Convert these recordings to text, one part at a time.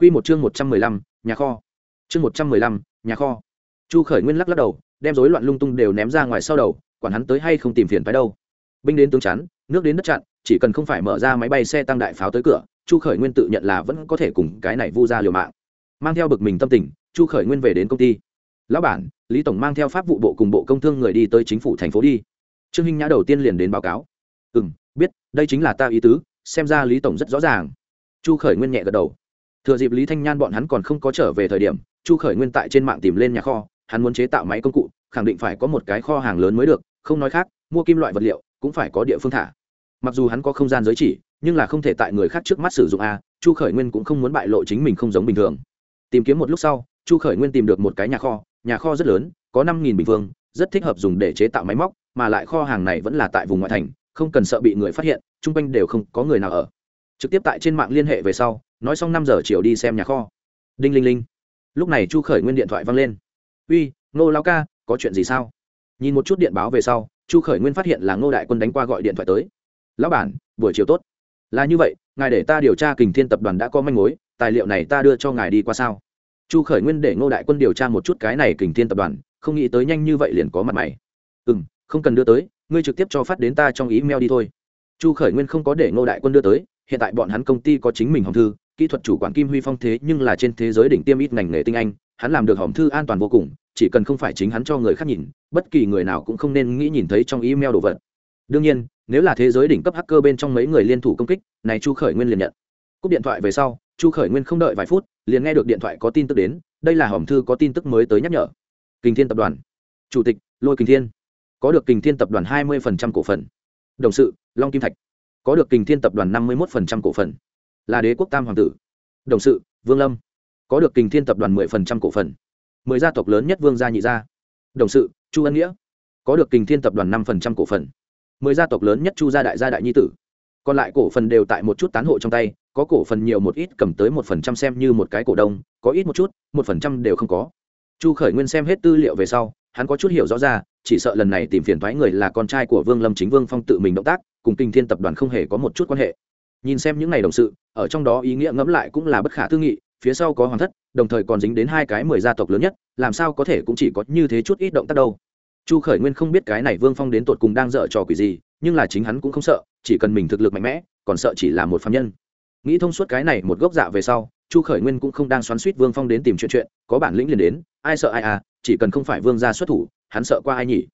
Quy một chương một trăm mười lăm, nhà kho. Chương một trăm mười lăm, nhà kho. Chu Khởi Nguyên lắc lắc đầu, đem rối loạn lung tung đều ném ra ngoài sau đầu, quản hắn tới hay không tìm phiền phải đâu. Binh đến tướng chắn, nước đến đất chặn, chỉ cần không phải mở ra máy bay xe tăng đại pháo tới cửa, Chu Khởi Nguyên tự nhận là vẫn có thể cùng cái này vu ra liều mạng. Mang theo bực mình tâm tình, Chu Khởi Nguyên về đến công ty. Lão bản, Lý tổng mang theo pháp vụ bộ cùng bộ công thương người đi tới chính phủ thành phố đi. Trương Hinh Nhã đầu tiên liền đến báo cáo. "Ừm, biết, đây chính là ta ý tứ, xem ra Lý tổng rất rõ ràng." Chu Khởi Nguyên nhẹ gật đầu thừa dịp lý thanh nhan bọn hắn còn không có trở về thời điểm, chu khởi nguyên tại trên mạng tìm lên nhà kho, hắn muốn chế tạo máy công cụ, khẳng định phải có một cái kho hàng lớn mới được, không nói khác, mua kim loại vật liệu, cũng phải có địa phương thả. Mặc dù hắn có không gian giới chỉ, nhưng là không thể tại người khác trước mắt sử dụng a, chu khởi nguyên cũng không muốn bại lộ chính mình không giống bình thường. Tìm kiếm một lúc sau, chu khởi nguyên tìm được một cái nhà kho nhà kho rất lớn, có năm nghìn bình phương, rất thích hợp dùng để chế tạo máy móc, mà lại kho hàng này vẫn là tại vùng ngoại thành, không cần sợ bị người phát hiện, chung quanh đều không có người nào ở. Trực tiếp tại trên mạng liên hệ về sau nói xong năm giờ chiều đi xem nhà kho. Đinh linh linh. Lúc này chu khởi nguyên điện thoại văng lên. Uy, ngô lao ca, có chuyện gì sao? Nhìn một chút điện báo về sau, chu khởi nguyên phát hiện là ngô đại quân đánh qua gọi điện thoại tới. Lão bản, buổi chiều tốt. Là như vậy, ngài để ta điều tra kình thiên tập đoàn đã có manh mối, tài liệu này ta đưa cho ngài đi qua sao? Chu khởi nguyên để ngô đại quân điều tra một chút cái này kình thiên tập đoàn, không nghĩ tới nhanh như vậy liền có mặt mày. Ừ m không cần đưa tới, ngươi trực tiếp cho phát đến ta trong email đi thôi. Chu khởi nguyên không có để ngô đại quân đưa tới, hiện tại bọn hắn công ty có chính mình hòng thư kỹ thuật chủ quản kim huy phong thế nhưng là trên thế giới đỉnh tiêm ít ngành nghề tinh anh, hắn làm được hòm thư an toàn vô cùng, chỉ cần không phải chính hắn cho người khác nhìn, bất kỳ người nào cũng không nên nghĩ nhìn thấy trong email đồ vật. Đương nhiên, nếu là thế giới đỉnh cấp hacker bên trong mấy người liên thủ công kích, này chu khởi nguyên liền nhận. Cúp điện thoại về sau, chu khởi nguyên không đợi vài phút, liền nghe được điện thoại có tin tức đến, đây là hòm thư có tin tức mới tới nhắc nhở. Kinh thiên tập đoàn. Chủ tịch, lôi kinh thiên. Có được kinh thiên tập đoàn hai mươi cổ phần. Đồng sự, long kim thạch. Có được kinh thiên tập đoàn năm mươi một cổ phần là đế quốc tam hoàng tử. Đồng sự, vương lâm. Có được kình thiên tập đoàn mười phần trăm cổ phần. Mười gia tộc lớn nhất vương gia nhị gia. Đồng sự, chu ân nghĩa. Có được kình thiên tập đoàn năm phần trăm cổ phần. Mười gia tộc lớn nhất chu gia đại gia đại nhi tử. Còn lại cổ phần đều tại một chút tán hộ trong tay, có cổ phần nhiều một ít cầm tới một phần trăm xem như một cái cổ đông, có ít một chút, một phần trăm đều không có. Chu khởi nguyên xem hết tư liệu về sau, hắn có chút hiểu rõ ra, chỉ sợ lần này tìm phiền thoái người là con trai của vương lâm chính vương phong tự mình động tác, cùng kinh thiên tập đoàn không hề có một chút quan hệ nhìn xem những ngày đồng sự, ở trong đó ý nghĩa ngẫm lại cũng là bất khả tư nghị, phía sau có hoàng thất, đồng thời còn dính đến hai cái mười gia tộc lớn nhất, làm sao có thể cũng chỉ có như thế chút ít động tác đâu. Chu khởi nguyên không biết cái này vương phong đến tột cùng đang dở trò quỷ gì, nhưng là chính hắn cũng không sợ, chỉ cần mình thực lực mạnh mẽ, còn sợ chỉ là một phạm nhân. Nghĩ thông suốt cái này một gốc dạ về sau, chu khởi nguyên cũng không đang xoắn suýt vương phong đến tìm chuyện chuyện, có bản lĩnh liền đến, ai sợ ai à chỉ cần không phải vương gia xuất thủ, hắn sợ qua ai nhỉ?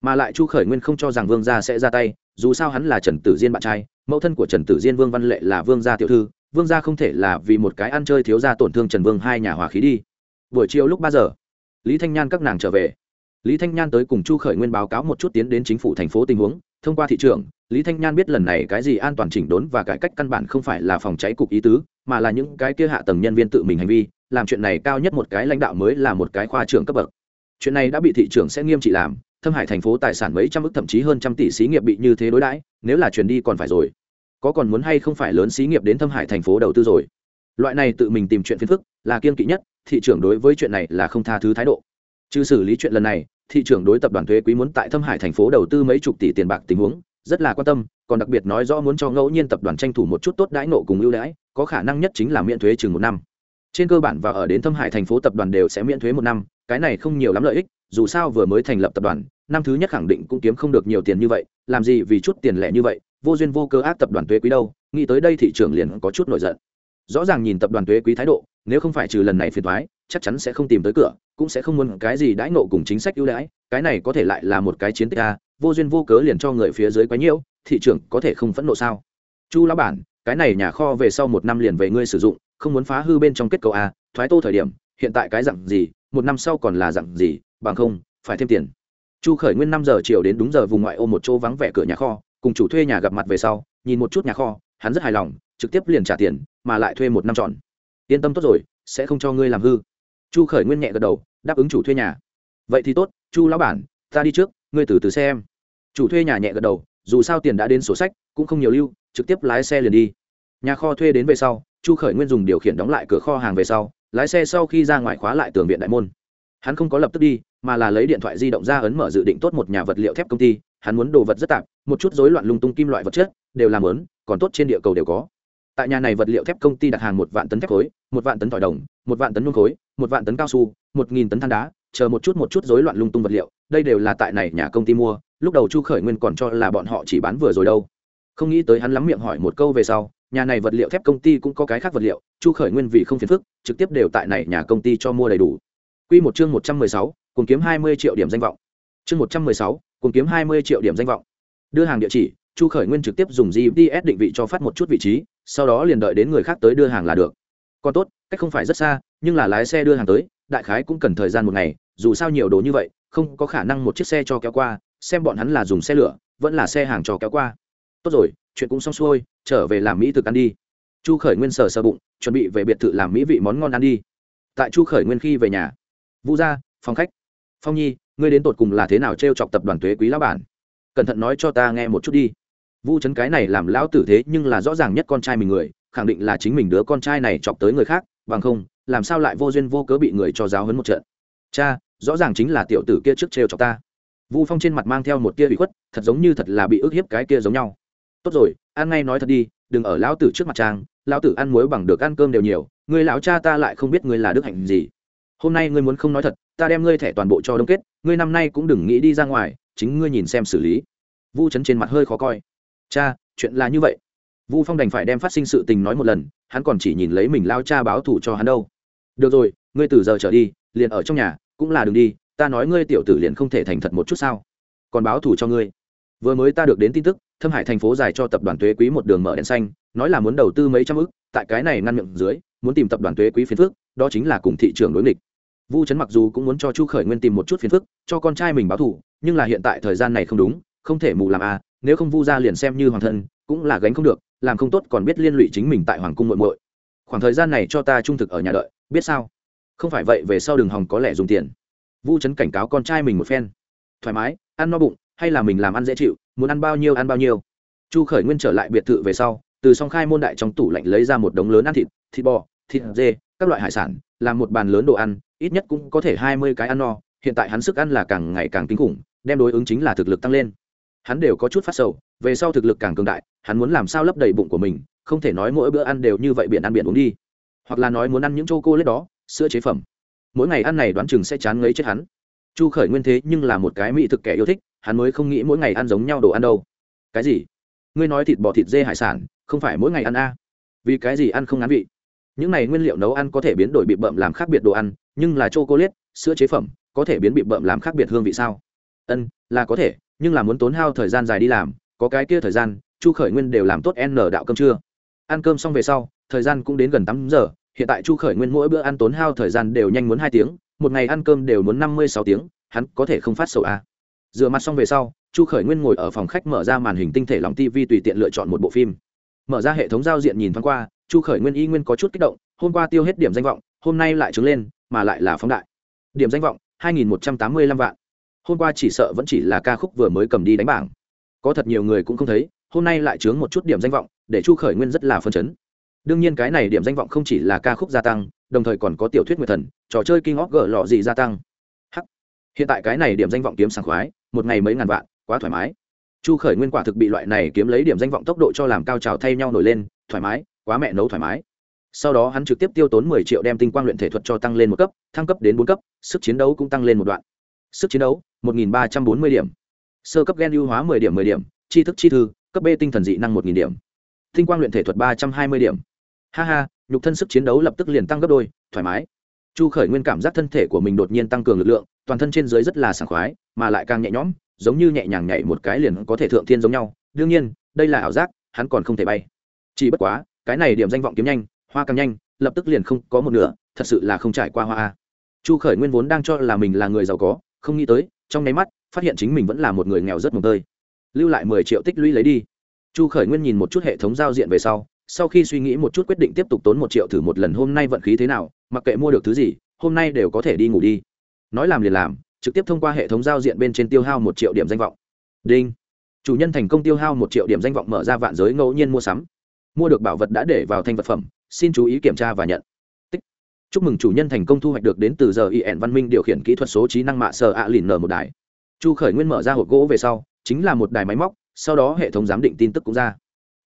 Mà lại chu khởi nguyên không cho rằng vương gia sẽ ra tay dù sao hắn là trần tử diên bạn trai, mẫu thân của trần tử diên vương văn lệ là vương gia tiểu thư, vương gia không thể là vì một cái ăn chơi thiếu gia tổn thương trần vương hai nhà hòa khí đi. Buổi chiều lúc ba giờ, lý thanh nhan các nàng trở về. Lý thanh nhan tới cùng chu khởi nguyên báo cáo một chút tiến đến chính phủ thành phố tình huống, thông qua thị trường lý thanh nhan biết lần này cái gì an toàn chỉnh đốn và cải cách căn bản không phải là phòng cháy cục ý tứ, mà là những cái kia hạ tầng nhân viên tự mình hành vi, làm chuyện này cao nhất một cái lãnh đạo mới là một cái khoa trưởng cấp bậc. Chuyện này đã bị thị trường sẽ nghiêm trị làm thâm hải thành phố tài sản mấy trăm ức thậm chí hơn trăm tỷ xí nghiệp bị như thế đối đãi, nếu là chuyển đi còn phải rồi. Có còn muốn hay không phải lớn xí nghiệp đến thâm hải thành phố đầu tư rồi? Loại này tự mình tìm chuyện phiền phức, là kiên kỵ nhất, thị trường đối với chuyện này là không tha thứ thái độ. Trừ xử lý chuyện lần này, thị trường đối tập đoàn thuế quý muốn tại thâm hải thành phố đầu tư mấy chục tỷ tiền bạc tình huống, rất là quan tâm, còn đặc biệt nói rõ muốn cho ngẫu nhiên tập đoàn tranh thủ một chút tốt đãi nộ cùng ưu đãi, có khả năng nhất chính là miễn thuế chừng một năm trên cơ bản và ở đến thâm hải thành phố tập đoàn đều sẽ miễn thuế một năm, cái này không nhiều lắm lợi ích, dù sao vừa mới thành lập tập đoàn, năm thứ nhất khẳng định cũng kiếm không được nhiều tiền như vậy, làm gì vì chút tiền lẻ như vậy, vô duyên vô cơ ác tập đoàn thuế quý đâu, nghĩ tới đây thị trường liền có chút nổi giận. Rõ ràng nhìn tập đoàn thuế quý thái độ, nếu không phải trừ lần này phiền thoái chắc chắn sẽ không tìm tới cửa, cũng sẽ không muốn cái gì đãi nộ cùng chính sách ưu đãi, cái này có thể lại là một cái chiến tích a vô duyên vô cớ liền cho người phía dưới quá nhiễu thị trường có thể không phẫn nộ sao? Chu lão bản, cái này nhà kho về sau một năm liền về ngươi sử dụng không muốn phá hư bên trong kết cấu a thoái tô thời điểm, hiện tại cái dặn gì, một năm sau còn là dặn gì, bằng không, phải thêm tiền. Chu khởi nguyên năm giờ chiều đến đúng giờ vùng ngoại ô một chỗ vắng vẻ cửa nhà kho, cùng chủ thuê nhà gặp mặt về sau, nhìn một chút nhà kho, hắn rất hài lòng, trực tiếp liền trả tiền, mà lại thuê một năm trọn. Yên tâm tốt rồi, sẽ không cho ngươi làm hư. Chu khởi nguyên nhẹ gật đầu, đáp ứng chủ thuê nhà. Vậy thì tốt, chu lão bản, ta đi trước, ngươi từ từ xem. Chủ thuê nhà nhẹ gật đầu, dù sao tiền đã đến sổ sách, cũng không nhiều lưu, trực tiếp lái xe liền đi. Nhà kho thuê đến về sau chu khởi nguyên dùng điều khiển đóng lại cửa kho hàng về sau, lái xe sau khi ra ngoài khóa lại tường viện đại môn. Hắn không có lập tức đi, mà là lấy điện thoại di động ra ấn mở dự định tốt một nhà vật liệu thép công ty. Hắn muốn đồ vật rất tạp, một chút rối loạn lung tung kim loại vật chất, đều làm lớn, còn tốt trên địa cầu đều có. Tại nhà này vật liệu thép công ty đặt hàng một vạn tấn thép khối, một vạn tấn tỏi đồng, một vạn tấn nhôm khối, một vạn tấn cao su, một nghìn tấn than đá, chờ một chút một chút rối loạn lung tung vật liệu. Đây đều là tại này nhà công ty mua, lúc đầu chu khởi nguyên còn cho là bọn họ chỉ bán vừa rồi đâu. Không nghĩ tới hắn lắm miệng hỏi một câu về sau nhà này vật liệu thép công ty cũng có cái khác vật liệu chu khởi nguyên vì không phiền phức trực tiếp đều tại này nhà công ty cho mua đầy đủ. Quy một chương một trăm mười sáu, cùng kiếm hai mươi triệu điểm danh vọng. Chương một trăm mười sáu, cùng kiếm hai mươi triệu điểm danh vọng. Đưa hàng địa chỉ chu khởi nguyên trực tiếp dùng gps định vị cho phát một chút vị trí sau đó liền đợi đến người khác tới đưa hàng là được. Còn tốt cách không phải rất xa nhưng là lái xe đưa hàng tới đại khái cũng cần thời gian một ngày dù sao nhiều đồ như vậy không có khả năng một chiếc xe cho kéo qua xem bọn hắn là dùng xe lửa vẫn là xe hàng cho kéo qua. Tốt rồi chuyện cũng xong xuôi trở về làm mỹ thực ăn đi. Chu khởi nguyên sờ sơ bụng, chuẩn bị về biệt thự làm mỹ vị món ngon ăn đi. Tại chu khởi nguyên khi về nhà vũ gia, phòng khách. Phong nhi, ngươi đến tột cùng là thế nào t r e o chọc tập đoàn thuế quý lão bản? Cẩn thận nói cho ta nghe một chút đi. Vu trấn cái này làm lão tử thế nhưng là rõ ràng nhất con trai mình người, khẳng định là chính mình đứa con trai này chọc tới người khác, bằng không, làm sao lại vô duyên vô cớ bị người cho giáo hấn một trận? Cha, rõ ràng chính là tiểu tử kia trước trêu chọc ta. Vu phong trên mặt mang theo một tia bị khuất, thật giống như thật là bị ức hiếp cái kia giống nhau tốt rồi, ăn ngay nói thật đi, đừng ở lão tử trước mặt trang, lão tử ăn muối bằng được ăn cơm đều nhiều, người lão cha ta lại không biết ngươi là đức hạnh gì. Hôm nay ngươi muốn không nói thật, ta đem ngươi thẻ toàn bộ cho đông kết, ngươi năm nay cũng đừng nghĩ đi ra ngoài, chính ngươi nhìn xem xử lý. Vu chấn trên mặt hơi khó coi. Cha, chuyện là như vậy. Vu phong đành phải đem phát sinh sự tình nói một lần, hắn còn chỉ nhìn lấy mình lao cha báo thủ cho hắn đâu. Được rồi, ngươi từ giờ trở đi, liền ở trong nhà, cũng là đừng đi, ta nói ngươi tiểu tử liền không thể thành thật một chút sao. Còn báo thủ cho ngươi. Vừa mới ta được đến tin tức thâm hải thành phố dài cho tập đoàn tuế quý một đường mở đèn xanh, nói là muốn đầu tư mấy trăm ức, tại cái này ngăn miệng dưới, muốn tìm tập đoàn tuế quý phiền phức, đó chính là cùng thị trường đối nghịch. Vu trấn mặc dù cũng muốn cho chu khởi nguyên tìm một chút phiền phức, cho con trai mình báo thủ nhưng là hiện tại thời gian này không đúng, không thể mù làm a nếu không vu ra liền xem như hoàng thân, cũng là gánh không được, làm không tốt còn biết liên lụy chính mình tại hoàng cung muội muội. Khoảng thời gian này cho ta trung thực ở nhà đợi, biết sao? Không phải vậy về sau đường hòng có lẽ dùng tiền. Vu trấn cảnh cáo con trai mình một phen. Thoải mái, ăn no bụng hay là mình làm ăn dễ chịu, muốn ăn bao nhiêu ăn bao nhiêu. Chu khởi nguyên trở lại biệt thự về sau, từ song khai môn đại trong tủ lạnh lấy ra một đống lớn ăn thịt thịt bò, thịt dê, các loại hải sản, làm một bàn lớn đồ ăn, ít nhất cũng có thể hai mươi cái ăn no, hiện tại hắn sức ăn là càng ngày càng kinh khủng, đem đối ứng chính là thực lực tăng lên. Hắn đều có chút phát sầu, về sau thực lực càng cường đại, hắn muốn làm sao lấp đầy bụng của mình, không thể nói mỗi bữa ăn đều như vậy biển ăn biển uống đi. Hoặc là nói muốn ăn những chô cô lết đó, sữa chế phẩm. Mỗi ngày ăn này đoán chừng sẽ chán ngấy chết hắn. Chu khởi nguyên thế nhưng là một cái mỹ thực kẻ yêu thích hắn mới không nghĩ mỗi ngày ăn giống nhau đồ ăn đâu. Cái gì? Ngươi nói thịt bò, thịt dê hải sản, không phải mỗi ngày ăn a? Vì cái gì ăn không ngán vị? Những này nguyên liệu nấu ăn có thể biến đổi bị bợm làm khác biệt đồ ăn, nhưng là c h o c ô l a t e sữa chế phẩm, có thể biến bị bợm làm khác biệt hương vị sao? Ân, là có thể, nhưng là muốn tốn hao thời gian dài đi làm, có cái kia thời gian, chu khởi nguyên đều làm tốt n đạo cơm trưa. Ăn cơm xong về sau, thời gian cũng đến gần tám giờ, hiện tại chu khởi nguyên mỗi bữa ăn tốn hao thời gian đều nhanh muốn hai tiếng, một ngày ăn cơm đều muốn năm mươi sáu tiếng, hắn có thể không phát sầu à? Rửa mặt xong về sau, chu khởi nguyên ngồi ở phòng khách mở ra màn hình tinh thể lòng tv tùy tiện lựa chọn một bộ phim. Mở ra hệ thống giao diện nhìn thoáng qua, chu khởi nguyên y nguyên có chút kích động, hôm qua tiêu hết điểm danh vọng, hôm nay lại trứng lên, mà lại là phóng đại. Điểm danh vọng, hai nghìn một trăm tám mươi lăm vạn. Hôm qua chỉ sợ vẫn chỉ là ca khúc vừa mới cầm đi đánh bảng. Có thật nhiều người cũng không thấy, hôm nay lại chướng một chút điểm danh vọng, để chu khởi nguyên rất là phân chấn. Đương nhiên cái này điểm danh vọng không chỉ là ca khúc gia tăng, đồng thời còn có tiểu thuyết nguyệt thần, trò chơi kinh óc gỡ lọ gì gia tăng hiện tại cái này điểm danh vọng kiếm sảng khoái, một ngày mấy ngàn vạn, quá thoải mái. Chu khởi nguyên quả thực bị loại này kiếm lấy điểm danh vọng tốc độ cho làm cao trào thay nhau nổi lên, thoải mái, quá mẹ nấu thoải mái. Sau đó hắn trực tiếp tiêu tốn mười triệu đem tinh quang luyện thể thuật cho tăng lên một cấp, thăng cấp đến bốn cấp, sức chiến đấu cũng tăng lên một đoạn. Sức chiến đấu, một nghìn ba trăm bốn mươi điểm. Sơ cấp gen ưu hóa mười điểm mười điểm, tri thức chi thư, cấp b tinh thần dị năng một nghìn điểm. Tinh quang luyện thể thuật ba trăm hai mươi điểm. Ha ha, nhục thân sức chiến đấu lập tức liền tăng gấp đôi, thoải mái chu khởi nguyên cảm giác thân thể của mình đột nhiên tăng cường lực lượng, toàn thân trên dưới rất là sảng khoái, mà lại càng nhẹ nhõm, giống như nhẹ nhàng nhảy một cái liền có thể thượng thiên giống nhau. Đương nhiên, đây là ảo giác, hắn còn không thể bay. Chỉ bất quá, cái này điểm danh vọng kiếm nhanh, hoa càng nhanh, lập tức liền không có một nửa, thật sự là không trải qua hoa a. Chu khởi nguyên vốn đang cho là mình là người giàu có, không nghĩ tới, trong nháy mắt, phát hiện chính mình vẫn là một người nghèo rất mồm tơi. Lưu lại mười triệu tích lũy lấy đi. Chu khởi nguyên nhìn một chút hệ thống giao diện về sau sau khi suy nghĩ một chút quyết định tiếp tục tốn một triệu thử một lần hôm nay vận khí thế nào mặc kệ mua được thứ gì, hôm nay đều có thể đi ngủ đi. Nói làm liền làm, trực tiếp thông qua hệ thống giao diện bên trên tiêu hao một triệu điểm danh vọng. Đinh. Chủ nhân thành công tiêu hao một triệu điểm danh vọng mở ra vạn giới ngẫu nhiên mua sắm. Mua được bảo vật đã để vào thanh vật phẩm, xin chú ý kiểm tra và nhận. Tích. chúc mừng chủ nhân thành công thu hoạch được đến từ giờ ien văn minh điều khiển kỹ thuật số trí năng mạ sờ ạ lìn nở một đài. Chu khởi nguyên mở ra hộp gỗ về sau, chính là một đài máy móc, sau đó hệ thống giám định tin tức cũng ra.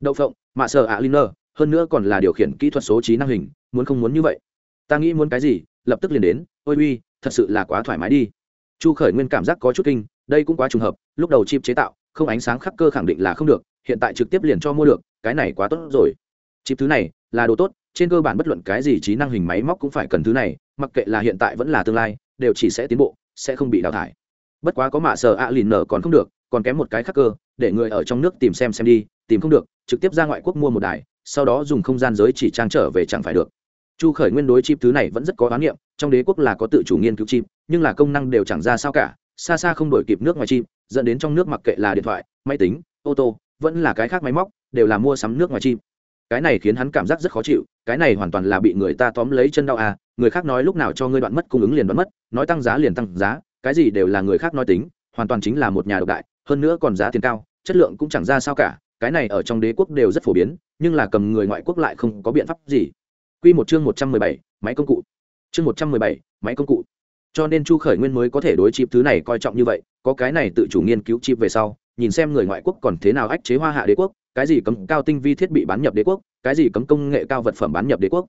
Đậu phộng, mạ sờ ạ lìn nở, hơn nữa còn là điều khiển kỹ thuật số trí năng hình, muốn không muốn như vậy ta nghĩ muốn cái gì, lập tức liền đến, ôi uy, thật sự là quá thoải mái đi. Chu khởi nguyên cảm giác có chút kinh, đây cũng quá trùng hợp, lúc đầu chip chế tạo, không ánh sáng khắc cơ khẳng định là không được, hiện tại trực tiếp liền cho mua được, cái này quá tốt rồi. Chip thứ này là đồ tốt, trên cơ bản bất luận cái gì trí năng hình máy móc cũng phải cần thứ này, mặc kệ là hiện tại vẫn là tương lai, đều chỉ sẽ tiến bộ, sẽ không bị đào thải. Bất quá có mạ sờ ạ lìn nở còn không được, còn kém một cái khắc cơ, để người ở trong nước tìm xem xem đi, tìm không được, trực tiếp ra ngoại quốc mua một đài, sau đó dùng không gian giới chỉ trang trở về chẳng phải được chu khởi nguyên đối chip thứ này vẫn rất có oán niệm, trong đế quốc là có tự chủ nghiên cứu chip, nhưng là công năng đều chẳng ra sao cả, xa xa không đổi kịp nước ngoài chip, dẫn đến trong nước mặc kệ là điện thoại, máy tính, ô tô, vẫn là cái khác máy móc, đều là mua sắm nước ngoài chip. Cái này khiến hắn cảm giác rất khó chịu, cái này hoàn toàn là bị người ta tóm lấy chân đau à người khác nói lúc nào cho ngươi đoạn mất cung ứng liền đoạn mất, nói tăng giá liền tăng giá, cái gì đều là người khác nói tính, hoàn toàn chính là một nhà độc đại, hơn nữa còn giá tiền cao, chất lượng cũng chẳng ra sao cả, cái này ở trong đế quốc đều rất phổ biến, nhưng là cầm người ngoại quốc lại không có biện pháp gì. Quy một chương một trăm mười bảy, máy công cụ. Chương một trăm mười bảy, máy công cụ. Cho nên Chu Khởi Nguyên mới có thể đối chip thứ này coi trọng như vậy, có cái này tự chủ nghiên cứu chip về sau, nhìn xem người ngoại quốc còn thế nào ách chế hoa hạ đế quốc, cái gì cấm cao tinh vi thiết bị bán nhập đế quốc, cái gì cấm công nghệ cao vật phẩm bán nhập đế quốc.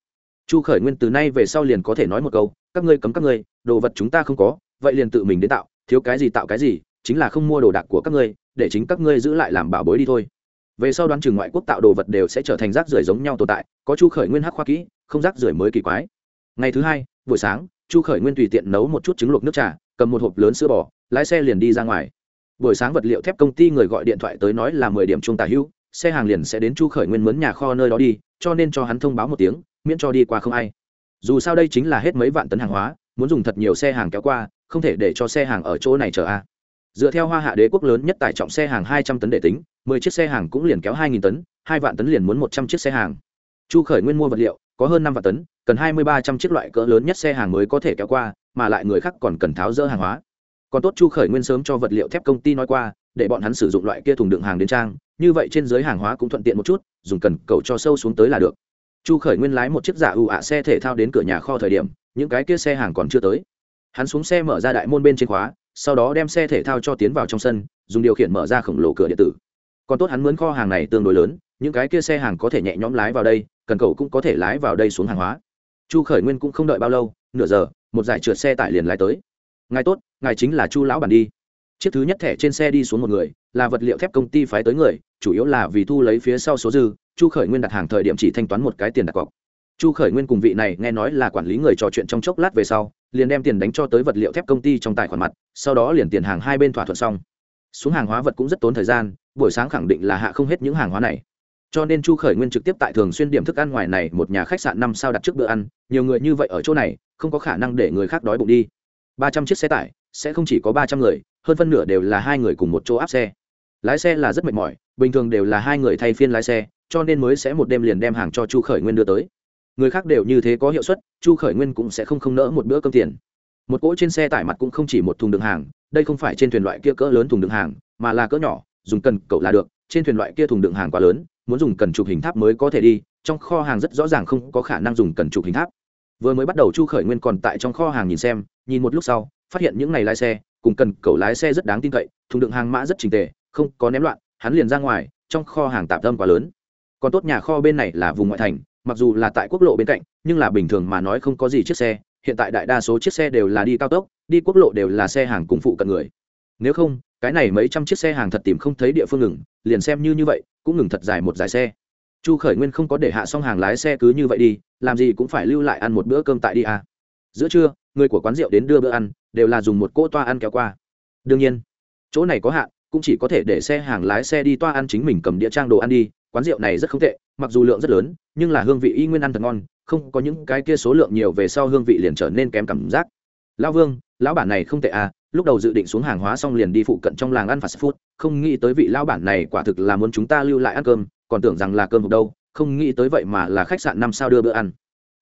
Chu Khởi Nguyên từ nay về sau liền có thể nói một câu, các ngươi cấm các ngươi, đồ vật chúng ta không có, vậy liền tự mình đến tạo, thiếu cái gì tạo cái gì, chính là không mua đồ đạc của các ngươi, để chính các ngươi giữ lại làm bảo bối đi thôi về sau đoán chừng ngoại quốc tạo đồ vật đều sẽ trở thành rác rưởi giống nhau tồn tại có chu khởi nguyên hắc khoa kỹ không rác rưởi mới kỳ quái. Ngày thứ hai, buổi sáng, chu khởi nguyên tùy tiện nấu một chút trứng luộc nước trà, cầm một hộp lớn sữa bò, lái xe liền đi ra ngoài. Buổi sáng vật liệu thép công ty người gọi điện thoại tới nói là mười điểm trung tả hữu, xe hàng liền sẽ đến chu khởi nguyên mướn nhà kho nơi đó đi, cho nên cho hắn thông báo một tiếng, miễn cho đi qua không ai. Dù sao đây chính là hết mấy vạn tấn hàng hóa, muốn dùng thật nhiều xe hàng kéo qua, không thể để cho xe hàng ở chỗ này chờ a. Dựa theo hoa hạ đế quốc lớn nhất tải trọng xe hàng hai trăm tấn để tính, mười chiếc xe hàng cũng liền kéo hai nghìn tấn, hai vạn tấn liền muốn một trăm chiếc xe hàng. Chu khởi nguyên mua vật liệu có hơn năm vạn tấn, cần hai mươi ba trăm chiếc loại cỡ lớn nhất xe hàng mới có thể kéo qua, mà lại người khác còn cần tháo dỡ hàng hóa. Còn tốt chu khởi nguyên sớm cho vật liệu thép công ty nói qua, để bọn hắn sử dụng loại kia thùng đựng hàng đến trang, như vậy trên giới hàng hóa cũng thuận tiện một chút, dùng cần cầu cho sâu xuống tới là được. Chu khởi nguyên lái một chiếc giả ưu ạ xe thể thao đến cửa nhà kho thời điểm, những cái kia xe hàng còn chưa tới. Hắn xuống xe mở ra đại môn bên trên khóa, sau đó đem xe thể thao cho tiến vào trong sân, dùng điều khiển mở ra khổng lồ cửa điện tử. Còn tốt hắn mướn kho hàng này tương đối lớn những cái kia xe hàng có thể nhẹ nhõm lái vào đây, cần cầu cũng có thể lái vào đây xuống hàng hóa. Chu khởi nguyên cũng không đợi bao lâu, nửa giờ, một giải trượt xe tải liền lái tới. Ngài tốt, ngài chính là chu lão bản đi. Chiếc thứ nhất thẻ trên xe đi xuống một người, là vật liệu thép công ty phái tới người, chủ yếu là vì thu lấy phía sau số dư, chu khởi nguyên đặt hàng thời điểm chỉ thanh toán một cái tiền đặt cọc. Chu khởi nguyên cùng vị này nghe nói là quản lý người trò chuyện trong chốc lát về sau, liền đem tiền đánh cho tới vật liệu thép công ty trong tài khoản mặt, sau đó liền tiền hàng hai bên thỏa thuận xong. Xuống hàng hóa vật cũng rất tốn thời gian, buổi sáng khẳng định là hạ không hết những hàng hóa này cho nên chu khởi nguyên trực tiếp tại thường xuyên điểm thức ăn ngoài này một nhà khách sạn năm sao đặt trước bữa ăn, nhiều người như vậy ở chỗ này, không có khả năng để người khác đói bụng đi. Ba trăm chiếc xe tải, sẽ không chỉ có ba trăm người, hơn phân nửa đều là hai người cùng một chỗ áp xe. Lái xe là rất mệt mỏi, bình thường đều là hai người thay phiên lái xe, cho nên mới sẽ một đêm liền đem hàng cho chu khởi nguyên đưa tới. Người khác đều như thế có hiệu suất, chu khởi nguyên cũng sẽ không không nỡ một bữa cơm tiền. Một cỗ trên xe tải mặt cũng không chỉ một thùng đường hàng, đây không phải trên thuyền loại kia cỡ lớn thùng đường hàng, mà là cỡ nhỏ, dùng cần cậu là được, trên thuyền loại kia thùng đường hàng quá lớn muốn dùng cần chụp hình tháp mới có thể đi, trong kho hàng rất rõ ràng không có khả năng dùng cần chụp hình tháp. Vừa mới bắt đầu chu khởi nguyên còn tại trong kho hàng nhìn xem, nhìn một lúc sau, phát hiện những ngày lái xe, cùng cần cầu lái xe rất đáng tin cậy, thùng đựng hàng mã rất trình tề, không có ném loạn, hắn liền ra ngoài, trong kho hàng tạm tâm quá lớn. Còn tốt nhà kho bên này là vùng ngoại thành, mặc dù là tại quốc lộ bên cạnh, nhưng là bình thường mà nói không có gì chiếc xe, hiện tại đại đa số chiếc xe đều là đi cao tốc, đi quốc lộ đều là xe hàng cùng phụ cận người. Nếu không cái này mấy trăm chiếc xe hàng thật tìm không thấy địa phương ngừng, liền xem như như vậy, cũng ngừng thật dài một dài xe. Chu khởi nguyên không có để hạ xong hàng lái xe cứ như vậy đi, làm gì cũng phải lưu lại ăn một bữa cơm tại đi à. giữa trưa, người của quán rượu đến đưa bữa ăn, đều là dùng một cỗ toa ăn kéo qua. Đương nhiên, chỗ này có hạn, cũng chỉ có thể để xe hàng lái xe đi toa ăn chính mình cầm đĩa trang đồ ăn đi, quán rượu này rất không tệ, mặc dù lượng rất lớn, nhưng là hương vị y nguyên ăn thật ngon, không có những cái kia số lượng nhiều về sau hương vị liền trở nên kém cảm giác. Lão vương, lão bản này không tệ à lúc đầu dự định xuống hàng hóa xong liền đi phụ cận trong làng ăn fast food, không nghĩ tới vị lão bản này quả thực là muốn chúng ta lưu lại ăn cơm, còn tưởng rằng là cơm hộp đâu, không nghĩ tới vậy mà là khách sạn năm sao đưa bữa ăn.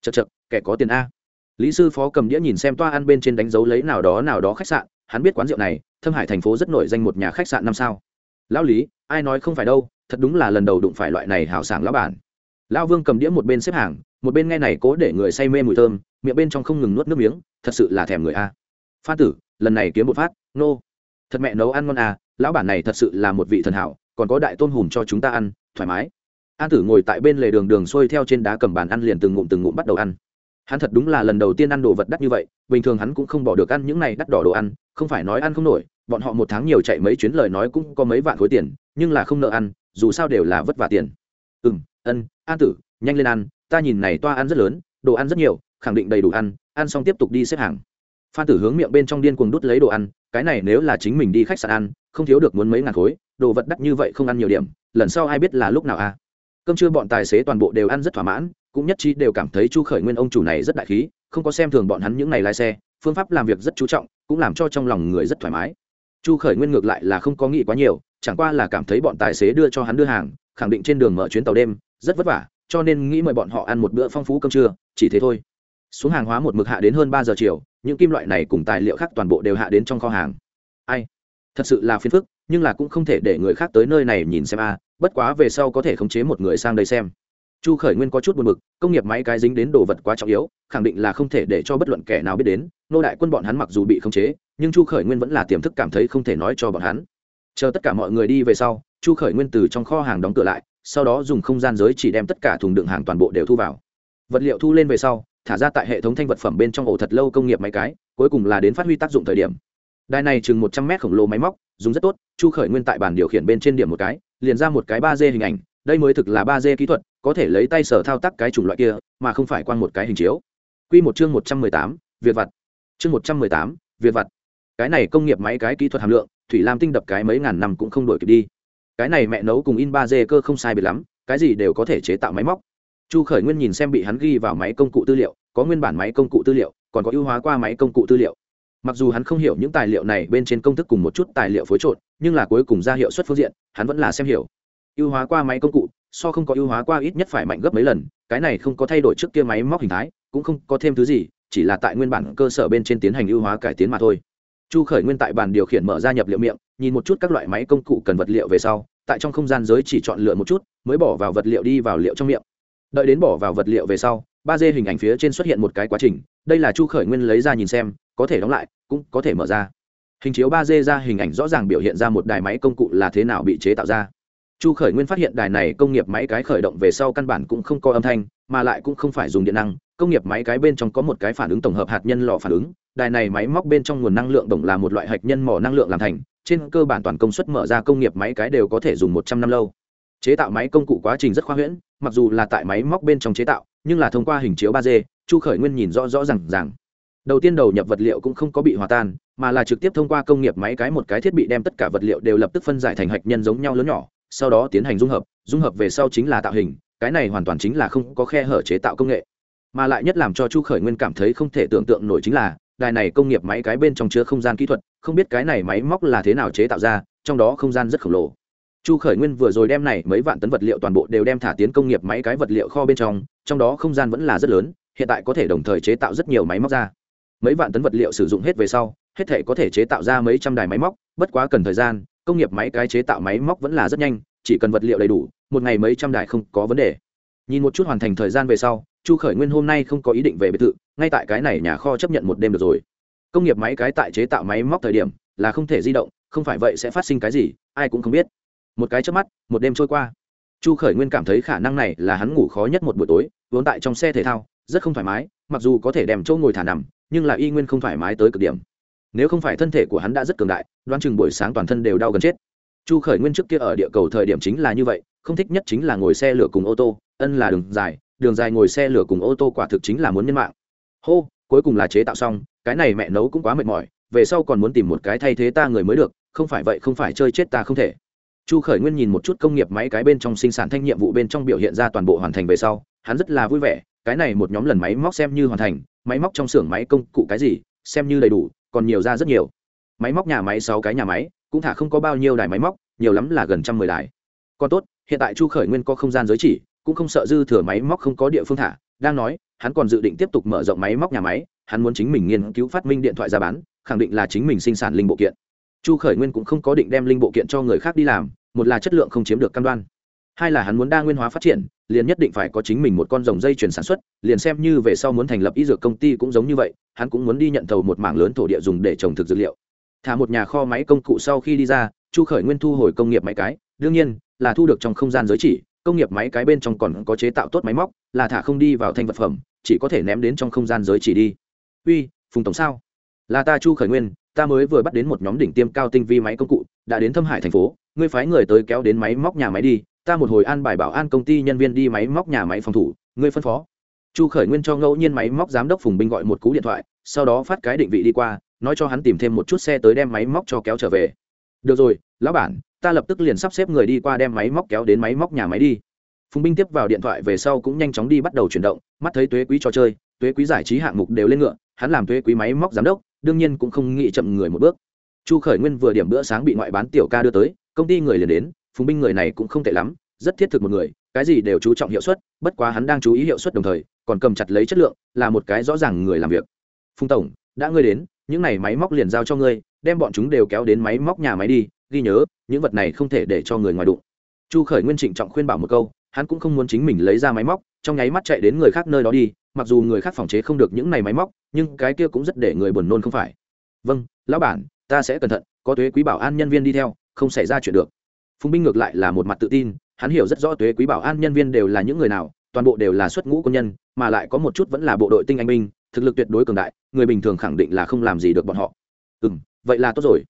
Chật chật kẻ có tiền a. Lý sư phó cầm đĩa nhìn xem toa ăn bên trên đánh dấu lấy nào đó nào đó khách sạn, hắn biết quán rượu này, thâm hải thành phố rất nổi danh một nhà khách sạn năm sao. Lão lý, ai nói không phải đâu, thật đúng là lần đầu đụng phải loại này hào sảng lão bản. Lão vương cầm đĩa một bên xếp hàng, một bên nghe này cố để người say mê mùi thơm, miệng bên trong không ngừng nuốt nước miếng, thật sự là thèm người a. Phan tử lần này kiếm một phát, nô. Thật mẹ nấu ăn ngon à lão bản này thật sự là một vị thần hảo, còn có đại tôn hùm cho chúng ta ăn, thoải mái. An tử ngồi tại bên lề đường đường xuôi theo trên đá cầm bàn ăn liền từng ngụm từng ngụm bắt đầu ăn. Hắn thật đúng là lần đầu tiên ăn đồ vật đắt như vậy, bình thường hắn cũng không bỏ được ăn những này đắt đỏ đồ ăn, không phải nói ăn không nổi, bọn họ một tháng nhiều chạy mấy chuyến lời nói cũng có mấy vạn khối tiền, nhưng là không nợ ăn, dù sao đều là vất vả tiền. Ừ m ân, an tử, nhanh lên ăn, ta nhìn này toa ăn rất lớn, đồ ăn rất nhiều, khẳng định đầy đủ ăn ăn xong tiếp tục đi xếp hàng phan tử hướng miệng bên trong điên cuồng đút lấy đồ ăn, cái này nếu là chính mình đi khách sạn ăn, không thiếu được muốn mấy ngàn khối, đồ vật đắt như vậy không ăn nhiều điểm, lần sau ai biết là lúc nào à cơm trưa bọn tài xế toàn bộ đều ăn rất thỏa mãn, cũng nhất trí đều cảm thấy chu khởi nguyên ông chủ này rất đại khí, không có xem thường bọn hắn những ngày lái xe, phương pháp làm việc rất chú trọng, cũng làm cho trong lòng người rất thoải mái. Chu khởi nguyên ngược lại là không có nghĩ quá nhiều, chẳng qua là cảm thấy bọn tài xế đưa cho hắn đưa hàng, khẳng định trên đường mở chuyến tàu đêm, rất vất vả, cho nên nghĩ mời bọn họ ăn một bữa phong phú cơm trưa, chỉ thế thôi. Xuống hàng hóa một mực hạ đến hơn ba giờ chiều những kim loại này cùng tài liệu khác toàn bộ đều hạ đến trong kho hàng. Ai? Thật sự là phiền phức, nhưng là cũng không thể để người khác tới nơi này nhìn xem a, bất quá về sau có thể khống chế một người sang đây xem. Chu khởi nguyên có chút buồn b ự c công nghiệp máy cái dính đến đồ vật quá trọng yếu, khẳng định là không thể để cho bất luận kẻ nào biết đến, nô đại quân bọn hắn mặc dù bị khống chế, nhưng chu khởi nguyên vẫn là tiềm thức cảm thấy không thể nói cho bọn hắn. Chờ tất cả mọi người đi về sau, chu khởi nguyên từ trong kho hàng đóng cửa lại, sau đó dùng không gian giới chỉ đem tất cả thùng đựng hàng toàn bộ đều thu vào. Vật liệu thu lên về sau thả ra tại hệ thống thanh vật phẩm bên trong ổ thật lâu công nghiệp máy cái, cuối cùng là đến phát huy tác dụng thời điểm. Đài này chừng một trăm mét khổng lồ máy móc, dùng rất tốt, chu khởi nguyên tại bàn điều khiển bên trên điểm một cái, liền ra một cái ba d hình ảnh, đây mới thực là ba d kỹ thuật, có thể lấy tay sở thao tác cái chủng loại kia, mà không phải quan một cái hình chiếu. Q một chương một trăm mười tám, việt vặt. Chương một trăm mười tám, việt vặt. Cái này công nghiệp máy cái kỹ thuật hàm lượng, thủy lam tinh đập cái mấy ngàn năm cũng không đổi kịp đi. Cái này mẹ nấu cùng in ba d cơ không sai biệt lắm, cái gì đều có thể chế tạo máy móc chu khởi nguyên nhìn xem bị hắn ghi vào máy công cụ tư liệu, có nguyên bản máy công cụ tư liệu, còn có ưu hóa qua máy công cụ tư liệu. Mặc dù hắn không hiểu những tài liệu này bên trên công thức cùng một chút tài liệu phối trộn, nhưng là cuối cùng ra hiệu suất phương diện, hắn vẫn là xem hiểu. Ưu hóa qua máy công cụ, so không có ưu hóa qua ít nhất phải mạnh gấp mấy lần, cái này không có thay đổi trước kia máy móc hình thái, cũng không có thêm thứ gì, chỉ là tại nguyên bản cơ sở bên trên tiến hành ưu hóa cải tiến mà thôi. Chu khởi nguyên tại bàn điều khiển mở ra nhập liệu miệng, nhìn một chút các loại máy công cụ cần vật liệu về sau, tại trong không gian giới chỉ chọn lựa một chút, mới bỏ vào vật liệu đi vào liệu trong miệng đợi đến bỏ vào vật liệu về sau, ba d hình ảnh phía trên xuất hiện một cái quá trình, đây là chu khởi nguyên lấy ra nhìn xem, có thể đóng lại, cũng có thể mở ra. Hình chiếu ba d ra hình ảnh rõ ràng biểu hiện ra một đài máy công cụ là thế nào bị chế tạo ra. Chu khởi nguyên phát hiện đài này công nghiệp máy cái khởi động về sau căn bản cũng không có âm thanh, mà lại cũng không phải dùng điện năng, công nghiệp máy cái bên trong có một cái phản ứng tổng hợp hạt nhân lò phản ứng, đài này máy móc bên trong nguồn năng lượng tổng là một loại hạt nhân mỏ năng lượng làm thành, trên cơ bản toàn công suất mở ra công nghiệp máy cái đều có thể dùng một trăm năm lâu. Chế tạo máy công cụ quá trình rất khoa huyễn mặc dù là tại máy móc bên trong chế tạo, nhưng là thông qua hình chiếu ba d, chu khởi nguyên nhìn rõ rõ r à n g rằng đầu tiên đầu nhập vật liệu cũng không có bị hòa tan, mà là trực tiếp thông qua công nghiệp máy cái một cái thiết bị đem tất cả vật liệu đều lập tức phân giải thành hạch nhân giống nhau lớn nhỏ, sau đó tiến hành dung hợp. Dung hợp về sau chính là tạo hình, cái này hoàn toàn chính là không có khe hở chế tạo công nghệ. Mà lại nhất làm cho chu khởi nguyên cảm thấy không thể tưởng tượng nổi chính là, đài này công nghiệp máy cái bên trong chứa không gian kỹ thuật, không biết cái này máy móc là thế nào chế tạo ra, trong đó không gian rất khổng lồ chu khởi nguyên vừa rồi đem này mấy vạn tấn vật liệu toàn bộ đều đem thả tiến công nghiệp máy cái vật liệu kho bên trong trong đó không gian vẫn là rất lớn, hiện tại có thể đồng thời chế tạo rất nhiều máy móc ra. Mấy vạn tấn vật liệu sử dụng hết về sau, hết thể có thể chế tạo ra mấy trăm đài máy móc, bất quá cần thời gian, công nghiệp máy cái chế tạo máy móc vẫn là rất nhanh, chỉ cần vật liệu đầy đủ, một ngày mấy trăm đài không có vấn đề. Nhìn một chút hoàn thành thời gian về sau, chu khởi nguyên hôm nay không có ý định về biệt thự, ngay tại cái này nhà kho chấp nhận một đêm được rồi. Công nghiệp máy cái tại chế tạo máy móc thời điểm là không thể di động, không phải vậy sẽ phát sinh cái gì, ai cũng không biết một cái trước mắt, một đêm trôi qua. Chu khởi nguyên cảm thấy khả năng này là hắn ngủ khó nhất một buổi tối, vốn tại trong xe thể thao, rất không thoải mái, mặc dù có thể đem chỗ ngồi thả nằm, nhưng là y nguyên không thoải mái tới cực điểm. Nếu không phải thân thể của hắn đã rất cường đại, đoán chừng buổi sáng toàn thân đều đau gần chết. Chu khởi nguyên trước kia ở địa cầu thời điểm chính là như vậy, không thích nhất chính là ngồi xe lửa cùng ô tô, ân là đường dài đường dài ngồi xe lửa cùng ô tô quả thực chính là muốn nhân mạng. Hô, cuối cùng là chế tạo xong, cái này mẹ nấu cũng quá mệt mỏi, về sau còn muốn tìm một cái thay thế ta người mới được, không phải vậy không phải chơi chết ta không thể chu khởi nguyên nhìn một chút công nghiệp máy cái bên trong sinh sản thanh nhiệm vụ bên trong biểu hiện ra toàn bộ hoàn thành về sau, hắn rất là vui vẻ, cái này một nhóm lần máy móc xem như hoàn thành, máy móc trong xưởng máy công cụ cái gì, xem như đầy đủ, còn nhiều ra rất nhiều. Máy móc nhà máy sáu cái nhà máy, cũng thả không có bao nhiêu đài máy móc, nhiều lắm là gần trăm mười đài. Còn tốt, hiện tại chu khởi nguyên có không gian giới chỉ, cũng không sợ dư thừa máy móc không có địa phương thả, đang nói, hắn còn dự định tiếp tục mở rộng máy móc nhà máy, hắn muốn chính mình nghiên cứu phát minh điện thoại ra bán, khẳng định là chính mình sinh sản linh bộ kiện chu khởi nguyên cũng không có định đem linh bộ kiện cho người khác đi làm, một là chất lượng không chiếm được cam đoan, hai là hắn muốn đa nguyên hóa phát triển, liền nhất định phải có chính mình một con rồng dây chuyển sản xuất, liền xem như về sau muốn thành lập y dược công ty cũng giống như vậy, hắn cũng muốn đi nhận thầu một mảng lớn thổ địa dùng để trồng thực dược liệu. Thả một nhà kho máy công cụ sau khi đi ra, chu khởi nguyên thu hồi công nghiệp máy cái, đương nhiên, là thu được trong không gian giới chỉ, công nghiệp máy cái bên trong còn có chế tạo tốt máy móc, là thả không đi vào thành vật phẩm, chỉ có thể ném đến trong không gian giới chỉ đi. Uy, phùng tổng sao? Là ta chu khởi nguyên ta mới vừa bắt đến một nhóm đỉnh tiêm cao tinh vi máy công cụ, đã đến thâm hải thành phố, ngươi phái người tới kéo đến máy móc nhà máy đi, ta một hồi an bài bảo an công ty nhân viên đi máy móc nhà máy phòng thủ, ngươi phân phó. Chu khởi nguyên cho ngẫu nhiên máy móc giám đốc phùng binh gọi một cú điện thoại, sau đó phát cái định vị đi qua, nói cho hắn tìm thêm một chút xe tới đem máy móc cho kéo trở về. Được rồi, lão bản, ta lập tức liền sắp xếp người đi qua đem máy móc kéo đến máy móc nhà máy đi. Phùng binh tiếp vào điện thoại về sau cũng nhanh chóng đi bắt đầu chuyển động, mắt thấy tuế quý trò chơi, tuế quý giải trí hạng mục đều lên ngựa hắn làm thuê quý máy móc giám đốc, đương nhiên cũng không nghĩ chậm người một bước. Chu khởi nguyên vừa điểm bữa sáng bị ngoại bán tiểu ca đưa tới, công ty người liền đến, phùng binh người này cũng không tệ lắm, rất thiết thực một người, cái gì đều chú trọng hiệu suất, bất quá hắn đang chú ý hiệu suất đồng thời, còn cầm chặt lấy chất lượng, là một cái rõ ràng người làm việc. Phùng tổng, đã ngươi đến, những này máy móc liền giao cho ngươi, đem bọn chúng đều kéo đến máy móc nhà máy đi, ghi nhớ, những vật này không thể để cho người ngoài đụng. Chu khởi nguyên trịnh trọng khuyên bảo một câu, hắn cũng không muốn chính mình lấy ra máy móc, trong nháy mắt chạy đến người khác nơi đó đi mặc dù người khác phòng chế không được những này máy móc, nhưng cái kia cũng rất để người buồn nôn không phải. Vâng lão bản, ta sẽ cẩn thận, có thuế quý bảo an nhân viên đi theo, không xảy ra chuyện được. Phùng binh ngược lại là một mặt tự tin, hắn hiểu rất rõ thuế quý bảo an nhân viên đều là những người nào, toàn bộ đều là xuất ngũ quân nhân, mà lại có một chút vẫn là bộ đội tinh anh binh, thực lực tuyệt đối cường đại, người bình thường khẳng định là không làm gì được bọn họ. Ừ vậy là tốt rồi.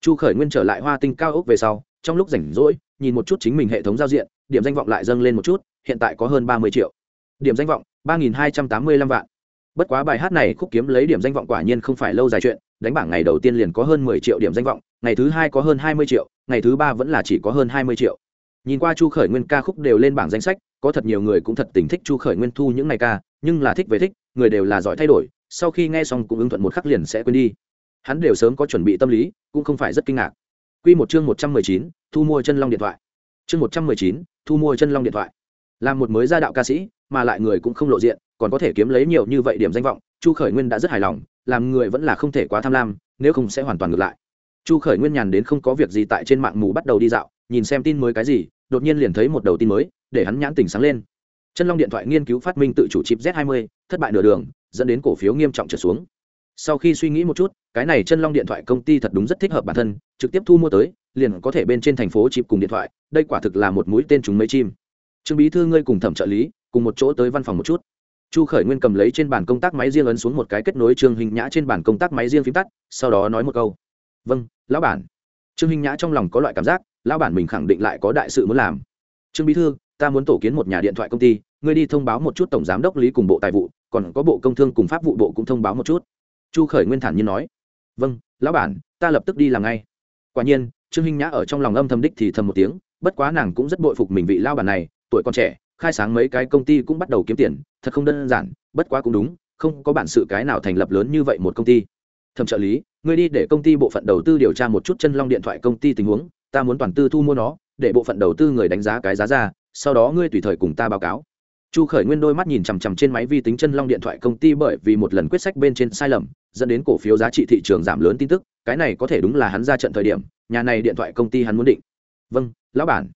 Chu khởi nguyên trở lại hoa tinh cao ốc về sau, trong lúc rảnh rỗi, nhìn một chút chính mình hệ thống giao diện, điểm danh vọng lại dâng lên một chút, hiện tại có hơn ba mươi triệu. Điểm danh vọng ba nghìn hai trăm tám mươi lăm vạn. Bất quá bài hát này khúc kiếm lấy điểm danh vọng quả nhiên không phải lâu dài chuyện, đánh bảng ngày đầu tiên liền có hơn mười triệu điểm danh vọng, ngày thứ hai có hơn hai mươi triệu, ngày thứ ba vẫn là chỉ có hơn hai mươi triệu. Nhìn qua chu khởi nguyên ca khúc đều lên bảng danh sách, có thật nhiều người cũng thật tình thích chu khởi nguyên thu những ngày ca, nhưng là thích về thích, người đều là giỏi thay đổi, sau khi nghe xong cũng ứng thuận một khắc liền sẽ quên đi. Hắn đều sớm có chuẩn bị tâm lý, cũng không phải rất kinh ngạc. Q một chương một trăm mười chín, thu mua chân long điện thoại. Chương một trăm mười chín, thu mua chân long điện thoại là một mới gia đạo ca sĩ, mà lại người cũng không lộ diện, còn có thể kiếm lấy nhiều như vậy điểm danh vọng, chu khởi nguyên đã rất hài lòng, làm người vẫn là không thể quá tham lam, nếu không sẽ hoàn toàn ngược lại. Chu khởi nguyên nhàn đến không có việc gì tại trên mạng mù bắt đầu đi dạo, nhìn xem tin mới cái gì, đột nhiên liền thấy một đầu tin mới, để hắn nhãn tình sáng lên. Chân long điện thoại nghiên cứu phát minh tự chủ chip z 20 thất bại nửa đường, dẫn đến cổ phiếu nghiêm trọng trở xuống. Sau khi suy nghĩ một chút, cái này chân long điện thoại công ty thật đúng rất thích hợp bản thân, trực tiếp thu mua tới, liền có thể bên trên thành phố chip cùng điện thoại, đây quả thực là một mũi tên chúng mấy chim trương bí thư ngươi cùng thẩm trợ lý, cùng một chỗ tới văn phòng một chút. Chu khởi nguyên cầm lấy trên bàn công tác máy riêng ấn xuống một cái kết nối trương hình nhã trên bàn công tác máy riêng phím tắt, sau đó nói một câu. Vâng lão bản. Trương hình nhã trong lòng có loại cảm giác, lão bản mình khẳng định lại có đại sự muốn làm. Trương bí thư, ta muốn tổ kiến một nhà điện thoại công ty, ngươi đi thông báo một chút tổng giám đốc lý cùng bộ tài vụ, còn có bộ công thương cùng pháp vụ bộ cũng thông báo một chút. Chu khởi nguyên thản nhiên nói. Vâng lão bản, ta lập tức đi làm ngay. Quả nhiên, trương Hình nhã ở trong lòng âm thầm đích thì thầm một tiếng, bất quá nàng cũng rất bội phục mình vị lao bản này tuổi còn trẻ, khai sáng mấy cái công ty cũng bắt đầu kiếm tiền, thật không đơn giản, bất quá cũng đúng, không có bản sự cái nào thành lập lớn như vậy một công ty. Thẩm trợ lý, ngươi đi để công ty bộ phận đầu tư điều tra một chút chân long điện thoại công ty tình huống, ta muốn toàn tư thu mua nó, để bộ phận đầu tư người đánh giá cái giá ra, sau đó ngươi tùy thời cùng ta báo cáo. Chu khởi nguyên đôi mắt nhìn chằm chằm trên máy vi tính chân long điện thoại công ty bởi vì một lần quyết sách bên trên sai lầm, dẫn đến cổ phiếu giá trị thị trường giảm lớn tin tức, cái này có thể đúng là hắn ra trận thời điểm, nhà này điện thoại công ty hắn muốn định. Vâng lão bản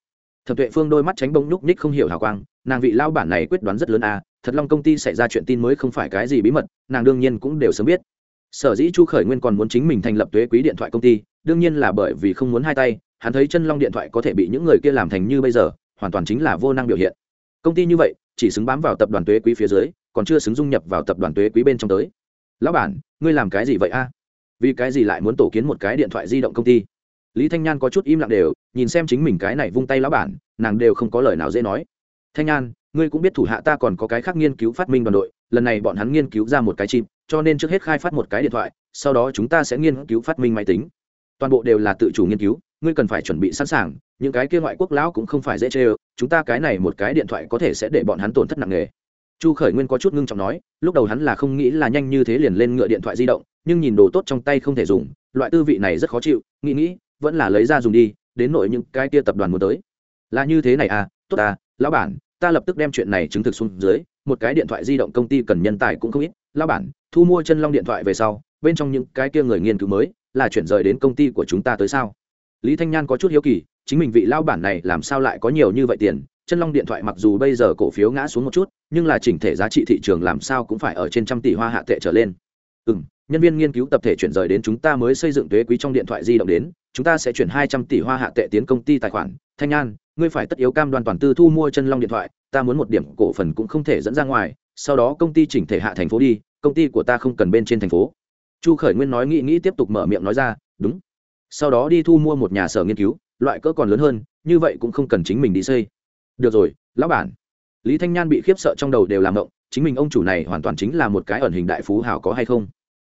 thẩm tuệ phương đôi mắt tránh bông nhúc nhích không hiểu hào quang, nàng vị lao bản này quyết đoán rất lớn à thật long công ty xảy ra chuyện tin mới không phải cái gì bí mật, nàng đương nhiên cũng đều sớm biết. Sở dĩ chu khởi nguyên còn muốn chính mình thành lập thuế quý điện thoại công ty, đương nhiên là bởi vì không muốn hai tay, hắn thấy chân long điện thoại có thể bị những người kia làm thành như bây giờ, hoàn toàn chính là vô năng biểu hiện. Công ty như vậy, chỉ xứng bám vào tập đoàn thuế quý phía dưới, còn chưa xứng dung nhập vào tập đoàn thuế quý bên trong tới. Lão bản, ngươi làm cái gì vậy a? Vì cái gì lại muốn tổ kiến một cái điện thoại di động công ty? Lý thanh nhan có chút im lặng đều, nhìn xem chính mình cái này vung tay lão bản, nàng đều không có lời nào dễ nói. Thanh nhan, ngươi cũng biết thủ hạ ta còn có cái khác nghiên cứu phát minh đoàn đội, lần này bọn hắn nghiên cứu ra một cái chim cho nên trước hết khai phát một cái điện thoại, sau đó chúng ta sẽ nghiên cứu phát minh máy tính. Toàn bộ đều là tự chủ nghiên cứu, ngươi cần phải chuẩn bị sẵn sàng, những cái kia ngoại quốc lão cũng không phải dễ chê ơ, chúng ta cái này một cái điện thoại có thể sẽ để bọn hắn tổn thất nặng nề. Chu khởi nguyên có chút ngưng trọng nói, lúc đầu hắn là không nghĩ là nhanh như thế liền lên ngựa điện thoại di động, nhưng nhìn đồ tốt trong tay không thể dùng, loại tư vị này rất khó chịu, nghĩ nghĩ vẫn là lấy ra dùng đi, đến nội những cái kia tập đoàn muốn tới. Là như thế này à tốt à lão bản, ta lập tức đem chuyện này chứng thực xuống dưới, một cái điện thoại di động công ty cần nhân tài cũng không ít. Lão bản, thu mua chân long điện thoại về sau, bên trong những cái kia người nghiên cứu mới, là chuyển rời đến công ty của chúng ta tới sao? Lý thanh nhan có chút hiếu kỳ, chính mình vị lão bản này làm sao lại có nhiều như vậy tiền? Chân long điện thoại mặc dù bây giờ cổ phiếu ngã xuống một chút, nhưng là chỉnh thể giá trị thị trường làm sao cũng phải ở trên trăm tỷ hoa hạ tệ trở lên. Ừ nhân viên nghiên cứu tập thể chuyển rời đến chúng ta mới xây dựng thuế quý trong điện thoại di động đến chúng ta sẽ chuyển hai trăm tỷ hoa hạ tệ tiến công ty tài khoản. Thanh An, ngươi phải tất yếu cam đoan toàn tư thu mua chân long điện thoại ta muốn một điểm cổ phần cũng không thể dẫn ra ngoài sau đó công ty chỉnh thể hạ thành phố đi công ty của ta không cần bên trên thành phố. Chu khởi nguyên nói nghĩ nghĩ tiếp tục mở miệng nói ra đúng. Sau đó đi thu mua một nhà sở nghiên cứu loại cỡ còn lớn hơn như vậy cũng không cần chính mình đi xây. Được rồi lão bản. Lý thanh nhan bị khiếp sợ trong đầu đều làm động chính mình ông chủ này hoàn toàn chính là một cái ẩn hình đại phú hào có hay không.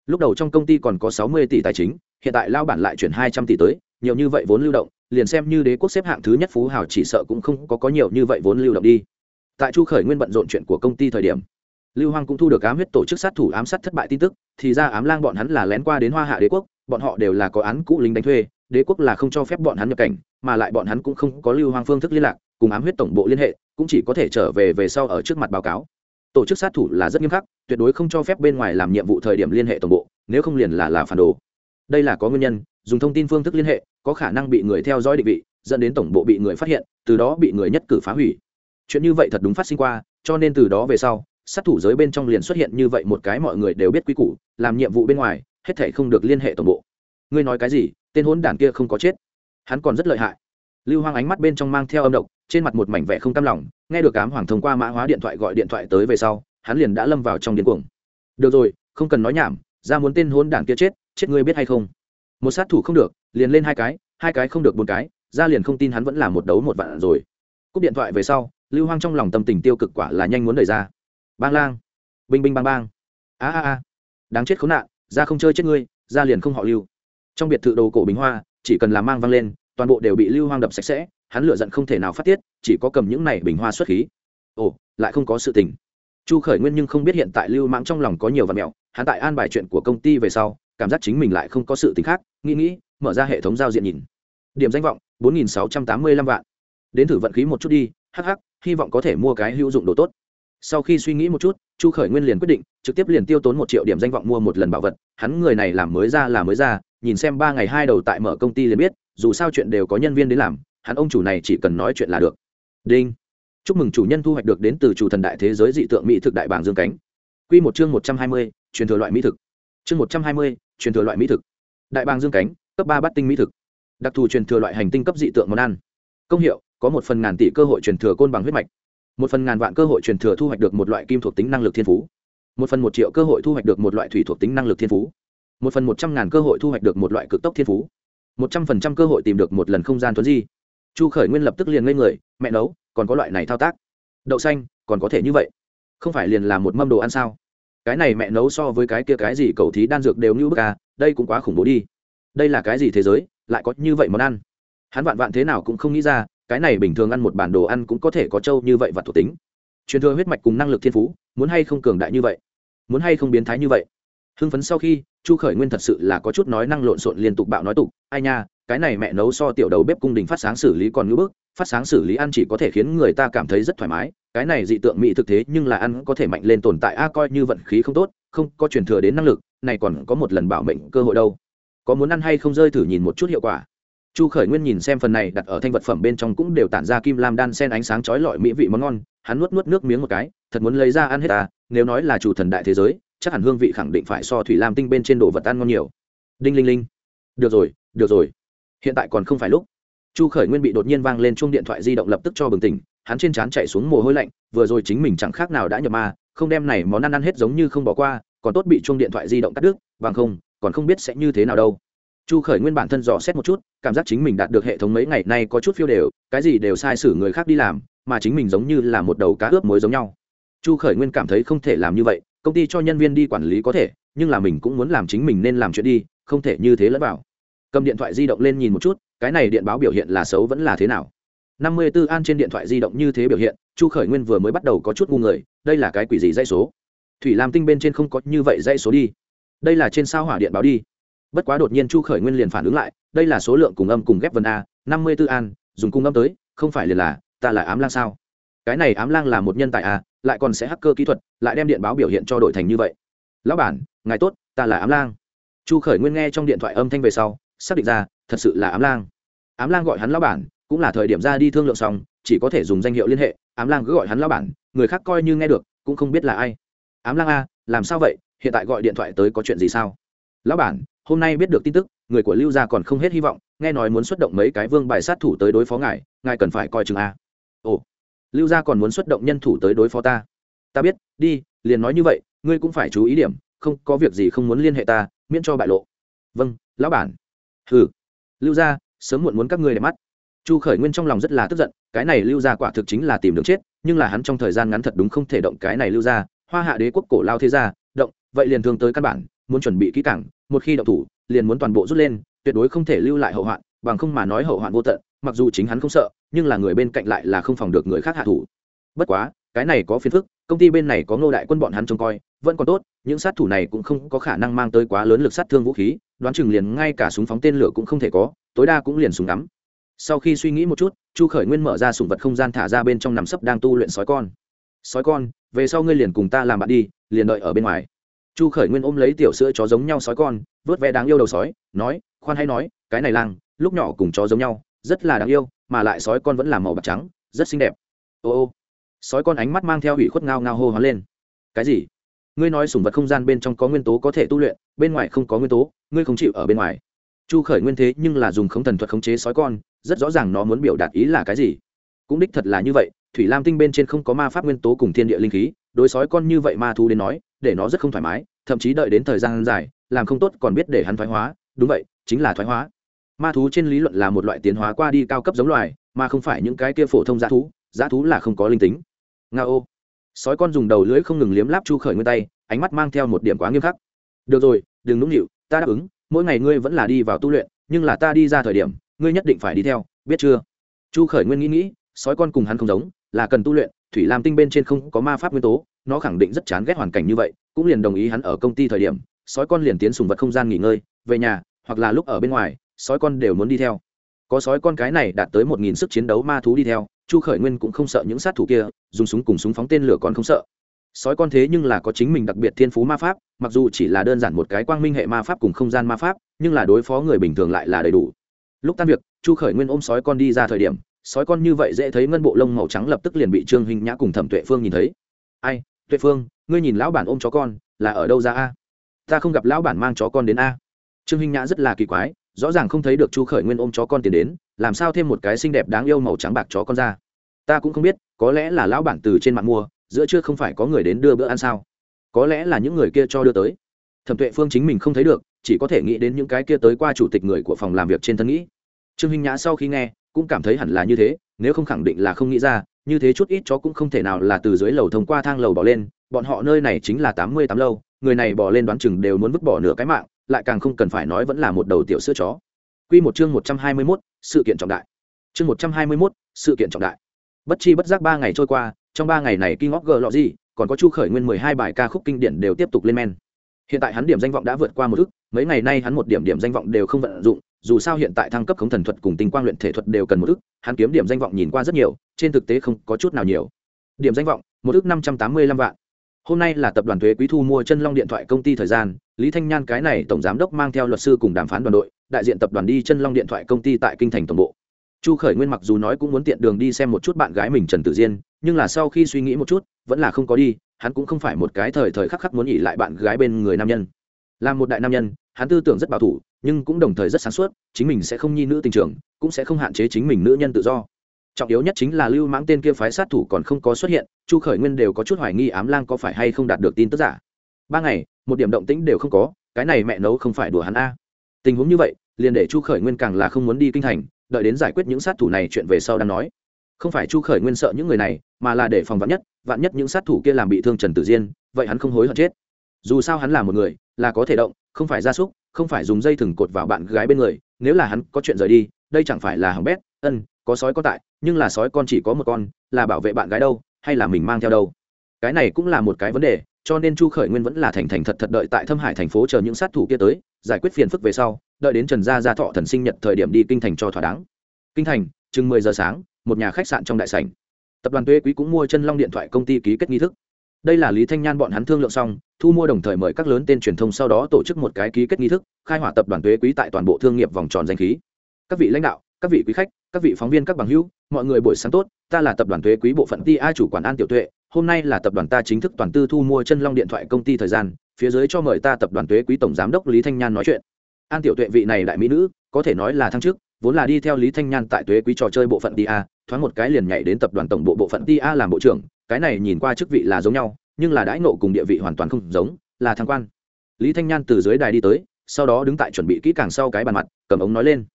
Lúc đầu trong công ty còn có sáu mươi tỷ tài chính hiện tại lao bản lại chuyển hai trăm tỷ tới nhiều như vậy vốn lưu động liền xem như đế quốc xếp hạng thứ nhất phú hào chỉ sợ cũng không có, có nhiều như vậy vốn lưu động đi. Tại chu khởi nguyên bận rộn chuyện của công ty thời điểm lưu hoang cũng thu được ám huyết tổ chức sát thủ ám sát thất bại tin tức thì ra ám lang bọn hắn là lén qua đến hoa hạ đế quốc bọn họ đều là có án cũ lính đánh thuê đế quốc là không cho phép bọn hắn nhập cảnh mà lại bọn hắn cũng không có lưu hoang phương thức liên lạc cùng ám huyết tổng bộ liên hệ cũng chỉ có thể trở về về sau ở trước mặt báo cáo. Tổ chức sát thủ là rất nghiêm khắc tuyệt đối không cho phép bên ngoài làm nhiệm vụ thời điểm liên hệ tổng bộ nếu không liền là là phản đồ đây là có nguyên nhân, dùng thông tin phương thức liên hệ, có khả năng bị người theo dõi định vị, dẫn đến tổng bộ bị người phát hiện, từ đó bị người nhất cử phá hủy. Chuyện như vậy thật đúng phát sinh qua, cho nên từ đó về sau, sát thủ giới bên trong liền xuất hiện như vậy một cái mọi người đều biết quy củ, làm nhiệm vụ bên ngoài, hết thể không được liên hệ tổng bộ. Ngươi nói cái gì, tên hốn đản kia không có chết. Hắn còn rất lợi hại. Lưu hoang ánh mắt bên trong mang theo âm độc, trên mặt một mảnh vẻ không cam lòng, nghe được cám hoàng thông qua mã hóa điện thoại gọi điện thoại tới về sau, hắn liền đã lâm vào trong điên cuồng. Được rồi, không cần nói nhảm, ra muốn tên hôn đảng kia chết chết ngươi biết hay không? Một sát thủ không được, liền lên hai cái hai cái không được bốn cái, ra liền không tin hắn vẫn là một đấu một vạn rồi. Cúp điện thoại về sau, lưu hoang trong lòng tâm tình tiêu cực quả là nhanh muốn đẩy ra. Bang lang binh binh bang bang. A a a, đáng chết khốn nạn, ra không chơi chết ngươi, ra liền không họ lưu. Trong biệt thự đồ cổ bình hoa, chỉ cần làm mang văng lên, toàn bộ đều bị lưu hoang đập sạch sẽ, hắn lựa giận không thể nào phát tiết, chỉ có cầm những này bình hoa xuất khí. Ồ, lại không có sự tình. Chu khởi nguyên nhưng không biết hiện tại lưu mãng trong lòng có nhiều vật mẹo, hắn tại an bài chuyện của công ty về sau cảm giác chính mình lại không có sự tính khác, nghĩ nghĩ, mở ra hệ thống giao diện nhìn. Điểm danh vọng, bốn nghìn sáu trăm tám mươi lăm vạn. Đến thử vận khí một chút đi hh hy vọng có thể mua cái hữu dụng đồ tốt. Sau khi suy nghĩ một chút, chu khởi nguyên liền quyết định, trực tiếp liền tiêu tốn một triệu điểm danh vọng mua một lần bảo vật, hắn người này làm mới ra là mới ra, nhìn xem ba ngày hai đầu tại mở công ty liền biết, dù sao chuyện đều có nhân viên đến làm, hắn ông chủ này chỉ cần nói chuyện là được. Đinh. Chúc mừng chủ nhân thu hoạch được đến từ chủ thần đại thế giới dị tượng mỹ thực đại bảng dương cánh. Q một chương một trăm hai mươi, truyền thừa loại mỹ thực. Chương một trăm hai mươi truyền thừa loại mỹ thực. Đại bàng dương cánh, cấp ba bát tinh mỹ thực. Đặc thù truyền thừa loại hành tinh cấp dị tượng món ăn. Công hiệu, có một phần ngàn tỷ cơ hội truyền thừa côn bằng huyết mạch. Một phần ngàn vạn cơ hội truyền thừa thu hoạch được một loại kim thuộc tính năng lực thiên phú. Một phần một triệu cơ hội thu hoạch được một loại thủy thuộc tính năng lực thiên phú. Một phần một trăm ngàn cơ hội thu hoạch được một loại cực tốc thiên phú. Một trăm phần trăm cơ hội tìm được một lần không gian thuấn di. Chu khởi nguyên lập tức liền ngây người, mẹ nấu, còn có loại này thao tác. Đậu xanh, còn có thể như vậy. Không phải liền là một mâm đồ ăn sao? Cái này mẹ nấu so với cái kia cái gì cầu thí đan dược đều như bức à đây cũng quá khủng bố đi. Đây là cái gì thế giới, lại có như vậy món ăn? Hắn vạn vạn thế nào cũng không nghĩ ra, cái này bình thường ăn một bản đồ ăn cũng có thể có trâu như vậy và thuộc tính. Truyền thừa huyết mạch cùng năng lực thiên phú, muốn hay không cường đại như vậy? Muốn hay không biến thái như vậy? Hưng phấn sau khi, chu khởi nguyên thật sự là có chút nói năng lộn xộn liên tục bạo nói tục, ai nha, cái này mẹ nấu so tiểu đầu bếp cung đình phát sáng xử lý còn ngữ bức, phát sáng xử lý ăn chỉ có thể khiến người ta cảm thấy rất thoải mái cái này dị tượng mỹ thực thế nhưng là ăn có thể mạnh lên tồn tại. A, coi như vận khí không tốt, không có truyền thừa đến năng lực, này còn có một lần bảo mệnh cơ hội đâu. Có muốn ăn hay không rơi thử nhìn một chút hiệu quả. Chu khởi nguyên nhìn xem phần này đặt ở thanh vật phẩm bên trong cũng đều tản ra kim lam đan sen ánh sáng chói lọi mỹ vị món ngon, hắn nuốt nuốt nước miếng một cái, thật muốn lấy ra ăn hết ta, nếu nói là chủ thần đại thế giới, chắc hẳn hương vị khẳng định phải so thủy lam tinh bên trên đồ vật ăn ngon nhiều. Đinh linh linh. Được rồi được rồi. Hiện tại còn không phải lúc. Chu khởi nguyên bị đột nhiên vang lên chuông điện thoại di động lập tức cho bừng tỉnh hắn trên trán chạy xuống mồ hôi lạnh, vừa rồi chính mình chẳng khác nào đã nhập ma, không đem này món ăn ăn hết giống như không bỏ qua, còn tốt bị chuông điện thoại di động cắt đứt, bằng không, còn không biết sẽ như thế nào đâu. Chu khởi nguyên bản thân dò xét một chút, cảm giác chính mình đạt được hệ thống mấy ngày nay có chút phiêu đều, cái gì đều sai sử người khác đi làm, mà chính mình giống như là một đầu cá ướp muối giống nhau. Chu khởi nguyên cảm thấy không thể làm như vậy, công ty cho nhân viên đi quản lý có thể, nhưng là mình cũng muốn làm chính mình nên làm chuyện đi, không thể như thế lẫn vào. Cầm điện thoại di động lên nhìn một chút, cái này điện báo biểu hiện là xấu vẫn là thế nào? Năm mươi 54 an trên điện thoại di động như thế biểu hiện, chu khởi nguyên vừa mới bắt đầu có chút ngu người, đây là cái quỷ gì dãy số? Thủy lam tinh bên trên không có như vậy dãy số đi. Đây là trên sao hỏa điện báo đi. Bất quá đột nhiên chu khởi nguyên liền phản ứng lại, đây là số lượng cùng âm cùng ghép vần a, năm mươi 54 an, dùng cung âm tới, không phải liền là, ta là ám lang sao? Cái này ám lang là một nhân tài a, lại còn sẽ hacker kỹ thuật, lại đem điện báo biểu hiện cho đổi thành như vậy. Lão bản, ngài tốt, ta là ám lang. Chu khởi nguyên nghe trong điện thoại âm thanh về sau, xác định ra, thật sự là ám lang. Ám lang gọi hắn lão bản cũng là thời điểm ra đi thương lượng xong, chỉ có thể dùng danh hiệu liên hệ, ám lang cứ gọi hắn lão bản, người khác coi như nghe được, cũng không biết là ai. Ám lang a, làm sao vậy? Hiện tại gọi điện thoại tới có chuyện gì sao? Lão bản, hôm nay biết được tin tức, người của lưu gia còn không hết hy vọng, nghe nói muốn xuất động mấy cái vương bài sát thủ tới đối phó ngài ngài cần phải coi chừng a. Ồ, lưu gia còn muốn xuất động nhân thủ tới đối phó ta. Ta biết, đi, liền nói như vậy, ngươi cũng phải chú ý điểm, không, có việc gì không muốn liên hệ ta, miễn cho bại lộ. Vâng lão bản. Ừ lưu gia, sớm muộn muốn các ngươi để mắt chu khởi nguyên trong lòng rất là tức giận, cái này lưu gia quả thực chính là tìm đường chết, nhưng là hắn trong thời gian ngắn thật đúng không thể động cái này lưu gia, hoa hạ đế quốc cổ lao thế gia, động, vậy liền thường tới căn bản, muốn chuẩn bị kỹ cảng một khi động thủ, liền muốn toàn bộ rút lên, tuyệt đối không thể lưu lại hậu hoạn, bằng không mà nói hậu hoạn vô tận, mặc dù chính hắn không sợ, nhưng là người bên cạnh lại là không phòng được người khác hạ thủ. Bất quá, cái này có phiền phức, công ty bên này có ngô đại quân bọn hắn trông coi, vẫn còn tốt, những sát thủ này cũng không có khả năng mang tới quá lớn lực sát thương vũ khí, đoán chừng liền ngay cả súng phóng tên lửa cũng không thể có, tối đa cũng liền súng đắm sau khi suy nghĩ một chút, chu khởi nguyên mở ra sùng vật không gian thả ra bên trong nằm sấp đang tu luyện sói con. Sói con, về sau ngươi liền cùng ta làm bạn đi, liền đợi ở bên ngoài. Chu khởi nguyên ôm lấy tiểu sữa chó giống nhau sói con, vớt ve đáng yêu đầu sói, nói, khoan hay nói, cái này lang, lúc nhỏ cùng chó giống nhau, rất là đáng yêu, mà lại sói con vẫn là màu bạc trắng, rất xinh đẹp. Ô ô. Sói con ánh mắt mang theo hủy khuất ngao ngao hô hoán lên. Cái gì? Ngươi nói sùng vật không gian bên trong có nguyên tố có thể tu luyện, bên ngoài không có nguyên tố, ngươi không chịu ở bên ngoài chu khởi nguyên thế nhưng là dùng khống thần thuật khống chế sói con, rất rõ ràng nó muốn biểu đạt ý là cái gì. Cũng đích thật là như vậy, thủy lam tinh bên trên không có ma pháp nguyên tố cùng thiên địa linh khí, đối sói con như vậy ma thu đến nói, để nó rất không thoải mái, thậm chí đợi đến thời gian dài, làm không tốt còn biết để hắn thoái hóa. Đúng vậy, chính là thoái hóa. Ma thú trên lý luận là một loại tiến hóa qua đi cao cấp giống loài, mà không phải những cái kia phổ thông g thú g thú là không có linh tính. Nga ô. Sói con dùng đầu lưỡi không ngừng liếm láp chu khởi nguyên tay, ánh mắt mang theo một điểm quá nghiêm khắc. Được rồi, đừng nũng nịu, ta đáp ứng mỗi ngày ngươi vẫn là đi vào tu luyện, nhưng là ta đi ra thời điểm, ngươi nhất định phải đi theo, biết chưa? Chu khởi nguyên nghĩ nghĩ, sói con cùng hắn không giống, là cần tu luyện, thủy lam tinh bên trên không có ma pháp nguyên tố, nó khẳng định rất chán ghét hoàn cảnh như vậy, cũng liền đồng ý hắn ở công ty thời điểm, sói con liền tiến sùng vật không gian nghỉ ngơi, về nhà, hoặc là lúc ở bên ngoài, sói con đều muốn đi theo. Có sói con cái này đạt tới một nghìn sức chiến đấu ma thú đi theo, chu khởi nguyên cũng không sợ những sát thủ kia, dùng súng cùng súng phóng tên lửa còn không sợ sói con thế nhưng là có chính mình đặc biệt thiên phú ma pháp, mặc dù chỉ là đơn giản một cái quang minh hệ ma pháp cùng không gian ma pháp, nhưng là đối phó người bình thường lại là đầy đủ. Lúc tan việc, chu khởi nguyên ôm sói con đi ra thời điểm, sói con như vậy dễ thấy ngân bộ lông màu trắng lập tức liền bị trương hình nhã cùng thẩm tuệ phương nhìn thấy. Ai, tuệ phương, ngươi nhìn lão bản ôm chó con, là ở đâu ra a? Ta không gặp lão bản mang chó con đến a. Trương hình nhã rất là kỳ quái, rõ ràng không thấy được chu khởi nguyên ôm chó con tiền đến, làm sao thêm một cái xinh đẹp đáng yêu màu trắng bạc chó con ra. Ta cũng không biết, có lẽ là lão bản từ trên mạng mua giữa chưa không phải có người đến đưa bữa ăn sao có lẽ là những người kia cho đưa tới thẩm tuệ phương chính mình không thấy được chỉ có thể nghĩ đến những cái kia tới qua chủ tịch người của phòng làm việc trên thân nghĩ trương huynh nhã sau khi nghe cũng cảm thấy hẳn là như thế nếu không khẳng định là không nghĩ ra như thế chút ít chó cũng không thể nào là từ dưới lầu thông qua thang lầu bỏ lên bọn họ nơi này chính là tám mươi tám lâu người này bỏ lên đoán chừng đều muốn vứt bỏ nửa cái mạng lại càng không cần phải nói vẫn là một đầu tiểu sữa chó Quy một chương một trăm hai mươi 121, sự kiện trọng đại. Chương một trăm hai mươi 121, sự kiện trọng đại. Bất chi bất giác ba ngày trôi qua, trong ba ngày này King of Glory, lọ còn có Chu Khởi Nguyên mười hai bài ca khúc kinh điển đều tiếp tục lên men. Hiện tại hắn điểm danh vọng đã vượt qua một ức, mấy ngày nay hắn một điểm điểm danh vọng đều không vận dụng, dù sao hiện tại thăng cấp khống thần thuật cùng tinh quang luyện thể thuật đều cần một ức, hắn kiếm điểm danh vọng nhìn qua rất nhiều, trên thực tế không có chút nào nhiều. Điểm danh vọng, một ức năm trăm tám mươi lăm vạn. Hôm nay là tập đoàn thuế quý thu mua chân long điện thoại công ty thời gian, Lý Thanh Nhan cái này tổng giám đốc mang theo luật sư cùng đàm phán đoàn đội, đại diện tập đoàn đi chân long điện thoại công ty tại kinh thành tổng bộ chu khởi nguyên mặc dù nói cũng muốn tiện đường đi xem một chút bạn gái mình trần tử diên, nhưng là sau khi suy nghĩ một chút, vẫn là không có đi, hắn cũng không phải một cái thời thời khắc khắc muốn nghỉ lại bạn gái bên người nam nhân. Là một đại nam nhân, hắn tư tưởng rất bảo thủ, nhưng cũng đồng thời rất sáng suốt, chính mình sẽ không nhi nữ tình trường, cũng sẽ không hạn chế chính mình nữ nhân tự do. Trọng yếu nhất chính là lưu mãng tên kia phái sát thủ còn không có xuất hiện, chu khởi nguyên đều có chút hoài nghi ám lang có phải hay không đạt được tin tức giả. Ba ngày, một điểm động tĩnh đều không có, cái này mẹ nấu không phải đùa hắn a. Tình huống như vậy, liền để chu khởi nguyên càng là không muốn đi kinh thành đợi đến giải quyết những sát thủ này chuyện về sau đang nói. Không phải chu khởi nguyên sợ những người này, mà là để phòng vắn nhất, vạn nhất những sát thủ kia làm bị thương trần tử diên, vậy hắn không hối hận chết. Dù sao hắn là một người, là có thể động, không phải gia súc, không phải dùng dây thừng cột vào bạn gái bên người, nếu là hắn có chuyện rời đi, đây chẳng phải là hỏng bét, ân, có sói có tại, nhưng là sói con chỉ có một con, là bảo vệ bạn gái đâu, hay là mình mang theo đâu? Cái này cũng là một cái vấn đề, cho nên chu khởi nguyên vẫn là thành thành thật thật đợi tại thâm hải thành phố chờ những sát thủ kia tới, giải quyết phiền phức về sau đợi đến trần gia gia thọ thần sinh nhật thời điểm đi kinh thành cho thỏa đáng. Kinh thành, chừng mười giờ sáng, một nhà khách sạn trong đại sảnh. Tập đoàn tuế quý cũng mua chân long điện thoại công ty ký kết nghi thức. Đây là lý thanh nhan bọn hắn thương lượng xong, thu mua đồng thời mời các lớn tên truyền thông sau đó tổ chức một cái ký kết nghi thức, khai hỏa tập đoàn tuế quý tại toàn bộ thương nghiệp vòng tròn danh khí. Các vị lãnh đạo, các vị quý khách, các vị phóng viên các bằng hữu, mọi người buổi sáng tốt, ta là tập đoàn thuế quý bộ phận ti a chủ quản an tiểu tuệ, hôm nay là tập đoàn ta chính thức toàn tư thu mua chân long điện thoại công ty thời gian, phía dưới cho mời ta tập đoàn thuế quý tổng giám đốc lý thanh nhan nói chuyện an tiểu tuệ vị này đại mỹ nữ có thể nói là thăng chức vốn là đi theo lý thanh nhan tại tuế quý trò chơi bộ phận TA, thoáng một cái liền nhảy đến tập đoàn tổng bộ bộ phận TA làm bộ trưởng cái này nhìn qua chức vị là giống nhau nhưng là đãi nộ cùng địa vị hoàn toàn không giống là thăng quan. Lý thanh nhan từ dưới đài đi tới sau đó đứng tại chuẩn bị kỹ càng sau cái bàn mặt cầm ống nói lên.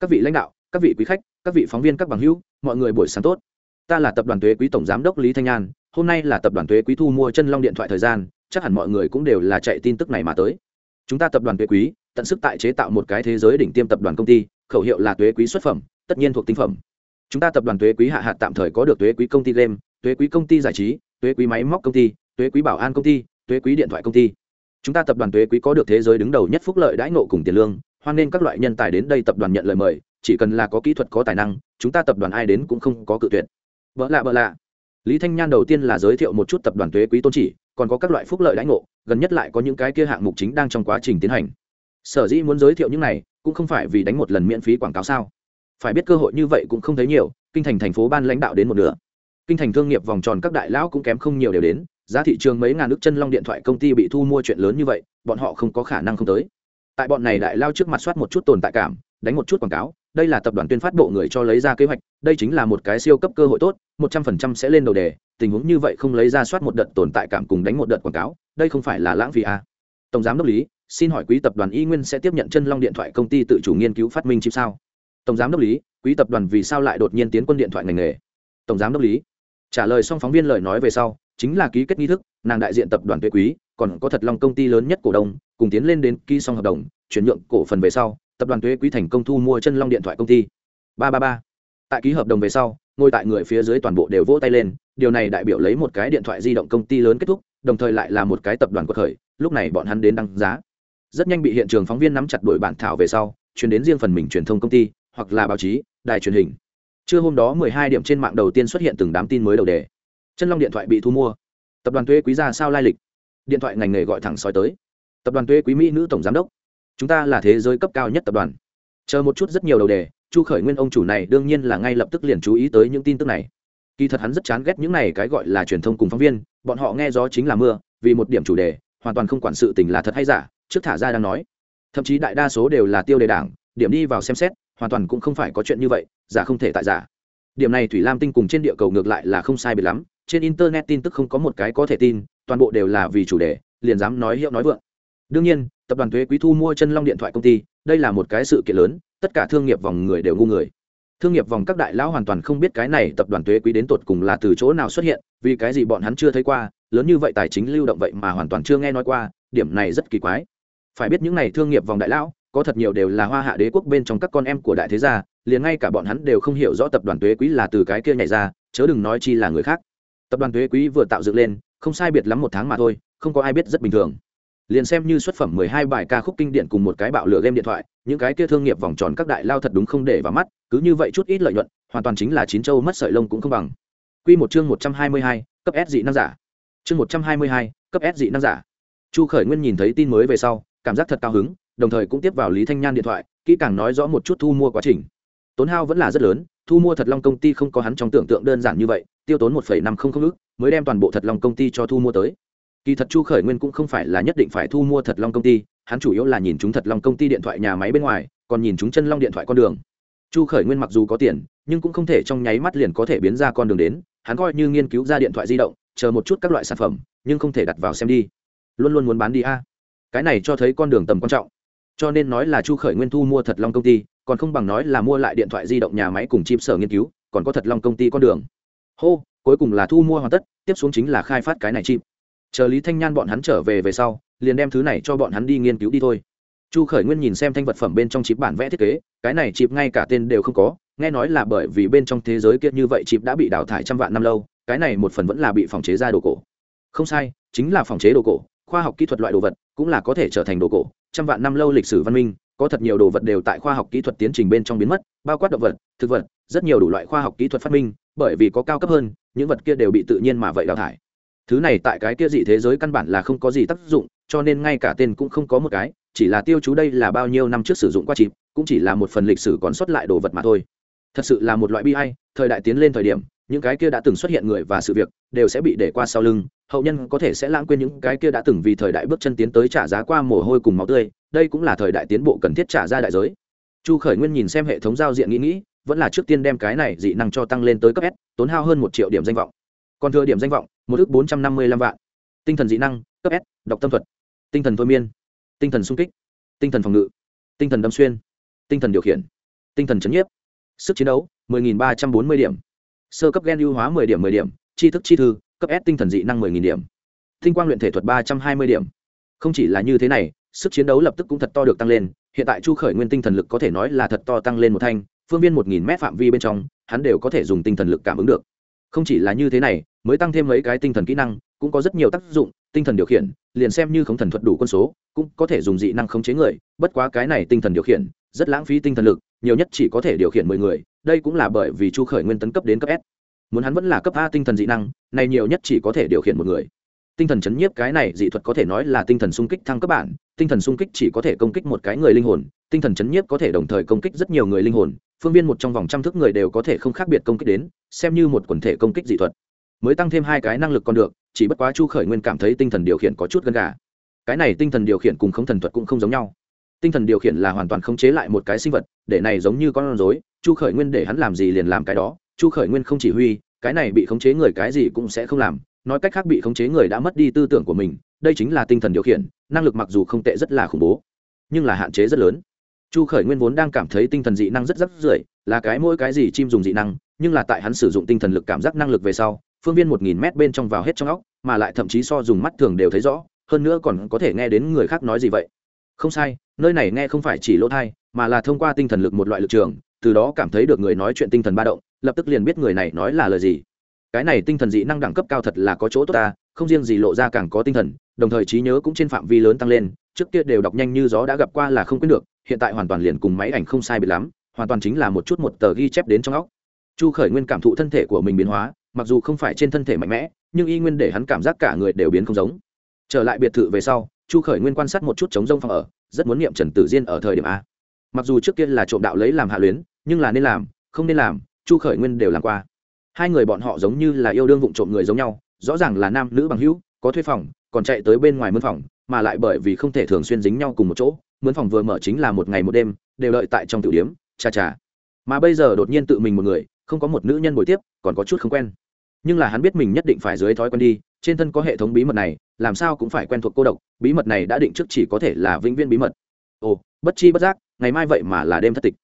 Các vị lãnh đạo các vị quý khách các vị phóng viên các bằng hữu mọi người buổi sáng tốt. Ta là tập đoàn thuế quý tổng giám đốc lý thanh nhan hôm nay là tập đoàn thuế quý thu mua chân long điện thoại thời gian chắc hẳn mọi người cũng đều là chạy tin tức này mà tới chúng ta tập đoàn tuế quý tận sức tại chế tạo một cái thế giới đỉnh tiêm tập đoàn công ty khẩu hiệu là tuế quý xuất phẩm tất nhiên thuộc tinh phẩm chúng ta tập đoàn tuế quý hạ hạt tạm thời có được tuế quý công ty game tuế quý công ty giải trí tuế quý máy móc công ty tuế quý bảo an công ty tuế quý điện thoại công ty chúng ta tập đoàn tuế quý có được thế giới đứng đầu nhất phúc lợi đãi ngộ cùng tiền lương hoan nên các loại nhân tài đến đây tập đoàn nhận lời mời chỉ cần là có kỹ thuật có tài năng chúng ta tập đoàn ai đến cũng không có cự tuyệt vợ lạ vợ lạ lý thanh nhan đầu tiên là giới thiệu một chút tập đoàn tuế quý tôn chỉ còn có các loại phúc lợi đãi ngộ, gần nhất lại có những cái kia hạng mục chính đang trong quá trình tiến hành. Sở dĩ muốn giới thiệu những này, cũng không phải vì đánh một lần miễn phí quảng cáo sao? Phải biết cơ hội như vậy cũng không thấy nhiều, kinh thành thành phố ban lãnh đạo đến một nửa. Kinh thành thương nghiệp vòng tròn các đại lão cũng kém không nhiều đều đến, giá thị trường mấy ngàn nước chân long điện thoại công ty bị thu mua chuyện lớn như vậy, bọn họ không có khả năng không tới. Tại bọn này đại lao trước mặt soát một chút tồn tại cảm, đánh một chút quảng cáo, đây là tập đoàn tuyên phát bộ người cho lấy ra kế hoạch, đây chính là một cái siêu cấp cơ hội tốt, một trăm phần trăm sẽ lên đầu đề tình huống như vậy không lấy ra soát một đợt tồn tại cảm cùng đánh một đợt quảng cáo, đây không phải là lãng phí à. tổng giám đốc lý, xin hỏi quý tập đoàn y nguyên sẽ tiếp nhận chân long điện thoại công ty tự chủ nghiên cứu phát minh chip sao? Tổng giám đốc lý, quý tập đoàn vì sao lại đột nhiên tiến quân điện thoại ngành nghề? Tổng giám đốc lý, trả lời xong phóng viên lời nói về sau, chính là ký kết nghi thức, nàng đại diện tập đoàn tuệ quý, còn có thật long công ty lớn nhất cổ đông, cùng tiến lên đến ký xong hợp đồng, chuyển nhượng cổ phần về sau, tập đoàn tuệ quý thành công thu mua chân long điện thoại công ty. Ba ba ba. Tại ký hợp đồng về sau ngồi tại người phía dưới toàn bộ đều vỗ tay lên, điều này đại biểu lấy một cái điện thoại di động công ty lớn kết thúc, đồng thời lại là một cái tập đoàn quật khởi, lúc này bọn hắn đến đăng giá. Rất nhanh bị hiện trường phóng viên nắm chặt đuổi bản thảo về sau, chuyển đến riêng phần mình truyền thông công ty, hoặc là báo chí, đài truyền hình. Trưa hôm đó 12 điểm trên mạng đầu tiên xuất hiện từng đám tin mới đầu đề. Chân long điện thoại bị thu mua. Tập đoàn thuế quý ra sao lai lịch? Điện thoại ngành nghề gọi thẳng sói tới. Tập đoàn thuế quý mỹ nữ tổng giám đốc. Chúng ta là thế giới cấp cao nhất tập đoàn. Chờ một chút rất nhiều đầu đề chu khởi nguyên ông chủ này đương nhiên là ngay lập tức liền chú ý tới những tin tức này. Kỳ thật hắn rất chán ghét những này cái gọi là truyền thông cùng phóng viên, bọn họ nghe gió chính là mưa, vì một điểm chủ đề, hoàn toàn không quản sự tình là thật hay giả, trước thả ra đang nói. Thậm chí đại đa số đều là tiêu đề đảng, điểm đi vào xem xét, hoàn toàn cũng không phải có chuyện như vậy, giả không thể tại giả. Điểm này thủy lam tinh cùng trên địa cầu ngược lại là không sai biệt lắm, trên internet tin tức không có một cái có thể tin, toàn bộ đều là vì chủ đề, liền dám nói hiệu nói vượng. Đương nhiên, tập đoàn thuế quý thu mua chân long điện thoại công ty, đây là một cái sự kiện lớn tất cả thương nghiệp vòng người đều ngu người. Thương nghiệp vòng các đại lão hoàn toàn không biết cái này tập đoàn thuế quý đến tột cùng là từ chỗ nào xuất hiện, vì cái gì bọn hắn chưa thấy qua, lớn như vậy tài chính lưu động vậy mà hoàn toàn chưa nghe nói qua, điểm này rất kỳ quái. Phải biết những này thương nghiệp vòng đại lão, có thật nhiều đều là hoa hạ đế quốc bên trong các con em của đại thế gia, liền ngay cả bọn hắn đều không hiểu rõ tập đoàn thuế quý là từ cái kia nhảy ra, chớ đừng nói chi là người khác. Tập đoàn thuế quý vừa tạo dựng lên, không sai biệt lắm một tháng mà thôi, không có ai biết rất bình thường liền xem như xuất phẩm mười hai bài ca khúc kinh điển cùng một cái bạo lửa game điện thoại những cái kia thương nghiệp vòng tròn các đại lao thật đúng không để vào mắt cứ như vậy chút ít lợi nhuận hoàn toàn chính là chín châu mất sợi lông cũng không bằng Quy một chương một trăm hai mươi hai, cấp S dị năng giả. Chương một trăm hai mươi hai, cấp S dị năng giả. Chu Khởi Nguyên nhìn thấy tin mới về sau, cảm giác thật cao hứng, đồng thời cũng tiếp vào Lý Thanh Nhan điện thoại, kỹ càng nói rõ một chút thu mua quá trình. Tốn hao vẫn là rất lớn, thu mua thật long công ty không có hắn trong tưởng tượng đơn giản như vậy, tiêu tốn một năm không không ức, mới đem toàn bộ thật long công ty cho thu mua tới kỳ thật chu khởi nguyên cũng không phải là nhất định phải thu mua thật long công ty, hắn chủ yếu là nhìn chúng thật long công ty điện thoại nhà máy bên ngoài, còn nhìn chúng chân long điện thoại con đường. Chu khởi nguyên mặc dù có tiền, nhưng cũng không thể trong nháy mắt liền có thể biến ra con đường đến, hắn coi như nghiên cứu ra điện thoại di động, chờ một chút các loại sản phẩm, nhưng không thể đặt vào xem đi. Luôn luôn muốn bán đi a. Cái này cho thấy con đường tầm quan trọng. Cho nên nói là chu khởi nguyên thu mua thật long công ty, còn không bằng nói là mua lại điện thoại di động nhà máy cùng chim sở nghiên cứu, còn có thật long công ty con đường. Hô, cuối cùng là thu mua hoàn tất, tiếp xuống chính là khai phát cái này chim chờ lý thanh nhan bọn hắn trở về về sau, liền đem thứ này cho bọn hắn đi nghiên cứu đi thôi. Chu khởi nguyên nhìn xem thanh vật phẩm bên trong chịp bản vẽ thiết kế, cái này chịp ngay cả tên đều không có, nghe nói là bởi vì bên trong thế giới kia như vậy chịp đã bị đào thải trăm vạn năm lâu, cái này một phần vẫn là bị phòng chế ra đồ cổ. Không sai, chính là phòng chế đồ cổ, khoa học kỹ thuật loại đồ vật cũng là có thể trở thành đồ cổ, trăm vạn năm lâu lịch sử văn minh, có thật nhiều đồ vật đều tại khoa học kỹ thuật tiến trình bên trong biến mất, bao quát động vật, thực vật, rất nhiều đủ loại khoa học kỹ thuật phát minh, bởi vì có cao cấp hơn, những vật kia đều bị tự nhiên mà vậy đào thải thứ này tại cái kia dị thế giới căn bản là không có gì tác dụng, cho nên ngay cả tên cũng không có một cái, chỉ là tiêu chú đây là bao nhiêu năm trước sử dụng qua chịp cũng chỉ là một phần lịch sử còn sót lại đồ vật mà thôi. Thật sự là một loại bi hay thời đại tiến lên thời điểm, những cái kia đã từng xuất hiện người và sự việc, đều sẽ bị để qua sau lưng, hậu nhân có thể sẽ lãng quên những cái kia đã từng vì thời đại bước chân tiến tới trả giá qua mồ hôi cùng máu tươi, đây cũng là thời đại tiến bộ cần thiết trả ra đại giới. Chu khởi nguyên nhìn xem hệ thống giao diện nghĩ nghĩ, vẫn là trước tiên đem cái này dị năng cho tăng lên tới cấp s, tốn hao hơn một triệu điểm danh vọng còn thừa điểm danh vọng, một ước bốn trăm năm mươi lăm vạn. Tinh thần dị năng, cấp s đọc tâm thuật. Tinh thần thôi miên. Tinh thần sung kích. Tinh thần phòng ngự. Tinh thần đâm xuyên. Tinh thần điều khiển. Tinh thần chấn nhiếp. Sức chiến đấu 10.340 điểm. Sơ cấp gen ưu hóa 10 điểm 10 điểm. Tri thức chi thư, cấp s tinh thần dị năng 10.000 điểm. Tinh quang luyện thể thuật 320 điểm. Không chỉ là như thế này, sức chiến đấu lập tức cũng thật to được tăng lên. Hiện tại chu khởi nguyên tinh thần lực có thể nói là thật to tăng lên một thanh. Phương viên 1.000 m phạm vi bên trong, hắn đều có thể dùng tinh thần lực cảm ứng được. Không chỉ là như thế này mới tăng thêm mấy cái tinh thần kỹ năng, cũng có rất nhiều tác dụng, tinh thần điều khiển, liền xem như không thần thuật đủ quân số, cũng có thể dùng dị năng khống chế người, bất quá cái này tinh thần điều khiển, rất lãng phí tinh thần lực, nhiều nhất chỉ có thể điều khiển mười người, đây cũng là bởi vì chu khởi nguyên tấn cấp đến cấp s. Muốn hắn vẫn là cấp a tinh thần dị năng, này nhiều nhất chỉ có thể điều khiển một người. Tinh thần chấn nhiếp cái này dị thuật có thể nói là tinh thần sung kích thăng cấp bản, tinh thần sung kích chỉ có thể công kích một cái người linh hồn, tinh thần chấn nhiếp có thể đồng thời công kích rất nhiều người linh hồn, phương viên một trong vòng trăm thước người đều có thể không khác biệt công kích đến, xem như một quần thể công kích dị thuật mới tăng thêm hai cái năng lực còn được, chỉ bất quá chu khởi nguyên cảm thấy tinh thần điều khiển có chút gần gà. Cái này tinh thần điều khiển cùng không thần thuật cũng không giống nhau. Tinh thần điều khiển là hoàn toàn khống chế lại một cái sinh vật, để này giống như con rối, chu khởi nguyên để hắn làm gì liền làm cái đó, chu khởi nguyên không chỉ huy, cái này bị khống chế người cái gì cũng sẽ không làm, nói cách khác bị khống chế người đã mất đi tư tưởng của mình, đây chính là tinh thần điều khiển, năng lực mặc dù không tệ rất là khủng bố, nhưng là hạn chế rất lớn. Chu khởi nguyên vốn đang cảm thấy tinh thần dị năng rất rất rưỡi là cái mỗi cái gì chim dùng dị năng, nhưng là tại hắn sử dụng tinh thần lực cảm giác năng lực về sau phương viên một nghìn mét bên trong vào hết trong óc, mà lại thậm chí so dùng mắt thường đều thấy rõ, hơn nữa còn có thể nghe đến người khác nói gì vậy. Không sai, nơi này nghe không phải chỉ lỗ thai, mà là thông qua tinh thần lực một loại lực trường, từ đó cảm thấy được người nói chuyện tinh thần ba động, lập tức liền biết người này nói là lời gì. Cái này tinh thần dị năng đẳng cấp cao thật là có chỗ tốt ta, không riêng gì lộ ra càng có tinh thần, đồng thời trí nhớ cũng trên phạm vi lớn tăng lên, trước kia đều đọc nhanh như gió đã gặp qua là không quyết được, hiện tại hoàn toàn liền cùng máy ảnh không sai biệt lắm, hoàn toàn chính là một chút một tờ ghi chép đến trong óc. Chu khởi nguyên cảm thụ thân thể của mình biến hóa mặc dù không phải trên thân thể mạnh mẽ, nhưng y nguyên để hắn cảm giác cả người đều biến không giống. Trở lại biệt thự về sau, chu khởi nguyên quan sát một chút chống rông phòng ở, rất muốn niệm trần tử diên ở thời điểm a. Mặc dù trước kia là trộm đạo lấy làm hạ luyến, nhưng là nên làm, không nên làm, chu khởi nguyên đều làm qua. Hai người bọn họ giống như là yêu đương vụng trộm người giống nhau, rõ ràng là nam nữ bằng hữu, có thuê phòng, còn chạy tới bên ngoài mướn phòng, mà lại bởi vì không thể thường xuyên dính nhau cùng một chỗ, mướn phòng vừa mở chính là một ngày một đêm, đều đợi tại trong tiểu điếm, cha cha. Mà bây giờ đột nhiên tự mình một người, không có một nữ nhân buổi tiếp, còn có chút không quen nhưng là hắn biết mình nhất định phải dưới thói quen đi, trên thân có hệ thống bí mật này, làm sao cũng phải quen thuộc cô độc, bí mật này đã định trước chỉ có thể là vĩnh viễn bí mật. Ồ, bất chi bất giác, ngày mai vậy mà là đêm thất tịch.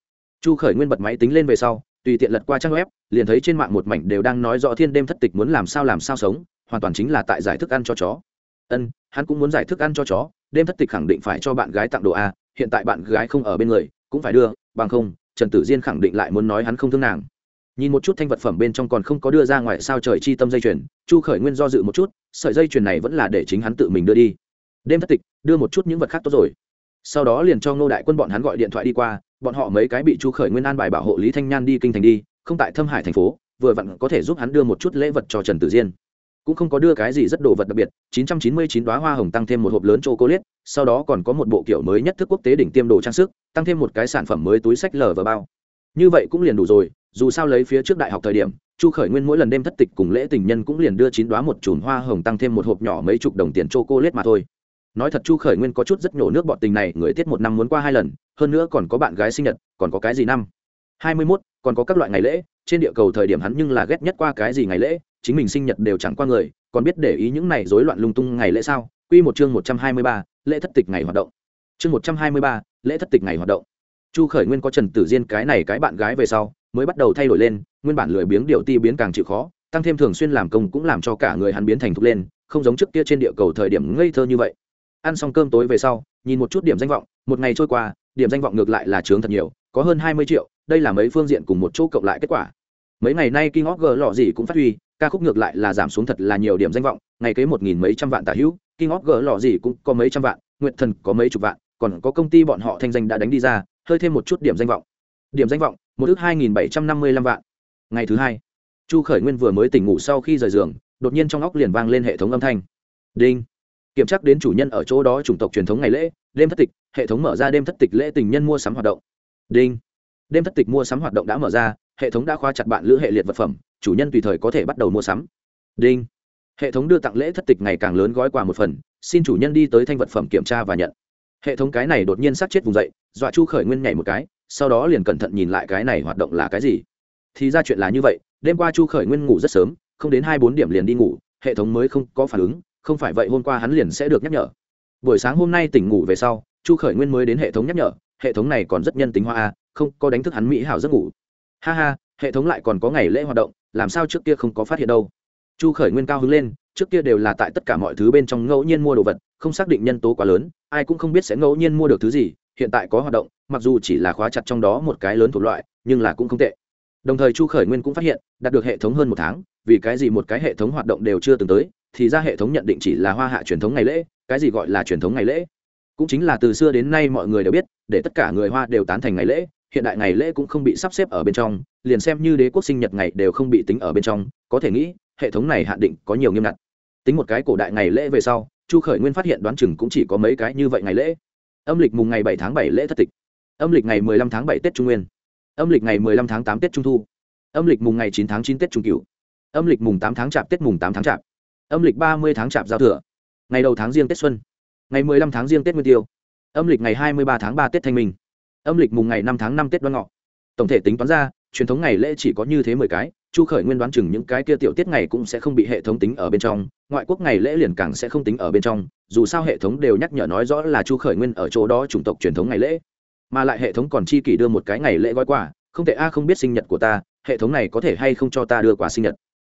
Chu khởi nguyên bật máy tính lên về sau, tùy tiện lật qua trang web, liền thấy trên mạng một mảnh đều đang nói rõ thiên đêm thất tịch muốn làm sao làm sao sống, hoàn toàn chính là tại giải thức ăn cho chó. Ân, hắn cũng muốn giải thức ăn cho chó, đêm thất tịch khẳng định phải cho bạn gái tặng đồ a, hiện tại bạn gái không ở bên người, cũng phải đưa, bằng không, trần tử diên khẳng định lại muốn nói hắn không thương nàng nhìn một chút thanh vật phẩm bên trong còn không có đưa ra ngoài sao trời chi tâm dây chuyền, chu khởi nguyên do dự một chút, sợi dây chuyền này vẫn là để chính hắn tự mình đưa đi. Đêm thất tịch, đưa một chút những vật khác tốt rồi. Sau đó liền cho ngô đại quân bọn hắn gọi điện thoại đi qua, bọn họ mấy cái bị chu khởi nguyên an bài bảo hộ lý thanh nhan đi kinh thành đi, không tại thâm hải thành phố, vừa vặn có thể giúp hắn đưa một chút lễ vật cho trần tử diên. Cũng không có đưa cái gì rất đồ vật đặc biệt 999 đóa hoa hồng tăng thêm một hộp lớn chocolate, sau đó còn có một bộ kiểu mới nhất thức quốc tế đỉnh tiêm đồ trang sức, tăng thêm một cái sản phẩm mới túi sách lờ và bao. Như vậy cũng liền đủ rồi dù sao lấy phía trước đại học thời điểm, chu khởi nguyên mỗi lần đêm thất tịch cùng lễ tình nhân cũng liền đưa chín đoá một chùm hoa hồng tăng thêm một hộp nhỏ mấy chục đồng tiền c h o c ô mà thôi. Nói thật chu khởi nguyên có chút rất nhổ nước bọn tình này, người tiết một năm muốn qua hai lần, hơn nữa còn có bạn gái sinh nhật, còn có cái gì năm? Hai mươi mốt, còn có các loại ngày lễ, trên địa cầu thời điểm hắn nhưng là ghét nhất qua cái gì ngày lễ, chính mình sinh nhật đều chẳng qua người, còn biết để ý những này rối loạn lung tung ngày lễ sao? Q một chương một trăm hai mươi ba, lễ thất tịch ngày hoạt động. Chương một trăm hai mươi ba, lễ thất tịch ngày hoạt động. Chu khởi nguyên có trần tử diên cái này cái bạn gái về sau mới bắt đầu thay đổi lên, nguyên bản lười biếng điệu ti biến càng chịu khó, tăng thêm thường xuyên làm công cũng làm cho cả người hắn biến thành thục lên, không giống trước kia trên địa cầu thời điểm ngây thơ như vậy. Ăn xong cơm tối về sau, nhìn một chút điểm danh vọng, một ngày trôi qua, điểm danh vọng ngược lại là trướng thật nhiều, có hơn hai mươi triệu, đây là mấy phương diện cùng một chỗ cộng lại kết quả. Mấy ngày nay kinh óc G lọ gì cũng phát huy, ca khúc ngược lại là giảm xuống thật là nhiều điểm danh vọng, ngày kế một nghìn mấy trăm vạn tả hữu kinh óc G lọ gì cũng có mấy trăm vạn nguyện thần có mấy chục vạn, còn có công ty bọn họ thanh danh đã đánh đi ra, hơi thêm một chút điểm danh vọng. Điểm danh vọng một ước hai nghìn bảy trăm năm mươi lăm vạn. Ngày thứ hai, chu khởi nguyên vừa mới tỉnh ngủ sau khi rời giường, đột nhiên trong óc liền vang lên hệ thống âm thanh. Đinh. Kiểm tra đến chủ nhân ở chỗ đó chủng tộc truyền thống ngày lễ, đêm thất tịch, hệ thống mở ra đêm thất tịch lễ tình nhân mua sắm hoạt động. Đinh. Đêm thất tịch mua sắm hoạt động đã mở ra, hệ thống đã khóa chặt bạn lữ hệ liệt vật phẩm, chủ nhân tùy thời có thể bắt đầu mua sắm. Đinh. Hệ thống đưa tặng lễ thất tịch ngày càng lớn gói quà một phần, xin chủ nhân đi tới thanh vật phẩm kiểm tra và nhận. Hệ thống cái này đột nhiên sát chết vùng dậy, dọa chu khởi nguyên nhảy một cái sau đó liền cẩn thận nhìn lại cái này hoạt động là cái gì. Thì ra chuyện là như vậy, đêm qua chu khởi nguyên ngủ rất sớm, không đến hai bốn điểm liền đi ngủ, hệ thống mới không có phản ứng, không phải vậy hôm qua hắn liền sẽ được nhắc nhở. Buổi sáng hôm nay tỉnh ngủ về sau, chu khởi nguyên mới đến hệ thống nhắc nhở, hệ thống này còn rất nhân tính hoa a, không có đánh thức hắn mỹ hảo giấc ngủ. Ha ha, hệ thống lại còn có ngày lễ hoạt động, làm sao trước kia không có phát hiện đâu. Chu khởi nguyên cao hứng lên, trước kia đều là tại tất cả mọi thứ bên trong ngẫu nhiên mua đồ vật, không xác định nhân tố quá lớn, ai cũng không biết sẽ ngẫu nhiên mua được thứ gì hiện tại có hoạt động, mặc dù chỉ là khóa chặt trong đó một cái lớn thuộc loại, nhưng là cũng không tệ. Đồng thời chu khởi nguyên cũng phát hiện, đạt được hệ thống hơn một tháng, vì cái gì một cái hệ thống hoạt động đều chưa từng tới, thì ra hệ thống nhận định chỉ là hoa hạ truyền thống ngày lễ, cái gì gọi là truyền thống ngày lễ? Cũng chính là từ xưa đến nay mọi người đều biết, để tất cả người hoa đều tán thành ngày lễ, hiện đại ngày lễ cũng không bị sắp xếp ở bên trong, liền xem như đế quốc sinh nhật ngày đều không bị tính ở bên trong, có thể nghĩ, hệ thống này hạn định có nhiều nghiêm ngặt. Tính một cái cổ đại ngày lễ về sau, chu khởi nguyên phát hiện đoán chừng cũng chỉ có mấy cái như vậy ngày lễ âm lịch mùng ngày bảy tháng bảy lễ thất tịch. Âm lịch ngày mười lăm tháng bảy tết trung nguyên. Âm lịch ngày mười lăm tháng tám tết trung thu. Âm lịch mùng ngày chín tháng chín tết trung cửu. Âm lịch mùng tám tháng chạp tết mùng tám tháng chạp. Âm lịch ba mươi tháng chạp giao thừa. Ngày đầu tháng riêng tết xuân. Ngày mười lăm tháng riêng tết nguyên tiêu. Âm lịch ngày hai mươi ba tháng ba tết thanh minh. Âm lịch mùng ngày năm tháng năm tết đoan ngọ. Tổng thể tính toán ra, truyền thống ngày lễ chỉ có như thế mười cái, chu khởi nguyên đoán chừng những cái kia tiểu tiết ngày cũng sẽ không bị hệ thống tính ở bên trong, ngoại quốc ngày lễ liền càng sẽ không tính ở bên trong dù sao hệ thống đều nhắc nhở nói rõ là chu khởi nguyên ở chỗ đó chủng tộc truyền thống ngày lễ. Mà lại hệ thống còn chi kỷ đưa một cái ngày lễ gói quà, không thể a không biết sinh nhật của ta, hệ thống này có thể hay không cho ta đưa quà sinh nhật.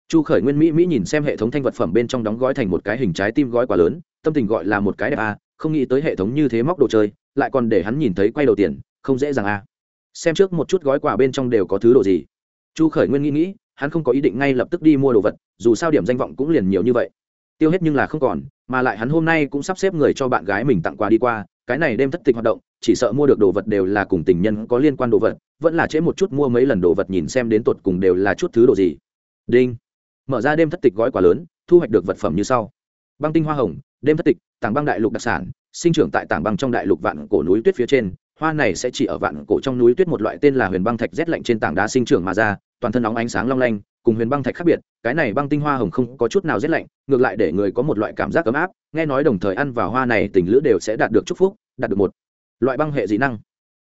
Chu khởi nguyên mỹ mỹ nhìn xem hệ thống thanh vật phẩm bên trong đóng gói thành một cái hình trái tim gói quà lớn, tâm tình gọi là một cái đẹp a, không nghĩ tới hệ thống như thế móc đồ chơi, lại còn để hắn nhìn thấy quay đầu tiền, không dễ dàng a. Xem trước một chút gói quà bên trong đều có thứ đồ gì. Chu khởi nguyên nghĩ nghĩ, hắn không có ý định ngay lập tức đi mua đồ vật, dù sao điểm danh vọng cũng liền nhiều như vậy. Tiêu hết nhưng là không còn mà lại hắn hôm nay cũng sắp xếp người cho bạn gái mình tặng quà đi qua, cái này đêm thất tịch hoạt động, chỉ sợ mua được đồ vật đều là cùng tình nhân có liên quan đồ vật, vẫn là trễ một chút mua mấy lần đồ vật nhìn xem đến tột cùng đều là chút thứ đồ gì. Đinh. Mở ra đêm thất tịch gói quà lớn, thu hoạch được vật phẩm như sau. Băng tinh hoa hồng, đêm thất tịch, tảng băng đại lục đặc sản, sinh trưởng tại tảng băng trong đại lục vạn cổ núi tuyết phía trên, hoa này sẽ chỉ ở vạn cổ trong núi tuyết một loại tên là huyền băng thạch rét lạnh trên tảng đá sinh trưởng mà ra, toàn thân nóng ánh sáng long lanh cùng huyền băng thạch khác biệt, cái này băng tinh hoa hồng không có chút nào rét lạnh, ngược lại để người có một loại cảm giác ấm áp, nghe nói đồng thời ăn vào hoa này tình lữ đều sẽ đạt được chúc phúc, đạt được một loại băng hệ dị năng.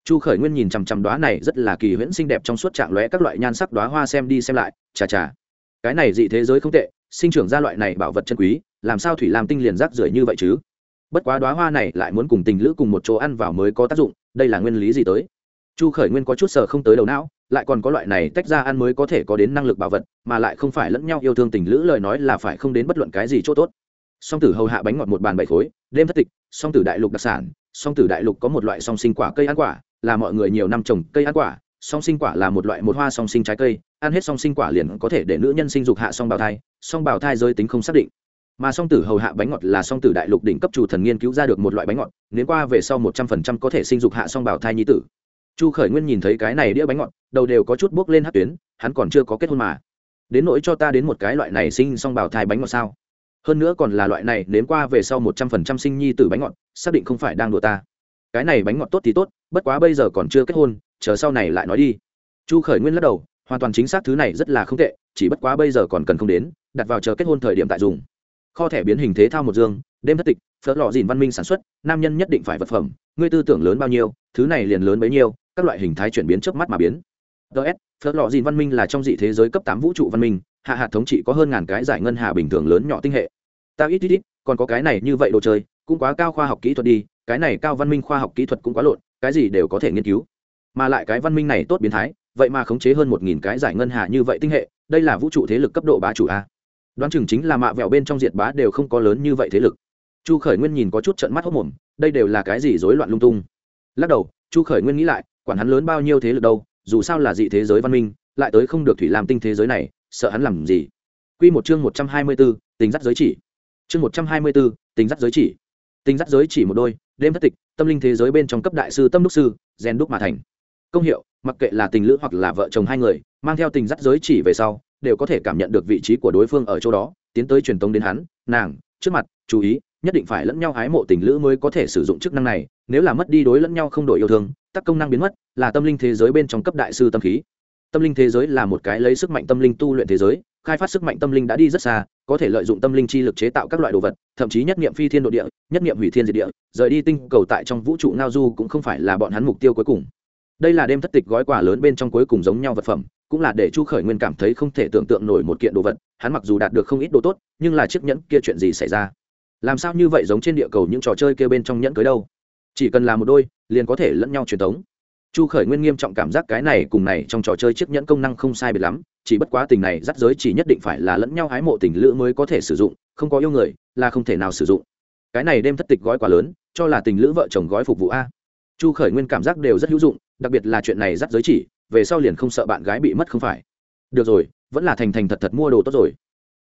Chu khởi nguyên nhìn chằm chằm đoá này rất là kỳ huyễn xinh đẹp trong suốt trạng lóe các loại nhan sắc đoá hoa xem đi xem lại, chà chà. Cái này dị thế giới không tệ, sinh trưởng ra loại này bảo vật chân quý, làm sao thủy làm tinh liền rác rưởi như vậy chứ? Bất quá đoá hoa này lại muốn cùng tình lữ cùng một chỗ ăn vào mới có tác dụng, đây là nguyên lý gì tới? Chu khởi nguyên có chút sờ không tới đầu não lại còn có loại này tách ra ăn mới có thể có đến năng lực bảo vật, mà lại không phải lẫn nhau yêu thương tình lữ lời nói là phải không đến bất luận cái gì chỗ tốt. Song tử hầu hạ bánh ngọt một bàn bảy khối, đêm thất tịch, song tử đại lục đặc sản, song tử đại lục có một loại song sinh quả cây ăn quả, là mọi người nhiều năm trồng cây ăn quả, song sinh quả là một loại một hoa song sinh trái cây, ăn hết song sinh quả liền có thể để nữ nhân sinh dục hạ song bào thai, song bào thai giới tính không xác định. Mà song tử hầu hạ bánh ngọt là song tử đại lục đỉnh cấp chủ thần nghiên cứu ra được một loại bánh ngọt, nếu qua về sau một trăm phần trăm có thể sinh dục hạ song bào thai nhi tử chu khởi nguyên nhìn thấy cái này đĩa bánh ngọt, đầu đều có chút buốc lên hát tuyến, hắn còn chưa có kết hôn mà. Đến nỗi cho ta đến một cái loại này sinh xong bào thai bánh ngọt sao? Hơn nữa còn là loại này nếm qua về sau một trăm phần trăm sinh nhi tử bánh ngọt, xác định không phải đang đùa ta. Cái này bánh ngọt tốt thì tốt, bất quá bây giờ còn chưa kết hôn, chờ sau này lại nói đi. Chu khởi nguyên lắc đầu, hoàn toàn chính xác thứ này rất là không tệ, chỉ bất quá bây giờ còn cần không đến, đặt vào chờ kết hôn thời điểm tại dùng. Kho thẻ biến hình thế thao một dương, đêm thất tịch phớt lọ dìn văn minh sản xuất, nam nhân nhất định phải vật phẩm, ngươi tư tưởng lớn bao nhiêu, thứ này liền lớn bấy nhiêu các loại hình thái chuyển biến trước mắt mà biến. Ts phớt lò dìn văn minh là trong dị thế giới cấp tám vũ trụ văn minh, hạ hạt thống trị có hơn ngàn cái giải ngân hà bình thường lớn nhỏ tinh hệ. Ta ít ít ít, còn có cái này như vậy đồ chơi, cũng quá cao khoa học kỹ thuật đi, cái này cao văn minh khoa học kỹ thuật cũng quá lộn, cái gì đều có thể nghiên cứu. Mà lại cái văn minh này tốt biến thái, vậy mà khống chế hơn một nghìn cái giải ngân hà như vậy tinh hệ, đây là vũ trụ thế lực cấp độ bá chủ a. Đoán chừng chính là mạ vẹo bên trong diệt bá đều không có lớn như vậy thế lực. Chu khởi nguyên nhìn có chút trận mắt hốc mồm, đây đều là cái gì rối loạn lung tung. Lắc đầu, chu khởi nguyên nghĩ lại quản hắn lớn bao nhiêu thế lực đâu, dù sao là dị thế giới văn minh, lại tới không được thủy làm tinh thế giới này, sợ hắn làm gì? Quy một chương một trăm hai mươi b ố tính dắt giới chỉ. Chương một trăm hai mươi b ố tính dắt giới chỉ. Tính dắt giới chỉ một đôi, đêm thất tịch, tâm linh thế giới bên trong cấp đại sư tâm đúc sư rèn đúc mà thành. Công hiệu, mặc kệ là tình lữ hoặc là vợ chồng hai người, mang theo tình dắt giới chỉ về sau, đều có thể cảm nhận được vị trí của đối phương ở chỗ đó, tiến tới truyền tống đến hắn, nàng, trước mặt, chú ý, nhất định phải lẫn nhau hái mộ tình lữ mới có thể sử dụng chức năng này, nếu là mất đi đối lẫn nhau không đổi yêu thương tắc công năng biến mất, là tâm linh thế giới bên trong cấp đại sư tâm khí. Tâm linh thế giới là một cái lấy sức mạnh tâm linh tu luyện thế giới, khai phát sức mạnh tâm linh đã đi rất xa, có thể lợi dụng tâm linh chi lực chế tạo các loại đồ vật, thậm chí nhất nghiệm phi thiên độ địa, nhất nghiệm hủy thiên diệt địa, rời đi tinh cầu tại trong vũ trụ ngao du cũng không phải là bọn hắn mục tiêu cuối cùng. Đây là đêm thất tịch gói quà lớn bên trong cuối cùng giống nhau vật phẩm, cũng là để chu khởi nguyên cảm thấy không thể tưởng tượng nổi một kiện đồ vật, hắn mặc dù đạt được không ít đồ tốt, nhưng là chiếc nhẫn kia chuyện gì xảy ra? Làm sao như vậy giống trên địa cầu những trò chơi kia bên trong nhẫn cưới đâu? Chỉ cần là một đôi, liền có thể lẫn nhau truyền thống. Chu khởi nguyên nghiêm trọng cảm giác cái này cùng này trong trò chơi chiếc nhẫn công năng không sai biệt lắm, chỉ bất quá tình này dắt giới chỉ nhất định phải là lẫn nhau hái mộ tình lữ mới có thể sử dụng, không có yêu người, là không thể nào sử dụng. Cái này đêm thất tịch gói quá lớn, cho là tình lữ vợ chồng gói phục vụ a. Chu khởi nguyên cảm giác đều rất hữu dụng, đặc biệt là chuyện này dắt giới chỉ, về sau liền không sợ bạn gái bị mất không phải. Được rồi, vẫn là thành thành thật thật mua đồ tốt rồi.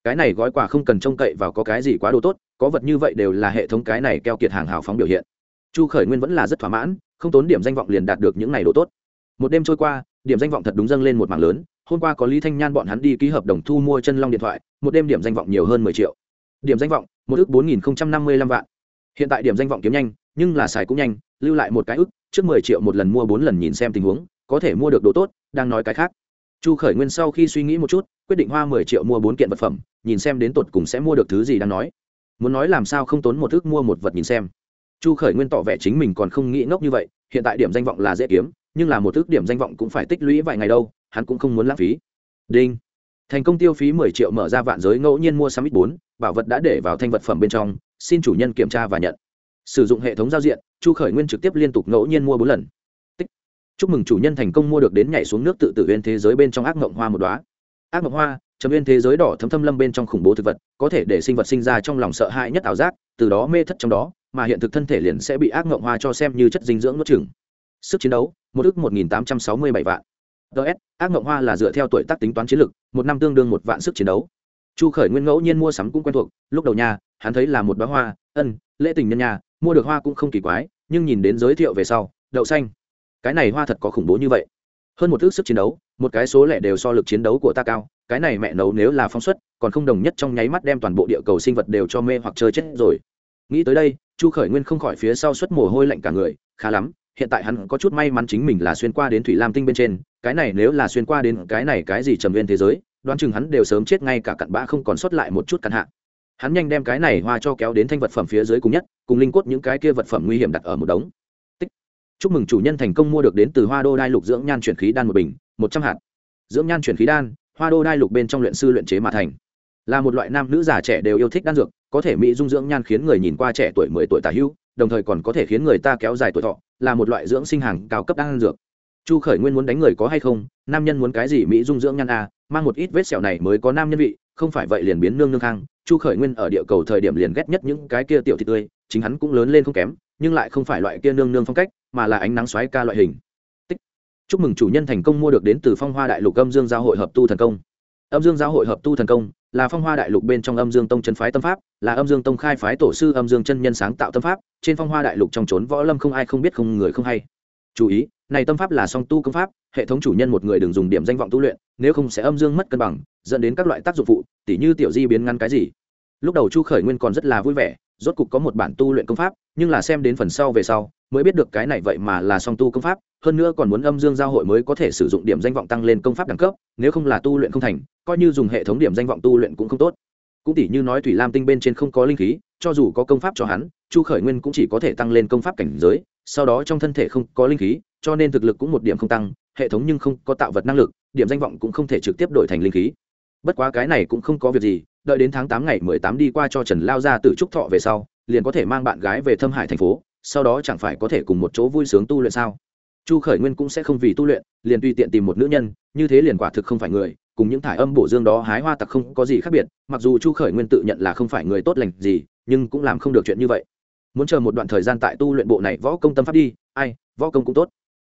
Cái này gói quà không cần trông cậy vào có cái gì quá đồ tốt, có vật như vậy đều là hệ thống cái này keo kiệt hàng hào phóng biểu hiện chu khởi nguyên vẫn là rất thỏa mãn, không tốn điểm danh vọng liền đạt được những này đồ tốt. Một đêm trôi qua, điểm danh vọng thật đúng dâng lên một mảng lớn, hôm qua có lý thanh nhan bọn hắn đi ký hợp đồng thu mua chân long điện thoại, một đêm điểm danh vọng nhiều hơn mười triệu. Điểm danh vọng, một ước bốn nghìn năm mươi lăm vạn. Hiện tại điểm danh vọng kiếm nhanh, nhưng là xài cũng nhanh, lưu lại một cái ước trước mười triệu một lần mua bốn lần nhìn xem tình huống, có thể mua được đồ tốt, đang nói cái khác. Chu khởi nguyên sau khi suy nghĩ một chút, quyết định hoa mười triệu mua bốn kiện vật phẩm, nhìn xem đến tột cùng sẽ mua được thứ gì đang nói. Muốn nói làm sao không tốn một ước mua một vật nhìn xem chu khởi nguyên tỏ vẻ chính mình còn không nghĩ ngốc như vậy, hiện tại điểm danh vọng là dễ kiếm, nhưng là một thước điểm danh vọng cũng phải tích lũy vài ngày đâu, hắn cũng không muốn lãng phí. Đinh. Thành công tiêu phí mười triệu mở ra vạn giới ngẫu nhiên mua sắm ít bốn, bảo vật đã để vào thanh vật phẩm bên trong, xin chủ nhân kiểm tra và nhận. Sử dụng hệ thống giao diện, chu khởi nguyên trực tiếp liên tục ngẫu nhiên mua bốn lần. Tích. chúc mừng chủ nhân thành công mua được đến nhảy xuống nước tự tử viên thế giới bên trong ác mộng hoa một đoá ác mộng hoa, chấm viên thế giới đỏ thấm thâm lâm bên trong khủng bố thực vật, có thể để sinh vật sinh ra trong lòng sợ hãi nhất ảo giác, từ đó mê thất trong đó mà hiện thực thân thể liền sẽ bị ác ngộng hoa cho xem như chất dinh dưỡng nuốt chửng. Sức chiến đấu, một ước một nghìn tám trăm sáu mươi bảy vạn. Ts ác ngộng hoa là dựa theo tuổi tác tính toán chiến lược, một năm tương đương một vạn sức chiến đấu. Chu khởi nguyên ngẫu nhiên mua sắm cũng quen thuộc, lúc đầu nhà, hắn thấy là một bá hoa, ân, lễ tình nhân nhà, mua được hoa cũng không kỳ quái, nhưng nhìn đến giới thiệu về sau, đậu xanh. Cái này hoa thật có khủng bố như vậy. Hơn một thước sức chiến đấu, một cái số lẻ đều so lực chiến đấu của ta cao, cái này mẹ nấu nếu là phóng xuất, còn không đồng nhất trong nháy mắt đem toàn bộ địa cầu sinh vật đều cho mê hoặc chơi chết rồi. Nghĩ tới đây chu khởi nguyên không khỏi phía sau xuất mồ hôi lạnh cả người, khá lắm, hiện tại hắn có chút may mắn chính mình là xuyên qua đến thủy lam tinh bên trên, cái này nếu là xuyên qua đến cái này cái gì trầm viên thế giới, đoán chừng hắn đều sớm chết ngay cả cặn bã không còn sót lại một chút cặn hạ. Hắn nhanh đem cái này hoa cho kéo đến thanh vật phẩm phía dưới cùng nhất, cùng linh cốt những cái kia vật phẩm nguy hiểm đặt ở một đống. Tích. chúc mừng chủ nhân thành công mua được đến từ hoa đô đai lục dưỡng nhan chuyển khí đan một bình, một trăm hạt. Dưỡng nhan chuyển khí đan, hoa đô đai lục bên trong luyện sư luyện chế mà thành là một loại nam nữ già trẻ đều yêu thích đan dược có thể mỹ dung dưỡng nhan khiến người nhìn qua trẻ tuổi mười tuổi tả hữu đồng thời còn có thể khiến người ta kéo dài tuổi thọ là một loại dưỡng sinh hàng cao cấp đan dược. Chu khởi nguyên muốn đánh người có hay không nam nhân muốn cái gì mỹ dung dưỡng nhan a à, mang một ít vết sẹo này mới có nam nhân vị không phải vậy liền biến nương nương khang. Chu khởi nguyên ở địa cầu thời điểm liền ghét nhất những cái kia tiểu thị tươi chính hắn cũng lớn lên không kém nhưng lại không phải loại kia nương nương phong cách mà là ánh nắng xoáy ca loại hình. Tích. chúc mừng chủ nhân thành công mua được đến từ phong hoa đại lục âm dương giao hội hợp tu thần công. Âm dương giao hội hợp tu thần công là phong hoa đại lục bên trong âm dương tông chân phái tâm pháp, là âm dương tông khai phái tổ sư âm dương chân nhân sáng tạo tâm pháp, trên phong hoa đại lục trong trốn võ lâm không ai không biết không người không hay. Chú ý, này tâm pháp là song tu công pháp, hệ thống chủ nhân một người đừng dùng điểm danh vọng tu luyện, nếu không sẽ âm dương mất cân bằng, dẫn đến các loại tác dụng phụ, tỉ như tiểu di biến ngăn cái gì. Lúc đầu chu khởi nguyên còn rất là vui vẻ, rốt cục có một bản tu luyện công pháp, nhưng là xem đến phần sau về sau, mới biết được cái này vậy mà là song tu công pháp hơn nữa còn muốn âm dương giao hội mới có thể sử dụng điểm danh vọng tăng lên công pháp đẳng cấp, nếu không là tu luyện không thành, coi như dùng hệ thống điểm danh vọng tu luyện cũng không tốt. Cũng tỷ như nói thủy lam tinh bên trên không có linh khí, cho dù có công pháp cho hắn, chu khởi nguyên cũng chỉ có thể tăng lên công pháp cảnh giới, sau đó trong thân thể không có linh khí, cho nên thực lực cũng một điểm không tăng, hệ thống nhưng không có tạo vật năng lực, điểm danh vọng cũng không thể trực tiếp đổi thành linh khí. Bất quá cái này cũng không có việc gì, đợi đến tháng tám ngày mười tám đi qua cho trần lao ra từ trúc thọ về sau, liền có thể mang bạn gái về thâm hải thành phố, sau đó chẳng phải có thể cùng một chỗ vui sướng tu luyện sao? Chu khởi nguyên cũng sẽ không vì tu luyện liền tùy tiện tìm một nữ nhân như thế liền quả thực không phải người cùng những thải âm bổ dương đó hái hoa tặc không có gì khác biệt mặc dù chu khởi nguyên tự nhận là không phải người tốt lành gì nhưng cũng làm không được chuyện như vậy. Muốn chờ một đoạn thời gian tại tu luyện bộ này võ công tâm pháp đi ai võ công cũng tốt.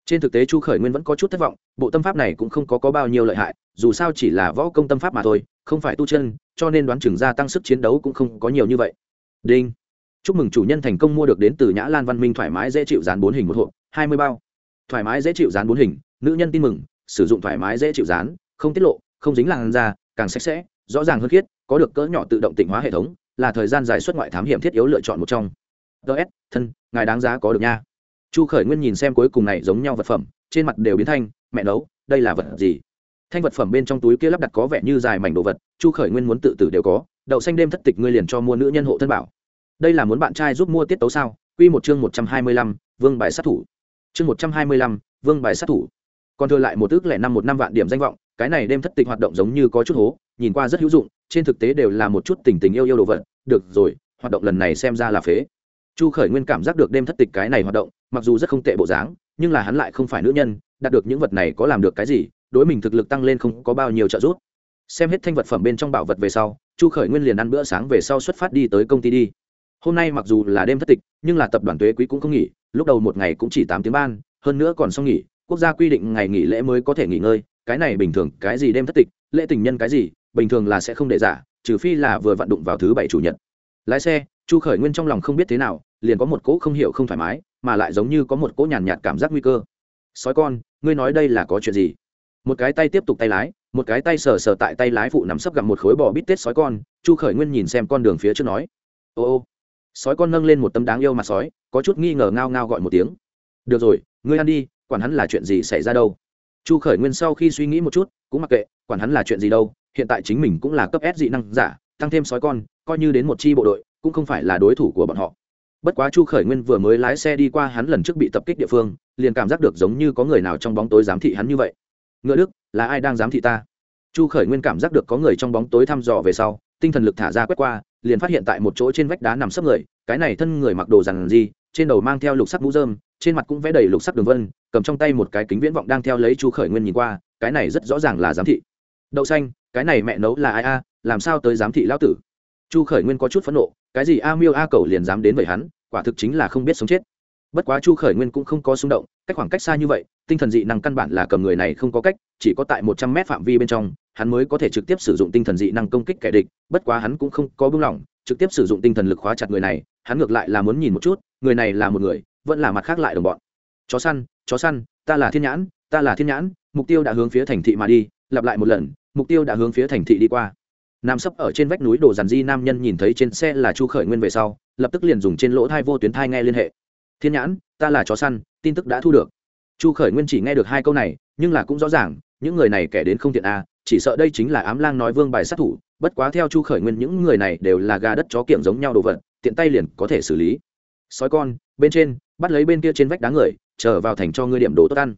Trên thực tế chu khởi nguyên vẫn có chút thất vọng bộ tâm pháp này cũng không có, có bao nhiêu lợi hại dù sao chỉ là võ công tâm pháp mà thôi không phải tu chân cho nên đoán chừng gia tăng sức chiến đấu cũng không có nhiều như vậy. Đinh. Chúc mừng chủ nhân thành công mua được đến từ nhã lan văn minh thoải mái dễ chịu dán bốn hình một hộp hai mươi bao thoải mái dễ chịu dán bốn hình, nữ nhân tin mừng, sử dụng thoải mái dễ chịu dán, không tiết lộ, không dính làn da, càng sạch sẽ, rõ ràng hơn khiết, có được cỡ nhỏ tự động tịnh hóa hệ thống, là thời gian dài xuất ngoại thám hiểm thiết yếu lựa chọn một trong. Ts thân, ngài đáng giá có được nha. Chu khởi nguyên nhìn xem cuối cùng này giống nhau vật phẩm, trên mặt đều biến thanh, mẹ nấu, đây là vật gì? Thanh vật phẩm bên trong túi kia lắp đặt có vẻ như dài mảnh đồ vật, chu khởi nguyên muốn tự tử đều có, đậu xanh đêm thất tịch ngươi liền cho mua nữ nhân hộ thân bảo. Đây là muốn bạn trai giúp mua tiết tấu sao? Q một chương một trăm hai mươi lăm, vương bài sát thủ chương một trăm hai mươi lăm, vương bài sát thủ. Còn thừa lại một ước lẻ năm một năm vạn điểm danh vọng, cái này đêm thất tịch hoạt động giống như có chút hố, nhìn qua rất hữu dụng, trên thực tế đều là một chút tình tình yêu yêu đồ vật. Được rồi, hoạt động lần này xem ra là phế. Chu khởi nguyên cảm giác được đêm thất tịch cái này hoạt động, mặc dù rất không tệ bộ dáng, nhưng là hắn lại không phải nữ nhân, đạt được những vật này có làm được cái gì, đối mình thực lực tăng lên không có bao nhiêu trợ giúp. Xem hết thanh vật phẩm bên trong bảo vật về sau, chu khởi nguyên liền ăn bữa sáng về sau xuất phát đi tới công ty đi. Hôm nay mặc dù là đêm thất tịch, nhưng là tập đoàn tuế quý cũng không nghỉ lúc đầu một ngày cũng chỉ tám tiếng ban hơn nữa còn xong nghỉ quốc gia quy định ngày nghỉ lễ mới có thể nghỉ ngơi cái này bình thường cái gì đêm thất tịch lễ tình nhân cái gì bình thường là sẽ không để giả trừ phi là vừa vận đụng vào thứ bảy chủ nhật. Lái xe chu khởi nguyên trong lòng không biết thế nào liền có một cỗ không hiểu không thoải mái mà lại giống như có một cỗ nhàn nhạt, nhạt cảm giác nguy cơ. Sói con ngươi nói đây là có chuyện gì? Một cái tay tiếp tục tay lái một cái tay sờ sờ tại tay lái phụ nằm sấp gặp một khối bò bít tết sói con chu khởi nguyên nhìn xem con đường phía trước nói ô ô sói con nâng lên một tấm đáng yêu mặt sói, có chút nghi ngờ ngao ngao gọi một tiếng. Được rồi, ngươi ăn đi, quản hắn là chuyện gì xảy ra đâu. Chu khởi nguyên sau khi suy nghĩ một chút, cũng mặc kệ, quản hắn là chuyện gì đâu, hiện tại chính mình cũng là cấp s dị năng giả, tăng thêm sói con, coi như đến một chi bộ đội, cũng không phải là đối thủ của bọn họ. Bất quá chu khởi nguyên vừa mới lái xe đi qua hắn lần trước bị tập kích địa phương, liền cảm giác được giống như có người nào trong bóng tối giám thị hắn như vậy. Ngựa đức, là ai đang giám thị ta? Chu khởi nguyên cảm giác được có người trong bóng tối thăm dò về sau, tinh thần lực thả ra quét qua liền phát hiện tại một chỗ trên vách đá nằm sấp người, cái này thân người mặc đồ rằng gì trên đầu mang theo lục sắc mũ dơm trên mặt cũng vẽ đầy lục sắc đường vân, cầm trong tay một cái kính viễn vọng đang theo lấy chu khởi nguyên nhìn qua, cái này rất rõ ràng là giám thị. Đậu xanh, cái này mẹ nấu là ai a, làm sao tới giám thị lão tử? Chu khởi nguyên có chút phẫn nộ, cái gì a miêu a cầu liền dám đến vậy hắn, quả thực chính là không biết sống chết. Bất quá chu khởi nguyên cũng không có xung động, cách khoảng cách xa như vậy, tinh thần dị năng căn bản là cầm người này không có cách, chỉ có tại một trăm mét phạm vi bên trong hắn mới có thể trực tiếp sử dụng tinh thần dị năng công kích kẻ địch, bất quá hắn cũng không có buông lỏng, trực tiếp sử dụng tinh thần lực khóa chặt người này, hắn ngược lại là muốn nhìn một chút, người này là một người, vẫn là mặt khác lại đồng bọn. Chó săn chó săn, ta là thiên nhãn, ta là thiên nhãn, mục tiêu đã hướng phía thành thị mà đi, lặp lại một lần, mục tiêu đã hướng phía thành thị đi qua. Nam sấp ở trên vách núi đồ dàn di, nam nhân nhìn thấy trên xe là chu khởi nguyên về sau, lập tức liền dùng trên lỗ thai vô tuyến thai nghe liên hệ. Thiên nhãn, ta là chó săn, tin tức đã thu được. Chu khởi nguyên chỉ nghe được hai câu này, nhưng là cũng rõ ràng, những người này kẻ đến không tiện a chỉ sợ đây chính là ám lang nói vương bài sát thủ, bất quá theo chu khởi nguyên những người này đều là gà đất chó kiểm giống nhau đồ vật, tiện tay liền có thể xử lý. Sói con, bên trên, bắt lấy bên kia trên vách đá người, trở vào thành cho ngươi điểm đồ tốt ăn.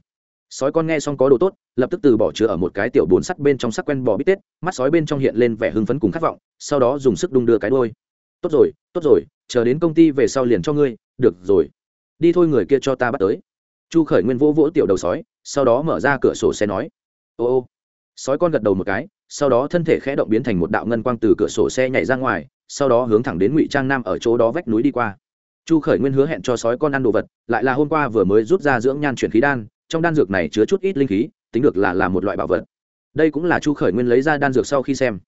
Sói con nghe xong có đồ tốt, lập tức từ bỏ chứa ở một cái tiểu bồn sắt bên trong sắc quen bò bít tết, mắt sói bên trong hiện lên vẻ hưng phấn cùng khát vọng, sau đó dùng sức đung đưa cái đôi tốt rồi tốt rồi, chờ đến công ty về sau liền cho ngươi, được rồi. Đi thôi người kia cho ta bắt tới. Chu khởi nguyên vỗ vỗ tiểu đầu sói, sau đó mở ra cửa sổ xe nói, ô ô sói con gật đầu một cái, sau đó thân thể khẽ động biến thành một đạo ngân quang từ cửa sổ xe nhảy ra ngoài, sau đó hướng thẳng đến ngụy trang nam ở chỗ đó vách núi đi qua. Chu khởi nguyên hứa hẹn cho sói con ăn đồ vật, lại là hôm qua vừa mới rút ra dưỡng nhan chuyển khí đan, trong đan dược này chứa chút ít linh khí, tính được là là một loại bảo vật. Đây cũng là chu khởi nguyên lấy ra đan dược sau khi xem.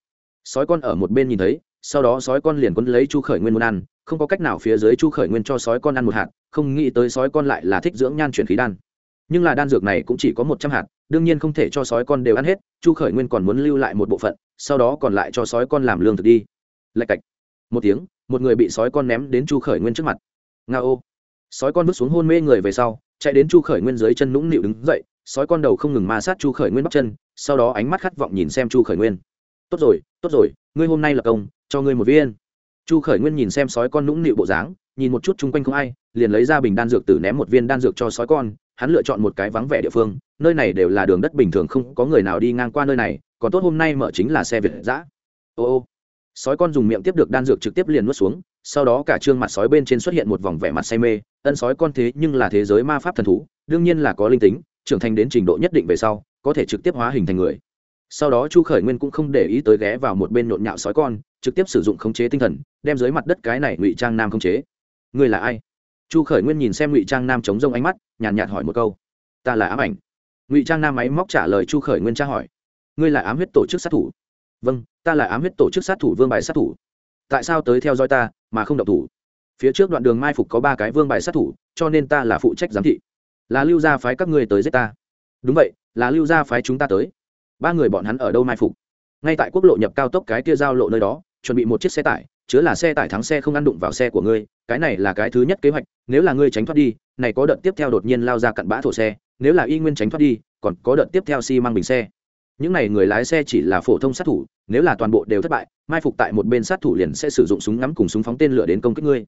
Sói con ở một bên nhìn thấy, sau đó sói con liền quấn lấy chu khởi nguyên muốn ăn, không có cách nào phía dưới chu khởi nguyên cho sói con ăn một hạt, không nghĩ tới sói con lại là thích dưỡng nhan chuyển khí đan nhưng là đan dược này cũng chỉ có một trăm hạt, đương nhiên không thể cho sói con đều ăn hết, chu khởi nguyên còn muốn lưu lại một bộ phận, sau đó còn lại cho sói con làm lương thực đi. Lạch cạch. Một tiếng, một người bị sói con ném đến chu khởi nguyên trước mặt. Nga ô. Sói con bước xuống hôn mê người về sau, chạy đến chu khởi nguyên dưới chân nũng nịu đứng dậy, sói con đầu không ngừng ma sát chu khởi nguyên bắp chân, sau đó ánh mắt khát vọng nhìn xem chu khởi nguyên. Tốt rồi tốt rồi, ngươi hôm nay là công, cho ngươi một viên. Chu khởi nguyên nhìn xem sói con nũng nịu bộ dáng, nhìn một chút chung quanh không ai, liền lấy ra bình đan dược tử ném một viên đan dược cho sói con hắn lựa chọn một cái vắng vẻ địa phương, nơi này đều là đường đất bình thường, không có người nào đi ngang qua nơi này, còn tốt hôm nay mở chính là xe việt giã ô ô. Sói con dùng miệng tiếp được đan dược trực tiếp liền nuốt xuống, sau đó cả trương mặt sói bên trên xuất hiện một vòng vẻ mặt say mê, ân sói con thế nhưng là thế giới ma pháp thần thú, đương nhiên là có linh tính, trưởng thành đến trình độ nhất định về sau, có thể trực tiếp hóa hình thành người. Sau đó chu khởi nguyên cũng không để ý tới ghé vào một bên nhộn nhạo sói con, trực tiếp sử dụng khống chế tinh thần, đem dưới mặt đất cái này ngụy trang nam khống chế. Người là ai? Chu khởi nguyên nhìn xem ngụy trang nam chống rông ánh mắt nhàn nhạt, nhạt hỏi một câu. Ta là ám ảnh. Ngụy trang nam máy móc trả lời chu khởi nguyên tra hỏi. Ngươi là ám huyết tổ chức sát thủ? Vâng ta là ám huyết tổ chức sát thủ vương bài sát thủ. Tại sao tới theo dõi ta mà không động thủ? Phía trước đoạn đường mai phục có ba cái vương bài sát thủ cho nên ta là phụ trách giám thị. Là lưu gia phái các ngươi tới giết ta. Đúng vậy là lưu gia phái chúng ta tới. Ba người bọn hắn ở đâu mai phục? Ngay tại quốc lộ nhập cao tốc cái kia giao lộ nơi đó chuẩn bị một chiếc xe tải chứa là xe tải thắng xe không ăn đụng vào xe của ngươi cái này là cái thứ nhất kế hoạch nếu là ngươi tránh thoát đi này có đợt tiếp theo đột nhiên lao ra cặn bã thổ xe, nếu là y nguyên tránh thoát đi, còn có đợt tiếp theo xi、si、măng bình xe. Những này người lái xe chỉ là phổ thông sát thủ, nếu là toàn bộ đều thất bại, mai phục tại một bên sát thủ liền sẽ sử dụng súng ngắm cùng súng phóng tên lửa đến công kích ngươi.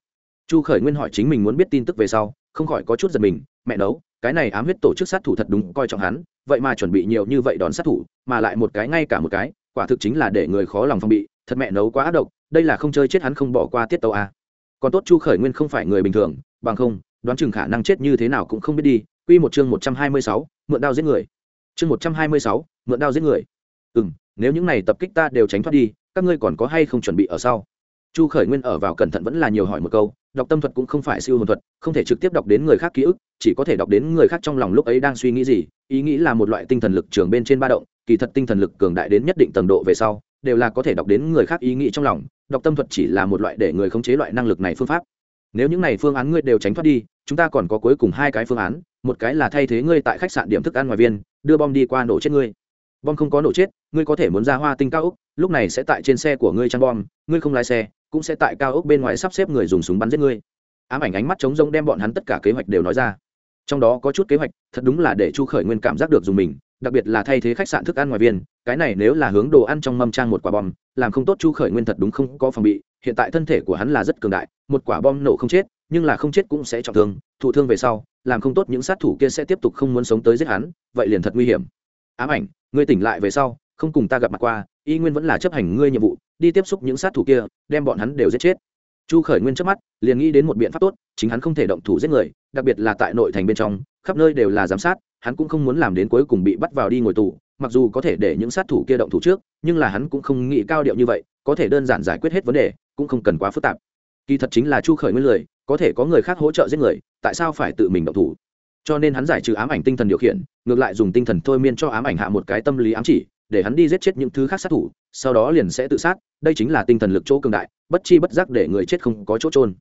Chu khởi nguyên hỏi chính mình muốn biết tin tức về sau, không khỏi có chút giật mình, mẹ nấu, cái này ám huyết tổ chức sát thủ thật đúng coi trọng hắn, vậy mà chuẩn bị nhiều như vậy đón sát thủ, mà lại một cái ngay cả một cái, quả thực chính là để người khó lòng phong bị, thật mẹ nấu quá ác độc, đây là không chơi chết hắn không bỏ qua tiết tàu a. Còn tốt chu khởi nguyên không phải người bình thường, bằng không đoán chừng khả năng chết như thế nào cũng không biết đi Quy một chương một trăm hai mươi sáu, mượn đao giết người. Chương một trăm hai mươi sáu, mượn đao giết người. Ừm, nếu những này tập kích ta đều tránh thoát đi, các ngươi còn có hay không chuẩn bị ở sau? Chu Khởi Nguyên ở vào cẩn thận vẫn là nhiều hỏi một câu, đọc tâm thuật cũng không phải siêu hồn thuật, không thể trực tiếp đọc đến người khác ký ức, chỉ có thể đọc đến người khác trong lòng lúc ấy đang suy nghĩ gì, ý nghĩ là một loại tinh thần lực trường bên trên ba động, kỳ thật tinh thần lực cường đại đến nhất định tầng độ về sau, đều là có thể đọc đến người khác ý nghĩ trong lòng, đọc tâm thuật chỉ là một loại để người khống chế loại năng lực này phương pháp. Nếu những này phương án ngươi đều tránh thoát đi, chúng ta còn có cuối cùng hai cái phương án, một cái là thay thế ngươi tại khách sạn điểm thức ăn ngoài viên đưa bom đi qua nổ chết ngươi. Bom không có nổ chết ngươi có thể muốn ra hoa tinh cao ốc lúc này sẽ tại trên xe của ngươi trang bom ngươi không lái xe cũng sẽ tại cao ốc bên ngoài sắp xếp người dùng súng bắn giết ngươi. Ám ảnh ánh mắt trống rông đem bọn hắn tất cả kế hoạch đều nói ra. Trong đó có chút kế hoạch thật đúng là để chu khởi nguyên cảm giác được dùng mình đặc biệt là thay thế khách sạn thức ăn ngoài viên cái này nếu là hướng đồ ăn trong mâm trang một quả bom làm không tốt chu khởi nguyên thật đúng không có phòng bị hiện tại thân thể của hắn là rất cường đại, một quả bom nổ không chết, nhưng là không chết cũng sẽ trọng thương, thụ thương về sau, làm không tốt những sát thủ kia sẽ tiếp tục không muốn sống tới giết hắn, vậy liền thật nguy hiểm. Ám ảnh, ngươi tỉnh lại về sau, không cùng ta gặp mặt qua, y nguyên vẫn là chấp hành ngươi nhiệm vụ, đi tiếp xúc những sát thủ kia, đem bọn hắn đều giết chết. Chu khởi nguyên trước mắt, liền nghĩ đến một biện pháp tốt, chính hắn không thể động thủ giết người, đặc biệt là tại nội thành bên trong, khắp nơi đều là giám sát, hắn cũng không muốn làm đến cuối cùng bị bắt vào đi ngồi tù, mặc dù có thể để những sát thủ kia động thủ trước, nhưng là hắn cũng không nghĩ cao điệu như vậy, có thể đơn giản giải quyết hết vấn đề cũng không cần quá phức tạp. Kỳ thật chính là chu khởi nguyên lười, có thể có người khác hỗ trợ giết người, tại sao phải tự mình động thủ? Cho nên hắn giải trừ ám ảnh tinh thần điều khiển, ngược lại dùng tinh thần thôi miên cho ám ảnh hạ một cái tâm lý ám chỉ, để hắn đi giết chết những thứ khác sát thủ, sau đó liền sẽ tự sát, đây chính là tinh thần lực chỗ cường đại, bất chi bất giác để người chết không có chỗ trôn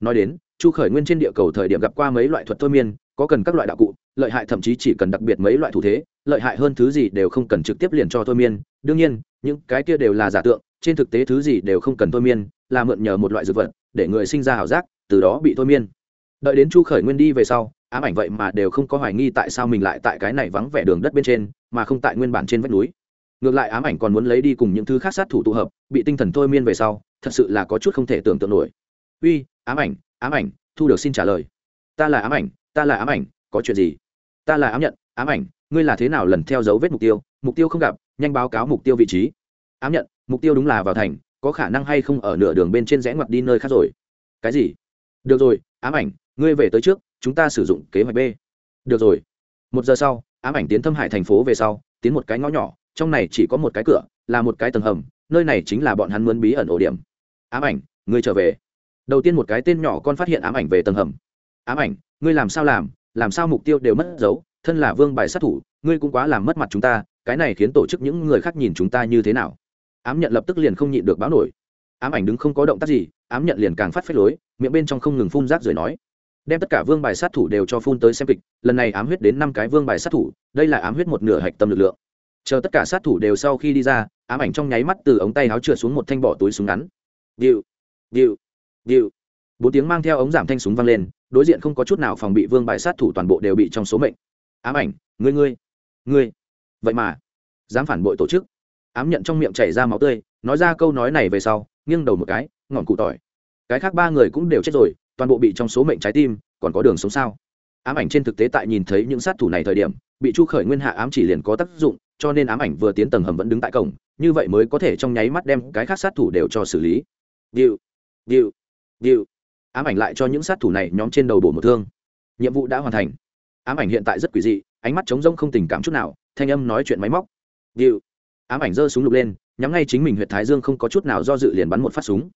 nói đến, chu khởi nguyên trên địa cầu thời điểm gặp qua mấy loại thuật thôi miên, có cần các loại đạo cụ, lợi hại thậm chí chỉ cần đặc biệt mấy loại thủ thế, lợi hại hơn thứ gì đều không cần trực tiếp liền cho thôi miên. Đương nhiên, những cái kia đều là giả tượng, trên thực tế thứ gì đều không cần thôi miên là mượn nhờ một loại dược vật để người sinh ra ảo giác, từ đó bị thôi miên. Đợi đến chu khởi nguyên đi về sau, ám ảnh vậy mà đều không có hoài nghi tại sao mình lại tại cái này vắng vẻ đường đất bên trên, mà không tại nguyên bản trên vách núi. Ngược lại ám ảnh còn muốn lấy đi cùng những thứ khác sát thủ tụ hợp, bị tinh thần thôi miên về sau, thật sự là có chút không thể tưởng tượng nổi. Uy, ám ảnh ám ảnh, thu được xin trả lời. Ta là ám ảnh, ta là ám ảnh, có chuyện gì? Ta là ám nhận, ám ảnh, ngươi là thế nào lần theo dấu vết mục tiêu? Mục tiêu không gặp, nhanh báo cáo mục tiêu vị trí. Ám nhận, mục tiêu đúng là vào thành có khả năng hay không ở nửa đường bên trên rẽ ngoặt đi nơi khác rồi. Cái gì? Được rồi, ám ảnh, ngươi về tới trước, chúng ta sử dụng kế hoạch b. Được rồi. Một giờ sau, ám ảnh tiến thâm hải thành phố về sau, tiến một cái ngõ nhỏ, trong này chỉ có một cái cửa, là một cái tầng hầm, nơi này chính là bọn hắn mướn bí ẩn ổ điểm. Ám ảnh, ngươi trở về. Đầu tiên một cái tên nhỏ con phát hiện ám ảnh về tầng hầm. Ám ảnh, ngươi làm sao làm làm sao mục tiêu đều mất dấu, thân là vương bài sát thủ, ngươi cũng quá làm mất mặt chúng ta, cái này khiến tổ chức những người khác nhìn chúng ta như thế nào? Ám nhận lập tức liền không nhịn được báo nổi. Ám ảnh đứng không có động tác gì, ám nhận liền càng phát phép lối, miệng bên trong không ngừng phun rác rồi nói. Đem tất cả vương bài sát thủ đều cho phun tới xem kịch, lần này ám huyết đến năm cái vương bài sát thủ, đây là ám huyết một nửa hạch tâm lực lượng. Chờ tất cả sát thủ đều sau khi đi ra, ám ảnh trong nháy mắt từ ống tay áo trượt xuống một thanh bỏ túi súng ngắn. Điệu điệu điệu. Bốn tiếng mang theo ống giảm thanh súng vang lên, đối diện không có chút nào phòng bị vương bài sát thủ toàn bộ đều bị trong số mệnh. Ám ảnh, ngươi ngươi ngươi. Vậy mà, dám phản bội tổ chức ám nhận trong miệng chảy ra máu tươi, nói ra câu nói này về sau, nghiêng đầu một cái, ngọn cụ tỏi. Cái khác ba người cũng đều chết rồi, toàn bộ bị trong số mệnh trái tim, còn có đường sống sao? Ám ảnh trên thực tế tại nhìn thấy những sát thủ này thời điểm, bị chu khởi nguyên hạ ám chỉ liền có tác dụng, cho nên ám ảnh vừa tiến tầng hầm vẫn đứng tại cổng, như vậy mới có thể trong nháy mắt đem cái khác sát thủ đều cho xử lý. Điệu điệu điệu. Ám ảnh lại cho những sát thủ này nhóm trên đầu bổ một thương. Nhiệm vụ đã hoàn thành. Ám ảnh hiện tại rất quỷ dị, ánh mắt trống rông không tình cảm chút nào, thanh âm nói chuyện máy móc. Điệu ám ảnh giơ súng lục lên, nhắm ngay chính mình huyện thái dương không có chút nào do dự liền bắn một phát súng.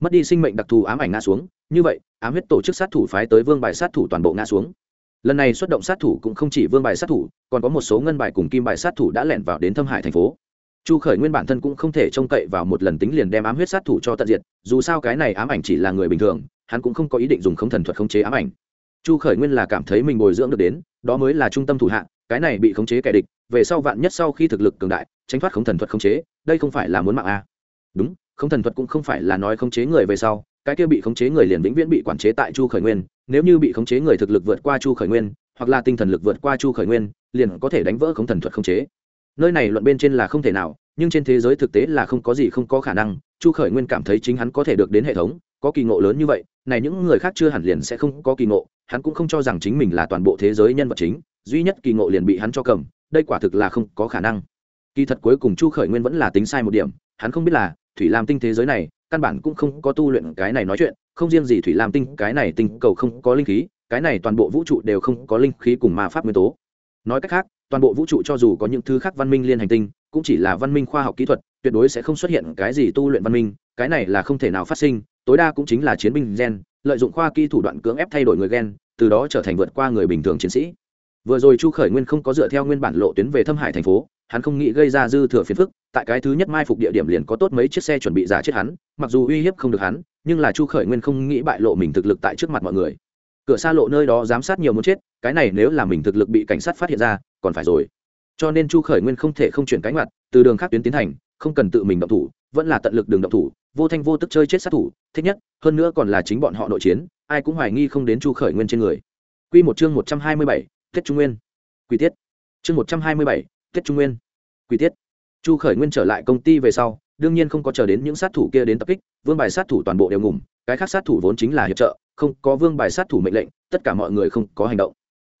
Mất đi sinh mệnh đặc thù ám ảnh ngã xuống, như vậy, ám huyết tổ chức sát thủ phái tới vương bài sát thủ toàn bộ ngã xuống. Lần này xuất động sát thủ cũng không chỉ vương bài sát thủ, còn có một số ngân bài cùng kim bài sát thủ đã lẻn vào đến thâm hải thành phố. Chu khởi nguyên bản thân cũng không thể trông cậy vào một lần tính liền đem ám huyết sát thủ cho tận diệt, dù sao cái này ám ảnh chỉ là người bình thường, hắn cũng không có ý định dùng không thần thuật khống chế ám ảnh. Chu khởi nguyên là cảm thấy mình bồi dưỡng được đến, đó mới là trung tâm thủ hạ cái này bị khống chế kẻ địch, về sau vạn nhất sau khi thực lực cường đại, tránh thoát không thần thuật khống chế, đây không phải là muốn mạng a à. đúng không thần thuật cũng không phải là nói khống chế người về sau, cái kia bị khống chế người liền vĩnh viễn bị quản chế tại chu khởi nguyên, nếu như bị khống chế người thực lực vượt qua chu khởi nguyên, hoặc là tinh thần lực vượt qua chu khởi nguyên, liền có thể đánh vỡ không thần thuật khống chế nơi này luận bên trên là không thể nào, nhưng trên thế giới thực tế là không có gì không có khả năng, chu khởi nguyên cảm thấy chính hắn có thể được đến hệ thống, có kỳ ngộ lớn như vậy, này những người khác chưa hẳn liền sẽ không có kỳ ngộ, hắn cũng không cho rằng chính mình là toàn bộ thế giới nhân vật chính duy nhất kỳ ngộ liền bị hắn cho cầm, đây quả thực là không có khả năng. Kỳ thật cuối cùng chu khởi nguyên vẫn là tính sai một điểm, hắn không biết là thủy lam tinh thế giới này, căn bản cũng không có tu luyện cái này nói chuyện, không riêng gì thủy lam tinh, cái này tinh cầu không có linh khí, cái này toàn bộ vũ trụ đều không có linh khí cùng ma pháp nguyên tố. Nói cách khác, toàn bộ vũ trụ cho dù có những thứ khác văn minh liên hành tinh, cũng chỉ là văn minh khoa học kỹ thuật, tuyệt đối sẽ không xuất hiện cái gì tu luyện văn minh, cái này là không thể nào phát sinh, tối đa cũng chính là chiến binh gen, lợi dụng khoa kỹ thủ đoạn cưỡng ép thay đổi người gen, từ đó trở thành vượt qua người bình thường chiến sĩ vừa rồi chu khởi nguyên không có dựa theo nguyên bản lộ tuyến về thâm hải thành phố hắn không nghĩ gây ra dư thừa phiền phức tại cái thứ nhất mai phục địa điểm liền có tốt mấy chiếc xe chuẩn bị giả chết hắn mặc dù uy hiếp không được hắn nhưng là chu khởi nguyên không nghĩ bại lộ mình thực lực tại trước mặt mọi người. Cửa xa lộ nơi đó giám sát nhiều muốn chết cái này nếu là mình thực lực bị cảnh sát phát hiện ra còn phải rồi. Cho nên chu khởi nguyên không thể không chuyển cánh mặt từ đường khác tuyến tiến hành không cần tự mình động thủ vẫn là tận lực đường động thủ vô thanh vô tức chơi chết sát thủ thích nhất hơn nữa còn là chính bọn họ nội chiến ai cũng hoài nghi không đến chu khởi nguyên trên người. Quy một chương 127, tết trung nguyên. Quy tiết. Chương một trăm hai mươi bảy, tết trung nguyên. Quy tiết. Chu khởi nguyên trở lại công ty về sau, đương nhiên không có chờ đến những sát thủ kia đến tập kích, vương bài sát thủ toàn bộ đều ngủm, cái khác sát thủ vốn chính là hiệp trợ, không có vương bài sát thủ mệnh lệnh, tất cả mọi người không có hành động.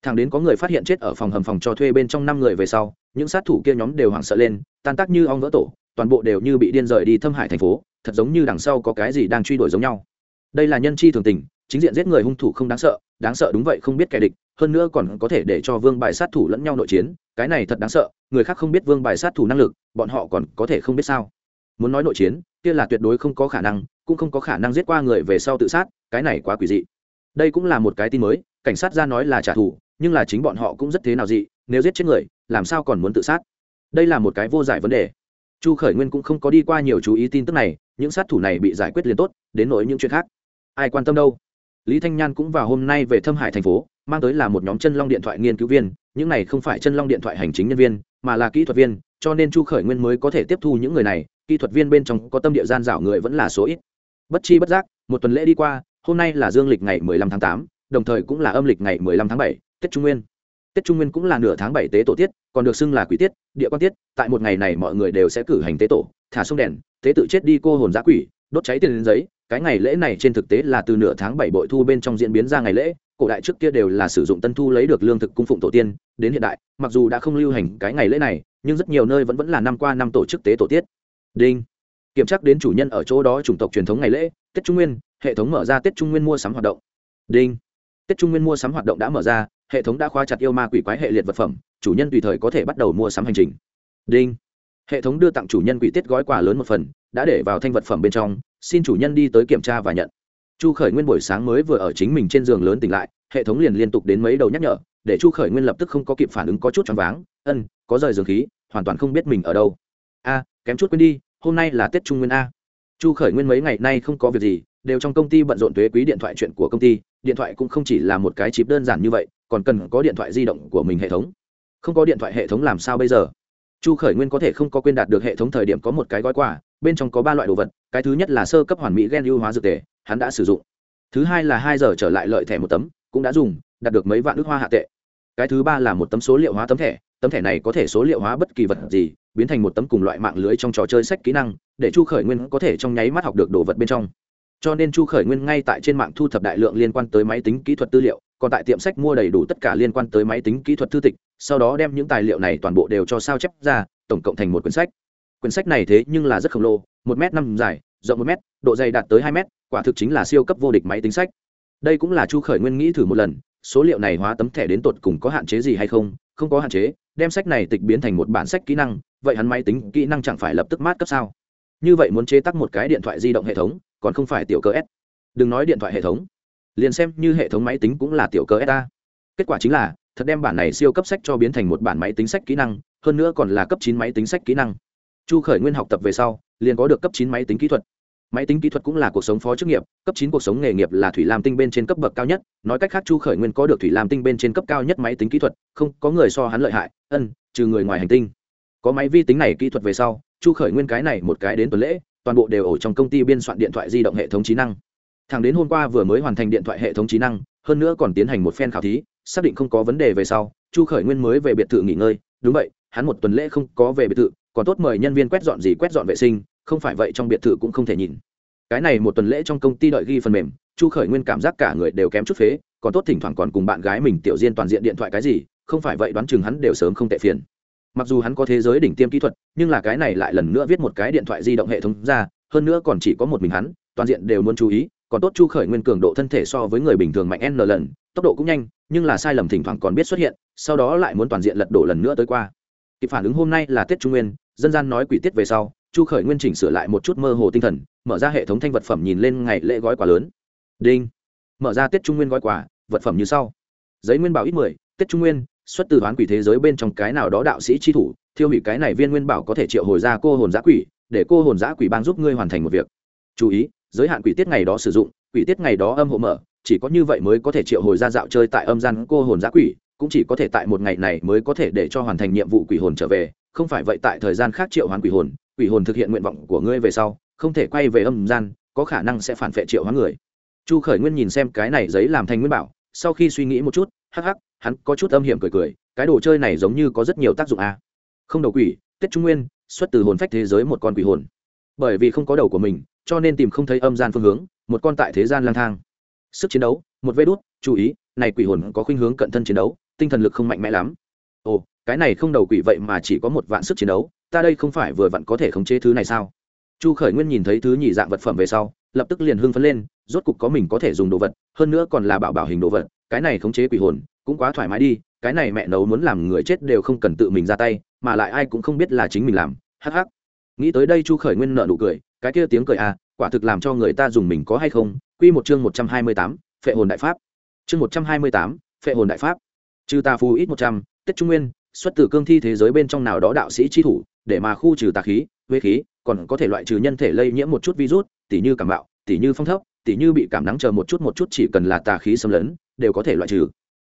Thằng đến có người phát hiện chết ở phòng hầm phòng cho thuê bên trong năm người về sau, những sát thủ kia nhóm đều hoảng sợ lên, tan tác như ong vỡ tổ, toàn bộ đều như bị điên rời đi thâm hải thành phố, thật giống như đằng sau có cái gì đang truy đuổi giống nhau. Đây là nhân chi thường tình chính diện giết người hung thủ không đáng sợ đáng sợ đúng vậy không biết kẻ địch, hơn nữa còn có thể để cho vương bài sát thủ lẫn nhau nội chiến, cái này thật đáng sợ, người khác không biết vương bài sát thủ năng lực, bọn họ còn có thể không biết sao. Muốn nói nội chiến, kia là tuyệt đối không có khả năng, cũng không có khả năng giết qua người về sau tự sát, cái này quá quỷ dị. Đây cũng là một cái tin mới, cảnh sát ra nói là trả thù, nhưng là chính bọn họ cũng rất thế nào dị, nếu giết chết người, làm sao còn muốn tự sát? Đây là một cái vô giải vấn đề. Chu khởi nguyên cũng không có đi qua nhiều chú ý tin tức này, những sát thủ này bị giải quyết liền tốt, đến nỗi những chuyện khác. Ai quan tâm đâu? Lý thanh nhan cũng vào hôm nay về thâm hải thành phố mang tới là một nhóm chân long điện thoại nghiên cứu viên những này không phải chân long điện thoại hành chính nhân viên mà là kỹ thuật viên cho nên chu khởi nguyên mới có thể tiếp thu những người này kỹ thuật viên bên trong có tâm địa gian dảo người vẫn là số ít. Bất chi bất giác một tuần lễ đi qua hôm nay là dương lịch ngày 15 tháng 8, đồng thời cũng là âm lịch ngày 15 tháng 7, tết trung nguyên. Tết trung nguyên cũng là nửa tháng bảy tế tổ tiết còn được xưng là quỷ tiết địa quan tiết tại một ngày này mọi người đều sẽ cử hành tế tổ thả sông đèn tế tự chết đi cô hồn giã quỷ đốt cháy tiền giấy cái ngày lễ này trên thực tế là từ nửa tháng bảy bội thu bên trong diễn biến ra ngày lễ, cổ đại trước kia đều là sử dụng tân thu lấy được lương thực cung phụng tổ tiên, đến hiện đại, mặc dù đã không lưu hành cái ngày lễ này, nhưng rất nhiều nơi vẫn vẫn là năm qua năm tổ chức tế tổ tiết. Đinh. Kiểm tra đến chủ nhân ở chỗ đó chủng tộc truyền thống ngày lễ, tết trung nguyên, hệ thống mở ra tết trung nguyên mua sắm hoạt động. Đinh. Tết trung nguyên mua sắm hoạt động đã mở ra, hệ thống đã khóa chặt yêu ma quỷ quái hệ liệt vật phẩm, chủ nhân tùy thời có thể bắt đầu mua sắm hành trình. Đinh. Hệ thống đưa tặng chủ nhân quỷ tiết gói quà lớn một phần, đã để vào thanh vật phẩm bên trong xin chủ nhân đi tới kiểm tra và nhận. Chu khởi nguyên buổi sáng mới vừa ở chính mình trên giường lớn tỉnh lại, hệ thống liền liên tục đến mấy đầu nhắc nhở, để chu khởi nguyên lập tức không có kịp phản ứng có chút choáng váng, ân, có rời giường khí, hoàn toàn không biết mình ở đâu. A, kém chút quên đi, hôm nay là tết trung nguyên a. Chu khởi nguyên mấy ngày nay không có việc gì, đều trong công ty bận rộn thuế quý điện thoại chuyện của công ty, điện thoại cũng không chỉ là một cái chip đơn giản như vậy, còn cần có điện thoại di động của mình hệ thống. Không có điện thoại hệ thống làm sao bây giờ? Chu khởi nguyên có thể không có quên đạt được hệ thống thời điểm có một cái gói quà bên trong có ba loại đồ vật, cái thứ nhất là sơ cấp hoàn mỹ gen ưu hóa dược tề, hắn đã sử dụng. Thứ hai là hai giờ trở lại lợi thẻ một tấm, cũng đã dùng, đạt được mấy vạn ước hoa hạ tệ. Cái thứ ba là một tấm số liệu hóa tấm thẻ tấm thẻ này có thể số liệu hóa bất kỳ vật gì, biến thành một tấm cùng loại mạng lưới trong trò chơi sách kỹ năng, để chu khởi nguyên có thể trong nháy mắt học được đồ vật bên trong. Cho nên chu khởi nguyên ngay tại trên mạng thu thập đại lượng liên quan tới máy tính kỹ thuật tư liệu, còn tại tiệm sách mua đầy đủ tất cả liên quan tới máy tính kỹ thuật thư tịch, sau đó đem những tài liệu này toàn bộ đều cho sao chép ra, tổng cộng thành một quyển sách quyển sách này thế nhưng là rất khổng lồ, một m năm dài, rộng một m độ dày đạt tới hai m quả thực chính là siêu cấp vô địch máy tính sách. Đây cũng là chu khởi nguyên nghĩ thử một lần, số liệu này hóa tấm thẻ đến tột cùng có hạn chế gì hay không? Không có hạn chế, đem sách này tịch biến thành một bản sách kỹ năng, vậy hắn máy tính kỹ năng chẳng phải lập tức mát cấp sao? Như vậy muốn chế tắc một cái điện thoại di động hệ thống, còn không phải tiểu cơ s. Đừng nói điện thoại hệ thống, liền xem như hệ thống máy tính cũng là tiểu cơ s ta. kết quả chính là, thật đem bản này siêu cấp sách cho biến thành một bản máy tính sách kỹ năng, hơn nữa còn là cấp chín máy tính sách kỹ năng chu khởi nguyên học tập về sau, liền có được cấp chín máy tính kỹ thuật. Máy tính kỹ thuật cũng là cuộc sống phó chức nghiệp, cấp chín cuộc sống nghề nghiệp là thủy lam tinh bên trên cấp bậc cao nhất. Nói cách khác, chu khởi nguyên có được thủy lam tinh bên trên cấp cao nhất máy tính kỹ thuật, không, có người so hắn lợi hại, ân, trừ người ngoài hành tinh. Có máy vi tính này kỹ thuật về sau, chu khởi nguyên cái này một cái đến tuần lễ, toàn bộ đều ở trong công ty biên soạn điện thoại di động hệ thống trí năng. Thẳng đến hôm qua vừa mới hoàn thành điện thoại hệ thống trí năng, hơn nữa còn tiến hành một phen khảo thí, xác định không có vấn đề về sau, chu khởi nguyên mới về biệt thự nghỉ ngơi. Đúng vậy, hắn một tuần lễ không có về biệt thự còn tốt mời nhân viên quét dọn gì quét dọn vệ sinh, không phải vậy trong biệt thự cũng không thể nhìn. Cái này một tuần lễ trong công ty đợi ghi phần mềm, chu khởi nguyên cảm giác cả người đều kém chút phế, còn tốt thỉnh thoảng còn cùng bạn gái mình tiểu diên toàn diện điện thoại cái gì, không phải vậy đoán chừng hắn đều sớm không tệ phiền. Mặc dù hắn có thế giới đỉnh tiêm kỹ thuật, nhưng là cái này lại lần nữa viết một cái điện thoại di động hệ thống ra, hơn nữa còn chỉ có một mình hắn, toàn diện đều muốn chú ý, còn tốt chu khởi nguyên cường độ thân thể so với người bình thường mạnh n lần, tốc độ cũng nhanh, nhưng là sai lầm thỉnh thoảng còn biết xuất hiện, sau đó lại muốn toàn diện lật đổ lần nữa tới qua. Kịp phản ứng hôm nay là tết trung nguyên dân gian nói quỷ tiết về sau, chu khởi nguyên chỉnh sửa lại một chút mơ hồ tinh thần, mở ra hệ thống thanh vật phẩm nhìn lên ngày lễ gói quà lớn. Đinh. Mở ra tết trung nguyên gói quà, vật phẩm như sau. Giấy nguyên bảo ít mười tết trung nguyên, xuất từ đoán quỷ thế giới bên trong cái nào đó đạo sĩ chi thủ, thiêu hủy cái này viên nguyên bảo có thể triệu hồi ra cô hồn giã quỷ, để cô hồn giã quỷ bang giúp ngươi hoàn thành một việc. Chú ý, giới hạn quỷ tiết ngày đó sử dụng, quỷ tiết ngày đó âm hộ mở, chỉ có như vậy mới có thể triệu hồi ra dạo chơi tại âm gian cô hồn giã quỷ, cũng chỉ có thể tại một ngày này mới có thể để cho hoàn thành nhiệm vụ quỷ hồn trở về không phải vậy tại thời gian khác triệu hoán quỷ hồn quỷ hồn thực hiện nguyện vọng của ngươi về sau, không thể quay về âm gian, có khả năng sẽ phản vệ triệu hoán người. Chu khởi nguyên nhìn xem cái này giấy làm thành nguyên bảo, sau khi suy nghĩ một chút, hắc hắc, hắn có chút âm hiểm cười cười, cái đồ chơi này giống như có rất nhiều tác dụng a à. không đầu quỷ, tết trung nguyên, xuất từ hồn phách thế giới một con quỷ hồn. Bởi vì không có đầu của mình, cho nên tìm không thấy âm gian phương hướng, một con tại thế gian lang thang. Sức chiến đấu, một vê đốt chú ý, này quỷ hồn có khuynh hướng cận thân chiến đấu, tinh thần lực không mạnh mẽ lắm. Ồ cái này không đầu quỷ vậy mà chỉ có một vạn sức chiến đấu, ta đây không phải vừa vặn có thể khống chế thứ này sao? Chu khởi nguyên nhìn thấy thứ nhì dạng vật phẩm về sau, lập tức liền hưng phấn lên, rốt cục có mình có thể dùng đồ vật, hơn nữa còn là bảo bảo hình đồ vật, cái này khống chế quỷ hồn, cũng quá thoải mái đi, cái này mẹ nấu muốn làm người chết đều không cần tự mình ra tay, mà lại ai cũng không biết là chính mình làm, hắc hắc. Nghĩ tới đây chu khởi nguyên nợ nụ cười, cái kia tiếng cười à quả thực làm cho người ta dùng mình có hay không? Quy một chương một trăm hai mươi tám, phệ hồn đại pháp. Chương một trăm hai mươi tám, phệ hồn đại pháp. Trừ tà phù ít một trăm tết trung nguyên xuất từ cương thi thế giới bên trong nào đó đạo sĩ chi thủ, để mà khu trừ tà khí, huế khí, còn có thể loại trừ nhân thể lây nhiễm một chút virus, tỉ như cảm bạo, tỉ như phong thấp, tỉ như bị cảm nắng chờ một chút một chút chỉ cần là tà khí xâm lấn, đều có thể loại trừ.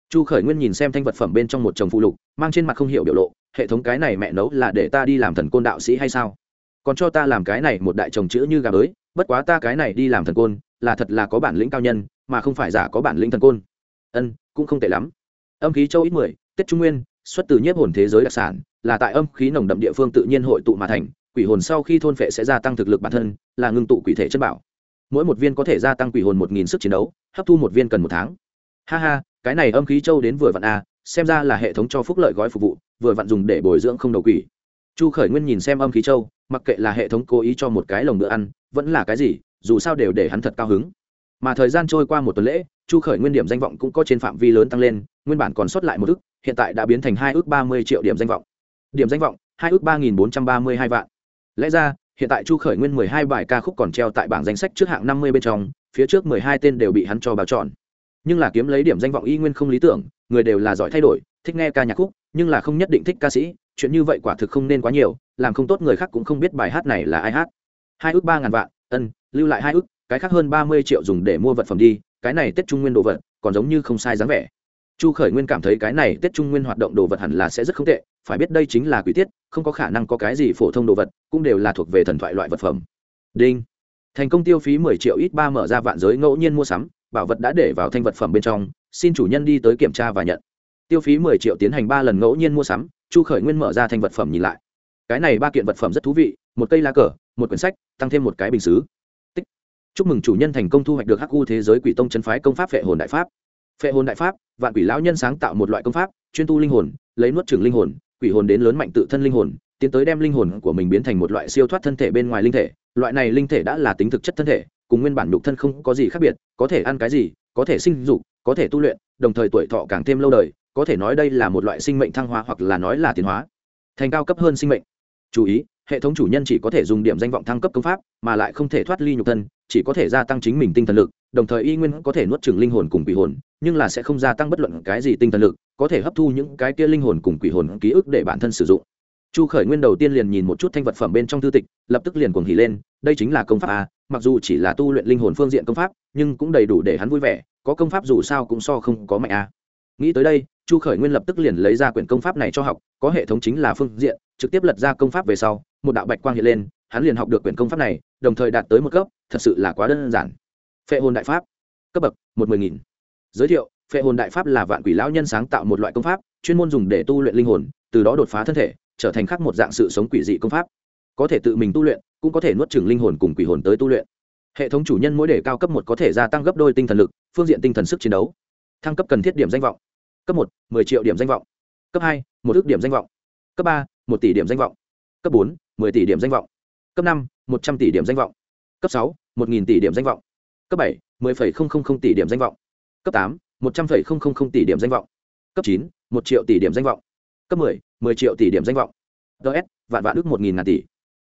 Chu khởi nguyên nhìn xem thanh vật phẩm bên trong một chồng phụ lục, mang trên mặt không hiểu biểu lộ, hệ thống cái này mẹ nấu là để ta đi làm thần côn đạo sĩ hay sao? Còn cho ta làm cái này một đại chồng chữ như gà bới bất quá ta cái này đi làm thần côn, là thật là có bản lĩnh cao nhân, mà không phải giả có bản lĩnh thần côn. Ân, cũng không tệ lắm. Âm khí châu ít mười, tết trung nguyên xuất từ nhiếp hồn thế giới đặc sản, là tại âm khí nồng đậm địa phương tự nhiên hội tụ mà thành, quỷ hồn sau khi thôn phệ sẽ gia tăng thực lực bản thân, là ngưng tụ quỷ thể chất bảo. Mỗi một viên có thể gia tăng quỷ hồn một nghìn sức chiến đấu, hấp thu một viên cần một tháng. Ha ha, cái này âm khí châu đến vừa vặn a xem ra là hệ thống cho phúc lợi gói phục vụ, vừa vặn dùng để bồi dưỡng không đầu quỷ. Chu khởi nguyên nhìn xem âm khí châu, mặc kệ là hệ thống cố ý cho một cái lồng bữa ăn, vẫn là cái gì, dù sao đều để hắn thật cao hứng mà thời gian trôi qua một tuần lễ, chu khởi nguyên điểm danh vọng cũng có trên phạm vi lớn tăng lên, nguyên bản còn sót lại một ước, hiện tại đã biến thành hai ước ba mươi triệu điểm danh vọng. Điểm danh vọng, hai ước ba nghìn bốn trăm ba mươi hai vạn. Lẽ ra, hiện tại chu khởi nguyên mười hai bài ca khúc còn treo tại bảng danh sách trước hạng năm mươi bên trong, phía trước mười hai tên đều bị hắn cho bào chọn. Nhưng là kiếm lấy điểm danh vọng y nguyên không lý tưởng, người đều là giỏi thay đổi, thích nghe ca nhạc khúc, nhưng là không nhất định thích ca sĩ, chuyện như vậy quả thực không nên quá nhiều, làm không tốt người khác cũng không biết bài hát này là ai hát. Hai ước ba ngàn vạn, ân, lưu lại hai ước cái khác hơn ba mươi triệu dùng để mua vật phẩm đi, cái này tết trung nguyên đồ vật còn giống như không sai dáng vẻ. Chu khởi nguyên cảm thấy cái này tết trung nguyên hoạt động đồ vật hẳn là sẽ rất không tệ, phải biết đây chính là quỷ tiết, không có khả năng có cái gì phổ thông đồ vật, cũng đều là thuộc về thần thoại loại vật phẩm. Đinh. Thành công tiêu phí mười triệu ít ba mở ra vạn giới ngẫu nhiên mua sắm, bảo vật đã để vào thanh vật phẩm bên trong, xin chủ nhân đi tới kiểm tra và nhận. Tiêu phí mười triệu tiến hành ba lần ngẫu nhiên mua sắm, chu khởi nguyên mở ra thanh vật phẩm nhìn lại. Cái này ba kiện vật phẩm rất thú vị, một cây lá cờ, một quyển sách, tăng thêm một cái bình xứ chúc mừng chủ nhân thành công thu hoạch được hắc u thế giới quỷ tông chân phái công pháp phệ hồn đại pháp. Phệ hồn đại pháp, vạn quỷ lão nhân sáng tạo một loại công pháp, chuyên tu linh hồn, lấy nuốt trừng linh hồn, quỷ hồn đến lớn mạnh tự thân linh hồn, tiến tới đem linh hồn của mình biến thành một loại siêu thoát thân thể bên ngoài linh thể. Loại này linh thể đã là tính thực chất thân thể, cùng nguyên bản nhục thân không có gì khác biệt, có thể ăn cái gì, có thể sinh dục, có thể tu luyện, đồng thời tuổi thọ càng thêm lâu đời, có thể nói đây là một loại sinh mệnh thăng hoa hoặc là nói là tiến hóa. Thành cao cấp hơn sinh mệnh. Chú ý hệ thống chủ nhân chỉ có thể dùng điểm danh vọng thăng cấp công pháp, mà lại không thể thoát ly nhục thân, chỉ có thể gia tăng chính mình tinh thần lực, đồng thời y nguyên có thể nuốt trừng linh hồn cùng quỷ hồn, nhưng là sẽ không gia tăng bất luận cái gì tinh thần lực, có thể hấp thu những cái kia linh hồn cùng quỷ hồn ký ức để bản thân sử dụng. Chu khởi nguyên đầu tiên liền nhìn một chút thanh vật phẩm bên trong thư tịch, lập tức liền cuồng hỉ lên, đây chính là công pháp a, mặc dù chỉ là tu luyện linh hồn phương diện công pháp, nhưng cũng đầy đủ để hắn vui vẻ, có công pháp dù sao cũng so không có mạnh a. Nghĩ tới đây, chu khởi nguyên lập tức liền lấy ra quyển công pháp này cho học, có hệ thống chính là phương diện, trực tiếp lật ra công pháp về sau một đạo bạch quang hiện lên, hắn liền học được quyển công pháp này, đồng thời đạt tới một cấp, thật sự là quá đơn giản. Phệ hồn đại pháp, cấp bậc, một mươi nghìn. Giới thiệu, phệ hồn đại pháp là vạn quỷ lão nhân sáng tạo một loại công pháp, chuyên môn dùng để tu luyện linh hồn, từ đó đột phá thân thể, trở thành khác một dạng sự sống quỷ dị công pháp. Có thể tự mình tu luyện, cũng có thể nuốt chửng linh hồn cùng quỷ hồn tới tu luyện. Hệ thống chủ nhân mỗi đề cao cấp một có thể gia tăng gấp đôi tinh thần lực, phương diện tinh thần sức chiến đấu. Thăng cấp cần thiết điểm danh vọng. Cấp một, mười triệu điểm danh vọng. Cấp hai, một ước điểm danh vọng. Cấp ba, một tỷ điểm danh vọng. Cấp bốn mười tỷ điểm danh vọng. Cấp năm một trăm tỷ điểm danh vọng. Cấp sáu một nghìn tỷ điểm danh vọng. Cấp bảy mười phẩy không không không tỷ điểm danh vọng. Cấp tám một trăm phẩy không không không tỷ điểm danh vọng. Cấp chín một triệu tỷ điểm danh vọng. Cấp mười mười triệu tỷ điểm danh vọng. DS, vạn vạn ước một nghìn ngàn tỷ.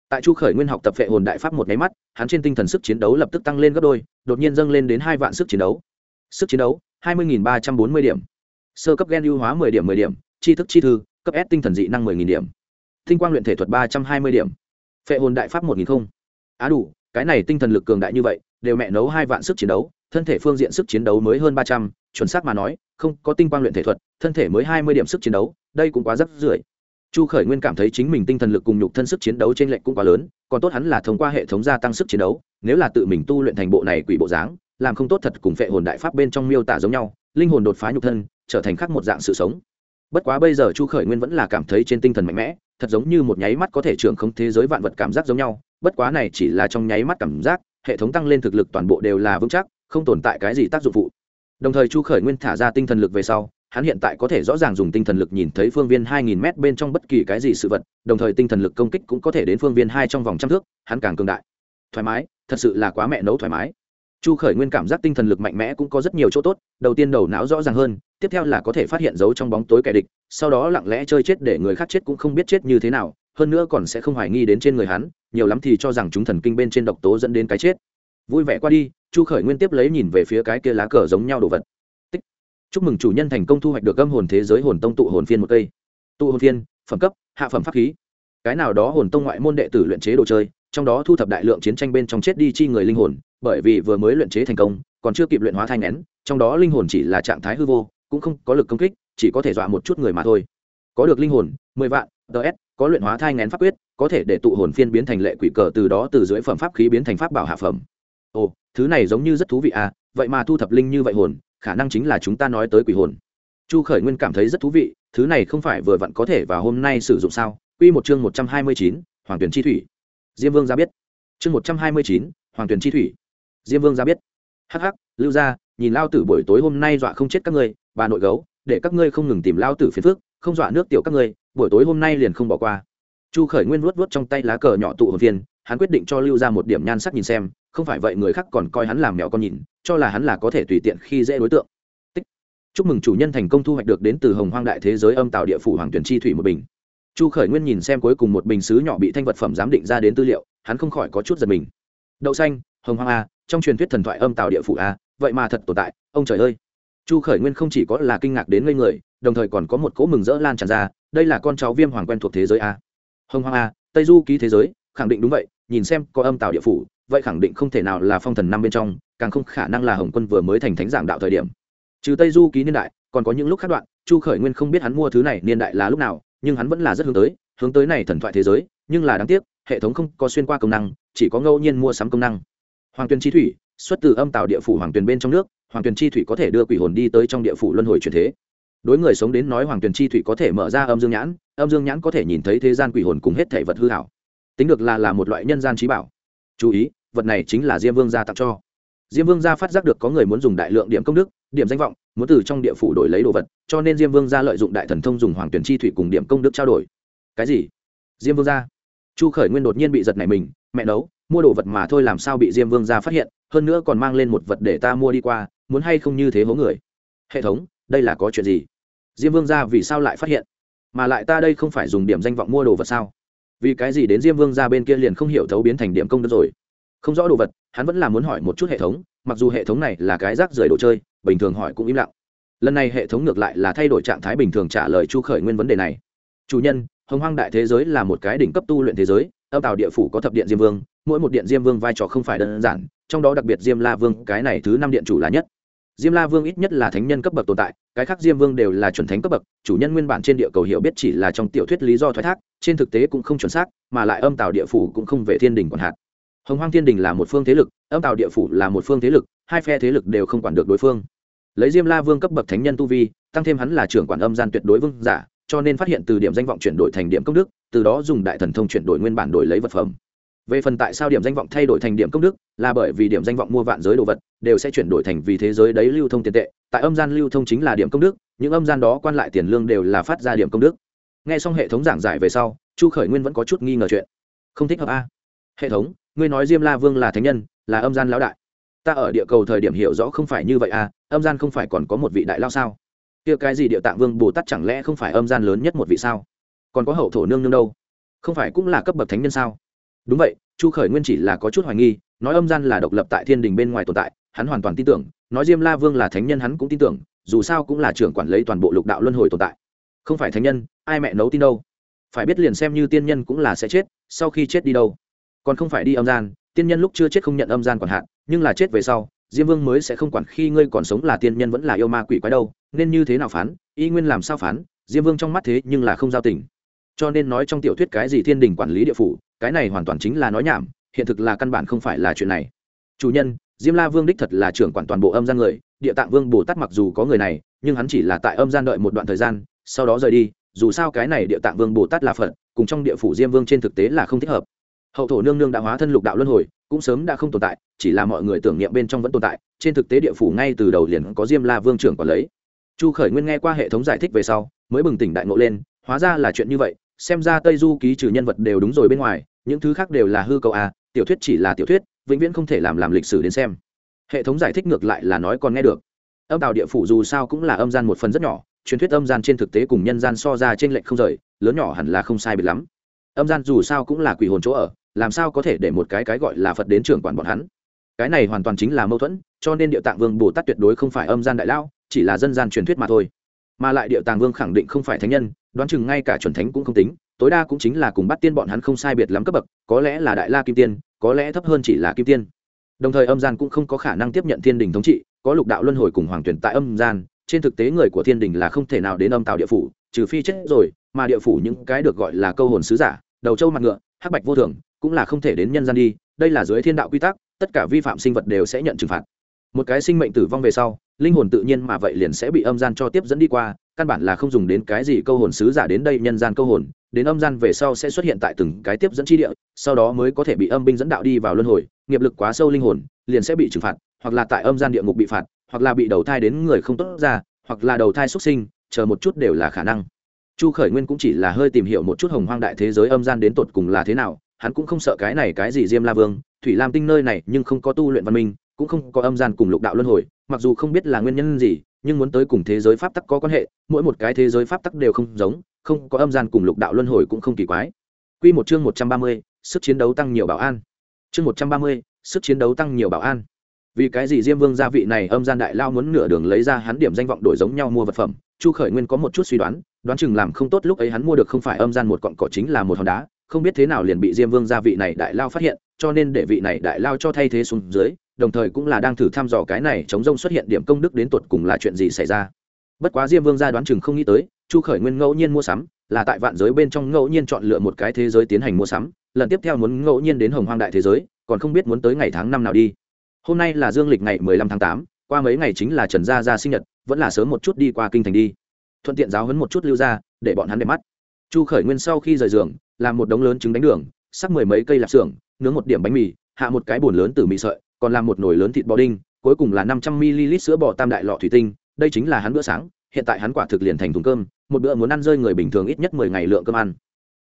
Tại chu khởi nguyên học tập phệ hồn đại pháp một cái mắt hắn trên tinh thần sức chiến đấu lập tức tăng lên gấp đôi đột nhiên dâng lên đến hai vạn sức chiến đấu. Sức chiến đấu hai mươi ba trăm bốn mươi điểm. Sơ cấp gen ưu hóa mười điểm mười điểm tri thức chi thư cấp s tinh thần dị năng mười nghìn điểm tinh quang luyện thể thuật ba trăm hai mươi điểm. Phệ hồn đại pháp một nghìn không. Á đủ, cái này tinh thần lực cường đại như vậy, đều mẹ nấu hai vạn sức chiến đấu, thân thể phương diện sức chiến đấu mới hơn ba trăm, chuẩn xác mà nói, không có tinh quang luyện thể thuật, thân thể mới hai mươi điểm sức chiến đấu, đây cũng quá rất rưỡi chu khởi nguyên cảm thấy chính mình tinh thần lực cùng nhục thân sức chiến đấu trên lệch cũng quá lớn, còn tốt hắn là thông qua hệ thống gia tăng sức chiến đấu, nếu là tự mình tu luyện thành bộ này quỷ bộ dáng, làm không tốt thật cùng phệ hồn đại pháp bên trong miêu tả giống nhau, linh hồn đột phá nhục thân, trở thành khác một dạng sự sống bất quá bây giờ chu khởi nguyên vẫn là cảm thấy trên tinh thần mạnh mẽ thật giống như một nháy mắt có thể trưởng không thế giới vạn vật cảm giác giống nhau bất quá này chỉ là trong nháy mắt cảm giác hệ thống tăng lên thực lực toàn bộ đều là vững chắc không tồn tại cái gì tác dụng phụ đồng thời chu khởi nguyên thả ra tinh thần lực về sau hắn hiện tại có thể rõ ràng dùng tinh thần lực nhìn thấy phương viên 2000 m bên trong bất kỳ cái gì sự vật, đồng thời tinh thần lực công kích cũng có thể đến phương viên hai trong vòng trăm thước, hắn càng cường đại. Thoải mái, thật sự là quá mẹ nấu thoải mái. Chu Khởi Nguyên cảm giác tinh thần lực mạnh mẽ cũng có rất nhiều chỗ tốt, đầu tiên đầu não rõ ràng hơn, tiếp theo là có thể phát hiện dấu trong bóng tối kẻ địch, sau đó lặng lẽ chơi chết để người khác chết cũng không biết chết như thế nào, hơn nữa còn sẽ không hoài nghi đến trên người hắn, nhiều lắm thì cho rằng chúng thần kinh bên trên độc tố dẫn đến cái chết. Vui vẻ qua đi, Chu Khởi Nguyên tiếp lấy nhìn về phía cái kia lá cờ giống nhau đồ vật. Chúc mừng chủ nhân thành công thu hoạch được âm hồn thế giới hồn tông tụ hồn phiên một cây. Tụ hồn phiên phẩm cấp hạ phẩm pháp khí. Cái nào đó hồn tông ngoại môn đệ tử luyện chế đồ chơi trong đó thu thập đại lượng chiến tranh bên trong chết đi chi người linh hồn, bởi vì vừa mới luyện chế thành công, còn chưa kịp luyện hóa thai ngén, trong đó linh hồn chỉ là trạng thái hư vô, cũng không có lực công kích, chỉ có thể dọa một chút người mà thôi. Có được linh hồn, mười vạn ts có luyện hóa thai ngén pháp quyết, có thể để tụ hồn phiên biến thành lệ quỷ cờ, từ đó từ dưới phẩm pháp khí biến thành pháp bảo hạ phẩm. Ồ, thứ này giống như rất thú vị à vậy mà thu thập linh như vậy hồn, khả năng chính là chúng ta nói tới quỷ hồn. Chu khởi nguyên cảm thấy rất thú vị, thứ này không phải vừa vặn có thể và hôm nay sử dụng sao? Quy một chương một trăm hai mươi chín, hoàng tuyển chi thủy diêm vương ra biết. Chương một trăm hai mươi chín, hoàng Tuyền chi thủy. Diêm vương ra biết. Hắc hắc, lưu ra nhìn lao tử buổi tối hôm nay dọa không chết các ngươi, bà nội gấu, để các ngươi không ngừng tìm lao tử phiền phước không dọa nước tiểu các ngươi, buổi tối hôm nay liền không bỏ qua. Chu khởi nguyên vuốt vuốt trong tay lá cờ nhỏ tụ hồn viên hắn quyết định cho lưu ra một điểm nhan sắc nhìn xem, không phải vậy người khác còn coi hắn làm mèo con nhìn, cho là hắn là có thể tùy tiện khi dễ đối tượng. Tích. chúc mừng chủ nhân thành công thu hoạch được đến từ hồng hoang đại thế giới âm tạo địa phủ hoàng tuyển chi thủy một bình chu khởi nguyên nhìn xem cuối cùng một bình xứ nhỏ bị thanh vật phẩm giám định ra đến tư liệu, hắn không khỏi có chút giật mình. Đậu xanh, hồng hoang a, trong truyền thuyết thần thoại âm tạo địa phủ a, vậy mà thật tồn tại, ông trời ơi. Chu khởi nguyên không chỉ có là kinh ngạc đến ngây người, đồng thời còn có một cỗ mừng rỡ lan tràn ra, đây là con cháu viêm hoàng quen thuộc thế giới a. Hồng hoang a, tây du ký thế giới, khẳng định đúng vậy, nhìn xem có âm tạo địa phủ, vậy khẳng định không thể nào là phong thần năm bên trong, càng không khả năng là hồng quân vừa mới thành thánh giảng đạo thời điểm. Trừ tây du ký niên đại, còn có những lúc khác đoạn, chu khởi nguyên không biết hắn mua thứ này niên đại là lúc nào nhưng hắn vẫn là rất hướng tới hướng tới này thần thoại thế giới, nhưng là đáng tiếc, hệ thống không có xuyên qua công năng, chỉ có ngẫu nhiên mua sắm công năng. Hoàng tuyền chi thủy, xuất từ âm tạo địa phủ hoàng tuyền bên trong nước, hoàng tuyền chi thủy có thể đưa quỷ hồn đi tới trong địa phủ luân hồi truyền thế. Đối người sống đến nói hoàng tuyền chi thủy có thể mở ra âm dương nhãn, âm dương nhãn có thể nhìn thấy thế gian quỷ hồn cùng hết thể vật hư hảo. Tính được là là một loại nhân gian trí bảo. Chú ý, vật này chính là diêm vương gia tặng cho. Diêm vương gia phát giác được có người muốn dùng đại lượng điểm công đức điểm danh vọng, muốn từ trong địa phủ đổi lấy đồ vật, cho nên diêm vương gia lợi dụng đại thần thông dùng hoàng tuyển chi thủy cùng điểm công đức trao đổi. Cái gì? Diêm vương gia? Chu khởi nguyên đột nhiên bị giật này mình, mẹ nấu, mua đồ vật mà thôi làm sao bị diêm vương gia phát hiện, hơn nữa còn mang lên một vật để ta mua đi qua, muốn hay không như thế hố người? Hệ thống, đây là có chuyện gì? Diêm vương gia vì sao lại phát hiện? Mà lại ta đây không phải dùng điểm danh vọng mua đồ vật sao? Vì cái gì đến diêm vương gia bên kia liền không hiểu thấu biến thành điểm công đức rồi? Không rõ đồ vật, hắn vẫn là muốn hỏi một chút hệ thống mặc dù hệ thống này là cái rác rưởi đồ chơi, bình thường hỏi cũng im lặng. Lần này hệ thống ngược lại là thay đổi trạng thái bình thường trả lời chu khởi nguyên vấn đề này. Chủ nhân, hồng hoang đại thế giới là một cái đỉnh cấp tu luyện thế giới, âm tàu địa phủ có thập điện diêm vương, mỗi một điện diêm vương vai trò không phải đơn giản, trong đó đặc biệt diêm la vương, cái này thứ năm điện chủ là nhất. Diêm la vương ít nhất là thánh nhân cấp bậc tồn tại, cái khác diêm vương đều là chuẩn thánh cấp bậc, chủ nhân nguyên bản trên địa cầu hiểu biết chỉ là trong tiểu thuyết lý do thoái thác, trên thực tế cũng không chuẩn xác, mà lại âm tàu địa phủ cũng không về thiên đình còn hạt hồng hoang thiên đình là một phương thế lực, âm tàu địa phủ là một phương thế lực, hai phe thế lực đều không quản được đối phương. Lấy diêm la vương cấp bậc thánh nhân tu vi, tăng thêm hắn là trưởng quản âm gian tuyệt đối vương giả, cho nên phát hiện từ điểm danh vọng chuyển đổi thành điểm công đức, từ đó dùng đại thần thông chuyển đổi nguyên bản đổi lấy vật phẩm. Về phần tại sao điểm danh vọng thay đổi thành điểm công đức, là bởi vì điểm danh vọng mua vạn giới đồ vật, đều sẽ chuyển đổi thành vì thế giới đấy lưu thông tiền tệ. Tại âm gian lưu thông chính là điểm công đức, những âm gian đó quan lại tiền lương đều là phát ra điểm công đức. Nghe xong hệ thống giảng giải về sau, chu khởi nguyên vẫn có chút nghi ngờ chuyện. Không thích hợp a. Hệ thống ngươi nói diêm la vương là thánh nhân, là âm gian lão đại. Ta ở địa cầu thời điểm hiểu rõ không phải như vậy à? âm gian không phải còn có một vị đại lao sao? Kia cái gì địa tạng vương bồ tát chẳng lẽ không phải âm gian lớn nhất một vị sao? Còn có hậu thổ nương nương đâu? Không phải cũng là cấp bậc thánh nhân sao? Đúng vậy, chu khởi nguyên chỉ là có chút hoài nghi, nói âm gian là độc lập tại thiên đình bên ngoài tồn tại, hắn hoàn toàn tin tưởng, nói diêm la vương là thánh nhân hắn cũng tin tưởng, dù sao cũng là trưởng quản lý toàn bộ lục đạo luân hồi tồn tại. Không phải thánh nhân, ai mẹ nấu tin đâu? Phải biết liền xem như tiên nhân cũng là sẽ chết, sau khi chết đi đâu? Còn không phải đi âm gian, tiên nhân lúc chưa chết không nhận âm gian còn hạn, nhưng là chết về sau, diêm vương mới sẽ không quản khi ngươi còn sống là tiên nhân vẫn là yêu ma quỷ quái đâu, nên như thế nào phán, y nguyên làm sao phán, diêm vương trong mắt thế nhưng là không giao tình. Cho nên nói trong tiểu thuyết cái gì thiên đình quản lý địa phủ, cái này hoàn toàn chính là nói nhảm, hiện thực là căn bản không phải là chuyện này. Chủ nhân, diêm la vương đích thật là trưởng quản toàn bộ âm gian người, địa tạng vương bồ tát mặc dù có người này, nhưng hắn chỉ là tại âm gian đợi một đoạn thời gian, sau đó rời đi, dù sao cái này địa tạng vương bồ tát là phật, cùng trong địa phủ diêm vương trên thực tế là không thích hợp hậu thổ nương nương đã hóa thân lục đạo luân hồi, cũng sớm đã không tồn tại, chỉ là mọi người tưởng niệm bên trong vẫn tồn tại, trên thực tế địa phủ ngay từ đầu liền có diêm la vương trưởng quản lấy. Chu khởi nguyên nghe qua hệ thống giải thích về sau, mới bừng tỉnh đại ngộ lên, hóa ra là chuyện như vậy, xem ra tây du ký trừ nhân vật đều đúng rồi bên ngoài, những thứ khác đều là hư cầu à tiểu thuyết chỉ là tiểu thuyết, vĩnh viễn không thể làm làm lịch sử đến xem. Hệ thống giải thích ngược lại là nói còn nghe được. Âm tạo địa phủ dù sao cũng là âm gian một phần rất nhỏ, truyền thuyết âm gian trên thực tế cùng nhân gian so ra trên lệnh không rời, lớn nhỏ hẳn là không sai biệt lắm. Âm gian dù sao cũng là quỷ hồn chỗ ở làm sao có thể để một cái cái gọi là phật đến trưởng quản bọn hắn? Cái này hoàn toàn chính là mâu thuẫn, cho nên địa tạng vương bồ tát tuyệt đối không phải âm gian đại lao chỉ là dân gian truyền thuyết mà thôi. Mà lại địa tạng vương khẳng định không phải thánh nhân, đoán chừng ngay cả chuẩn thánh cũng không tính, tối đa cũng chính là cùng bắt tiên bọn hắn không sai biệt lắm cấp bậc, có lẽ là đại la kim tiên, có lẽ thấp hơn chỉ là kim tiên. Đồng thời âm gian cũng không có khả năng tiếp nhận thiên đình thống trị, có lục đạo luân hồi cùng hoàng tuyển tại âm gian, trên thực tế người của thiên đình là không thể nào đến âm tạo địa phủ, trừ phi chết rồi, mà địa phủ những cái được gọi là câu hồn sứ giả, đầu trâu mặt ngựa, hắc bạch vô thường cũng là không thể đến nhân gian đi, đây là dưới thiên đạo quy tắc, tất cả vi phạm sinh vật đều sẽ nhận trừng phạt. Một cái sinh mệnh tử vong về sau, linh hồn tự nhiên mà vậy liền sẽ bị âm gian cho tiếp dẫn đi qua, căn bản là không dùng đến cái gì câu hồn sứ giả đến đây nhân gian câu hồn, đến âm gian về sau sẽ xuất hiện tại từng cái tiếp dẫn chi địa, sau đó mới có thể bị âm binh dẫn đạo đi vào luân hồi, nghiệp lực quá sâu linh hồn, liền sẽ bị trừng phạt, hoặc là tại âm gian địa ngục bị phạt, hoặc là bị đầu thai đến người không tốt ra, hoặc là đầu thai xuất sinh, chờ một chút đều là khả năng. Chu khởi nguyên cũng chỉ là hơi tìm hiểu một chút hồng hoang đại thế giới âm gian đến tột cùng là thế nào hắn cũng không sợ cái này cái gì diêm la vương thủy lam tinh nơi này nhưng không có tu luyện văn minh cũng không có âm gian cùng lục đạo luân hồi mặc dù không biết là nguyên nhân gì nhưng muốn tới cùng thế giới pháp tắc có quan hệ mỗi một cái thế giới pháp tắc đều không giống không có âm gian cùng lục đạo luân hồi cũng không kỳ quái Quy một chương một trăm ba mươi, sức chiến đấu tăng nhiều bảo an. Chương một trăm ba mươi, sức chiến đấu tăng nhiều bảo an. Vì cái gì Diêm Vương gia vị này âm gian đại lao muốn nửa đường lấy ra hắn điểm danh vọng đổi giống nhau mua vật phẩm, Chu Khởi Nguyên có một chút suy đoán, đoán chừng làm không tốt lúc ấy hắn mua được không phải âm gian một cọng cỏ chính là một hòn đá, không biết thế nào liền bị Diêm Vương gia vị này đại lao phát hiện, cho nên để vị này đại lao cho thay thế xuống dưới, đồng thời cũng là đang thử thăm dò cái này chống rông xuất hiện điểm công đức đến tuột cùng là chuyện gì xảy ra. Bất quá diêm vương gia đoán chừng không nghĩ tới chu khởi nguyên ngẫu nhiên mua sắm là tại vạn giới bên trong ngẫu nhiên chọn lựa một cái thế giới tiến hành mua sắm lần tiếp theo muốn ngẫu nhiên đến hồng hoang đại thế giới còn không biết muốn tới ngày tháng năm nào đi. Hôm nay là dương lịch ngày mười lăm tháng tám qua mấy ngày chính là trần gia gia sinh nhật vẫn là sớm một chút đi qua kinh thành đi. Thuận tiện giáo hấn một chút lưu ra để bọn hắn đẹp mắt. Chu khởi nguyên sau khi rời giường làm một đống lớn trứng đánh đường, sắc mười mấy cây lạp xưởng, nướng một điểm bánh mì, hạ một cái bồn lớn từ mì sợi, còn làm một nồi lớn thịt bò đinh, cuối cùng là năm trăm ml sữa bò tam đại lọ thủy tinh. Đây chính là hắn bữa sáng, hiện tại hắn quả thực liền thành thùng cơm, một bữa muốn ăn rơi người bình thường ít nhất mười ngày lượng cơm ăn.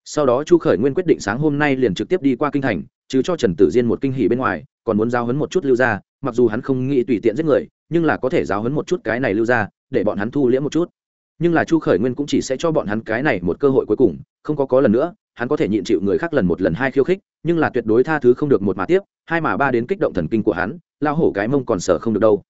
Sau đó chu khởi nguyên quyết định sáng hôm nay liền trực tiếp đi qua kinh thành, chứ cho trần tử diên một kinh hỉ bên ngoài, còn muốn giao hấn một chút lưu ra mặc dù hắn không nghĩ tùy tiện giết người, nhưng là có thể giáo hấn một chút cái này lưu ra để bọn hắn thu liễm một chút. Nhưng là chu khởi nguyên cũng chỉ sẽ cho bọn hắn cái này một cơ hội cuối cùng, không có có lần nữa hắn có thể nhịn chịu người khác lần một lần hai khiêu khích, nhưng là tuyệt đối tha thứ không được một mà tiếp, hai mà ba đến kích động thần kinh của hắn lao hổ cái mông còn sở không được đâu.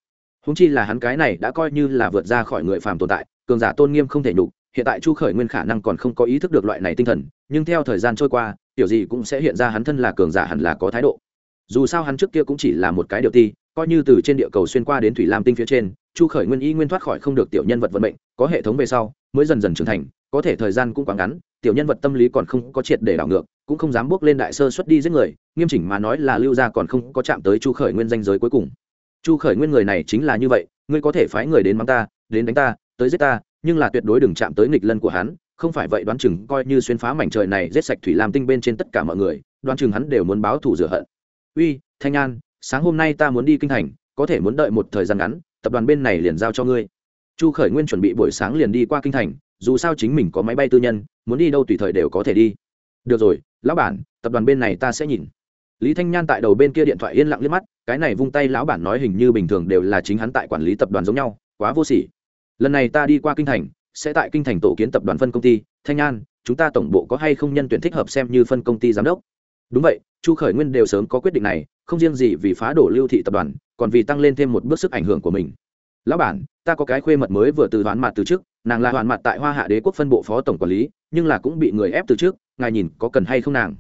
Húng chi là hắn cái này đã coi như là vượt ra khỏi người phàm tồn tại, cường giả tôn nghiêm không thể nhục, hiện tại chu khởi nguyên khả năng còn không có ý thức được loại này tinh thần, nhưng theo thời gian trôi qua, tiểu gì cũng sẽ hiện ra hắn thân là cường giả hẳn là có thái độ. Dù sao hắn trước kia cũng chỉ là một cái điều ti, coi như từ trên địa cầu xuyên qua đến thủy lam tinh phía trên, chu khởi nguyên y nguyên thoát khỏi không được tiểu nhân vật vận mệnh, có hệ thống về sau, mới dần dần trưởng thành, có thể thời gian cũng quá ngắn tiểu nhân vật tâm lý còn không có triệt để đảo ngược, cũng không dám bước lên đại sơ xuất đi giết người, nghiêm chỉnh mà nói là lưu gia còn không có chạm tới chu khởi nguyên danh giới cuối cùng. Chu khởi nguyên người này chính là như vậy, ngươi có thể phái người đến mắng ta, đến đánh ta, tới giết ta, nhưng là tuyệt đối đừng chạm tới nghịch lân của hắn, không phải vậy đoán chừng coi như xuyên phá mảnh trời này giết sạch thủy lam tinh bên trên tất cả mọi người, đoán chừng hắn đều muốn báo thù rửa hận. Uy, thanh an, sáng hôm nay ta muốn đi kinh thành, có thể muốn đợi một thời gian ngắn, tập đoàn bên này liền giao cho ngươi. Chu khởi nguyên chuẩn bị buổi sáng liền đi qua kinh thành, dù sao chính mình có máy bay tư nhân muốn đi đâu tùy thời đều có thể đi. Được rồi, lão bản, tập đoàn bên này ta sẽ nhìn. Lý thanh nhan tại đầu bên kia điện thoại yên lặng liếc mắt, cái này vung tay lão bản nói hình như bình thường đều là chính hắn tại quản lý tập đoàn giống nhau, quá vô sỉ. Lần này ta đi qua kinh thành, sẽ tại kinh thành tổ kiến tập đoàn phân công ty. Thanh nhan, chúng ta tổng bộ có hay không nhân tuyển thích hợp xem như phân công ty giám đốc? Đúng vậy, chu khởi nguyên đều sớm có quyết định này, không riêng gì vì phá đổ lưu thị tập đoàn, còn vì tăng lên thêm một bước sức ảnh hưởng của mình. Lão bản, ta có cái khuê mật mới vừa từ hoán mặt từ trước, nàng là hoàn mặt tại hoa hạ đế quốc phân bộ phó tổng quản lý nhưng là cũng bị người ép từ trước, ngài nhìn có cần hay không nàng.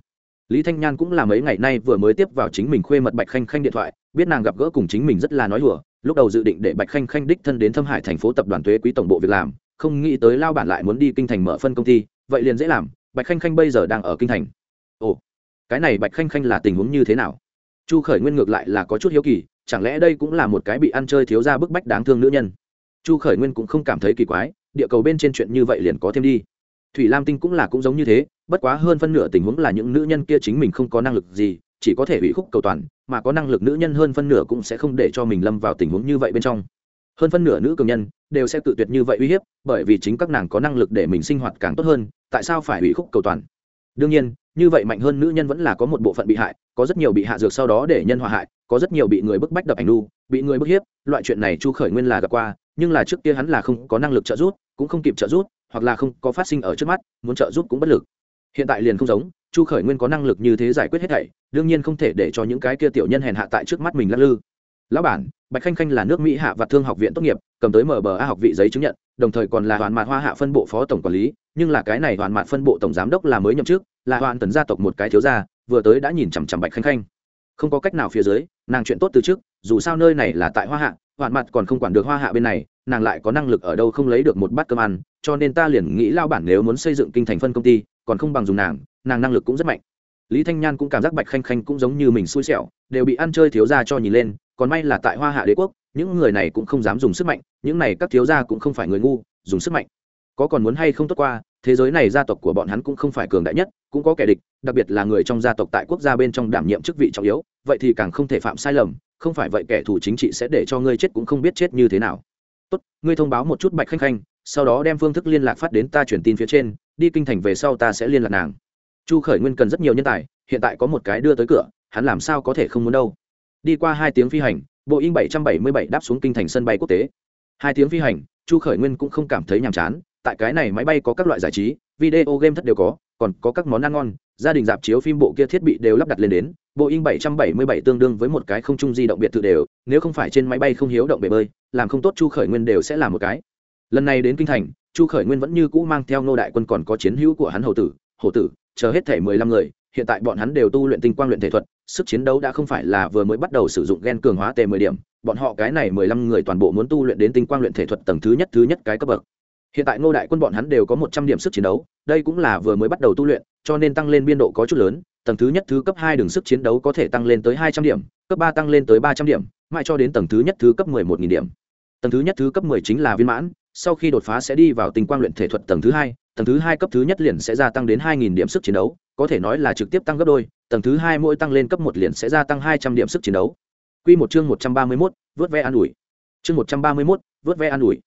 Lý thanh nhan cũng là mấy ngày nay vừa mới tiếp vào chính mình khuê mật bạch khanh khanh điện thoại, biết nàng gặp gỡ cùng chính mình rất là nói đùa, lúc đầu dự định để bạch khanh khanh đích thân đến thâm hải thành phố tập đoàn thuế quý tổng bộ việc làm, không nghĩ tới lao bản lại muốn đi kinh thành mở phân công ty, vậy liền dễ làm, bạch khanh khanh bây giờ đang ở kinh thành. Ồ, cái này bạch khanh khanh là tình huống như thế nào? Chu khởi nguyên ngược lại là có chút hiếu kỳ, chẳng lẽ đây cũng là một cái bị ăn chơi thiếu ra bức bách đáng thương nữ nhân? Chu khởi nguyên cũng không cảm thấy kỳ quái, địa cầu bên trên chuyện như vậy liền có thêm đi thủy lam tinh cũng là cũng giống như thế, bất quá hơn phân nửa tình huống là những nữ nhân kia chính mình không có năng lực gì, chỉ có thể ủy khúc cầu toàn, mà có năng lực nữ nhân hơn phân nửa cũng sẽ không để cho mình lâm vào tình huống như vậy bên trong. Hơn phân nửa nữ cường nhân đều sẽ tự tuyệt như vậy uy hiếp, bởi vì chính các nàng có năng lực để mình sinh hoạt càng tốt hơn, tại sao phải ủy khúc cầu toàn? Đương nhiên, như vậy mạnh hơn nữ nhân vẫn là có một bộ phận bị hại, có rất nhiều bị hạ dược sau đó để nhân hòa hại, có rất nhiều bị người bức bách đập ảnh đu bị người bức hiếp, loại chuyện này chu khởi nguyên là gặp qua, nhưng là trước kia hắn là không có năng lực trợ giúp, cũng không kịp trợ giúp hoặc là không có phát sinh ở trước mắt, muốn trợ giúp cũng bất lực. Hiện tại liền không giống, chu khởi nguyên có năng lực như thế giải quyết hết thảy, đương nhiên không thể để cho những cái kia tiểu nhân hèn hạ tại trước mắt mình lắc lư. Lão bản, bạch khanh khanh là nước mỹ hạ và thương học viện tốt nghiệp, cầm tới mở bờ a học vị giấy chứng nhận, đồng thời còn là hoàn mạn hoa hạ phân bộ phó tổng quản lý, nhưng là cái này hoàn mạn phân bộ tổng giám đốc là mới nhậm chức, là hoàn tần gia tộc một cái thiếu gia, vừa tới đã nhìn chằm chằm bạch khanh khanh. Không có cách nào phía dưới, nàng chuyện tốt từ trước, dù sao nơi này là tại hoa hạ, hoàn mặt còn không quản được hoa hạ bên này nàng lại có năng lực ở đâu không lấy được một bát cơm ăn, cho nên ta liền nghĩ lao bản nếu muốn xây dựng kinh thành phân công ty, còn không bằng dùng nàng nàng năng lực cũng rất mạnh. Lý thanh nhan cũng cảm giác bạch khanh khanh cũng giống như mình xui xẻo, đều bị ăn chơi thiếu gia cho nhìn lên, còn may là tại hoa hạ đế quốc, những người này cũng không dám dùng sức mạnh, những này các thiếu gia cũng không phải người ngu, dùng sức mạnh. Có còn muốn hay không tốt qua, thế giới này gia tộc của bọn hắn cũng không phải cường đại nhất, cũng có kẻ địch, đặc biệt là người trong gia tộc tại quốc gia bên trong đảm nhiệm chức vị trọng yếu, vậy thì càng không thể phạm sai lầm, không phải vậy kẻ thù chính trị sẽ để cho ngươi chết cũng không biết chết như thế nào tốt, ngươi thông báo một chút bạch khanh khanh, sau đó đem phương thức liên lạc phát đến ta truyền tin phía trên, đi kinh thành về sau ta sẽ liên lạc nàng. Chu khởi nguyên cần rất nhiều nhân tài, hiện tại có một cái đưa tới cửa, hắn làm sao có thể không muốn đâu. Đi qua hai tiếng phi hành bộ in bảy trăm bảy mươi bảy đáp xuống kinh thành sân bay quốc tế. Hai tiếng phi hành, chu khởi nguyên cũng không cảm thấy nhàm chán, tại cái này máy bay có các loại giải trí, video game thất đều có còn có các món ăn ngon, gia đình dạp chiếu phim bộ kia thiết bị đều lắp đặt lên đến, boeing 777 tương đương với một cái không trung di động biệt thự đều, nếu không phải trên máy bay không hiếu động bể bơi, làm không tốt chu khởi nguyên đều sẽ làm một cái. Lần này đến kinh thành, chu khởi nguyên vẫn như cũ mang theo nô đại quân còn có chiến hữu của hắn hầu tử hổ tử, chờ hết thể mười lăm người, hiện tại bọn hắn đều tu luyện tinh quang luyện thể thuật, sức chiến đấu đã không phải là vừa mới bắt đầu sử dụng gen cường hóa tề mười điểm, bọn họ cái này mười lăm người toàn bộ muốn tu luyện đến tinh quang luyện thể thuật tầng thứ nhất thứ nhất cái cấp bậc hiện tại ngô đại quân bọn hắn đều có một trăm điểm sức chiến đấu, đây cũng là vừa mới bắt đầu tu luyện, cho nên tăng lên biên độ có chút lớn, tầng thứ nhất thứ cấp hai đường sức chiến đấu có thể tăng lên tới hai trăm điểm, cấp ba tăng lên tới ba trăm điểm, mãi cho đến tầng thứ nhất thứ cấp mười một nghìn điểm. Tầng thứ nhất thứ cấp mười chính là viên mãn, sau khi đột phá sẽ đi vào tình quang luyện thể thuật tầng thứ hai, tầng thứ hai cấp thứ nhất liền sẽ gia tăng đến hai nghìn điểm sức chiến đấu, có thể nói là trực tiếp tăng gấp đôi, tầng thứ hai mỗi tăng lên cấp một liền sẽ gia tăng hai trăm điểm sức chiến đấu. Quy một chương một trăm ba mươi mốt, vớt ve an ủi. Chương một trăm ba mươi mốt, vớt ve an ủi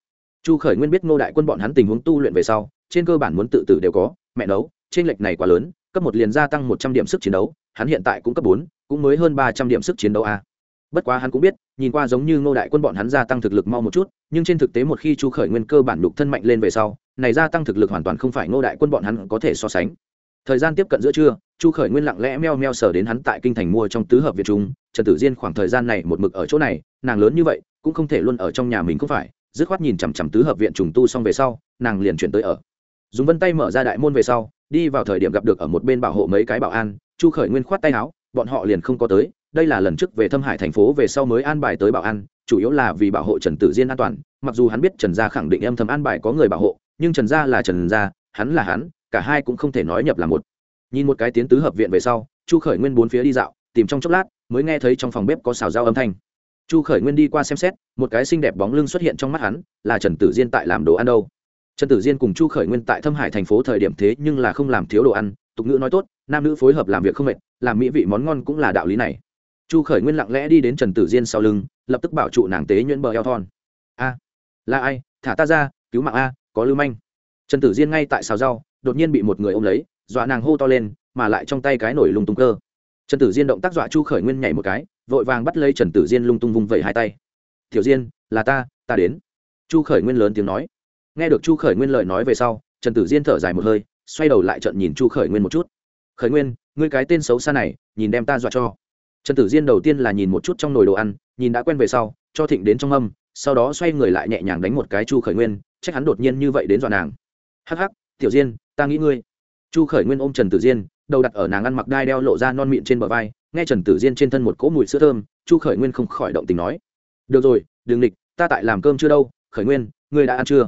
chu khởi nguyên biết ngô đại quân bọn hắn tình huống tu luyện về sau, trên cơ bản muốn tự tử đều có, mẹ nấu trên lệch này quá lớn, cấp một liền gia tăng một trăm điểm sức chiến đấu, hắn hiện tại cũng cấp bốn, cũng mới hơn ba trăm điểm sức chiến đấu a. Bất quá hắn cũng biết, nhìn qua giống như ngô đại quân bọn hắn gia tăng thực lực mau một chút, nhưng trên thực tế một khi chu khởi nguyên cơ bản đục thân mạnh lên về sau, này gia tăng thực lực hoàn toàn không phải ngô đại quân bọn hắn có thể so sánh. Thời gian tiếp cận giữa trưa, chu khởi nguyên lặng lẽ meo meo sở đến hắn tại kinh thành mua trong tứ hợp việt trung, trần tử diên khoảng thời gian này một mực ở chỗ này, nàng lớn như vậy, cũng không thể luôn ở trong nhà mình không phải dứt khoát nhìn chằm chằm tứ hợp viện trùng tu xong về sau, nàng liền chuyển tới ở. Dùng vân tay mở ra đại môn về sau, đi vào thời điểm gặp được ở một bên bảo hộ mấy cái bảo an, chu khởi nguyên khoát tay áo, bọn họ liền không có tới, đây là lần trước về thâm hải thành phố về sau mới an bài tới bảo an, chủ yếu là vì bảo hộ trần tử diên an toàn, mặc dù hắn biết trần gia khẳng định âm thầm an bài có người bảo hộ, nhưng trần gia là trần gia, hắn là hắn, cả hai cũng không thể nói nhập là một. Nhìn một cái tiến tứ hợp viện về sau, chu khởi nguyên bốn phía đi dạo, tìm trong chốc lát, mới nghe thấy trong phòng bếp có xào dao âm thanh chu khởi nguyên đi qua xem xét, một cái xinh đẹp bóng lưng xuất hiện trong mắt hắn, là trần tử diên tại làm đồ ăn đâu. Trần tử diên cùng chu khởi nguyên tại thâm hải thành phố thời điểm thế nhưng là không làm thiếu đồ ăn, tục ngữ nói tốt, nam nữ phối hợp làm việc không mệt, làm mỹ vị món ngon cũng là đạo lý này. Chu khởi nguyên lặng lẽ đi đến trần tử diên sau lưng, lập tức bảo trụ nàng tế nhuyễn bờ eo thon. A, là ai? Thả ta ra, cứu mạng a, có lưu manh. Trần tử diên ngay tại xào rau, đột nhiên bị một người ôm lấy, dọa nàng hô to lên, mà lại trong tay cái nổi lung tung cơ trần tử diên động tác dọa chu khởi nguyên nhảy một cái, vội vàng bắt lấy trần tử diên lung tung vung vẩy hai tay. Tiểu diên, là ta ta đến. Chu khởi nguyên lớn tiếng nói. Nghe được chu khởi nguyên lời nói về sau, trần tử diên thở dài một hơi, xoay đầu lại trận nhìn chu khởi nguyên một chút. Khởi nguyên, ngươi cái tên xấu xa này, nhìn đem ta dọa cho. Trần tử diên đầu tiên là nhìn một chút trong nồi đồ ăn, nhìn đã quen về sau, cho thịnh đến trong âm, sau đó xoay người lại nhẹ nhàng đánh một cái chu khởi nguyên, trách hắn đột nhiên như vậy đến dọa nàng. Hắc hắc, tiểu diên, ta nghĩ ngươi. Chu khởi nguyên ôm trần tử diên đầu đặt ở nàng ăn mặc đai đeo lộ ra non mịn trên bờ vai, nghe trần tử diên trên thân một cỗ mùi sữa thơm, chu khởi nguyên không khỏi động tình nói. Được rồi, đừng địch, ta tại làm cơm chưa đâu, khởi nguyên, ngươi đã ăn chưa?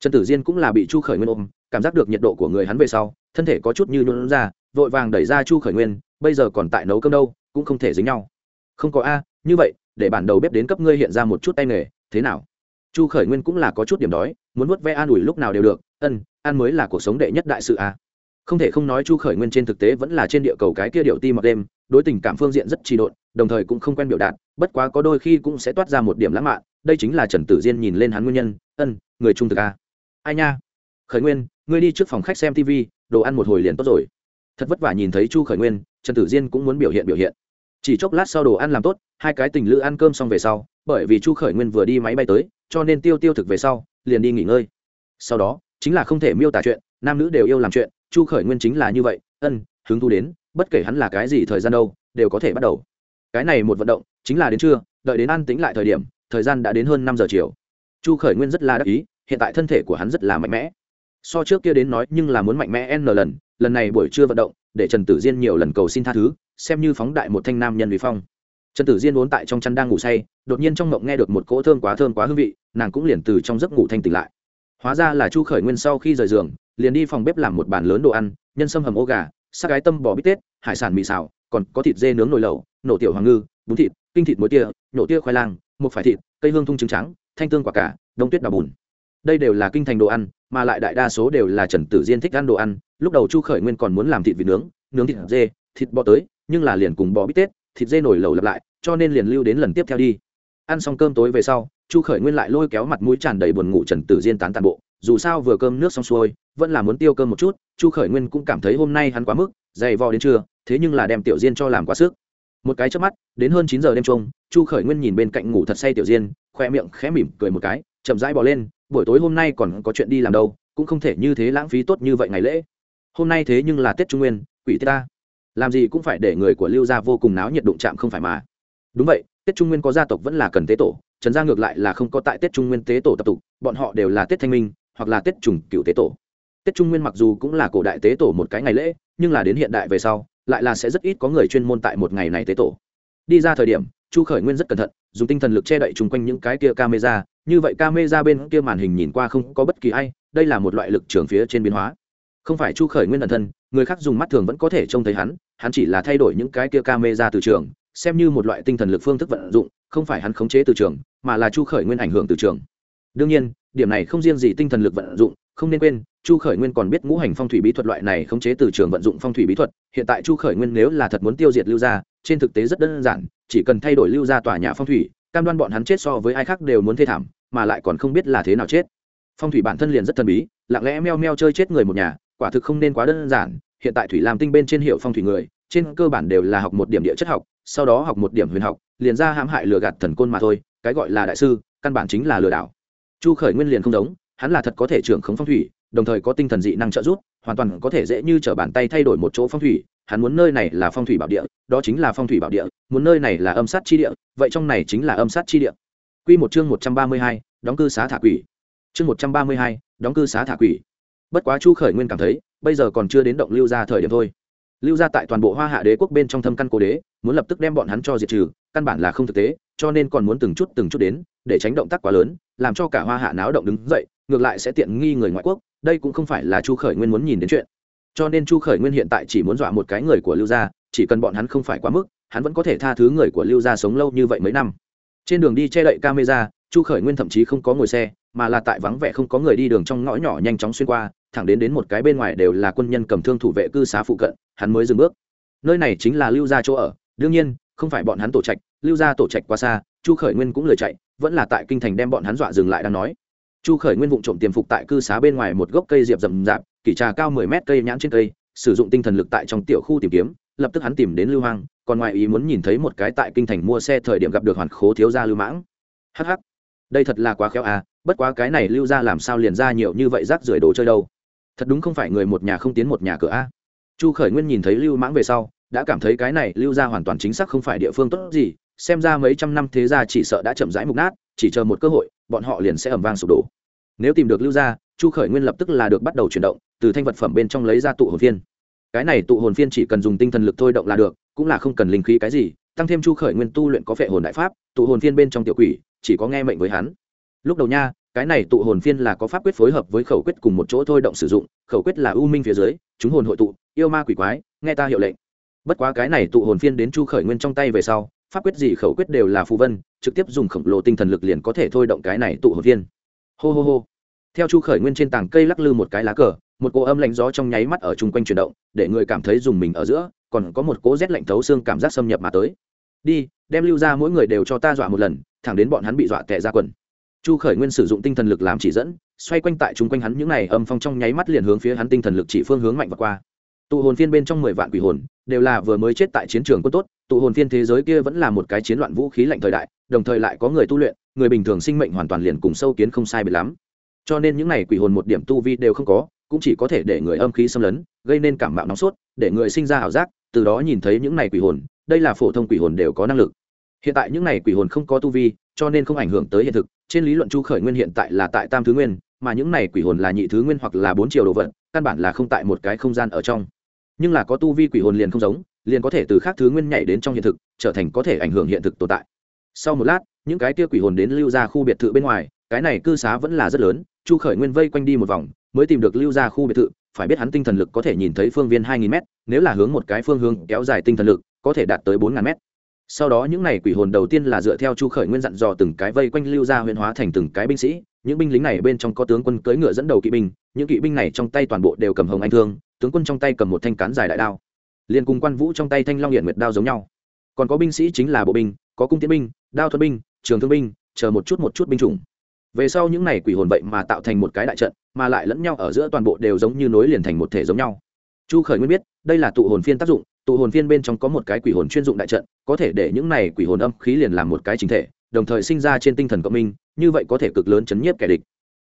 Trần tử diên cũng là bị chu khởi nguyên ôm, cảm giác được nhiệt độ của người hắn về sau, thân thể có chút như nhuận ra, vội vàng đẩy ra chu khởi nguyên, bây giờ còn tại nấu cơm đâu, cũng không thể dính nhau. Không có a, như vậy, để bản đầu bếp đến cấp ngươi hiện ra một chút tay nghề, thế nào? Chu khởi nguyên cũng là có chút điểm đói, muốn nuốt ve an ủi lúc nào đều được, ân, ăn mới là cuộc sống đệ nhất đại sự a không thể không nói chu khởi nguyên trên thực tế vẫn là trên địa cầu cái kia điệu ti mặc đêm, đối tình cảm phương diện rất trì độn, đồng thời cũng không quen biểu đạt, bất quá có đôi khi cũng sẽ toát ra một điểm lãng mạn, đây chính là trần tử diên nhìn lên hắn nguyên nhân, ân, người trung thực a ai nha? Khởi nguyên, ngươi đi trước phòng khách xem tv đồ ăn một hồi liền tốt rồi. Thật vất vả nhìn thấy chu khởi nguyên, trần tử diên cũng muốn biểu hiện biểu hiện. Chỉ chốc lát sau đồ ăn làm tốt, hai cái tình lữ ăn cơm xong về sau, bởi vì chu khởi nguyên vừa đi máy bay tới, cho nên tiêu tiêu thực về sau, liền đi nghỉ ngơi. Sau đó, chính là không thể miêu tả chuyện, nam nữ đều yêu làm chuyện chu khởi nguyên chính là như vậy, ân, hứng thú đến, bất kể hắn là cái gì thời gian đâu, đều có thể bắt đầu. Cái này một vận động, chính là đến trưa, đợi đến ăn tính lại thời điểm, thời gian đã đến hơn năm giờ chiều. Chu khởi nguyên rất là đắc ý, hiện tại thân thể của hắn rất là mạnh mẽ. So trước kia đến nói nhưng là muốn mạnh mẽ n lần lần này buổi trưa vận động, để trần tử diên nhiều lần cầu xin tha thứ, xem như phóng đại một thanh nam nhân vì phong. Trần tử diên vốn tại trong chăn đang ngủ say, đột nhiên trong mộng nghe được một cỗ thơm quá thơm quá hương vị, nàng cũng liền từ trong giấc ngủ thanh tỉnh lại. Hóa ra là chu khởi nguyên sau khi rời giường liền đi phòng bếp làm một bàn lớn đồ ăn, nhân sâm hầm ô gà, sắc gái tâm bò bít tết, hải sản mì xào, còn có thịt dê nướng nồi lẩu, nổ tiểu hoàng ngư, bún thịt, kinh thịt muối tia nhổ tia khoai lang, một phải thịt, cây hương thung trứng trắng, thanh tương quả cả, đông tuyết đào bùn. Đây đều là kinh thành đồ ăn, mà lại đại đa số đều là trần tử diên thích ăn đồ ăn, lúc đầu chu khởi nguyên còn muốn làm thịt vịt nướng nướng thịt dê, thịt bò tới, nhưng là liền cùng bò bít tết, thịt dê nổi lẩu lặp lại, cho nên liền lưu đến lần tiếp theo đi. Ăn xong cơm tối về sau, chu khởi nguyên lại lôi kéo mặt mũi tràn đầy buồn ngủ trần tử diên tán tàn bộ, dù sao vừa cơm nước xong xuôi vẫn là muốn tiêu cơm một chút, chu khởi nguyên cũng cảm thấy hôm nay hắn quá mức, dày vò đến trưa, thế nhưng là đem tiểu diên cho làm quá sức. Một cái trước mắt, đến hơn chín giờ đêm trông, chu khởi nguyên nhìn bên cạnh ngủ thật say tiểu diên khoe miệng khẽ mỉm cười một cái, chậm rãi bỏ lên, buổi tối hôm nay còn có chuyện đi làm đâu, cũng không thể như thế lãng phí tốt như vậy ngày lễ. Hôm nay thế nhưng là tết trung nguyên, quỷ tết ta. Làm gì cũng phải để người của lưu gia vô cùng náo nhiệt đụng chạm không phải mà. Đúng vậy, tết trung nguyên có gia tộc vẫn là cần tế tổ, trần gia ngược lại là không có tại tết trung nguyên tế tổ tập tục bọn họ đều là tết thanh minh hoặc là tết trùng cựu tế tổ tết trung nguyên mặc dù cũng là cổ đại tế tổ một cái ngày lễ, nhưng là đến hiện đại về sau, lại là sẽ rất ít có người chuyên môn tại một ngày này tế tổ. Đi ra thời điểm, chu khởi nguyên rất cẩn thận, dùng tinh thần lực che đậy chung quanh những cái kia camera. Như vậy camera bên kia màn hình nhìn qua không có bất kỳ ai, đây là một loại lực trường phía trên biến hóa. Không phải chu khởi nguyên ẩn thân, người khác dùng mắt thường vẫn có thể trông thấy hắn hắn chỉ là thay đổi những cái kia camera từ trường, xem như một loại tinh thần lực phương thức vận dụng, không phải hắn khống chế từ trường, mà là chu khởi nguyên ảnh hưởng từ trường. Đương nhiên, điểm này không riêng gì tinh thần lực vận dụng không nên quên, chu khởi nguyên còn biết ngũ hành phong thủy bí thuật loại này khống chế từ trường vận dụng phong thủy bí thuật, hiện tại chu khởi nguyên nếu là thật muốn tiêu diệt lưu gia, trên thực tế rất đơn giản, chỉ cần thay đổi lưu gia tòa nhà phong thủy, cam đoan bọn hắn chết so với ai khác đều muốn thê thảm, mà lại còn không biết là thế nào chết. Phong thủy bản thân liền rất thần bí, lặng lẽ meo meo chơi chết người một nhà, quả thực không nên quá đơn giản. Hiện tại thủy làm tinh bên trên hiệu phong thủy người, trên cơ bản đều là học một điểm địa chất học, sau đó học một điểm huyền học, liền ra hãm hại lừa gạt thần côn mà thôi, cái gọi là đại sư, căn bản chính là lừa đảo. Chu khởi nguyên liền không giống hắn là thật có thể trưởng khống phong thủy, đồng thời có tinh thần dị năng trợ giúp, hoàn toàn có thể dễ như t r ở bàn tay thay đổi một chỗ phong thủy. Hắn muốn nơi này là phong thủy bảo địa, đó chính là phong thủy bảo địa, muốn nơi này là âm sát chi địa, vậy trong này chính là âm sát chi địa. Q một chương một trăm ba mươi hai, đóng cư xá thả quỷ. Chương một trăm ba mươi hai, đóng cư xá thả quỷ. Bất quá chu khởi nguyên cảm thấy, bây giờ còn chưa đến động lưu ra thời điểm thôi. Lưu ra tại toàn bộ hoa hạ đế quốc bên trong thâm căn cố đế, muốn lập tức đem bọn hắn cho diệt trừ, căn bản là không thực tế, cho nên còn muốn từng chút từng chút đến, để tránh động tác quá lớn, làm cho cả hoa hạ náo động đứng dậy ngược lại sẽ tiện nghi người ngoại quốc, đây cũng không phải là chu khởi nguyên muốn nhìn đến chuyện. Cho nên chu khởi nguyên hiện tại chỉ muốn dọa một cái người của lưu gia, chỉ cần bọn hắn không phải quá mức, hắn vẫn có thể tha thứ người của lưu gia sống lâu như vậy mấy năm. Trên đường đi che đậy camera, chu khởi nguyên thậm chí không có ngồi xe, mà là tại vắng vẻ không có người đi đường trong ngõ nhỏ nhanh chóng xuyên qua, thẳng đến đến một cái bên ngoài đều là quân nhân cầm thương thủ vệ cư xá phụ cận, hắn mới dừng bước. Nơi này chính là lưu gia chỗ ở, đương nhiên, không phải bọn hắn tổ trạch, lưu gia tổ trạch quá xa, chu khởi nguyên cũng lười chạy, vẫn là tại kinh thành đem bọn hắn dọa dừng lại đang nói chu khởi nguyên vụ trộm tiềm phục tại cư xá bên ngoài một gốc cây diệp rậm rạp kỷ trà cao mười mét cây nhãn trên cây, sử dụng tinh thần lực tại trong tiểu khu tìm kiếm, lập tức hắn tìm đến lưu hoang, còn ngoài ý muốn nhìn thấy một cái tại kinh thành mua xe thời điểm gặp được hoàn khố thiếu gia lưu mãng. Hh đây thật là quá khéo à bất quá cái này lưu ra làm sao liền ra nhiều như vậy rác rưởi đồ chơi đâu. Thật đúng không phải người một nhà không tiến một nhà cửa a chu khởi nguyên nhìn thấy lưu mãng về sau, đã cảm thấy cái này lưu ra hoàn toàn chính xác không phải địa phương tốt gì xem ra mấy trăm năm thế gia chỉ sợ đã chậm rãi mục nát, chỉ chờ một cơ hội, bọn họ liền sẽ ẩm vang sụp đổ. Nếu tìm được lưu gia, chu khởi nguyên lập tức là được bắt đầu chuyển động, từ thanh vật phẩm bên trong lấy ra tụ hồn phiên. Cái này tụ hồn phiên chỉ cần dùng tinh thần lực thôi động là được, cũng là không cần linh khí cái gì, tăng thêm chu khởi nguyên tu luyện có phệ hồn đại pháp, tụ hồn phiên bên trong tiểu quỷ, chỉ có nghe mệnh với hắn. Lúc đầu nha, cái này tụ hồn phiên là có pháp quyết phối hợp với khẩu quyết cùng một chỗ thôi động sử dụng, khẩu quyết là u minh phía dưới, chúng hồn hội tụ, yêu ma quỷ quái, nghe ta hiệu lệnh. Bất quá cái này tụ hồn phiên đến chu khởi nguyên trong tay về sau pháp quyết gì khẩu quyết đều là phù vân, trực tiếp dùng khổng lồ tinh thần lực liền có thể thôi động cái này tụ hồn viên. hô hô hô. Theo chu khởi nguyên trên tảng cây lắc lư một cái lá cờ, một cỗ âm lạnh gió trong nháy mắt ở chung quanh chuyển động, để người cảm thấy dùng mình ở giữa, còn có một cỗ rét lạnh thấu xương cảm giác xâm nhập mà tới. Đi, đem lưu ra mỗi người đều cho ta dọa một lần, thẳng đến bọn hắn bị dọa tệ ra quần. Chu khởi nguyên sử dụng tinh thần lực làm chỉ dẫn, xoay quanh tại chung quanh hắn, những n à y âm phong trong nháy mắt liền hướng phía hắn tinh thần lực chỉ phương hướng mạnh và qua tụ hồn phiên bên trong mười vạn quỷ hồn, đều là vừa mới chết tại chiến trường quân tốt, tụ hồn phiên thế giới kia vẫn là một cái chiến loạn vũ khí lạnh thời đại, đồng thời lại có người tu luyện, người bình thường sinh mệnh hoàn toàn liền cùng sâu kiến không sai bị lắm. Cho nên những n à y quỷ hồn một điểm tu vi đều không có, cũng chỉ có thể để người âm khí xâm lấn, gây nên cảm mạo nóng sốt, để người sinh ra ảo giác, từ đó nhìn thấy những n à y quỷ hồn, đây là phổ thông quỷ hồn đều có năng lực. Hiện tại những n à y quỷ hồn không có tu vi, cho nên không ảnh hưởng tới hiện thực, trên lý luận chu khởi nguyên hiện tại là tại tam thứ nguyên, mà những này quỷ hồn là nhị thứ nguyên hoặc là bốn triệu đồ vật, căn bản là không tại một cái không gian ở trong nhưng là có tu vi quỷ hồn liền không giống, liền có thể từ khác thứ nguyên nhảy đến trong hiện thực, trở thành có thể ảnh hưởng hiện thực tồn tại. Sau một lát, những cái tia quỷ hồn đến lưu ra khu biệt thự bên ngoài, cái này cư xá vẫn là rất lớn, chu khởi nguyên vây quanh đi một vòng, mới tìm được lưu ra khu biệt thự, phải biết hắn tinh thần lực có thể nhìn thấy phương viên hai nghìn m nếu là hướng một cái phương hướng kéo dài tinh thần lực, có thể đạt tới bốn ngàn m sau đó những n à y quỷ hồn đầu tiên là dựa theo chu khởi nguyên dặn dò từng cái vây quanh lưu ra huyện hóa thành từng cái binh sĩ, những binh lính này bên trong có tướng quân cưỡi ngựa dẫn đầu kỵ binh, những kỵ binh này trong tay toàn bộ đều cầm hồng anh thương tướng quân trong tay cầm một thanh cán dài đại đao, liền cùng quan vũ trong tay thanh long hiện nguyệt đao giống nhau. Còn có binh sĩ chính là bộ binh, có cung tiến binh, đao thuật binh, trường thương binh, chờ một chút một chút binh chủng. Về sau những này quỷ hồn vậy mà tạo thành một cái đại trận, mà lại lẫn nhau ở giữa toàn bộ đều giống như nối liền thành một thể giống nhau. Chu khởi nguyên biết, đây là tụ hồn phiên tác dụng, tụ hồn phiên bên trong có một cái quỷ hồn chuyên dụng đại trận, có thể để những này quỷ hồn âm khí liền làm một cái chính thể, đồng thời sinh ra trên tinh thần cộng minh, như vậy có thể cực lớn chấn nhiếp kẻ địch.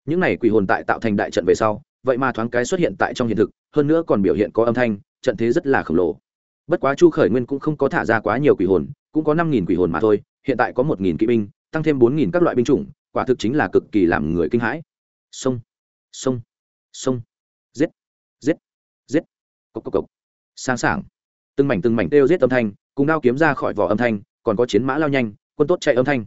Những này quỷ hồn tại tạo thành đại trận về sau, vậy mà thoáng cái xuất hiện tại trong hiện thực hơn nữa còn biểu hiện có âm thanh, trận thế rất là khổng lồ. Bất quá chu khởi nguyên cũng không có thả ra quá nhiều quỷ hồn, cũng có năm nghìn quỷ hồn mà thôi, hiện tại có một nghìn kỵ binh, tăng thêm bốn nghìn các loại binh chủng, quả thực chính là cực kỳ làm người kinh hãi. Sông sông sông giết giết giết. Cốc cốc cốc sáng sảng. Từng mảnh từng mảnh kêu giết âm thanh, cùng đao kiếm ra khỏi vỏ âm thanh, còn có chiến mã lao nhanh, quân tốt chạy âm thanh.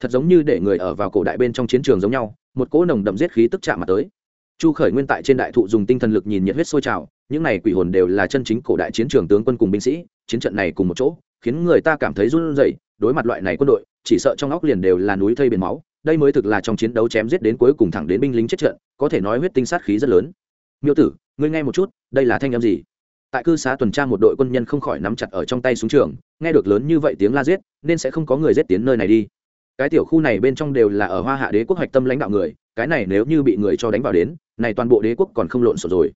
Thật giống như để người ở vào cổ đại bên trong chiến trường giống nhau, một cỗ nồng đậm giết khí tức chạm mặt tới chu khởi nguyên tại trên đại thụ dùng tinh thần lực nhìn nhiệt huyết sôi trào, những này quỷ hồn đều là chân chính cổ đại chiến trường tướng quân cùng binh sĩ, chiến trận này cùng một chỗ, khiến người ta cảm thấy run rẩy, đối mặt loại này quân đội, chỉ sợ trong óc liền đều là núi thây biển máu, đây mới thực là trong chiến đấu chém giết đến cuối cùng thẳng đến binh lính chết trận, có thể nói huyết tinh sát khí rất lớn. Miêu tử, ngươi nghe một chút, đây là thanh âm gì? Tại cư xá tuần tra một đội quân nhân không khỏi nắm chặt ở trong tay súng trường, nghe được lớn như vậy tiếng la giết, nên sẽ không có người giết tiến nơi này đi cái tiểu khu này bên trong đều là ở hoa hạ đế quốc hoạch tâm lãnh đạo người, cái này nếu như bị người cho đánh vào đến, này toàn bộ đế quốc còn không lộn xộn rồi.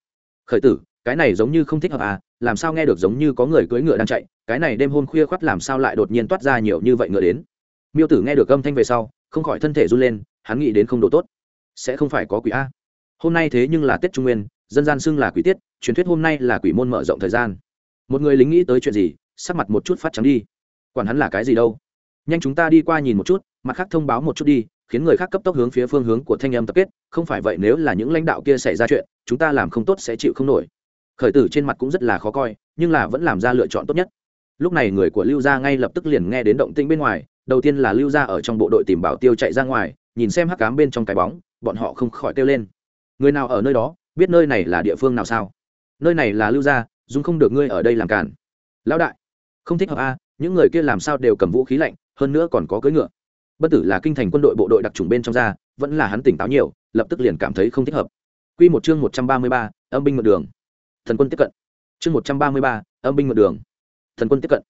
Khởi tử, cái này giống như không thích hợp à làm sao nghe được giống như có người cưỡi ngựa đang chạy, cái này đêm hôm khuya khoắt làm sao lại đột nhiên toát ra nhiều như vậy ngựa đến. Miêu tử nghe được âm thanh về sau, không khỏi thân thể run lên, hắn nghĩ đến không độ tốt. Sẽ không phải có quỷ a. Hôm nay thế nhưng là tết trung nguyên, dân gian xưng là quỷ tiết, truyền thuyết hôm nay là quỷ môn mở rộng thời gian. Một người lính nghĩ tới chuyện gì, sắc mặt một chút phát trắng đi. Quản hắn là cái gì đâu? Nhanh chúng ta đi qua nhìn một chút, mặt khác thông báo một chút đi, khiến người khác cấp tốc hướng phía phương hướng của thanh âm tập kết, không phải vậy nếu là những lãnh đạo kia xảy ra chuyện, chúng ta làm không tốt sẽ chịu không nổi. Khởi tử trên mặt cũng rất là khó coi, nhưng là vẫn làm ra lựa chọn tốt nhất. Lúc này người của lưu gia ngay lập tức liền nghe đến động tĩnh bên ngoài, đầu tiên là lưu gia ở trong bộ đội tìm bảo tiêu chạy ra ngoài, nhìn xem hắc cám bên trong cái bóng, bọn họ không khỏi kêu lên. Người nào ở nơi đó, biết nơi này là địa phương nào sao? Nơi này là lưu gia dung không được ngươi ở đây làm cản lão đại, không thích hợp a, những người kia làm sao đều cầm vũ khí lạnh hơn nữa còn có cưỡi ngựa bất tử là kinh thành quân đội bộ đội đặc trùng bên trong ra vẫn là hắn tỉnh táo nhiều lập tức liền cảm thấy không thích hợp Quy một chương một trăm ba mươi ba, âm binh mượn đường. Thần quân tiếp cận. Chương một trăm ba mươi ba, âm binh mượn đường. Thần quân tiếp cận.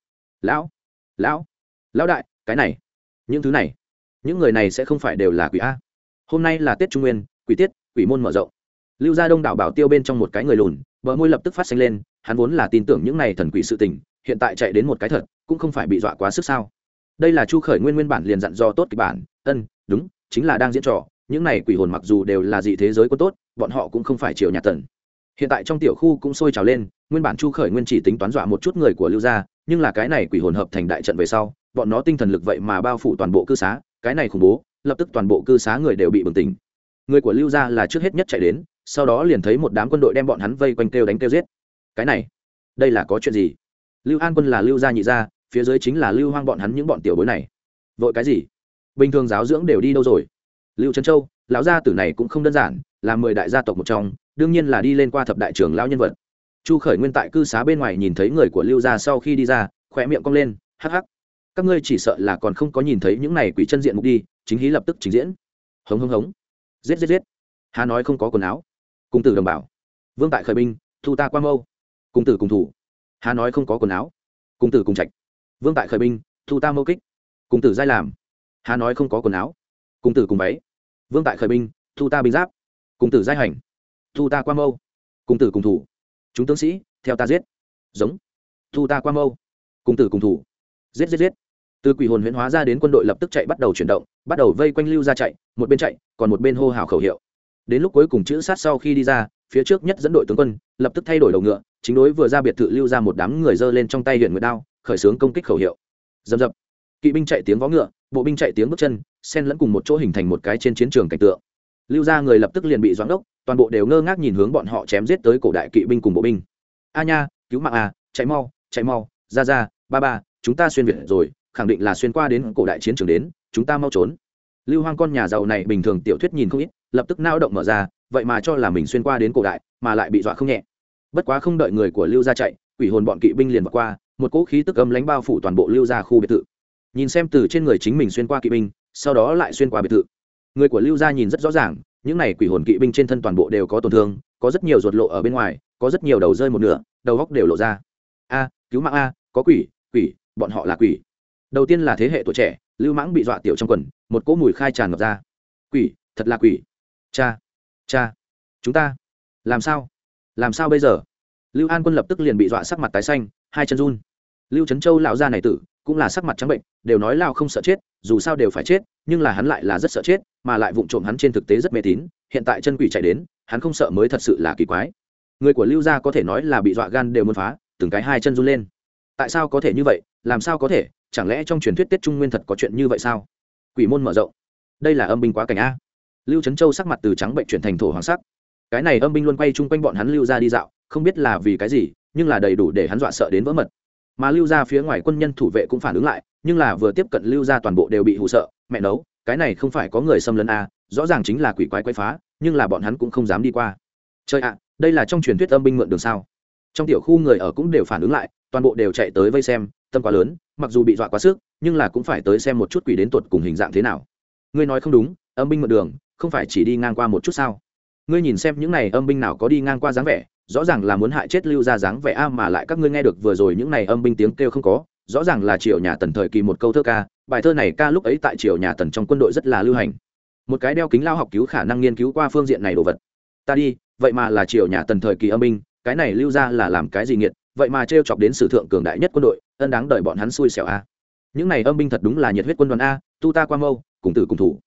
Lão, lão, lão đại, cái này, những thứ này, những người này sẽ không phải đều là quỷ a. Hôm nay là Tết Trung Nguyên, quỷ tiết, quỷ môn mở rộng. Lưu Gia Đông đảo bảo tiêu bên trong một cái người lùn, bờ môi lập tức phát xanh lên, hắn vốn là tin tưởng những này thần quỷ sự tình, hiện tại chạy đến một cái thật, cũng không phải bị dọa quá sức sao? Đây là Chu Khởi Nguyên nguyên bản liền dặn dò tốt kịch bản, ân, đúng, chính là đang diễn trò, những này quỷ hồn mặc dù đều là dị thế giới quân tốt bọn họ cũng không phải triều nhà tần. Hiện tại trong tiểu khu cũng sôi trào lên nguyên bản chu khởi nguyên chỉ tính toán dọa một chút người của lưu gia nhưng là cái này quỷ hồn hợp thành đại trận về sau bọn nó tinh thần lực vậy mà bao phủ toàn bộ cư xá cái này khủng bố lập tức toàn bộ cư xá người đều bị bừng tỉnh. Người của lưu gia là trước hết nhất chạy đến sau đó liền thấy một đám quân đội đem bọn hắn vây quanh kêu đánh kêu giết. Cái này đây là có chuyện gì? Lưu an quân là lưu gia nhị gia phía dưới chính là lưu hoang bọn hắn những bọn tiểu bối này. Vội cái gì? Bình thường giáo dưỡng đều đi đâu rồi? Lưu trấn châu, lão gia tử này cũng không đơn giản, là mười đại gia tộc một trong, đương nhiên là đi lên qua thập đại trưởng lão nhân vật. Chu khởi nguyên tại cư xá bên ngoài nhìn thấy người của lưu gia sau khi đi ra khỏe miệng cong lên, hắc hắc, các ngươi chỉ sợ là còn không có nhìn thấy những này quỷ chân diện mục đi, chính hí lập tức trình diễn. Hống hống hống. Giết giết giết. Hà nói không có quần áo. Cung tử đồng bảo. Vương tại khởi binh, thu ta qua mâu. Cung tử cùng thủ. Hà nói không có quần áo. Cung tử cùng trạch vương tại khởi binh, thu ta mâu kích. Cung tử giai làm. Hà nói không có quần áo. Cung tử cùng váy. Vương tại khởi binh, thu ta binh giáp. Cùng tử giai hành. Thu ta qua mâu. Cùng tử cùng thủ. Chúng tướng sĩ, theo ta giết. Giống. Thu ta qua mâu. Cùng tử cùng thủ. Giết giết giết. Từ quỷ hồn huyễn hóa ra đến quân đội lập tức chạy bắt đầu chuyển động, bắt đầu vây quanh lưu ra chạy, một bên chạy, còn một bên hô hào khẩu hiệu. Đến lúc cuối cùng chữ sát sau khi đi ra, phía trước nhất dẫn đội tướng quân, lập tức thay đổi đầu ngựa, chính đối vừa ra biệt thự lưu ra một đám người dơ lên trong tay huyện nguyệt đao khởi xướng công kích khẩu hiệu. Dầm dập. Kỵ binh chạy tiếng vó ngựa bộ binh chạy tiếng bước chân xen lẫn cùng một chỗ hình thành một cái trên chiến trường cảnh tượng. Lưu ra người lập tức liền bị doãn đốc toàn bộ đều ngơ ngác nhìn hướng bọn họ chém giết tới cổ đại kỵ binh cùng bộ binh. A nha cứu mạng à, chạy mau chạy mau ra ra ba ba chúng ta xuyên việt rồi khẳng định là xuyên qua đến cổ đại chiến trường đến chúng ta mau trốn. Lưu hoang con nhà giàu này bình thường tiểu thuyết nhìn không ít lập tức nao động mở ra vậy mà cho là mình xuyên qua đến cổ đại mà lại bị dọa không nhẹ. Bất quá không đợi người của lưu ra chạy quỷ hồn bọn kỵ binh liền vượt qua một cỗ khí tức âm lánh bao phủ toàn bộ lưu gia khu biệt thự. Nhìn xem từ trên người chính mình xuyên qua kỵ binh, sau đó lại xuyên qua biệt thự. Người của lưu gia nhìn rất rõ ràng, những này quỷ hồn kỵ binh trên thân toàn bộ đều có tổn thương, có rất nhiều ruột lộ ở bên ngoài, có rất nhiều đầu rơi một nửa, đầu góc đều lộ ra. A, cứu mạng a, có quỷ quỷ, bọn họ là quỷ. Đầu tiên là thế hệ tuổi trẻ, lưu mãng bị dọa tiểu trong quần, một cỗ mùi khai tràn ngập ra. Quỷ, thật là quỷ. Cha cha, chúng ta, làm sao? Làm sao bây giờ? Lưu an quân lập tức liền bị dọa sắc mặt tái xanh, hai chân run lưu trấn châu lão gia này tử, cũng là sắc mặt trắng bệnh, đều nói lao không sợ chết, dù sao đều phải chết, nhưng là hắn lại là rất sợ chết, mà lại vụng trộm hắn trên thực tế rất mê tín, hiện tại chân quỷ chạy đến, hắn không sợ mới thật sự là kỳ quái. Người của lưu gia có thể nói là bị dọa gan đều muốn phá, từng cái hai chân run lên. Tại sao có thể như vậy, làm sao có thể, chẳng lẽ trong truyền thuyết tiết trung nguyên thật có chuyện như vậy sao? Quỷ môn mở rộng. Đây là âm binh quá cảnh a. Lưu trấn châu sắc mặt từ trắng bệnh chuyển thành thổ hoàng sắc. Cái này âm binh luôn quay chung quanh bọn hắn lưu ra đi dạo, không biết là vì cái gì, nhưng là đầy đủ để hắn dọa sợ đến vỡ mật mà lưu ra phía ngoài quân nhân thủ vệ cũng phản ứng lại nhưng là vừa tiếp cận lưu ra toàn bộ đều bị hụ sợ mẹ nấu cái này không phải có người xâm lấn a à, rõ ràng chính là quỷ quái quay phá nhưng là bọn hắn cũng không dám đi qua. Chơi ạ đây là trong truyền thuyết âm binh mượn đường sao? Trong tiểu khu người ở cũng đều phản ứng lại toàn bộ đều chạy tới vây xem tâm quá lớn mặc dù bị dọa quá sức nhưng là cũng phải tới xem một chút quỷ đến tuột cùng hình dạng thế nào. Ngươi nói không đúng âm binh mượn đường không phải chỉ đi ngang qua một chút sao? Ngươi nhìn xem những này âm binh nào có đi ngang qua dáng vẻ rõ ràng là muốn hại chết lưu ra dáng vẻ a mà lại các ngươi nghe được vừa rồi những này âm binh tiếng kêu không có, rõ ràng là triều nhà tần thời kỳ một câu thơ ca, bài thơ này ca lúc ấy tại triều nhà tần trong quân đội rất là lưu hành. Một cái đeo kính lao học cứu khả năng nghiên cứu qua phương diện này đồ vật. Ta đi, vậy mà là triều nhà tần thời kỳ âm binh, cái này lưu ra là làm cái gì nghiệt, vậy mà t chọc đến sử thượng cường đại nhất quân đội, ân đáng đợi bọn hắn xui xẻo a. Những này âm binh thật đúng là nhiệt huyết quân đoàn a, tu ta qua mâu, cùng tử cùng thủ.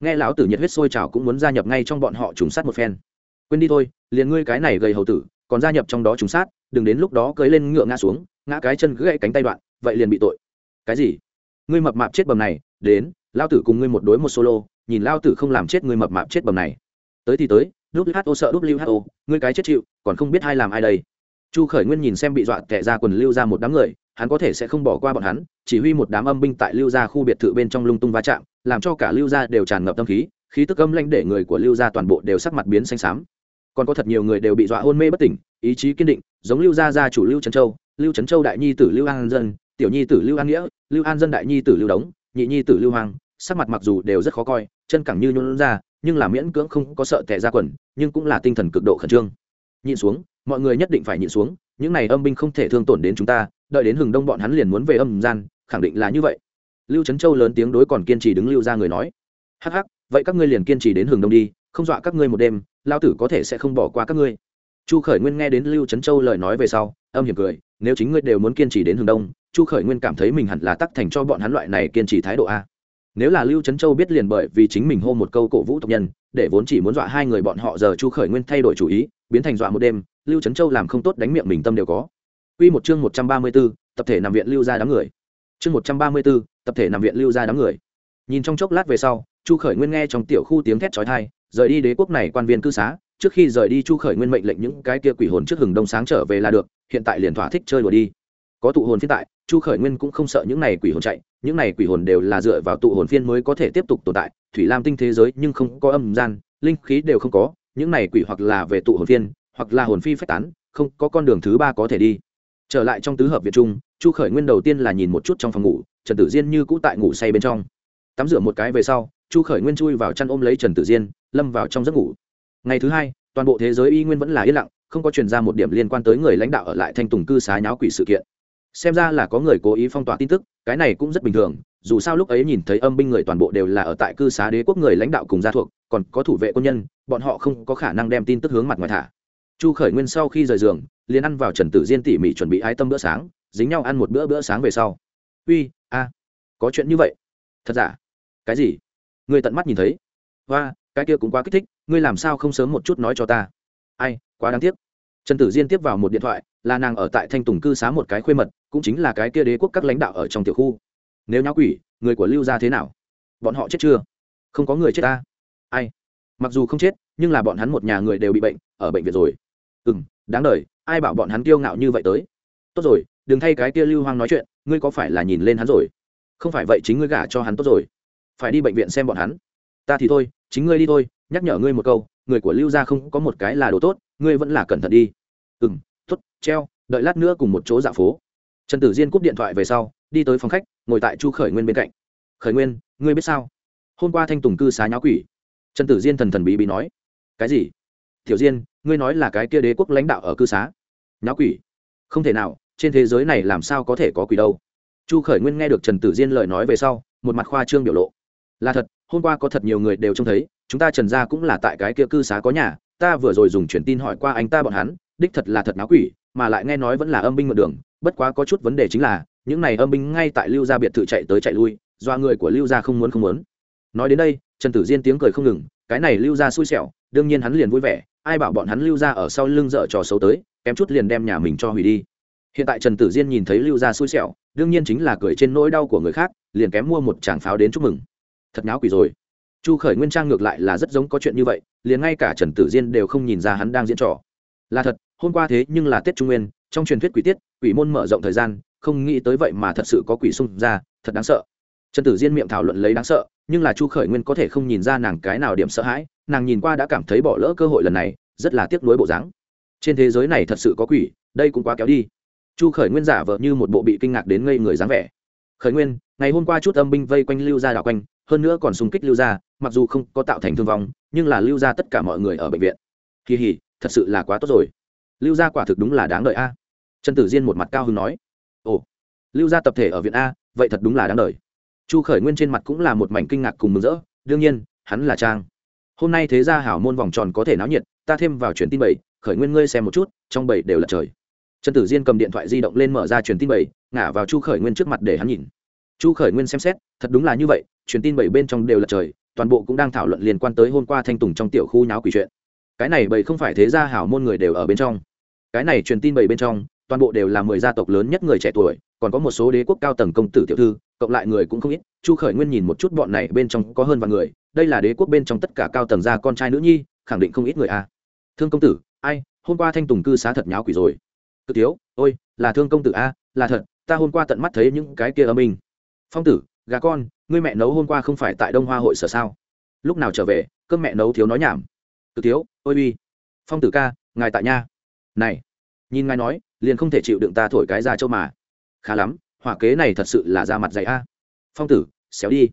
Nghe lão tử nhiệt huyết sôi trào cũng muốn gia nhập ngay trong bọn họ trùng sát một phen. Quên đi thôi liền ngươi cái này gầy hầu tử, còn gia nhập trong đó trùng sát, đừng đến lúc đó cưới lên ngựa ngã xuống, ngã cái chân gãy cánh tay đoạn, vậy liền bị tội. Cái gì? Ngươi mập mạp chết bầm này, đến, lao tử cùng ngươi một đối một solo, nhìn lao tử không làm chết ngươi mập mạp chết bầm này. Tới thì tới who sợ who ngươi cái chết chịu, còn không biết ai làm ai đây. Chu khởi nguyên nhìn xem bị dọa tệ ra quần lưu ra một đám người, hắn có thể sẽ không bỏ qua bọn hắn, chỉ huy một đám âm binh tại lưu gia khu biệt thự bên trong lung tung va chạm, làm cho cả lưu gia đều tràn ngập tâm khí khí tức âm lanh để người của lưu gia toàn bộ đều sắc mặt biến xanh xám còn có thật nhiều người đều bị dọa hôn mê bất tỉnh, ý chí kiên định, giống lưu gia gia chủ lưu trấn châu, lưu trấn châu đại nhi tử lưu an dân, tiểu nhi tử lưu an nghĩa, lưu an dân đại nhi tử lưu đống, nhị nhi tử lưu hoàng sắc mặt mặc dù đều rất khó coi, chân cẳng như nhún ra, nhưng là miễn cưỡng không có sợ tệ ra quần, nhưng cũng là tinh thần cực độ khẩn trương. Nhịn xuống, mọi người nhất định phải nhịn xuống, những này âm binh không thể thương tổn đến chúng ta, đợi đến hừng đông bọn hắn liền muốn về âm gian, khẳng định là như vậy. Lưu trấn châu lớn tiếng đối còn kiên trì đứng lưu ra người nói. Hắc hắc, vậy các ngươi liền kiên trì đến hừng đông đi không dọa các ngươi một đêm lao tử có thể sẽ không bỏ qua các ngươi chu khởi nguyên nghe đến lưu trấn châu lời nói về sau âm hiểm cười nếu chính ngươi đều muốn kiên trì đến hướng đông chu khởi nguyên cảm thấy mình hẳn là tắc thành cho bọn hắn loại này kiên trì thái độ a nếu là lưu trấn châu biết liền bởi vì chính mình hô một câu cổ vũ tộc nhân để vốn chỉ muốn dọa hai người bọn họ giờ chu khởi nguyên thay đổi chủ ý biến thành dọa một đêm lưu trấn châu làm không tốt đánh miệng mình tâm đều có Quy một chương một trăm ba mươi 134, tập thể nằm viện lưu ra đám người. Chương một trăm ba mươi 134, tập thể nằm viện lưu ra đám người. Nhìn trong chốc lát về sau, Chu Khởi Nguyên nghe trong tiểu khu tiếng thét chói tai, rời đi đế quốc này quan viên cư xá, trước khi rời đi Chu Khởi Nguyên mệnh lệnh những cái kia quỷ hồn trước hừng đông sáng trở về là được, hiện tại liền thỏa thích chơi đùa đi. Có tụ hồn phiên tại, Chu Khởi Nguyên cũng không sợ những này quỷ hồn chạy, những này quỷ hồn đều là dựa vào tụ hồn phiên mới có thể tiếp tục tồn tại, thủy lam tinh thế giới nhưng không có âm gian, linh khí đều không có, những này quỷ hoặc là về tụ hồn phiên, hoặc là hồn phi phách tán, không có con đường thứ ba có thể đi trở lại trong tứ hợp việt trung chu khởi nguyên đầu tiên là nhìn một chút trong phòng ngủ trần tử diên như cũ tại ngủ say bên trong tắm rửa một cái về sau chu khởi nguyên chui vào chăn ôm lấy trần tử diên lâm vào trong giấc ngủ. Ngày thứ hai, toàn bộ thế giới y nguyên vẫn là yên lặng, không có truyền ra một điểm liên quan tới người lãnh đạo ở lại thanh tùng cư xá nháo quỷ sự kiện. Xem ra là có người cố ý phong tỏa tin tức, cái này cũng rất bình thường, dù sao lúc ấy nhìn thấy âm binh người toàn bộ đều là ở tại cư xá đế quốc người lãnh đạo cùng gia thuộc, còn có thủ vệ quân nhân, bọn họ không có khả năng đem tin tức hướng mặt ngoài thả. Chu khởi nguyên sau khi rời giường, liền ăn vào trần tử diên tỉ mỉ chuẩn bị ái tâm bữa sáng, dính nhau ăn một bữa bữa sáng về sau. Uy, a, có chuyện như vậy. Thật giả? Cái gì? Người tận mắt nhìn thấy. Và cái kia cũng quá kích thích, ngươi làm sao không sớm một chút nói cho ta? Ai, quá đáng tiếc. Trần tử diên tiếp vào một điện thoại, là nàng ở tại thanh tùng cư xá một cái khuê mật, cũng chính là cái kia đế quốc các lãnh đạo ở trong tiểu khu. Nếu nháo quỷ, người của lưu ra thế nào? Bọn họ chết chưa? Không có người chết ta. Ai? Mặc dù không chết, nhưng là bọn hắn một nhà người đều bị bệnh, ở bệnh viện rồi. Ừ m đáng đ ai bảo bọn hắn kiêu ngạo như vậy tới? Tốt rồi, đừng thay cái kia lưu hoang nói chuyện, ngươi có phải là nhìn lên hắn rồi? Không phải vậy chính ngươi gả cho hắn tốt rồi. Phải đi bệnh viện xem bọn hắn ta thì thôi, chính ngươi đi thôi, nhắc nhở ngươi một câu, người của lưu gia không có một cái là đồ tốt, ngươi vẫn là cẩn thận đi. Ừ m t ố t treo, đợi lát nữa cùng một chỗ dạ phố. Trần tử diên cúp điện thoại về sau, đi tới phòng khách, ngồi tại chu khởi nguyên bên cạnh. Khởi nguyên, ngươi biết sao? Hôm qua thanh tùng cư xá nháo quỷ. Trần tử diên thần thần bí bí nói. Cái gì? Tiểu diên, ngươi nói là cái kia đế quốc lãnh đạo ở cư xá. Nháo quỷ? Không thể nào, trên thế giới này làm sao có thể có quỷ đâu. Chu khởi nguyên nghe được trần tử diên lời nói về sau, một mặt khoa trương biểu lộ. Là thật hôm qua có thật nhiều người đều trông thấy, chúng ta trần gia cũng là tại cái kia cư xá có nhà, ta vừa rồi dùng truyền tin hỏi qua anh ta bọn hắn, đích thật là thật náo quỷ, mà lại nghe nói vẫn là âm binh mượn đường, bất quá có chút vấn đề chính là, những này âm binh ngay tại lưu gia biệt thự chạy tới chạy lui, do người của lưu gia không muốn không muốn. Nói đến đây, trần tử diên tiếng cười không ngừng, cái này lưu gia xui xẻo, đương nhiên hắn liền vui vẻ, ai bảo bọn hắn lưu gia ở sau lưng dở trò xấu tới, kém chút liền đem nhà mình cho hủy đi. Hiện tại trần tử diên nhìn thấy lưu gia xui xẻo, đương nhiên chính là cười trên nỗi đau của người khác, liền kém mua một tràng pháo đến chúc mừng thật nháo quỷ rồi. Chu khởi nguyên trang ngược lại là rất giống có chuyện như vậy, liền ngay cả trần tử diên đều không nhìn ra hắn đang diễn trò. Là thật, hôm qua thế nhưng là tết trung nguyên, trong truyền thuyết quỷ tiết, quỷ môn mở rộng thời gian, không nghĩ tới vậy mà thật sự có quỷ xung ra, thật đáng sợ. Trần tử diên miệng thảo luận lấy đáng sợ, nhưng là chu khởi nguyên có thể không nhìn ra nàng cái nào điểm sợ hãi, nàng nhìn qua đã cảm thấy bỏ lỡ cơ hội lần này, rất là tiếc nuối bộ dáng. Trên thế giới này thật sự có quỷ, đây cũng quá kéo đi. Chu khởi nguyên giả vờ như một bộ bị kinh ngạc đến ngây người dáng vẻ. Khởi nguyên, ngày hôm qua chút âm binh vây quanh lưu gia đảo quanh hơn nữa còn xung kích lưu gia, mặc dù không có tạo thành thương vong, nhưng là lưu gia tất cả mọi người ở bệnh viện. Kỳ hỉ, thật sự là quá tốt rồi. Lưu gia quả thực đúng là đáng đợi a. Trần tử diên một mặt cao hứng nói. Ồ, lưu gia tập thể ở viện a, vậy thật đúng là đáng đợi. Chu khởi nguyên trên mặt cũng là một mảnh kinh ngạc cùng mừng rỡ, đương nhiên, hắn là trang. Hôm nay thế gia hảo môn vòng tròn có thể náo nhiệt, ta thêm vào truyền tin bảy, khởi nguyên ngươi xem một chút, trong bảy đều là trời. Trần tử diên cầm điện thoại di động lên mở ra truyền tin bảy, ngả vào chu khởi nguyên trước mặt để hắn nhìn. Chu khởi nguyên xem xét, thật đúng là như vậy truyền tin bảy bên trong đều là trời, toàn bộ cũng đang thảo luận liên quan tới hôm qua thanh tùng trong tiểu khu nháo quỷ chuyện. Cái này bảy không phải thế gia hảo môn người đều ở bên trong. Cái này truyền tin bảy bên trong, toàn bộ đều là mười gia tộc lớn nhất người trẻ tuổi, còn có một số đế quốc cao tầng công tử tiểu thư, cộng lại người cũng không ít. Chu khởi nguyên nhìn một chút bọn này bên trong có hơn vài người, đây là đế quốc bên trong tất cả cao tầng gia con trai nữ nhi, khẳng định không ít người a. Thương công tử, ai, hôm qua thanh tùng cư xá thật nháo quỷ rồi. Cực thiếu, ôi, là thương công tử a, là thật, ta hôm qua tận mắt thấy những cái kia âm minh. Phong tử, gà con ngươi mẹ nấu hôm qua không phải tại đông hoa hội sở sao? Lúc nào trở về, cơm mẹ nấu thiếu nói nhảm. Từ thiếu, ôi uy phong tử ca, ngài tại nha. Này, nhìn ngài nói, liền không thể chịu đựng ta thổi cái ra châu mà. Khá lắm, hỏa kế này thật sự là ra mặt dày a. Phong tử, xéo đi.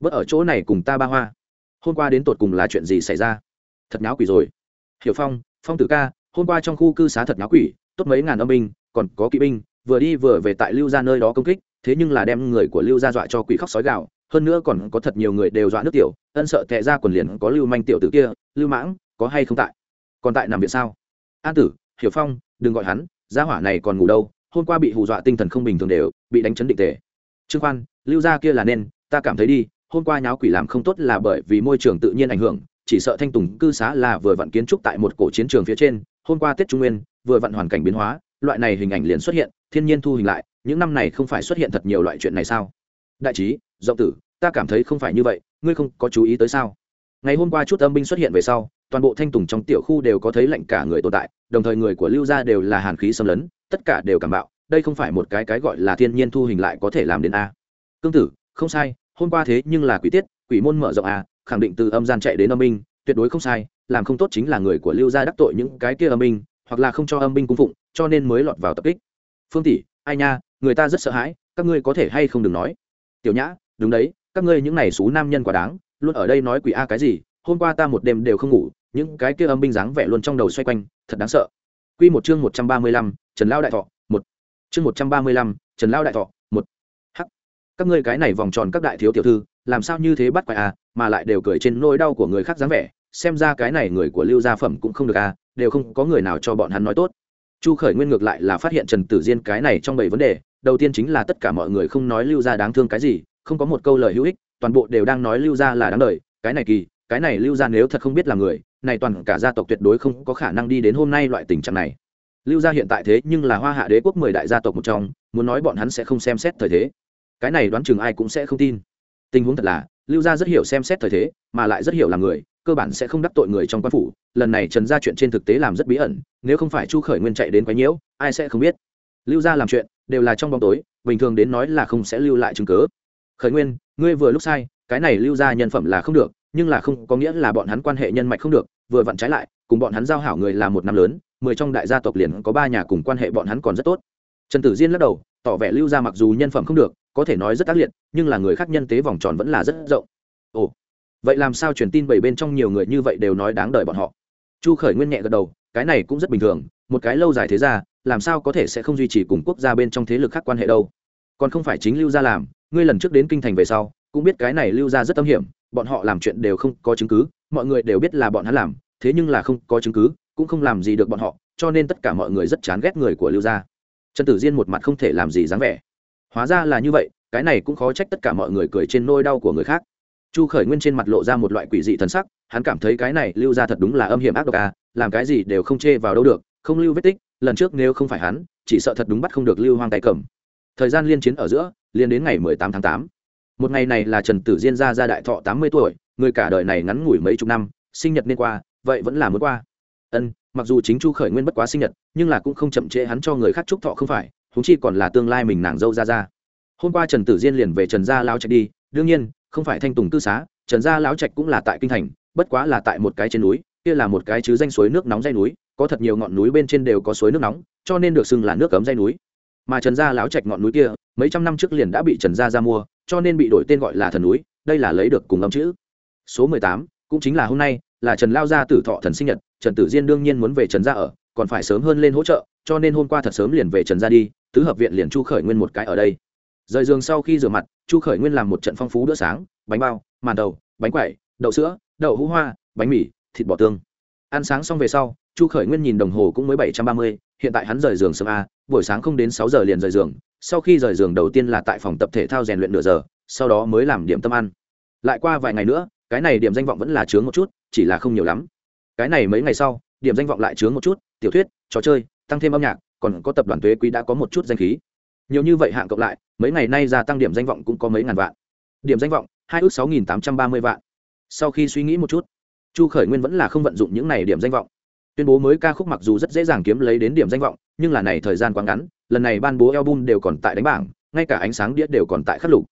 Bớt ở chỗ này cùng ta ba hoa. Hôm qua đến tột cùng là chuyện gì xảy ra? Thật nháo quỷ rồi. Hiểu phong phong tử ca, hôm qua trong khu cư xá thật nháo quỷ, tốt mấy ngàn âm binh, còn có kỵ binh, vừa đi vừa về tại lưu gia nơi đó công kích, thế nhưng là đem người của lưu gia dọa cho quỷ khóc sói gạo hơn nữa còn có thật nhiều người đều dọa nước tiểu, ân sợ tệ ra quần liền có lưu manh tiểu tử kia, lưu mãng, có hay không tại? Còn tại nằm viện sao? An tử, hiểu phong, đừng gọi hắn, gia hỏa này còn ngủ đâu, hôm qua bị hù dọa tinh thần không bình thường đều, bị đánh chấn định tề. Trương khoan, lưu gia kia là nên, ta cảm thấy đi, hôm qua nháo quỷ làm không tốt là bởi vì môi trường tự nhiên ảnh hưởng, chỉ sợ thanh tùng cư xá là vừa vặn kiến trúc tại một cổ chiến trường phía trên, hôm qua tết trung nguyên, vừa vặn hoàn cảnh biến hóa, loại này hình ảnh liền xuất hiện, thiên nhiên thu hình lại, những năm này không phải xuất hiện thật nhiều loại chuyện này sao? Đại trí rộng tử, ta cảm thấy không phải như vậy, ngươi không có chú ý tới sao? Ngày hôm qua chút âm binh xuất hiện về sau, toàn bộ thanh tùng trong tiểu khu đều có thấy lạnh cả người tồn tại, đồng thời người của lưu gia đều là hàn khí xâm lấn, tất cả đều cảm bạo, đây không phải một cái cái gọi là thiên nhiên thu hình lại có thể làm đến a. Cương tử, không sai, hôm qua thế nhưng là quỷ tiết, quỷ môn mở rộng a, khẳng định từ âm gian chạy đến âm binh, tuyệt đối không sai, làm không tốt chính là người của lưu gia đắc tội những cái kia âm binh, hoặc là không cho âm binh cung phụng, cho nên mới lọt vào tập kích. Phương tỷ, ai nha, người ta rất sợ hãi, các ngươi có thể hay không đừng nói. Tiểu nhã đúng đấy các ngươi những này xú nam nhân quá đáng luôn ở đây nói quỷ a cái gì hôm qua ta một đêm đều không ngủ những cái kia âm binh dáng vẻ luôn trong đầu xoay quanh thật đáng sợ Quy một chương một trăm ba mươi lăm, Trần Lao đại thọ, một. Chương một trăm ba mươi lăm, Trần Lao đại thọ, một. Hắc. Các ngươi cái này vòng tròn các đại thiếu tiểu thư, làm sao như thế bắt quái à, mà lại đều cười trên nỗi đau của người khác dáng vẻ, xem ra cái này người của Lưu gia phẩm cũng không được à, đều không có người nào cho bọn hắn nói tốt. Chu Khởi Nguyên ngược lại là phát hiện Trần Tử Diên cái này trong bảy vấn đề, đầu tiên chính là tất cả mọi người không nói Lưu gia đáng thương cái gì, không có một câu lời hữu ích, toàn bộ đều đang nói Lưu gia là đáng đời, cái này kỳ, cái này Lưu gia nếu thật không biết là người, này toàn cả gia tộc tuyệt đối không có khả năng đi đến hôm nay loại tình trạng này. Lưu gia hiện tại thế nhưng là hoa hạ đế quốc mười đại gia tộc một trong muốn nói bọn hắn sẽ không xem xét thời thế. Cái này đoán chừng ai cũng sẽ không tin. Tình huống thật là lưu gia rất hiểu xem xét thời thế mà lại rất hiểu là người cơ bản sẽ không đắc tội người trong quan phủ. Lần này trần gia chuyện trên thực tế làm rất bí ẩn nếu không phải chu khởi nguyên chạy đến quấy nhiễu ai sẽ không biết. Lưu gia làm chuyện đều là trong bóng tối bình thường đến nói là không sẽ lưu lại chứng cớ khởi nguyên, ngươi vừa lúc sai, cái này lưu gia nhân phẩm là không được, nhưng là không có nghĩa là bọn hắn quan hệ nhân mạch không được, vừa vặn trái lại, cùng bọn hắn giao hảo người là một năm lớn, mười trong đại gia tộc liền có ba nhà cùng quan hệ bọn hắn còn rất tốt. Trần tử diên lắc đầu, tỏ vẻ lưu gia mặc dù nhân phẩm không được, có thể nói rất tác liệt, nhưng là người khác nhân tế vòng tròn vẫn là rất rộng. Ồ, vậy làm sao truyền tin bảy bên trong nhiều người như vậy đều nói đáng đời bọn họ? Chu khởi nguyên nhẹ gật đầu, cái này cũng rất bình thường, một cái lâu dài thế ra làm sao có thể sẽ không duy trì cùng quốc gia bên trong thế lực khác quan hệ đâu? Còn không phải chính lưu gia làm ngươi lần trước đến kinh thành về sau, cũng biết cái này lưu gia rất âm hiểm, bọn họ làm chuyện đều không có chứng cứ, mọi người đều biết là bọn hắn làm, thế nhưng là không có chứng cứ, cũng không làm gì được bọn họ, cho nên tất cả mọi người rất chán ghét người của lưu gia. Trần tử diên một mặt không thể làm gì dáng vẻ. Hóa ra là như vậy, cái này cũng khó trách tất cả mọi người cười trên nôi đau của người khác. Chu khởi nguyên trên mặt lộ ra một loại quỷ dị thần sắc, hắn cảm thấy cái này lưu ra thật đúng là âm hiểm ác độc à làm cái gì đều không chê vào đâu được, không lưu vết tích, lần trước nếu không phải hắn, chỉ sợ thật đúng bắt không được lưu hoang tay cầm. Thời gian liên chiến ở giữa liên đến ngày mười tám tháng tám. Một ngày này là trần tử diên ra ra đại thọ tám mươi tuổi, người cả đời này ngắn ngủi mấy chục năm, sinh nhật nên qua, vậy vẫn là mới qua. Ân, mặc dù chính chu khởi nguyên bất quá sinh nhật, nhưng là cũng không chậm trễ hắn cho người khác chúc thọ không phải húng chi còn là tương lai mình nàng dâu ra ra. Hôm qua trần tử diên liền về trần gia lao trạch đi, đương nhiên, không phải thanh tùng Tư xá, trần gia lão trạch cũng là tại kinh thành, bất quá là tại một cái trên núi, kia là một cái chứ danh suối nước nóng dây núi, có thật nhiều ngọn núi bên trên đều có suối nước nóng, cho nên được xưng là nước cấm dây núi mà trần gia lão trạch ngọn núi kia, mấy trăm năm trước liền đã bị trần gia ra mua, cho nên bị đổi tên gọi là thần núi, đây là lấy được cùng âm chữ. Số mười tám, cũng chính là hôm nay, là trần lao gia tử thọ thần sinh nhật, trần tử diên đương nhiên muốn về trần gia ở, còn phải sớm hơn lên hỗ trợ, cho nên hôm qua thật sớm liền về trần gia đi, tứ hợp viện liền chu khởi nguyên một cái ở đây. Rời giường sau khi rửa mặt, chu khởi nguyên làm một trận phong phú bữa sáng, bánh bao, màn đầu, bánh quẩy, đậu sữa, đậu hũ hoa, bánh mì, thịt bò tương. Ăn sáng xong về sau, chu khởi nguyên nhìn đồng hồ cũng mới bảy trăm ba mươi hiện tại hắn rời giường sớm a, buổi sáng không đến sáu giờ liền rời giường, sau khi rời giường đầu tiên là tại phòng tập thể thao rèn luyện nửa giờ, sau đó mới làm điểm tâm ăn. Lại qua vài ngày nữa, cái này điểm danh vọng vẫn là chướng một chút, chỉ là không nhiều lắm. Cái này mấy ngày sau, điểm danh vọng lại chướng một chút, tiểu thuyết, trò chơi, tăng thêm âm nhạc, còn có tập đoàn thuế quý đã có một chút danh khí. Nhiều như vậy hạng cộng lại, mấy ngày nay gia tăng điểm danh vọng cũng có mấy ngàn vạn. Điểm danh vọng, hai ước sáu nghìn tám trăm ba mươi vạn. Sau khi suy nghĩ một chút, chu khởi nguyên vẫn là không vận dụng những này điểm danh vọng tuyên bố mới ca khúc mặc dù rất dễ dàng kiếm lấy đến điểm danh vọng, nhưng là này thời gian quá ngắn, lần này ban bố album đều còn tại đánh bảng, ngay cả ánh sáng đĩa đều còn tại khắc lục.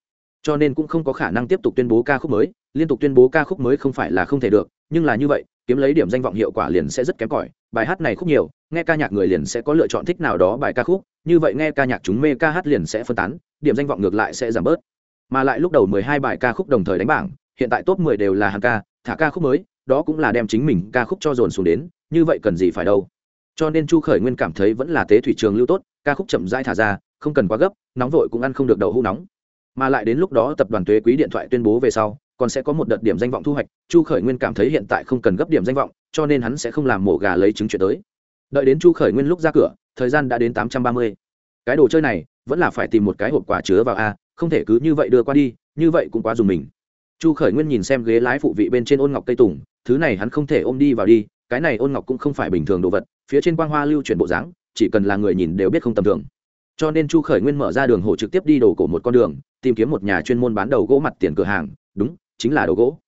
Cho nên cũng không có khả năng tiếp tục tuyên bố ca khúc mới, liên tục tuyên bố ca khúc mới không phải là không thể được, nhưng là như vậy, kiếm lấy điểm danh vọng hiệu quả liền sẽ rất kém cỏi, bài hát này khúc nhiều, nghe ca nhạc người liền sẽ có lựa chọn thích nào đó bài ca khúc, như vậy nghe ca nhạc chúng mê ca hát liền sẽ phân tán, điểm danh vọng ngược lại sẽ giảm bớt. Mà lại lúc đầu mười hai bài ca khúc đồng thời đánh bảng, hiện tại top mười đều là hàng ca, thả ca khúc mới, đó cũng là đem chính mình ca khúc cho dồn xuống đến như vậy cần gì phải đâu. Cho nên chu khởi nguyên cảm thấy vẫn là tế thủy trường lưu tốt, ca khúc chậm rãi thả ra, không cần quá gấp, nóng vội cũng ăn không được đậu hũ nóng. Mà lại đến lúc đó tập đoàn thuế quý điện thoại tuyên bố về sau, còn sẽ có một đợt điểm danh vọng thu hoạch, chu khởi nguyên cảm thấy hiện tại không cần gấp điểm danh vọng, cho nên hắn sẽ không làm mổ gà lấy chứng chuyện tới. Đợi đến chu khởi nguyên lúc ra cửa, thời gian đã đến tám trăm ba mươi. Cái đồ chơi này, vẫn là phải tìm một cái hộp quà chứa vào a, không thể cứ như vậy đưa qua đi, như vậy cũng quá dùng mình. Chu khởi nguyên nhìn xem ghế lái phụ vị bên trên ôn ngọc cây tùng, thứ này hắn không thể ôm đi vào đi cái này ôn ngọc cũng không phải bình thường đồ vật, phía trên quang hoa lưu chuyển bộ dáng, chỉ cần là người nhìn đều biết không tầm thường. Cho nên chu khởi nguyên mở ra đường hổ trực tiếp đi đồ cổ một con đường, tìm kiếm một nhà chuyên môn bán đầu gỗ mặt tiền cửa hàng, đúng, chính là đồ gỗ.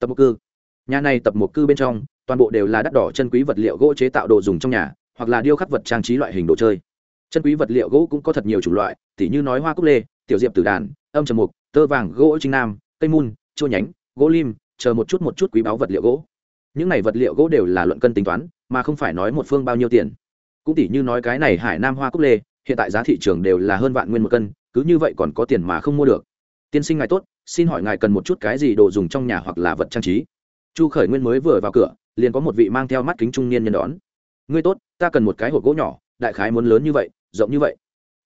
Tập một cư. Nhà này tập một cư bên trong, toàn bộ đều là đắt đỏ chân quý vật liệu gỗ chế tạo đồ dùng trong nhà, hoặc là điêu khắc vật trang trí loại hình đồ chơi. Chân quý vật liệu gỗ cũng có thật nhiều chủng loại, tỉ như nói hoa cúc lê, tiểu diệp tử đàn, âm trầm mục, tơ vàng, gỗ trinh nam, cây mun, chua nhánh, gỗ lim, chờ một chút một chút quý báu vật liệu gỗ những này vật liệu gỗ đều là luận cân tính toán, mà không phải nói một phương bao nhiêu tiền. Cũng tỉ như nói cái này hải nam hoa cúc lê, hiện tại giá thị trường đều là hơn vạn nguyên một cân, cứ như vậy còn có tiền mà không mua được. Tiên sinh ngài tốt, xin hỏi ngài cần một chút cái gì đồ dùng trong nhà hoặc là vật trang trí? Chu khởi nguyên mới vừa vào cửa, liền có một vị mang theo mắt kính trung niên nhân đón. Ngươi tốt, ta cần một cái hộp gỗ nhỏ, đại khái muốn lớn như vậy, rộng như vậy.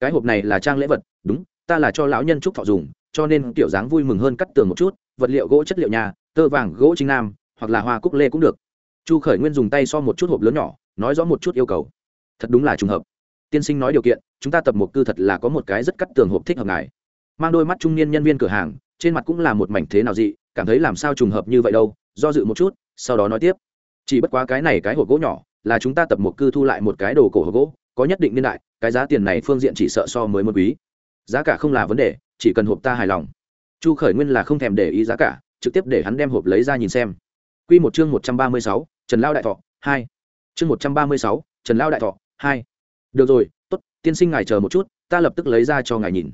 Cái hộp này là trang lễ vật, đúng, ta là cho lão nhân trúc thọ dùng, cho nên kiểu dáng vui mừng hơn cắt tường một chút, vật liệu gỗ chất liệu nhà, tơ vàng gỗ chính nam hoặc là hoa cúc lê cũng được. Chu khởi nguyên dùng tay so một chút hộp lớn nhỏ, nói rõ một chút yêu cầu. Thật đúng là trùng hợp. Tiên sinh nói điều kiện, chúng ta tập một cư thật là có một cái rất cắt tường hộp thích hợp ngài. Mang đôi mắt trung niên nhân viên cửa hàng, trên mặt cũng là một mảnh thế nào dị, cảm thấy làm sao trùng hợp như vậy đâu, do dự một chút, sau đó nói tiếp. Chỉ bất quá cái này cái hộp gỗ nhỏ, là chúng ta tập một cư thu lại một cái đồ cổ hộp gỗ, có nhất định niên đại, cái giá tiền này phương diện chỉ sợ so mới một quý. Giá cả không là vấn đề, chỉ cần hộp ta hài lòng. Chu khởi nguyên là không thèm để ý giá cả, trực tiếp để hắn đem hộp lấy ra nhìn xem. Quy một chương một trăm ba mươi sáu, trần lao đại thọ, hai. Chương một trăm ba mươi sáu, trần lao đại thọ, hai. Được rồi, tốt. tiên sinh ngài chờ một chút, ta lập tức lấy ra cho ngài nhìn.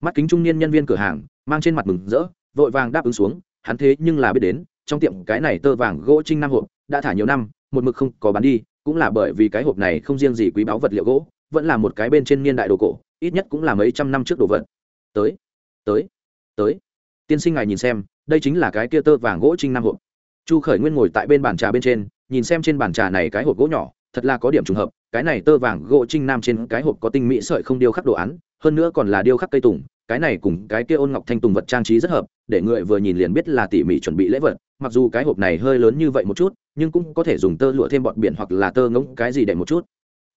Mắt kính trung niên nhân viên cửa hàng, mang trên mặt mừng rỡ, vội vàng đáp ứng xuống, hắn thế nhưng là biết đến, trong tiệm cái này tơ vàng gỗ trinh nam hộp, đã thả nhiều năm, một mực không có bán đi, cũng là bởi vì cái hộp này không riêng gì quý báu vật liệu gỗ, vẫn là một cái bên trên niên đại đồ cổ, ít nhất cũng là mấy trăm năm trước đồ vật. Tới tới tới. Tiên sinh ngài nhìn xem, đây chính là cái kia tơ vàng gỗ trinh nam hộp chu khởi nguyên ngồi tại bên bàn trà bên trên, nhìn xem trên bàn trà này cái hộp gỗ nhỏ, thật là có điểm trùng hợp, cái này tơ vàng gỗ trinh nam trên cái hộp có tinh mỹ sợi không điêu khắc đồ án, hơn nữa còn là điêu khắc cây tùng, cái này cùng cái kia ôn ngọc thanh tùng vật trang trí rất hợp, để người vừa nhìn liền biết là tỉ mỉ chuẩn bị lễ vật, mặc dù cái hộp này hơi lớn như vậy một chút, nhưng cũng có thể dùng tơ lụa thêm bọt biển hoặc là tơ ngỗng cái gì để một chút.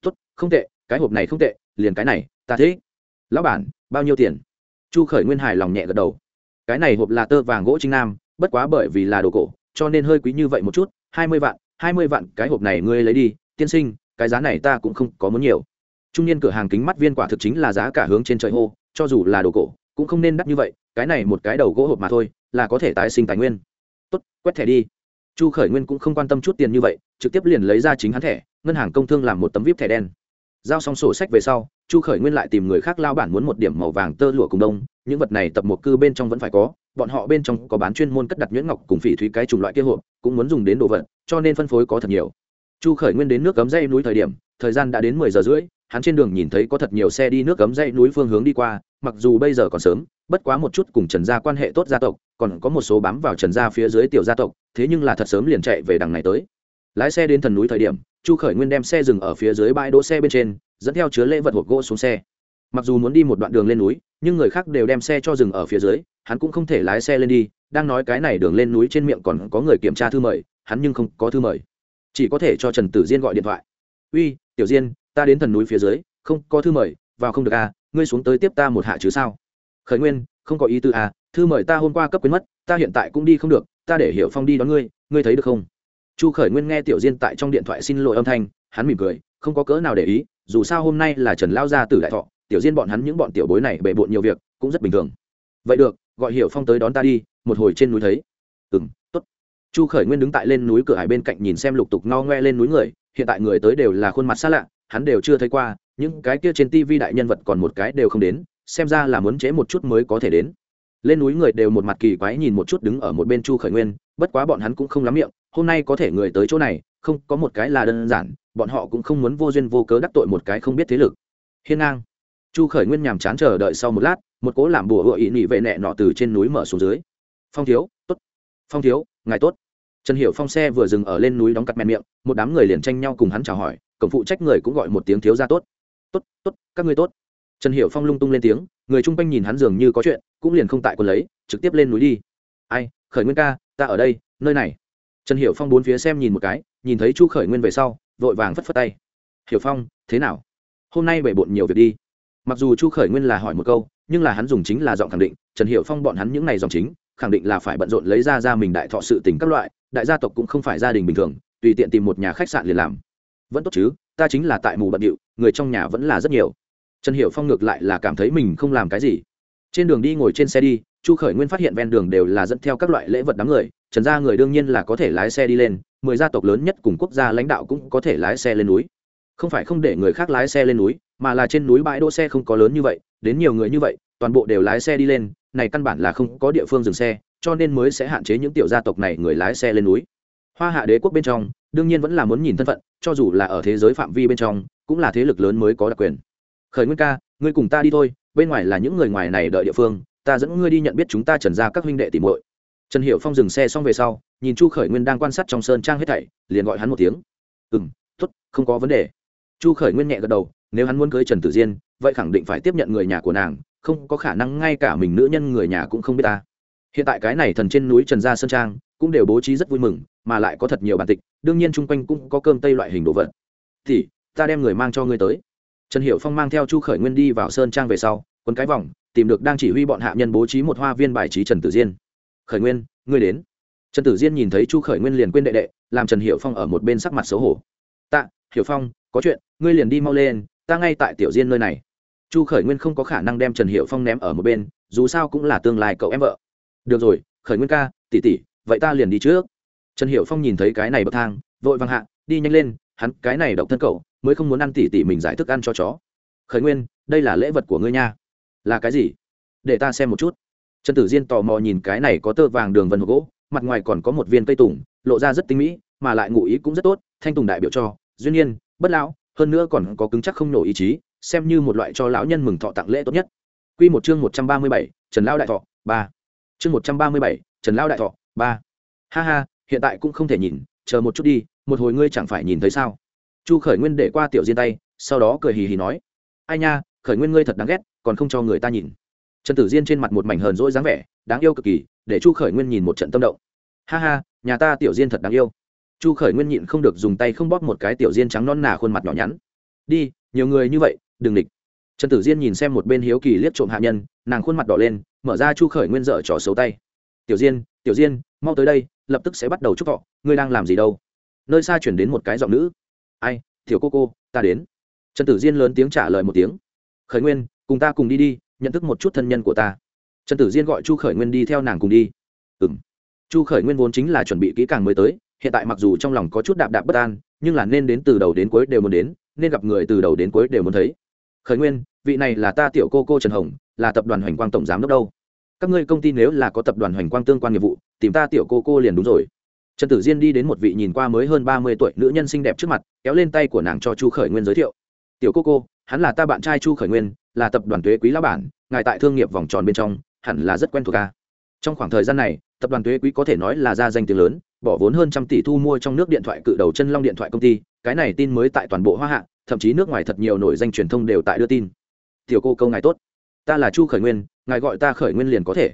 Tốt, không tệ, cái hộp này không tệ, liền cái này, ta thế lão bản, bao nhiêu tiền? Chu khởi nguyên hài lòng nhẹ gật đầu. Cái này hộp là tơ vàng gỗ trinh nam, bất quá bởi vì là đồ cổ cho nên hơi quý như vậy một chút, hai mươi vạn, hai mươi vạn cái hộp này ngươi lấy đi, tiên sinh, cái giá này ta cũng không có muốn nhiều. Trung niên cửa hàng kính mắt viên quả thực chính là giá cả hướng trên trời hô, cho dù là đồ cổ, cũng không nên đắt như vậy, cái này một cái đầu gỗ hộp mà thôi, là có thể tái sinh tài nguyên. Tốt, quét thẻ đi. Chu khởi nguyên cũng không quan tâm chút tiền như vậy, trực tiếp liền lấy ra chính hắn thẻ, ngân hàng công thương làm một tấm vip thẻ đen giao xong sổ sách về sau, chu khởi nguyên lại tìm người khác lao bản muốn một điểm màu vàng tơ lụa cùng đông, những vật này tập một cư bên trong vẫn phải có, bọn họ bên trong có bán chuyên môn cất đặt nhuyễn ngọc cùng phỉ thúy cái chủng loại kia hộp, cũng muốn dùng đến đồ vật, cho nên phân phối có thật nhiều. Chu khởi nguyên đến nước cấm dây núi thời điểm, thời gian đã đến mười giờ rưỡi, hắn trên đường nhìn thấy có thật nhiều xe đi nước cấm dây núi phương hướng đi qua, mặc dù bây giờ còn sớm, bất quá một chút cùng trần gia quan hệ tốt gia tộc, còn có một số bám vào trần gia phía dưới tiểu gia tộc, thế nhưng là thật sớm liền chạy về đằng này tới. Lái xe đến thần núi thời điểm chu khởi nguyên đem xe dừng ở phía dưới bãi đỗ xe bên trên, dẫn theo chứa lễ vật hộp gỗ xuống xe. Mặc dù muốn đi một đoạn đường lên núi, nhưng người khác đều đem xe cho dừng ở phía dưới, hắn cũng không thể lái xe lên đi, đang nói cái này đường lên núi trên miệng còn có người kiểm tra thư mời, hắn nhưng không có thư mời. Chỉ có thể cho trần tử diên gọi điện thoại. Uy, tiểu diên, ta đến thần núi phía dưới, không có thư mời, vào không được à ngươi xuống tới tiếp ta một hạ chứ sao? Khởi nguyên, không có ý tư à thư mời ta hôm qua cấp quyến mất, ta hiện tại cũng đi không được, ta để hiểu phong đi đón ngươi ngươi thấy được không? Chu khởi nguyên nghe tiểu diên tại trong điện thoại xin lỗi âm thanh, hắn mỉm cười, không có cỡ nào để ý, dù sao hôm nay là trần lao gia tử đại thọ, tiểu diên bọn hắn những bọn tiểu bối này bề bộn nhiều việc, cũng rất bình thường. Vậy được, gọi hiểu phong tới đón ta đi, một hồi trên núi thấy. Ừ m t ố t chu khởi nguyên đứng tại lên núi cửa hải bên cạnh nhìn xem lục tục no ngoe lên núi người, hiện tại người tới đều là khuôn mặt xa lạ, hắn đều chưa thấy qua, những cái kia trên tivi đại nhân vật còn một cái đều không đến, xem ra là muốn chế một chút mới có thể đến. Lên núi người đều một mặt kỳ quái nhìn một chút đứng ở một bên chu khởi nguyên, bất quá bọn hắn cũng không lắm miệng hôm nay có thể người tới chỗ này, không, có một cái là đơn giản, bọn họ cũng không muốn vô duyên vô cớ đắc tội một cái không biết thế lực. Hiên ngang. Chu khởi nguyên nhàm chán chờ đợi sau một lát, một cố làm bùa hựa ý nhị vệ nẹ nọ từ trên núi mở xuống dưới. Phong thiếu, tốt. Phong thiếu, ngài tốt. Trần hiểu phong xe vừa dừng ở lên núi đóng cặt mẹn miệng, một đám người liền tranh nhau cùng hắn chào hỏi, cổng phụ trách người cũng gọi một tiếng thiếu ra tốt. Tốt tốt, các ngươi tốt. Trần hiểu phong lung tung lên tiếng, người chung quanh nhìn hắn dường như có chuyện, cũng liền không tại quân lấy, trực tiếp lên núi đi. Ai, khởi nguyên ca, ta ở đây, nơi này trần hiểu phong bốn phía xem nhìn một cái, nhìn thấy chu khởi nguyên về sau, vội vàng phất phất tay. Hiểu phong, thế nào? Hôm nay bể bộn nhiều việc đi. Mặc dù chu khởi nguyên là hỏi một câu, nhưng là hắn dùng chính là giọng khẳng định, trần hiểu phong bọn hắn những ngày dòng chính, khẳng định là phải bận rộn lấy ra ra mình đại thọ sự tình các loại, đại gia tộc cũng không phải gia đình bình thường, tùy tiện tìm một nhà khách sạn liền làm. Vẫn tốt chứ, ta chính là tại mù bận điệu, người trong nhà vẫn là rất nhiều. Trần hiểu phong ngược lại là cảm thấy mình không làm cái gì. Trên đường đi ngồi trên xe đi chu khởi nguyên phát hiện ven đường đều là dẫn theo các loại lễ vật đám người, trần gia người đương nhiên là có thể lái xe đi lên, mười gia tộc lớn nhất cùng quốc gia lãnh đạo cũng có thể lái xe lên núi. Không phải không để người khác lái xe lên núi, mà là trên núi bãi đỗ xe không có lớn như vậy, đến nhiều người như vậy, toàn bộ đều lái xe đi lên, này căn bản là không có địa phương dừng xe, cho nên mới sẽ hạn chế những tiểu gia tộc này người lái xe lên núi. Hoa hạ đế quốc bên trong, đương nhiên vẫn là muốn nhìn thân phận, cho dù là ở thế giới phạm vi bên trong, cũng là thế lực lớn mới có đặc quyền. Khởi nguyên ca, ngươi cùng ta đi thôi, bên ngoài là những người ngoài này đợi địa phương ta dẫn ngươi đi nhận biết chúng ta trần ra các huynh đệ tìm muội. Trần hiệu phong dừng xe xong về sau, nhìn chu khởi nguyên đang quan sát trong sơn trang hết thảy, liền gọi hắn một tiếng. Ừ m t ố t không có vấn đề. Chu khởi nguyên nhẹ gật đầu, nếu hắn muốn cưới trần tử diên, vậy khẳng định phải tiếp nhận người nhà của nàng, không có khả năng ngay cả mình nữ nhân người nhà cũng không biết ta. Hiện tại cái này thần trên núi trần gia sơn trang cũng đều bố trí rất vui mừng, mà lại có thật nhiều bản tịch, đương nhiên chung quanh cũng có cơm tây loại hình đồ vật. Thì, ta đem người mang cho ngươi tới. Trần hiệu phong mang theo chu khởi nguyên đi vào sơn trang về sau, quấn cái vòng tìm được đang chỉ huy bọn hạ nhân bố trí một hoa viên bài trí trần tử diên. Khởi nguyên, ngươi đến. Trần tử diên nhìn thấy chu khởi nguyên liền quên đệ đệ, làm trần hiệu phong ở một bên sắc mặt xấu hổ. Tạ, hiểu phong, có chuyện, ngươi liền đi mau lên, ta ngay tại tiểu diên nơi này. Chu khởi nguyên không có khả năng đem trần hiệu phong ném ở một bên, dù sao cũng là tương lai cậu em vợ. Được rồi, khởi nguyên ca tỉ tỉ vậy ta liền đi trước. Trần hiệu phong nhìn thấy cái này bậc thang, vội vàng hạ, đi nhanh lên, hắn cái này độc thân cậu, mới không muốn ăn tỉ tỉ mình giải thức ăn cho chó. Khởi nguyên, đây là lễ vật của ngươi nha là cái gì để ta xem một chút trần tử diên tò mò nhìn cái này có tơ vàng đường vân hộp gỗ mặt ngoài còn có một viên cây tùng lộ ra rất tinh mỹ mà lại ngụ ý cũng rất tốt thanh tùng đại biểu cho duyên nhiên bất lão hơn nữa còn có cứng chắc không nổ ý chí xem như một loại cho lão nhân mừng thọ tặng lễ tốt nhất Quy một chương một trăm ba mươi bảy, Trần Lão đại thọ, ba. Chương một trăm ba mươi bảy, Trần Lão đại thọ, ba. Ha ha, hiện tại cũng không thể nhìn, chờ một chút đi, một hồi ngươi chẳng phải nhìn thấy sao? Chu Khởi Nguyên để qua tiểu Diên tay, sau đó cười hì hì nói: "Ai nha, Khởi Nguyên ngươi thật đáng ghét, còn không cho người ta nhìn." trần tử diên trên mặt một mảnh hờn rỗi dáng vẻ, đáng yêu cực kỳ, để chu khởi nguyên nhìn một trận tâm động. Ha ha, nhà ta tiểu diên thật đáng yêu. Chu khởi nguyên nhịn không được dùng tay không bóp một cái tiểu diên trắng non nà khuôn mặt nhỏ nhắn. Đi, nhiều người như vậy, đừng địch. Trần tử diên nhìn xem một bên hiếu kỳ liếc trộm hạ nhân, nàng khuôn mặt đỏ lên, mở ra chu khởi nguyên dở trò xấu tay. Tiểu diên tiểu diên, mau tới đây, lập tức sẽ bắt đầu chúc thọ, ngươi đang làm gì đâu? Nơi xa chuyển đến một cái giọng nữ. Ai, tiểu cô cô, ta đến. Trần tử diên lớn tiếng trả lời một tiếng. Khởi nguyên cùng ta cùng đi đi, nhận thức một chút thân nhân của ta. Trần tử diên gọi chu khởi nguyên đi theo nàng cùng đi. Ừ m chu khởi nguyên vốn chính là chuẩn bị kỹ càng mới tới, hiện tại mặc dù trong lòng có chút đạp đạp bất an, nhưng là nên đến từ đầu đến cuối đều muốn đến, nên gặp người từ đầu đến cuối đều muốn thấy. Khởi nguyên, vị này là ta tiểu cô cô trần hồng, là tập đoàn hoành quang tổng giám đốc đâu? Các ngươi công ty nếu là có tập đoàn hoành quang tương quan nghiệp vụ, tìm ta tiểu cô cô liền đúng rồi. Trần tử diên đi đến một vị nhìn qua mới hơn ba mươi tuổi nữ nhân xinh đẹp trước mặt, kéo lên tay của nàng cho chu khởi nguyên giới thiệu. Tiểu cô cô hắn là ta bạn trai chu khởi nguyên, là tập đoàn thuế quý lão bản, ngài tại thương nghiệp vòng tròn bên trong, hẳn là rất quen thuộc ca trong khoảng thời gian này, tập đoàn thuế quý có thể nói là ra danh tiếng lớn, bỏ vốn hơn trăm tỷ thu mua trong nước điện thoại cự đầu chân long điện thoại công ty, cái này tin mới tại toàn bộ hoa hạ, thậm chí nước ngoài thật nhiều nổi danh truyền thông đều tại đưa tin. Tiểu cô, câu ngài tốt. Ta là chu khởi nguyên, ngài gọi ta khởi nguyên liền có thể.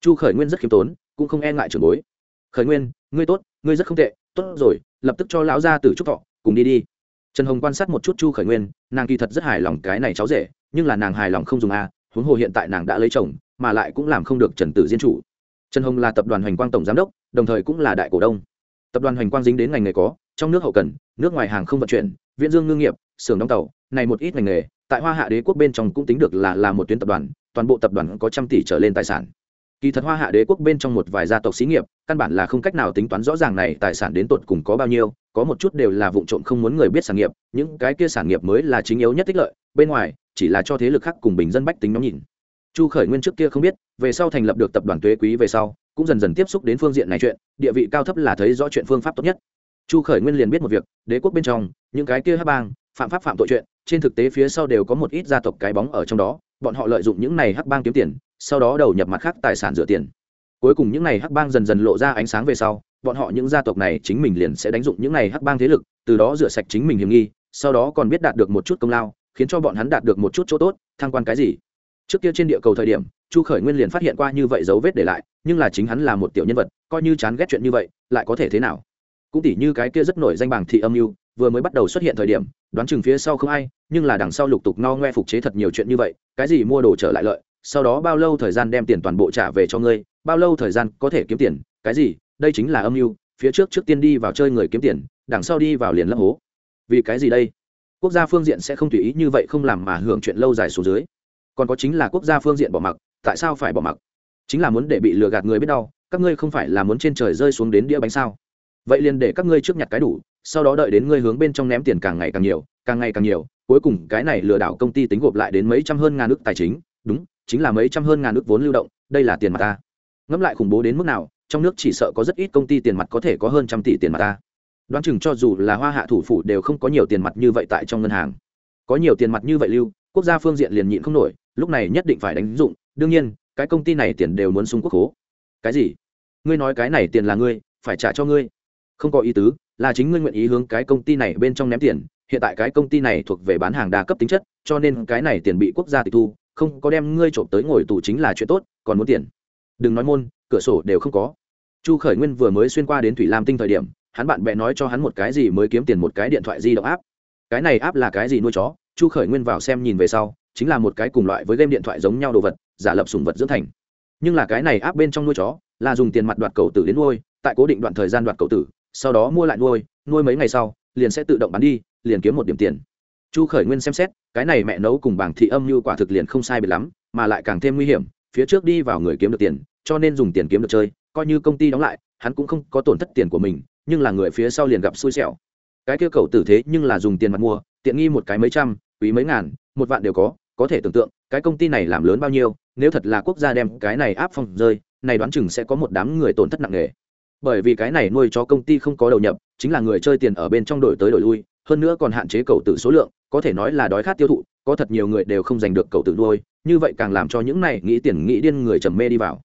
Chu khởi nguyên rất khiêm tốn, cũng không e ngại trưởng bối. Khởi nguyên, ngươi tốt, ngươi rất không tệ, tốt rồi, lập tức cho lão gia tử trúc thọ, cùng đi đi trần hồng quan sát một chút chu khởi nguyên, nàng kỳ thật rất hài lòng cái này cháu rể, nhưng là nàng hài lòng không dùng a, huống hồ hiện tại nàng đã lấy chồng, mà lại cũng làm không được trần tử diên chủ. Trần hồng là tập đoàn hoành quang tổng giám đốc, đồng thời cũng là đại cổ đông. Tập đoàn hoành quang dính đến ngành nghề có, trong nước hậu cần, nước ngoài hàng không vận chuyển, viễn dương ngư nghiệp, xưởng đóng tàu, này một ít ngành nghề, tại hoa hạ đế quốc bên trong cũng tính được là là một tuyến tập đoàn, toàn bộ tập đoàn có trăm tỷ trở lên tài sản kỳ thật hoa hạ đế quốc bên trong một vài gia tộc xí nghiệp, căn bản là không cách nào tính toán rõ ràng này tài sản đến tột cùng có bao nhiêu, có một chút đều là vụ trộm không muốn người biết sản nghiệp, những cái kia sản nghiệp mới là chính yếu nhất tích lợi, bên ngoài, chỉ là cho thế lực khác cùng bình dân bách tính nó nhìn. Chu khởi nguyên trước kia không biết, về sau thành lập được tập đoàn thuế quý về sau, cũng dần dần tiếp xúc đến phương diện này chuyện, địa vị cao thấp là thấy rõ chuyện phương pháp tốt nhất. Chu khởi nguyên liền biết một việc, đế quốc bên trong, những cái kia hát bang phạm pháp phạm tội chuyện, trên thực tế phía sau đều có một ít gia tộc cái bóng ở trong đó, bọn họ lợi dụng những này hắc bang kiếm tiền, sau đó đầu nhập mặt khác tài sản rửa tiền. Cuối cùng những này hắc bang dần dần lộ ra ánh sáng về sau, bọn họ những gia tộc này chính mình liền sẽ đánh dụng những này hắc bang thế lực, từ đó rửa sạch chính mình hiểm nghi, sau đó còn biết đạt được một chút công lao, khiến cho bọn hắn đạt được một chút chỗ tốt, thăng quan cái gì. Trước kia trên địa cầu thời điểm, chu khởi nguyên liền phát hiện qua như vậy dấu vết để lại, nhưng là chính hắn là một tiểu nhân vật, coi như chán ghét chuyện như vậy, lại có thể thế nào? Cũng tỉ như cái kia rất nổi danh bảng thị âm mưu vừa mới bắt đầu xuất hiện thời điểm, đoán chừng phía sau không ai, nhưng là đằng sau lục tục no ngoe phục chế thật nhiều chuyện như vậy, cái gì mua đồ trở lại lợi, sau đó bao lâu thời gian đem tiền toàn bộ trả về cho ngươi, bao lâu thời gian có thể kiếm tiền, cái gì, đây chính là âm mưu, phía trước trước tiên đi vào chơi người kiếm tiền, đằng sau đi vào liền lấp hố. Vì cái gì đây? Quốc gia phương diện sẽ không tùy ý như vậy không làm mà hưởng chuyện lâu dài xuống dưới. Còn có chính là quốc gia phương diện bỏ mặc, tại sao phải bỏ mặc? Chính là muốn để bị lừa gạt người biết đau, các ngươi không phải là muốn trên trời rơi xuống đến đĩa bánh sao? Vậy liền để các ngươi trước nhặt cái đủ sau đó đợi đến ngươi hướng bên trong ném tiền càng ngày càng nhiều, càng ngày càng nhiều, cuối cùng cái này lừa đảo công ty tính gộp lại đến mấy trăm hơn ngàn ước tài chính. Đúng, chính là mấy trăm hơn ngàn ước vốn lưu động, đây là tiền mặt ta. Ngẫm lại khủng bố đến mức nào, trong nước chỉ sợ có rất ít công ty tiền mặt có thể có hơn trăm tỷ tiền mặt ta. Đoán chừng cho dù là hoa hạ thủ phủ đều không có nhiều tiền mặt như vậy tại trong ngân hàng. Có nhiều tiền mặt như vậy lưu, quốc gia phương diện liền nhịn không nổi, lúc này nhất định phải đánh dụng. Đương nhiên, cái công ty này tiền đều muốn sung quốc hố. Cái gì? Ngươi nói cái này tiền là ngươi, phải trả cho ngươi. Không có ý tứ là chính ngươi nguyện ý hướng cái công ty này bên trong ném tiền, hiện tại cái công ty này thuộc về bán hàng đa cấp tính chất, cho nên cái này tiền bị quốc gia tịch thu, không có đem ngươi trộm tới ngồi tù chính là chuyện tốt, còn muốn tiền. Đừng nói môn, cửa sổ đều không có. Chu khởi nguyên vừa mới xuyên qua đến thủy lam tinh thời điểm, hắn bạn bè nói cho hắn một cái gì mới kiếm tiền một cái điện thoại di động áp cái này áp là cái gì nuôi chó? Chu khởi nguyên vào xem nhìn về sau, chính là một cái cùng loại với game điện thoại giống nhau đồ vật, giả lập sùng vật dưỡng thành. Nhưng là cái này áp bên trong nuôi chó, là dùng tiền mặt đoạt cầu tử đến nuôi, tại cố định đoạn thời gian đoạt cầu tử sau đó mua lại nuôi nuôi mấy ngày sau, liền sẽ tự động bán đi, liền kiếm một điểm tiền. Chu khởi nguyên xem xét, cái này mẹ nấu cùng bảng thị âm như quả thực liền không sai biệt lắm, mà lại càng thêm nguy hiểm, phía trước đi vào người kiếm được tiền, cho nên dùng tiền kiếm được chơi, coi như công ty đóng lại, hắn cũng không có tổn thất tiền của mình, nhưng là người phía sau liền gặp xui xẻo. Cái kia cầu tử thế nhưng là dùng tiền mặt mua, tiện nghi một cái mấy trăm, quý mấy ngàn, một vạn đều có có thể tưởng tượng, cái công ty này làm lớn bao nhiêu, nếu thật là quốc gia đem cái này áp phong rơi, này đoán chừng sẽ có một đám người tổn thất nặng nề bởi vì cái này nuôi cho công ty không có đầu nhập, chính là người chơi tiền ở bên trong đổi tới đổi lui, hơn nữa còn hạn chế cầu tử số lượng, có thể nói là đói khát tiêu thụ, có thật nhiều người đều không giành được cầu tử nuôi, như vậy càng làm cho những này nghĩ tiền nghĩ điên người trầm mê đi vào.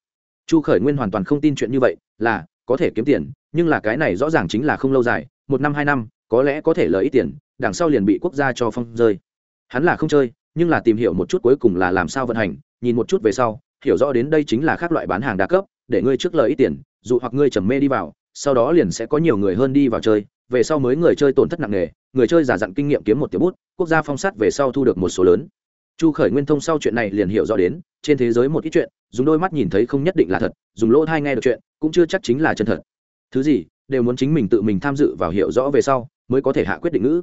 Chu khởi nguyên hoàn toàn không tin chuyện như vậy, là, có thể kiếm tiền, nhưng là cái này rõ ràng chính là không lâu dài, một năm hai năm, có lẽ có thể lợi ít tiền, đằng sau liền bị quốc gia cho phong rơi. Hắn là không chơi, nhưng là tìm hiểu một chút cuối cùng là làm sao vận hành, nhìn một chút về sau, hiểu rõ đến đây chính là khác loại bán hàng đa cấp, để ngươi trước lợi ít tiền dù hoặc ngươi trầm mê đi vào, sau đó liền sẽ có nhiều người hơn đi vào chơi, về sau mới người chơi tổn thất nặng nề, người chơi giả dặn kinh nghiệm kiếm một tiểu bút, quốc gia phong sát về sau thu được một số lớn. Chu khởi nguyên thông sau chuyện này liền hiểu rõ đến, trên thế giới một ít chuyện, dùng đôi mắt nhìn thấy không nhất định là thật, dùng lỗ thai nghe được chuyện, cũng chưa chắc chính là chân thật. Thứ gì, đều muốn chính mình tự mình tham dự vào hiểu rõ về sau, mới có thể hạ quyết định ngữ.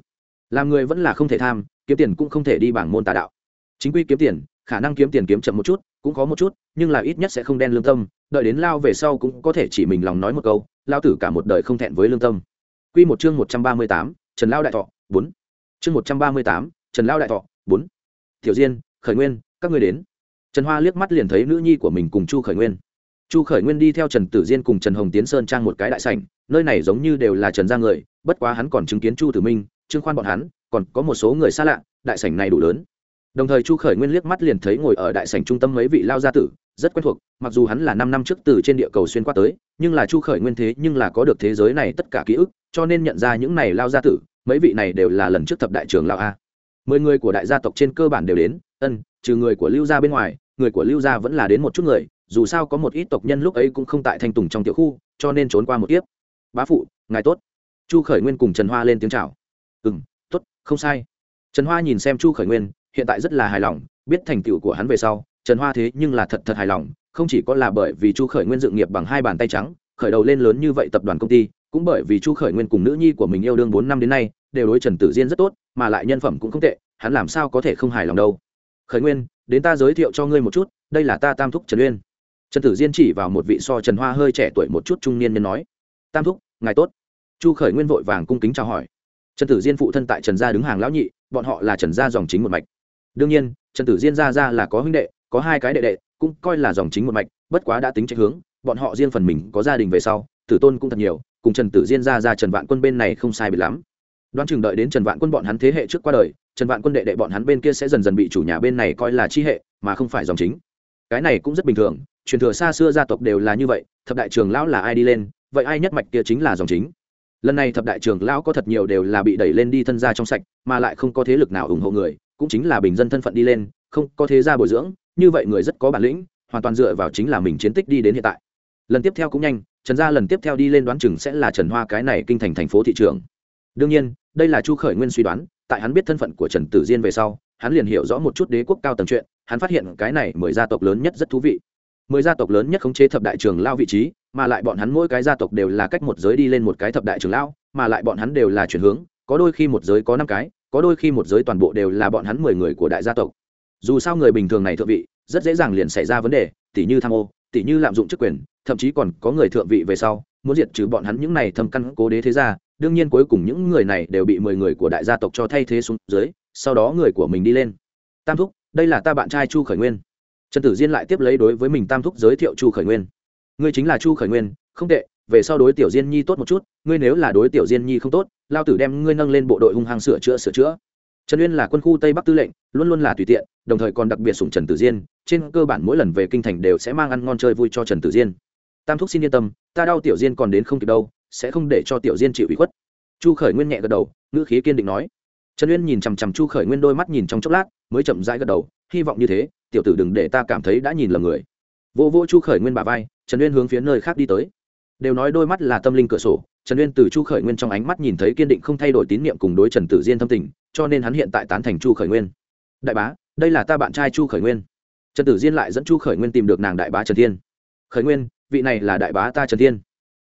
Làm người vẫn là không thể tham, kiếm tiền cũng không thể đi bảng môn tà đạo. Chính quy kiếm tiền khả năng kiếm tiền kiếm chậm một chút, cũng có một chút, nhưng là ít nhất sẽ không đen lương tâm, đợi đến lao về sau cũng có thể chỉ mình lòng nói một câu, lao tử cả một đời không thẹn với lương tâm. Q một chương một trăm ba mươi tám, trần lao đại thọ, bốn. Chương một trăm ba mươi tám, trần lao đại thọ, bốn. Tiểu diên, khởi nguyên, các ngươi đến. Trần hoa liếc mắt liền thấy nữ nhi của mình cùng chu khởi nguyên. Chu khởi nguyên đi theo trần tử diên cùng trần hồng tiến sơn trang một cái đại sảnh, nơi này giống như đều là trần gia người, bất quá hắn còn chứng kiến chu tử minh trương khoan bọn hắn, còn có một số người xa lạ, đại sảnh này đủ lớn đồng thời chu khởi nguyên liếc mắt liền thấy ngồi ở đại sảnh trung tâm mấy vị lao gia tử, rất quen thuộc, mặc dù hắn là năm năm trước từ trên địa cầu xuyên qua tới, nhưng là chu khởi nguyên thế nhưng là có được thế giới này tất cả ký ức, cho nên nhận ra những này lao gia tử, mấy vị này đều là lần trước thập đại trưởng lao a. Mười người của đại gia tộc trên cơ bản đều đến, ân, trừ người của lưu gia bên ngoài, người của lưu gia vẫn là đến một chút người, dù sao có một ít tộc nhân lúc ấy cũng không tại thanh tùng trong tiểu khu, cho nên trốn qua một tiếp. bá phụ, ngài tốt. Chu khởi nguyên cùng trần hoa lên tiếng chào. Ừ m t ố t không sai. Trần hoa nhìn xem chu khởi nguyên hiện tại rất là hài lòng, biết thành tựu của hắn về sau, trần hoa thế nhưng là thật thật hài lòng, không chỉ có là bởi vì chu khởi nguyên dự nghiệp bằng hai bàn tay trắng, khởi đầu lên lớn như vậy tập đoàn công ty, cũng bởi vì chu khởi nguyên cùng nữ nhi của mình yêu đương bốn năm đến nay, đều đối trần tử diên rất tốt, mà lại nhân phẩm cũng không tệ, hắn làm sao có thể không hài lòng đâu. Khởi nguyên, đến ta giới thiệu cho ngươi một chút, đây là ta tam thúc trần uyên. Trần tử diên chỉ vào một vị so trần hoa hơi trẻ tuổi một chút trung niên nhân nói, tam thúc, ngài tốt. Chu khởi nguyên vội vàng cung kính chào hỏi. Trần tử diên phụ thân tại trần gia đứng hàng lão nhị, bọn họ là trần gia dòng chính một mạch đương nhiên, trần tử diên gia ra là có huynh đệ, có hai cái đệ đệ, cũng coi là dòng chính một mạch, bất quá đã tính trách hướng, bọn họ riêng phần mình có gia đình về sau, tử tôn cũng thật nhiều, cùng trần tử diên gia ra trần vạn quân bên này không sai biệt lắm. Đoán chừng đợi đến trần vạn quân bọn hắn thế hệ trước qua đời, trần vạn quân đệ đệ bọn hắn bên kia sẽ dần dần bị chủ nhà bên này coi là chi hệ, mà không phải dòng chính. Cái này cũng rất bình thường, truyền thừa xa xưa gia tộc đều là như vậy, thập đại trường lão là ai đi lên, vậy ai nhất mạch kia chính là dòng chính. Lần này thập đại trường lão có thật nhiều đều là bị đẩy lên đi thân gia trong sạch, mà lại không có thế lực nào ủng hộ người cũng chính là bình dân thân phận đi lên, không có thế gia bồi dưỡng, như vậy người rất có bản lĩnh, hoàn toàn dựa vào chính là mình chiến tích đi đến hiện tại. Lần tiếp theo cũng nhanh, trần gia lần tiếp theo đi lên đoán chừng sẽ là trần hoa cái này kinh thành thành phố thị trường. Đương nhiên, đây là chu khởi nguyên suy đoán, tại hắn biết thân phận của trần tử diên về sau, hắn liền hiểu rõ một chút đế quốc cao tầng chuyện, hắn phát hiện cái này mười gia tộc lớn nhất rất thú vị. Mười gia tộc lớn nhất khống chế thập đại trường lao vị trí, mà lại bọn hắn mỗi cái gia tộc đều là cách một giới đi lên một cái thập đại trường lao mà lại bọn hắn đều là chuyển hướng, có đôi khi một giới có năm cái có đôi khi một giới toàn bộ đều là bọn hắn mười người của đại gia tộc. Dù sao người bình thường này thượng vị, rất dễ dàng liền xảy ra vấn đề, tỉ như tham ô, tỉ như lạm dụng chức quyền, thậm chí còn có người thượng vị về sau, muốn diệt trừ bọn hắn những này thâm căn cố đế thế gia, đương nhiên cuối cùng những người này đều bị mười người của đại gia tộc cho thay thế xuống dưới, sau đó người của mình đi lên. Tam thúc, đây là ta bạn trai chu khởi nguyên. Trần tử diên lại tiếp lấy đối với mình tam thúc giới thiệu chu khởi nguyên. Ngươi chính là chu khởi nguyên, không tệ về sau đối tiểu diên nhi tốt một chút, ngươi nếu là đối tiểu diên nhi không tốt, lao tử đem ngươi nâng lên bộ đội hung hăng sửa chữa sửa chữa. Trần uyên là quân khu tây bắc tư lệnh, luôn luôn là tùy tiện, đồng thời còn đặc biệt sủng trần tử diên, trên cơ bản mỗi lần về kinh thành đều sẽ mang ăn ngon chơi vui cho trần tử diên. Tam thúc xin yên tâm, ta đau tiểu diên còn đến không kịp đâu, sẽ không để cho tiểu diên chịu ủy khuất. Chu khởi nguyên nhẹ gật đầu, ngữ khí kiên định nói. Trần uyên nhìn chằm chằm chu khởi nguyên đôi mắt nhìn trong chốc lát, mới chậm rãi gật đầu, hy vọng như thế, tiểu tử đừng để ta cảm thấy đã nhìn lầm người. Vô vô chu khởi nguyên bà vai, trần uyên hướng phía nơi khác đi tới đều nói đôi mắt là tâm linh cửa sổ, trần uyên từ chu khởi nguyên trong ánh mắt nhìn thấy kiên định không thay đổi tín nhiệm cùng đối trần tử diên thâm tình, cho nên hắn hiện tại tán thành chu khởi nguyên. Đại bá, đây là ta bạn trai chu khởi nguyên. Trần tử diên lại dẫn chu khởi nguyên tìm được nàng đại bá trần thiên. Khởi nguyên, vị này là đại bá ta trần thiên.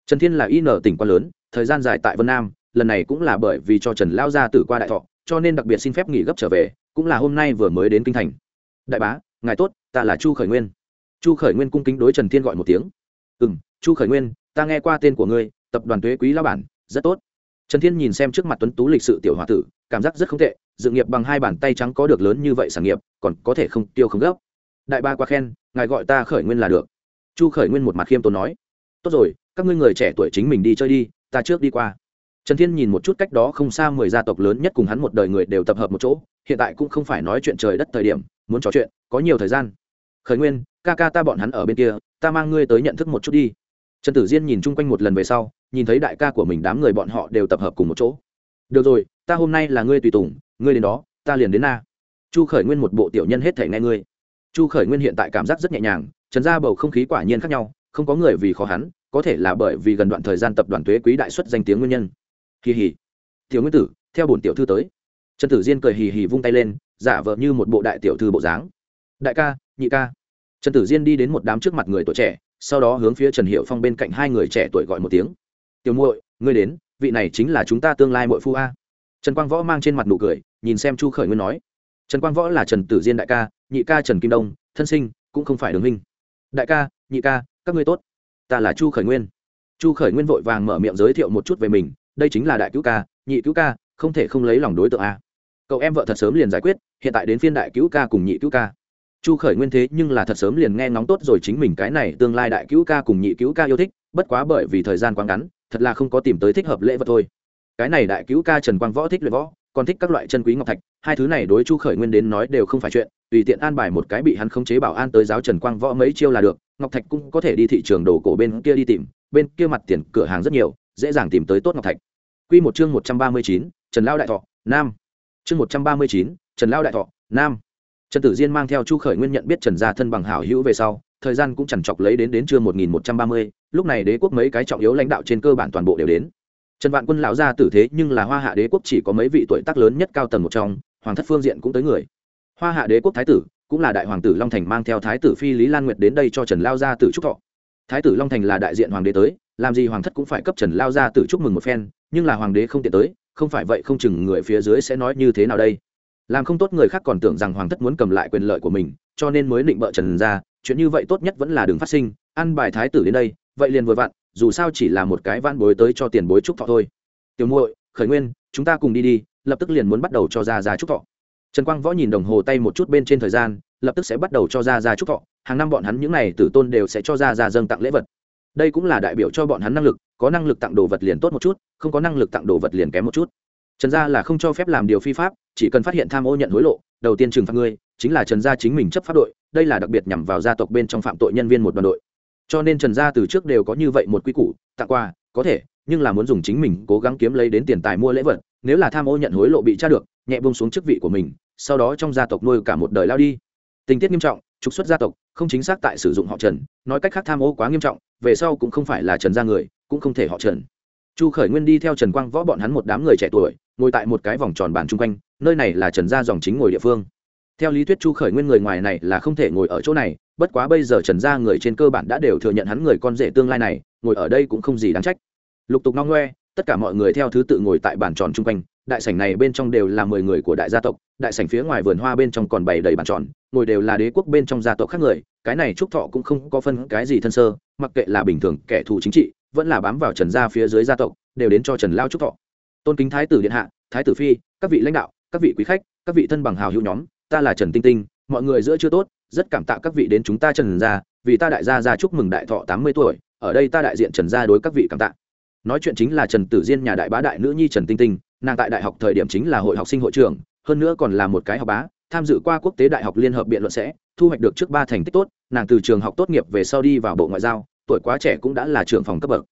Trần thiên là y nở tỉnh quan lớn, thời gian dài tại vân nam, lần này cũng là bởi vì cho trần lao gia tử qua đại thọ, cho nên đặc biệt xin phép nghỉ gấp trở về, cũng là hôm nay vừa mới đến kinh thành. Đại bá, ngài tốt, ta là chu khởi nguyên. Chu khởi nguyên cung kính đối trần thiên gọi một tiếng. Ừ m chu khởi nguyên ta nghe qua tên của ngươi, tập đoàn thuế quý lao bản, rất tốt. Trần thiên nhìn xem trước mặt tuấn tú lịch sự tiểu h o a tử, cảm giác rất không tệ dự nghiệp bằng hai bàn tay trắng có được lớn như vậy sản nghiệp, còn có thể không tiêu không gấp. Đại ba qua khen, ngài gọi ta khởi nguyên là được. Chu khởi nguyên một mặt khiêm tốn nói, tốt rồi, các ngươi người trẻ tuổi chính mình đi chơi đi, ta trước đi qua. Trần thiên nhìn một chút cách đó không xa mười gia tộc lớn nhất cùng hắn một đời người đều tập hợp một chỗ, hiện tại cũng không phải nói chuyện trời đất thời điểm, muốn trò chuyện, có nhiều thời gian. Khởi nguyên, ca ca ta bọn hắn ở bên kia, ta mang ngươi tới nhận thức một chút đi trần tử diên nhìn chung quanh một lần về sau, nhìn thấy đại ca của mình đám người bọn họ đều tập hợp cùng một chỗ. Được rồi, ta hôm nay là ngươi tùy tùng, ngươi đến đó, ta liền đến na. Chu khởi nguyên một bộ tiểu nhân hết thể nghe ngươi. Chu khởi nguyên hiện tại cảm giác rất nhẹ nhàng, trần ra bầu không khí quả nhiên khác nhau, không có người vì khó hắn, có thể là bởi vì gần đoạn thời gian tập đoàn thuế quý đại xuất danh tiếng nguyên nhân. Kỳ hỉ tiểu nguyên tử, theo bổn tiểu thư tới. Trần tử diên cười hì hì vung tay lên, giả vờ như một bộ đại tiểu thư bộ dáng. Đại ca, nhị ca. Trần tử diên đi đến một đám trước mặt người tuổi trẻ sau đó hướng phía trần hiệu phong bên cạnh hai người trẻ tuổi gọi một tiếng. Tiểu muội, ngươi đến, vị này chính là chúng ta tương lai muội phu a. Trần quang võ mang trên mặt nụ cười, nhìn xem chu khởi nguyên nói. Trần quang võ là trần tử diên đại ca, nhị ca trần kim đông, thân sinh, cũng không phải đường minh đại ca, nhị ca, các ngươi tốt. Ta là chu khởi nguyên. Chu khởi nguyên vội vàng mở miệng giới thiệu một chút về mình. Đây chính là đại cứu ca, nhị cứu ca, không thể không lấy lòng đối tượng a. Cậu em vợ thật sớm liền giải quyết, hiện tại đến phiên đại cứu ca cùng nhị cứu ca chu khởi nguyên thế nhưng là thật sớm liền nghe ngóng tốt rồi chính mình cái này tương lai đại cứu ca cùng nhị cứu ca yêu thích, bất quá bởi vì thời gian quá ngắn, thật là không có tìm tới thích hợp lễ vật thôi. Cái này đại cứu ca trần quang võ thích luyện võ, còn thích các loại chân quý ngọc thạch, hai thứ này đối chu khởi nguyên đến nói đều không phải chuyện, tùy tiện an bài một cái bị hắn khống chế bảo an tới giáo trần quang võ mấy chiêu là được, ngọc thạch cũng có thể đi thị trường đồ cổ bên kia đi tìm, bên kia mặt tiền cửa hàng rất nhiều, dễ dàng tìm tới tốt ngọc thạch. Quy một chương một trăm ba mươi chín, trần lao đại thọ, nam. Chương một trăm ba mươi chín, trần lao đại thọ, nam trần tử diên mang theo chu khởi nguyên nhận biết trần gia thân bằng hảo hữu về sau, thời gian cũng chẳng chọc lấy đến đến trưa một nghìn một trăm ba mươi, lúc này đế quốc mấy cái trọng yếu lãnh đạo trên cơ bản toàn bộ đều đến. Trần vạn quân lão gia tử thế nhưng là hoa hạ đế quốc chỉ có mấy vị tuổi tác lớn nhất cao tầng một trong, hoàng thất phương diện cũng tới người. Hoa hạ đế quốc thái tử, cũng là đại hoàng tử long thành mang theo thái tử phi lý lan nguyệt đến đây cho trần lao gia tử chúc thọ. Thái tử long thành là đại diện hoàng đế tới, làm gì hoàng thất cũng phải cấp trần lao gia tử chúc mừng một phen, nhưng là hoàng đế không tiện tới, không phải vậy không chừng người phía dưới sẽ nói như thế nào đây làm không tốt người khác còn tưởng rằng hoàng thất muốn cầm lại quyền lợi của mình, cho nên mới định bợ trần ra, chuyện như vậy tốt nhất vẫn là đường phát sinh, ăn bài thái tử đến đây, vậy liền vừa vặn, dù sao chỉ là một cái van bối tới cho tiền bối trúc thọ thôi. Tiểu muội, khởi nguyên, chúng ta cùng đi đi, lập tức liền muốn bắt đầu cho ra ra trúc thọ. Trần quang võ nhìn đồng hồ tay một chút bên trên thời gian, lập tức sẽ bắt đầu cho ra ra trúc thọ, hàng năm bọn hắn những n à y tử tôn đều sẽ cho ra ra dâng tặng lễ vật. Đây cũng là đại biểu cho bọn hắn năng lực, có năng lực tặng đồ vật liền tốt một chút, không có năng lực tặng đồ vật liền kém một chút trần gia là không cho phép làm điều phi pháp, chỉ cần phát hiện tham ô nhận hối lộ, đầu tiên trừng phạt ngươi, chính là trần gia chính mình chấp pháp đội, đây là đặc biệt nhằm vào gia tộc bên trong phạm tội nhân viên một đoàn đội. Cho nên trần gia từ trước đều có như vậy một quy củ, tặng quà, có thể, nhưng là muốn dùng chính mình cố gắng kiếm lấy đến tiền tài mua lễ vật, nếu là tham ô nhận hối lộ bị tra được, nhẹ bông xuống chức vị của mình, sau đó trong gia tộc nuôi cả một đời lao đi. Tình tiết nghiêm trọng, trục xuất gia tộc, không chính xác tại sử dụng họ trần, nói cách khác tham ô quá nghiêm trọng, về sau cũng không phải là trần gia người, cũng không thể họ trần. Chu khởi nguyên đi theo trần quang võ bọn hắn một đám người trẻ tuổi ngồi tại một cái vòng tròn bàn chung quanh, nơi này là trần gia dòng chính ngồi địa phương. Theo lý thuyết chu khởi nguyên người ngoài này là không thể ngồi ở chỗ này, bất quá bây giờ trần gia người trên cơ bản đã đều thừa nhận hắn người con rể tương lai này, ngồi ở đây cũng không gì đáng trách. Lục tục no ngoe, tất cả mọi người theo thứ tự ngồi tại bàn tròn chung quanh, đại sảnh này bên trong đều là mười người của đại gia tộc, đại sảnh phía ngoài vườn hoa bên trong còn bày đầy bàn tròn, ngồi đều là đế quốc bên trong gia tộc khác người, cái này trúc thọ cũng không có phân cái gì thân sơ, mặc kệ là bình thường kẻ thù chính trị, vẫn là bám vào trần gia phía dưới gia tộc, đều đến cho trần lao trúc thọ tôn kính thái tử điện hạ, thái tử phi, các vị lãnh đạo, các vị quý khách, các vị thân bằng hào hữu nhóm, ta là trần tinh tinh, mọi người giữa chưa tốt, rất cảm tạ các vị đến chúng ta trần gia, vì ta đại gia ra chúc mừng đại thọ tám mươi tuổi, ở đây ta đại diện trần gia đối các vị cảm tạ. Nói chuyện chính là trần tử diên nhà đại bá đại nữ nhi trần tinh tinh, nàng tại đại học thời điểm chính là hội học sinh hội trưởng hơn nữa còn là một cái học bá, tham dự qua quốc tế đại học liên hợp biện luận sẽ, thu hoạch được trước ba thành tích tốt, nàng từ trường học tốt nghiệp về sau đi vào bộ ngoại giao, tuổi quá trẻ cũng đã là trưởng phòng cấp bậc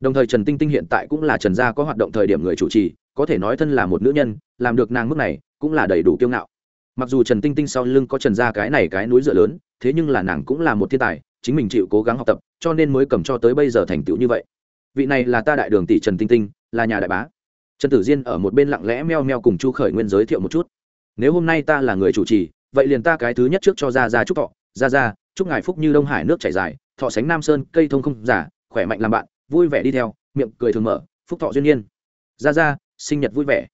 đồng thời trần tinh tinh hiện tại cũng là trần gia có hoạt động thời điểm người chủ trì, có thể nói thân là một nữ nhân, làm được nàng mức này, cũng là đầy đủ kiêu ngạo. Mặc dù trần tinh tinh sau lưng có trần gia cái này cái núi dựa lớn, thế nhưng là nàng cũng là một thiên tài, chính mình chịu cố gắng học tập, cho nên mới cầm cho tới bây giờ thành tựu như vậy. Vị này là ta đại đường tỷ trần tinh tinh, là nhà đại bá. Trần tử diên ở một bên lặng lẽ meo meo cùng chu khởi nguyên giới thiệu một chút. Nếu hôm nay ta là người chủ trì, vậy liền ta cái thứ nhất trước cho ra ra chúc thọ. Ra ra chúc ngài phúc như đông hải nước chảy dài, thọ sánh nam sơn, cây thông không giả, khỏe mạnh làm bạn vui vẻ đi theo, miệng cười thường mở, phúc thọ duyên nhiên. Ra ra sinh nhật vui vẻ.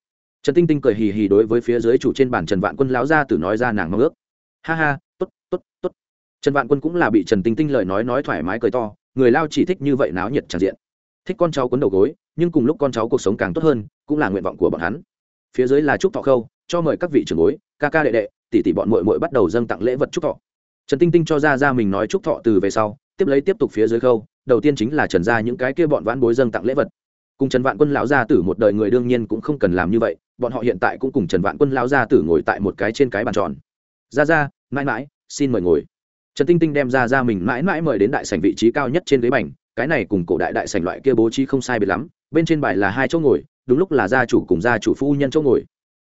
Trần tinh tinh cười hì hì đối với phía dưới chủ trên bàn trần vạn quân lão ra từ nói ra nàng mong ước. Ha ha t ố t t ố t t ố t trần vạn quân cũng là bị trần tinh tinh lời nói nói thoải mái cười to, người lao chỉ thích như vậy náo nhiệt tràn diện. Thích con cháu quấn đầu gối, nhưng cùng lúc con cháu cuộc sống càng tốt hơn, cũng là nguyện vọng của bọn hắn. Phía dưới là chúc thọ khâu, cho mời các vị trưởng bối, ca ca đệ đệ, tỷ tỷ bọn mội mội bắt đầu dâng tặng lễ vật chúc thọ. Trần tinh tinh cho ra ra mình nói chúc thọ từ về sau, tiếp lấy tiếp tục phía dưới khâu đầu tiên chính là trần ra những cái kia bọn vãn bối dâng tặng lễ vật. Cùng trần vạn quân lão gia tử một đời người đương nhiên cũng không cần làm như vậy, bọn họ hiện tại cũng cùng trần vạn quân lão gia tử ngồi tại một cái trên cái bàn tròn. Ra ra, mãi mãi, xin mời ngồi. Trần tinh tinh đem ra ra mình mãi mãi mời đến đại sảnh vị trí cao nhất trên ghế bành, cái này cùng cổ đại đại sảnh loại kia bố trí không sai biệt lắm, bên trên bài là hai chỗ ngồi, đúng lúc là gia chủ cùng gia chủ phu nhân chỗ ngồi.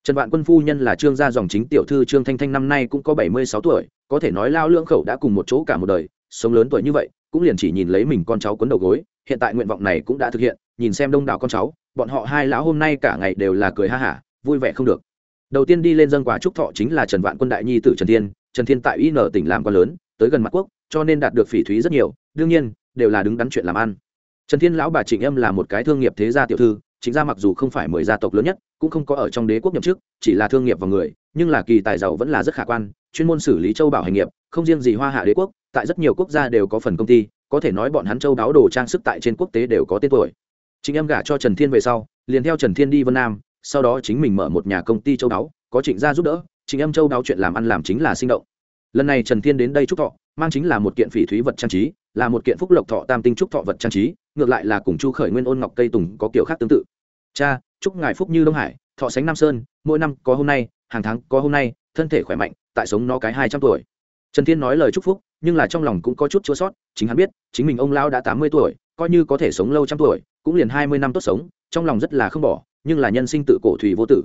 Trần vạn quân phu nhân là trương gia dòng chính tiểu thư trương thanh thanh năm nay cũng có bảy mươi sáu tuổi, có thể nói lao lưỡng khẩu đã cùng một chỗ cả một đời sống lớn tuổi như vậy, cũng liền chỉ nhìn lấy mình con cháu quấn đầu gối, hiện tại nguyện vọng này cũng đã thực hiện, nhìn xem đông đảo con cháu, bọn họ hai lão hôm nay cả ngày đều là cười ha hả, vui vẻ không được. Đầu tiên đi lên dân quả trúc thọ chính là trần vạn quân đại nhi tử trần thiên trần thiên tại in tỉnh làm quan lớn, tới gần mặt quốc, cho nên đạt được phỉ thúy rất nhiều, đương nhiên, đều là đứng đắn chuyện làm ăn. Trần thiên lão bà trịnh âm là một cái thương nghiệp thế gia tiểu thư chính gia mặc dù không phải mười gia tộc lớn nhất, cũng không có ở trong đế quốc nhậm chức, chỉ là thương nghiệp và người, nhưng là kỳ tài giàu vẫn là rất khả quan chuyên môn xử lý châu bảo hành nghiệp, không riêng gì hoa hạ đế quốc, tại rất nhiều quốc gia đều có phần công ty, có thể nói bọn hắn châu đáo đồ trang sức tại trên quốc tế đều có tên tuổi. Chính em gả cho trần thiên về sau, liền theo trần thiên đi vân nam, sau đó chính mình mở một nhà công ty châu đáo, có trịnh gia giúp đỡ Trình em châu đáo chuyện làm ăn làm chính là sinh động. Lần này trần thiên đến đây chúc thọ, mang chính là một kiện phỉ thúy vật trang trí, là một kiện phúc lộc thọ tam tinh trúc thọ vật trang trí, ngược lại là cùng chu khởi nguyên ôn ngọc cây tùng có kiểu khác tương tự. Cha, chúc ngài phúc như đông hải, thọ sánh nam sơn, mỗi năm có hôm nay, hàng tháng có hôm nay, thân thể khỏe mạnh tại sống nó cái hai trăm tuổi. Trần thiên nói lời chúc phúc, nhưng là trong lòng cũng có chút chua sót, chính hắn biết, chính mình ông lao đã tám mươi tuổi, coi như có thể sống lâu trăm tuổi, cũng liền hai mươi năm tốt sống, trong lòng rất là không bỏ, nhưng là nhân sinh tự cổ thủy vô tử.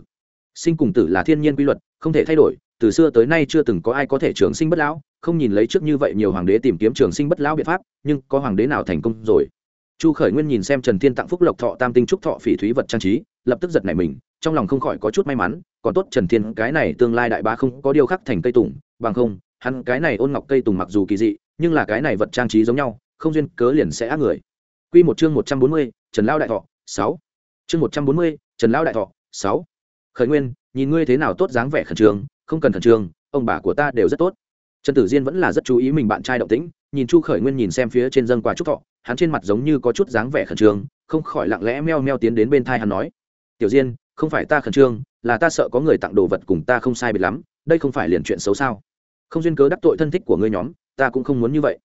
Sinh cùng tử là thiên nhiên quy luật, không thể thay đổi, từ xưa tới nay chưa từng có ai có thể trường sinh bất lão, không nhìn lấy trước như vậy nhiều hoàng đế tìm kiếm trường sinh bất lão biện pháp, nhưng có hoàng đế nào thành công rồi? Chu khởi nguyên nhìn xem trần thiên tặng phúc lộc thọ tam tinh trúc thọ phỉ thúy vật trang trí lập tức giật nảy mình trong lòng không khỏi có chút may mắn còn tốt trần thiên cái này tương lai đại bá không có điều khắc thành cây tùng bằng không hắn cái này ôn ngọc cây tùng mặc dù kỳ dị nhưng là cái này vật trang trí giống nhau không duyên cớ liền sẽ ác người. Quy một chương một trăm bốn mươi Trần Lao đại thọ, sáu. Chương một trăm bốn mươi Trần Lao đại thọ, sáu. Khởi Nguyên, nhìn ngươi thế nào tốt dáng vẻ khẩn trương, không cần khẩn trương, ông bà của ta đều rất tốt. Trần Tử Diên vẫn là rất chú ý mình bạn trai động tĩnh, nhìn Chu Khởi Nguyên nhìn xem phía trên dâng quà chúc thọ, hắn trên mặt giống như có chút dáng vẻ khẩn trương, không khỏi lặng lẽ meo meo tiến đến bên thai hắn nói: "Tiểu Diên, không phải ta khẩn trương, là ta sợ có người tặng đồ vật cùng ta không sai biệt lắm, đây không phải liền chuyện xấu sao? Không duyên cớ đắc tội thân thích của ngươi nhóm, ta cũng không muốn như vậy."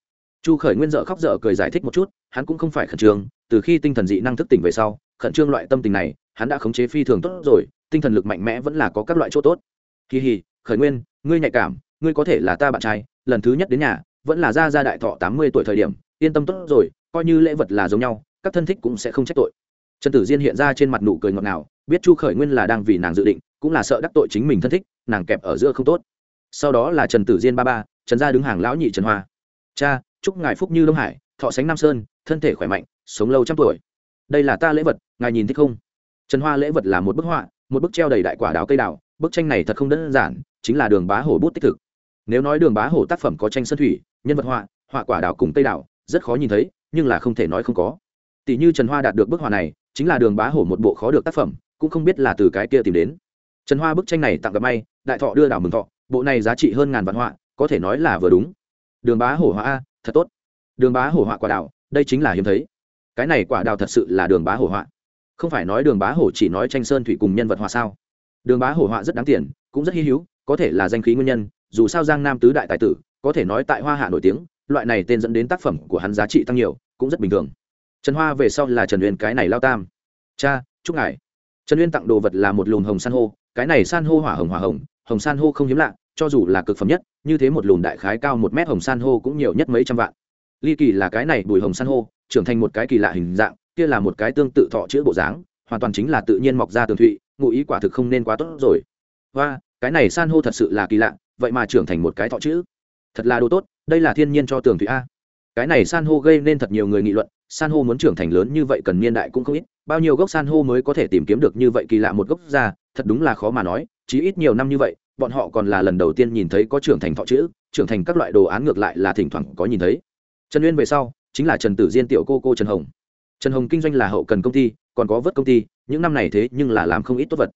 chu khởi nguyên dợ khóc dở cười giải thích một chút hắn cũng không phải khẩn trương từ khi tinh thần dị năng thức tỉnh về sau khẩn trương loại tâm tình này hắn đã khống chế phi thường tốt rồi tinh thần lực mạnh mẽ vẫn là có các loại chỗ tốt kỳ hì khởi nguyên ngươi nhạy cảm ngươi có thể là ta bạn trai lần thứ nhất đến nhà vẫn là ra ra đại thọ tám mươi tuổi thời điểm yên tâm tốt rồi coi như lễ vật là giống nhau, các thân thích cũng sẽ không trách tội. Trần tử diên hiện ra trên mặt nụ cười ngọt ngào, biết chu khởi nguyên là đang vì nàng dự định, cũng là sợ đắc tội chính mình thân thích, nàng kẹp ở giữa không tốt. Sau đó là trần tử diên ba ba, trần gia đứng hàng lão nhị trần hoa. Cha, chúc ngài phúc như đông hải, thọ sánh nam sơn, thân thể khỏe mạnh, sống lâu trăm tuổi. Đây là ta lễ vật, ngài nhìn thích không? Trần hoa lễ vật là một bức họa, một bức treo đầy đại quả đào cây đào, bức tranh này thật không đơn giản, chính là đường bá hổ bút tích thực. Nếu nói đường bá hổ tác phẩm có tranh sơn thủy, nhân vật họa họa quả đào cùng cây đào, rất khó nhìn thấy nhưng là không thể nói không có. Tỷ như trần hoa đạt được bức họa này, chính là đường bá hổ một bộ khó được tác phẩm, cũng không biết là từ cái kia tìm đến. Trần hoa bức tranh này tặng gặp may, đại thọ đưa đảo mừng thọ, bộ này giá trị hơn ngàn vạn họa, có thể nói là vừa đúng. Đường bá hổ họa a, thật tốt. Đường bá hổ họa quả đào đây chính là hiếm thấy. Cái này quả đào thật sự là đường bá hổ họa. Không phải nói đường bá hổ chỉ nói tranh sơn thủy cùng nhân vật họa sao? Đường bá hổ họa rất đáng tiền, cũng rất hy hữu, có thể là danh khí nguyên nhân, dù sao giang nam tứ đại tài tử, có thể nói tại hoa hạ nổi tiếng loại này tên dẫn đến tác phẩm của hắn giá trị tăng nhiều, cũng rất bình thường. Trần hoa về sau là trần uyên cái này lao tam. Cha, chúc ngài. Trần uyên tặng đồ vật là một lùn hồng san hô, cái này san hô hỏa hồng hỏa hồng hồng san hô không hiếm lạ, cho dù là cực phẩm nhất, như thế một lùn đại khái cao một mét hồng san hô cũng nhiều nhất mấy trăm vạn. Ly kỳ là cái này bùi hồng san hô, trưởng thành một cái kỳ lạ hình dạng, kia là một cái tương tự thọ chữ bộ dáng, hoàn toàn chính là tự nhiên mọc ra tường thụy, ngụ ý quả thực không nên quá tốt rồi. Và cái này san hô thật sự là kỳ lạ, vậy mà trưởng thành một cái thọ chữ. Thật là đồ tốt đây là thiên nhiên cho tường thủy a. Cái này san hô gây nên thật nhiều người nghị luận, san hô muốn trưởng thành lớn như vậy cần niên đại cũng không ít, bao nhiêu gốc san hô mới có thể tìm kiếm được như vậy kỳ lạ một gốc ra, thật đúng là khó mà nói, chí ít nhiều năm như vậy, bọn họ còn là lần đầu tiên nhìn thấy có trưởng thành thọ chữ, trưởng thành các loại đồ án ngược lại là thỉnh thoảng có nhìn thấy. Trần uyên về sau, chính là trần tử diên tiểu cô cô trần hồng. Trần hồng kinh doanh là hậu cần công ty, còn có vớt công ty, những năm này thế nhưng là làm không ít tốt vật.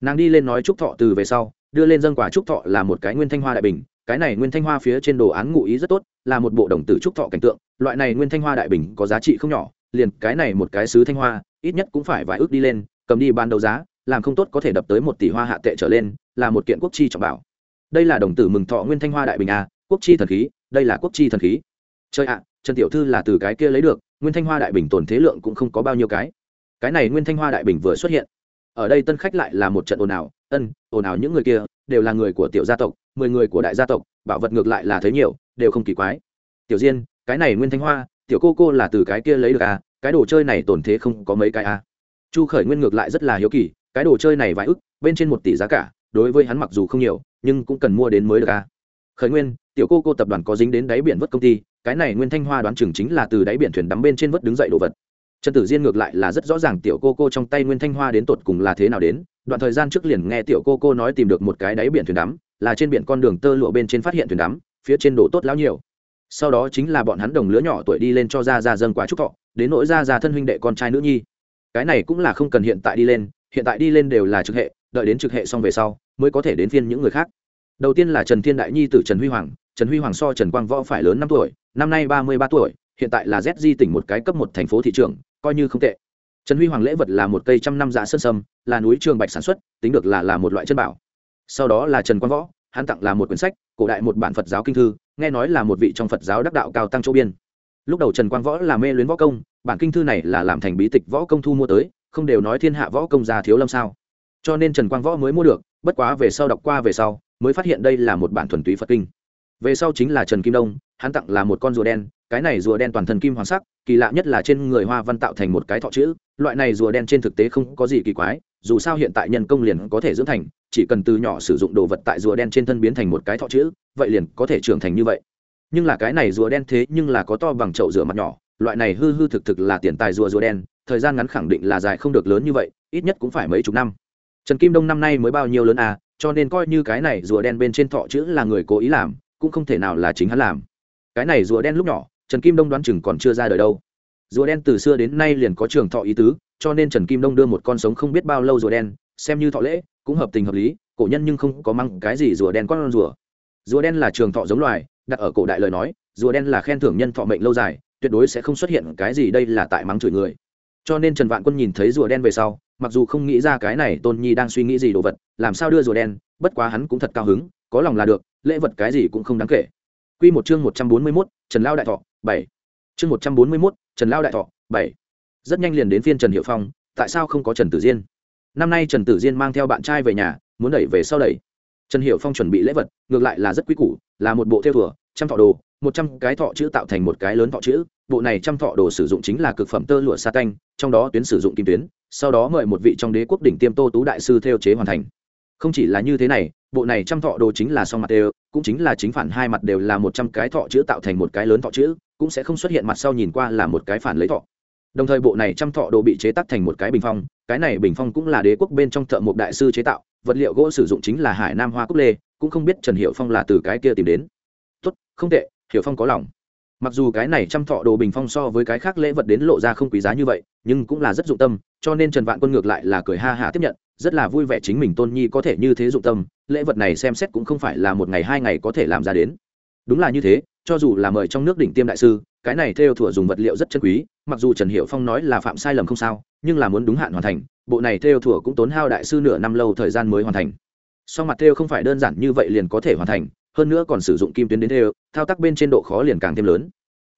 Nàng đi lên nói trúc thọ từ về sau, đưa lên dân quả trúc thọ là một cái nguyên thanh hoa đại bình cái này nguyên thanh hoa phía trên đồ án ngụ ý rất tốt, là một bộ đồng tử trúc thọ cảnh tượng, loại này nguyên thanh hoa đại bình có giá trị không nhỏ, liền cái này một cái sứ thanh hoa, ít nhất cũng phải vài ước đi lên, cầm đi ban đầu giá, làm không tốt có thể đập tới một tỷ hoa hạ tệ trở lên, là một kiện quốc chi trọng bảo. Đây là đồng tử mừng thọ nguyên thanh hoa đại bình a quốc chi thần khí, đây là quốc chi thần khí. Chơi ạ, trần tiểu thư là từ cái kia lấy được, nguyên thanh hoa đại bình tồn thế lượng cũng không có bao nhiêu cái. Cái này nguyên thanh hoa đại bình vừa xuất hiện. Ở đây tân khách lại là một trận ồn ào, ân, ồn ào những người kia, đều là người của tiểu gia tộc mười người của đại gia tộc, bảo vật ngược lại là thấy nhiều, đều không kỳ quái. Tiểu diên, cái này nguyên thanh hoa, tiểu cô cô là từ cái kia lấy được à? Cái đồ chơi này tổn thế không có mấy cái à? Chu khởi nguyên ngược lại rất là hiếu kỳ, cái đồ chơi này vài ức, bên trên một tỷ giá cả, đối với hắn mặc dù không nhiều, nhưng cũng cần mua đến mới được à? Khởi nguyên, tiểu cô cô tập đoàn có dính đến đáy biển vớt công ty, cái này nguyên thanh hoa đoán chừng chính là từ đáy biển thuyền đắm bên trên vớt đứng dậy đồ vật. Trần tử diên ngược lại là rất rõ ràng tiểu cô cô trong tay nguyên thanh hoa đến tột cùng là thế nào đến, đoạn thời gian trước liền nghe tiểu cô cô nói tìm được một cái đáy biển thuyền đắm là trên biển con đường tơ lụa bên trên phát hiện thuyền đắm, phía trên đổ tốt lão nhiều. Sau đó chính là bọn hắn đồng lứa nhỏ tuổi đi lên cho ra ra dâng quả chúc thọ, đến nỗi ra ra thân huynh đệ con trai nữ nhi. Cái này cũng là không cần hiện tại đi lên, hiện tại đi lên đều là trực hệ, đợi đến trực hệ xong về sau, mới có thể đến phiên những người khác. Đầu tiên là trần thiên đại nhi t trần huy hoàng, trần huy hoàng so trần quang võ phải lớn năm tuổi, năm nay ba mươi ba tuổi, hiện tại là zg tỉnh một cái cấp một thành phố thị trường, coi như không tệ. Trần huy hoàng lễ vật là một cây trăm năm dạ sơn sâm, là núi trường bạch sản xuất, tính được là là một loại chân bảo sau đó là trần quang võ, hắn tặng là một quyển sách, cổ đại một bản phật giáo kinh thư, nghe nói là một vị trong phật giáo đắc đạo cao tăng châu biên. Lúc đầu trần quang võ là mê luyến võ công, bản kinh thư này là làm thành bí tịch võ công thu mua tới, không đều nói thiên hạ võ công già thiếu lâm sao. Cho nên trần quang võ mới mua được, bất quá về sau đọc qua về sau, mới phát hiện đây là một bản thuần túy phật kinh. Về sau chính là trần kim đông, hắn tặng là một con rùa đen, cái này rùa đen toàn thân kim hoàng sắc, kỳ lạ nhất là trên người hoa văn tạo thành một cái thọ chữ, loại này rùa đen trên thực tế không có gì kỳ quái dù sao hiện tại nhân công liền có thể dưỡng thành, chỉ cần từ nhỏ sử dụng đồ vật tại rùa đen trên thân biến thành một cái thọ chữ, vậy liền có thể trưởng thành như vậy. Nhưng là cái này rùa đen thế nhưng là có to bằng chậu rửa mặt nhỏ, loại này hư hư thực thực là tiền tài rùa rùa đen, thời gian ngắn khẳng định là dài không được lớn như vậy, ít nhất cũng phải mấy chục năm. Trần kim đông năm nay mới bao nhiêu lớn à cho nên coi như cái này rùa đen bên trên thọ chữ là người cố ý làm, cũng không thể nào là chính hắn làm. Cái này rùa đen lúc nhỏ, trần kim đông đoán chừng còn chưa ra đời đâu. Rùa đen từ xưa đến nay liền có trường thọ ý tứ cho nên trần kim đông đưa một con sống không biết bao lâu rùa đen xem như thọ lễ cũng hợp tình hợp lý cổ nhân nhưng không có măng cái gì rùa đen con rùa rùa đen là trường thọ giống loài đặt ở cổ đại lời nói rùa đen là khen thưởng nhân thọ mệnh lâu dài tuyệt đối sẽ không xuất hiện cái gì đây là tại mắng chửi người cho nên trần vạn quân nhìn thấy rùa đen về sau mặc dù không nghĩ ra cái này tôn nhi đang suy nghĩ gì đồ vật làm sao đưa rùa đen bất quá hắn cũng thật cao hứng có lòng là được lễ vật cái gì cũng không đáng kể Quy một chương một trăm bốn mươi 141, Trần Lao đại thọ, bảy. Chương một trăm bốn mươi 141, Trần Lao đại thọ, bảy. Rất nhanh liền đến phiên Trần Hiệu Phong, tại sao không có Trần Tử Diên? năm nay trần tử diên mang theo bạn trai về nhà muốn đẩy về sau đẩy. Trần hiệu phong chuẩn bị lễ vật ngược lại là rất quý củ là một bộ theo thừa trăm thọ đồ một trăm cái thọ chữ tạo thành một cái lớn thọ chữ bộ này trăm thọ đồ sử dụng chính là cực phẩm tơ lụa sa tanh trong đó tuyến sử dụng kim tuyến sau đó mời một vị trong đế quốc đỉnh tiêm tô tú đại sư theo chế hoàn thành. Không chỉ là như thế này bộ này trăm thọ đồ chính là song mặt đều cũng chính là chính phản hai mặt đều là một trăm cái thọ chữ tạo thành một cái lớn thọ chữ cũng sẽ không xuất hiện mặt sau nhìn qua là một cái phản lấy thọ đồng thời bộ này trăm thọ đồ bị chế tác thành một cái bình phong, cái này bình phong cũng là đế quốc bên trong thợ một đại sư chế tạo, vật liệu gỗ sử dụng chính là hải nam hoa cúc lê, cũng không biết trần hiệu phong là từ cái kia tìm đến. Tốt, không tệ hiệu phong có lòng. Mặc dù cái này trăm thọ đồ bình phong so với cái khác lễ vật đến lộ ra không quý giá như vậy, nhưng cũng là rất dụng tâm, cho nên trần vạn quân ngược lại là cười ha hả tiếp nhận, rất là vui vẻ chính mình tôn nhi có thể như thế dụng tâm, lễ vật này xem xét cũng không phải là một ngày hai ngày có thể làm ra đến. Đúng là như thế, cho dù là mời trong nước đỉnh tiêm đại sư cái này theo thủa dùng vật liệu rất chân quý, mặc dù trần hiệu phong nói là phạm sai lầm không sao, nhưng là muốn đúng hạn hoàn thành, bộ này theo thủa cũng tốn hao đại sư nửa năm lâu thời gian mới hoàn thành. Sau mặt theo không phải đơn giản như vậy liền có thể hoàn thành, hơn nữa còn sử dụng kim tuyến đến theo, thao tác bên trên độ khó liền càng thêm lớn.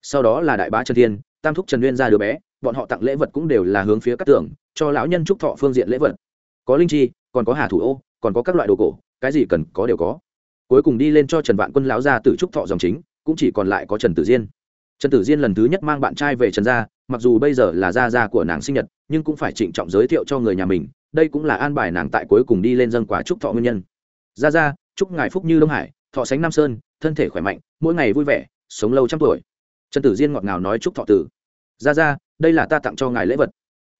Sau đó là đại bá trần thiên, tam thúc trần nguyên ra đứa bé, bọn họ tặng lễ vật cũng đều là hướng phía các tưởng cho lão nhân trúc thọ phương diện lễ vật. Có linh chi, còn có hà thủ ô, còn có các loại đồ cổ, cái gì cần có đều có. Cuối cùng đi lên cho trần vạn quân lão ra từ trúc thọ dòng chính, cũng chỉ còn lại có trần tử diên trần tử diên lần thứ nhất mang bạn trai về trần gia, mặc dù bây giờ là gia gia của nàng sinh nhật, nhưng cũng phải trịnh trọng giới thiệu cho người nhà mình, đây cũng là an bài nàng tại cuối cùng đi lên dâng quả chúc thọ nguyên nhân. Gia gia, chúc ngài phúc như đông hải, thọ sánh nam sơn, thân thể khỏe mạnh, mỗi ngày vui vẻ, sống lâu trăm tuổi. Trần tử diên ngọt ngào nói chúc thọ tử gia gia, đây là ta tặng cho ngài lễ vật.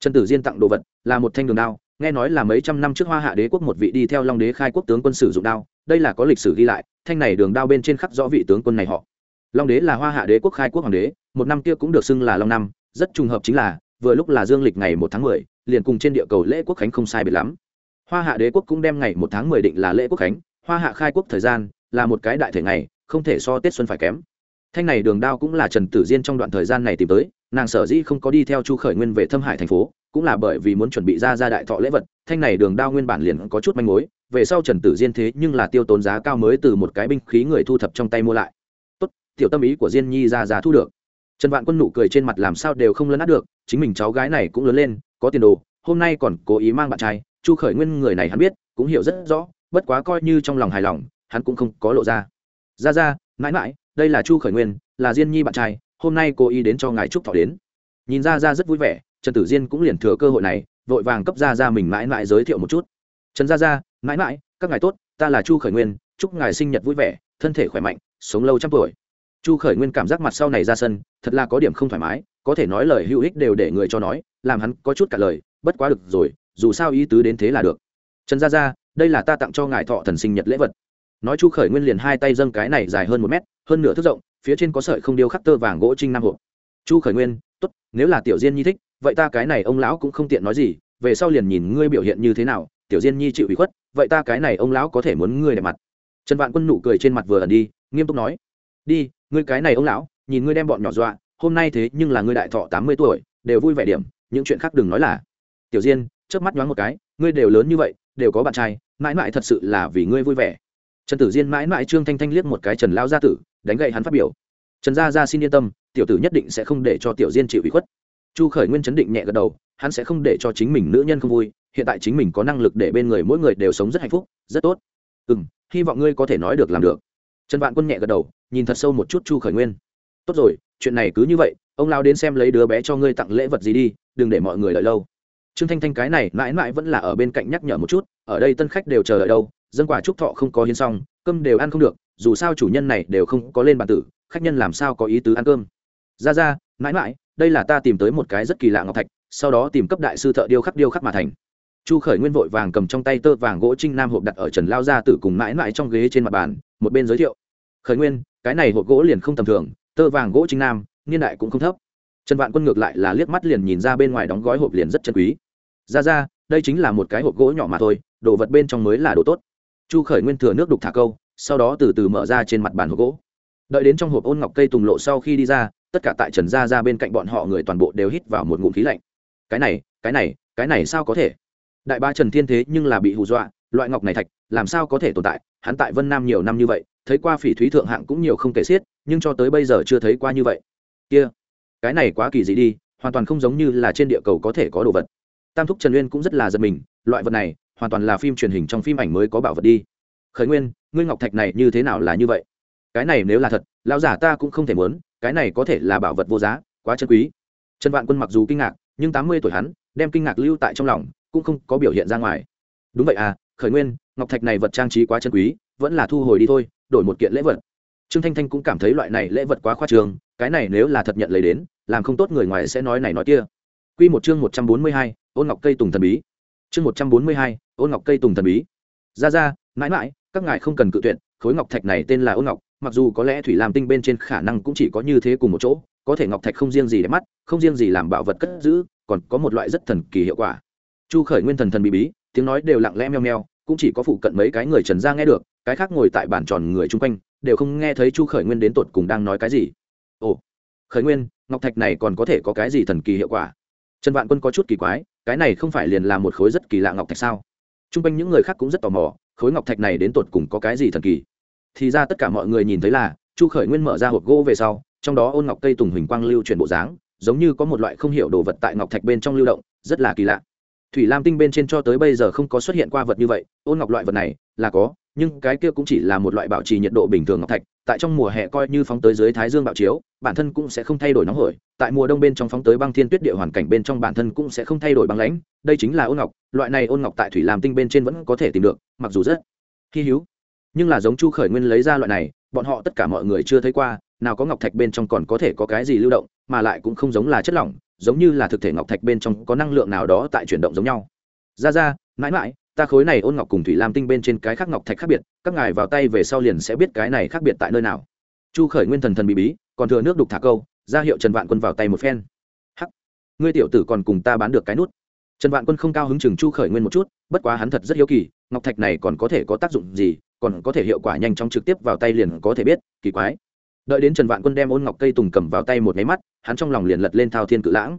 Trần tử diên tặng đồ vật, là một thanh đường đao, nghe nói là mấy trăm năm trước hoa hạ đế quốc một vị đi theo long đế khai quốc tướng quân sử dụng đao, đây là có lịch sử ghi lại, thanh này đường đao bên trên khắc rõ vị tướng quân này họ long đế là hoa hạ đế quốc khai quốc hoàng đế, một năm kia cũng được xưng là long năm, rất trùng hợp chính là, vừa lúc là dương lịch ngày một tháng mười, liền cùng trên địa cầu lễ quốc khánh không sai biệt lắm. Hoa hạ đế quốc cũng đem ngày một tháng mười định là lễ quốc khánh, hoa hạ khai quốc thời gian là một cái đại thể ngày, không thể so tết xuân phải kém. Thanh này đường đao cũng là trần tử diên trong đoạn thời gian này tìm tới, nàng sở dĩ không có đi theo chu khởi nguyên về thâm hải thành phố, cũng là bởi vì muốn chuẩn bị ra ra đại thọ lễ vật, thanh này đường đao nguyên bản liền có chút manh mối, về sau trần tử diên thế nhưng là tiêu tốn giá cao mới từ một cái binh khí người thu thập trong tay mua lại tiểu tâm ý của diên nhi ra ra thu được. Trần vạn quân nụ cười trên mặt làm sao đều không lấn át được, chính mình cháu gái này cũng lớn lên, có tiền đồ, hôm nay còn cố ý mang bạn trai, chu khởi nguyên người này hắn biết, cũng hiểu rất rõ, bất quá coi như trong lòng hài lòng, hắn cũng không có lộ ra. Ra ra, mãi mãi, đây là chu khởi nguyên, là diên nhi bạn trai, hôm nay cố ý đến cho ngài trúc thọ đến. Nhìn ra ra rất vui vẻ, trần tử diên cũng liền thừa cơ hội này, vội vàng cấp ra ra mình mãi mãi giới thiệu một chút. Trần gia gia mãi mãi, các ngài tốt, ta là chu khởi nguyên, chúc ngài sinh nhật vui vẻ, thân thể khỏe mạnh, sống lâu trăm tuổi chu khởi nguyên cảm giác mặt sau này ra sân, thật là có điểm không thoải mái, có thể nói lời hữu ích đều để người cho nói, làm hắn có chút cả lời, bất quá được rồi, dù sao ý tứ đến thế là được. Trần gia gia, đây là ta tặng cho ngài thọ thần sinh nhật lễ vật. Nói chu khởi nguyên liền hai tay dâng cái này dài hơn một mét, hơn nửa thước rộng, phía trên có sợi không điêu khắc tơ vàng gỗ trinh nam hộp. Chu khởi nguyên, tốt, nếu là tiểu diên nhi thích, vậy ta cái này ông lão cũng không tiện nói gì, về sau liền nhìn ngươi biểu hiện như thế nào, tiểu diên nhi chịu ủy khuất, vậy ta cái này ông lão có thể muốn ngươi đẹp mặt. Trần vạn quân nụ cười trên mặt vừa ẩn đi, nghiêm túc nói, đi ngươi cái này ông lão, nhìn ngươi đem bọn nhỏ dọa, hôm nay thế nhưng là ngươi đại thọ tám mươi tuổi, đều vui vẻ điểm, những chuyện khác đừng nói là. Tiểu diên trước mắt nhoáng một cái, ngươi đều lớn như vậy, đều có bạn trai, mãi mãi thật sự là vì ngươi vui vẻ. Trần tử diên mãi mãi trương thanh thanh liếc một cái trần lao gia tử, đánh gậy hắn phát biểu. Trần gia gia xin yên tâm, tiểu tử nhất định sẽ không để cho tiểu diên chịu ủy khuất. Chu khởi nguyên chấn định nhẹ gật đầu, hắn sẽ không để cho chính mình nữ nhân không vui, hiện tại chính mình có năng lực để bên người mỗi người đều sống rất hạnh phúc, rất tốt. Ừ m hy vọng ngươi có thể nói được làm được. Trần vạn quân nhẹ gật đầu nhìn thật sâu một chút chu khởi nguyên. Tốt rồi, chuyện này cứ như vậy, ông lao đến xem lấy đứa bé cho ngươi tặng lễ vật gì đi, đừng để mọi người đợi lâu. Trương thanh thanh cái này mãi mãi vẫn là ở bên cạnh nhắc nhở một chút, ở đây tân khách đều chờ đợi đâu, dân quả trúc thọ không có hiến xong, cơm đều ăn không được, dù sao chủ nhân này đều không có lên bàn tử, khách nhân làm sao có ý tứ ăn cơm? Ra ra, mãi mãi, đây là ta tìm tới một cái rất kỳ lạ ngọc thạch, sau đó tìm cấp đại sư thợ điêu khắc điêu khắc mà thành. Chu khởi nguyên vội vàng cầm trong tay tơ vàng gỗ trinh nam hộp đặt ở trần lao gia tử cùng mãi mãi trong ghế trên mặt bàn, một bên giới thiệu. Khởi nguyên cái này hộp gỗ liền không tầm thường, tơ vàng gỗ trinh nam, niên đại cũng không thấp. Trần vạn quân ngược lại là liếc mắt liền nhìn ra bên ngoài đóng gói hộp liền rất chân quý. Ra ra, đây chính là một cái hộp gỗ nhỏ mà thôi, đồ vật bên trong mới là đồ tốt. Chu khởi nguyên thừa nước đục thả câu, sau đó từ từ mở ra trên mặt bàn hộp gỗ. Đợi đến trong hộp ôn ngọc cây tùng lộ sau khi đi ra, tất cả tại trần gia ra bên cạnh bọn họ người toàn bộ đều hít vào một ngụm khí lạnh. Cái này cái này cái này sao có thể? Đại ba trần thiên thế nhưng là bị hù dọa, loại ngọc này thạch, làm sao có thể tồn tại? Hắn tại vân nam nhiều năm như vậy thấy qua phỉ thúy thượng hạng cũng nhiều không kể xiết, nhưng cho tới bây giờ chưa thấy qua như vậy. Kia, cái này quá kỳ dị đi, hoàn toàn không giống như là trên địa cầu có thể có đồ vật. Tam thúc trần uyên cũng rất là giật mình, loại vật này, hoàn toàn là phim truyền hình trong phim ảnh mới có bảo vật đi. Khởi nguyên, ngươi ngọc thạch này như thế nào là như vậy? Cái này nếu là thật, lão giả ta cũng không thể muốn, cái này có thể là bảo vật vô giá, quá chân quý. Trần vạn quân mặc dù kinh ngạc, nhưng tám mươi tuổi hắn, đem kinh ngạc lưu tại trong lòng, cũng không có biểu hiện ra ngoài. Đúng vậy à khởi nguyên, ngọc thạch này vật trang trí quá chân quý, vẫn là thu hồi đi thôi đổi một kiện lễ vật. Trương thanh thanh cũng cảm thấy loại này lễ vật quá khoa trương cái này nếu là thật nhận lấy đến làm không tốt người ngoài sẽ nói này nói kia. Quy một chương một trăm bốn mươi hai, ôn ngọc cây tùng thần bí. Chương một trăm bốn mươi hai, ôn ngọc cây tùng thần bí. Ra ra mãi mãi các ngài không cần cự tuyệt khối ngọc thạch này tên là ôn ngọc mặc dù có lẽ thủy làm tinh bên trên khả năng cũng chỉ có như thế cùng một chỗ có thể ngọc thạch không riêng gì để mắt không riêng gì làm bảo vật cất giữ còn có một loại rất thần kỳ hiệu quả. Chu khởi nguyên thần thần bí bí tiếng nói đều lặng lẽ meo meo cũng chỉ có phụ cận mấy cái người trần gia nghe được, cái khác ngồi tại bàn tròn người chung quanh, đều không nghe thấy chu khởi nguyên đến tột cùng đang nói cái gì. Ồ, khởi nguyên, ngọc thạch này còn có thể có cái gì thần kỳ hiệu quả? Trần vạn quân có chút kỳ quái, cái này không phải liền là một khối rất kỳ lạ ngọc thạch sao? T r u n g quanh những người khác cũng rất tò mò, khối ngọc thạch này đến tột cùng có cái gì thần kỳ? Thì ra tất cả mọi người nhìn thấy là, chu khởi nguyên mở ra hộp gỗ về sau, trong đó ôn ngọc cây tùng huỳnh quang lưu chuyển bộ dáng, giống như có một loại không hiểu đồ vật tại ngọc thạch bên trong lưu động, rất là kỳ lạ thủy lam tinh bên trên cho tới bây giờ không có xuất hiện qua vật như vậy, ôn ngọc loại vật này, là có, nhưng cái kia cũng chỉ là một loại bảo trì nhiệt độ bình thường ngọc thạch, tại trong mùa hè coi như phóng tới dưới thái dương bạo chiếu, bản thân cũng sẽ không thay đổi nóng hổi, tại mùa đông bên trong phóng tới băng thiên tuyết địa hoàn cảnh bên trong bản thân cũng sẽ không thay đổi băng lãnh, đây chính là ôn ngọc, loại này ôn ngọc tại thủy lam tinh bên trên vẫn có thể tìm được, mặc dù rất hy hữu, nhưng là giống chu khởi nguyên lấy ra loại này, bọn họ tất cả mọi người chưa thấy qua, nào có ngọc thạch bên trong còn có thể có cái gì lưu động, mà lại cũng không giống là chất lỏng giống như là thực thể ngọc thạch bên trong có năng lượng nào đó tại chuyển động giống nhau. Ra ra, mãi mãi, ta khối này ôn ngọc cùng thủy lam tinh bên trên cái khác ngọc thạch khác biệt, các ngài vào tay về sau liền sẽ biết cái này khác biệt tại nơi nào. Chu khởi nguyên thần thần bí bí, còn thừa nước đục thả câu, ra hiệu trần vạn quân vào tay một phen. Hắc, ngươi tiểu tử còn cùng ta bán được cái nút. Trần vạn quân không cao hứng chừng chu khởi nguyên một chút, bất quá hắn thật rất hiếu kỳ, ngọc thạch này còn có thể có tác dụng gì, còn có thể hiệu quả nhanh chóng trực tiếp vào tay liền có thể biết, kỳ quái đợi đến trần vạn quân đem ôn ngọc cây tùng cầm vào tay một máy mắt, hắn trong lòng liền lật lên thao thiên cự lãng.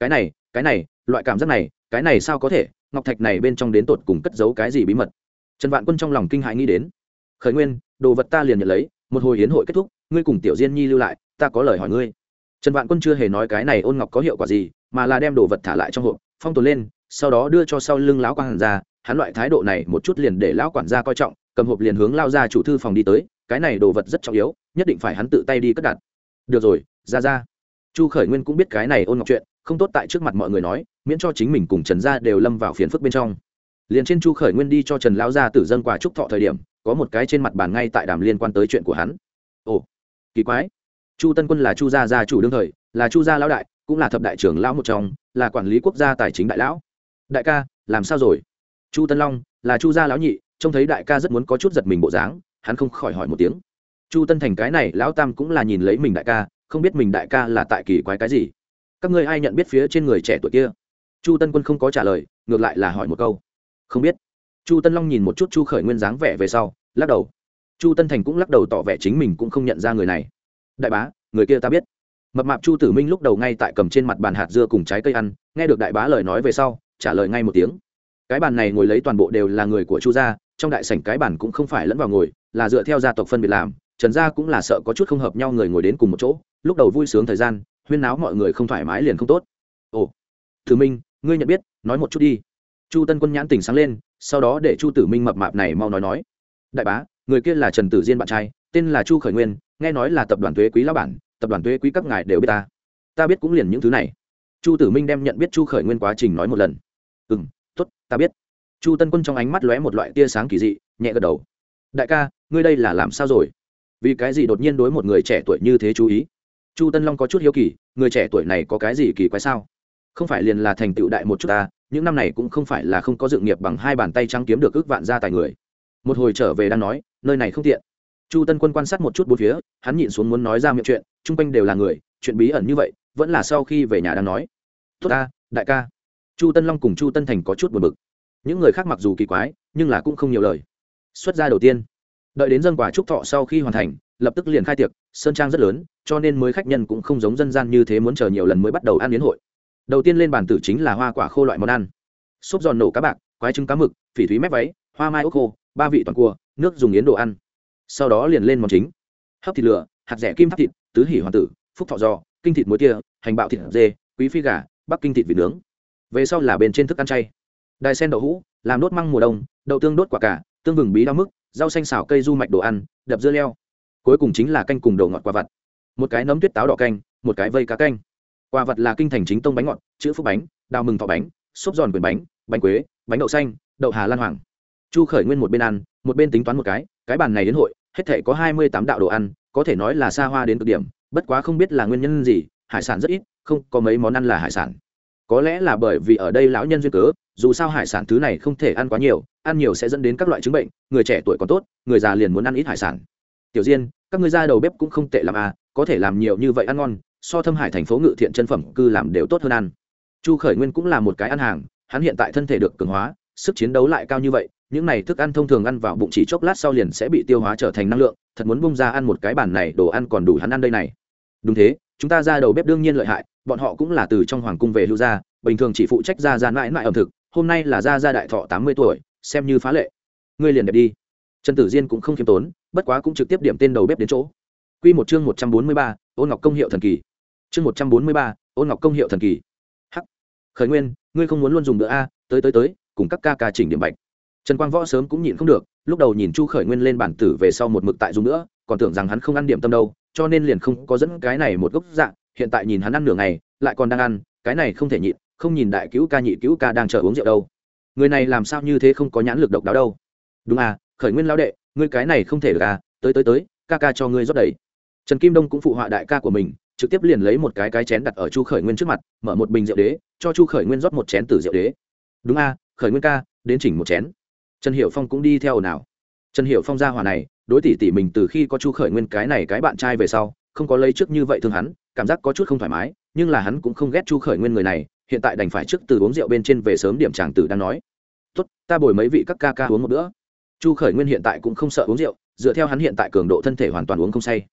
Cái này cái này, loại cảm giác này, cái này sao có thể? Ngọc thạch này bên trong đến tột cùng cất giấu cái gì bí mật? Trần vạn quân trong lòng kinh hãi nghĩ đến. Khởi nguyên, đồ vật ta liền nhận lấy, một hồi hiến hội kết thúc, ngươi cùng tiểu diên nhi lưu lại, ta có lời hỏi ngươi. Trần vạn quân chưa hề nói cái này ôn ngọc có hiệu quả gì, mà là đem đồ vật thả lại trong hộp, phong tồn lên, sau đó đưa cho sau lưng lão quang gia hắn loại thái độ này một chút liền để lão quản gia coi trọng, cầm hộp liền hướng lao ra chủ thư phòng đi tới, cái này đồ vật rất trọng yếu nhất định phải hắn tự tay đi cất đặt. Được rồi, ra ra. Chu khởi nguyên cũng biết cái này ôn ngọc chuyện, không tốt tại trước mặt mọi người nói, miễn cho chính mình cùng trần gia đều lâm vào phiền phức bên trong. Liền trên chu khởi nguyên đi cho trần lão gia tử dân quà chúc thọ thời điểm, có một cái trên mặt bàn ngay tại đàm liên quan tới chuyện của hắn. Ồ, kỳ quái. Chu tân quân là chu gia gia chủ đương thời, là chu gia lão đại, cũng là thập đại trưởng lão một trong, là quản lý quốc gia tài chính đại lão. Đại ca, làm sao rồi? Chu tân long, là chu gia lão nhị, trông thấy đại ca rất muốn có chút giật mình bộ dáng, hắn không khỏi hỏi một tiếng chu tân thành cái này lão tam cũng là nhìn lấy mình đại ca, không biết mình đại ca là tại kỳ quái cái gì. Các ngươi ai nhận biết phía trên người trẻ tuổi kia? Chu tân quân không có trả lời, ngược lại là hỏi một câu. Không biết. Chu tân long nhìn một chút chu khởi nguyên dáng vẻ về sau, lắc đầu. Chu tân thành cũng lắc đầu tỏ vẻ chính mình cũng không nhận ra người này. Đại bá, người kia ta biết. Mập mạp chu tử minh lúc đầu ngay tại cầm trên mặt bàn hạt dưa cùng trái cây ăn, nghe được đại bá lời nói về sau, trả lời ngay một tiếng. Cái bàn này ngồi lấy toàn bộ đều là người của chu gia, trong đại sảnh cái bàn cũng không phải lẫn vào ngồi, là dựa theo gia tộc phân biệt làm trần gia cũng là sợ có chút không hợp nhau người ngồi đến cùng một chỗ, lúc đầu vui sướng thời gian, huyên náo mọi người không thoải mái liền không tốt. Ồ thử minh, ngươi nhận biết, nói một chút đi. Chu tân quân nhãn tỉnh sáng lên, sau đó để chu tử minh mập mạp này mau nói nói. Đại bá, người kia là trần tử diên bạn trai, tên là chu khởi nguyên, nghe nói là tập đoàn thuế quý lao bản, tập đoàn thuế quý các ngài đều biết ta. Ta biết cũng liền những thứ này. Chu tử minh đem nhận biết chu khởi nguyên quá trình nói một lần. Ừ m t ố t ta biết. Chu tân quân trong ánh mắt lóe một loại tia sáng kỳ dị, nhẹ gật đầu. Đại ca, ngươi đây là làm sao rồi? Vì cái gì đột nhiên đối một người trẻ tuổi như thế chú ý? Chu tân long có chút hiếu kỳ, người trẻ tuổi này có cái gì kỳ quái sao? Không phải liền là thành tựu đại một chút ta, những năm này cũng không phải là không có dự nghiệp bằng hai bàn tay trắng kiếm được ước vạn gia tài người. Một hồi trở về đang nói, nơi này không tiện. Chu tân quân quan sát một chút bốn phía, hắn nhịn xuống muốn nói ra miệng chuyện, chung quanh đều là người, chuyện bí ẩn như vậy, vẫn là sau khi về nhà đang nói. Tốt ta, đại ca. Chu tân long cùng chu tân thành có chút buồn bực. Những người khác mặc dù kỳ quái, nhưng là cũng không nhiều lời. Xuất gia đầu tiên đợi đến dân quả trúc thọ sau khi hoàn thành, lập tức liền khai tiệc, sơn trang rất lớn, cho nên mới khách nhân cũng không giống dân gian như thế muốn chờ nhiều lần mới bắt đầu ăn yến hội. Đầu tiên lên bàn tử chính là hoa quả khô loại món ăn. Xốp giòn nổ cá bạc, quái trứng cá mực, phỉ thúy mép váy, hoa mai ốc khô, ba vị toàn cua, nước dùng yến đồ ăn. Sau đó liền lên món chính. Hấp thịt lửa, hạt rẻ kim thắp thịt, tứ hỉ hoàng tử, phúc thọ giò, kinh thịt muối tia, hành bạo thịt dê, quý phi gà, bắc kinh thịt vịt nướng. Về sau là bên trên thức ăn chay. Đài sen đậu hũ, làm đốt măng mùa đông, đậu tương đốt quả cả tương vừng bí đau mức rau xanh xào cây du mạch đồ ăn, đập dưa leo. Cuối cùng chính là canh cùng đồ ngọt quả vặt. Một cái nấm tuyết táo đỏ canh, một cái vây cá canh. Quả vật là kinh thành chính tông bánh ngọt, chữ phúc bánh, đào mừng thọ bánh, xốp giòn quyền bánh bánh quế, bánh đậu xanh, đậu hà lan hoàng. Chu khởi nguyên một bên ăn, một bên tính toán một cái cái bàn này đến hội, hết thể có hai mươi tám đạo đồ ăn, có thể nói là xa hoa đến cực điểm, bất quá không biết là nguyên nhân gì, hải sản rất ít, không có mấy món ăn là hải sản có lẽ là bởi vì ở đây lão nhân duyên cớ, dù sao hải sản thứ này không thể ăn quá nhiều, ăn nhiều sẽ dẫn đến các loại chứng bệnh, người trẻ tuổi còn tốt, người già liền muốn ăn ít hải sản. Tiểu diên, các ngươi ra đầu bếp cũng không tệ làm à có thể làm nhiều như vậy ăn ngon, so thâm hải thành phố ngự thiện chân phẩm cư làm đều tốt hơn ăn. Chu khởi nguyên cũng là một cái ăn hàng, hắn hiện tại thân thể được cường hóa, sức chiến đấu lại cao như vậy, những này thức ăn thông thường ăn vào bụng chỉ chốc lát sau liền sẽ bị tiêu hóa trở thành năng lượng, thật muốn bung ra ăn một cái bản này đồ ăn còn đủ hắn ăn đây này. Đúng thế chúng ta ra đầu bếp đương nhiên lợi hại bọn họ cũng là từ trong hoàng cung về hưu gia bình thường chỉ phụ trách ra ra mãi mãi ẩm thực hôm nay là ra ra đại thọ tám mươi tuổi xem như phá lệ. Ngươi liền đẹp đi. Trần tử diên cũng không khiêm tốn bất quá cũng trực tiếp điểm tên đầu bếp đến chỗ. Quy một chương một trăm bốn mươi ba, ôn ngọc công hiệu thần kỳ. Chương một trăm bốn mươi ba, ôn ngọc công hiệu thần kỳ. H khởi nguyên ngươi không muốn luôn dùng bữa a tới tới tới cùng các ca ca chỉnh điểm bạch. Trần quang võ sớm cũng nhịn không được lúc đầu nhìn chu khởi nguyên lên bản tử về sau một mực tại dùng nữa còn tưởng rằng hắn không ăn điểm tâm đâu cho nên liền không có dẫn cái này một gốc dạng hiện tại nhìn hắn ăn nửa ngày, lại còn đang ăn, cái này không thể nhịn, không nhìn đại cứu ca, nhị cứu ca đang chờ uống rượu đâu. Người này làm sao như thế không có nhãn lực độc đáo đâu. Đúng à khởi nguyên lão đệ, ngươi cái này không thể được à tới tới tới, ca ca cho ngươi rót đầy. Trần kim đông cũng phụ họa đại ca của mình, trực tiếp liền lấy một cái cái chén đặt ở chu khởi nguyên trước mặt, mở một bình rượu đế, cho chu khởi nguyên rót một chén từ rượu đế. Đúng a khởi nguyên ca, đến chỉnh một chén. Trần hiệu phong cũng đi theo nào. Trần hiệu phong ra hòa này đối tỷ tỷ mình từ khi có chu khởi nguyên cái này cái bạn trai về sau, không có lấy trước như vậy thương hắn, cảm giác có chút không thoải mái, nhưng là hắn cũng không ghét chu khởi nguyên người này, hiện tại đành phải trước từ uống rượu bên trên về sớm điểm tràng tử đang nói. Tốt, ta bồi mấy vị các ca ca uống một bữa. Chu khởi nguyên hiện tại cũng không sợ uống rượu, dựa theo hắn hiện tại cường độ thân thể hoàn toàn uống không say.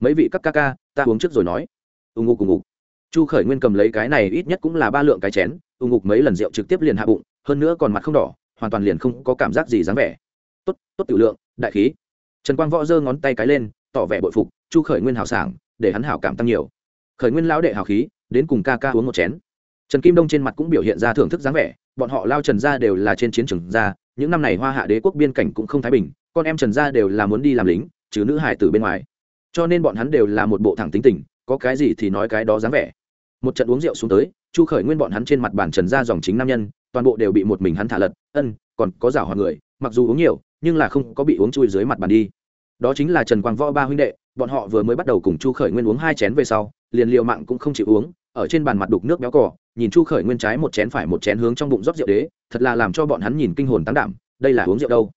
Mấy vị các ca ca, ta uống trước rồi nói. Ù ngục ù ngục. Chu khởi nguyên cầm lấy cái này ít nhất cũng là ba lượng cái chén, ù ngục mấy lần rượu trực tiếp liền hạ bụng, hơn nữa còn mặt không đỏ, hoàn toàn liền không có cảm giác gì dáng vẻ. Tốt tốt tiểu lượng, đại khí trần quang võ giơ ngón tay cái lên, tỏ vẻ bội phục, chu khởi nguyên hào sảng, để hắn hảo cảm tăng nhiều. Khởi nguyên lão đệ hào khí, đến cùng ca ca uống một chén. Trần kim đông trên mặt cũng biểu hiện ra thưởng thức dáng vẻ, bọn họ lao trần gia đều là trên chiến trường gia, những năm này hoa hạ đế quốc biên cảnh cũng không thái bình, con em trần gia đều là muốn đi làm lính, chứ nữ hải tử bên ngoài. Cho nên bọn hắn đều là một bộ thẳng tính tình, có cái gì thì nói cái đó dáng vẻ. Một trận uống rượu xuống tới, chu khởi nguyên bọn hắn trên mặt bàn trần gia dòng chính nam nhân, toàn bộ đều bị một mình hắn thả lật. Ân, còn có rào hoặc người, mặc dù uống nhiều, nhưng là không có bị uống chui dưới mặt bàn đi đó chính là trần quang võ ba huynh đệ, bọn họ vừa mới bắt đầu cùng chu khởi nguyên uống hai chén về sau, liền liệu mạng cũng không chịu uống, ở trên bàn mặt đục nước béo cỏ nhìn chu khởi nguyên trái một chén phải một chén hướng trong bụng rót rượu đế, thật là làm cho bọn hắn nhìn kinh hồn tán đảm, đây là uống rượu đâu?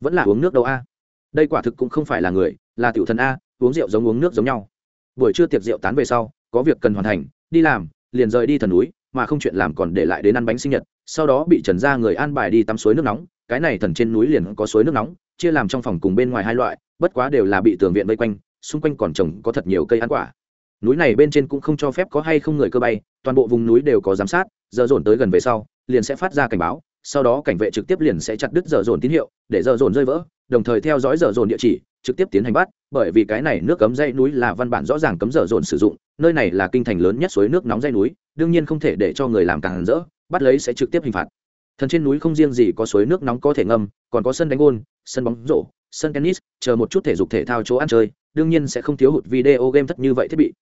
Vẫn là uống nước đâu a? Đây quả thực cũng không phải là người, là tiểu thần a, uống rượu giống uống nước giống nhau. Buổi trưa tiệc rượu tán về sau, có việc cần hoàn thành, đi làm, liền rời đi thần núi, mà không chuyện làm còn để lại đến ăn bánh sinh nhật, sau đó bị trần ra người an bài đi tắm suối nước nóng, cái này thần trên núi liền có suối nước nóng chia làm trong phòng cùng bên ngoài hai loại, bất quá đều là bị tường viện vây quanh, xung quanh còn trồng có thật nhiều cây ăn quả. Núi này bên trên cũng không cho phép có hay không người cơ bay, toàn bộ vùng núi đều có giám sát, giờ dồn tới gần về sau, liền sẽ phát ra cảnh báo, sau đó cảnh vệ trực tiếp liền sẽ chặt đứt giờ dồn tín hiệu, để giờ dồn rơi vỡ, đồng thời theo dõi giờ dồn địa chỉ, trực tiếp tiến hành bắt, bởi vì cái này nước cấm dây núi là văn bản rõ ràng cấm giờ dồn sử dụng, nơi này là kinh thành lớn nhất suối nước nóng dây núi, đương nhiên không thể để cho người làm càng rỡ, bắt lấy sẽ trực tiếp hình phạt thần trên núi không riêng gì có suối nước nóng có thể ngâm, còn có sân đánh ôn sân bóng rổ, sân tennis, chờ một chút thể dục thể thao chỗ ăn chơi, đương nhiên sẽ không thiếu hụt video game thất như vậy thiết bị.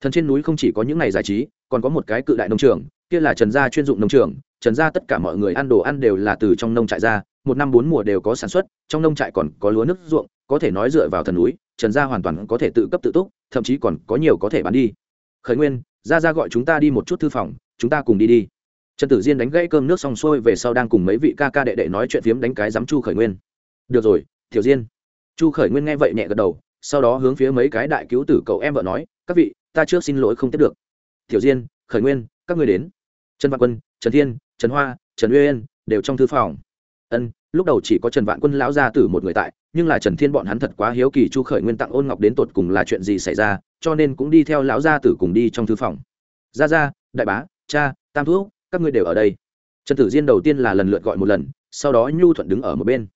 Thần trên núi không chỉ có những ngày giải trí, còn có một cái cự đại nông trường, kia là trần gia chuyên dụng nông trường, trần gia tất cả mọi người ăn đồ ăn đều là từ trong nông trại ra, một năm bốn mùa đều có sản xuất, trong nông trại còn có lúa nước ruộng, có thể nói dựa vào thần núi, trần gia hoàn toàn có thể tự cấp tự túc, thậm chí còn có nhiều có thể bán đi. Khởi nguyên, gia gia gọi chúng ta đi một chút thư phòng, chúng ta cùng đi đi trần tử diên đánh gãy cơm nước xong xuôi về sau đang cùng mấy vị ca ca đệ đệ nói chuyện phiếm đánh cái giám chu khởi nguyên. Được rồi thiểu diên. Chu khởi nguyên nghe vậy nhẹ gật đầu, sau đó hướng phía mấy cái đại cứu tử cậu em vợ nói, các vị, ta trước xin lỗi không tiếp được. Thiểu diên, khởi nguyên, các người đến. Trần văn quân, trần thiên, trần hoa, trần uyên đều trong thư phòng. Ân, lúc đầu chỉ có trần vạn quân lão gia tử một người tại, nhưng là trần thiên bọn hắn thật quá hiếu kỳ chu khởi nguyên tặng ôn ngọc đến tột cùng là chuyện gì xảy ra, cho nên cũng đi theo lão gia tử cùng đi trong thư phòng. Gia gia, đại bá, cha, tam thuốc các ngươi đều ở đây. Trần tử diên đầu tiên là lần lượt gọi một lần, sau đó nhu thuận đứng ở một bên.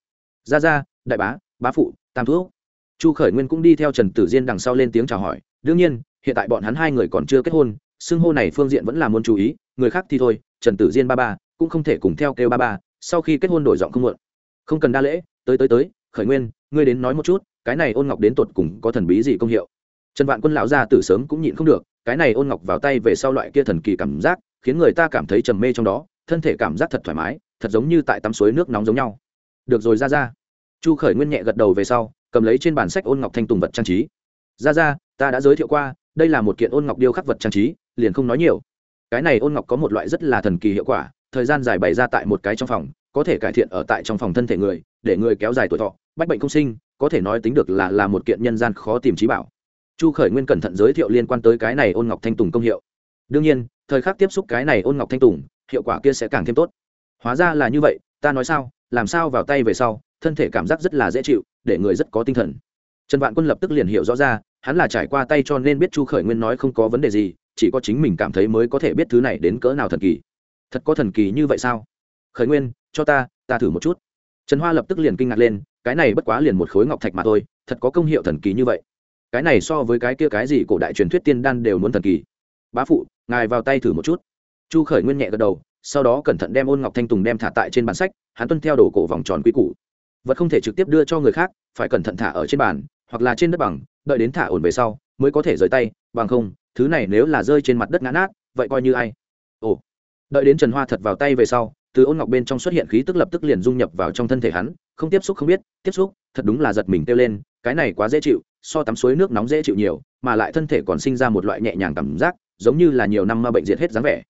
Gia gia, đại bá bá phụ, tam thuốc chu khởi nguyên cũng đi theo trần tử diên đằng sau lên tiếng chào hỏi. Đương nhiên, hiện tại bọn hắn hai người còn chưa kết hôn, xưng hô này phương diện vẫn là muốn chú ý, người khác thì thôi, trần tử diên ba ba cũng không thể cùng theo kêu ba ba, sau khi kết hôn đổi giọng không muộn. Không cần đa lễ, tới tới tới, khởi nguyên, ngươi đến nói một chút, cái này ôn ngọc đến tột cùng có thần bí gì công hiệu? Trần vạn quân lão gia từ sớm cũng nhịn không được, cái này ôn ngọc vào tay về sau loại kia thần kỳ cảm giác khiến người ta cảm thấy trầm mê trong đó, thân thể cảm giác thật thoải mái, thật giống như tại tắm suối nước nóng giống nhau. Được rồi ra ra chu khởi nguyên nhẹ gật đầu về sau, cầm lấy trên bản sách ôn ngọc thanh tùng vật trang trí. Ra ra ta đã giới thiệu qua, đây là một kiện ôn ngọc điêu khắc vật trang trí, liền không nói nhiều. Cái này ôn ngọc có một loại rất là thần kỳ hiệu quả, thời gian dài bày ra tại một cái trong phòng, có thể cải thiện ở tại trong phòng thân thể người, để người kéo dài tuổi thọ, bách bệnh không sinh, có thể nói tính được là là một kiện nhân gian khó tìm trí bảo. Chu khởi nguyên cẩn thận giới thiệu liên quan tới cái này ôn ngọc thanh tùng công hiệu. Đương nhiên thời khắc tiếp xúc cái này ôn ngọc thanh tùng, hiệu quả kia sẽ càng thêm tốt. Hóa ra là như vậy, ta nói sao, làm sao vào tay về sau, thân thể cảm giác rất là dễ chịu, để người rất có tinh thần. Trần vạn quân lập tức liền hiểu rõ ra, hắn là trải qua tay cho nên biết chu khởi nguyên nói không có vấn đề gì, chỉ có chính mình cảm thấy mới có thể biết thứ này đến cỡ nào thần kỳ. Thật có thần kỳ như vậy sao? Khởi nguyên, cho ta ta thử một chút. Trần hoa lập tức liền kinh ngạc lên, cái này bất quá liền một khối ngọc thạch mà thôi, thật có công hiệu thần kỳ như vậy. Cái này so với cái kia cái gì cổ đại truyền thuyết tiên đan đều muốn thần kỳ bá phụ, ngài vào tay thử một chút. Chu khởi nguyên nhẹ gật đầu, sau đó cẩn thận đem ôn ngọc thanh tùng đem thả tại trên bản sách, hắn tuân theo đồ cổ vòng tròn quy củ. Vật không thể trực tiếp đưa cho người khác, phải cẩn thận thả ở trên bàn, hoặc là trên đất bằng, đợi đến thả ổn về sau, mới có thể rời tay, bằng không, thứ này nếu là rơi trên mặt đất ngã nát, vậy coi như ai. Ồ. Đợi đến trần hoa thật vào tay về sau, từ ôn ngọc bên trong xuất hiện khí tức lập tức liền dung nhập vào trong thân thể hắn, không tiếp xúc không biết, tiếp xúc, thật đúng là giật mình kêu lên, cái này quá dễ chịu, so tắm suối nước nóng dễ chịu nhiều, mà lại thân thể còn sinh ra một loại nhẹ nhàng cảm giác giống như là nhiều năm ma bệnh diệt hết dáng vẻ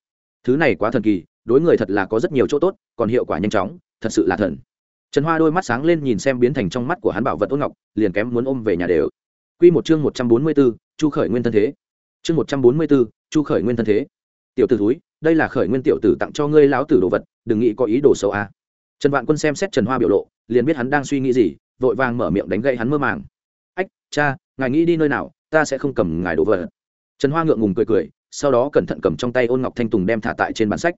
thứ này quá thần kỳ đối người thật là có rất nhiều chỗ tốt còn hiệu quả nhanh chóng thật sự là thần trần hoa đôi mắt sáng lên nhìn xem biến thành trong mắt của hắn bảo vật ôn ngọc liền kém muốn ôm về nhà đều Quy một chương một trăm bốn mươi 144, Chu Khởi Nguyên thân thế. Chương một trăm bốn mươi 144, Chu Khởi Nguyên thân thế. Tiểu tử túi đây là Khởi Nguyên tiểu tử tặng cho ngươi lão tử đồ vật, đừng nghĩ có ý đồ xấu a. À. Trần Vạn Quân xem xét Trần Hoa biểu lộ, liền biết hắn đang suy nghĩ gì, vội vàng mở miệng đánh gậy hắn mơ màng. "Ách, cha, ngài nghĩ đi nơi nào, ta sẽ không cầm ngài đồ vật." Trần Hoa ngượng ngùng cười cười, sau đó cẩn thận cầm trong tay ôn ngọc thanh tùng đem thả tại trên bản sách.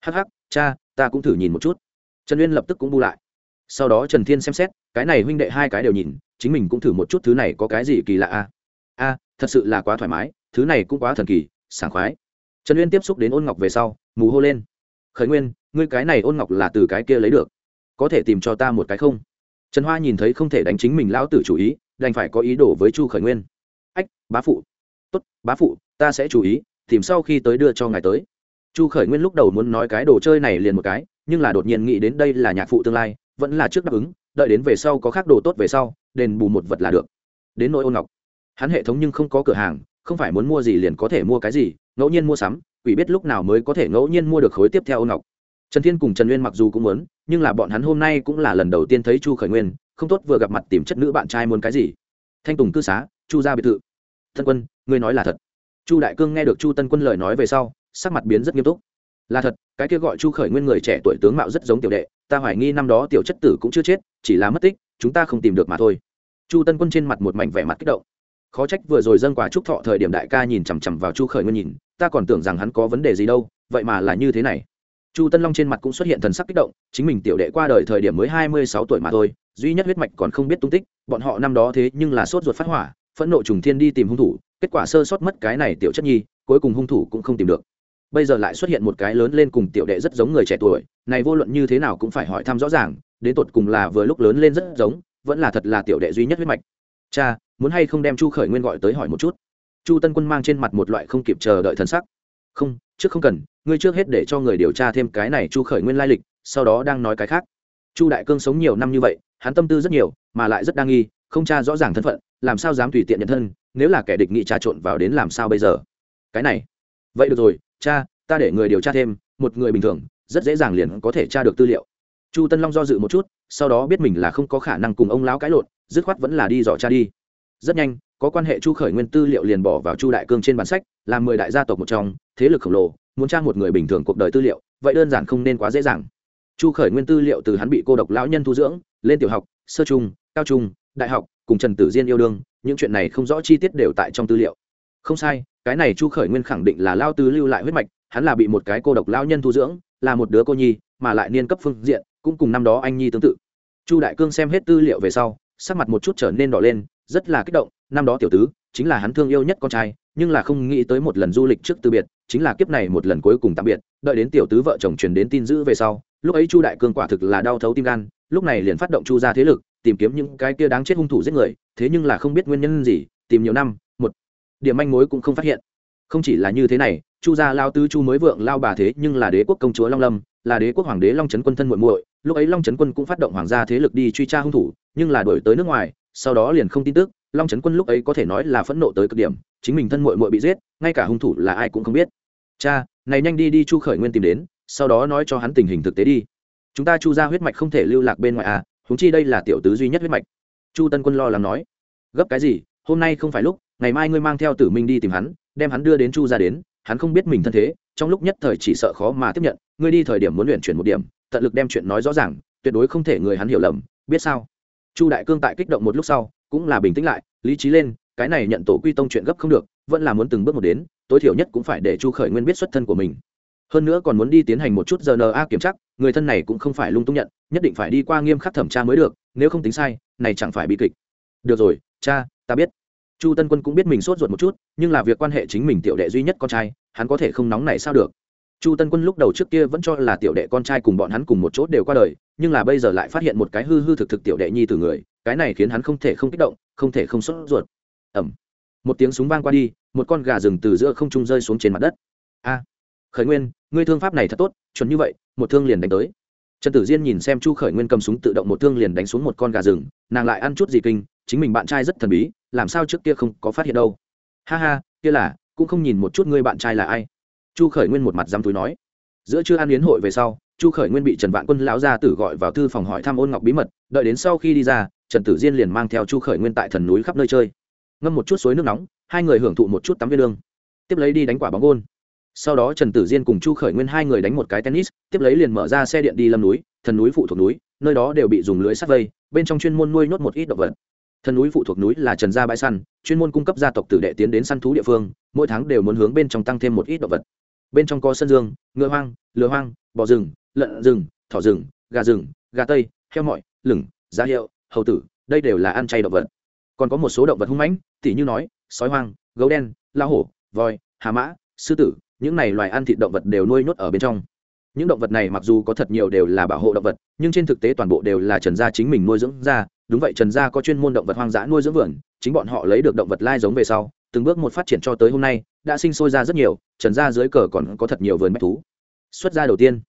"Hắc hắc, cha, ta cũng thử nhìn một chút." Trần Uyên lập tức cũng bu lại. Sau đó trần thiên xem xét cái này huynh đệ hai cái đều nhìn chính mình cũng thử một chút thứ này có cái gì kỳ lạ a a thật sự là quá thoải mái thứ này cũng quá thần kỳ sảng khoái. Trần uyên tiếp xúc đến ôn ngọc về sau mù hô lên. Khởi nguyên ngươi cái này ôn ngọc là từ cái kia lấy được. Có thể tìm cho ta một cái không? Trần hoa nhìn thấy không thể đánh chính mình lão tử chủ ý đành phải có ý đồ với chu khởi nguyên. Ách bá phụ. Tốt bá phụ ta sẽ chú ý tìm sau khi tới đưa cho ngài tới. Chu khởi nguyên lúc đầu muốn nói cái đồ chơi này liền một cái, nhưng là đột nhiên nghĩ đến đây là nhạc phụ tương lai, vẫn là trước đáp ứng, đợi đến về sau có khác đồ tốt về sau, đền bù một vật là được. Đến nỗi ôn ngọc. Hắn hệ thống nhưng không có cửa hàng, không phải muốn mua gì liền có thể mua cái gì, ngẫu nhiên mua sắm, quỷ biết lúc nào mới có thể ngẫu nhiên mua được khối tiếp theo ôn ngọc. Trần thiên cùng trần nguyên mặc dù cũng muốn, nhưng là bọn hắn hôm nay cũng là lần đầu tiên thấy chu khởi nguyên, không tốt vừa gặp mặt tìm chất nữ bạn trai muốn cái gì. Thanh tùng cư xá, chu ra biệt thự. Thân quân, ngươi nói là thật chu đại cương nghe được chu tân quân lời nói về sau, sắc mặt biến rất nghiêm túc. Là thật, cái kia gọi chu khởi nguyên người trẻ tuổi tướng mạo rất giống tiểu đệ, ta hoài nghi năm đó tiểu chất tử cũng chưa chết, chỉ là mất tích, chúng ta không tìm được mà thôi. Chu tân quân trên mặt một mảnh vẻ mặt kích động. Khó trách vừa rồi dân quả trúc thọ thời điểm đại ca nhìn chằm chằm vào chu khởi nguyên nhìn, ta còn tưởng rằng hắn có vấn đề gì đâu, vậy mà là như thế này. Chu tân long trên mặt cũng xuất hiện thần sắc kích động, chính mình tiểu đệ qua đời thời điểm mới hai mươi sáu tuổi mà thôi, duy nhất huyết mạch còn không biết tung tích, bọn họ năm đó thế nhưng là sốt ruột phát hỏa phẫn nộ trùng thiên đi tìm hung thủ, kết quả sơ sót mất cái này tiểu chất nhi, cuối cùng hung thủ cũng không tìm được. Bây giờ lại xuất hiện một cái lớn lên cùng tiểu đệ rất giống người trẻ tuổi, này vô luận như thế nào cũng phải hỏi thăm rõ ràng, đến tột cùng là vừa lúc lớn lên rất giống, vẫn là thật là tiểu đệ duy nhất huyết mạch. Cha, muốn hay không đem chu khởi nguyên gọi tới hỏi một chút? Chu tân quân mang trên mặt một loại không kịp chờ đợi thân sắc. Không, trước không cần, ngươi trước hết để cho người điều tra thêm cái này chu khởi nguyên lai lịch, sau đó đang nói cái khác. Chu đại cương sống nhiều năm như vậy, hắn tâm tư rất nhiều, mà lại rất đa nghi không tra rõ ràng thân phận, làm sao dám tùy tiện nhận thân, nếu là kẻ địch nghị trà trộn vào đến làm sao bây giờ? Cái này. Vậy được rồi, cha, ta để người điều tra thêm, một người bình thường, rất dễ dàng liền có thể tra được tư liệu. Chu tân long do dự một chút, sau đó biết mình là không có khả năng cùng ông lão cãi lộn, dứt khoát vẫn là đi dò cha đi. Rất nhanh, có quan hệ chu khởi nguyên tư liệu liền bỏ vào chu đại cương trên bản sách làm mười đại gia tộc một trong, thế lực khổng lồ, muốn tra một người bình thường cuộc đời tư liệu, vậy đơn giản không nên quá dễ dàng. Chu khởi nguyên tư liệu từ hắn bị cô độc lão nhân thu dưỡng, lên tiểu học, sơ trung, cao trung đại học, cùng trần tử diên yêu đương, những chuyện này không rõ chi tiết đều tại trong tư liệu. Không sai, cái này chu khởi nguyên khẳng định là lao tứ lưu lại huyết mạch, hắn là bị một cái cô độc lao nhân thu dưỡng, là một đứa cô nhi, mà lại niên cấp phương diện, cũng cùng năm đó anh nhi tương tự. Chu đại cương xem hết tư liệu về sau, sắc mặt một chút trở nên đỏ lên, rất là kích động, năm đó tiểu tứ, chính là hắn thương yêu nhất con trai, nhưng là không nghĩ tới một lần du lịch trước từ biệt, chính là kiếp này một lần cuối cùng tạm biệt, đợi đến tiểu tứ vợ chồng truyền đến tin dữ về sau, lúc ấy chu đại cương quả thực là đau thấu tim gan, lúc này liền phát động chu ra thế lực tìm kiếm những cái kia đáng chết hung thủ giết người, thế nhưng là không biết nguyên nhân gì, tìm nhiều năm, một điểm manh mối cũng không phát hiện. Không chỉ là như thế này, chu gia lao tứ chu mới vượng lao bà thế nhưng là đế quốc công chúa long lâm, là đế quốc hoàng đế long trấn quân thân muội muội, lúc ấy long trấn quân cũng phát động hoàng gia thế lực đi truy tra hung thủ, nhưng là đổi tới nước ngoài, sau đó liền không tin tức, long trấn quân lúc ấy có thể nói là phẫn nộ tới cực điểm, chính mình thân muội muội bị giết, ngay cả hung thủ là ai cũng không biết. Cha, này nhanh đi đi chu khởi nguyên tìm đến, sau đó nói cho hắn tình hình thực tế đi. Chúng ta chu ra huyết mạch không thể lưu lạc bên ngoài à húng chi đây là tiểu tứ duy nhất huyết mạch. Chu tân quân lo lắng nói, gấp cái gì? Hôm nay không phải lúc, ngày mai ngươi mang theo tử minh đi tìm hắn, đem hắn đưa đến chu ra đến, hắn không biết mình thân thế, trong lúc nhất thời chỉ sợ khó mà tiếp nhận, ngươi đi thời điểm muốn luyện chuyển một điểm, tận lực đem chuyện nói rõ ràng, tuyệt đối không thể người hắn hiểu lầm, biết sao? Chu đại cương tại kích động một lúc sau, cũng là bình tĩnh lại, lý trí lên, cái này nhận tổ quy tông chuyện gấp không được, vẫn là muốn từng bước một đến, tối thiểu nhất cũng phải để chu khởi nguyên biết xuất thân của mình hơn nữa còn muốn đi tiến hành một chút rna kiểm tra, người thân này cũng không phải lung tung nhận, nhất định phải đi qua nghiêm khắc thẩm tra mới được, nếu không tính sai, này chẳng phải bị kịch. Được rồi, cha, ta biết. Chu tân quân cũng biết mình sốt ruột một chút, nhưng là việc quan hệ chính mình tiểu đệ duy nhất con trai, hắn có thể không nóng này sao được. Chu tân quân lúc đầu trước kia vẫn cho là tiểu đệ con trai cùng bọn hắn cùng một chỗ đều qua đời, nhưng là bây giờ lại phát hiện một cái hư hư thực thực tiểu đệ nhi từ người, cái này khiến hắn không thể không kích động, không thể không sốt ruột. Ẩm. Một tiếng súng vang qua đi, một con gà rừng từ giữa không trung rơi xuống trên mặt đất. A khởi nguyên, ngươi thương pháp này thật tốt, chuẩn như vậy, một thương liền đánh tới. Trần tử diên nhìn xem chu khởi nguyên cầm súng tự động một thương liền đánh xuống một con gà rừng, nàng lại ăn chút gì kinh, chính mình bạn trai rất thần bí, làm sao trước kia không có phát hiện đâu. Ha ha, kia là, cũng không nhìn một chút ngươi bạn trai là ai. Chu khởi nguyên một mặt dám túi nói. Giữa chưa ăn yến hội về sau, chu khởi nguyên bị trần vạn quân lão gia tử gọi vào thư phòng hỏi thăm ôn ngọc bí mật, đợi đến sau khi đi ra, trần tử diên liền mang theo chu khởi nguyên tại thần núi khắp nơi chơi. Ngâm một chút suối nước nóng, hai người hưởng thụ một chút tắm viên lương. Tiếp lấy đi đánh quả bóng gôn sau đó trần tử diên cùng chu khởi nguyên hai người đánh một cái tennis, tiếp lấy liền mở ra xe điện đi lâm núi, thần núi phụ thuộc núi, nơi đó đều bị dùng lưới sắt vây, bên trong chuyên môn nuôi nhốt một ít động vật. Thần núi phụ thuộc núi là trần gia bãi săn, chuyên môn cung cấp gia tộc tử đệ tiến đến săn thú địa phương, mỗi tháng đều muốn hướng bên trong tăng thêm một ít động vật. Bên trong có sân dương, ngựa hoang, lừa hoang, bò rừng, lợn rừng, thỏ rừng, gà rừng, gà tây, heo mọi lửng, giá hiệu, hầu tử, đây đều là ăn chay động vật. Còn có một số động vật hung mãnh, tỉ như nói, sói hoang, gấu đen, la hổ, voi, hà mã, sư tử những này loài ăn thịt động vật đều nuôi nhốt ở bên trong. Những động vật này mặc dù có thật nhiều đều là bảo hộ động vật, nhưng trên thực tế toàn bộ đều là trần gia chính mình nuôi dưỡng ra. Đúng vậy, trần gia có chuyên môn động vật hoang dã nuôi dưỡng vườn, chính bọn họ lấy được động vật lai giống về sau, từng bước một phát triển cho tới hôm nay, đã sinh sôi ra rất nhiều, trần gia dưới cờ còn có thật nhiều vườn bách thú. Xuất gia đầu tiên,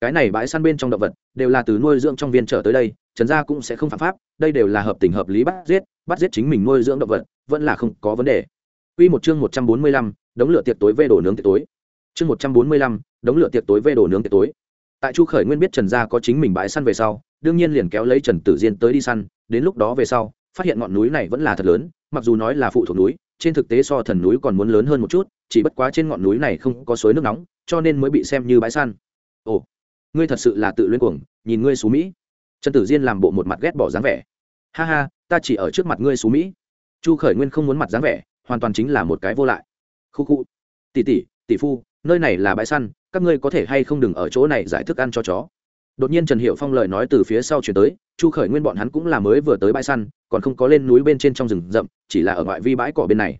cái này bãi săn bên trong động vật đều là từ nuôi dưỡng trong viên trở tới đây, trần gia cũng sẽ không phạm pháp, đây đều là hợp tình hợp lý bắt giết bắt giết chính mình nuôi dưỡng động vật, vẫn là không có vấn đề. Quy một chương 145, đống lửa tiệc tối về đổ nướng tiệc tối. Chương 145, đống lửa tiệc tối về đổ nướng tiệc tối. Tại Chu Khởi Nguyên biết Trần gia có chính mình bãi săn về sau, đương nhiên liền kéo lấy Trần Tử Diên tới đi săn, đến lúc đó về sau, phát hiện ngọn núi này vẫn là thật lớn, mặc dù nói là phụ thuộc núi, trên thực tế so thần núi còn muốn lớn hơn một chút, chỉ bất quá trên ngọn núi này không có suối nước nóng, cho nên mới bị xem như bãi săn. Ồ, ngươi thật sự là tự luyến cuồng, nhìn ngươi xú mỹ. Trần Tử Diên làm bộ một mặt ghét bỏ dáng vẻ. Ha ha, ta chỉ ở trước mặt ngươi xú mỹ. Chu Khởi Nguyên không muốn mặt dáng vẻ, hoàn toàn chính là một cái vô lại. Khu khu. Tỷ tỷ tỷ phu, nơi này là bãi săn, các ngươi có thể hay không đừng ở chỗ này giải thức ăn cho chó. Đột nhiên trần hiệu phong lời nói từ phía sau chuyển tới, chu khởi nguyên bọn hắn cũng là mới vừa tới bãi săn, còn không có lên núi bên trên trong rừng rậm, chỉ là ở ngoại vi bãi cỏ bên này.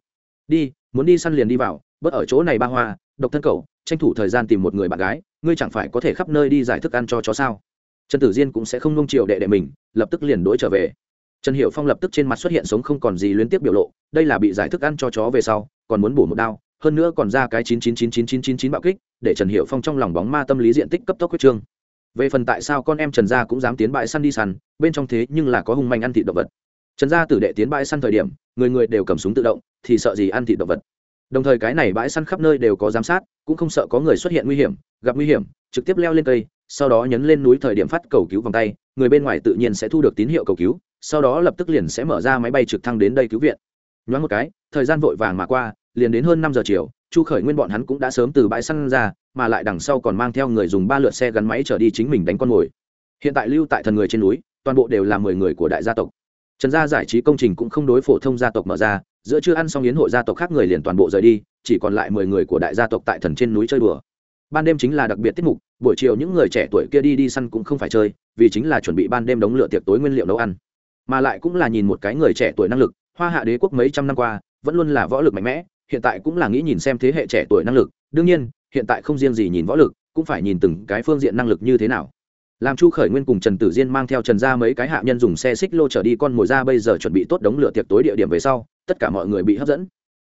Đi, muốn đi săn liền đi vào, bớt ở chỗ này ba hoa, độc thân cầu, tranh thủ thời gian tìm một người bạn gái, ngươi chẳng phải có thể khắp nơi đi giải thức ăn cho chó sao? Trần tử diên cũng sẽ không nung chiều đệ đệ mình, lập tức liền đuổi trở về trần hiệu phong lập tức trên mặt xuất hiện sống không còn gì liên tiếp biểu lộ, đây là bị giải thức ăn cho chó về sau, còn muốn bổ một đao, hơn nữa còn ra cái chín chín chín chín chín chín chín bạo kích, để trần hiệu phong trong lòng bóng ma tâm lý diện tích cấp tốc huyết trương. Về phần tại sao con em trần gia cũng dám tiến bãi săn đi săn, bên trong thế nhưng là có hung manh ăn thịt động vật. Trần gia tử đệ tiến bãi săn thời điểm, người người đều cầm súng tự động, thì sợ gì ăn thịt động vật. Đồng thời cái này bãi săn khắp nơi đều có giám sát, cũng không sợ có người xuất hiện nguy hiểm, gặp nguy hiểm, trực tiếp leo lên cây sau đó nhấn lên núi thời điểm phát cầu cứu vòng tay, người bên ngoài tự nhiên sẽ thu được tín hiệu cầu cứu, sau đó lập tức liền sẽ mở ra máy bay trực thăng đến đây cứu viện. Nhoáng một cái, thời gian vội vàng mà qua, liền đến hơn năm giờ chiều, chu khởi nguyên bọn hắn cũng đã sớm từ bãi săn ra, mà lại đằng sau còn mang theo người dùng ba lượt xe gắn máy trở đi chính mình đánh con mồi. Hiện tại lưu tại thần người trên núi, toàn bộ đều là mười người của đại gia tộc. Trần gia giải trí công trình cũng không đối phổ thông gia tộc mở ra, giữa chưa ăn xong yến hội gia tộc khác người liền toàn bộ rời đi, chỉ còn lại mười người của đại gia tộc tại thần trên núi chơi đùa ban đêm chính là đặc biệt tiết mục, buổi chiều những người trẻ tuổi kia đi đi săn cũng không phải chơi, vì chính là chuẩn bị ban đêm đống lửa tiệc tối nguyên liệu nấu ăn. Mà lại cũng là nhìn một cái người trẻ tuổi năng lực, hoa hạ đế quốc mấy trăm năm qua, vẫn luôn là võ lực mạnh mẽ, hiện tại cũng là nghĩ nhìn xem thế hệ trẻ tuổi năng lực. Đương nhiên, hiện tại không riêng gì nhìn võ lực, cũng phải nhìn từng cái phương diện năng lực như thế nào. Làm chu khởi nguyên cùng trần tử diên mang theo trần ra mấy cái hạ nhân dùng xe xích lô trở đi con mồi ra bây giờ chuẩn bị tốt đống lửa tiệc tối địa điểm về sau, tất cả mọi người bị hấp dẫn.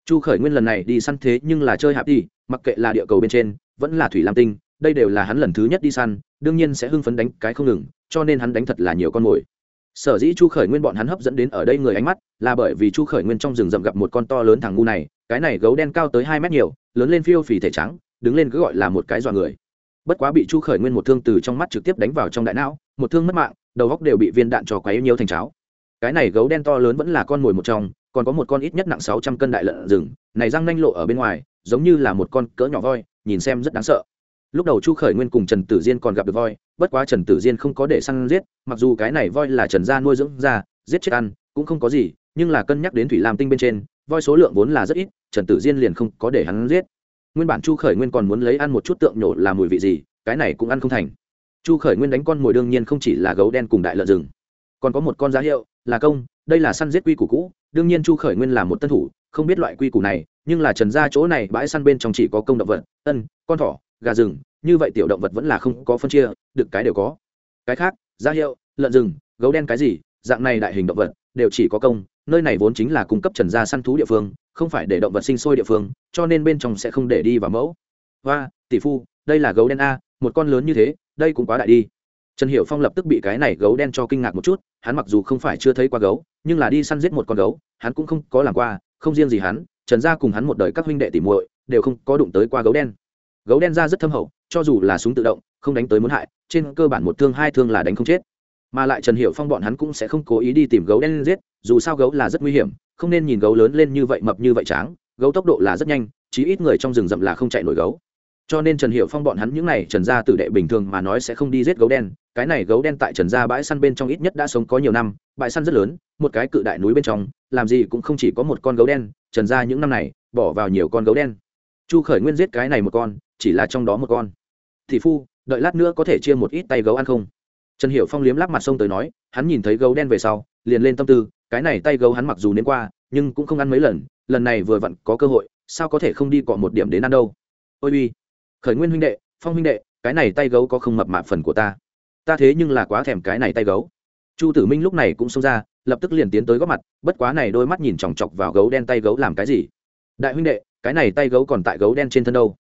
Chu khởi nguyên lần này đi săn thế nhưng là chơi hạp đi mặc kệ là địa cầu bên trên, vẫn là thủy lam tinh, đây đều là hắn lần thứ nhất đi săn, đương nhiên sẽ hưng phấn đánh cái không ngừng, cho nên hắn đánh thật là nhiều con mồi. Sở dĩ chu khởi nguyên bọn hắn hấp dẫn đến ở đây người ánh mắt, là bởi vì chu khởi nguyên trong rừng rậm gặp một con to lớn thằng ngu này, cái này gấu đen cao tới hai mét nhiều, lớn lên phiêu phì thể trắng, đứng lên cứ gọi là một cái dọa người. Bất quá bị chu khởi nguyên một thương từ trong mắt trực tiếp đánh vào trong đại não, một thương mất mạng, đầu góc đều bị viên đạn trò quấy nhiều thành cháo. Cái này gấu đen to lớn vẫn là con mồi một trong, còn có một con ít nhất nặng sáu trăm cân đại lợn rừng, này răng nanh lộ ở bên ngoài giống như là một con cỡ nhỏ voi, nhìn xem rất đáng sợ. Lúc đầu chu khởi nguyên cùng trần tử diên còn gặp được voi, bất quá trần tử diên không có để săn giết, mặc dù cái này voi là trần gia nuôi dưỡng ra, giết chết ăn, cũng không có gì, nhưng là cân nhắc đến thủy lam tinh bên trên, voi số lượng vốn là rất ít, trần tử diên liền không có để hắn giết. Nguyên bản chu khởi nguyên còn muốn lấy ăn một chút tượng nhổ làm mùi vị gì, cái này cũng ăn không thành. Chu khởi nguyên đánh con mồi đương nhiên không chỉ là gấu đen cùng đại lợn rừng, còn có một con giá hiệu là công đây là săn giết quy củ cũ, đương nhiên chu khởi nguyên là một tân thủ, không biết loại quy củ này, nhưng là trần ra chỗ này bãi săn bên trong chỉ có công động vật, ân, con thỏ, gà rừng, như vậy tiểu động vật vẫn là không có phân chia, được cái đều có. Cái khác giá hiệu, lợn rừng, gấu đen cái gì, dạng này đại hình động vật, đều chỉ có công, nơi này vốn chính là cung cấp trần gia săn thú địa phương, không phải để động vật sinh sôi địa phương, cho nên bên trong sẽ không để đi vào mẫu. Và tỷ phu, đây là gấu đen a, một con lớn như thế, đây cũng quá đại đi trần hiệu phong lập tức bị cái này gấu đen cho kinh ngạc một chút, hắn mặc dù không phải chưa thấy qua gấu, nhưng là đi săn giết một con gấu, hắn cũng không có làm qua, không riêng gì hắn, trần gia cùng hắn một đời các huynh đệ tỉ muội đều không có đụng tới qua gấu đen. Gấu đen ra rất thâm hậu, cho dù là súng tự động, không đánh tới muốn hại, trên cơ bản một thương hai thương là đánh không chết. Mà lại trần hiệu phong bọn hắn cũng sẽ không cố ý đi tìm gấu đen giết, dù sao gấu là rất nguy hiểm, không nên nhìn gấu lớn lên như vậy mập như vậy tráng, gấu tốc độ là rất nhanh, chí ít người trong rừng rậm là không chạy nổi gấu cho nên trần hiệu phong bọn hắn những n à y trần gia tử đệ bình thường mà nói sẽ không đi giết gấu đen. Cái này gấu đen tại trần gia bãi săn bên trong ít nhất đã sống có nhiều năm, bãi săn rất lớn, một cái cự đại núi bên trong, làm gì cũng không chỉ có một con gấu đen. Trần gia những năm này, bỏ vào nhiều con gấu đen. Chu khởi nguyên giết cái này một con, chỉ là trong đó một con. Thì phu, đợi lát nữa có thể chia một ít tay gấu ăn không? Trần hiệu phong liếm lắp mặt sông tới nói, hắn nhìn thấy gấu đen về sau, liền lên tâm tư, cái này tay gấu hắn mặc dù nếm qua, nhưng cũng không ăn mấy lần lần này vừa vặn có cơ hội, sao có thể không đi cọ một điểm đến ăn đâu? Ôi uy khởi nguyên huynh đệ, phong huynh đệ, cái này tay gấu có không mập mạp phần của ta. Ta thế nhưng là quá thèm cái này tay gấu. Chu tử minh lúc này cũng xông ra, lập tức liền tiến tới góp mặt, bất quá này đôi mắt nhìn chòng chọc vào gấu đen tay gấu làm cái gì? Đại huynh đệ, cái này tay gấu còn tại gấu đen trên thân đâu?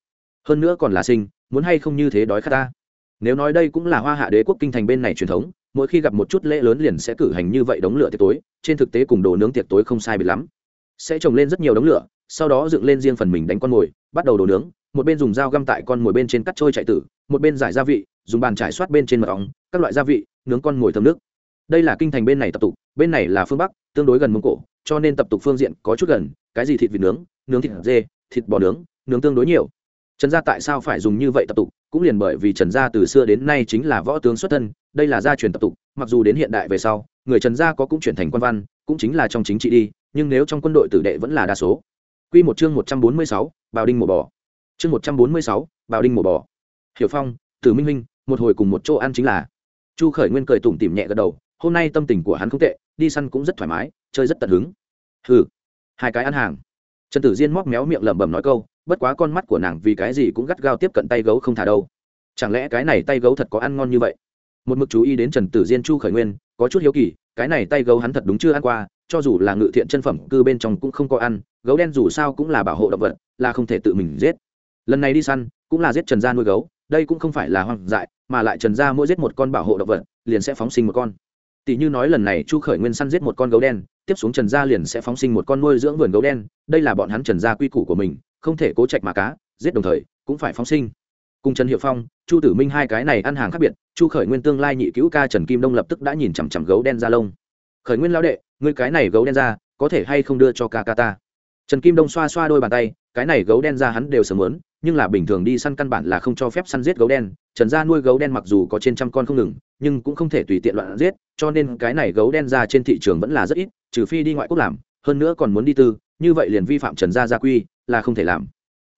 Hơn nữa còn là sinh, muốn hay không như thế đói khát ta? Nếu nói đây cũng là hoa hạ đế quốc kinh thành bên này truyền thống, mỗi khi gặp một chút lễ lớn liền sẽ cử hành như vậy đống lửa tiệc tối, trên thực tế cùng đồ nướng tiệc tối không sai biệt lắm. Sẽ trồng lên rất nhiều đống lửa, sau đó dựng lên riêng phần mình đánh con mồi, bắt đầu đồ nướng một bên dùng dao găm tại con mồi bên trên cắt trôi chạy tử một bên giải gia vị dùng bàn trải soát bên trên mật ong các loại gia vị nướng con mồi thơm nước. Đây là kinh thành bên này tập tục bên này là phương bắc tương đối gần mông cổ cho nên tập tục phương diện có chút gần cái gì thịt vịt nướng nướng thịt dê thịt bò nướng nướng tương đối nhiều. Trần gia tại sao phải dùng như vậy tập tục cũng liền bởi vì trần gia từ xưa đến nay chính là võ tướng xuất thân đây là gia truyền tập tục mặc dù đến hiện đại về sau người trần gia có cũng chuyển thành quan văn cũng chính là trong chính trị đi nhưng nếu trong quân đội tử đệ vẫn là đa số. Quy một chương một trăm bốn mươi sáu, Bào Đinh mổ bò. Chương một trăm bốn mươi sáu, Bào Đinh mổ bò. Hiểu Phong, Tử Minh Minh, một hồi cùng một chỗ ăn chính là. Chu Khởi Nguyên cười tủm tỉm nhẹ gật đầu, hôm nay tâm tình của hắn không tệ, đi săn cũng rất thoải mái, chơi rất tận hứng. Hừ, hai cái ăn hàng. Trần Tử Diên móc méo miệng lẩm bẩm nói câu, bất quá con mắt của nàng vì cái gì cũng gắt gao tiếp cận tay gấu không thả đâu chẳng lẽ cái này tay gấu thật có ăn ngon như vậy một mực chú ý đến trần tử diên chu khởi nguyên có chút hiếu kỳ cái này tay gấu hắn thật đúng chưa ăn qua cho dù là ngự thiện chân phẩm cư bên trong cũng không có ăn gấu đen dù sao cũng là bảo hộ động vật là không thể tự mình giết lần này đi săn, cũng là giết trần gia nuôi gấu, đây cũng không phải là hoang dại, mà lại trần gia mỗi giết một con bảo hộ động vật, liền sẽ phóng sinh một con. Tỷ như nói lần này chu khởi nguyên săn giết một con gấu đen, tiếp xuống trần gia liền sẽ phóng sinh một con nuôi dưỡng vườn gấu đen, đây là bọn hắn trần gia quy củ của mình, không thể cố trạch mà cá, giết đồng thời, cũng phải phóng sinh. Cùng trần hiệu phong, chu tử minh hai cái này ăn hàng khác biệt, chu khởi nguyên tương lai nhị cứu ca trần kim đông lập tức đã nhìn chằm chằm gấu đen ra lông. Khởi nguyên lao đệ, ngươi cái này gấu đen ra có thể hay không đưa cho ca ca ta? Trần kim đông xoa xoa đôi bàn tay, cái này gấu đen ra hắn đều sớm muốn nhưng là bình thường đi săn căn bản là không cho phép săn giết gấu đen. Trần gia nuôi gấu đen mặc dù có trên trăm con không ngừng, nhưng cũng không thể tùy tiện loạn giết, cho nên cái này gấu đen ra trên thị trường vẫn là rất ít, trừ phi đi ngoại quốc làm, hơn nữa còn muốn đi tư, như vậy liền vi phạm trần gia gia quy, là không thể làm.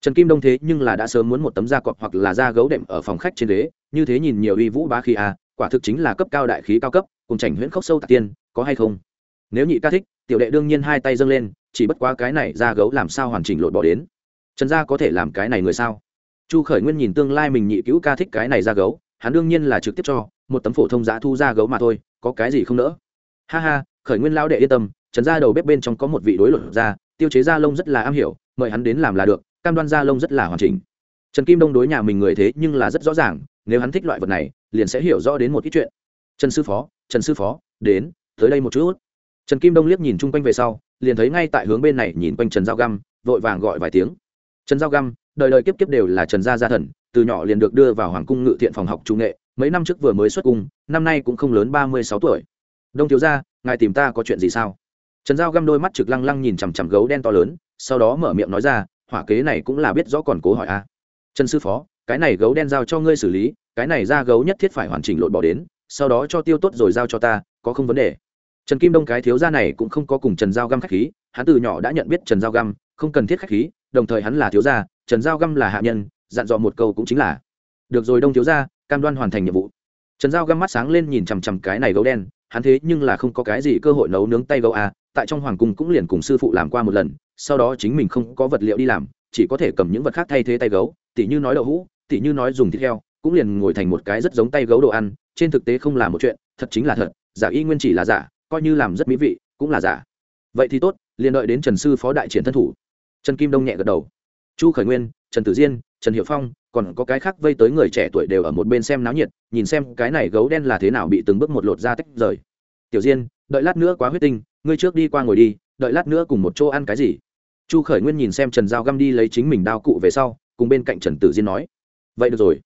Trần kim đông thế nhưng là đã sớm muốn một tấm da cọp hoặc là da gấu đệm ở phòng khách trên đế như thế nhìn nhiều uy vũ bá khí a quả thực chính là cấp cao đại khí cao cấp, cùng chảnh huyễn khốc sâu tạc tiên, có hay không? Nếu nhị ca thích, tiểu đệ đương nhiên hai tay dâng lên, chỉ bất quá cái này da gấu làm sao hoàn chỉnh lột bỏ đến trần gia có thể làm cái này người sao? Chu khởi nguyên nhìn tương lai mình nhị cứu ca thích cái này ra gấu, hắn đương nhiên là trực tiếp cho, một tấm phổ thông giá thu ra gấu mà thôi, có cái gì không nỡ. Ha ha, khởi nguyên lão đệ yên tâm, trần Gia đầu bếp bên trong có một vị đối luận ra tiêu chế da lông rất là am hiểu, mời hắn đến làm là được, cam đoan da lông rất là hoàn chỉnh. Trần kim đông đối nhà mình người thế nhưng là rất rõ ràng, nếu hắn thích loại vật này, liền sẽ hiểu rõ đến một ít chuyện. Trần sư phó, trần sư phó, đến, tới đây một chút. Trần kim đông liếc nhìn chung quanh về sau, liền thấy ngay tại hướng bên này nhìn quanh trần giao găm, vội vàng gọi vài tiếng trần giao găm, đời đời kiếp kiếp đều là trần gia gia thần, từ nhỏ liền được đưa vào hoàng cung ngự thiện phòng học trung nghệ, mấy năm trước vừa mới xuất cung, năm nay cũng không lớn ba mươi sáu tuổi. Đông thiếu gia, ngài tìm ta có chuyện gì sao? Trần giao găm đôi mắt trực lăng lăng nhìn chằm chằm gấu đen to lớn, sau đó mở miệng nói ra, hỏa kế này cũng là biết rõ còn cố hỏi a. Trần sư phó, cái này gấu đen giao cho ngươi xử lý, cái này ra gấu nhất thiết phải hoàn chỉnh lộn bỏ đến, sau đó cho tiêu tốt rồi giao cho ta, có không vấn đề. Trần kim đông cái thiếu gia này cũng không có cùng trần giao găm khách khí, hắn từ nhỏ đã nhận biết trần giao găm, không cần thiết khách khí đồng thời hắn là thiếu gia, trần giao găm là hạ nhân, dặn dò một câu cũng chính là, được rồi đông thiếu gia, cam đoan hoàn thành nhiệm vụ. Trần giao găm mắt sáng lên nhìn chằm chằm cái này gấu đen, hắn thế nhưng là không có cái gì cơ hội nấu nướng tay gấu à tại trong hoàng cung cũng liền cùng sư phụ làm qua một lần, sau đó chính mình không có vật liệu đi làm, chỉ có thể cầm những vật khác thay thế tay gấu, tỉ như nói đậu hũ, tỉ như nói dùng thịt heo, cũng liền ngồi thành một cái rất giống tay gấu đồ ăn, trên thực tế không là một chuyện, thật chính là thật, giả y nguyên chỉ là giả, coi như làm rất mỹ vị, cũng là giả. Vậy thì tốt, liền đợi đến trần sư phó đại triển thân thủ trần kim đông nhẹ gật đầu. Chu khởi nguyên, trần tử diên, trần hiệu phong, còn có cái khác vây tới người trẻ tuổi đều ở một bên xem náo nhiệt, nhìn xem cái này gấu đen là thế nào bị từng bước một lột ra tách rời. Tiểu diên, đợi lát nữa quá huyết tinh, ngươi trước đi qua ngồi đi, đợi lát nữa cùng một chỗ ăn cái gì? Chu khởi nguyên nhìn xem trần giao găm đi lấy chính mình đao cụ về sau, cùng bên cạnh trần tử diên nói, vậy được rồi.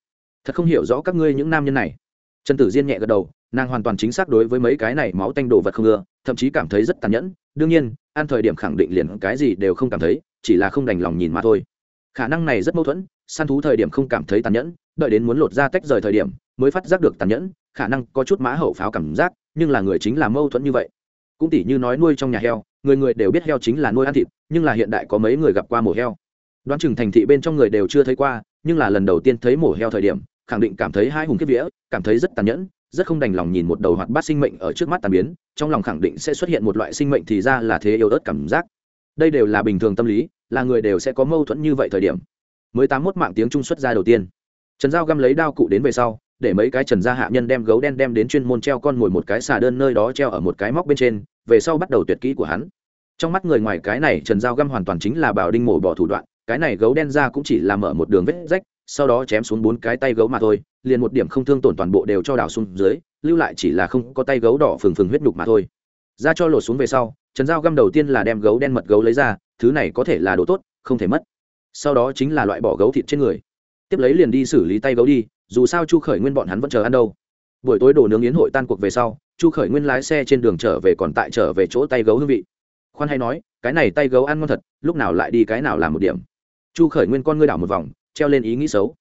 Thật không hiểu rõ các ngươi những nam nhân này. Trần tử diên nhẹ gật đầu, nàng hoàn toàn chính xác đối với mấy cái này máu tanh đồ vật không ưa, thậm chí cảm thấy rất tàn nhẫn. Đương nhiên, ăn thời điểm khẳng định liền cái gì đều không cảm thấy chỉ là không đành lòng nhìn mà thôi. Khả năng này rất mâu thuẫn, săn thú thời điểm không cảm thấy tàn nhẫn, đợi đến muốn lột ra tách rời thời điểm mới phát giác được tàn nhẫn, khả năng có chút mã hậu pháo cảm giác, nhưng là người chính là mâu thuẫn như vậy. Cũng tỉ như nói nuôi trong nhà heo, người người đều biết heo chính là nuôi ăn thịt, nhưng là hiện đại có mấy người gặp qua mổ heo. Đoán chừng thành thị bên trong người đều chưa thấy qua, nhưng là lần đầu tiên thấy mổ heo thời điểm, khẳng định cảm thấy hai hùng kiếp vía, cảm thấy rất tàn nhẫn, rất không đành lòng nhìn một đầu hoạt bát sinh mệnh ở trước mắt tàn biến, trong lòng khẳng định sẽ xuất hiện một loại sinh mệnh thì ra là thế yêu ớt cảm giác đây đều là bình thường tâm lý, là người đều sẽ có mâu thuẫn như vậy thời điểm. Mới tám mốt mạng tiếng trung xuất ra đầu tiên. Trần giao găm lấy đao cụ đến về sau, để mấy cái trần gia hạ nhân đem gấu đen đem đến chuyên môn treo con ngồi một cái xà đơn nơi đó treo ở một cái móc bên trên, về sau bắt đầu tuyệt kỹ của hắn. Trong mắt người ngoài cái này, trần giao găm hoàn toàn chính là bảo đinh mổ bỏ thủ đoạn, cái này gấu đen ra cũng chỉ là mở một đường vết rách, sau đó chém xuống bốn cái tay gấu mà thôi, liền một điểm không thương tổn toàn bộ đều cho đảo xuống dưới, lưu lại chỉ là không có tay gấu đỏ phừng phừng huyết nhục mà thôi. Ra cho lột xuống về sau trần giao găm đầu tiên là đem gấu đen mật gấu lấy ra, thứ này có thể là đồ tốt, không thể mất. Sau đó chính là loại bỏ gấu thịt trên người. Tiếp lấy liền đi xử lý tay gấu đi, dù sao chu khởi nguyên bọn hắn vẫn chờ ăn đâu. Buổi tối đồ nướng yến hội tan cuộc về sau, chu khởi nguyên lái xe trên đường trở về còn tại trở về chỗ tay gấu hương vị. Khoan hay nói, cái này tay gấu ăn ngon thật, lúc nào lại đi cái nào làm một điểm. Chu khởi nguyên con ngươi đảo một vòng, treo lên ý nghĩ xấu.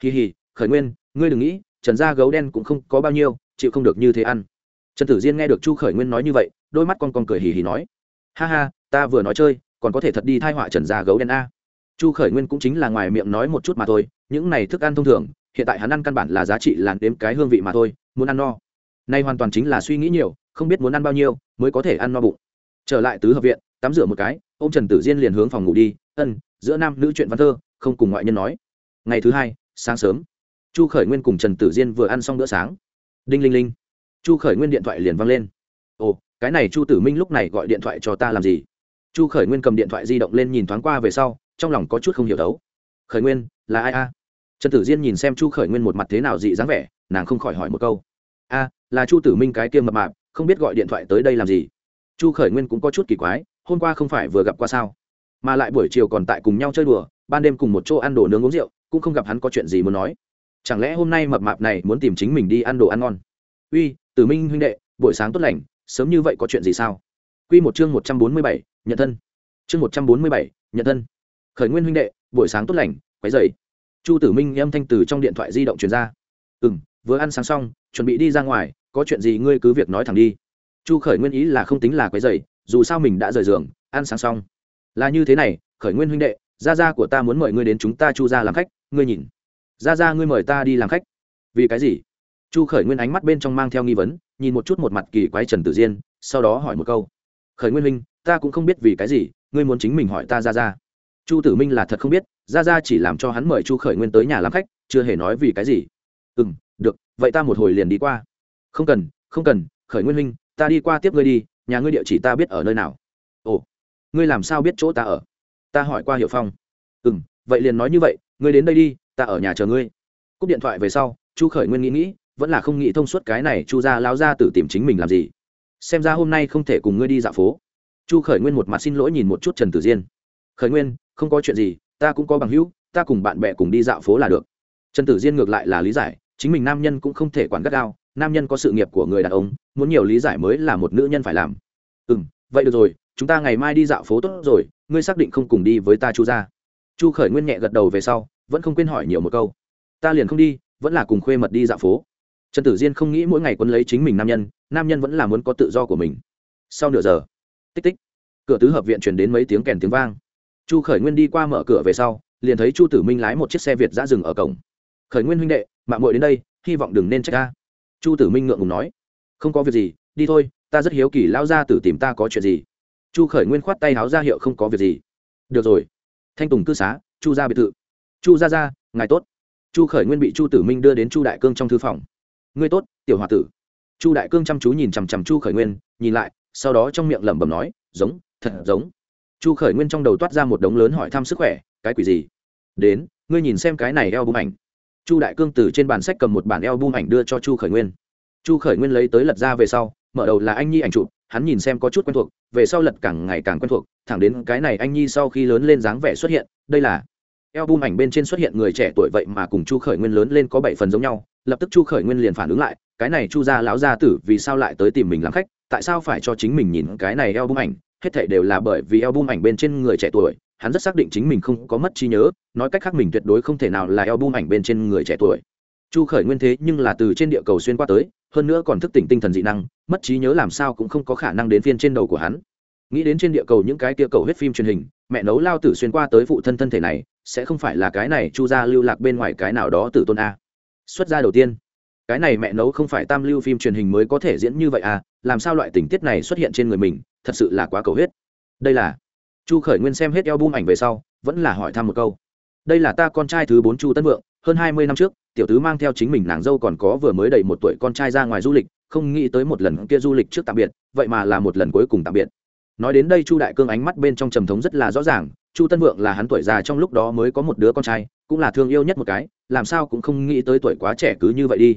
Kỳ hì, khởi nguyên, ngươi đừng nghĩ, trần gia gấu đen cũng không có bao nhiêu, chịu không được như thế ăn. Trần tử diên nghe được chu khởi nguyên nói như vậy đôi mắt con con cười hì hì nói, ha ha, ta vừa nói chơi, còn có thể thật đi thai họa trần gia gấu đen a. Chu khởi nguyên cũng chính là ngoài miệng nói một chút mà thôi, những này thức ăn thông thường, hiện tại hắn ăn căn bản là giá trị làn đếm cái hương vị mà thôi, muốn ăn no. Nay hoàn toàn chính là suy nghĩ nhiều, không biết muốn ăn bao nhiêu, mới có thể ăn no bụng. Trở lại tứ hợp viện, tắm rửa một cái ô m trần tử diên liền hướng phòng ngủ đi, ân, giữa nam nữ chuyện văn thơ, không cùng ngoại nhân nói. Ngày thứ hai, sáng sớm, chu khởi nguyên cùng trần tử diên vừa ăn xong bữa sáng. Đinh linh linh. Chu khởi nguyên điện thoại liền văng lên. Ồ cái này chu tử minh lúc này gọi điện thoại cho ta làm gì? Chu khởi nguyên cầm điện thoại di động lên nhìn thoáng qua về sau, trong lòng có chút không hiểu đấu. Khởi nguyên, là ai a? Trần tử diên nhìn xem chu khởi nguyên một mặt thế nào dị dáng vẻ, nàng không khỏi hỏi một câu. A, là chu tử minh cái kia mập mạp, không biết gọi điện thoại tới đây làm gì? Chu khởi nguyên cũng có chút kỳ quái, hôm qua không phải vừa gặp qua sao? Mà lại buổi chiều còn tại cùng nhau chơi đùa, ban đêm cùng một chỗ ăn đồ nướng uống rượu, cũng không gặp hắn có chuyện gì muốn nói. Chẳng lẽ hôm nay mập mạp này muốn tìm chính mình đi ăn đồ ăn ngon? Uy, tử minh huynh đệ, buổi sáng tốt lành sớm như vậy có chuyện gì sao? Q một chương một trăm bốn mươi bảy, nhận thân. Chương một trăm bốn mươi bảy, nhận thân. Khởi nguyên huynh đệ, buổi sáng tốt lành quái dậy chu tử minh âm thanh từ trong điện thoại di động truyền ra. Ừ m vừa ăn sáng xong, chuẩn bị đi ra ngoài, có chuyện gì ngươi cứ việc nói thẳng đi. Chu khởi nguyên ý là không tính là quái dày dù sao mình đã rời giường, ăn sáng xong. Là như thế này, khởi nguyên huynh đệ, gia gia của ta muốn mời ngươi đến chúng ta chu ra làm khách, ngươi nhìn. Gia gia ngươi mời ta đi làm khách. Vì cái gì? Chu khởi nguyên ánh mắt bên trong mang theo nghi vấn nhìn một chút một mặt kỳ quái trần tử diên sau đó hỏi một câu. Khởi nguyên Minh, ta cũng không biết vì cái gì ngươi muốn chính mình hỏi ta ra ra chu tử minh là thật không biết ra ra chỉ làm cho hắn mời chu khởi nguyên tới nhà làm khách chưa hề nói vì cái gì. Ừ m được vậy ta một hồi liền đi qua. Không cần không cần khởi nguyên Minh, ta đi qua tiếp ngươi đi nhà ngươi địa chỉ ta biết ở nơi nào. Ồ ngươi làm sao biết chỗ ta ở? Ta hỏi qua hiệu phong. Ừ m vậy liền nói như vậy ngươi đến đây đi ta ở nhà chờ ngươi. Cúp điện thoại về sau chu khởi nguyên nghĩ nghĩ vẫn là không nghĩ thông suốt cái này chu ra lao ra tự tìm chính mình làm gì. Xem ra hôm nay không thể cùng ngươi đi dạo phố. Chu khởi nguyên một mặt xin lỗi nhìn một chút trần tử diên. Khởi nguyên, không có chuyện gì, ta cũng có bằng hữu, ta cùng bạn bè cùng đi dạo phố là được. Trần tử diên ngược lại là lý giải, chính mình nam nhân cũng không thể quản gắt gao, nam nhân có sự nghiệp của người đàn ông, muốn nhiều lý giải mới là một nữ nhân phải làm. Ừ m vậy được rồi, chúng ta ngày mai đi dạo phố tốt rồi, ngươi xác định không cùng đi với ta chu ra chu khởi nguyên nhẹ gật đầu về sau, vẫn không quên hỏi nhiều một câu. Ta liền không đi, vẫn là cùng khuê mật đi dạo phố trần tử diên không nghĩ mỗi ngày quân lấy chính mình nam nhân nam nhân vẫn là muốn có tự do của mình. Sau nửa giờ, tích tích, cửa tứ hợp viện chuyển đến mấy tiếng kèn tiếng vang. Chu khởi nguyên đi qua mở cửa về sau, liền thấy chu tử minh lái một chiếc xe việt ra rừng ở cổng. Khởi nguyên huynh đệ, mạng mội đến đây, hy vọng đừng nên trách ta. Chu tử minh ngượng ngùng nói. Không có việc gì, đi thôi, ta rất hiếu kỳ lao ra tử tìm ta có chuyện gì. Chu khởi nguyên khoát tay háo ra hiệu không có việc gì. Được rồi. Thanh tùng cư xá, chu ra biệt thự. Chu ra ra ngài tốt. Chu khởi nguyên bị chu tử minh đưa đến chu đại cương trong thư phòng ngươi tốt, tiểu h o a tử. Chu đại cương chăm chú nhìn chằm chằm chu khởi nguyên, nhìn lại, sau đó trong miệng lẩm bẩm nói, giống, thật giống. Chu khởi nguyên trong đầu toát ra một đống lớn hỏi thăm sức khỏe, cái quỷ gì? Đến, ngươi nhìn xem cái này eo bung ảnh. Chu đại cương từ trên bàn sách cầm một bản eo bung ảnh đưa cho chu khởi nguyên. Chu khởi nguyên lấy tới lật ra về sau, mở đầu là anh nhi ảnh chụp, hắn nhìn xem có chút quen thuộc, về sau lật càng ngày càng quen thuộc, thẳng đến cái này anh nhi sau khi lớn lên dáng vẻ xuất hiện, đây là. Eo bung ảnh bên trên xuất hiện người trẻ tuổi vậy mà cùng chu khởi nguyên lớn lên có bảy phần giống nhau lập tức chu khởi nguyên liền phản ứng lại, cái này chu gia láo gia tử vì sao lại tới tìm mình làm khách, tại sao phải cho chính mình nhìn cái này eo bung ảnh, hết thảy đều là bởi vì eo bung ảnh bên trên người trẻ tuổi, hắn rất xác định chính mình không có mất trí nhớ, nói cách khác mình tuyệt đối không thể nào là eo bung ảnh bên trên người trẻ tuổi. Chu khởi nguyên thế nhưng là từ trên địa cầu xuyên qua tới, hơn nữa còn thức tỉnh tinh thần dị năng, mất trí nhớ làm sao cũng không có khả năng đến phiên trên đầu của hắn. Nghĩ đến trên địa cầu những cái kia cầu huyết phim truyền hình, mẹ nấu lao tử xuyên qua tới phụ thân thân thể này, sẽ không phải là cái này chu gia lưu lạc bên ngoài cái nào đó tử tôn a xuất gia đầu tiên. Cái này mẹ nấu không phải tam lưu phim truyền hình mới có thể diễn như vậy à làm sao loại tình tiết này xuất hiện trên người mình, thật sự là quá cầu huyết. Đây là, chu khởi nguyên xem hết eo bum ảnh về sau, vẫn là hỏi thăm một câu. Đây là ta con trai thứ bốn chu tân vượng, hơn hai mươi năm trước, tiểu tứ mang theo chính mình nàng dâu còn có vừa mới đầy một tuổi con trai ra ngoài du lịch, không nghĩ tới một lần kia du lịch trước tạm biệt, vậy mà là một lần cuối cùng tạm biệt. Nói đến đây chu đại cương ánh mắt bên trong trầm thống rất là rõ ràng, chu tân vượng là hắn tuổi già trong lúc đó mới có một đứa con trai, cũng là thương yêu nhất một cái làm sao cũng không nghĩ tới tuổi quá trẻ cứ như vậy đi.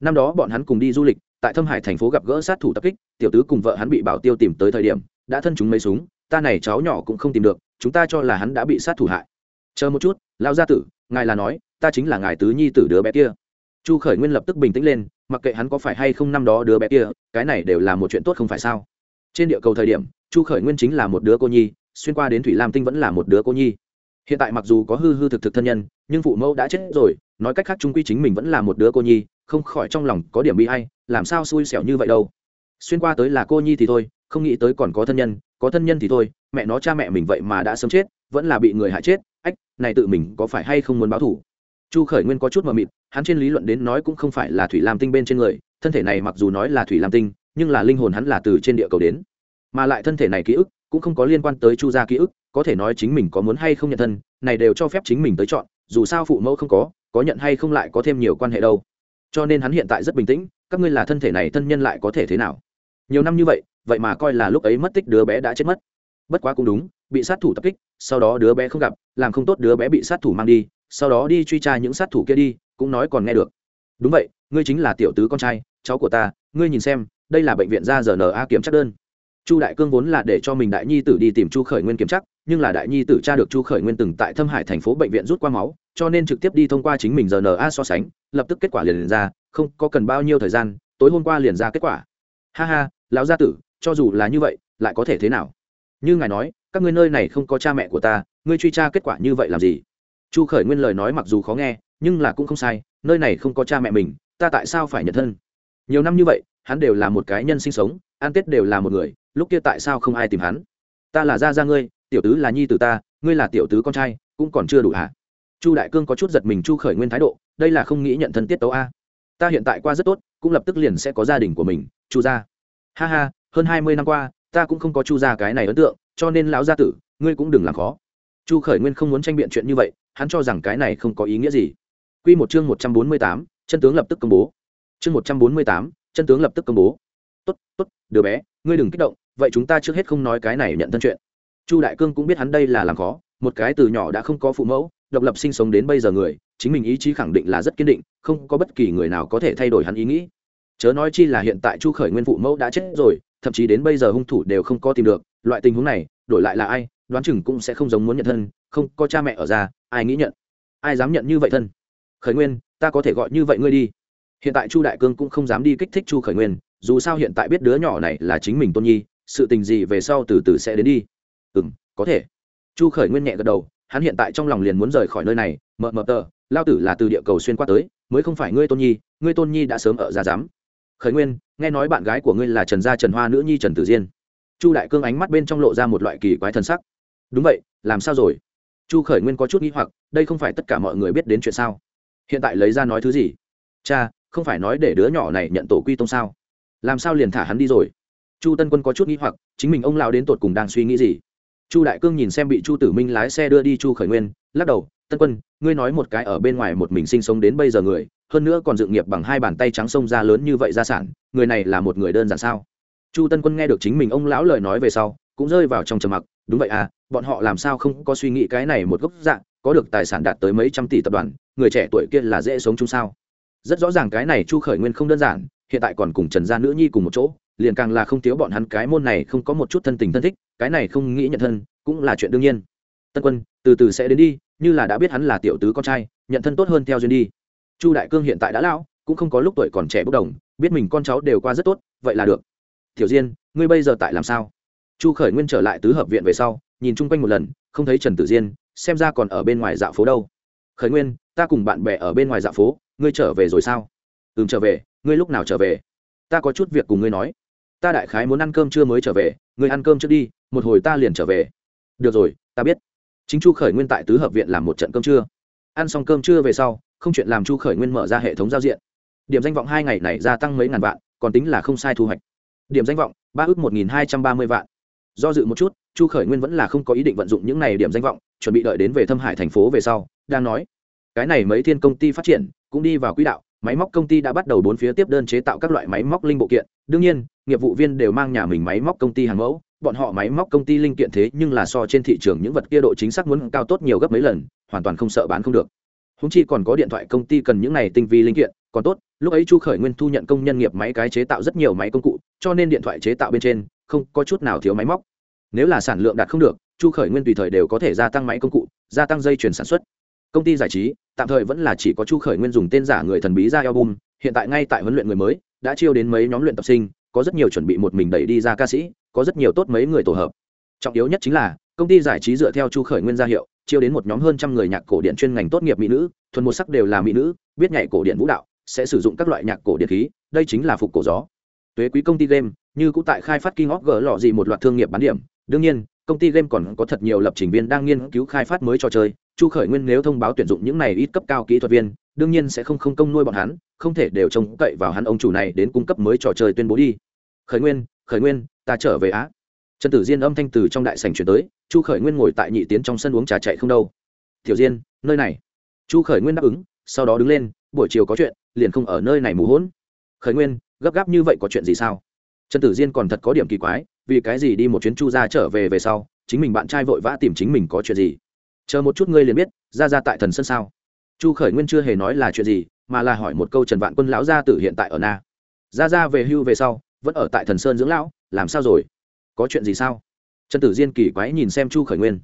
Năm đó bọn hắn cùng đi du lịch, tại thâm hải thành phố gặp gỡ sát thủ tập kích, tiểu tứ cùng vợ hắn bị bảo tiêu tìm tới thời điểm, đã thân chúng mấy súng, ta này cháu nhỏ cũng không tìm được, chúng ta cho là hắn đã bị sát thủ hại. Chờ một chút lao gia tử, ngài là nói, ta chính là ngài tứ nhi tử đứa bé kia. Chu khởi nguyên lập tức bình tĩnh lên, mặc kệ hắn có phải hay không năm đó đứa bé kia, cái này đều là một chuyện tốt không phải sao. Trên địa cầu thời điểm, chu khởi nguyên chính là một đứa cô nhi, xuyên qua đến thủy lam tinh vẫn là một đứa cô nhi hiện tại mặc dù có hư hư thực thực thân nhân, nhưng phụ mẫu đã chết rồi, nói cách khác trung quy chính mình vẫn là một đứa cô nhi, không khỏi trong lòng có điểm bị hay làm sao xui xẻo như vậy đâu. Xuyên qua tới là cô nhi thì thôi, không nghĩ tới còn có thân nhân, có thân nhân thì thôi, mẹ nó cha mẹ mình vậy mà đã sớm chết, vẫn là bị người hại chết, ách, này tự mình có phải hay không muốn báo thủ? Chu khởi nguyên có chút mờ mịt, hắn trên lý luận đến nói cũng không phải là thủy lam tinh bên trên người, thân thể này mặc dù nói là thủy lam tinh, nhưng là linh hồn hắn là từ trên địa cầu đến. Mà lại thân thể này ký ức cũng không có liên quan tới chu gia ký ức có thể nói chính mình có muốn hay không nhận thân, này đều cho phép chính mình tới chọn, dù sao phụ mẫu không có có nhận hay không lại có thêm nhiều quan hệ đâu. Cho nên hắn hiện tại rất bình tĩnh, các ngươi là thân thể này thân nhân lại có thể thế nào? Nhiều năm như vậy vậy mà coi là lúc ấy mất tích đứa bé đã chết mất. Bất quá cũng đúng, bị sát thủ tập kích, sau đó đứa bé không gặp, làm không tốt đứa bé bị sát thủ mang đi, sau đó đi truy tra những sát thủ kia đi, cũng nói còn nghe được. Đúng vậy, ngươi chính là tiểu tứ con trai, cháu của ta, ngươi nhìn xem, đây là bệnh viện ra giờ A kiểm tra đơn. Chu đại cương vốn là để cho mình đại nhi tử đi tìm chu khởi nguyên kiểm chắc nhưng là đại nhi tử cha được chu khởi nguyên từng tại thâm hải thành phố bệnh viện rút qua máu cho nên trực tiếp đi thông qua chính mình giờ so sánh lập tức kết quả liền, liền ra không có cần bao nhiêu thời gian tối hôm qua liền ra kết quả. Ha ha lão gia tử cho dù là như vậy lại có thể thế nào? Như ngài nói các ngươi nơi này không có cha mẹ của ta ngươi truy tra kết quả như vậy làm gì? Chu khởi nguyên lời nói mặc dù khó nghe nhưng là cũng không sai nơi này không có cha mẹ mình ta tại sao phải nhận thân? Nhiều năm như vậy hắn đều là một cái nhân sinh sống an tết đều là một người lúc kia tại sao không ai tìm hắn? Ta là gia gia ngươi tiểu tứ là nhi t ta, ngươi là tiểu tứ con trai, cũng còn chưa đủ hả? Chu đại cương có chút giật mình chu khởi nguyên thái độ, đây là không nghĩ nhận thân tiết tấu a. Ta hiện tại qua rất tốt, cũng lập tức liền sẽ có gia đình của mình, chu gia. Ha ha, hơn hai mươi năm qua, ta cũng không có chu gia cái này ấn tượng, cho nên lão gia tử, ngươi cũng đừng làm khó. Chu khởi nguyên không muốn tranh biện chuyện như vậy, hắn cho rằng cái này không có ý nghĩa gì. Q một chương một trăm bốn mươi tám, chân tướng lập tức công bố. Chương một trăm bốn mươi tám, chân tướng lập tức công bố. Tốt tốt, đứa bé, ngươi đừng kích động, vậy chúng ta trước hết không nói cái này nhận thân chuyện chu đại cương cũng biết hắn đây là làm khó, một cái từ nhỏ đã không có phụ mẫu, độc lập sinh sống đến bây giờ người, chính mình ý chí khẳng định là rất kiên định, không có bất kỳ người nào có thể thay đổi hắn ý nghĩ. Chớ nói chi là hiện tại chu khởi nguyên phụ mẫu đã chết rồi, thậm chí đến bây giờ hung thủ đều không có tìm được, loại tình huống này, đổi lại là ai, đoán chừng cũng sẽ không giống muốn nhận thân, không có cha mẹ ở ra, ai nghĩ nhận? Ai dám nhận như vậy thân? Khởi nguyên, ta có thể gọi như vậy ngươi đi. Hiện tại chu đại cương cũng không dám đi kích thích chu khởi nguyên, dù sao hiện tại biết đứa nhỏ này là chính mình tôn nhi, sự tình gì về sau từ từ sẽ đến đi ừ m có thể. Chu khởi nguyên nhẹ gật đầu, hắn hiện tại trong lòng liền muốn rời khỏi nơi này mờ mờ tờ, lao tử là từ địa cầu xuyên qua tới, mới không phải ngươi tôn nhi, ngươi tôn nhi đã sớm ở ra giám. Khởi nguyên, nghe nói bạn gái của ngươi là trần gia trần hoa nữ nhi trần tử diên. Chu đại cương ánh mắt bên trong lộ ra một loại kỳ quái thân sắc. Đúng vậy, làm sao rồi? Chu khởi nguyên có chút n g h i hoặc, đây không phải tất cả mọi người biết đến chuyện sao? Hiện tại lấy ra nói thứ gì? Cha, không phải nói để đứa nhỏ này nhận tổ quy tông sao? Làm sao liền thả hắn đi rồi? Chu tân quân có chút n g h i hoặc, chính mình ông lao đến tột cùng đang suy nghĩ gì? Chu đại cương nhìn xem bị chu tử minh lái xe đưa đi chu khởi nguyên, lắc đầu, tân quân, ngươi nói một cái ở bên ngoài một mình sinh sống đến bây giờ người, hơn nữa còn dự nghiệp bằng hai bàn tay trắng sông ra lớn như vậy gia sản, người này là một người đơn giản sao? Chu tân quân nghe được chính mình ông lão lời nói về sau, cũng rơi vào trong trầm mặc, đúng vậy à bọn họ làm sao không có suy nghĩ cái này một gốc dạng, có được tài sản đạt tới mấy trăm tỷ tập đoàn, người trẻ tuổi kia là dễ sống chung sao? Rất rõ ràng cái này chu khởi nguyên không đơn giản, hiện tại còn cùng trần gia nữ nhi cùng một chỗ, liền càng là không thiếu bọn hắn cái môn này không có một chút thân tình thân thích cái này không nghĩ nhận thân, cũng là chuyện đương nhiên. Tân quân, từ từ sẽ đến đi, như là đã biết hắn là tiểu tứ con trai, nhận thân tốt hơn theo duyên đi. Chu đại cương hiện tại đã lão, cũng không có lúc tuổi còn trẻ bốc đồng, biết mình con cháu đều qua rất tốt, vậy là được. Tiểu diên, ngươi bây giờ tại làm sao? Chu khởi nguyên trở lại tứ hợp viện về sau, nhìn chung quanh một lần, không thấy trần tử diên, xem ra còn ở bên ngoài dạo phố đâu. Khởi nguyên, ta cùng bạn bè ở bên ngoài dạo phố, ngươi trở về rồi sao? Ừm, trở về, ngươi lúc nào trở về? Ta có chút việc cùng ngươi nói. Ta đại khái muốn ăn cơm chưa mới trở về, ngươi ăn cơm trước đi một hồi ta liền trở về. Được rồi, ta biết. Chính chu khởi nguyên tại tứ hợp viện làm một trận cơm trưa. Ăn xong cơm trưa về sau, không chuyện làm chu khởi nguyên mở ra hệ thống giao diện. Điểm danh vọng hai ngày này gia tăng mấy ngàn vạn, còn tính là không sai thu hoạch. Điểm danh vọng, ba ước một nghìn hai trăm ba mươi vạn. Do dự một chút, chu khởi nguyên vẫn là không có ý định vận dụng những này điểm danh vọng, chuẩn bị đợi đến về thâm hải thành phố về sau, đang nói. Cái này mấy thiên công ty phát triển, cũng đi vào quỹ đạo, máy móc công ty đã bắt đầu bốn phía tiếp đơn chế tạo các loại máy móc linh bộ kiện. Đương nhiên, nghiệp vụ viên đều mang nhà mình máy móc công ty hàng mẫu bọn họ máy móc công ty linh kiện thế nhưng là so trên thị trường những vật kia độ chính xác muốn cao tốt nhiều gấp mấy lần, hoàn toàn không sợ bán không được. Húng chi còn có điện thoại công ty cần những này tinh vi linh kiện, còn tốt, lúc ấy chu khởi nguyên thu nhận công nhân nghiệp máy cái chế tạo rất nhiều máy công cụ, cho nên điện thoại chế tạo bên trên, không có chút nào thiếu máy móc. Nếu là sản lượng đạt không được, chu khởi nguyên tùy thời đều có thể gia tăng máy công cụ, gia tăng dây chuyển sản xuất. Công ty giải trí, tạm thời vẫn là chỉ có chu khởi nguyên dùng tên giả người thần bí ra album, hiện tại ngay tại huấn luyện người mới, đã chiêu đến mấy nhóm luyện tập sinh, có rất nhiều chuẩn bị một mình đẩy đi ra ca sĩ có rất nhiều tốt mấy người tổ hợp. Trọng yếu nhất chính là, công ty giải trí dựa theo chu khởi nguyên gia hiệu, chiêu đến một nhóm hơn trăm người nhạc cổ điện chuyên ngành tốt nghiệp mỹ nữ, thuần một sắc đều là mỹ nữ, biết nhảy cổ điện vũ đạo, sẽ sử dụng các loại nhạc cổ điện khí, đây chính là phục cổ gió. Tuế quý công ty game, như cũng tại khai phát kinh óc gỡ lọ gì một loạt thương nghiệp bán điểm. Đương nhiên, công ty game còn có thật nhiều lập trình viên đang nghiên cứu khai phát mới trò chơi. Chu khởi nguyên nếu thông báo tuyển dụng những này ít cấp cao kỹ thuật viên, đương nhiên sẽ không không công nuôi bọn hắn, không thể đều trông cậy vào hắn ông chủ này đến cung cấp mới trò chơi tuyên bố đi. Khởi nguyên khởi nguyên ta trở về á. Trần tử diên âm thanh từ trong đại sành chuyển tới, chu khởi nguyên ngồi tại nhị tiến trong sân uống trà chạy không đâu. Tiểu diên, nơi này. Chu khởi nguyên đáp ứng, sau đó đứng lên, buổi chiều có chuyện, liền không ở nơi này mù hỗn khởi nguyên, gấp gáp như vậy có chuyện gì sao? Trần tử diên còn thật có điểm kỳ quái, vì cái gì đi một chuyến chu ra trở về về sau, chính mình bạn trai vội vã tìm chính mình có chuyện gì? Chờ một chút ngươi liền biết, ra ra tại thần sân sao? Chu khởi nguyên chưa hề nói là chuyện gì, mà là hỏi một câu trần vạn quân lão gia tử hiện tại ở na. Ra ra về hưu về sau, vẫn ở tại thần sơn dưỡng lão làm sao rồi? Có chuyện gì sao? Trần tử diên kỳ quái nhìn xem chu khởi nguyên.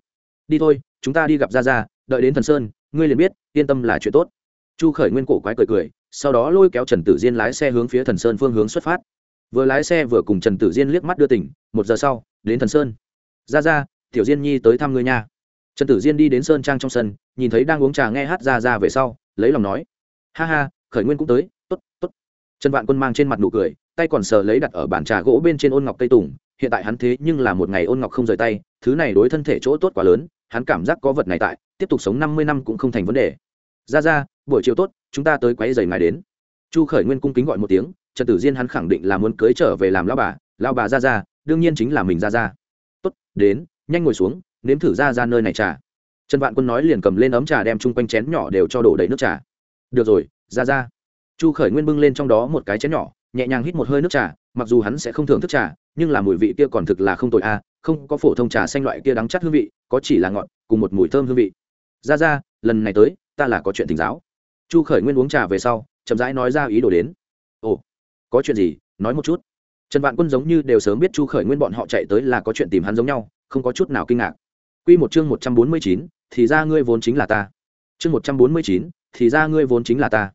Đi thôi, chúng ta đi gặp ra ra đợi đến thần sơn, ngươi liền biết, yên tâm là chuyện tốt. Chu khởi nguyên cổ quái cười cười, sau đó lôi kéo trần tử diên lái xe hướng phía thần sơn phương hướng xuất phát. Vừa lái xe vừa cùng trần tử diên liếc mắt đưa tỉnh, một giờ sau, đến thần sơn. Ra ra tiểu diên nhi tới thăm ngươi nha. Trần tử diên đi đến sơn trang trong sân, nhìn thấy đang uống trà nghe hát ra ra về sau, lấy lòng nói. Ha ha, khởi nguyên cũng tới t ố t t ố t trần vạn quân mang trên mặt nụ cười tay còn sờ lấy đặt ở bàn trà gỗ bên trên ôn ngọc tây tùng, hiện tại hắn thế nhưng là một ngày ôn ngọc không rời tay, thứ này đối thân thể chỗ tốt quá lớn, hắn cảm giác có vật này tại, tiếp tục sống năm mươi năm cũng không thành vấn đề. Ra ra, buổi chiều tốt, chúng ta tới quấy giày ngài đến. Chu khởi nguyên cung kính gọi một tiếng, trần tử diên hắn khẳng định là muốn cưới trở về làm lao bà lao bà ra ra, đương nhiên chính là mình ra ra. Tốt, đến, nhanh ngồi xuống, nếm thử ra ra nơi này trà. Trần vạn quân nói liền cầm lên ấm trà đem chung quanh chén nhỏ đều cho đổ đầy nước trà. Được rồi, ra ra. Chu khởi nguyên bưng lên trong đó một cái chén nhỏ nhẹ nhàng hít một hơi nước trà, mặc dù hắn sẽ không thưởng thức trà, nhưng là mùi vị kia còn thực là không tồi a, không có phổ thông trà xanh loại kia đắng chắt hương vị, có chỉ là ngọt, cùng một mùi thơm hương vị. Ra ra, lần này tới, ta là có chuyện thỉnh giáo. Chu khởi nguyên uống trà về sau, chậm rãi nói ra ý đồ đến. Ồ, có chuyện gì? Nói một chút. Trần vạn quân giống như đều sớm biết chu khởi nguyên bọn họ chạy tới là có chuyện tìm hắn giống nhau, không có chút nào kinh ngạc. Q một chương một trăm bốn mươi chín, thì ra ngươi vốn chính là ta. Chương một trăm bốn mươi chín, thì ra ngươi vốn chính là ta.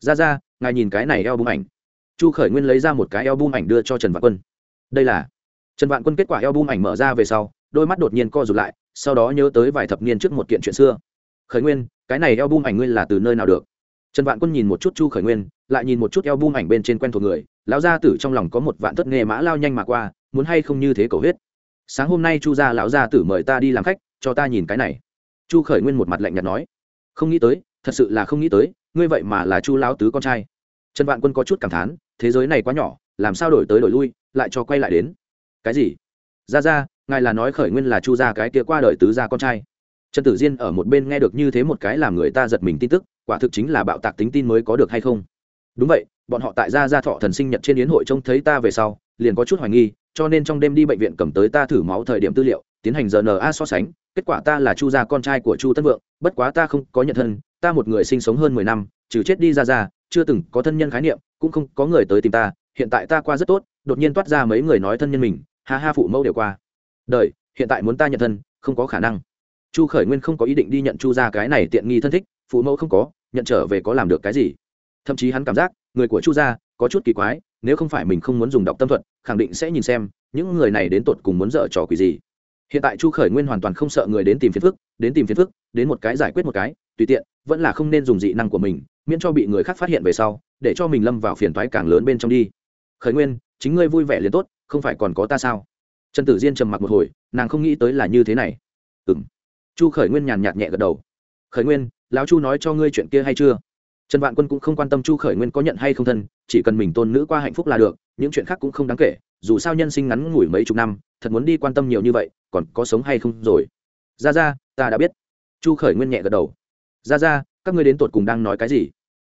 Ra ra, ngài nhìn cái này eo bung ảnh chu khởi nguyên lấy ra một cái eo bung ảnh đưa cho trần vạn quân. Đây là trần vạn quân kết quả eo bung ảnh mở ra về sau, đôi mắt đột nhiên co rụt lại, sau đó nhớ tới vài thập niên trước một kiện chuyện xưa. Khởi nguyên, cái này eo bung ảnh ngươi là từ nơi nào được? Trần vạn quân nhìn một chút chu khởi nguyên, lại nhìn một chút eo bung ảnh bên trên quen thuộc người, lão gia tử trong lòng có một vạn thất nghề mã lao nhanh mà qua, muốn hay không như thế cầu huyết. Sáng hôm nay chu gia lão gia tử mời ta đi làm khách, cho ta nhìn cái này. Chu khởi nguyên một mặt lạnh nhạt nói. Không nghĩ tới, thật sự là không nghĩ tới, ngươi vậy mà là chu lão tứ con trai trần vạn quân có chút cảm thán, thế giới này quá nhỏ, làm sao đổi tới đổi lui, lại cho quay lại đến? Cái gì? Ra ra, ngài là nói khởi nguyên là chu gia cái kia qua đời tứ gia con trai. Trần tử diên ở một bên nghe được như thế một cái làm người ta giật mình tin tức, quả thực chính là bạo tạc tính tin mới có được hay không? Đúng vậy, bọn họ tại gia gia thọ thần sinh nhật trên yến hội trông thấy ta về sau, liền có chút hoài nghi, cho nên trong đêm đi bệnh viện cầm tới ta thử máu thời điểm tư liệu, tiến hành rna so sánh, kết quả ta là chu gia con trai của chu tân vượng, bất quá ta không có nhận thân, ta một người sinh sống hơn mười năm, trừ chết đi ra ra chưa từng có thân nhân khái niệm, cũng không có người tới tìm ta, hiện tại ta qua rất tốt, đột nhiên toát ra mấy người nói thân nhân mình, ha ha phụ mẫu đều qua. Đời, hiện tại muốn ta nhận thân, không có khả năng. Chu khởi nguyên không có ý định đi nhận chu gia cái này tiện nghi thân thích, phụ mẫu không có, nhận trở về có làm được cái gì? Thậm chí hắn cảm giác, người của chu gia có chút kỳ quái, nếu không phải mình không muốn dùng đọc tâm thuật, khẳng định sẽ nhìn xem, những người này đến tột cùng muốn dở trò quỷ gì. Hiện tại chu khởi nguyên hoàn toàn không sợ người đến tìm phiền phức, đến tìm phiền phức, đến một cái giải quyết một cái, tùy tiện, vẫn là không nên dùng dị năng của mình miễn cho bị người khác phát hiện về sau, để cho mình lâm vào phiền toái càng lớn bên trong đi. Khởi nguyên, chính ngươi vui vẻ liền tốt, không phải còn có ta sao? Trần tử diên trầm mặc một hồi, nàng không nghĩ tới là như thế này. Ừ m chu khởi nguyên nhàn nhạt nhẹ gật đầu. Khởi nguyên, lão chu nói cho ngươi chuyện kia hay chưa? Trần vạn quân cũng không quan tâm chu khởi nguyên có nhận hay không thân, chỉ cần mình tôn nữ qua hạnh phúc là được, những chuyện khác cũng không đáng kể, dù sao nhân sinh ngắn ngủi mấy chục năm, thật muốn đi quan tâm nhiều như vậy, còn có sống hay không rồi. Ra ra ta đã biết. Chu khởi nguyên nhẹ gật đầu. Ra ra các ngươi đến tột cùng đang nói cái gì?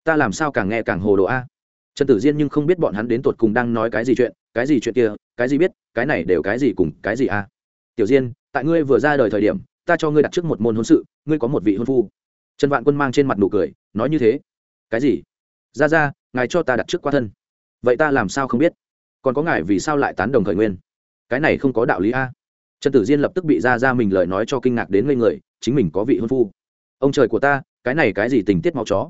Ta làm sao càng nghe càng hồ đồ a? Trần tử diên nhưng không biết bọn hắn đến tột cùng đang nói cái gì chuyện, cái gì chuyện kia, cái gì biết, cái này đều cái gì cùng cái gì a? Tiểu diên, tại ngươi vừa ra đời thời điểm, ta cho ngươi đặt trước một môn hôn sự, ngươi có một vị hôn phu. Trần vạn quân mang trên mặt nụ cười, nói như thế. Cái gì? Ra ra, ngài cho ta đặt trước qua thân. Vậy ta làm sao không biết? Còn có ngài vì sao lại tán đồng khởi nguyên? Cái này không có đạo lý a. Trần tử diên lập tức bị ra ra mình lời nói cho kinh ngạc đến ngây người, chính mình có vị hôn phu. Ông trời của ta, cái này cái gì tình tiết máu chó?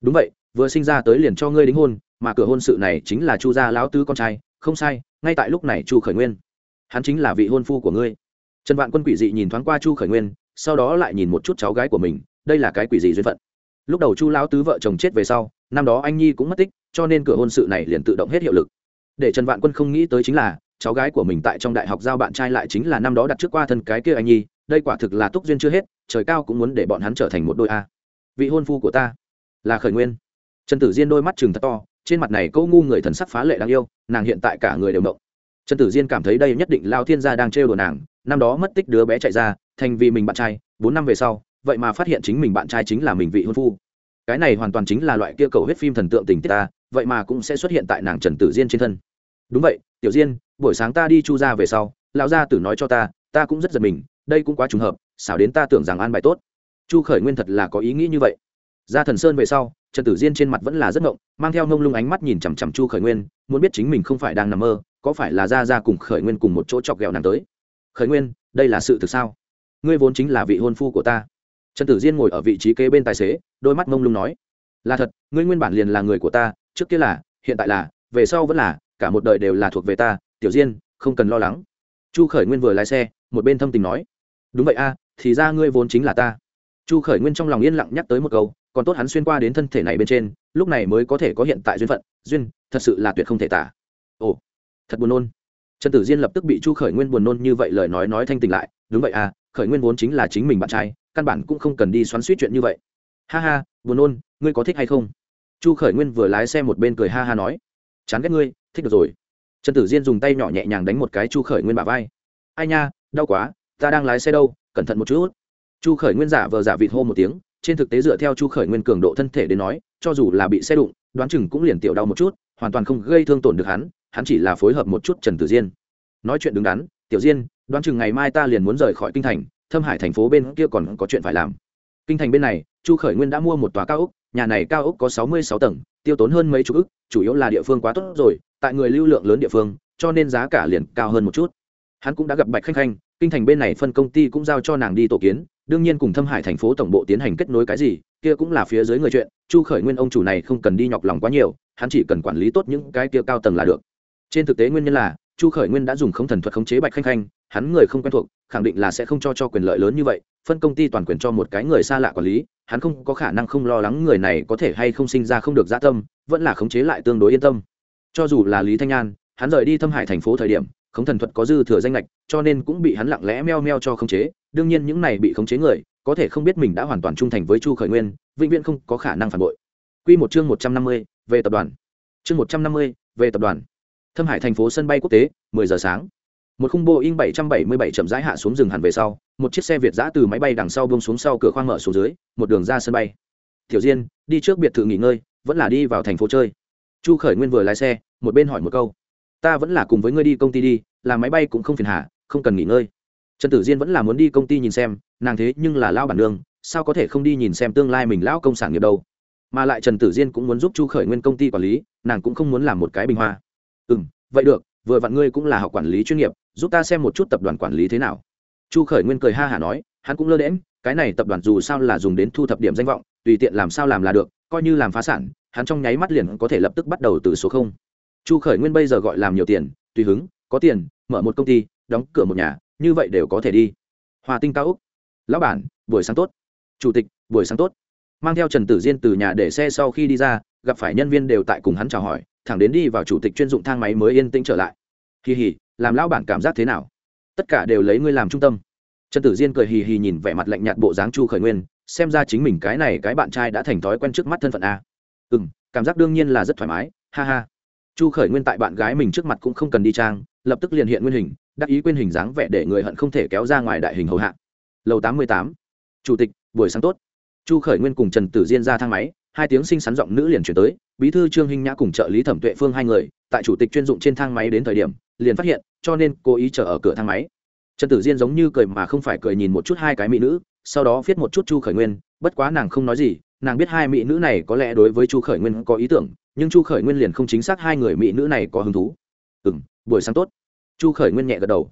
Đúng vậy, vừa sinh ra tới liền cho ngươi đính hôn, mà cửa hôn sự này chính là chu gia lão tứ con trai, không sai, ngay tại lúc này chu khởi nguyên. Hắn chính là vị hôn phu của ngươi. Trần vạn quân quỷ dị nhìn thoáng qua chu khởi nguyên, sau đó lại nhìn một chút cháu gái của mình, đây là cái quỷ dị duyên phận. Lúc đầu chu lão tứ vợ chồng chết về sau, năm đó anh nhi cũng mất tích, cho nên cửa hôn sự này liền tự động hết hiệu lực. Để trần vạn quân không nghĩ tới chính là, cháu gái của mình tại trong đại học giao bạn trai lại chính là năm đó đặt trước qua thân cái kia anh nhi, đây quả thực là túc duyên chưa hết, trời cao cũng muốn để bọn hắn trở thành một đôi a. Vị hôn phu của ta là khởi nguyên. Trần tử diên đôi mắt chừng thật to, trên mặt này câu ngu người thần sắc phá lệ đáng yêu, nàng hiện tại cả người đều động. Trần tử diên cảm thấy đây nhất định lao thiên gia đang trêu đùa nàng, năm đó mất tích đứa bé chạy ra, thành vì mình bạn trai, bốn năm về sau, vậy mà phát hiện chính mình bạn trai chính là mình vị hôn phu. Cái này hoàn toàn chính là loại kia cầu hết phim thần tượng tình tiết ta, vậy mà cũng sẽ xuất hiện tại nàng trần tử diên trên thân. Đúng vậy, tiểu diên, buổi sáng ta đi chu ra về sau, lão gia tử nói cho ta ta cũng rất giật mình, đây cũng quá trùng hợp, xảo đến ta tưởng rằng an bài tốt. Chu khởi nguyên thật là có ý nghĩ như vậy ra thần sơn về sau, trần tử diên trên mặt vẫn là rất ngộng, mang theo nông lung ánh mắt nhìn chằm chằm chu khởi nguyên, muốn biết chính mình không phải đang nằm mơ, có phải là ra ra cùng khởi nguyên cùng một chỗ chọc ghẹo nàng tới. Khởi nguyên, đây là sự thực sao? Ngươi vốn chính là vị hôn phu của ta. Trần tử diên ngồi ở vị trí kế bên tài xế, đôi mắt mông lung nói, là thật, ngươi nguyên bản liền là người của ta, trước kia là, hiện tại là, về sau vẫn là, cả một đời đều là thuộc về ta, tiểu diên, không cần lo lắng. Chu khởi nguyên vừa lái xe, một bên thâm tình nói, đúng vậy a, thì ra ngươi vốn chính là ta. Chu khởi nguyên trong lòng yên lặng nhắc tới một câu còn tốt hắn xuyên qua đến thân thể này bên trên, lúc này mới có thể có hiện tại duyên phận, duyên, thật sự là tuyệt không thể tả. Ồ, thật buồn nôn. Trần tử diên lập tức bị chu khởi nguyên buồn nôn như vậy lời nói nói thanh tình lại, đúng vậy à khởi nguyên vốn chính là chính mình bạn trai, căn bản cũng không cần đi xoắn suýt chuyện như vậy. Ha ha, buồn nôn, ngươi có thích hay không? Chu khởi nguyên vừa lái xe một bên cười ha ha nói. Chán ghét ngươi, thích được rồi. Trần tử diên dùng tay nhỏ nhẹ nhàng đánh một cái chu khởi nguyên bả vai. Ai nha, đau quá, ta đang lái xe đâu, cẩn thận một chút. Chu khởi nguyên giả vờ giả vịt hô một tiếng trên thực tế dựa theo chu khởi nguyên cường độ thân thể đến nói, cho dù là bị xe đụng, đoán chừng cũng liền tiểu đau một chút, hoàn toàn không gây thương tổn được hắn hắn chỉ là phối hợp một chút trần tử diên. Nói chuyện đứng đắn, tiểu diên, đoán chừng ngày mai ta liền muốn rời khỏi kinh thành, thâm hải thành phố bên kia còn có chuyện phải làm. Kinh thành bên này, chu khởi nguyên đã mua một tòa cao ốc, nhà này cao ốc có sáu mươi sáu tầng, tiêu tốn hơn mấy chục ức, chủ yếu là địa phương quá tốt rồi, tại người lưu lượng lớn địa phương, cho nên giá cả liền cao hơn một chút. Hắn cũng đã gặp bạch khanh khanh, kinh thành bên này phân công ty cũng giao cho nàng đi tổ kiến đương nhiên cùng thâm hải thành phố tổng bộ tiến hành kết nối cái gì, kia cũng là phía dưới người chuyện, chu khởi nguyên ông chủ này không cần đi nhọc lòng quá nhiều, hắn chỉ cần quản lý tốt những cái kia cao tầng là được. Trên thực tế nguyên nhân là, chu khởi nguyên đã dùng không thần thuật khống chế bạch khanh khanh, hắn người không quen thuộc, khẳng định là sẽ không cho cho quyền lợi lớn như vậy, phân công ty toàn quyền cho một cái người xa lạ quản lý, hắn không có khả năng không lo lắng người này có thể hay không sinh ra không được gia tâm, vẫn là khống chế lại tương đối yên tâm. Cho dù là lý thanh an, hắn rời đi thâm hải thành phố thời điểm khống thần thuật có dư thừa danh lệch cho nên cũng bị hắn lặng lẽ meo meo cho khống chế. Đương nhiên những này bị khống chế người, có thể không biết mình đã hoàn toàn trung thành với chu khởi nguyên, vĩnh viễn không có khả năng phản bội. Q một chương một trăm năm mươi, về tập đoàn. Chương một trăm năm mươi, về tập đoàn. Thâm hải thành phố sân bay quốc tế, mười giờ sáng. Một khung boeing bảy trăm bảy mươi bảy chậm rãi hạ xuống rừng hẳn về sau, một chiếc xe việt giã từ máy bay đằng sau bông xuống sau cửa khoang mở xuống dưới, một đường ra sân bay. Tiểu diên, đi trước biệt thự nghỉ ngơi, vẫn là đi vào thành phố chơi. Chu khởi nguyên vừa lái xe, một bên hỏi một câu ta vẫn là cùng với ngươi đi công ty đi làm máy bay cũng không phiền hà, không cần nghỉ ngơi. Trần tử diên vẫn là muốn đi công ty nhìn xem, nàng thế nhưng là lao bản nương, sao có thể không đi nhìn xem tương lai mình lão công sản nghiệp đâu? Mà lại trần tử diên cũng muốn giúp chu khởi nguyên công ty quản lý, nàng cũng không muốn làm một cái bình hoa. Ừ m vậy được, vừa vặn ngươi cũng là học quản lý chuyên nghiệp, giúp ta xem một chút tập đoàn quản lý thế nào. Chu khởi nguyên cười ha hả nói, hắn cũng lơ đễm cái này tập đoàn dù sao là dùng đến thu thập điểm danh vọng, tùy tiện làm sao làm là được, coi như làm phá sản, hắn trong nháy mắt liền có thể lập tức bắt đầu từ số không chu khởi nguyên bây giờ gọi làm nhiều tiền, tùy hứng, có tiền, mở một công ty, đóng cửa một nhà, như vậy đều có thể đi. Hòa tinh cao úc. Lão bản, buổi sáng tốt. Chủ tịch, buổi sáng tốt. Mang theo trần tử diên từ nhà để xe sau khi đi ra, gặp phải nhân viên đều tại cùng hắn chào hỏi, thẳng đến đi vào chủ tịch chuyên dụng thang máy mới yên tĩnh trở lại. Kỳ hỉ làm lão bản cảm giác thế nào? Tất cả đều lấy ngươi làm trung tâm. Trần tử diên cười hì hì nhìn vẻ mặt lạnh nhạt bộ dáng chu khởi nguyên, xem ra chính mình cái này cái bạn trai đã thành thói quen trước mắt thân phận a. Ừ m cảm giác đương nhiên là rất thoải mái, ha ha chu khởi nguyên tại bạn gái mình trước mặt cũng không cần đi trang, lập tức liền hiện nguyên hình, đắc ý quên hình dáng vẻ để người hận không thể kéo ra ngoài đại hình hầu hạ. Lầu tám mươi tám. Chủ tịch, buổi sáng tốt. Chu khởi nguyên cùng trần tử diên ra thang máy, hai tiếng xinh xắn giọng nữ liền chuyển tới, bí thư trương hinh nhã cùng trợ lý thẩm tuệ phương hai người, tại chủ tịch chuyên dụng trên thang máy đến thời điểm, liền phát hiện, cho nên cố ý chờ ở cửa thang máy. Trần tử diên giống như cười mà không phải cười nhìn một chút hai cái mỹ nữ, sau đó viết một chút chu khởi nguyên, bất quá nàng không nói gì, nàng biết hai mỹ nữ này có lẽ đối với chu khởi nguyên có ý tưởng nhưng chu khởi nguyên liền không chính xác hai người mỹ nữ này có hứng thú ừ m buổi sáng tốt. chu khởi nguyên nhẹ gật đầu.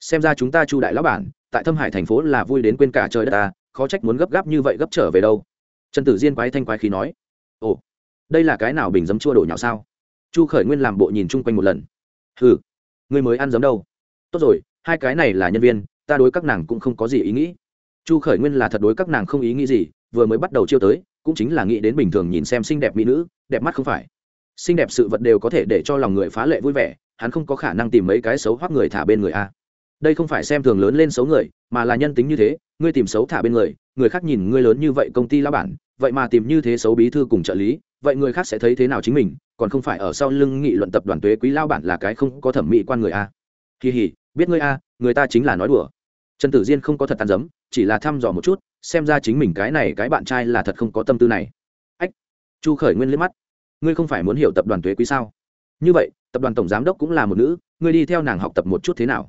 xem ra chúng ta chu đại lão bản, tại thâm hải thành phố là vui đến quên cả trời đất ta, khó trách muốn gấp gáp như vậy gấp trở về đâu. Trần tử diên quái thanh quái khí nói. Ồ, đây là cái nào bình dấm chua đổ nhạo sao? Chu khởi nguyên làm bộ nhìn chung quanh một lần. Ừ người mới ăn giấm đâu? Tốt rồi, hai cái này là nhân viên, ta đối các nàng cũng không có gì ý nghĩ. Chu khởi nguyên là thật đối các nàng không ý nghĩ gì, vừa mới bắt đầu chiêu tới cũng chính là nghĩ đến bình thường nhìn xem xinh đẹp mỹ nữ, đẹp mắt không phải. Xinh đẹp sự vật đều có thể để cho lòng người phá lệ vui vẻ, hắn không có khả năng tìm mấy cái xấu hoắc người thả bên người a. Đây không phải xem thường lớn lên xấu người, mà là nhân tính như thế, ngươi tìm xấu thả bên người người khác nhìn ngươi lớn như vậy công ty lao bản, vậy mà tìm như thế xấu bí thư cùng trợ lý, vậy người khác sẽ thấy thế nào chính mình, còn không phải ở sau lưng nghị luận tập đoàn tuế quý lao bản là cái không có thẩm mỹ quan người a. Kỳ hỉ, biết ngươi a, người ta chính là nói đùa. Trần tử diên không có thật tàn giấm chỉ là thăm dò một chút xem ra chính mình cái này cái bạn trai là thật không có tâm tư này. Ách, chu khởi nguyên liếc mắt. Ngươi không phải muốn hiểu tập đoàn tuế quý sao? Như vậy, tập đoàn tổng giám đốc cũng là một nữ, ngươi đi theo nàng học tập một chút thế nào?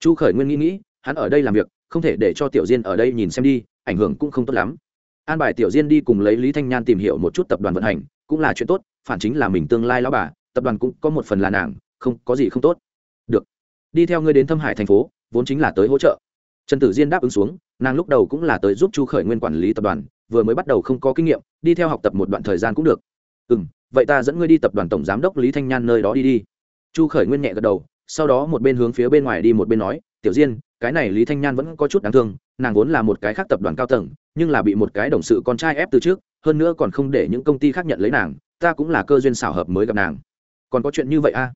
Chu khởi nguyên nghĩ nghĩ, hắn ở đây làm việc, không thể để cho tiểu diên ở đây nhìn xem đi, ảnh hưởng cũng không tốt lắm. An bài tiểu diên đi cùng lấy lý thanh nhan tìm hiểu một chút tập đoàn vận hành, cũng là chuyện tốt, phản chính là mình tương lai lão bà, tập đoàn cũng có một phần là nàng, không, có gì không tốt. Được. Đi theo ngươi đến thâm hải thành phố, vốn chính là tới hỗ trợ trần tử diên đáp ứng xuống, nàng lúc đầu cũng là tới giúp chu khởi nguyên quản lý tập đoàn, vừa mới bắt đầu không có kinh nghiệm, đi theo học tập một đoạn thời gian cũng được. Ừ m vậy ta dẫn ngươi đi tập đoàn tổng giám đốc lý thanh nhan nơi đó đi đi. Chu khởi nguyên nhẹ gật đầu, sau đó một bên hướng phía bên ngoài đi một bên nói, tiểu diên, cái này lý thanh nhan vẫn có chút đáng thương, nàng vốn là một cái khác tập đoàn cao tầng, nhưng là bị một cái đồng sự con trai ép từ trước, hơn nữa còn không để những công ty khác nhận lấy nàng, ta cũng là cơ duyên xảo hợp mới gặp nàng. Còn có chuyện như vậy a à?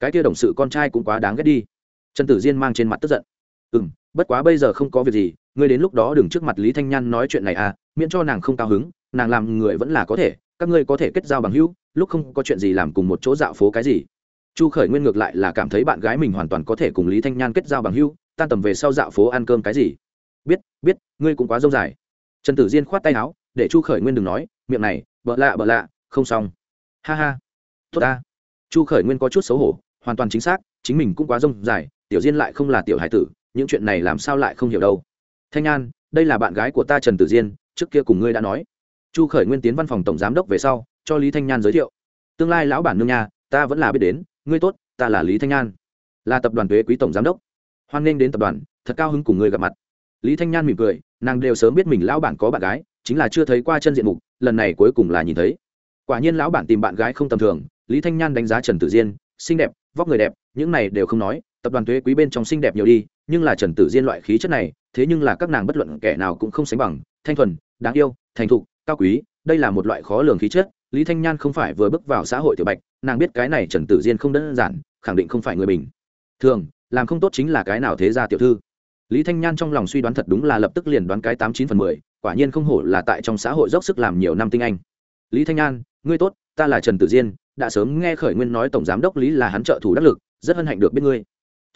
cái kia đồng sự con trai cũng quá đáng ghét đi. Trần tử diên mang trên mặt tức giận. Ừ m bất quá bây giờ không có việc gì, ngươi đến lúc đó đừng trước mặt lý thanh nhan nói chuyện này à miễn cho nàng không cao hứng, nàng làm người vẫn là có thể, các ngươi có thể kết giao bằng hữu, lúc không có chuyện gì làm cùng một chỗ dạo phố cái gì. Chu khởi nguyên ngược lại là cảm thấy bạn gái mình hoàn toàn có thể cùng lý thanh nhan kết giao bằng hữu, tan tầm về sau dạo phố ăn cơm cái gì. Biết biết, ngươi cũng quá dông dài. Trần tử diên khoát tay áo, để chu khởi nguyên đừng nói, miệng này, bợ lạ bợ lạ, không xong. Ha ha. Tốt ta. Chu khởi nguyên có chút xấu hổ, hoàn toàn chính xác, chính mình cũng quá rông dài, tiểu diên lại không là tiểu hải tử những chuyện này làm sao lại không hiểu đâu. Thanh an, đây là bạn gái của ta trần tử diên, trước kia cùng ngươi đã nói. Chu khởi nguyên tiến văn phòng tổng giám đốc về sau, cho lý thanh nhan giới thiệu. Tương lai lão bản nương nhà, ta vẫn là biết đến, ngươi tốt, ta là lý thanh nhan. Là tập đoàn thuế quý tổng giám đốc. Hoan nghênh đến tập đoàn, thật cao hứng cùng ngươi gặp mặt. Lý thanh nhan mỉm cười, nàng đều sớm biết mình lão bản có bạn gái, chính là chưa thấy qua chân diện mục, lần này cuối cùng là nhìn thấy. Quả nhiên lão bản tìm bạn gái không tầm thường, lý thanh nhan đánh giá trần tử diên, xinh đẹp, vóc người đẹp, những này đều không nói, tập đoàn thuế quý bên trong xinh đẹp nhiều đi nhưng là trần tử diên loại khí chất này, thế nhưng là các nàng bất luận kẻ nào cũng không sánh bằng, thanh thuần, đáng yêu, thành thục, cao quý, đây là một loại khó lường khí chất, lý thanh nhan không phải vừa bước vào xã hội tiểu bạch, nàng biết cái này trần tử diên không đơn giản, khẳng định không phải người bình thường, làm không tốt chính là cái nào thế ra tiểu thư. Lý thanh nhan trong lòng suy đoán thật đúng là lập tức liền đoán cái tám chín phần mười, quả nhiên không hổ là tại trong xã hội dốc sức làm nhiều năm tinh anh. Lý thanh nhan, ngươi tốt, ta là trần tử diên, đã sớm nghe khởi nguyên nói tổng giám đốc lý là hắn trợ thủ đắc lực, rất hân hạnh được biết ngươi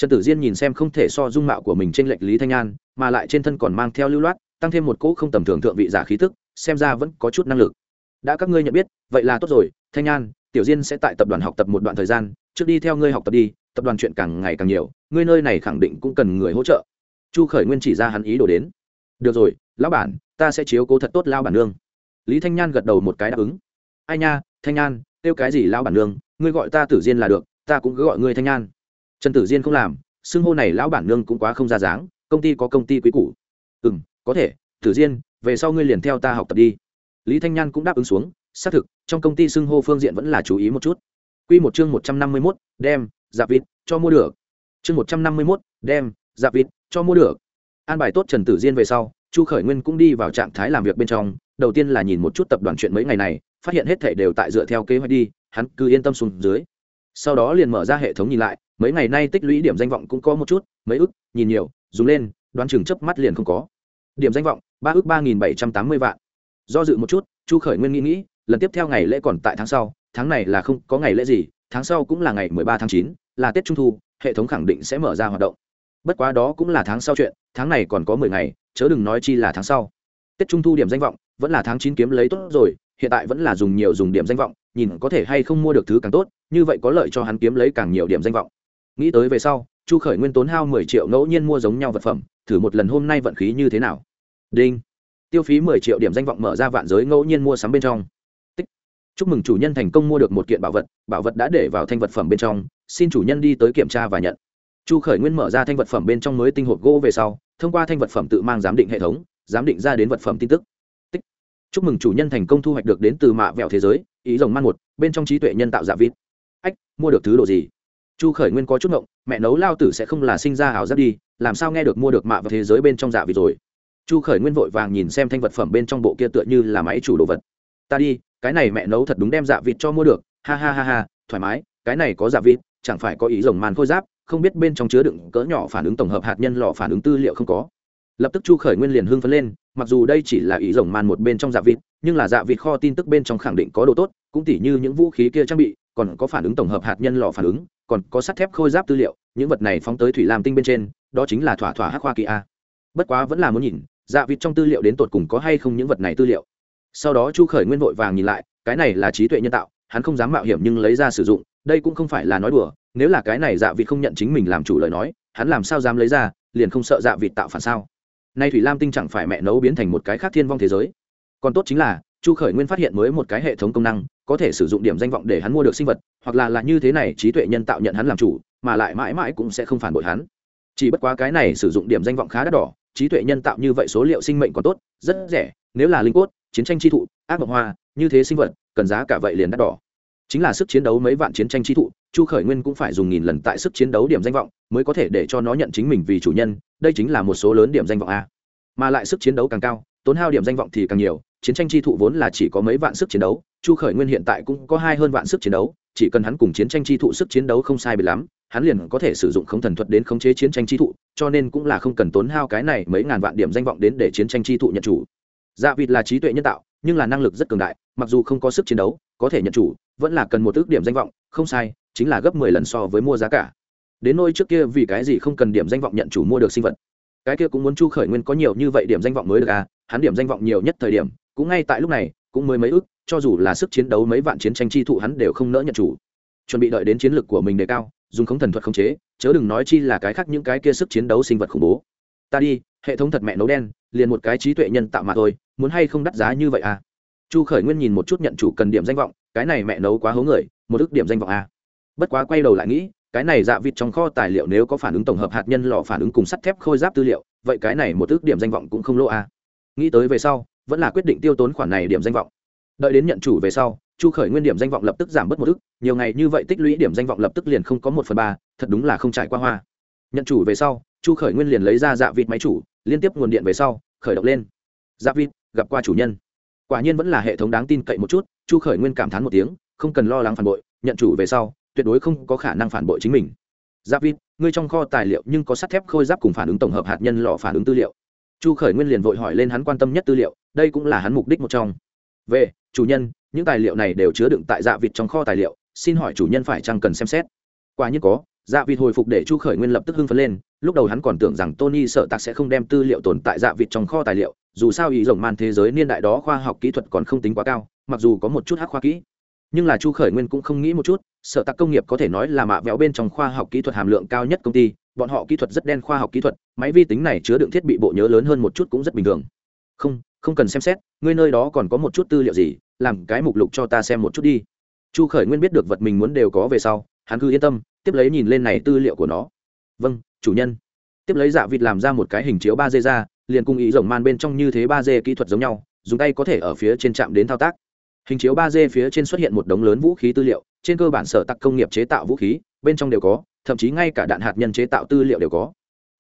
trần tử diên nhìn xem không thể so dung mạo của mình trên lệch lý thanh An, mà lại trên thân còn mang theo lưu loát tăng thêm một cỗ không tầm thường thượng vị giả khí thức xem ra vẫn có chút năng lực. Đã các ngươi nhận biết vậy là tốt rồi thanh An, tiểu diên sẽ tại tập đoàn học tập một đoạn thời gian trước đi theo ngươi học tập đi tập đoàn chuyện càng ngày càng nhiều ngươi nơi này khẳng định cũng cần người hỗ trợ. Chu khởi nguyên chỉ ra hắn ý đồ đến. Được rồi lão bản ta sẽ chiếu cố thật tốt lao bản nương. Lý thanh nhan gật đầu một cái đáp ứng. Ai nha thanh nhan kêu cái gì lao bản nương ngươi gọi ta tử diên là được ta cũng cứ gọi ngươi thanh nhan trần tử diên không làm xưng hô này lão bản nương cũng quá không ra dáng công ty có công ty quý cũ, ừ m có thể tử diên về sau ngươi liền theo ta học tập đi. Lý thanh nhan cũng đáp ứng xuống xác thực trong công ty xưng hô phương diện vẫn là chú ý một chút. Q một chương một trăm năm mươi mốt đem dạp vịt cho mua được. Chương một trăm năm mươi mốt đem dạp vịt cho mua được. An bài tốt trần tử diên về sau chu khởi nguyên cũng đi vào trạng thái làm việc bên trong đầu tiên là nhìn một chút tập đoàn chuyện mấy ngày này phát hiện hết thể đều tại dựa theo kế hoạch đi hắn cứ yên tâm xuống dưới. Sau đó liền mở ra hệ thống nhìn lại mấy ngày nay tích lũy điểm danh vọng cũng có một chút, mấy ức nhìn nhiều, dùng lên, đoán chừng chớp mắt liền không có. Điểm danh vọng, ba ước ba nghìn bảy trăm tám mươi vạn. Do dự một chút, chu khởi nguyên nghĩ nghĩ, lần tiếp theo ngày lễ còn tại tháng sau, tháng này là không có ngày lễ gì, tháng sau cũng là ngày mười ba tháng chín, là tết trung thu, hệ thống khẳng định sẽ mở ra hoạt động. Bất quá đó cũng là tháng sau chuyện, tháng này còn có mười ngày, chớ đừng nói chi là tháng sau. Tết trung thu điểm danh vọng, vẫn là tháng chín kiếm lấy tốt rồi, hiện tại vẫn là dùng nhiều dùng điểm danh vọng, nhìn có thể hay không mua được thứ càng tốt, như vậy có lợi cho hắn kiếm lấy càng nhiều điểm danh vọng nghĩ tới về sau, chu khởi nguyên tốn hao mười triệu ngẫu nhiên mua giống nhau vật phẩm, thử một lần hôm nay vận khí như thế nào. Đinh. Tiêu phí mười triệu điểm danh vọng mở ra vạn giới ngẫu nhiên mua sắm bên trong. Tích. chúc mừng chủ nhân thành công mua được một kiện bảo vật bảo vật đã để vào thanh vật phẩm bên trong, xin chủ nhân đi tới kiểm tra và nhận. Chu khởi nguyên mở ra thanh vật phẩm bên trong mới tinh hộp gỗ về sau, thông qua thanh vật phẩm tự mang giám định hệ thống, giám định ra đến vật phẩm tin tức. Tích. chúc mừng chủ nhân thành công thu hoạch được đến từ mạ vẹo thế giới, ý rồng man một, bên trong trí tuệ nhân tạo giả vít ách, mua được thứ đồ gì? Chu khởi nguyên có chút ngộng, mẹ nấu lao tử sẽ không là sinh ra ảo giác đi, làm sao nghe được mua được mạ vào thế giới bên trong dạ vịt rồi? Chu khởi nguyên vội vàng nhìn xem thanh vật phẩm bên trong bộ kia tựa như là máy chủ đồ vật. Ta đi, cái này mẹ nấu thật đúng đem dạ vịt cho mua được. Ha ha ha ha, thoải mái, cái này có dạ vịt, chẳng phải có ý rồng màn khôi giáp, không biết bên trong chứa đựng cỡ nhỏ phản ứng tổng hợp hạt nhân lò phản ứng tư liệu không có. Lập tức chu khởi nguyên liền hưng phấn lên, mặc dù đây chỉ là ý rồng màn một bên trong dạ vịt, nhưng là dạ vịt kho tin tức bên trong khẳng định có đồ tốt, cũng tỉ như những vũ khí kia trang bị còn có phản ứng tổng hợp hạt nhân lò phản ứng, còn có sắt thép khôi giáp tư liệu, những vật này phóng tới thủy lam tinh bên trên, đó chính là thỏa thỏa hắc hoa kỳ a. Bất quá vẫn là muốn nhìn dạ vịt trong tư liệu đến tột cùng có hay không những vật này tư liệu. Sau đó chu khởi nguyên vội vàng nhìn lại, cái này là trí tuệ nhân tạo, hắn không dám mạo hiểm nhưng lấy ra sử dụng, đây cũng không phải là nói đùa, nếu là cái này dạ vịt không nhận chính mình làm chủ lời nói, hắn làm sao dám lấy ra, liền không sợ dạ vịt tạo phản sao? Nay thủy lam tinh chẳng phải mẹ nấu biến thành một cái khác thiên vong thế giới. Còn tốt chính là, chu khởi nguyên phát hiện mới một cái hệ thống công năng có thể sử dụng điểm danh vọng để hắn mua được sinh vật, hoặc là là như thế này, trí tuệ nhân tạo nhận hắn làm chủ, mà lại mãi mãi cũng sẽ không phản bội hắn. Chỉ bất quá cái này sử dụng điểm danh vọng khá đắt đỏ, trí tuệ nhân tạo như vậy số liệu sinh mệnh còn tốt, rất rẻ, nếu là linh cốt, chiến tranh chi thụ, ác mộng hoa, như thế sinh vật, cần giá cả vậy liền đắt đỏ. Chính là sức chiến đấu mấy vạn chiến tranh chi thụ, chu khởi nguyên cũng phải dùng nghìn lần tại sức chiến đấu điểm danh vọng, mới có thể để cho nó nhận chính mình vì chủ nhân, đây chính là một số lớn điểm danh vọng a. Mà lại sức chiến đấu càng cao tốn hao điểm danh vọng thì càng nhiều, chiến tranh chi thụ vốn là chỉ có mấy vạn sức chiến đấu, chu khởi nguyên hiện tại cũng có hai hơn vạn sức chiến đấu, chỉ cần hắn cùng chiến tranh chi thụ sức chiến đấu không sai bị lắm, hắn liền có thể sử dụng không thần thuật đến khống chế chiến tranh chi thụ, cho nên cũng là không cần tốn hao cái này mấy ngàn vạn điểm danh vọng đến để chiến tranh chi thụ nhận chủ. Dạ vịt là trí tuệ nhân tạo, nhưng là năng lực rất cường đại, mặc dù không có sức chiến đấu, có thể nhận chủ, vẫn là cần một ước điểm danh vọng, không sai, chính là gấp mười lần so với mua giá cả. Đến nôi trước kia vì cái gì không cần điểm danh vọng nhận chủ mua được sinh vật? Cái kia cũng muốn chu khởi nguyên có nhiều như vậy điểm danh vọng mới được à? Hắn điểm danh vọng nhiều nhất thời điểm, cũng ngay tại lúc này, cũng mới mấy ước, cho dù là sức chiến đấu mấy vạn chiến tranh chi thụ hắn đều không nỡ nhận chủ chuẩn bị đợi đến chiến lược của mình đề cao, dùng khống thần thuật khống chế, chớ đừng nói chi là cái khác những cái kia sức chiến đấu sinh vật khủng bố ta đi, hệ thống thật mẹ nấu đen, liền một cái trí tuệ nhân tạo mà thôi, muốn hay không đắt giá như vậy à chu khởi nguyên nhìn một chút nhận chủ cần điểm danh vọng, cái này mẹ nấu quá hố người, một ước điểm danh vọng à. bất quá quay đầu lại nghĩ, cái này dạ vịt trong kho tài liệu nếu có phản ứng tổng hợp hạt nhân lò phản ứng cùng sắt thép khôi giáp tư liệu, vậy cái này một ước điểm danh vọng cũng không lỗ à nghĩ tới về sau, vẫn là quyết định tiêu tốn khoản này điểm danh vọng. Đợi đến nhận chủ về sau, chu khởi nguyên điểm danh vọng lập tức giảm bớt một ức, nhiều ngày như vậy tích lũy điểm danh vọng lập tức liền không có một phần ba, thật đúng là không trải qua hoa. Nhận chủ về sau, chu khởi nguyên liền lấy ra dạ vịt máy chủ, liên tiếp nguồn điện về sau, khởi động lên. Dạ vịt, gặp qua chủ nhân. Quả nhiên vẫn là hệ thống đáng tin cậy một chút, chu khởi nguyên cảm thán một tiếng, không cần lo lắng phản bội, nhận chủ về sau, tuyệt đối không có khả năng phản bội chính mình. Dạ vịt, ngươi trong kho tài liệu nhưng có sắt thép khôi giáp cùng phản ứng tổng hợp hạt nhân lò phản ứng tư liệu chu khởi nguyên liền vội hỏi lên hắn quan tâm nhất tư liệu, đây cũng là hắn mục đích một trong. Về chủ nhân, những tài liệu này đều chứa đựng tại dạ vịt trong kho tài liệu, xin hỏi chủ nhân phải chăng cần xem xét? Quả nhiên có dạ vịt hồi phục để chu khởi nguyên lập tức hưng phấn lên, lúc đầu hắn còn tưởng rằng tony sợ tạc sẽ không đem tư liệu tồn tại dạ vịt trong kho tài liệu, dù sao ý rồng man thế giới niên đại đó khoa học kỹ thuật còn không tính quá cao, mặc dù có một chút hắc khoa kỹ. Nhưng là chu khởi nguyên cũng không nghĩ một chút, sợ tạc công nghiệp có thể nói là mạ véo bên trong khoa học kỹ thuật hàm lượng cao nhất công ty bọn họ kỹ thuật rất đen khoa học kỹ thuật, máy vi tính này chứa đựng thiết bị bộ nhớ lớn hơn một chút cũng rất bình thường. Không không cần xem xét, ngươi nơi đó còn có một chút tư liệu gì, làm cái mục lục cho ta xem một chút đi. Chu khởi nguyên biết được vật mình muốn đều có về sau, hắn cứ yên tâm, tiếp lấy nhìn lên này tư liệu của nó. Vâng chủ nhân. Tiếp lấy dạ vịt làm ra một cái hình chiếu ba d ra, liền cung ý rồng man bên trong như thế ba d kỹ thuật giống nhau, dùng tay có thể ở phía trên chạm đến thao tác. Hình chiếu ba d phía trên xuất hiện một đống lớn vũ khí tư liệu, trên cơ bản sở tặc công nghiệp chế tạo vũ khí, bên trong đều có thậm chí ngay cả đạn hạt nhân chế tạo tư liệu đều có.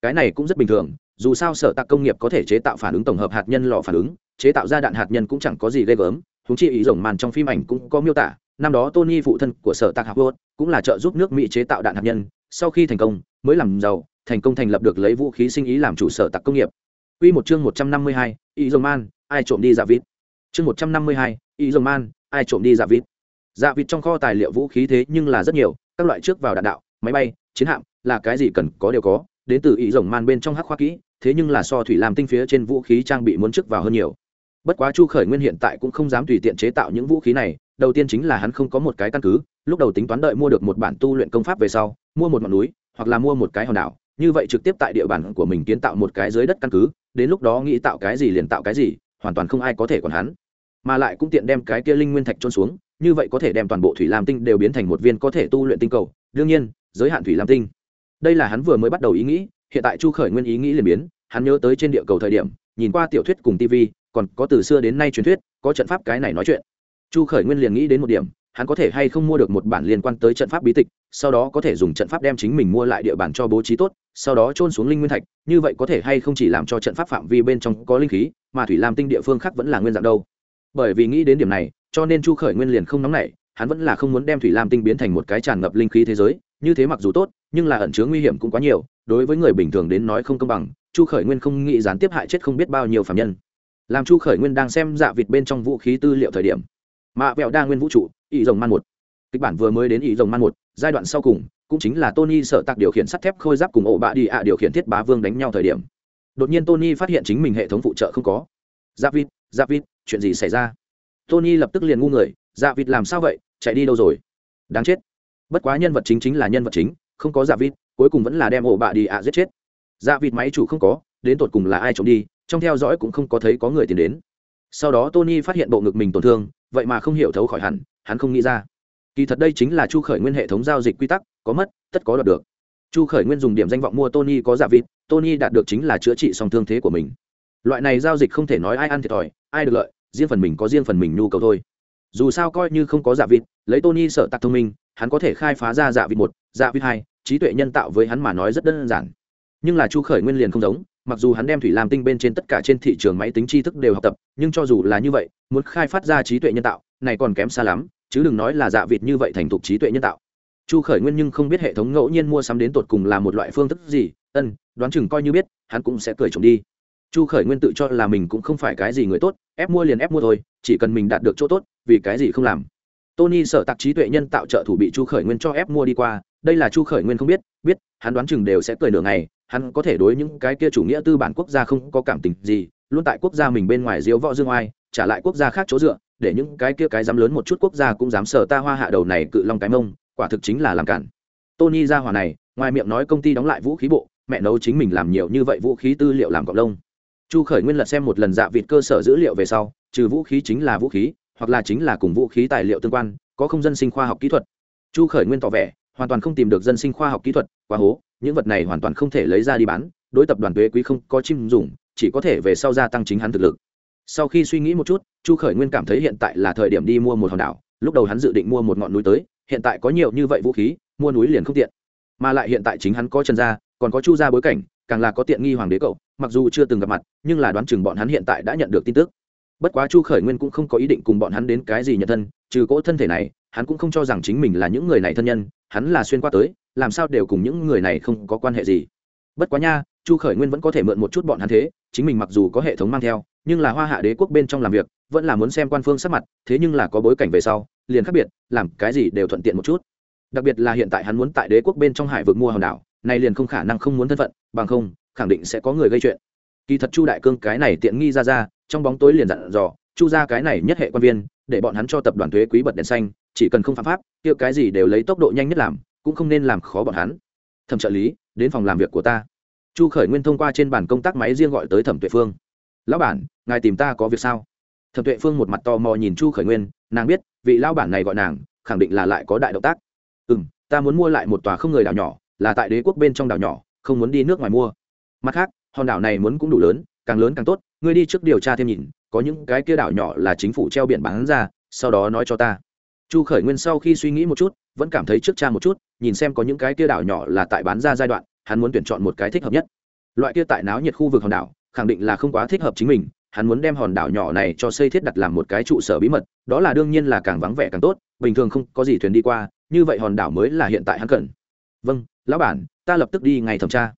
Cái này cũng rất bình thường dù sao sở tạc công nghiệp có thể chế tạo phản ứng tổng hợp hạt nhân lò phản ứng chế tạo ra đạn hạt nhân cũng chẳng có gì ghê gớm húng chi ý rồng màn trong phim ảnh cũng có miêu tả năm đó tony phụ thân của sở tạc harvard cũng là trợ giúp nước mỹ chế tạo đạn hạt nhân sau khi thành công mới làm giàu thành công thành lập được lấy vũ khí sinh ý làm chủ sở tạc công nghiệp. Quy một chương 152, ý rồng man ai trộm đi giả vịt. Chương 152, ý rồng man ai trộm đi giả vịt. Dạ vịt trong kho tài liệu vũ khí thế nhưng là rất nhiều các loại trước vào đạn đạo máy bay, chiến hạm, là cái gì cần có đều có, đến từ ý rồng man bên trong hắc khoa kỹ, thế nhưng là so thủy làm tinh phía trên vũ khí trang bị muốn trước vào hơn nhiều. Bất quá chu khởi nguyên hiện tại cũng không dám tùy tiện chế tạo những vũ khí này, đầu tiên chính là hắn không có một cái căn cứ, lúc đầu tính toán đợi mua được một bản tu luyện công pháp về sau, mua một ngọn núi, hoặc là mua một cái hòn đảo, như vậy trực tiếp tại địa bàn của mình kiến tạo một cái dưới đất căn cứ, đến lúc đó nghĩ tạo cái gì liền tạo cái gì, hoàn toàn không ai có thể còn hắn. Mà lại cũng tiện đem cái kia linh nguyên thạch trôn xuống, như vậy có thể đem toàn bộ thủy lam tinh đều biến thành một viên có thể tu luyện tinh cầu. Đương nhiên giới hạn thủy lam tinh. Đây là hắn vừa mới bắt đầu ý nghĩ, hiện tại chu khởi nguyên ý nghĩ liền biến, hắn nhớ tới trên địa cầu thời điểm, nhìn qua tiểu thuyết cùng tv còn có từ xưa đến nay truyền thuyết, có trận pháp cái này nói chuyện. Chu khởi nguyên liền nghĩ đến một điểm, hắn có thể hay không mua được một bản liên quan tới trận pháp bí tịch, sau đó có thể dùng trận pháp đem chính mình mua lại địa bàn cho bố trí tốt, sau đó trôn xuống linh nguyên thạch, như vậy có thể hay không chỉ làm cho trận pháp phạm vi bên trong có linh khí, mà thủy lam tinh địa phương khác vẫn là nguyên dạng đâu. Bởi vì nghĩ đến điểm này, cho nên chu khởi nguyên liền không nóng nảy, hắn vẫn là không muốn đem thủy lam tinh biến thành một cái tràn ngập linh khí thế giới như thế mặc dù tốt, nhưng là ẩn chứa nguy hiểm cũng quá nhiều, đối với người bình thường đến nói không công bằng, chu khởi nguyên không nghĩ gián tiếp hại chết không biết bao nhiêu phạm nhân. Làm chu khởi nguyên đang xem dạ vịt bên trong vũ khí tư liệu thời điểm, mạ vẹo đa nguyên vũ trụ ỵ rồng man một. Kịch bản vừa mới đến ỵ rồng man một, giai đoạn sau cùng, cũng chính là tony sợ tạc điều khiển sắt thép khôi giáp cùng ổ bạ đi ạ điều khiển thiết bá vương đánh nhau thời điểm. Đột nhiên tony phát hiện chính mình hệ thống phụ trợ không có. Dạ vịt dạ vịt, chuyện gì xảy ra? Tony lập tức liền ngu người dạ vịt làm sao vậy, chạy đi đâu rồi? Đáng chết bất quá nhân vật chính chính là nhân vật chính, không có giả vịt, cuối cùng vẫn là đem ổ bạ đi ạ giết chết. Giả vịt máy chủ không có, đến tột cùng là ai trộm đi, trong theo dõi cũng không có thấy có người tìm đến. Sau đó tony phát hiện bộ ngực mình tổn thương, vậy mà không hiểu thấu khỏi hẳn, hắn không nghĩ ra. Kỳ thật đây chính là chu khởi nguyên hệ thống giao dịch quy tắc, có mất, tất có đoạt được. Chu khởi nguyên dùng điểm danh vọng mua tony có giả vịt, tony đạt được chính là chữa trị song thương thế của mình. Loại này giao dịch không thể nói ai ăn thiệt thòi, ai được lợi, riêng phần mình có riêng phần mình nhu cầu thôi. Dù sao coi như không có giả vịt, lấy tony sợ tặc thông minh hắn có thể khai phá ra dạ vịt một dạ vịt hai, trí tuệ nhân tạo với hắn mà nói rất đơn giản. Nhưng là chu khởi nguyên liền không giống, mặc dù hắn đem thủy lam tinh bên trên tất cả trên thị trường máy tính tri thức đều học tập, nhưng cho dù là như vậy, muốn khai phát ra trí tuệ nhân tạo, này còn kém xa lắm, chứ đừng nói là dạ vịt như vậy thành thục trí tuệ nhân tạo. Chu khởi nguyên nhưng không biết hệ thống ngẫu nhiên mua sắm đến tột cùng là một loại phương thức gì, ân, đoán chừng coi như biết, hắn cũng sẽ cười trộm đi. Chu khởi nguyên tự cho là mình cũng không phải cái gì người tốt, ép mua liền ép mua thôi, chỉ cần mình đạt được chỗ tốt, vì cái gì không làm? Tony sợ tạc trí tuệ nhân tạo trợ thủ bị chu khởi nguyên cho ép mua đi qua, đây là chu khởi nguyên không biết biết, hắn đoán chừng đều sẽ cười nửa ngày, hắn có thể đối những cái kia chủ nghĩa tư bản quốc gia không có cảm tình gì, luôn tại quốc gia mình bên ngoài diếu võ dương oai, trả lại quốc gia khác chỗ dựa, để những cái kia cái dám lớn một chút quốc gia cũng dám sờ ta hoa hạ đầu này cự long cái mông, quả thực chính là làm cản. Tony ra hỏa này, ngoài miệng nói công ty đóng lại vũ khí bộ, mẹ nấu chính mình làm nhiều như vậy vũ khí tư liệu làm cọc lông. Chu khởi nguyên lật xem một lần dạ vịt cơ sở dữ liệu về sau, trừ vũ khí chính là vũ khí hoặc là chính là cùng vũ khí tài liệu tương quan có không dân sinh khoa học kỹ thuật. Chu khởi nguyên tỏ vẻ hoàn toàn không tìm được dân sinh khoa học kỹ thuật quá hố những vật này hoàn toàn không thể lấy ra đi bán đối tập đoàn thuế quý không có chim dùng chỉ có thể về sau gia tăng chính hắn thực lực. Sau khi suy nghĩ một chút chu khởi nguyên cảm thấy hiện tại là thời điểm đi mua một hòn đảo lúc đầu hắn dự định mua một ngọn núi tới hiện tại có nhiều như vậy vũ khí mua núi liền không tiện. Mà lại hiện tại chính hắn có chân gia, còn có chu gia bối cảnh càng là có tiện nghi hoàng đế cậu mặc dù chưa từng gặp mặt nhưng là đoán chừng bọn hắn hiện tại đã nhận được tin tức bất quá chu khởi nguyên cũng không có ý định cùng bọn hắn đến cái gì nhận thân, trừ cỗ thân thể này, hắn cũng không cho rằng chính mình là những người này thân nhân, hắn là xuyên qua tới, làm sao đều cùng những người này không có quan hệ gì. Bất quá nha, chu khởi nguyên vẫn có thể mượn một chút bọn hắn thế, chính mình mặc dù có hệ thống mang theo, nhưng là hoa hạ đế quốc bên trong làm việc, vẫn là muốn xem quan phương sắc mặt, thế nhưng là có bối cảnh về sau, liền khác biệt, làm cái gì đều thuận tiện một chút. Đặc biệt là hiện tại hắn muốn tại đế quốc bên trong hải vực mua hòn đảo, này liền không khả năng không muốn thân phận, bằng không, khẳng định sẽ có người gây chuyện kỳ thật chu đại cương cái này tiện nghi ra ra, trong bóng tối liền dặn dò, chu ra cái này nhất hệ quan viên, để bọn hắn cho tập đoàn thuế quý bật đèn xanh, chỉ cần không phạm pháp, kia cái gì đều lấy tốc độ nhanh nhất làm, cũng không nên làm khó bọn hắn. Thẩm trợ lý, đến phòng làm việc của ta. Chu khởi nguyên thông qua trên bàn công tác máy riêng gọi tới thẩm tuệ phương. Lão bản, ngài tìm ta có việc sao? Thẩm tuệ phương một mặt tò mò nhìn chu khởi nguyên, nàng biết, vị lão bản này gọi nàng, khẳng định là lại có đại động tác. Ừ m ta muốn mua lại một tòa không người đảo nhỏ, là tại đế quốc bên trong đảo nhỏ, không muốn đi nước ngoài mua. Mặt khác hòn đảo này muốn cũng đủ lớn, càng lớn càng tốt, ngươi đi trước điều tra thêm nhìn, có những cái kia đảo nhỏ là chính phủ treo biển bán ra, sau đó nói cho ta. Chu khởi nguyên sau khi suy nghĩ một chút, vẫn cảm thấy trước cha một chút, nhìn xem có những cái kia đảo nhỏ là tại bán ra giai đoạn, hắn muốn tuyển chọn một cái thích hợp nhất. Loại kia tại náo nhiệt khu vực hòn đảo, khẳng định là không quá thích hợp chính mình, hắn muốn đem hòn đảo nhỏ này cho xây thiết đặt làm một cái trụ sở bí mật, đó là đương nhiên là càng vắng vẻ càng tốt, bình thường không có gì thuyền đi qua, như vậy hòn đảo mới là hiện tại hắn cần. Vâng lão bản, ta lập tức đi ngày thẩm tra.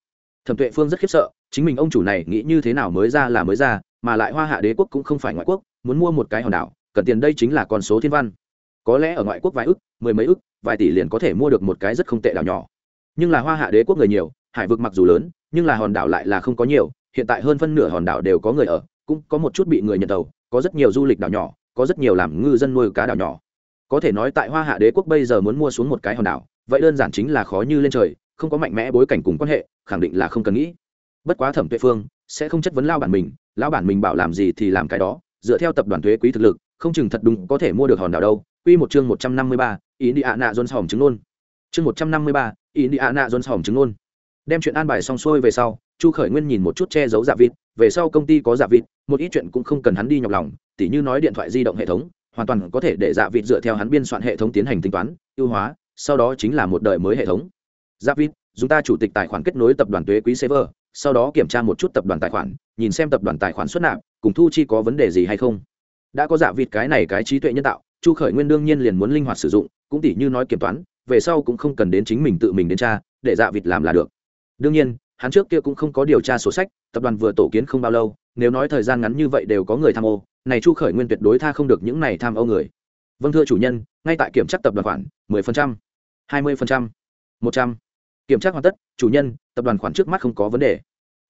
Thẩm tuệ phương rất khiếp sợ chính mình ông chủ này nghĩ như thế nào mới ra là mới ra, mà lại hoa hạ đế quốc cũng không phải ngoại quốc, muốn mua một cái hòn đảo, cần tiền đây chính là con số thiên văn. Có lẽ ở ngoại quốc vài ức, mười mấy ức, vài tỷ liền có thể mua được một cái rất không tệ đảo nhỏ. Nhưng là hoa hạ đế quốc người nhiều, hải vực mặc dù lớn, nhưng là hòn đảo lại là không có nhiều, hiện tại hơn phân nửa hòn đảo đều có người ở, cũng có một chút bị người nhận tàu có rất nhiều du lịch đảo nhỏ, có rất nhiều làm ngư dân nuôi cá đảo nhỏ. Có thể nói tại hoa hạ đế quốc bây giờ muốn mua xuống một cái hòn đảo, vậy đơn giản chính là khó như lên trời, không có mạnh mẽ bối cảnh cùng quan hệ, khẳng định là không cần nghĩ bất quá thẩm tuệ phương, sẽ không chất vấn lao bản mình, lao bản mình bảo làm gì thì làm cái đó, dựa theo tập đoàn thuế quý thực lực, không chừng thật đúng có thể mua được hòn đảo đâu. Quy một chương một trăm năm mươi ba ý đi ạ nạ dôn hòm trứng nôn chương một trăm năm mươi ba ý đi ạ nạ dôn hòm trứng nôn đem chuyện an bài xong xuôi về sau, chu khởi nguyên nhìn một chút che giấu giả vịt, về sau công ty có giả vịt, một ít chuyện cũng không cần hắn đi nhọc lòng, tỉ như nói điện thoại di động hệ thống, hoàn toàn có thể để giả vịt dựa theo hắn biên soạn hệ thống tiến hành tính toán, ưu hóa, sau đó chính là một đời mới hệ thống. Giả vịt, dùng ta chủ tịch tài khoản kết nối tập đoàn thuế quý server sau đó kiểm tra một chút tập đoàn tài khoản nhìn xem tập đoàn tài khoản xuất nạp cùng thu chi có vấn đề gì hay không. Đã có dạ vịt cái này cái trí tuệ nhân tạo chu khởi nguyên đương nhiên liền muốn linh hoạt sử dụng cũng tỉ như nói kiểm toán về sau cũng không cần đến chính mình tự mình đến tra để dạ vịt làm là được. Đương nhiên hắn trước kia cũng không có điều tra sổ sách tập đoàn vừa tổ kiến không bao lâu nếu nói thời gian ngắn như vậy đều có người tham ô này chu khởi nguyên tuyệt đối tha không được những này tham ô người. Vâng thưa chủ nhân ngay tại kiểm tra tập đoàn khoản 10%, 20%, 100% kiểm tra hoàn tất, chủ nhân, tập đoàn khoản trước mắt không có vấn đề.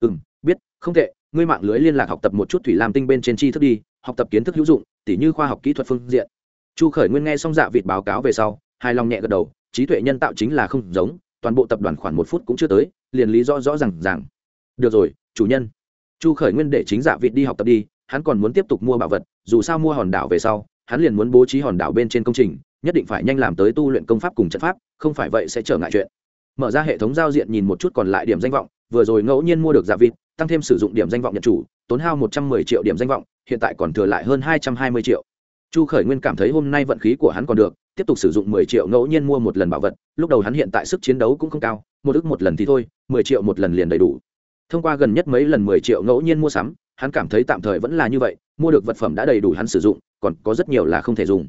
Ừ m biết, không tệ, ngươi mạng lưới liên lạc học tập một chút thủy lam tinh bên trên tri thức đi, học tập kiến thức hữu dụng, tỉ như khoa học kỹ thuật phương diện. Chu khởi nguyên nghe xong dạ vịt báo cáo về sau, hài lòng nhẹ gật đầu, trí tuệ nhân tạo chính là không giống, toàn bộ tập đoàn khoản một phút cũng chưa tới, liền lý do rõ r à n g rằng được rồi, chủ nhân. Chu khởi nguyên để chính dạ vịt đi học tập đi, hắn còn muốn tiếp tục mua bảo vật, dù sao mua hòn đảo về sau, hắn liền muốn bố trí hòn đảo bên trên công trình, nhất định phải nhanh làm tới tu luyện công pháp cùng trận pháp, không phải vậy sẽ trở ngại chuyện mở ra hệ thống giao diện nhìn một chút còn lại điểm danh vọng, vừa rồi ngẫu nhiên mua được giả vịt, tăng thêm sử dụng điểm danh vọng nhận chủ, tốn hao một trăm mười triệu điểm danh vọng, hiện tại còn thừa lại hơn hai trăm hai mươi triệu. Chu khởi nguyên cảm thấy hôm nay vận khí của hắn còn được, tiếp tục sử dụng mười triệu ngẫu nhiên mua một lần bảo vật, lúc đầu hắn hiện tại sức chiến đấu cũng không cao, một ước một lần thì thôi, mười triệu một lần liền đầy đủ. Thông qua gần nhất mấy lần mười triệu ngẫu nhiên mua sắm, hắn cảm thấy tạm thời vẫn là như vậy, mua được vật phẩm đã đầy đủ hắn sử dụng, còn có rất nhiều là không thể dùng.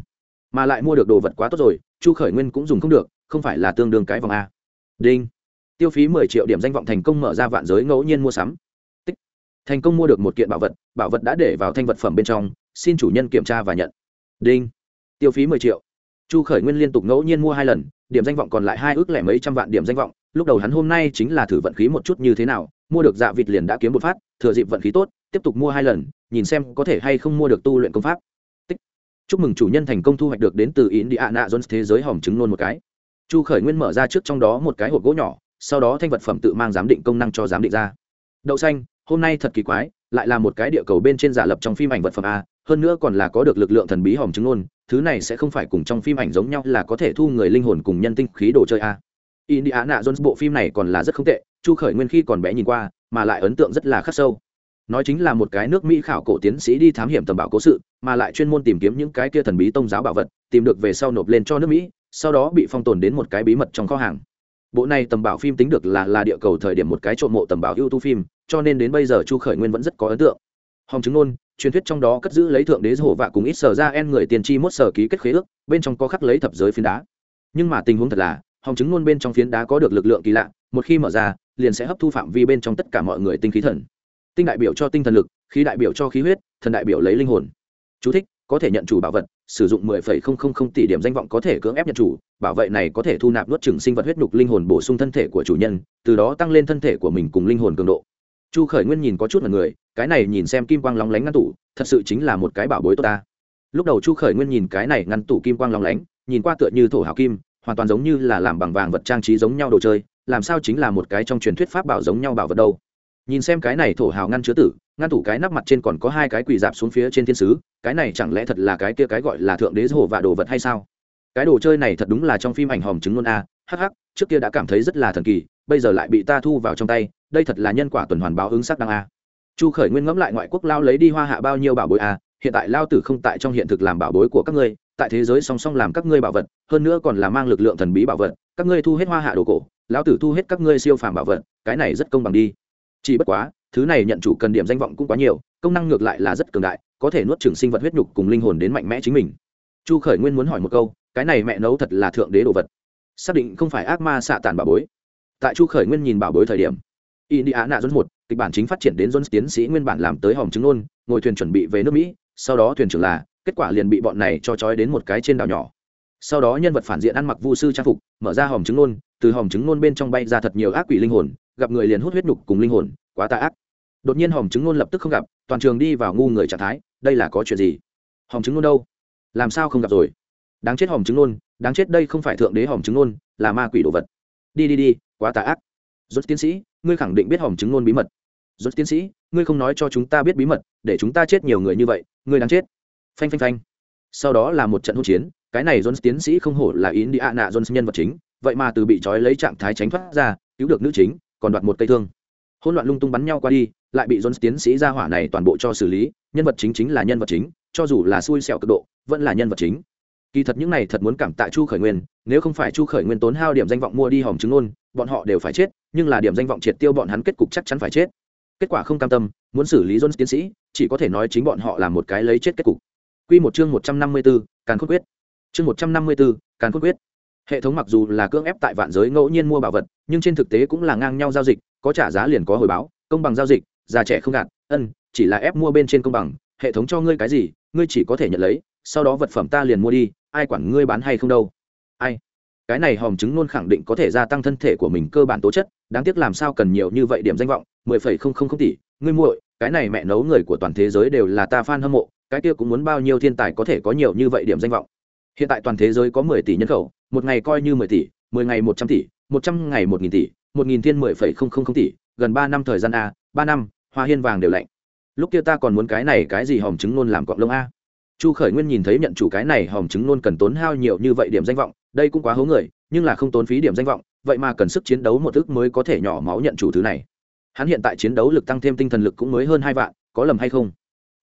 Mà lại mua được đồ vật quá tốt rồi, chu khởi nguyên cũng dùng không được, không phải là tương đương cái vòng a đinh. Tiêu phí mười triệu điểm danh vọng thành công mở ra vạn giới ngẫu nhiên mua sắm. Tích. thành công mua được một kiện bảo vật bảo vật đã để vào thanh vật phẩm bên trong, xin chủ nhân kiểm tra và nhận. Đinh. Tiêu phí mười triệu. Chu khởi nguyên liên tục ngẫu nhiên mua hai lần, điểm danh vọng còn lại hai ước lẻ mấy trăm vạn điểm danh vọng, lúc đầu hắn hôm nay chính là thử vận khí một chút như thế nào, mua được dạ vịt liền đã kiếm một phát, thừa dịp vận khí tốt, tiếp tục mua hai lần, nhìn xem có thể hay không mua được tu luyện công pháp. Tích. chúc mừng chủ nhân thành công thu hoạch được đến từ indiana jones thế giới hòm chứng nôn một cái chu khởi nguyên mở ra trước trong đó một cái hộp gỗ nhỏ, sau đó thanh vật phẩm tự mang giám định công năng cho giám định ra. Đậu xanh, hôm nay thật kỳ quái, lại là một cái địa cầu bên trên giả lập trong phim ảnh vật phẩm a, hơn nữa còn là có được lực lượng thần bí hòm chứng ngôn, thứ này sẽ không phải cùng trong phim ảnh giống nhau là có thể thu người linh hồn cùng nhân tinh khí đồ chơi a. Indiana jones bộ phim này còn là rất không tệ, chu khởi nguyên khi còn bé nhìn qua, mà lại ấn tượng rất là khắc sâu. Nói chính là một cái nước mỹ khảo cổ tiến sĩ đi thám hiểm tầm bảo cố sự, mà lại chuyên môn tìm kiếm những cái kia thần bí tôn giáo bảo vật, tìm được về sau nộp lên cho nước mỹ sau đó bị phong tồn đến một cái bí mật trong kho hàng. Bộ này tầm bảo phim tính được là là địa cầu thời điểm một cái trộm mộ tầm bảo ưu tu phim cho nên đến bây giờ chu khởi nguyên vẫn rất có ấn tượng. Hòm chứng nôn truyền thuyết trong đó cất giữ lấy thượng đế hồ vạ cùng ít sở ra en người tiền tri mốt sở ký kết khế ước bên trong có khắc lấy thập giới phiến đá. Nhưng mà tình huống thật là hòm chứng nôn bên trong phiến đá có được lực lượng kỳ lạ một khi mở ra liền sẽ hấp thu phạm vi bên trong tất cả mọi người tinh khí thần. Tinh đại biểu cho tinh thần lực khí đại biểu cho khí huyết thần đại biểu lấy linh hồn. Chú thích, có thể nhận chủ bảo vật sử dụng 10.000 tỷ điểm danh vọng có thể cưỡng ép nhận chủ, bảo vệ này có thể thu nạp nuốt chửng sinh vật huyết nục linh hồn bổ sung thân thể của chủ nhân, từ đó tăng lên thân thể của mình cùng linh hồn cường độ. Chu khởi nguyên nhìn có chút mặt người, cái này nhìn xem kim quang lóng lánh ngăn tủ, thật sự chính là một cái bảo bối tốt ta. Lúc đầu chu khởi nguyên nhìn cái này ngăn tủ kim quang lóng lánh, nhìn qua tựa như thổ hào kim, hoàn toàn giống như là làm bằng vàng vật trang trí giống nhau đồ chơi, làm sao chính là một cái trong truyền thuyết pháp bảo giống nhau bảo vật đâu nhìn xem cái này thổ hào ngăn chứa tử, ngăn tủ cái nắp mặt trên còn có hai cái quỳ dạp xuống phía trên thiên sứ, cái này chẳng lẽ thật là cái kia cái gọi là thượng đế hồ và đồ vật hay sao? Cái đồ chơi này thật đúng là trong phim ảnh hòm chứng luôn a, hắc hắc, trước kia đã cảm thấy rất là thần kỳ, bây giờ lại bị ta thu vào trong tay, đây thật là nhân quả tuần hoàn báo ứng sắc đăng a. Chu khởi nguyên ngẫm lại ngoại quốc lao lấy đi hoa hạ bao nhiêu bảo bối a, hiện tại lao tử không tại trong hiện thực làm bảo bối của các ngươi, tại thế giới song song làm các ngươi bảo vật, hơn nữa còn là mang lực lượng thần bí bảo vật, các ngươi thu hết hoa hạ đồ cổ, lão tử thu hết các ngươi siêu phàm bảo vật, cái này rất công bằng đi chỉ bất quá, thứ này nhận chủ cần điểm danh vọng cũng quá nhiều, công năng ngược lại là rất cường đại, có thể nuốt trừng sinh vật huyết nhục cùng linh hồn đến mạnh mẽ chính mình. Chu khởi nguyên muốn hỏi một câu, cái này mẹ nấu thật là thượng đế đồ vật. Xác định không phải ác ma xạ tàn bảo bối. Tại chu khởi nguyên nhìn bảo bối thời điểm, indiana jones một, kịch bản chính phát triển đến jones tiến sĩ nguyên bản làm tới hòm chứng ôn ngồi thuyền chuẩn bị về nước mỹ, sau đó thuyền trưởng là, kết quả liền bị bọn này cho trói đến một cái trên đảo nhỏ. Sau đó nhân vật phản diện ăn mặc vu sư trang phục, mở ra hòm chứng nôn từ hòm chứng nôn bên trong bay ra thật nhiều ác quỷ linh hồn gặp người liền hút huyết nhục cùng linh hồn, quá tà ác. Đột nhiên hòm chứng ngôn lập tức không gặp, toàn trường đi vào ngu người trạng thái, đây là có chuyện gì? Hòm chứng ngôn đâu? Làm sao không gặp rồi? Đáng chết hòm chứng ngôn đáng chết đây không phải thượng đế hòm chứng ngôn là ma quỷ đồ vật. Đi đi đi, quá tà ác. Rốt tiến sĩ, ngươi khẳng định biết hòm chứng ngôn bí mật. Rốt tiến sĩ, ngươi không nói cho chúng ta biết bí mật, để chúng ta chết nhiều người như vậy, ngươi đáng chết. Phanh phanh phanh. Sau đó là một trận hỗn chiến, cái này jones tiến sĩ không hổ là yến đi ạ nạ jones nhân vật chính, vậy mà từ bị trói lấy trạng thái tránh thoát ra, cứu được nữ chính còn đoạt một cây thương hỗn loạn lung tung bắn nhau qua đi lại bị jones tiến sĩ ra hỏa này toàn bộ cho xử lý nhân vật chính chính là nhân vật chính cho dù là xui xẻo cực độ vẫn là nhân vật chính kỳ thật những này thật muốn cảm tạ chu khởi nguyên nếu không phải chu khởi nguyên tốn hao điểm danh vọng mua đi hòm chứng ôn bọn họ đều phải chết nhưng là điểm danh vọng triệt tiêu bọn hắn kết cục chắc chắn phải chết kết quả không cam tâm muốn xử lý jones tiến sĩ chỉ có thể nói chính bọn họ là một cái lấy chết kết cục Quy một chương một trăm năm mươi 154, Càn Khôn Quyết. Chương một trăm năm mươi 154, Càn Khôn Quyết. Hệ thống mặc dù là cưỡng ép tại vạn giới ngẫu nhiên mua bảo vật, nhưng trên thực tế cũng là ngang nhau giao dịch, có trả giá liền có hồi báo, công bằng giao dịch, già trẻ không gạt, ân, chỉ là ép mua bên trên công bằng, hệ thống cho ngươi cái gì, ngươi chỉ có thể nhận lấy, sau đó vật phẩm ta liền mua đi, ai quản ngươi bán hay không đâu. Ai? Cái này hòm chứng luôn khẳng định có thể gia tăng thân thể của mình cơ bản tố chất, đáng tiếc làm sao cần nhiều như vậy điểm danh vọng, 10.000 tỷ, ngươi muội, cái này mẹ nấu người của toàn thế giới đều là ta fan hâm mộ, cái kia cũng muốn bao nhiêu thiên tài có thể có nhiều như vậy điểm danh vọng hiện tại toàn thế giới có mười tỷ nhân khẩu, một ngày coi như mười tỷ, mười ngày một trăm tỷ, một trăm ngày một nghìn tỷ, một nghìn thiên mười phẩy không không không tỷ, gần ba năm thời gian a, ba năm, hoa hiên vàng đều lạnh. Lúc kia ta còn muốn cái này cái gì hòm trứng nôn làm cọng lông a. Chu khởi nguyên nhìn thấy nhận chủ cái này hòm trứng nôn cần tốn hao nhiều như vậy điểm danh vọng, đây cũng quá hố người, nhưng là không tốn phí điểm danh vọng, vậy mà cần sức chiến đấu một ước mới có thể nhỏ máu nhận chủ thứ này. Hắn hiện tại chiến đấu lực tăng thêm tinh thần lực cũng mới hơn hai vạn, có lầm hay không?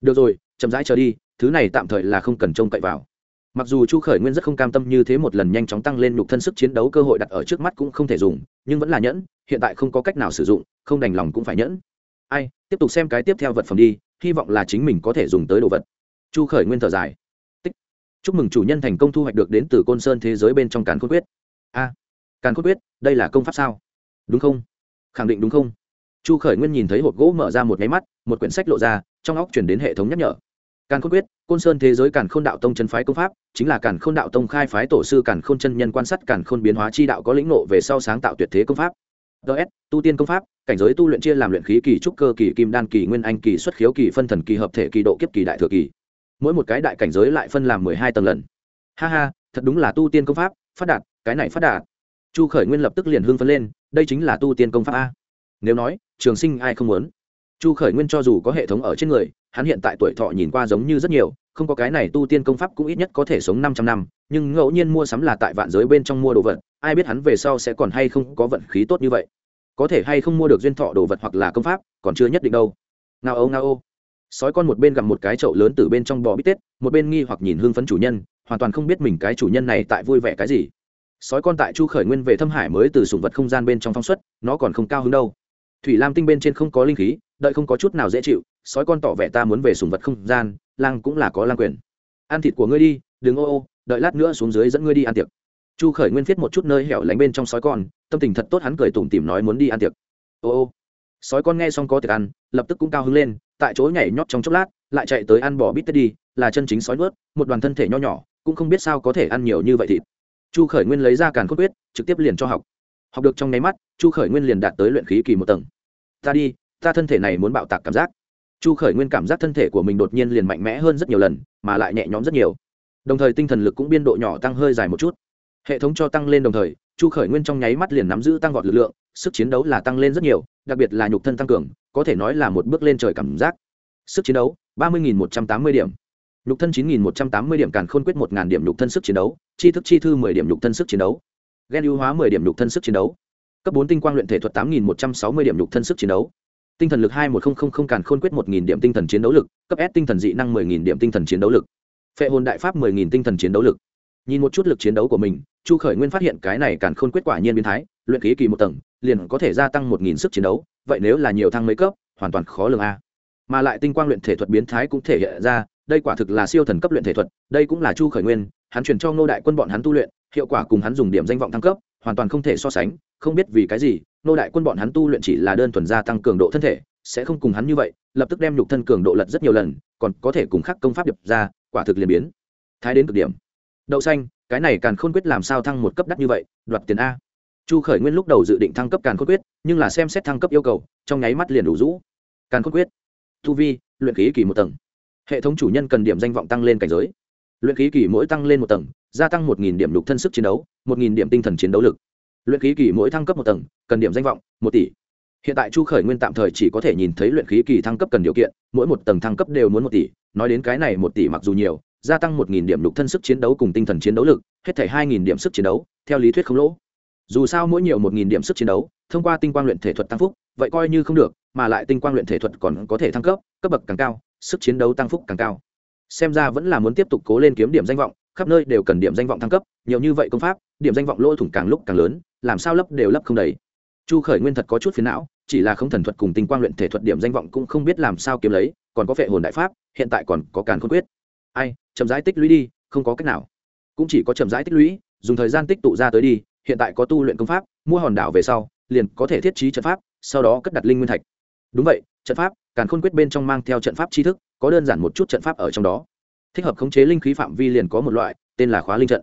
Được rồi, chậm rãi chờ đi, thứ này tạm thời là không cần trông cậy vào mặc dù chu khởi nguyên rất không cam tâm như thế một lần nhanh chóng tăng lên nhục thân sức chiến đấu cơ hội đặt ở trước mắt cũng không thể dùng nhưng vẫn là nhẫn hiện tại không có cách nào sử dụng không đành lòng cũng phải nhẫn. Ai tiếp tục xem cái tiếp theo vật phẩm đi hy vọng là chính mình có thể dùng tới đồ vật. Chu khởi nguyên thở dài. Tích. Chúc mừng chủ nhân thành công thu hoạch được đến từ côn sơn thế giới bên trong càn khôn quyết. A. À, càn khôn quyết đây là công pháp sao? Đúng không? Khẳng định đúng không? Chu khởi nguyên nhìn thấy hộp gỗ mở ra một nháy mắt một quyển sách lộ ra trong óc chuyển đến hệ thống nhắc nhở càn khôn quyết côn sơn thế giới càn khôn đạo tông chân phái công pháp chính là càn khôn đạo tông khai phái tổ sư càn khôn chân nhân quan sát càn khôn biến hóa chi đạo có lĩnh ngộ về sau sáng tạo tuyệt thế công pháp. DS, tu tiên công pháp cảnh giới tu luyện chia làm luyện khí kỳ trúc cơ kỳ kim đan kỳ nguyên anh kỳ xuất khiếu kỳ phân thần kỳ hợp thể kỳ độ kiếp kỳ đại thừa kỳ. Mỗi một cái đại cảnh giới lại phân làm mười hai tầng lần. Ha ha thật đúng là tu tiên công pháp phát đạt cái này phát đạt. Chu khởi nguyên lập tức liền hưng phấn lên đây chính là tu tiên công pháp a. Nếu nói trường sinh ai không muốn? Chu khởi nguyên cho dù có hệ thống ở trên người hắn hiện tại tuổi thọ nhìn qua giống như rất nhiều, không có cái này tu tiên công pháp cũng ít nhất có thể sống 500 năm, nhưng ngẫu nhiên mua sắm là tại vạn giới bên trong mua đồ vật, ai biết hắn về sau sẽ còn hay không có vận khí tốt như vậy. Có thể hay không mua được duyên thọ đồ vật hoặc là công pháp, còn chưa nhất định đâu. Ngao ô ngao ô. Sói con một bên gặp một cái chậu lớn từ bên trong bò bít tết, một bên nghi hoặc nhìn hương phấn chủ nhân, hoàn toàn không biết mình cái chủ nhân này tại vui vẻ cái gì. Sói con tại chu khởi nguyên về thâm hải mới từ sùng vật không gian bên trong phong suất nó còn không cao hứng đâu. Thủy lam tinh bên trên không có linh khí, đợi không có chút nào dễ chịu sói con tỏ vẻ ta muốn về sùng vật không gian, lang cũng là có lang quyền. Ăn thịt của ngươi đi, đừng ô ô, đợi lát nữa xuống dưới dẫn ngươi đi ăn tiệc. Chu khởi nguyên viết một chút nơi hẻo lánh bên trong sói con, tâm tình thật tốt hắn cười tủm tìm nói muốn đi ăn tiệc. Ô ô. Sói con nghe xong có tiệc ăn, lập tức cũng cao hứng lên, tại chỗ nhảy nhót trong chốc lát, lại chạy tới ăn bò bít tết đi, là chân chính sói nuốt, một đoàn thân thể nho nhỏ, cũng không biết sao có thể ăn nhiều như vậy thịt. Chu khởi nguyên lấy ra càn cốt quyết, trực tiếp liền cho học. Học được trong nháy mắt, chu khởi nguyên liền đạt tới luyện khí kỳ một tầng. Ta đi, ta thân thể này muốn bạo tạc cảm giác chu khởi nguyên cảm giác thân thể của mình đột nhiên liền mạnh mẽ hơn rất nhiều lần, mà lại nhẹ nhõm rất nhiều. Đồng thời tinh thần lực cũng biên độ nhỏ tăng hơi dài một chút. Hệ thống cho tăng lên đồng thời, chu khởi nguyên trong nháy mắt liền nắm giữ tăng vọt lực lượng, sức chiến đấu là tăng lên rất nhiều, đặc biệt là nhục thân tăng cường, có thể nói là một bước lên trời cảm giác. Sức chiến đấu, ba mươi một trăm tám mươi điểm. Nhục thân chín một trăm tám mươi điểm càn khôn quyết một điểm nhục thân sức chiến đấu, chi thức chi thư mười điểm nhục thân sức chiến đấu. Ghen ưu hóa mười điểm nhục thân sức chiến đấu. Cấp bốn tinh quang luyện thể thuật tám một trăm sáu mươi điểm nhục thân sức chiến đấu tinh thần lực hai một nghìn càn khôn quyết một nghìn điểm tinh thần chiến đấu lực, cấp s tinh thần dị năng mười nghìn điểm tinh thần chiến đấu lực. Phệ hồn đại pháp mười nghìn tinh thần chiến đấu lực. Nhìn một chút lực chiến đấu của mình, chu khởi nguyên phát hiện cái này càn khôn quyết quả nhiên biến thái, luyện khí kỳ một tầng, liền có thể gia tăng một nghìn sức chiến đấu, vậy nếu là nhiều thăng mấy cấp, hoàn toàn khó lường a. Mà lại tinh quang luyện thể thuật biến thái cũng thể hiện ra, đây quả thực là siêu thần cấp luyện thể thuật, đây cũng là chu khởi nguyên, hắn chuyển cho ngô đại quân bọn hắn tu luyện, hiệu quả cùng hắn dùng điểm danh vọng thăng cấp, hoàn toàn không thể so sánh, không biết vì cái gì Nô đại quân bọn hắn tu luyện chỉ là đơn thuần gia tăng cường độ thân thể, sẽ không cùng hắn như vậy, lập tức đem nhục thân cường độ lật rất nhiều lần, còn có thể cùng khắc công pháp điệp ra, quả thực liền biến. Thái đến cực điểm. Đậu xanh, cái này càng khôn quyết làm sao thăng một cấp đắt như vậy, đoạt tiền a. Chu khởi nguyên lúc đầu dự định thăng cấp càn khôn quyết, nhưng là xem xét thăng cấp yêu cầu, trong nháy mắt liền đủ rũ. Càn khôn quyết. Thu vi, luyện khí kỳ một tầng. Hệ thống chủ nhân cần điểm danh vọng tăng lên cảnh giới. Luyện khí kỳ mỗi tăng lên một tầng, gia tăng một điểm lục thân sức chiến đấu, một điểm tinh thần chiến đấu lực luyện khí kỳ mỗi thăng cấp một tầng, cần điểm danh vọng, một tỷ. Hiện tại chu khởi nguyên tạm thời chỉ có thể nhìn thấy luyện khí kỳ thăng cấp cần điều kiện, mỗi một tầng thăng cấp đều muốn một tỷ. Nói đến cái này một tỷ mặc dù nhiều, gia tăng một nghìn điểm lục thân sức chiến đấu cùng tinh thần chiến đấu lực, hết thể hai nghìn điểm sức chiến đấu, theo lý thuyết không lỗ. Dù sao mỗi nhiều một nghìn điểm sức chiến đấu, thông qua tinh quang luyện thể thuật tăng phúc, vậy coi như không được, mà lại tinh quang luyện thể thuật còn có thể thăng cấp cấp bậc càng cao, sức chiến đấu tăng phúc càng cao. Xem ra vẫn là muốn tiếp tục cố lên kiếm điểm danh vọng, khắp nơi đều cần điểm danh vọng thăng cấp, nhiều như vậy công pháp, điểm danh vọng lỗ thủng càng lúc càng lớn làm sao lấp đều lấp không đầy. Chu khởi nguyên thật có chút phiền não, chỉ là không thần thuật cùng tinh quang luyện thể thuật điểm danh vọng cũng không biết làm sao kiếm lấy, còn có vệ hồn đại pháp, hiện tại còn có càn khôn quyết. Ai, chậm rãi tích lũy đi, không có cách nào. Cũng chỉ có chậm rãi tích lũy, dùng thời gian tích tụ ra tới đi, hiện tại có tu luyện công pháp, mua hòn đảo về sau, liền có thể thiết trí trận pháp, sau đó cất đặt linh nguyên thạch. Đúng vậy, trận pháp, càn khôn quyết bên trong mang theo trận pháp tri thức, có đơn giản một chút trận pháp ở trong đó. Thích hợp khống chế linh khí phạm vi liền có một loại, tên là khóa linh trận.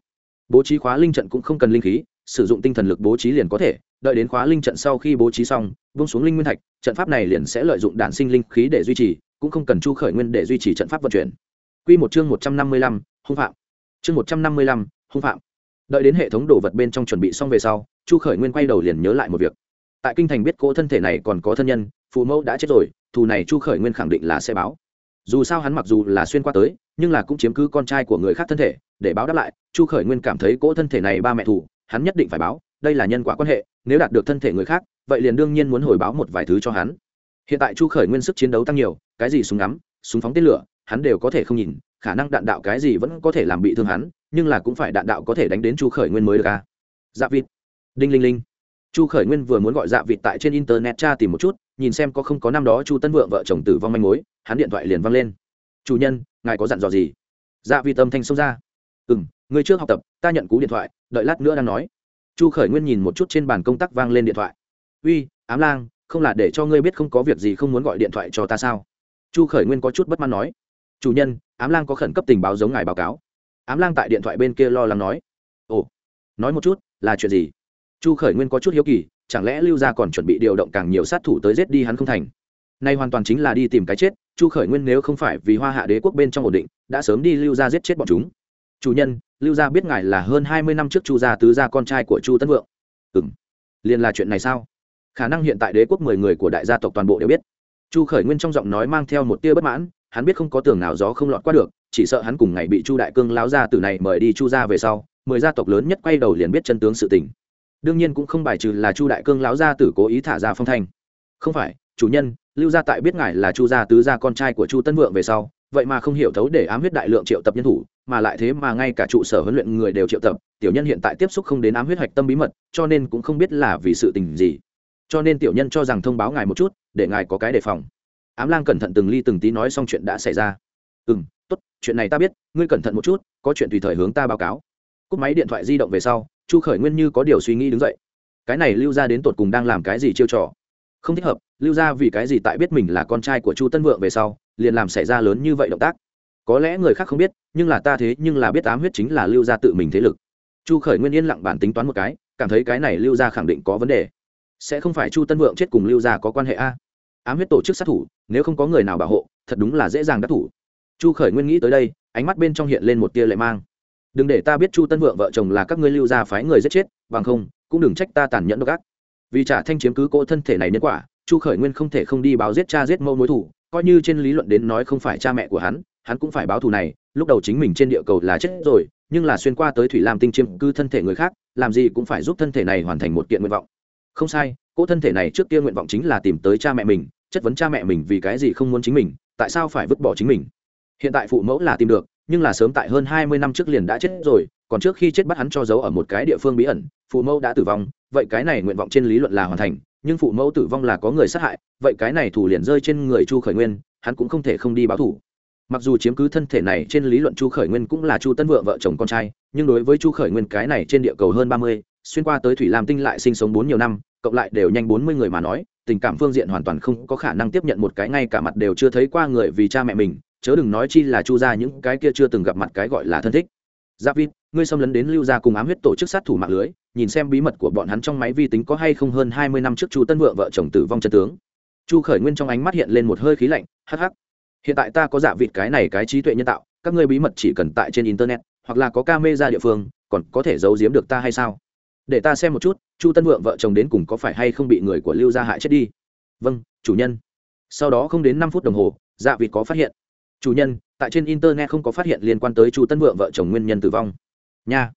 Bố trí khóa linh trận cũng không cần linh khí sử dụng tinh thần lực bố trí liền có thể, đợi đến khóa linh trận sau khi bố trí xong bung xuống linh nguyên thạch, trận pháp này liền sẽ lợi dụng đạn sinh linh khí để duy trì, cũng không cần chu khởi nguyên để duy trì trận pháp vận chuyển. Quy một chương một trăm năm mươi lăm, hung phạm. Chương một trăm năm mươi lăm, hung phạm. Đợi đến hệ thống đồ vật bên trong chuẩn bị xong về sau, chu khởi nguyên quay đầu liền nhớ lại một việc. Tại kinh thành biết cô thân thể này còn có thân nhân, phụ mẫu đã chết rồi, thù này chu khởi nguyên khẳng định là sẽ báo. Dù sao hắn mặc dù là xuyên qua tới, nhưng là cũng chiếm cứ con trai của người khác thân thể, để báo đáp lại, chu khởi nguyên cảm thấy cỗ thân thể này ba mẹ thù hắn nhất định phải báo, đây là nhân quả quan hệ, nếu đạt được thân thể người khác, vậy liền đương nhiên muốn hồi báo một vài thứ cho hắn. Hiện tại chu khởi nguyên sức chiến đấu tăng nhiều, cái gì súng ngắm, súng phóng tên lửa, hắn đều có thể không nhìn, khả năng đạn đạo cái gì vẫn có thể làm bị thương hắn, nhưng là cũng phải đạn đạo có thể đánh đến chu khởi nguyên mới được à. dạ vịt. Đinh linh linh. Chu khởi nguyên vừa muốn gọi dạ vịt tại trên internet tra tìm một chút, nhìn xem có không có năm đó chu tân vượng vợ chồng tử vong manh mối, hắn điện thoại liền văng lên. Chủ nhân, ngài có dặn dò gì? Dạ vịt âm thanh xông ra. Ừ m người trước học tập, ta nhận cú điện thoại, đợi lát nữa đang nói. Chu khởi nguyên nhìn một chút trên bàn công tác vang lên điện thoại. Uy, ám lang, không là để cho ngươi biết không có việc gì không muốn gọi điện thoại cho ta sao? Chu khởi nguyên có chút bất mãn nói. Chủ nhân, ám lang có khẩn cấp tình báo giống ngài báo cáo. Ám lang tại điện thoại bên kia lo lắng nói. Ồ, nói một chút, là chuyện gì? Chu khởi nguyên có chút hiếu kỳ, chẳng lẽ lưu gia còn chuẩn bị điều động càng nhiều sát thủ tới giết đi hắn không thành? Nay hoàn toàn chính là đi tìm cái chết, chu khởi nguyên nếu không phải vì hoa hạ đế quốc bên trong ổn định, đã sớm đi lưu gia giết chết bọn chúng. Chủ nhân lưu gia biết ngài là hơn hai mươi năm trước chu gia tứ gia con trai của chu Tấn vượng. Ừ m liền là chuyện này sao? Khả năng hiện tại đế quốc mười người của đại gia tộc toàn bộ đều biết. Chu khởi nguyên trong giọng nói mang theo một tia bất mãn, hắn biết không có tường nào gió không lọt qua được, chỉ sợ hắn cùng ngày bị chu đại cương láo ra từ này mời đi chu gia về sau, mười gia tộc lớn nhất quay đầu liền biết chân tướng sự tình. Đương nhiên cũng không bài trừ là chu đại cương láo gia tử cố ý thả ra phong thanh. Không phải, chủ nhân, lưu gia tại biết ngài là chu gia tứ gia con trai của chu tân vượng về sau vậy mà không hiểu thấu để ám huyết đại lượng triệu tập nhân thủ, mà lại thế mà ngay cả trụ sở huấn luyện người đều triệu tập, tiểu nhân hiện tại tiếp xúc không đến ám huyết hạch tâm bí mật, cho nên cũng không biết là vì sự tình gì. Cho nên tiểu nhân cho rằng thông báo ngài một chút, để ngài có cái đề phòng. Ám lang cẩn thận từng ly từng tí nói xong chuyện đã xảy ra. Ừ m tốt, chuyện này ta biết, ngươi cẩn thận một chút, có chuyện tùy thời hướng ta báo cáo. Cúp máy điện thoại di động về sau, chu khởi nguyên như có điều suy nghĩ đứng dậy. Cái này lưu ra đến tột cùng đang làm cái gì chiêu trò? Không thích hợp, lưu ra vì cái gì tại biết mình là con trai của chu tân vượng về sau liền làm xảy ra lớn như vậy động tác. Có lẽ người khác không biết, nhưng là ta thế nhưng là biết ám huyết chính là lưu gia tự mình thế lực. Chu khởi nguyên yên lặng bản tính toán một cái, cảm thấy cái này lưu gia khẳng định có vấn đề. Sẽ không phải chu tân vượng chết cùng lưu gia có quan hệ a? Ám huyết tổ chức sát thủ, nếu không có người nào bảo hộ, thật đúng là dễ dàng đắc thủ. Chu khởi nguyên nghĩ tới đây, ánh mắt bên trong hiện lên một tia lệ mang. Đừng để ta biết chu tân vượng vợ chồng là các ngươi lưu gia phái người giết chết, bằng không, cũng đừng trách ta tàn nhẫn độc ác. Vì trả thanh chiếm cứ cỗ thân thể này nhân quả, chu khởi nguyên không thể không đi báo giết cha giết mẫu mối thủ coi như trên lý luận đến nói không phải cha mẹ của hắn hắn cũng phải báo thù này, lúc đầu chính mình trên địa cầu là chết rồi, nhưng là xuyên qua tới thủy lam tinh chiếm cư thân thể người khác, làm gì cũng phải giúp thân thể này hoàn thành một kiện nguyện vọng. Không sai, cỗ thân thể này trước kia nguyện vọng chính là tìm tới cha mẹ mình, chất vấn cha mẹ mình vì cái gì không muốn chính mình, tại sao phải vứt bỏ chính mình? Hiện tại phụ mẫu là tìm được, nhưng là sớm tại hơn hai mươi năm trước liền đã chết rồi, còn trước khi chết bắt hắn cho giấu ở một cái địa phương bí ẩn, phụ mẫu đã tử vong, vậy cái này nguyện vọng trên lý luận là hoàn thành nhưng phụ mẫu tử vong là có người sát hại, vậy cái này thủ liền rơi trên người chu khởi nguyên, hắn cũng không thể không đi báo thủ. Mặc dù chiếm cứ thân thể này trên lý luận chu khởi nguyên cũng là chu tân vợ vợ chồng con trai, nhưng đối với chu khởi nguyên cái này trên địa cầu hơn ba mươi, xuyên qua tới thủy lam tinh lại sinh sống bốn nhiều năm, cộng lại đều nhanh bốn mươi người mà nói, tình cảm phương diện hoàn toàn không có khả năng tiếp nhận một cái ngay cả mặt đều chưa thấy qua người vì cha mẹ mình, chớ đừng nói chi là chu ra những cái kia chưa từng gặp mặt cái gọi là thân thích giáp vịt ngươi xâm lấn đến lưu gia cùng ám huyết tổ chức sát thủ mạng lưới, nhìn xem bí mật của bọn hắn trong máy vi tính có hay không hơn hai mươi năm trước chu tân vượng vợ chồng tử vong chân tướng. Chu khởi nguyên trong ánh mắt hiện lên một hơi khí lạnh, hắc hắc, hiện tại ta có giả vịt cái này cái trí tuệ nhân tạo, các ngươi bí mật chỉ cần tại trên internet, hoặc là có ca mê ra địa phương, còn có thể giấu giếm được ta hay sao? Để ta xem một chút, chu tân vượng vợ chồng đến cùng có phải hay không bị người của lưu gia hại chết đi? Vâng chủ nhân. Sau đó không đến năm phút đồng hồ dạ vịt có phát hiện chủ nhân, tại trên internet không có phát hiện liên quan tới chu tân vượng vợ chồng nguyên nhân tử vong. Nha.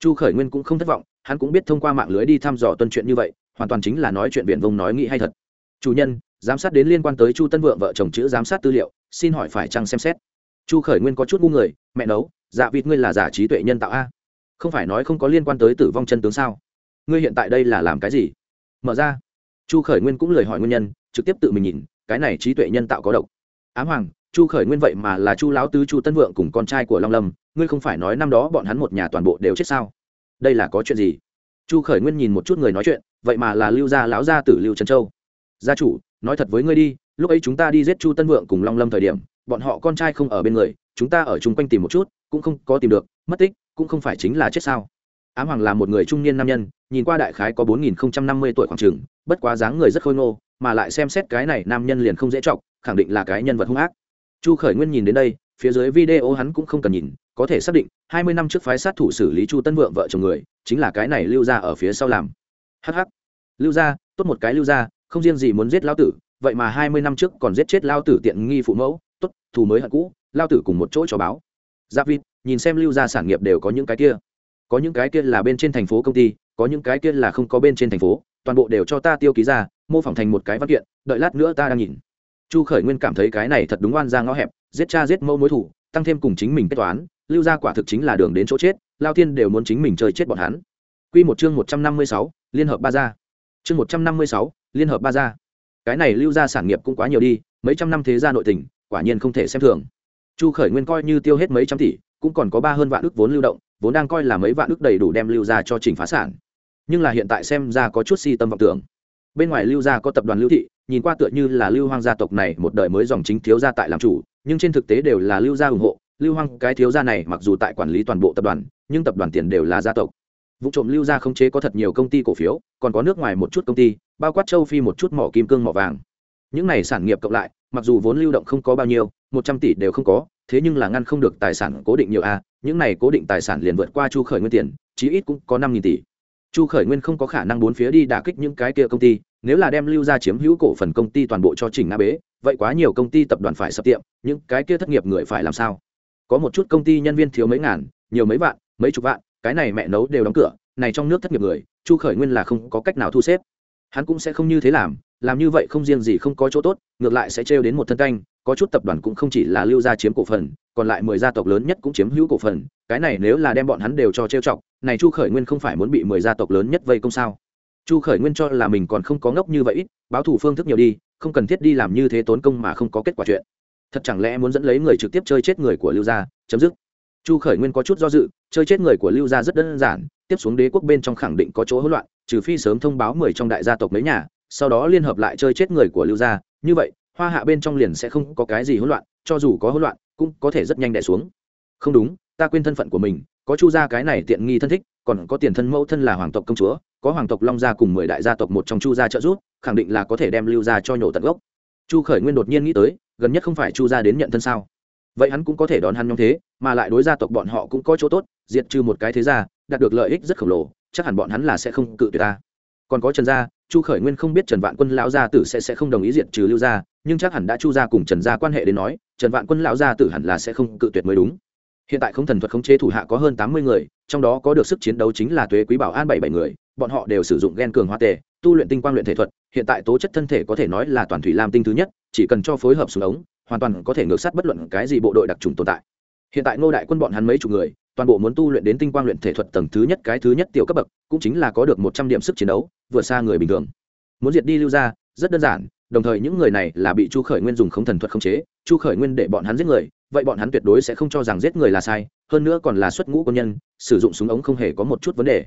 Chu khởi nguyên cũng không thất vọng, hắn cũng biết thông qua mạng lưới đi thăm dò tuân chuyện như vậy, hoàn toàn chính là nói chuyện viện vông nói nghĩ hay thật. Chủ nhân, giám sát đến liên quan tới chu tân vượng vợ chồng chữ giám sát tư liệu, xin hỏi phải chăng xem xét? Chu khởi nguyên có chút ngu người, mẹ nấu dạ vịt ngươi là giả trí tuệ nhân tạo a? Không phải nói không có liên quan tới tử vong chân tướng sao? Ngươi hiện tại đây là làm cái gì? Mở ra. Chu khởi nguyên cũng lời hỏi nguyên nhân, trực tiếp tự mình nhìn, cái này trí tuệ nhân tạo có độc. Ám hoàng chu khởi nguyên vậy mà là chu lão tứ chu tân vượng cùng con trai của long lâm, ngươi không phải nói năm đó bọn hắn một nhà toàn bộ đều chết sao? Đây là có chuyện gì? Chu khởi nguyên nhìn một chút người nói chuyện, vậy mà là lưu gia lão gia tử lưu trần châu. Gia chủ, nói thật với ngươi đi, lúc ấy chúng ta đi giết chu tân vượng cùng long lâm thời điểm, bọn họ con trai không ở bên người, chúng ta ở chung quanh tìm một chút, cũng không có tìm được, mất tích, cũng không phải chính là chết sao? Ám hoàng là một người trung niên nam nhân, nhìn qua đại khái có bốn nghìn không trăm năm mươi tuổi khoảng trường bất quá dáng người rất khôi ngô, mà lại xem xét cái này nam nhân liền không dễ chọc, khẳng định là cái nhân vật hung ác chu khởi nguyên nhìn đến đây, phía dưới video hắn cũng không cần nhìn, có thể xác định, hai mươi năm trước phái sát thủ xử lý chu tân vượng vợ chồng người, chính là cái này lưu ra ở phía sau làm. Hh lưu ra tốt một cái lưu ra không riêng gì muốn giết lao tử, vậy mà hai mươi năm trước còn giết chết lao tử tiện nghi phụ mẫu, tốt, thù mới hận cũ, lao tử cùng một chỗ cho báo. Giáp vịt, nhìn xem lưu ra sản nghiệp đều có những cái kia. Có những cái kia là bên trên thành phố công ty, có những cái kia là không có bên trên thành phố, toàn bộ đều cho ta tiêu ký ra, mô phỏng thành một cái văn kiện, đợi lát nữa ta đang nhìn chu khởi nguyên cảm thấy cái này thật đúng oan ra ngõ hẹp, giết cha giết mẫu mối thủ, tăng thêm cùng chính mình kết toán, lưu ra quả thực chính là đường đến chỗ chết, lao thiên đều muốn chính mình chơi chết bọn hắn. Q một chương một trăm năm mươi sáu, liên hợp ba gia. Chương một trăm năm mươi sáu, liên hợp ba gia. Cái này lưu ra sản nghiệp cũng quá nhiều đi, mấy trăm năm thế gia nội tình, quả nhiên không thể xem thường. Chu khởi nguyên coi như tiêu hết mấy trăm tỷ, cũng còn có ba hơn vạn ước vốn lưu động, vốn đang coi là mấy vạn ước đầy đủ đem lưu ra cho trình phá sản. Nhưng là hiện tại xem ra có chút si tâm vọng tưởng bên ngoài lưu gia có tập đoàn lưu thị, nhìn qua tựa như là lưu hoang gia tộc này một đời mới dòng chính thiếu gia tại làm chủ, nhưng trên thực tế đều là lưu gia ủng hộ. Lưu hoang, cái thiếu gia này mặc dù tại quản lý toàn bộ tập đoàn, nhưng tập đoàn tiền đều là gia tộc. Vụ trộm lưu gia không chế có thật nhiều công ty cổ phiếu, còn có nước ngoài một chút công ty, bao quát châu phi một chút mỏ kim cương mỏ vàng. Những này sản nghiệp cộng lại, mặc dù vốn lưu động không có bao nhiêu, một trăm tỷ đều không có, thế nhưng là ngăn không được tài sản cố định nhiều a, những này cố định tài sản liền vượt qua chu khởi nguyên tiền, chí ít cũng có năm nghìn tỷ chu khởi nguyên không có khả năng bốn phía đi đả kích những cái kia công ty, nếu là đem lưu ra chiếm hữu cổ phần công ty toàn bộ cho chỉnh nga bế, vậy quá nhiều công ty tập đoàn phải sập tiệm, những cái kia thất nghiệp người phải làm sao? Có một chút công ty nhân viên thiếu mấy ngàn, nhiều mấy vạn, mấy chục vạn, cái này mẹ nấu đều đóng cửa, này trong nước thất nghiệp người, chu khởi nguyên là không có cách nào thu xếp. Hắn cũng sẽ không như thế làm làm như vậy không riêng gì không có chỗ tốt, ngược lại sẽ trêu đến một thân canh, có chút tập đoàn cũng không chỉ là lưu gia chiếm cổ phần, còn lại mười gia tộc lớn nhất cũng chiếm hữu cổ phần cái này nếu là đem bọn hắn đều cho trêu chọc, này chu khởi nguyên không phải muốn bị mười gia tộc lớn nhất vây công sao? Chu khởi nguyên cho là mình còn không có ngốc như vậy ít, báo thủ phương thức nhiều đi, không cần thiết đi làm như thế tốn công mà không có kết quả chuyện. Thật chẳng lẽ muốn dẫn lấy người trực tiếp chơi chết người của lưu gia, chấm dứt? Chu khởi nguyên có chút do dự, chơi chết người của lưu gia rất đơn giản, tiếp xuống đế quốc bên trong khẳng định có chỗ hỗn loạn, trừ phi sớm thông báo mười trong đại gia tộc mấy nhà, sau đó liên hợp lại chơi chết người của lưu gia, như vậy, hoa hạ bên trong liền sẽ không có cái gì hỗn loạn, cho dù có hỗn loạn, cũng có thể rất nhanh đẻ xuống. Không đúng ta quên thân phận của mình, có chu gia cái này tiện nghi thân thích, còn có tiền thân mẫu thân là hoàng tộc công chúa, có hoàng tộc long gia cùng mười đại gia tộc một trong chu gia trợ giúp, khẳng định là có thể đem lưu gia cho nhổ tận gốc. Chu khởi nguyên đột nhiên nghĩ tới, gần nhất không phải chu gia đến nhận thân sao? Vậy hắn cũng có thể đón hắn nhóm thế, mà lại đối gia tộc bọn họ cũng có chỗ tốt, diệt trừ một cái thế gia, đạt được lợi ích rất khổng lồ, chắc hẳn bọn hắn là sẽ không cự tuyệt ta. Còn có trần gia, chu khởi nguyên không biết trần vạn quân lão gia tử sẽ sẽ không đồng ý diệt trừ lưu gia, nhưng chắc hẳn đã chu gia cùng trần gia quan hệ đến nói, trần vạn quân lão gia tử hẳn là sẽ không cự tuyệt mới đúng hiện tại không thần thuật khống chế thủ hạ có hơn tám mươi người, trong đó có được sức chiến đấu chính là tuế quý bảo an bảy bảy người, bọn họ đều sử dụng g e n cường hoa tề, tu luyện tinh quang luyện thể thuật, hiện tại tố chất thân thể có thể nói là toàn thủy lam tinh thứ nhất, chỉ cần cho phối hợp xuống ống, hoàn toàn có thể ngược sát bất luận cái gì bộ đội đặc trùng tồn tại. Hiện tại ngô đại quân bọn hắn mấy chục người, toàn bộ muốn tu luyện đến tinh quang luyện thể thuật tầng thứ nhất, cái thứ nhất tiểu cấp bậc, cũng chính là có được một trăm điểm sức chiến đấu, vượt xa người bình thường. Muốn diệt đi lưu ra rất đơn giản đồng thời những người này là bị chu khởi nguyên dùng không thần thuật khống chế, chu khởi nguyên để bọn hắn giết người, vậy bọn hắn tuyệt đối sẽ không cho rằng giết người là sai, hơn nữa còn là xuất ngũ quân nhân, sử dụng súng ống không hề có một chút vấn đề.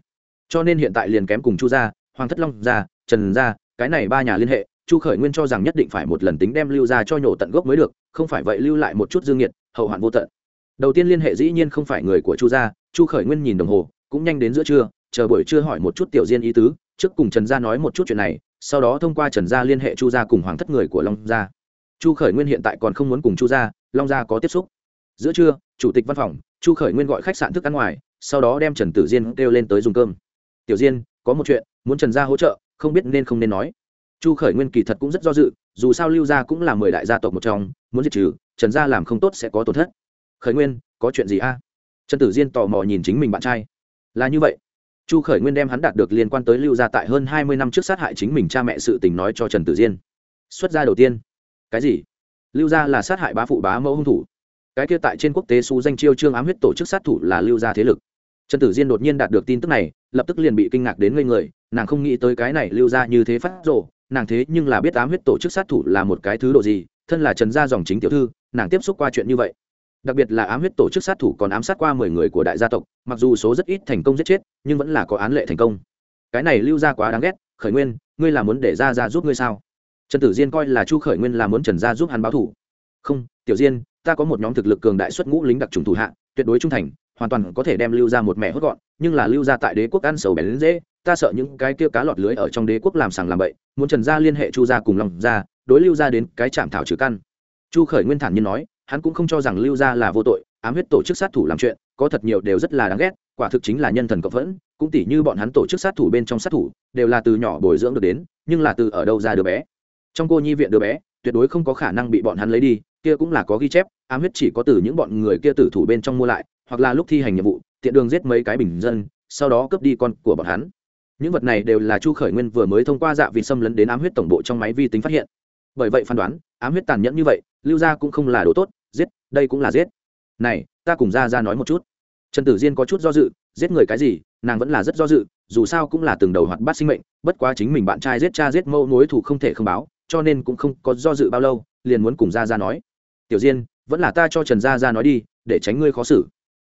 Cho nên hiện tại liền kém cùng chu gia, hoàng thất long gia, trần gia, cái này ba nhà liên hệ, chu khởi nguyên cho rằng nhất định phải một lần tính đem lưu ra cho nhổ tận gốc mới được, không phải vậy lưu lại một chút dương nhiệt, hậu hoạn vô tận. Đầu tiên liên hệ dĩ nhiên không phải người của chu gia, chu khởi nguyên nhìn đồng hồ, cũng nhanh đến giữa trưa, chờ buổi trưa hỏi một chút tiểu diên ý tứ, trước cùng trần gia nói một chút chuyện này sau đó thông qua trần gia liên hệ chu gia cùng hoàng thất người của long gia. Chu khởi nguyên hiện tại còn không muốn cùng chu gia, long gia có tiếp xúc. Giữa trưa, chủ tịch văn phòng, chu khởi nguyên gọi khách sạn thức ăn ngoài, sau đó đem trần tử diên kêu lên tới dùng cơm. Tiểu diên, có một chuyện, muốn trần gia hỗ trợ, không biết nên không nên nói. Chu khởi nguyên kỳ thật cũng rất do dự, dù sao lưu gia cũng là mười đại gia tộc một trong, muốn diệt trừ, trần gia làm không tốt sẽ có tổn thất. Khởi nguyên, có chuyện gì a? Trần tử diên tò mò nhìn chính mình bạn trai. Là như vậy chu khởi nguyên đem hắn đạt được liên quan tới lưu gia tại hơn hai mươi năm trước sát hại chính mình cha mẹ sự tình nói cho trần tử diên. Xuất gia đầu tiên. Cái gì? Lưu gia là sát hại bá phụ bá mẫu hung thủ. Cái kia tại trên quốc tế su danh chiêu trương ám huyết tổ chức sát thủ là lưu gia thế lực. Trần tử diên đột nhiên đạt được tin tức này, lập tức liền bị kinh ngạc đến ngây người, nàng không nghĩ tới cái này lưu gia như thế phát rộ nàng thế nhưng là biết ám huyết tổ chức sát thủ là một cái thứ độ gì, thân là trần gia dòng chính tiểu thư, nàng tiếp xúc qua chuyện như vậy đặc biệt là ám huyết tổ chức sát thủ còn ám sát qua mười người của đại gia tộc, mặc dù số rất ít thành công giết chết, nhưng vẫn là có án lệ thành công. Cái này lưu ra quá đáng ghét, khởi nguyên, ngươi là muốn để ra ra giúp ngươi sao? Trần tử diên coi là chu khởi nguyên là muốn trần gia giúp hắn báo thủ không, tiểu diên, ta có một nhóm thực lực cường đại xuất ngũ lính đặc trùng thủ hạ, tuyệt đối trung thành, hoàn toàn có thể đem lưu ra một mẹ hốt gọn, nhưng là lưu ra tại đế quốc ăn sầu bén đến dễ, ta sợ những cái kia cá lọt lưới ở trong đế quốc làm sàng làm bậy, muốn trần gia liên hệ chu gia cùng lòng gia, đối lưu ra đến cái chạm thảo trừ căn. Chu khởi nguyên thản nhiên nói hắn cũng không cho rằng lưu gia là vô tội, ám huyết tổ chức sát thủ làm chuyện, có thật nhiều đều rất là đáng ghét, quả thực chính là nhân thần cộng phẫn, cũng tỉ như bọn hắn tổ chức sát thủ bên trong sát thủ, đều là từ nhỏ bồi dưỡng được đến, nhưng là từ ở đâu ra đứa bé. Trong cô nhi viện đứa bé, tuyệt đối không có khả năng bị bọn hắn lấy đi, kia cũng là có ghi chép, ám huyết chỉ có từ những bọn người kia tử thủ bên trong mua lại, hoặc là lúc thi hành nhiệm vụ, tiện đường giết mấy cái bình dân, sau đó cướp đi con của bọn hắn. Những vật này đều là chu khởi nguyên vừa mới thông qua dạ vị xâm lấn đến ám huyết tổng bộ trong máy vi tính phát hiện. Bởi vậy phán đoán, ám huyết tàn nhẫn như vậy, lưu gia cũng không là đồ tốt giết, đây cũng là giết. Này, ta cùng ra ra nói một chút. Trần tử diên có chút do dự, giết người cái gì, nàng vẫn là rất do dự, dù sao cũng là từng đầu hoạt bát sinh mệnh, bất quá chính mình bạn trai giết cha giết mẫu nối thủ không thể không báo, cho nên cũng không có do dự bao lâu, liền muốn cùng ra ra nói. Tiểu diên, vẫn là ta cho trần gia ra nói đi, để tránh ngươi khó xử.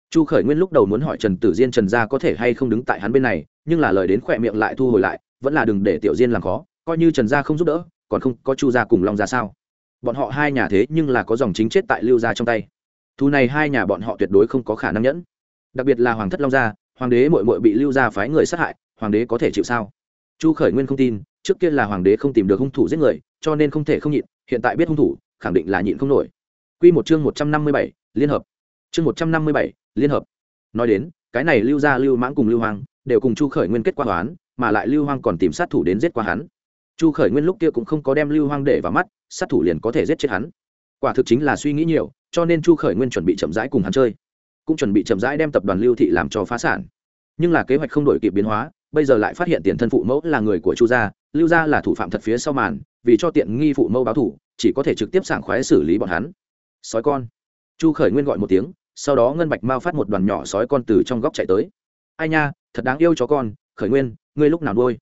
Chu khởi nguyên lúc đầu muốn hỏi trần tử diên trần gia có thể hay không đứng tại hắn bên này, nhưng là lời đến khỏe miệng lại thu hồi lại, vẫn là đừng để tiểu diên làm khó, coi như trần gia không giúp đỡ, còn không có chu gia cùng long gia sao? Bọn họ hai nhà thế nhưng là có dòng chính chết tại lưu gia trong tay. Thu này hai nhà bọn họ tuyệt đối không có khả năng nhẫn. Đặc biệt là hoàng thất long gia, hoàng đế mội mội bị lưu gia phái người sát hại, hoàng đế có thể chịu sao? Chu khởi nguyên không tin, trước kia là hoàng đế không tìm được hung thủ giết người, cho nên không thể không nhịn, hiện tại biết hung thủ, khẳng định là nhịn không nổi. Quy một chương một trăm năm mươi bảy, liên hợp. Chương một trăm năm mươi bảy, liên hợp. Nói đến, cái này lưu gia, lưu mãng cùng lưu Hoàng đều cùng chu khởi nguyên kết quả toán, mà lại lưu Hoàng còn tìm sát thủ đến giết qua hắn chu khởi nguyên lúc kia cũng không có đem lưu hoang để vào mắt, sát thủ liền có thể giết chết hắn. Quả thực chính là suy nghĩ nhiều, cho nên chu khởi nguyên chuẩn bị chậm rãi cùng hắn chơi. Cũng chuẩn bị chậm rãi đem tập đoàn lưu thị làm cho phá sản. Nhưng là kế hoạch không đổi kịp biến hóa, bây giờ lại phát hiện tiền thân phụ mẫu là người của chu gia, lưu gia là thủ phạm thật phía sau màn, vì cho tiện nghi phụ mẫu báo thủ, chỉ có thể trực tiếp sảng khoái xử lý bọn hắn. Sói con. Chu khởi nguyên gọi một tiếng, sau đó ngân bạch mao phát một đoàn nhỏ sói con từ trong góc chạy tới. Ai nha, thật đáng yêu chó con, khởi nguyên, ngươi lúc nào nuôi?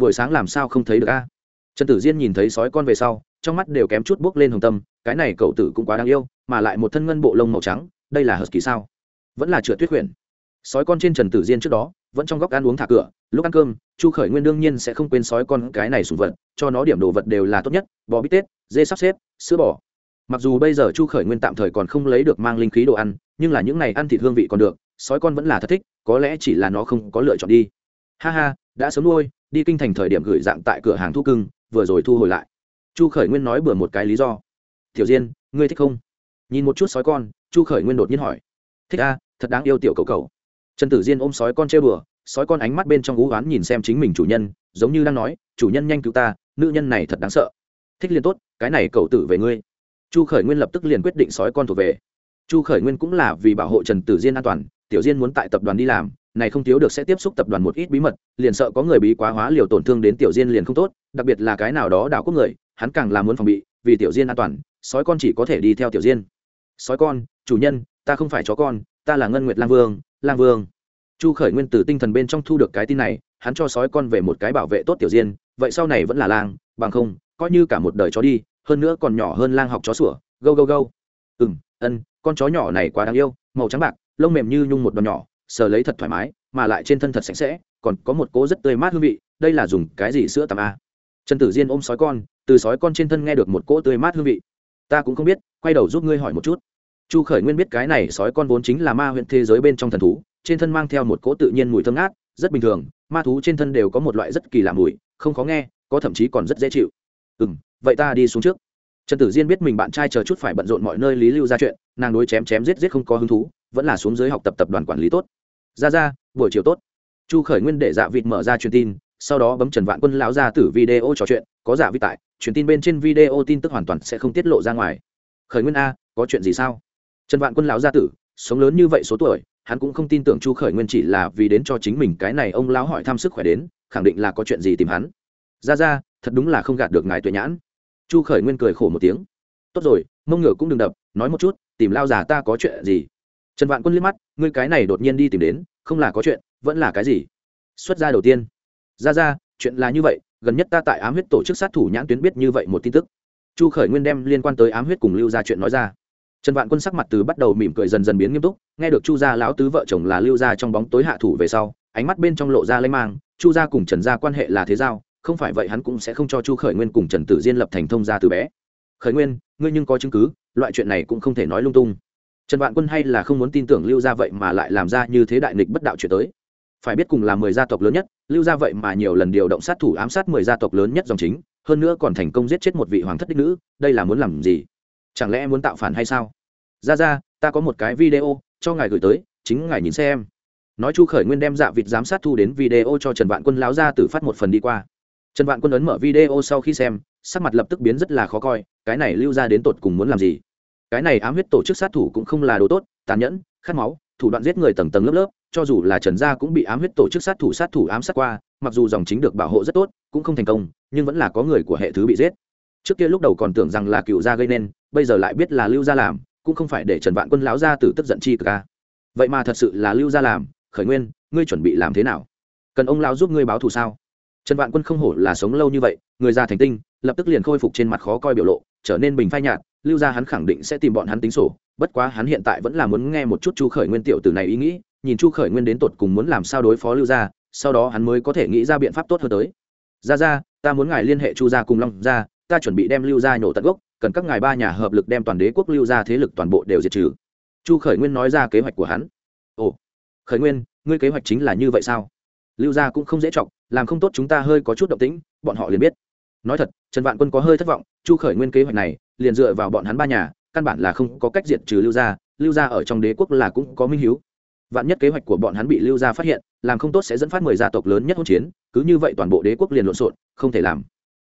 Buổi sáng làm sao không thấy được a? Trần tử diên nhìn thấy sói con về sau, trong mắt đều kém chút bốc lên hồng tâm, cái này cậu tử cũng quá đáng yêu, mà lại một thân ngân bộ lông màu trắng, đây là hờt kỳ sao? Vẫn là chửa tuyết huyền. Sói con trên trần tử diên trước đó, vẫn trong góc ăn uống thả cửa, lúc ăn cơm, chu khởi nguyên đương nhiên sẽ không quên sói con cái này sùng vật, cho nó điểm đồ vật đều là tốt nhất, bò bít tết, dê sắp xếp, sữa bò. Mặc dù bây giờ chu khởi nguyên tạm thời còn không lấy được mang linh khí đồ ăn, nhưng là những ngày ăn thịt hương vị còn được, sói con vẫn là thất thích, có lẽ chỉ là nó không có lựa chọn đi. Ha ha, đã sớm nuôi đi kinh thành thời điểm gửi dạng tại cửa hàng thu cưng, vừa rồi thu hồi lại. Chu khởi nguyên nói bừa một cái lý do. Tiểu diên, ngươi thích không? Nhìn một chút sói con, chu khởi nguyên đột nhiên hỏi. Thích a, thật đáng yêu tiểu cầu cầu trần tử diên ôm sói con chơi bừa, sói con ánh mắt bên trong gú oán nhìn xem chính mình chủ nhân, giống như đang nói, chủ nhân nhanh cứu ta, nữ nhân này thật đáng sợ. Thích liền tốt, cái này cậu tử về ngươi. Chu khởi nguyên lập tức liền quyết định sói con thuộc về. Chu khởi nguyên cũng là vì bảo hộ trần tử diên an toàn, tiểu diên muốn tại tập đoàn đi làm này không thiếu được sẽ tiếp xúc tập đoàn một ít bí mật, liền sợ có người bí quá hóa liều tổn thương đến tiểu diên liền không tốt, đặc biệt là cái nào đó đảo quốc người, hắn càng là muốn phòng bị, vì tiểu diên an toàn, sói con chỉ có thể đi theo tiểu diên. Sói con, chủ nhân, ta không phải chó con, ta là ngân nguyệt lang vương lang vương. Chu khởi nguyên từ tinh thần bên trong thu được cái tin này, hắn cho sói con về một cái bảo vệ tốt tiểu diên, vậy sau này vẫn là lang, bằng không, coi như cả một đời chó đi, hơn nữa còn nhỏ hơn lang học chó sủa, gâu gâu gâu. Ừ ân, con chó nhỏ này quá đáng yêu, màu trắng bạc, lông mềm như nhung một đòn nhỏ sờ lấy thật thoải mái, mà lại trên thân thật sạch sẽ, còn có một cỗ rất tươi mát hương vị, đây là dùng cái gì sữa tắm a? Trần tử diên ôm sói con, từ sói con trên thân nghe được một cỗ tươi mát hương vị. Ta cũng không biết, quay đầu giúp ngươi hỏi một chút. Chu khởi nguyên biết cái này sói con vốn chính là ma huyện thế giới bên trong thần thú, trên thân mang theo một cỗ tự nhiên mùi thơm ngát, rất bình thường, ma thú trên thân đều có một loại rất kỳ lạ mùi, không khó nghe, có thậm chí còn rất dễ chịu. Ừ m vậy ta đi xuống trước. Trần tử diên biết mình bạn trai chờ chút phải bận rộn mọi nơi lý lưu ra chuyện, nàng đối chém chém giết giết không có hứng thú, vẫn là xuống dưới học tập tập đoàn quản lý tốt ra ra, buổi chiều tốt. Chu khởi nguyên để dạ vịt mở ra truyền tin, sau đó bấm trần vạn quân lão ra từ video trò chuyện, có dạ vịt tại, truyền tin bên trên video tin tức hoàn toàn sẽ không tiết lộ ra ngoài. Khởi nguyên a, có chuyện gì sao? Trần vạn quân lão gia tử, sống lớn như vậy số tuổi, hắn cũng không tin tưởng chu khởi nguyên chỉ là vì đến cho chính mình cái này ông lão hỏi thăm sức khỏe đến, khẳng định là có chuyện gì tìm hắn. Ra ra, thật đúng là không gạt được ngài tuệ nhãn. Chu khởi nguyên cười khổ một tiếng. Tốt rồi, mông ngựa cũng đừng đập, nói một chút, tìm lao già ta có chuyện gì? Trần vạn quân liếc mắt, ngươi cái này đột nhiên đi tìm đến, không là có chuyện, vẫn là cái gì? Xuất gia đầu tiên. Ra ra, chuyện là như vậy, gần nhất ta tại ám huyết tổ chức sát thủ nhãn tuyến biết như vậy một tin tức. Chu khởi nguyên đem liên quan tới ám huyết cùng lưu ra chuyện nói ra. Trần vạn quân sắc mặt từ bắt đầu mỉm cười dần dần biến nghiêm túc, nghe được chu gia lão tứ vợ chồng là lưu gia trong bóng tối hạ thủ về sau, ánh mắt bên trong lộ ra lanh mang, chu gia cùng trần gia quan hệ là thế giao, không phải vậy hắn cũng sẽ không cho chu khởi nguyên cùng trần tử diên lập thành thông gia từ bé. Khởi nguyên, ngươi nhưng có chứng cứ, loại chuyện này cũng không thể nói lung tung trần vạn quân hay là không muốn tin tưởng lưu gia vậy mà lại làm ra như thế đại nghịch bất đạo chuyển tới. Phải biết cùng là mười gia tộc lớn nhất, lưu gia vậy mà nhiều lần điều động sát thủ ám sát mười gia tộc lớn nhất dòng chính, hơn nữa còn thành công giết chết một vị hoàng thất đích nữ, đây là muốn làm gì? Chẳng lẽ muốn tạo phản hay sao? Ra ra ta có một cái video, cho ngài gửi tới, chính ngài nhìn xem. Nói chu khởi nguyên đem dạ vịt giám sát thu đến video cho trần vạn quân láo ra từ phát một phần đi qua. Trần vạn quân ấn mở video sau khi xem, sắc mặt lập tức biến rất là khó coi, cái này lưu ra đến tột cùng muốn làm gì? Cái này ám huyết tổ chức sát thủ cũng không là đồ tốt, tàn nhẫn, khát máu, thủ đoạn giết người tầng tầng lớp lớp, cho dù là trần gia cũng bị ám huyết tổ chức sát thủ sát thủ ám sát qua, mặc dù dòng chính được bảo hộ rất tốt, cũng không thành công, nhưng vẫn là có người của hệ thứ bị giết. Trước kia lúc đầu còn tưởng rằng là cựu gia gây nên, bây giờ lại biết là lưu gia làm, cũng không phải để trần vạn quân láo ra từ tức giận chi ca vậy mà thật sự là lưu gia làm, khởi nguyên, ngươi chuẩn bị làm thế nào? Cần ông lao giúp ngươi báo thù sao? Trần vạn quân không hổ là sống lâu như vậy, người già thành tinh, lập tức liền khôi phục trên mặt khó coi biểu lộ, trở nên bình phai nhạt lưu gia hắn khẳng định sẽ tìm bọn hắn tính sổ, bất quá hắn hiện tại vẫn là muốn nghe một chút chu khởi nguyên tiểu từ này ý nghĩ, nhìn chu khởi nguyên đến tột cùng muốn làm sao đối phó lưu gia, sau đó hắn mới có thể nghĩ ra biện pháp tốt hơn tới. Ra ra ta muốn ngài liên hệ chu gia cùng long gia, ta chuẩn bị đem lưu gia nhổ tận gốc, cần các ngài ba nhà hợp lực đem toàn đế quốc lưu gia thế lực toàn bộ đều diệt trừ. Chu khởi nguyên nói ra kế hoạch của hắn. Ồ, khởi nguyên, ngươi kế hoạch chính là như vậy sao? Lưu gia cũng không dễ trọng làm không tốt chúng ta hơi có chút động tĩnh, bọn họ liền biết nói thật, trần vạn quân có hơi thất vọng, chu khởi nguyên kế hoạch này, liền dựa vào bọn hắn ba nhà, căn bản là không có cách diệt trừ lưu gia lưu gia ở trong đế quốc là cũng có minh hiếu. Vạn nhất kế hoạch của bọn hắn bị lưu gia phát hiện, làm không tốt sẽ dẫn phát mười gia tộc lớn nhất hỗn chiến, cứ như vậy toàn bộ đế quốc liền lộn xộn, không thể làm.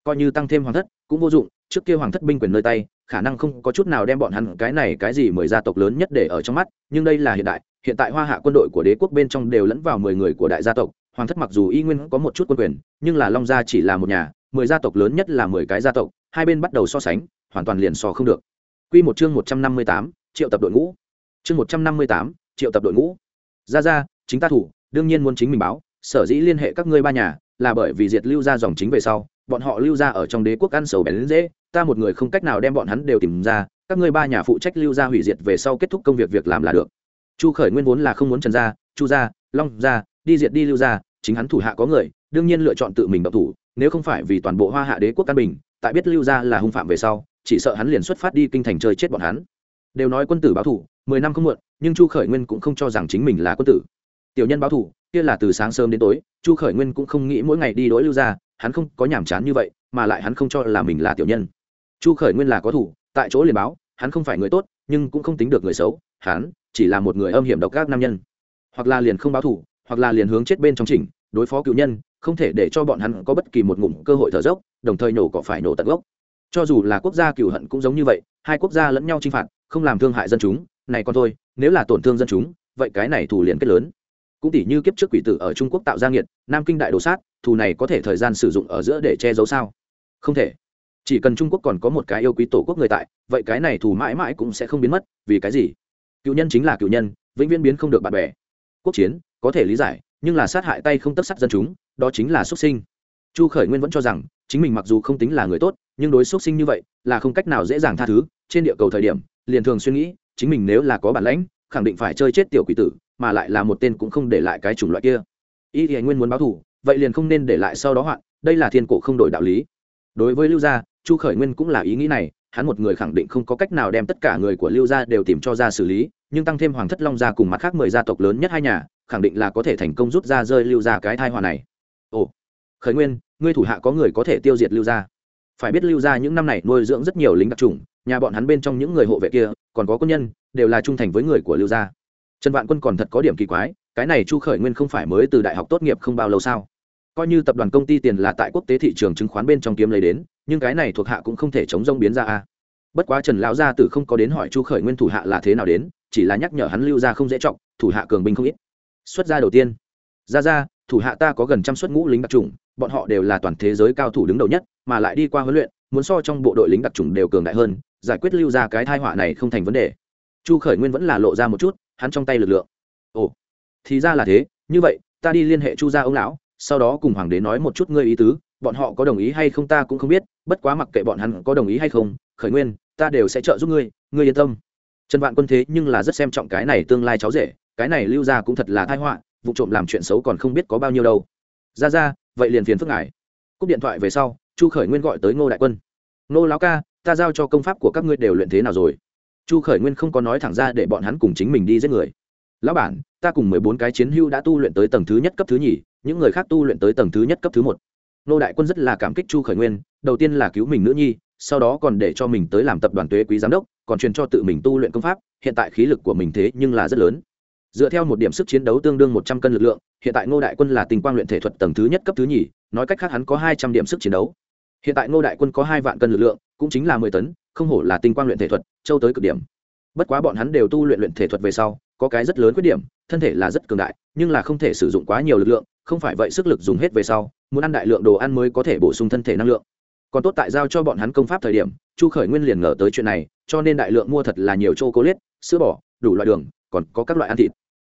Coi như tăng thêm hoàng thất, cũng vô dụng, trước kia hoàng thất binh quyền nơi tay, khả năng không có chút nào đem bọn hắn cái này cái gì mười gia tộc lớn nhất để ở trong mắt, nhưng đây là hiện đại, hiện tại hoa hạ quân đội của đế quốc bên trong đều lẫn vào mười người của đại gia tộc, hoàng thất mặc dù y nguyên có một chút quân quyền, nhưng là long gia chỉ là một nhà mười gia tộc lớn nhất là mười cái gia tộc, hai bên bắt đầu so sánh, hoàn toàn liền so không được. Quy một chương một trăm năm mươi tám, triệu tập đội ngũ. Chương một trăm năm mươi tám, triệu tập đội ngũ. Ra ra, chính ta thủ, đương nhiên muốn chính mình báo, sở dĩ liên hệ các ngươi ba nhà, là bởi vì diệt lưu ra dòng chính về sau, bọn họ lưu ra ở trong đế quốc ăn sầu bén dễ, ta một người không cách nào đem bọn hắn đều tìm ra, các ngươi ba nhà phụ trách lưu ra hủy diệt về sau kết thúc công việc việc làm là được. Chu khởi nguyên vốn là không muốn trần gia, chu gia, long gia, đi diệt đi lưu gia chính hắn thủ hạ có người, đương nhiên lựa chọn tự mình độc thủ nếu không phải vì toàn bộ hoa hạ đế quốc căn bình, tại biết lưu gia là hung phạm về sau, chỉ sợ hắn liền xuất phát đi kinh thành chơi chết bọn hắn. Đều nói quân tử báo thủ mười năm không muộn, nhưng chu khởi nguyên cũng không cho rằng chính mình là quân tử. Tiểu nhân báo thủ kia là từ sáng sớm đến tối, chu khởi nguyên cũng không nghĩ mỗi ngày đi đối lưu gia, hắn không có nhàm chán như vậy, mà lại hắn không cho là mình là tiểu nhân. Chu khởi nguyên là có thủ tại chỗ liền báo, hắn không phải người tốt, nhưng cũng không tính được người xấu, hắn chỉ là một người âm hiểm độc các nam nhân. Hoặc là liền không báo thủ hoặc là liền hướng chết bên trong chỉnh, đối phó cựu nhân không thể để cho bọn hắn có bất kỳ một ngụm cơ hội thở dốc, đồng thời nổ cỏ phải nổ tận gốc. Cho dù là quốc gia cựu hận cũng giống như vậy, hai quốc gia lẫn nhau chinh phạt, không làm thương hại dân chúng, này còn thôi, nếu là tổn thương dân chúng, vậy cái này thủ liền kết lớn. Cũng tỷ như kiếp trước quỷ tử ở trung quốc tạo ra nghiệt, nam kinh đại đồ sát, thù này có thể thời gian sử dụng ở giữa để che giấu sao? Không thể. Chỉ cần trung quốc còn có một cái yêu quý tổ quốc người tại, vậy cái này thù mãi mãi cũng sẽ không biến mất, vì cái gì? Cựu nhân chính là cựu nhân, vĩnh viễn biến không được bạn bè. Quốc chiến, có thể lý giải, nhưng là sát hại tay không tất sát dân chúng đó chính là xuất sinh. Chu khởi nguyên vẫn cho rằng, chính mình mặc dù không tính là người tốt, nhưng đối xuất sinh như vậy, là không cách nào dễ dàng tha thứ. Trên địa cầu thời điểm, liền thường suy nghĩ, chính mình nếu là có bản lãnh, khẳng định phải chơi chết tiểu quỷ tử, mà lại là một tên cũng không để lại cái chủng loại kia. Y thì anh nguyên muốn báo thù, vậy liền không nên để lại sau đó hoạn, đây là thiên cổ không đổi đạo lý. Đối với lưu gia, chu khởi nguyên cũng là ý nghĩ này, hắn một người khẳng định không có cách nào đem tất cả người của lưu gia đều tìm cho ra xử lý, nhưng tăng thêm hoàng thất long gia cùng mặt khác mười gia tộc lớn nhất hai nhà, khẳng định là có thể thành công rút ra rơi lưu gia cái thai hòa này ồ, khởi nguyên, ngươi thủ hạ có người có thể tiêu diệt lưu gia. Phải biết lưu gia những năm này nuôi dưỡng rất nhiều lính đặc trùng, nhà bọn hắn bên trong những người hộ vệ kia, còn có quân nhân, đều là trung thành với người của lưu gia. Trần vạn quân còn thật có điểm kỳ quái, cái này chu khởi nguyên không phải mới từ đại học tốt nghiệp không bao lâu sao? Coi như tập đoàn công ty tiền là tại quốc tế thị trường chứng khoán bên trong kiếm lấy đến, nhưng cái này thuộc hạ cũng không thể chống rông biến ra a bất quá trần lão gia tử không có đến hỏi chu khởi nguyên thủ hạ là thế nào đến, chỉ là nhắc nhở hắn lưu ra không dễ trọng, thủ hạ cường binh không ít. Xuất gia đầu tiên. Ra ra thủ hạ ta có gần trăm suất ngũ lính đặc trùng, bọn họ đều là toàn thế giới cao thủ đứng đầu nhất, mà lại đi qua huấn luyện, muốn so trong bộ đội lính đặc trùng đều cường đại hơn, giải quyết lưu ra cái thai họa này không thành vấn đề. Chu khởi nguyên vẫn là lộ ra một chút, hắn trong tay lực lượng. Ồ, thì ra là thế, như vậy, ta đi liên hệ chu gia ông lão, sau đó cùng hoàng đế nói một chút ngươi ý tứ, bọn họ có đồng ý hay không ta cũng không biết, bất quá mặc kệ bọn hắn có đồng ý hay không, khởi nguyên, ta đều sẽ trợ giúp ngươi ngươi yên tâm. Trần vạn quân thế nhưng là rất xem trọng cái này tương lai cháu rể, cái này lưu ra cũng thật là thai họa vụ trộm làm chuyện xấu còn không biết có bao nhiêu đâu. Ra ra, vậy liền phiền phức ngài. Cúp điện thoại về sau, chu khởi nguyên gọi tới ngô đại quân. Ngô lão ca, ta giao cho công pháp của các ngươi đều luyện thế nào rồi? Chu khởi nguyên không có nói thẳng ra để bọn hắn cùng chính mình đi giết người. Lão bản, ta cùng mười bốn cái chiến hưu đã tu luyện tới tầng thứ nhất cấp thứ nhì, những người khác tu luyện tới tầng thứ nhất cấp thứ một. Nô đại quân rất là cảm kích chu khởi nguyên, đầu tiên là cứu mình nữ nhi, sau đó còn để cho mình tới làm tập đoàn tuế quý giám đốc, còn truyền cho tự mình tu luyện công pháp, hiện tại khí lực của mình thế nhưng là rất lớn dựa theo một điểm sức chiến đấu tương đương một trăm cân lực lượng, hiện tại ngô đại quân là tình quang luyện thể thuật tầng thứ nhất cấp thứ nhì, nói cách khác hắn có hai trăm điểm sức chiến đấu. Hiện tại ngô đại quân có hai vạn cân lực lượng, cũng chính là mười tấn, không hổ là tinh quang luyện thể thuật, châu tới cực điểm. Bất quá bọn hắn đều tu luyện luyện thể thuật về sau, có cái rất lớn khuyết điểm, thân thể là rất cường đại, nhưng là không thể sử dụng quá nhiều lực lượng, không phải vậy sức lực dùng hết về sau, muốn ăn đại lượng đồ ăn mới có thể bổ sung thân thể năng lượng. Còn tốt tại giao cho bọn hắn công pháp thời điểm, chu khởi nguyên liền ngờ tới chuyện này, cho nên đại lượng mua thật là nhiều chô cố liết sữa bò, đủ loại đường còn có các loại ăn thịt.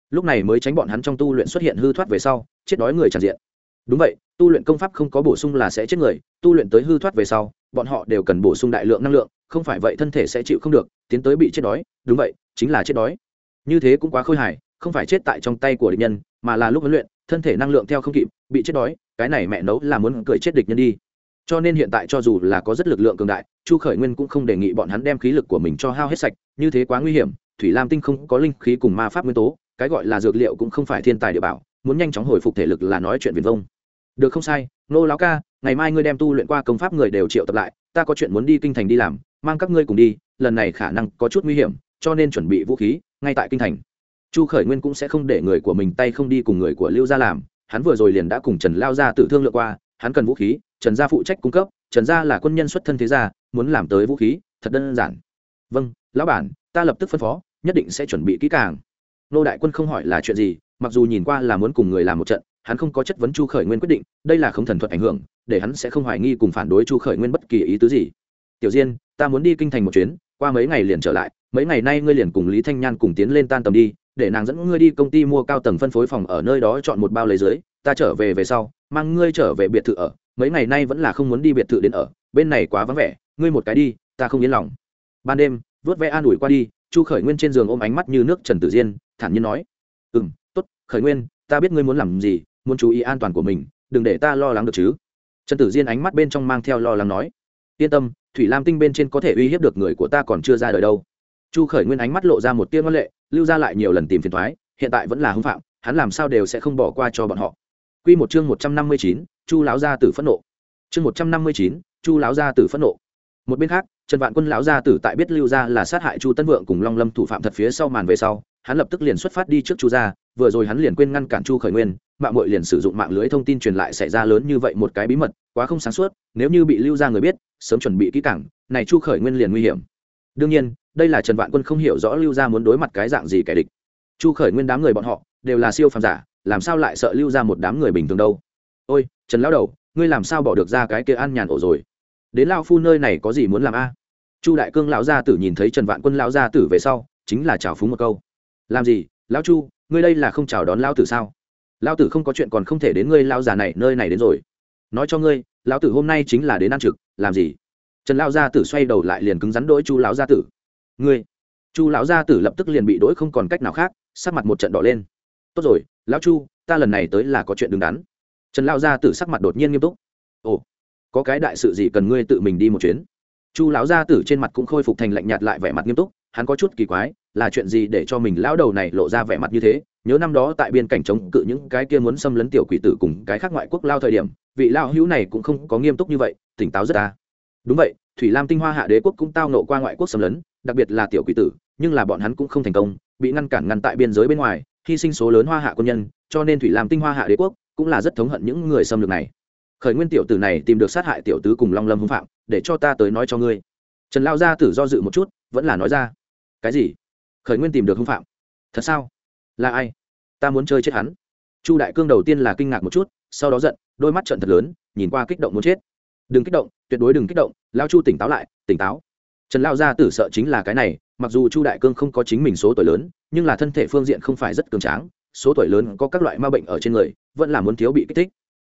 Lúc này mới tránh bọn hắn trong tu luyện xuất hiện hư thoát về sau, chết đói người tràn diện. Đúng vậy, tu luyện công pháp không có bổ sung là sẽ chết người, tu luyện tới hư thoát về sau, bọn họ đều cần bổ sung đại lượng năng lượng, không phải vậy thân thể sẽ chịu không được, tiến tới bị chết đói, đúng vậy, chính là chết đói. Như thế cũng quá khôi hài, không phải chết tại trong tay của địch nhân, mà là lúc huấn luyện, thân thể năng lượng theo không kịp, bị chết đói, cái này mẹ nấu là muốn cười chết địch nhân đi. Cho nên hiện tại cho dù là có rất lực lượng cường đại, chu khởi nguyên cũng không đề nghị bọn hắn đem khí lực của mình cho hao hết sạch, như thế quá nguy hiểm thủy lam tinh không có linh khí cùng ma pháp nguyên tố, cái gọi là dược liệu cũng không phải thiên tài địa bảo, muốn nhanh chóng hồi phục thể lực là nói chuyện viền vông. Được không sai, nô lão ca, ngày mai ngươi đem tu luyện qua công pháp người đều triệu tập lại, ta có chuyện muốn đi kinh thành đi làm, mang các ngươi cùng đi, lần này khả năng có chút nguy hiểm, cho nên chuẩn bị vũ khí, ngay tại kinh thành. Chu khởi nguyên cũng sẽ không để người của mình tay không đi cùng người của lưu gia làm, hắn vừa rồi liền đã cùng trần lao gia tự thương lượng qua, hắn cần vũ khí, trần gia phụ trách cung cấp, trần gia là quân nhân xuất thân thế gia, muốn làm tới vũ khí, thật đơn giản. Vâng lão bản, ta lập tức phân phó nhất định sẽ chuẩn bị kỹ càng. Nô đại quân không hỏi là chuyện gì, mặc dù nhìn qua là muốn cùng người làm một trận, hắn không có chất vấn chu khởi nguyên quyết định, đây là không thần thuật ảnh hưởng, để hắn sẽ không hoài nghi cùng phản đối chu khởi nguyên bất kỳ ý tứ gì. Tiểu diên, ta muốn đi kinh thành một chuyến, qua mấy ngày liền trở lại, mấy ngày nay ngươi liền cùng lý thanh nhan cùng tiến lên tan tầm đi, để nàng dẫn ngươi đi công ty mua cao tầng phân phối phòng ở nơi đó chọn một bao lấy dưới, ta trở về về sau, mang ngươi trở về biệt thự ở, mấy ngày nay vẫn là không muốn đi biệt thự đến ở, bên này quá vắng vẻ, ngươi một cái đi, ta không yên lòng. Ban đêm, vớt vẽ an ủi qua đi chu khởi nguyên trên giường ôm ánh mắt như nước trần tử diên, thản nhiên nói ừ m t ố t khởi nguyên, ta biết ngươi muốn làm gì, muốn chú ý an toàn của mình, đừng để ta lo lắng được chứ. Trần tử diên ánh mắt bên trong mang theo lo lắng nói, yên tâm, thủy lam tinh bên trên có thể uy hiếp được người của ta còn chưa ra đời đâu. Chu khởi nguyên ánh mắt lộ ra một tiên văn lệ, lưu ra lại nhiều lần tìm phiền thoái hiện tại vẫn là hưng phạm, hắn làm sao đều sẽ không bỏ qua cho bọn họ. Q một chương một trăm năm mươi chín, chu láo gia tử phẫn nộ. Chương một trăm năm mươi chín, chu láo gia tử phẫn nộ. Một bên khác trần vạn quân lão gia tử tại biết lưu gia là sát hại chu tân vượng cùng long lâm thủ phạm thật phía sau màn về sau, hắn lập tức liền xuất phát đi trước chu gia, vừa rồi hắn liền quên ngăn cản chu khởi nguyên, mạng mội liền sử dụng mạng lưới thông tin truyền lại xảy ra lớn như vậy một cái bí mật, quá không sáng suốt, nếu như bị lưu Gia người biết, sớm chuẩn bị kỹ cảng này chu khởi nguyên liền nguy hiểm. Đương nhiên, đây là trần vạn quân không hiểu rõ lưu Gia muốn đối mặt cái dạng gì kẻ địch. Chu khởi nguyên đám người bọn họ đều là siêu phàm giả, làm sao lại sợ lưu ra một đám người bình thường đâu? Ôi, trần lão đầu, ngươi làm sao bỏ được ra cái kia ăn nhàn ổ rồi? Đến lao phu nơi này có gì muốn làm a? Chu đại cương lão gia tử nhìn thấy trần vạn quân lão gia tử về sau, chính là chào phúng một câu. Làm gì, lão chu, ngươi đây là không chào đón lão tử sao? Lão tử không có chuyện còn không thể đến ngươi lão già này, nơi này đến rồi. Nói cho ngươi, lão tử hôm nay chính là đến ăn trực, làm gì? Trần lão gia tử xoay đầu lại liền cứng rắn đỗi chu lão gia tử. Ngươi, chu lão gia tử lập tức liền bị đỗi không còn cách nào khác, sắc mặt một trận đỏ lên. Tốt rồi, lão chu, ta lần này tới là có chuyện đứng đắn. Trần lão gia tử sắc mặt đột nhiên nghiêm túc. Ồ có cái đại sự gì cần ngươi tự mình đi một chuyến? Chu lão gia tử trên mặt cũng khôi phục thành lạnh nhạt lại vẻ mặt nghiêm túc, hắn có chút kỳ quái, là chuyện gì để cho mình lão đầu này lộ ra vẻ mặt như thế? Nhớ năm đó tại biên cảnh chống cự những cái kia muốn xâm lấn tiểu quỷ tử cùng cái khác ngoại quốc lao thời điểm, vị lao hữu này cũng không có nghiêm túc như vậy, tỉnh táo rất ta đúng vậy, thủy lam tinh hoa hạ đế quốc cũng tao nộ qua ngoại quốc xâm lấn, đặc biệt là tiểu quỷ tử, nhưng là bọn hắn cũng không thành công, bị ngăn cản ngăn tại biên giới bên ngoài, hy sinh số lớn hoa hạ quân nhân, cho nên thủy lam tinh hoa hạ đế quốc cũng là rất thống hận những người xâm lược này khởi nguyên tiểu tử này tìm được sát hại tiểu tứ cùng long lâm hưng phạm, để cho ta tới nói cho ngươi. Trần lao gia tử do dự một chút, vẫn là nói ra. Cái gì? Khởi nguyên tìm được hưng phạm? Thật sao? Là ai? Ta muốn chơi chết hắn. Chu đại cương đầu tiên là kinh ngạc một chút, sau đó giận, đôi mắt trận thật lớn, nhìn qua kích động muốn chết. Đừng kích động, tuyệt đối đừng kích động, lao chu tỉnh táo lại, tỉnh táo. Trần lao gia tử sợ chính là cái này, mặc dù chu đại cương không có chính mình số tuổi lớn, nhưng là thân thể phương diện không phải rất cường tráng, số tuổi lớn có các loại ma bệnh ở trên người, vẫn là muốn thiếu bị kích thích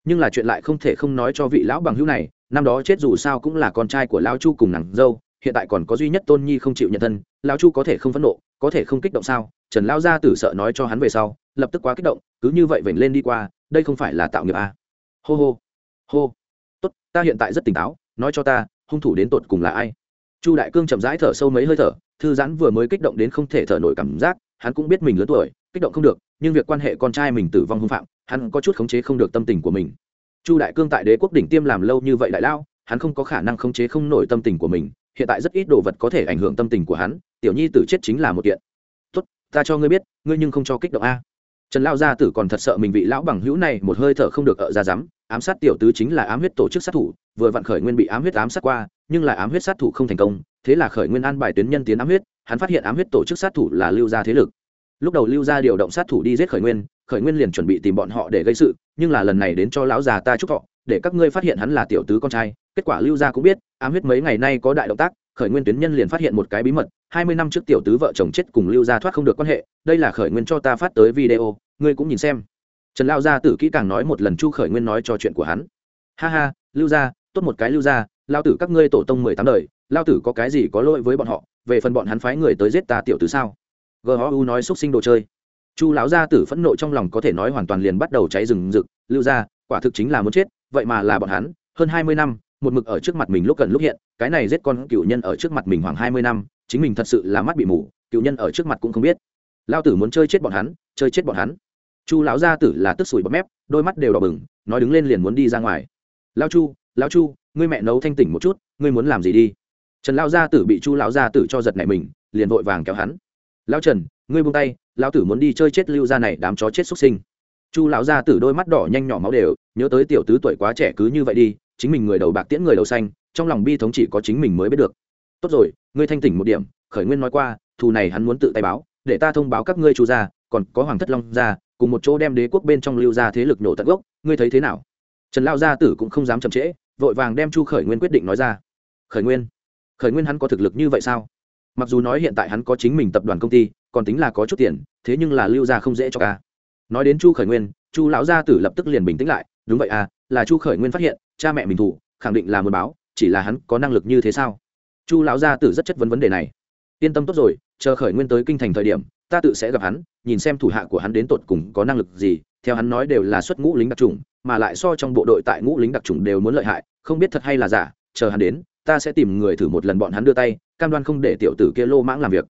nhưng là chuyện lại không thể không nói cho vị lão bằng hữu này, năm đó chết dù sao cũng là con trai của lão chu cùng nàng dâu, hiện tại còn có duy nhất tôn nhi không chịu nhận thân, lão chu có thể không phẫn nộ, có thể không kích động sao? Trần lao gia tử sợ nói cho hắn về sau, lập tức quá kích động, cứ như vậy vểnh lên đi qua, đây không phải là tạo nghiệp à. hô hô hô. Tốt, ta hiện tại rất tỉnh táo, nói cho ta, hung thủ đến tột cùng là ai? Chu đại cương chậm rãi thở sâu mấy hơi thở, thư giãn vừa mới kích động đến không thể thở nổi cảm giác, hắn cũng biết mình lớn tuổi kích động không được, nhưng việc quan hệ con trai mình tử vong hung phạm, hắn có chút khống chế không được tâm tình của mình. Chu đại cương tại đế quốc đỉnh tiêm làm lâu như vậy đại lao hắn không có khả năng khống chế không nổi tâm tình của mình, hiện tại rất ít đồ vật có thể ảnh hưởng tâm tình của hắn, tiểu nhi tử chết chính là một kiện. Tốt, ta cho ngươi biết, ngươi nhưng không cho kích động a. Trần lao gia tử còn thật sợ mình bị lão bằng hữu này một hơi thở không được ở ra rắm ám sát tiểu tứ chính là ám huyết tổ chức sát thủ, vừa vặn khởi nguyên bị ám huyết ám sát qua, nhưng là ám huyết sát thủ không thành công, thế là khởi nguyên an bài tuyến nhân tiến ám huyết, hắn phát hiện ám huyết tổ chức sát thủ là lưu gia thế lực lúc đầu lưu gia điều động sát thủ đi giết khởi nguyên khởi nguyên liền chuẩn bị tìm bọn họ để gây sự, nhưng là lần này đến cho lão già ta chúc thọ, để các ngươi phát hiện hắn là tiểu tứ con trai. Kết quả lưu gia cũng biết, ám huyết mấy ngày nay có đại động tác, khởi nguyên tuyến nhân liền phát hiện một cái bí mật, hai mươi năm trước tiểu tứ vợ chồng chết cùng lưu gia thoát không được quan hệ, đây là khởi nguyên cho ta phát tới video, ngươi cũng nhìn xem. Trần lao gia tử kỹ càng nói một lần chu khởi nguyên nói cho chuyện của hắn. Ha ha, lưu gia, tốt một cái lưu gia lao tử các ngươi tổ tông mười tám đời lao tử có cái gì có lỗi với bọn họ, về phần bọn hắn phái người tới giết ta tiểu tứ sao? Gu nói xúc sinh đồ chơi. Chu lão gia tử phẫn nộ trong lòng có thể nói hoàn toàn liền bắt đầu cháy rừng rực, lưu gia, quả thực chính là muốn chết, vậy mà là bọn hắn, hơn hai mươi năm, một mực ở trước mặt mình lúc gần lúc hiện, cái này giết con cựu nhân ở trước mặt mình khoảng hai mươi năm, chính mình thật sự là mắt bị mù, cựu nhân ở trước mặt cũng không biết. Lao tử muốn chơi chết bọn hắn, chơi chết bọn hắn. Chu lão gia tử là tức sủi bọt mép, đôi mắt đều đỏ bừng, nói đứng lên liền muốn đi ra ngoài. Lao chu lao chu, ngươi mẹ nấu thanh tỉnh một chút, ngươi muốn làm gì đi? Trần lao gia tử bị chu lão gia tử cho giật nảy mình, liền vội vàng kéo hắn. Lão trần, ngươi buông tay, lão tử muốn đi chơi chết lưu gia này, đám chó chết xuất sinh. Chu lão gia tử đôi mắt đỏ nhanh nhỏ máu đều, nhớ tới tiểu tứ tuổi quá trẻ cứ như vậy đi, chính mình người đầu bạc tiễn người đầu xanh, trong lòng bi thống chỉ có chính mình mới biết được. Tốt rồi, ngươi thanh tỉnh một điểm, khởi nguyên nói qua, thù này hắn muốn tự tay báo, để ta thông báo các ngươi chu gia, còn có hoàng thất long gia, cùng một chỗ đem đế quốc bên trong lưu gia thế lực nổ tận gốc, ngươi thấy thế nào? Trần lao gia tử cũng không dám chậm trễ, vội vàng đem chu khởi nguyên quyết định nói ra. Khởi nguyên? Khởi nguyên hắn có thực lực như vậy sao? Mặc dù nói hiện tại hắn có chính mình tập đoàn công ty, còn tính là có chút tiền, thế nhưng là lưu gia không dễ cho ca nói đến chu khởi nguyên, chu lão gia tử lập tức liền bình tĩnh lại, đúng vậy à là chu khởi nguyên phát hiện, cha mẹ mình thủ, khẳng định là muốn báo, chỉ là hắn có năng lực như thế sao? Chu lão gia tử rất chất vấn vấn đề này. Yên tâm tốt rồi, chờ khởi nguyên tới kinh thành thời điểm, ta tự sẽ gặp hắn, nhìn xem thủ hạ của hắn đến tột cùng có năng lực gì, theo hắn nói đều là xuất ngũ lính đặc trùng mà lại so trong bộ đội tại ngũ lính đặc trùng đều muốn lợi hại, không biết thật hay là giả, chờ hắn đến, ta sẽ tìm người thử một lần bọn hắn đưa tay cam đoan không để tiểu tử kia lô mãng làm việc.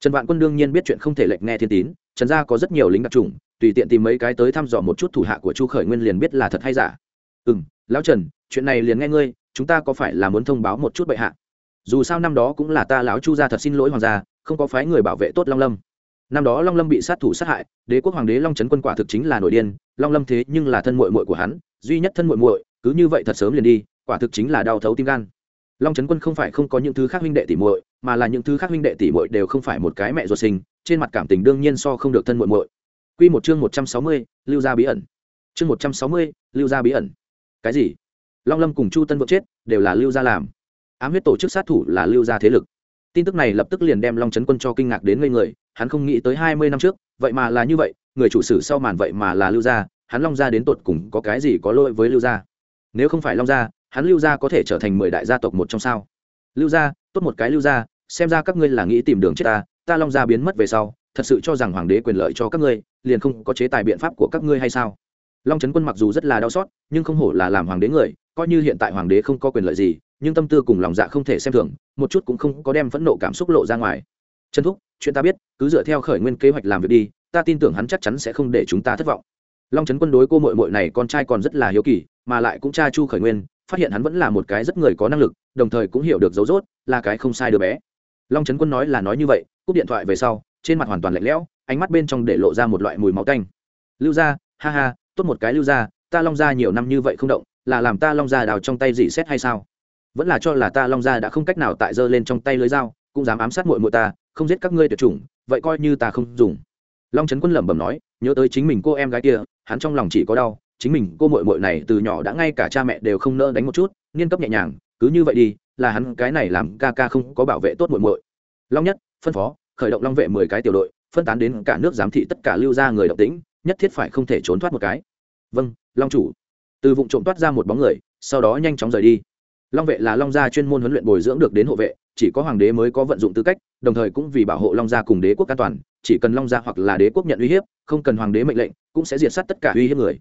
Trần vạn quân đương nhiên biết chuyện không thể lệch nghe thiên tín, trần gia có rất nhiều lính đặc trùng, tùy tiện tìm mấy cái tới thăm dò một chút thủ hạ của chu khởi nguyên liền biết là thật hay giả. Ừ m lão trần, chuyện này liền nghe ngươi, chúng ta có phải là muốn thông báo một chút bệ hạ? Dù sao năm đó cũng là ta lão chu gia thật xin lỗi hoàng gia, không có phái người bảo vệ tốt long lâm. Năm đó long lâm bị sát thủ sát hại, đế quốc hoàng đế long trấn quân quả thực chính là nổi điên, long lâm thế nhưng là thân mội mội của hắn, duy nhất thân mội mội cứ như vậy thật sớm liền đi, quả thực chính là đau thấu tim gan long trấn quân không phải không có những thứ khác huynh đệ tỷ muội mà là những thứ khác huynh đệ tỷ muội đều không phải một cái mẹ ruột sinh trên mặt cảm tình đương nhiên so không được thân muội muội. Quy một chương một trăm sáu mươi, lưu gia bí ẩn. Chương một trăm sáu mươi, lưu gia bí ẩn. Cái gì? Long lâm cùng chu tân vượng chết đều là lưu gia làm. Ám huyết tổ chức sát thủ là lưu gia thế lực. Tin tức này lập tức liền đem long trấn quân cho kinh ngạc đến ngây người hắn không nghĩ tới hai mươi năm trước vậy mà là như vậy người chủ sử sau màn vậy mà là lưu gia hắn long gia đến tột cùng có cái gì có lỗi với lưu gia? Nếu không phải long gia hắn lưu gia có thể trở thành mười đại gia tộc một trong sao? Lưu gia, tốt một cái lưu gia, xem ra các ngươi là nghĩ tìm đường chết ta ta long gia biến mất về sau, thật sự cho rằng hoàng đế quyền lợi cho các ngươi, liền không có chế tài biện pháp của các ngươi hay sao? Long trấn quân mặc dù rất là đau xót, nhưng không hổ là làm hoàng đế người, coi như hiện tại hoàng đế không có quyền lợi gì, nhưng tâm tư cùng lòng dạ không thể xem thường, một chút cũng không có đem phẫn nộ cảm xúc lộ ra ngoài. Trần thúc, chuyện ta biết, cứ dựa theo khởi nguyên kế hoạch làm việc đi, ta tin tưởng hắn chắc chắn sẽ không để chúng ta thất vọng. Long trấn quân đối cô mội mội này con trai còn rất là hiếu kỳ, mà lại cũng cha chu khởi nguyên phát hiện hắn vẫn là một cái rất người có năng lực, đồng thời cũng hiểu được dấu dốt là cái không sai đứa bé. Long trấn quân nói là nói như vậy, cúp điện thoại về sau, trên mặt hoàn toàn lạnh lẽo, ánh mắt bên trong để lộ ra một loại mùi máu tanh. Lưu gia, ha ha, tốt một cái lưu gia, ta long gia nhiều năm như vậy không động, là làm ta long gia đào trong tay dị xét hay sao? Vẫn là cho là ta long gia đã không cách nào tại giơ lên trong tay lưới dao, cũng dám ám sát muội muội ta, không giết các ngươi tuyệt chủng, vậy coi như ta không dùng. Long trấn quân lẩm bẩm nói, nhớ tới chính mình cô em gái kia, hắn trong lòng chỉ có đau chính mình cô muội muội này từ nhỏ đã ngay cả cha mẹ đều không nỡ đánh một chút, nghiên cấp nhẹ nhàng, cứ như vậy đi, là hắn cái này làm ca ca không có bảo vệ tốt muội muội long nhất, phân phó, khởi động long vệ mười cái tiểu đội, phân tán đến cả nước giám thị tất cả lưu ra người động tĩnh, nhất thiết phải không thể trốn thoát một cái. Vâng long chủ. Từ vụ trộm toát ra một bóng người, sau đó nhanh chóng rời đi. Long vệ là long gia chuyên môn huấn luyện bồi dưỡng được đến hộ vệ, chỉ có hoàng đế mới có vận dụng tư cách, đồng thời cũng vì bảo hộ long gia cùng đế quốc an toàn, chỉ cần long gia hoặc là đế quốc nhận uy hiếp, không cần hoàng đế mệnh lệnh, cũng sẽ diệt sát tất cả uy hiếp người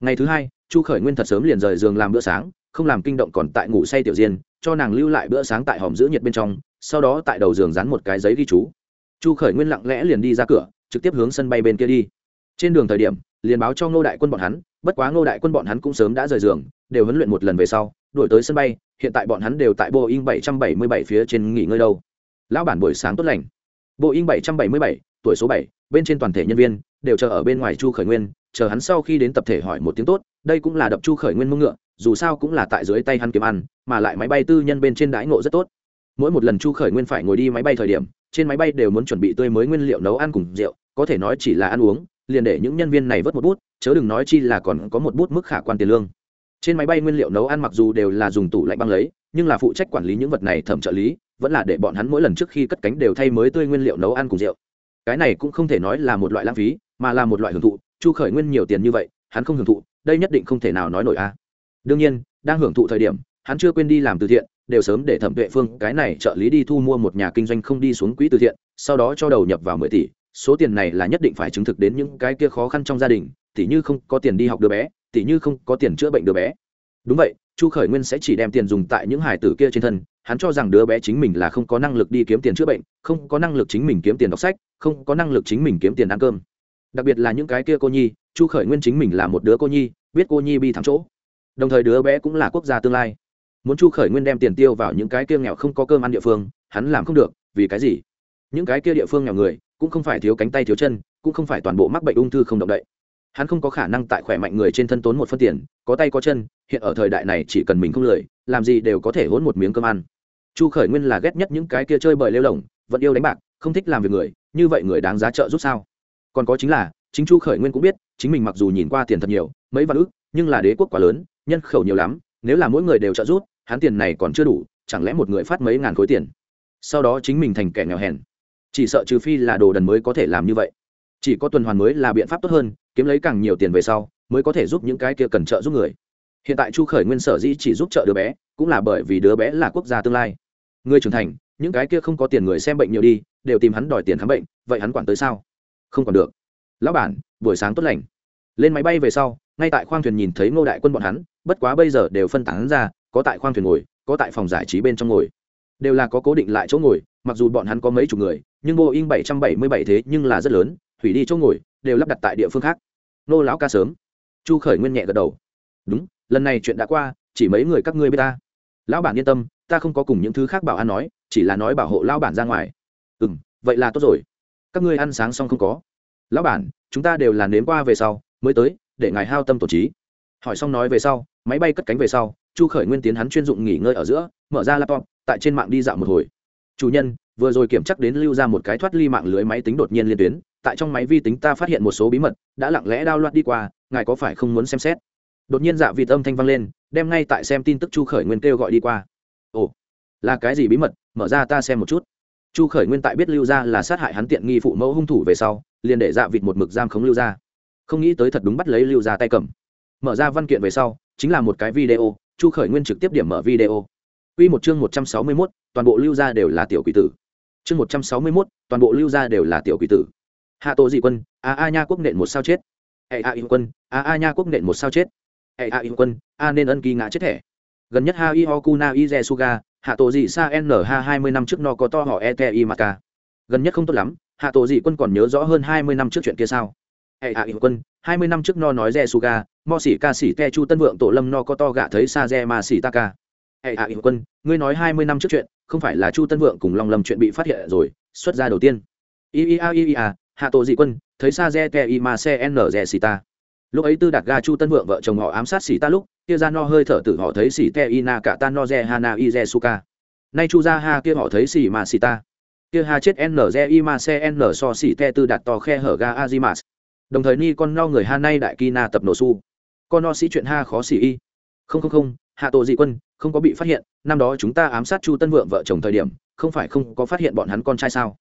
ngày thứ hai chu khởi nguyên thật sớm liền rời giường làm bữa sáng không làm kinh động còn tại ngủ say tiểu diên cho nàng lưu lại bữa sáng tại hòm giữ nhiệt bên trong sau đó tại đầu giường dán một cái giấy ghi chú. Chu khởi nguyên lặng lẽ liền đi ra cửa trực tiếp hướng sân bay bên kia đi. Trên đường thời điểm liền báo cho ngô đại quân bọn hắn bất quá ngô đại quân bọn hắn cũng sớm đã rời giường đều huấn luyện một lần về sau đổi tới sân bay hiện tại bọn hắn đều tại boeing 777 phía trên nghỉ ngơi đâu. Lão bản buổi sáng tốt lành. Boeing 777, tuổi số 7, bên trên toàn thể nhân viên đều chờ ở bên ngoài chu khởi nguyên chờ hắn sau khi đến tập thể hỏi một tiếng tốt, đây cũng là đập chu khởi nguyên mông ngựa, dù sao cũng là tại dưới tay hắn kiếm ăn, mà lại máy bay tư nhân bên trên đãi ngộ rất tốt. Mỗi một lần chu khởi nguyên phải ngồi đi máy bay thời điểm, trên máy bay đều muốn chuẩn bị tươi mới nguyên liệu nấu ăn cùng rượu, có thể nói chỉ là ăn uống, liền để những nhân viên này vớt một bút, chớ đừng nói chi là còn có một bút mức khả quan tiền lương. Trên máy bay nguyên liệu nấu ăn mặc dù đều là dùng tủ lạnh băng lấy, nhưng là phụ trách quản lý những vật này thẩm trợ lý, vẫn là để bọn hắn mỗi lần trước khi cất cánh đều thay mới tươi nguyên liệu nấu ăn cùng rượu. Cái này cũng không thể nói là một loại lãng phí, mà là một loại hưởng thụ chu khởi nguyên nhiều tiền như vậy, hắn không hưởng thụ, đây nhất định không thể nào nói nổi a. Đương nhiên, đang hưởng thụ thời điểm, hắn chưa quên đi làm từ thiện, đều sớm để thẩm tuệ phương, cái này trợ lý đi thu mua một nhà kinh doanh không đi xuống quỹ từ thiện, sau đó cho đầu nhập vào mười tỷ, số tiền này là nhất định phải chứng thực đến những cái kia khó khăn trong gia đình tỷ như không có tiền đi học đứa bé tỷ như không có tiền chữa bệnh đứa bé. Đúng vậy, chu khởi nguyên sẽ chỉ đem tiền dùng tại những hải tử kia trên thân, hắn cho rằng đứa bé chính mình là không có năng lực đi kiếm tiền chữa bệnh, không có năng lực chính mình kiếm tiền đọc sách, không có năng lực chính mình kiếm tiền ăn cơm đặc biệt là những cái kia cô nhi, chu khởi nguyên chính mình là một đứa cô nhi, biết cô nhi bi thảm chỗ. Đồng thời đứa bé cũng là quốc gia tương lai. Muốn chu khởi nguyên đem tiền tiêu vào những cái kia nghèo không có cơm ăn địa phương, hắn làm không được, vì cái gì? Những cái kia địa phương nghèo người, cũng không phải thiếu cánh tay thiếu chân, cũng không phải toàn bộ mắc bệnh ung thư không động đậy. Hắn không có khả năng tại khỏe mạnh người trên thân tốn một phân tiền, có tay có chân, hiện ở thời đại này chỉ cần mình không lười, làm gì đều có thể hốn một miếng cơm ăn. Chu khởi nguyên là ghét nhất những cái kia chơi bời lêu lỏng, vẫn yêu đánh bạc, không thích làm việc người, như vậy người đáng giá trợ giúp sao? Còn có chính là, chính chu khởi nguyên cũng biết, chính mình mặc dù nhìn qua tiền thật nhiều, mấy vạn ước nhưng là đế quốc quá lớn, nhân khẩu nhiều lắm, nếu là mỗi người đều trợ giúp, hắn tiền này còn chưa đủ, chẳng lẽ một người phát mấy ngàn khối tiền? Sau đó chính mình thành kẻ nghèo hèn. Chỉ sợ trừ phi là đồ đần mới có thể làm như vậy. Chỉ có tuần hoàn mới là biện pháp tốt hơn, kiếm lấy càng nhiều tiền về sau, mới có thể giúp những cái kia cần trợ giúp người. Hiện tại chu khởi nguyên sở dĩ chỉ giúp trợ đứa bé, cũng là bởi vì đứa bé là quốc gia tương lai. Người trưởng thành, những cái kia không có tiền người xem bệnh nhiều đi, đều tìm hắn đòi tiền khám bệnh, vậy hắn quản tới sao? Không còn được. Lão bản, buổi sáng tốt lành. Lên máy bay về sau, ngay tại khoang thuyền nhìn thấy ngô đại quân bọn hắn, bất quá bây giờ đều phân tán ra, có tại khoang thuyền ngồi, có tại phòng giải trí bên trong ngồi. Đều là có cố định lại chỗ ngồi, mặc dù bọn hắn có mấy chục người, nhưng boeing 777 thế nhưng là rất lớn hủy đi chỗ ngồi, đều lắp đặt tại địa phương khác. Nô lão ca sớm. Chu khởi nguyên nhẹ gật đầu. Đúng, lần này chuyện đã qua, chỉ mấy người các ngươi biết ta. Lão bản yên tâm, ta không có cùng những thứ khác bảo an nói, chỉ là nói bảo hộ lão bản ra ngoài. Ừ m vậy là tốt rồi các ngươi ăn sáng xong không có. Lão bản, chúng ta đều là nếm qua về sau, mới tới, để ngài hao tâm tổ trí. Hỏi xong nói về sau, máy bay cất cánh về sau, chu khởi nguyên tiến hắn chuyên dụng nghỉ ngơi ở giữa, mở ra laptop, tại trên mạng đi dạo một hồi. Chủ nhân, vừa rồi kiểm chắc đến lưu ra một cái thoát ly mạng lưới máy tính đột nhiên liên tuyến, tại trong máy vi tính ta phát hiện một số bí mật, đã lặng lẽ đao loạt đi qua, ngài có phải không muốn xem xét? Đột nhiên dạ vịt âm thanh vang lên, đem ngay tại xem tin tức chu khởi nguyên kêu gọi đi qua. Ồ, là cái gì bí mật? Mở ra ta xem một chút chu khởi nguyên tại biết lưu Gia là sát hại hắn tiện nghi phụ mẫu hung thủ về sau liền để dạ vịt một mực giam khống lưu Gia. không nghĩ tới thật đúng bắt lấy lưu Gia tay cầm mở ra văn kiện về sau chính là một cái video chu khởi nguyên trực tiếp điểm mở video Quy một chương một trăm sáu mươi 161, toàn bộ lưu Gia đều là tiểu quỷ tử. Chương một trăm sáu mươi 161, toàn bộ lưu Gia đều là tiểu quỷ tử. Hạ Tô dị quân, a a nha quốc nện một sao chết. Hệ a yêu quân, a a nha quốc nện một sao chết. Hệ a yêu quân, a nên ân kỳ ngã chết thẻ. Gần nhất Ha Ihokuna Izesuga, Hạ tổ dị sa n h hai mươi năm trước no có to họ ETI Maka. Gần nhất không tốt lắm, Hạ tổ dị quân còn nhớ rõ hơn hai mươi năm trước chuyện kia sao? Hệ hạ yêu quân, hai mươi năm trước no nói re suga mo xỉ ca xỉ te chu tân vượng tổ lâm no có to gạ thấy sa re mà ta taka hệ hạ hiệu quân ngươi nói hai mươi năm trước chuyện không phải là chu tân vượng cùng long lâm chuyện bị phát hiện rồi xuất ra đầu tiên ia ia hạ tổ dị quân thấy sa re te i ma se n re xỉ ta lúc ấy tư đạt ga chu tân vượng vợ chồng họ ám sát xỉ ta lúc, kia ra no hơi thở tử họ thấy xỉ te ina cả ta no je hana i je suka nay chu ra ha kia họ thấy xỉ ma xỉ ta. Kia ha chết n je i ma se n so xỉ te tư đạt to khe hở ga azimas đồng thời ni con no người ha nay đại kina tập nổ su. Con no sĩ chuyện ha khó xỉ y. Không không không, hạ tổ dị quân, không có bị phát hiện, năm đó chúng ta ám sát chu tân vượng vợ chồng thời điểm, không phải không có phát hiện bọn hắn con trai sao?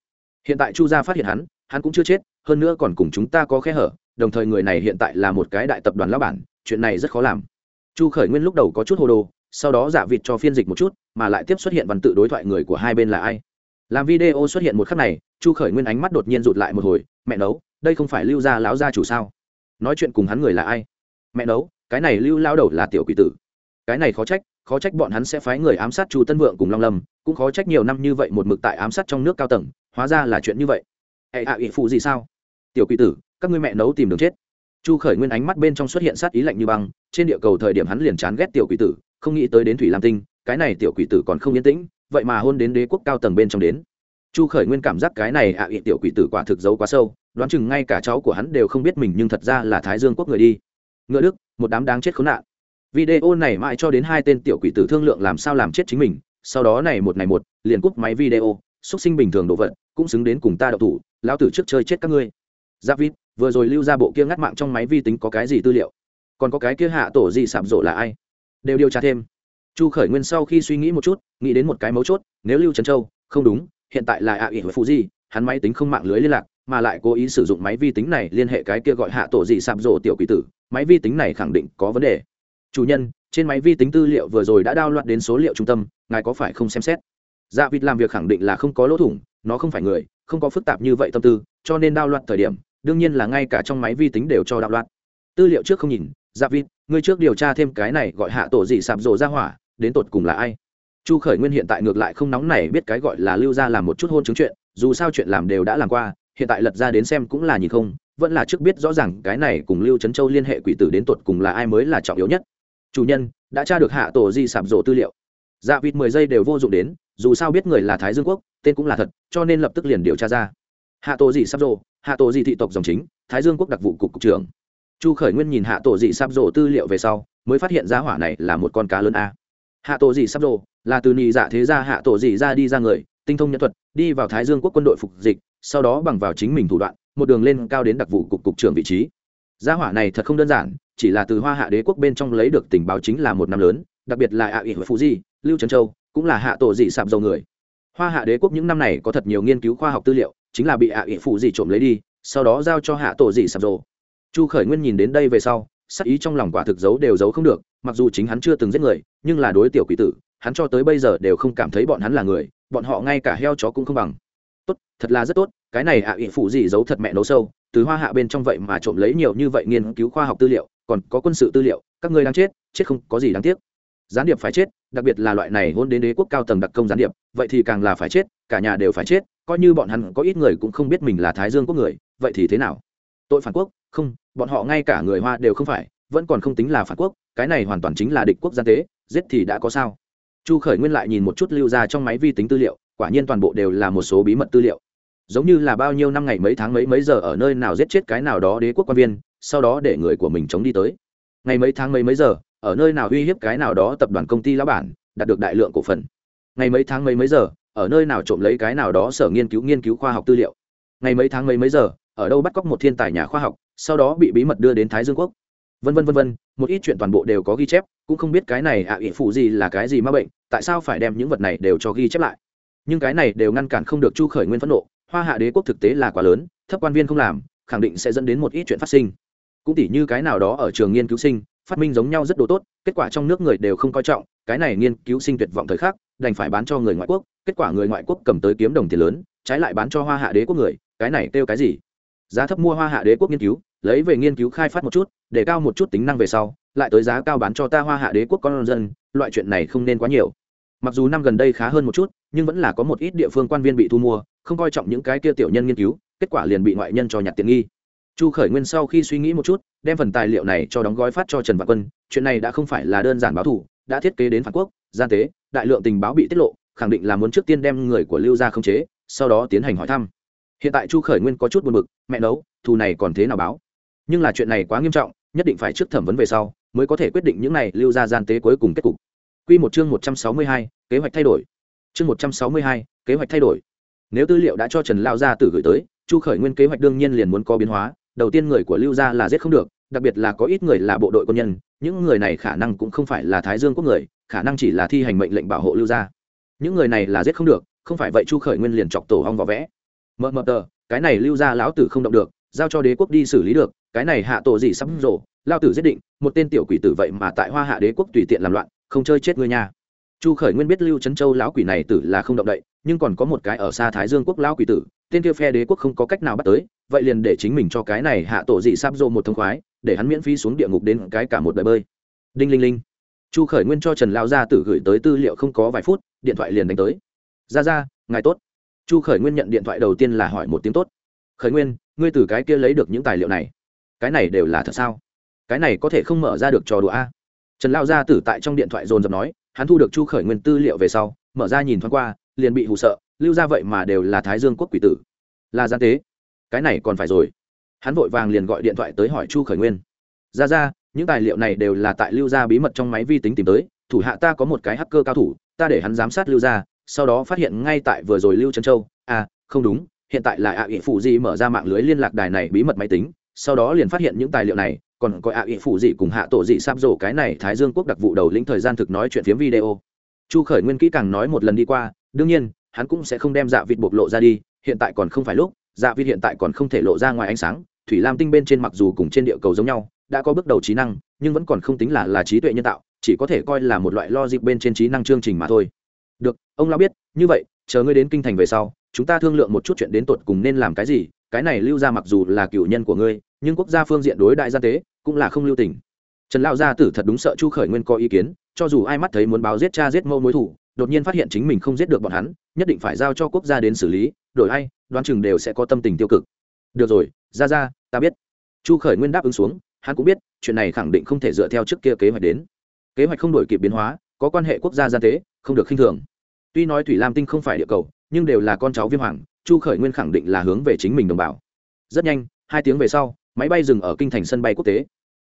Hiện tại chu gia phát hiện hắn hắn cũng chưa chết, hơn nữa còn cùng chúng ta có khe hở đồng thời người này hiện tại là một cái đại tập đoàn lão bản, chuyện này rất khó làm. Chu khởi nguyên lúc đầu có chút hồ đồ, sau đó giả vịt cho phiên dịch một chút, mà lại tiếp xuất hiện văn tự đối thoại người của hai bên là ai. Làm video xuất hiện một khắc này, chu khởi nguyên ánh mắt đột nhiên rụt lại một hồi, mẹ nấu, đây không phải lưu gia lão gia chủ sao? Nói chuyện cùng hắn người là ai? Mẹ nấu, cái này lưu lao đầu là tiểu quỷ tử. Cái này khó trách khó trách bọn hắn sẽ phái người ám sát chu tân vượng cùng long lâm, cũng khó trách nhiều năm như vậy một mực tại ám sát trong nước cao tầng, hóa ra là chuyện như vậy. Hệ hạ ỵ phụ gì sao? Tiểu quỷ tử các ngươi mẹ nấu tìm đường chết. Chu khởi nguyên ánh mắt bên trong xuất hiện sát ý lạnh như băng, trên địa cầu thời điểm hắn liền chán ghét tiểu quỷ tử, không nghĩ tới đến thủy lam tinh, cái này tiểu quỷ tử còn không yên tĩnh, vậy mà hôn đến đế quốc cao tầng bên trong đến. Chu khởi nguyên cảm giác cái này hạ ị tiểu quỷ tử quả thực giấu quá sâu, đoán chừng ngay cả cháu của hắn đều không biết mình nhưng thật ra là thái dương quốc người đi. Ngựa đức, một đám đáng chết khốn nạn. Video này mãi cho đến hai tên tiểu quỷ tử thương lượng làm sao làm chết chính mình, sau đó này một ngày một, liền cúp máy video xuất sinh bình thường đồ vật, cũng xứng đến cùng ta đậu thủ, lão tử trước chơi chết các ngươi giáp vít, vừa rồi lưu ra bộ kia ngắt mạng trong máy vi tính có cái gì tư liệu? Còn có cái kia hạ tổ gì sạm rộ là ai? Đều điều tra thêm. Chu khởi nguyên sau khi suy nghĩ một chút, nghĩ đến một cái mấu chốt, nếu lưu trần châu, không đúng, hiện tại là ạ ỉ với phụ gì hắn máy tính không mạng lưới liên lạc, mà lại cố ý sử dụng máy vi tính này liên hệ cái kia gọi hạ tổ gì sạm rộ tiểu quỷ tử, máy vi tính này khẳng định có vấn đề. Chủ nhân, trên máy vi tính tư liệu vừa rồi đã đao loạn đến số liệu trung tâm, ngài có phải không xem xét? Dạ vịt làm việc khẳng định là không có lỗ thủng, nó không phải người, không có phức tạp như vậy tâm tư, cho nên đao loạn thời điểm đương nhiên là ngay cả trong máy vi tính đều cho đạo loạn. Tư liệu trước không nhìn dạ vịt ngươi trước điều tra thêm cái này gọi hạ tổ gì sạp rộ ra hỏa, đến tột cùng là ai? Chu khởi nguyên hiện tại ngược lại không nóng này biết cái gọi là lưu ra làm một chút hôn chứng chuyện, dù sao chuyện làm đều đã làm qua, hiện tại lật ra đến xem cũng là nhìn không, vẫn là trước biết rõ ràng cái này cùng lưu trấn châu liên hệ quỷ tử đến tột cùng là ai mới là trọng yếu nhất. Chủ nhân, đã tra được hạ tổ di sạp rổ tư liệu. Dạ vịt mười giây đều vô dụng đến, dù sao biết người là thái dương quốc, tên cũng là thật, cho nên lập tức liền điều tra ra. Hạ tổ di sạp rổ hạ tổ dị thị tộc dòng chính, thái dương quốc đặc vụ cục cục trưởng. Chu khởi nguyên nhìn hạ tổ dị sắp rổ tư liệu về sau, mới phát hiện ra hỏa này là một con cá lớn a. Hạ tổ dị sắp rổ là từ nhị dạ thế gia hạ tổ dị ra đi ra người, tinh thông nhân thuật, đi vào thái dương quốc quân đội phục dịch, sau đó bằng vào chính mình thủ đoạn, một đường lên cao đến đặc vụ cục cục trưởng vị trí. Gia hỏa này thật không đơn giản, chỉ là từ hoa hạ đế quốc bên trong lấy được tình báo chính là một năm lớn, đặc biệt là ạ ỉ phú di, lưu trấn châu, cũng là hạ tổ dị sạp dầu người. Hoa hạ đế quốc những năm này có thật nhiều nghiên cứu khoa học tư liệu chính là bị ạ ỉ phụ gì trộm lấy đi, sau đó giao cho hạ tổ gì sạp rồ. Chu khởi nguyên nhìn đến đây về sau, sắc ý trong lòng quả thực giấu đều giấu không được, mặc dù chính hắn chưa từng giết người, nhưng là đối tiểu quỷ tử, hắn cho tới bây giờ đều không cảm thấy bọn hắn là người, bọn họ ngay cả heo chó cũng không bằng. Tốt, thật là rất tốt, cái này ạ à phụ gì giấu thật mẹ nấu sâu, từ hoa hạ bên trong vậy mà trộm lấy nhiều như vậy nghiên cứu khoa học tư liệu, còn có quân sự tư liệu, các ngươi đang chết chết không có gì đáng tiếc. Gián điệp phải chết, đặc biệt là loại này hôn đến đế quốc cao tầng đặc công gián điệp, vậy thì càng là phải chết, cả nhà đều phải chết coi như bọn hắn có ít người cũng không biết mình là thái dương quốc người, vậy thì thế nào? Tội phản quốc? Không, bọn họ ngay cả người hoa đều không phải, vẫn còn không tính là phản quốc, cái này hoàn toàn chính là địch quốc gian tế, giết thì đã có sao? Chu khởi nguyên lại nhìn một chút lưu ra trong máy vi tính tư liệu, quả nhiên toàn bộ đều là một số bí mật tư liệu. Giống như là bao nhiêu năm ngày mấy tháng mấy mấy giờ ở nơi nào giết chết cái nào đó đế quốc quan viên, sau đó để người của mình chống đi tới. Ngày mấy tháng mấy mấy giờ, ở nơi nào uy hiếp cái nào đó tập đoàn công ty lão bản, đạt được đại lượng cổ phần. Ngày mấy tháng mấy mấy giờ ở nơi nào trộm lấy cái nào đó sở nghiên cứu nghiên cứu khoa học tư liệu. Ngày mấy tháng mấy mấy giờ, ở đâu bắt cóc một thiên tài nhà khoa học, sau đó bị bí mật đưa đến thái dương quốc. Vân vân vân vân, một ít chuyện toàn bộ đều có ghi chép, cũng không biết cái này ạ à phụ gì là cái gì ma bệnh, tại sao phải đem những vật này đều cho ghi chép lại. Nhưng cái này đều ngăn cản không được chu khởi nguyên phẫn nộ, hoa hạ đế quốc thực tế là quá lớn, thấp quan viên không làm, khẳng định sẽ dẫn đến một ít chuyện phát sinh. Cũng tỉ như cái nào đó ở trường nghiên cứu sinh phát minh giống nhau rất đồ tốt, kết quả trong nước người đều không coi trọng, cái này nghiên cứu sinh tuyệt vọng thời khắc, đành phải bán cho người ngoại quốc, kết quả người ngoại quốc cầm tới kiếm đồng tiền lớn, trái lại bán cho hoa hạ đế quốc người, cái này kêu cái gì? Giá thấp mua hoa hạ đế quốc nghiên cứu, lấy về nghiên cứu khai phát một chút, để cao một chút tính năng về sau, lại tới giá cao bán cho ta hoa hạ đế quốc con dân, loại chuyện này không nên quá nhiều. Mặc dù năm gần đây khá hơn một chút, nhưng vẫn là có một ít địa phương quan viên bị thu mua, không coi trọng những cái kia tiểu nhân nghiên cứu, kết quả liền bị ngoại nhân cho nhặt tiện nghi chu khởi nguyên sau khi suy nghĩ một chút, đem phần tài liệu này cho đóng gói phát cho trần vạn quân, chuyện này đã không phải là đơn giản báo thủ đã thiết kế đến phản quốc, gian tế, đại lượng tình báo bị tiết lộ, khẳng định là muốn trước tiên đem người của lưu ra khống chế, sau đó tiến hành hỏi thăm. Hiện tại chu khởi nguyên có chút buồn b ự c mẹ nấu, thù này còn thế nào báo? Nhưng là chuyện này quá nghiêm trọng, nhất định phải trước thẩm vấn về sau mới có thể quyết định những này lưu ra gian tế cuối cùng kết cục. Q một chương một trăm sáu mươi hai, kế hoạch thay đổi. Chương một trăm sáu mươi hai, kế hoạch thay đổi. Nếu tư liệu đã cho trần lao gia tử gửi tới, chu khởi nguyên kế hoạch đương nhiên liền muốn có biến hóa đầu tiên người của lưu gia là giết không được, đặc biệt là có ít người là bộ đội quân nhân, những người này khả năng cũng không phải là thái dương quốc người, khả năng chỉ là thi hành mệnh lệnh bảo hộ lưu gia. Những người này là giết không được, không phải vậy chu khởi nguyên liền chọc tổ hong vỏ vẽ. Mờ mờ tờ, cái này lưu gia lão tử không động được, giao cho đế quốc đi xử lý được, cái này hạ tổ gì sắp rổ lao tử giết định, một tên tiểu quỷ tử vậy mà tại hoa hạ đế quốc tùy tiện làm loạn, không chơi chết ngươi nha chu khởi nguyên biết lưu trấn châu lão quỷ này tử là không động đậy, nhưng còn có một cái ở xa thái dương quốc lão quỷ tử, tên kia phe đế quốc không có cách nào bắt tới, vậy liền để chính mình cho cái này hạ tổ dị sắp dô một thông khoái, để hắn miễn phí xuống địa ngục đến cái cả một đời bơi. Đinh linh linh. Chu khởi nguyên cho trần lao gia tử gửi tới tư liệu không có vài phút, điện thoại liền đánh tới. Ra ra ngài tốt. Chu khởi nguyên nhận điện thoại đầu tiên là hỏi một tiếng tốt. Khởi nguyên, ngươi từ cái kia lấy được những tài liệu này, cái này đều là thật sao? Cái này có thể không mở ra được trò đùa a? Trần lao gia tử tại trong điện thoại dồn dập nói hắn thu được chu khởi nguyên tư liệu về sau, mở ra nhìn thoáng qua, liền bị hụ sợ, lưu ra vậy mà đều là thái dương quốc quỷ tử. Là gian tế. Cái này còn phải rồi. Hắn vội vàng liền gọi điện thoại tới hỏi chu khởi nguyên. Ra ra, những tài liệu này đều là tại lưu gia bí mật trong máy vi tính tìm tới, thủ hạ ta có một cái hacker cao thủ, ta để hắn giám sát lưu gia, sau đó phát hiện ngay tại vừa rồi lưu trân châu. À không đúng, hiện tại là ạ ỵ phụ di mở ra mạng lưới liên lạc đài này bí mật máy tính, sau đó liền phát hiện những tài liệu này còn có ạ ỵ phụ dị cùng hạ tổ dị sáp rổ cái này thái dương quốc đặc vụ đầu lĩnh thời gian thực nói chuyện phiếm video. Chu khởi nguyên kỹ càng nói một lần đi qua, đương nhiên, hắn cũng sẽ không đem dạ vịt bộc lộ ra đi, hiện tại còn không phải lúc dạ vịt hiện tại còn không thể lộ ra ngoài ánh sáng, thủy lam tinh bên trên mặc dù cùng trên địa cầu giống nhau, đã có bước đầu trí năng, nhưng vẫn còn không tính là là trí tuệ nhân tạo, chỉ có thể coi là một loại lo dịp bên trên trí năng chương trình mà thôi. Được, ông lão biết, như vậy, chờ ngươi đến kinh thành về sau, chúng ta thương lượng một chút chuyện đến tột cùng nên làm cái gì, cái này lưu ra mặc dù là cựu nhân của ngươi nhưng quốc gia phương diện đối đại gia tế cũng là không lưu tình. Trần lao gia tử thật đúng sợ chu khởi nguyên có ý kiến, cho dù ai mắt thấy muốn báo giết cha giết mâu mối thủ, đột nhiên phát hiện chính mình không giết được bọn hắn, nhất định phải giao cho quốc gia đến xử lý, đổi ai, đoán chừng đều sẽ có tâm tình tiêu cực. Được rồi ra ra ta biết. Chu khởi nguyên đáp ứng xuống, hắn cũng biết, chuyện này khẳng định không thể dựa theo trước kia kế hoạch đến. Kế hoạch không đổi kịp biến hóa, có quan hệ quốc gia gian tế, không được khinh thường. Tuy nói thủy lam tinh không phải địa cầu, nhưng đều là con cháu viêm hoàng, chu khởi nguyên khẳng định là hướng về chính mình đồng bào. Rất nhanh, hai tiếng về sau máy bay dừng ở kinh thành sân bay quốc tế.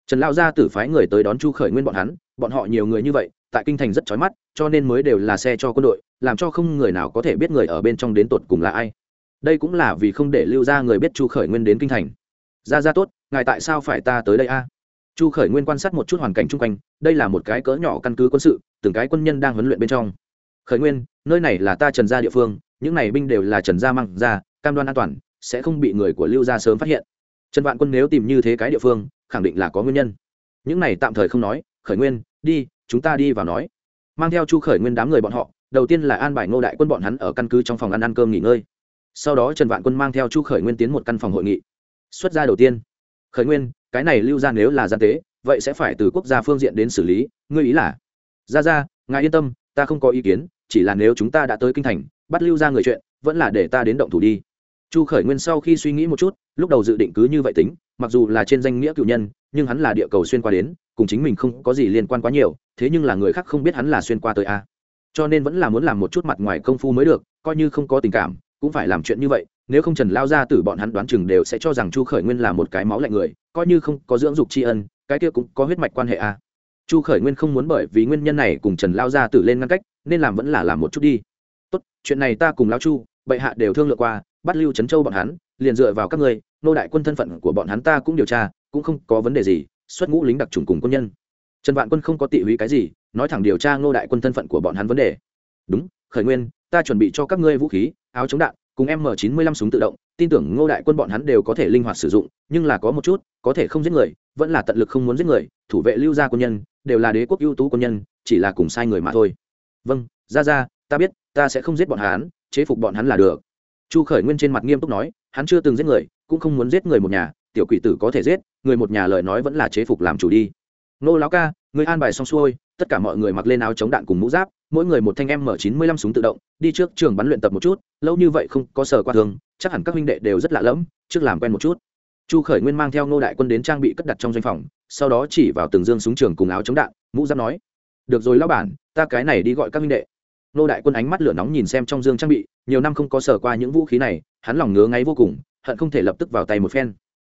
Trần lao gia tử phái người tới đón chu khởi nguyên bọn hắn, bọn họ nhiều người như vậy, tại kinh thành rất chói mắt, cho nên mới đều là xe cho quân đội, làm cho không người nào có thể biết người ở bên trong đến tột cùng là ai. Đây cũng là vì không để lưu ra người biết chu khởi nguyên đến kinh thành. Ra ra tốt, ngài tại sao phải ta tới đây a? Chu khởi nguyên quan sát một chút hoàn cảnh chung quanh, đây là một cái cỡ nhỏ căn cứ quân sự, từng cái quân nhân đang huấn luyện bên trong. Khởi nguyên, nơi này là ta trần gia địa phương, những này binh đều là trần gia mang ra, cam đoan an toàn, sẽ không bị người của lưu gia sớm phát hiện trần vạn quân nếu tìm như thế cái địa phương, khẳng định là có nguyên nhân. Những này tạm thời không nói, khởi nguyên, đi, chúng ta đi vào nói. Mang theo chu khởi nguyên đám người bọn họ, đầu tiên là an bài ngô đại quân bọn hắn ở căn cứ trong phòng ăn ăn cơm nghỉ ngơi. Sau đó trần vạn quân mang theo chu khởi nguyên tiến một căn phòng hội nghị. Xuất gia đầu tiên. Khởi nguyên, cái này lưu ra nếu là gian tế, vậy sẽ phải từ quốc gia phương diện đến xử lý, ngươi ý là? Ra ra, ngài yên tâm, ta không có ý kiến, chỉ là nếu chúng ta đã tới kinh thành, bắt lưu ra người chuyện, vẫn là để ta đến động thủ đi chu khởi nguyên sau khi suy nghĩ một chút, lúc đầu dự định cứ như vậy tính, mặc dù là trên danh nghĩa cựu nhân, nhưng hắn là địa cầu xuyên qua đến, cùng chính mình không có gì liên quan quá nhiều, thế nhưng là người khác không biết hắn là xuyên qua tới a. Cho nên vẫn là muốn làm một chút mặt ngoài công phu mới được, coi như không có tình cảm, cũng phải làm chuyện như vậy, nếu không trần lao ra từ bọn hắn đoán chừng đều sẽ cho rằng chu khởi nguyên là một cái máu lạnh người, coi như không có dưỡng dục tri ân, cái kia cũng có huyết mạch quan hệ a. Chu khởi nguyên không muốn bởi vì nguyên nhân này cùng trần lao ra tử lên ngăn cách, nên làm vẫn là làm một chút đi. Tốt, chuyện này ta cùng lao chu, bệ hạ đều thương lượng qua bắt lưu trấn châu bọn hắn, liền dựa vào các ngươi, nô đại quân thân phận của bọn hắn ta cũng điều tra, cũng không có vấn đề gì, xuất ngũ lính đặc trùng cùng quân nhân. Trần vạn quân không có tị húy cái gì, nói thẳng điều tra ngô đại quân thân phận của bọn hắn vấn đề. Đúng, khởi nguyên, ta chuẩn bị cho các ngươi vũ khí, áo chống đạn, cùng m 95 súng tự động, tin tưởng ngô đại quân bọn hắn đều có thể linh hoạt sử dụng, nhưng là có một chút, có thể không giết người, vẫn là tận lực không muốn giết người, thủ vệ lưu gia quân nhân, đều là đế quốc ưu tú quân nhân, chỉ là cùng sai người mà thôi. Vâng ra ra ta biết, ta sẽ không giết bọn hắn, chế phục bọn hắn là được chu khởi nguyên trên mặt nghiêm túc nói, hắn chưa từng giết người, cũng không muốn giết người một nhà, tiểu quỷ tử có thể giết, người một nhà lời nói vẫn là chế phục làm chủ đi. Nô lão ca, người an bài xong xuôi, tất cả mọi người mặc lên áo chống đạn cùng mũ giáp, mỗi người một thanh em mở chín mươi lăm súng tự động, đi trước trường bắn luyện tập một chút, lâu như vậy không có sở qua thường, chắc hẳn các huynh đệ đều rất lạ lẫm, trước làm quen một chút. Chu khởi nguyên mang theo nô đại quân đến trang bị cất đặt trong doanh phòng, sau đó chỉ vào từng dương súng trường cùng áo chống đạn, mũ giáp nói, được rồi lão bản, ta cái này đi gọi các huynh đệ nô đại quân ánh mắt lửa nóng nhìn xem trong dương trang bị, nhiều năm không có sở qua những vũ khí này, hắn lòng ngứa ngáy vô cùng, hận không thể lập tức vào tay một phen.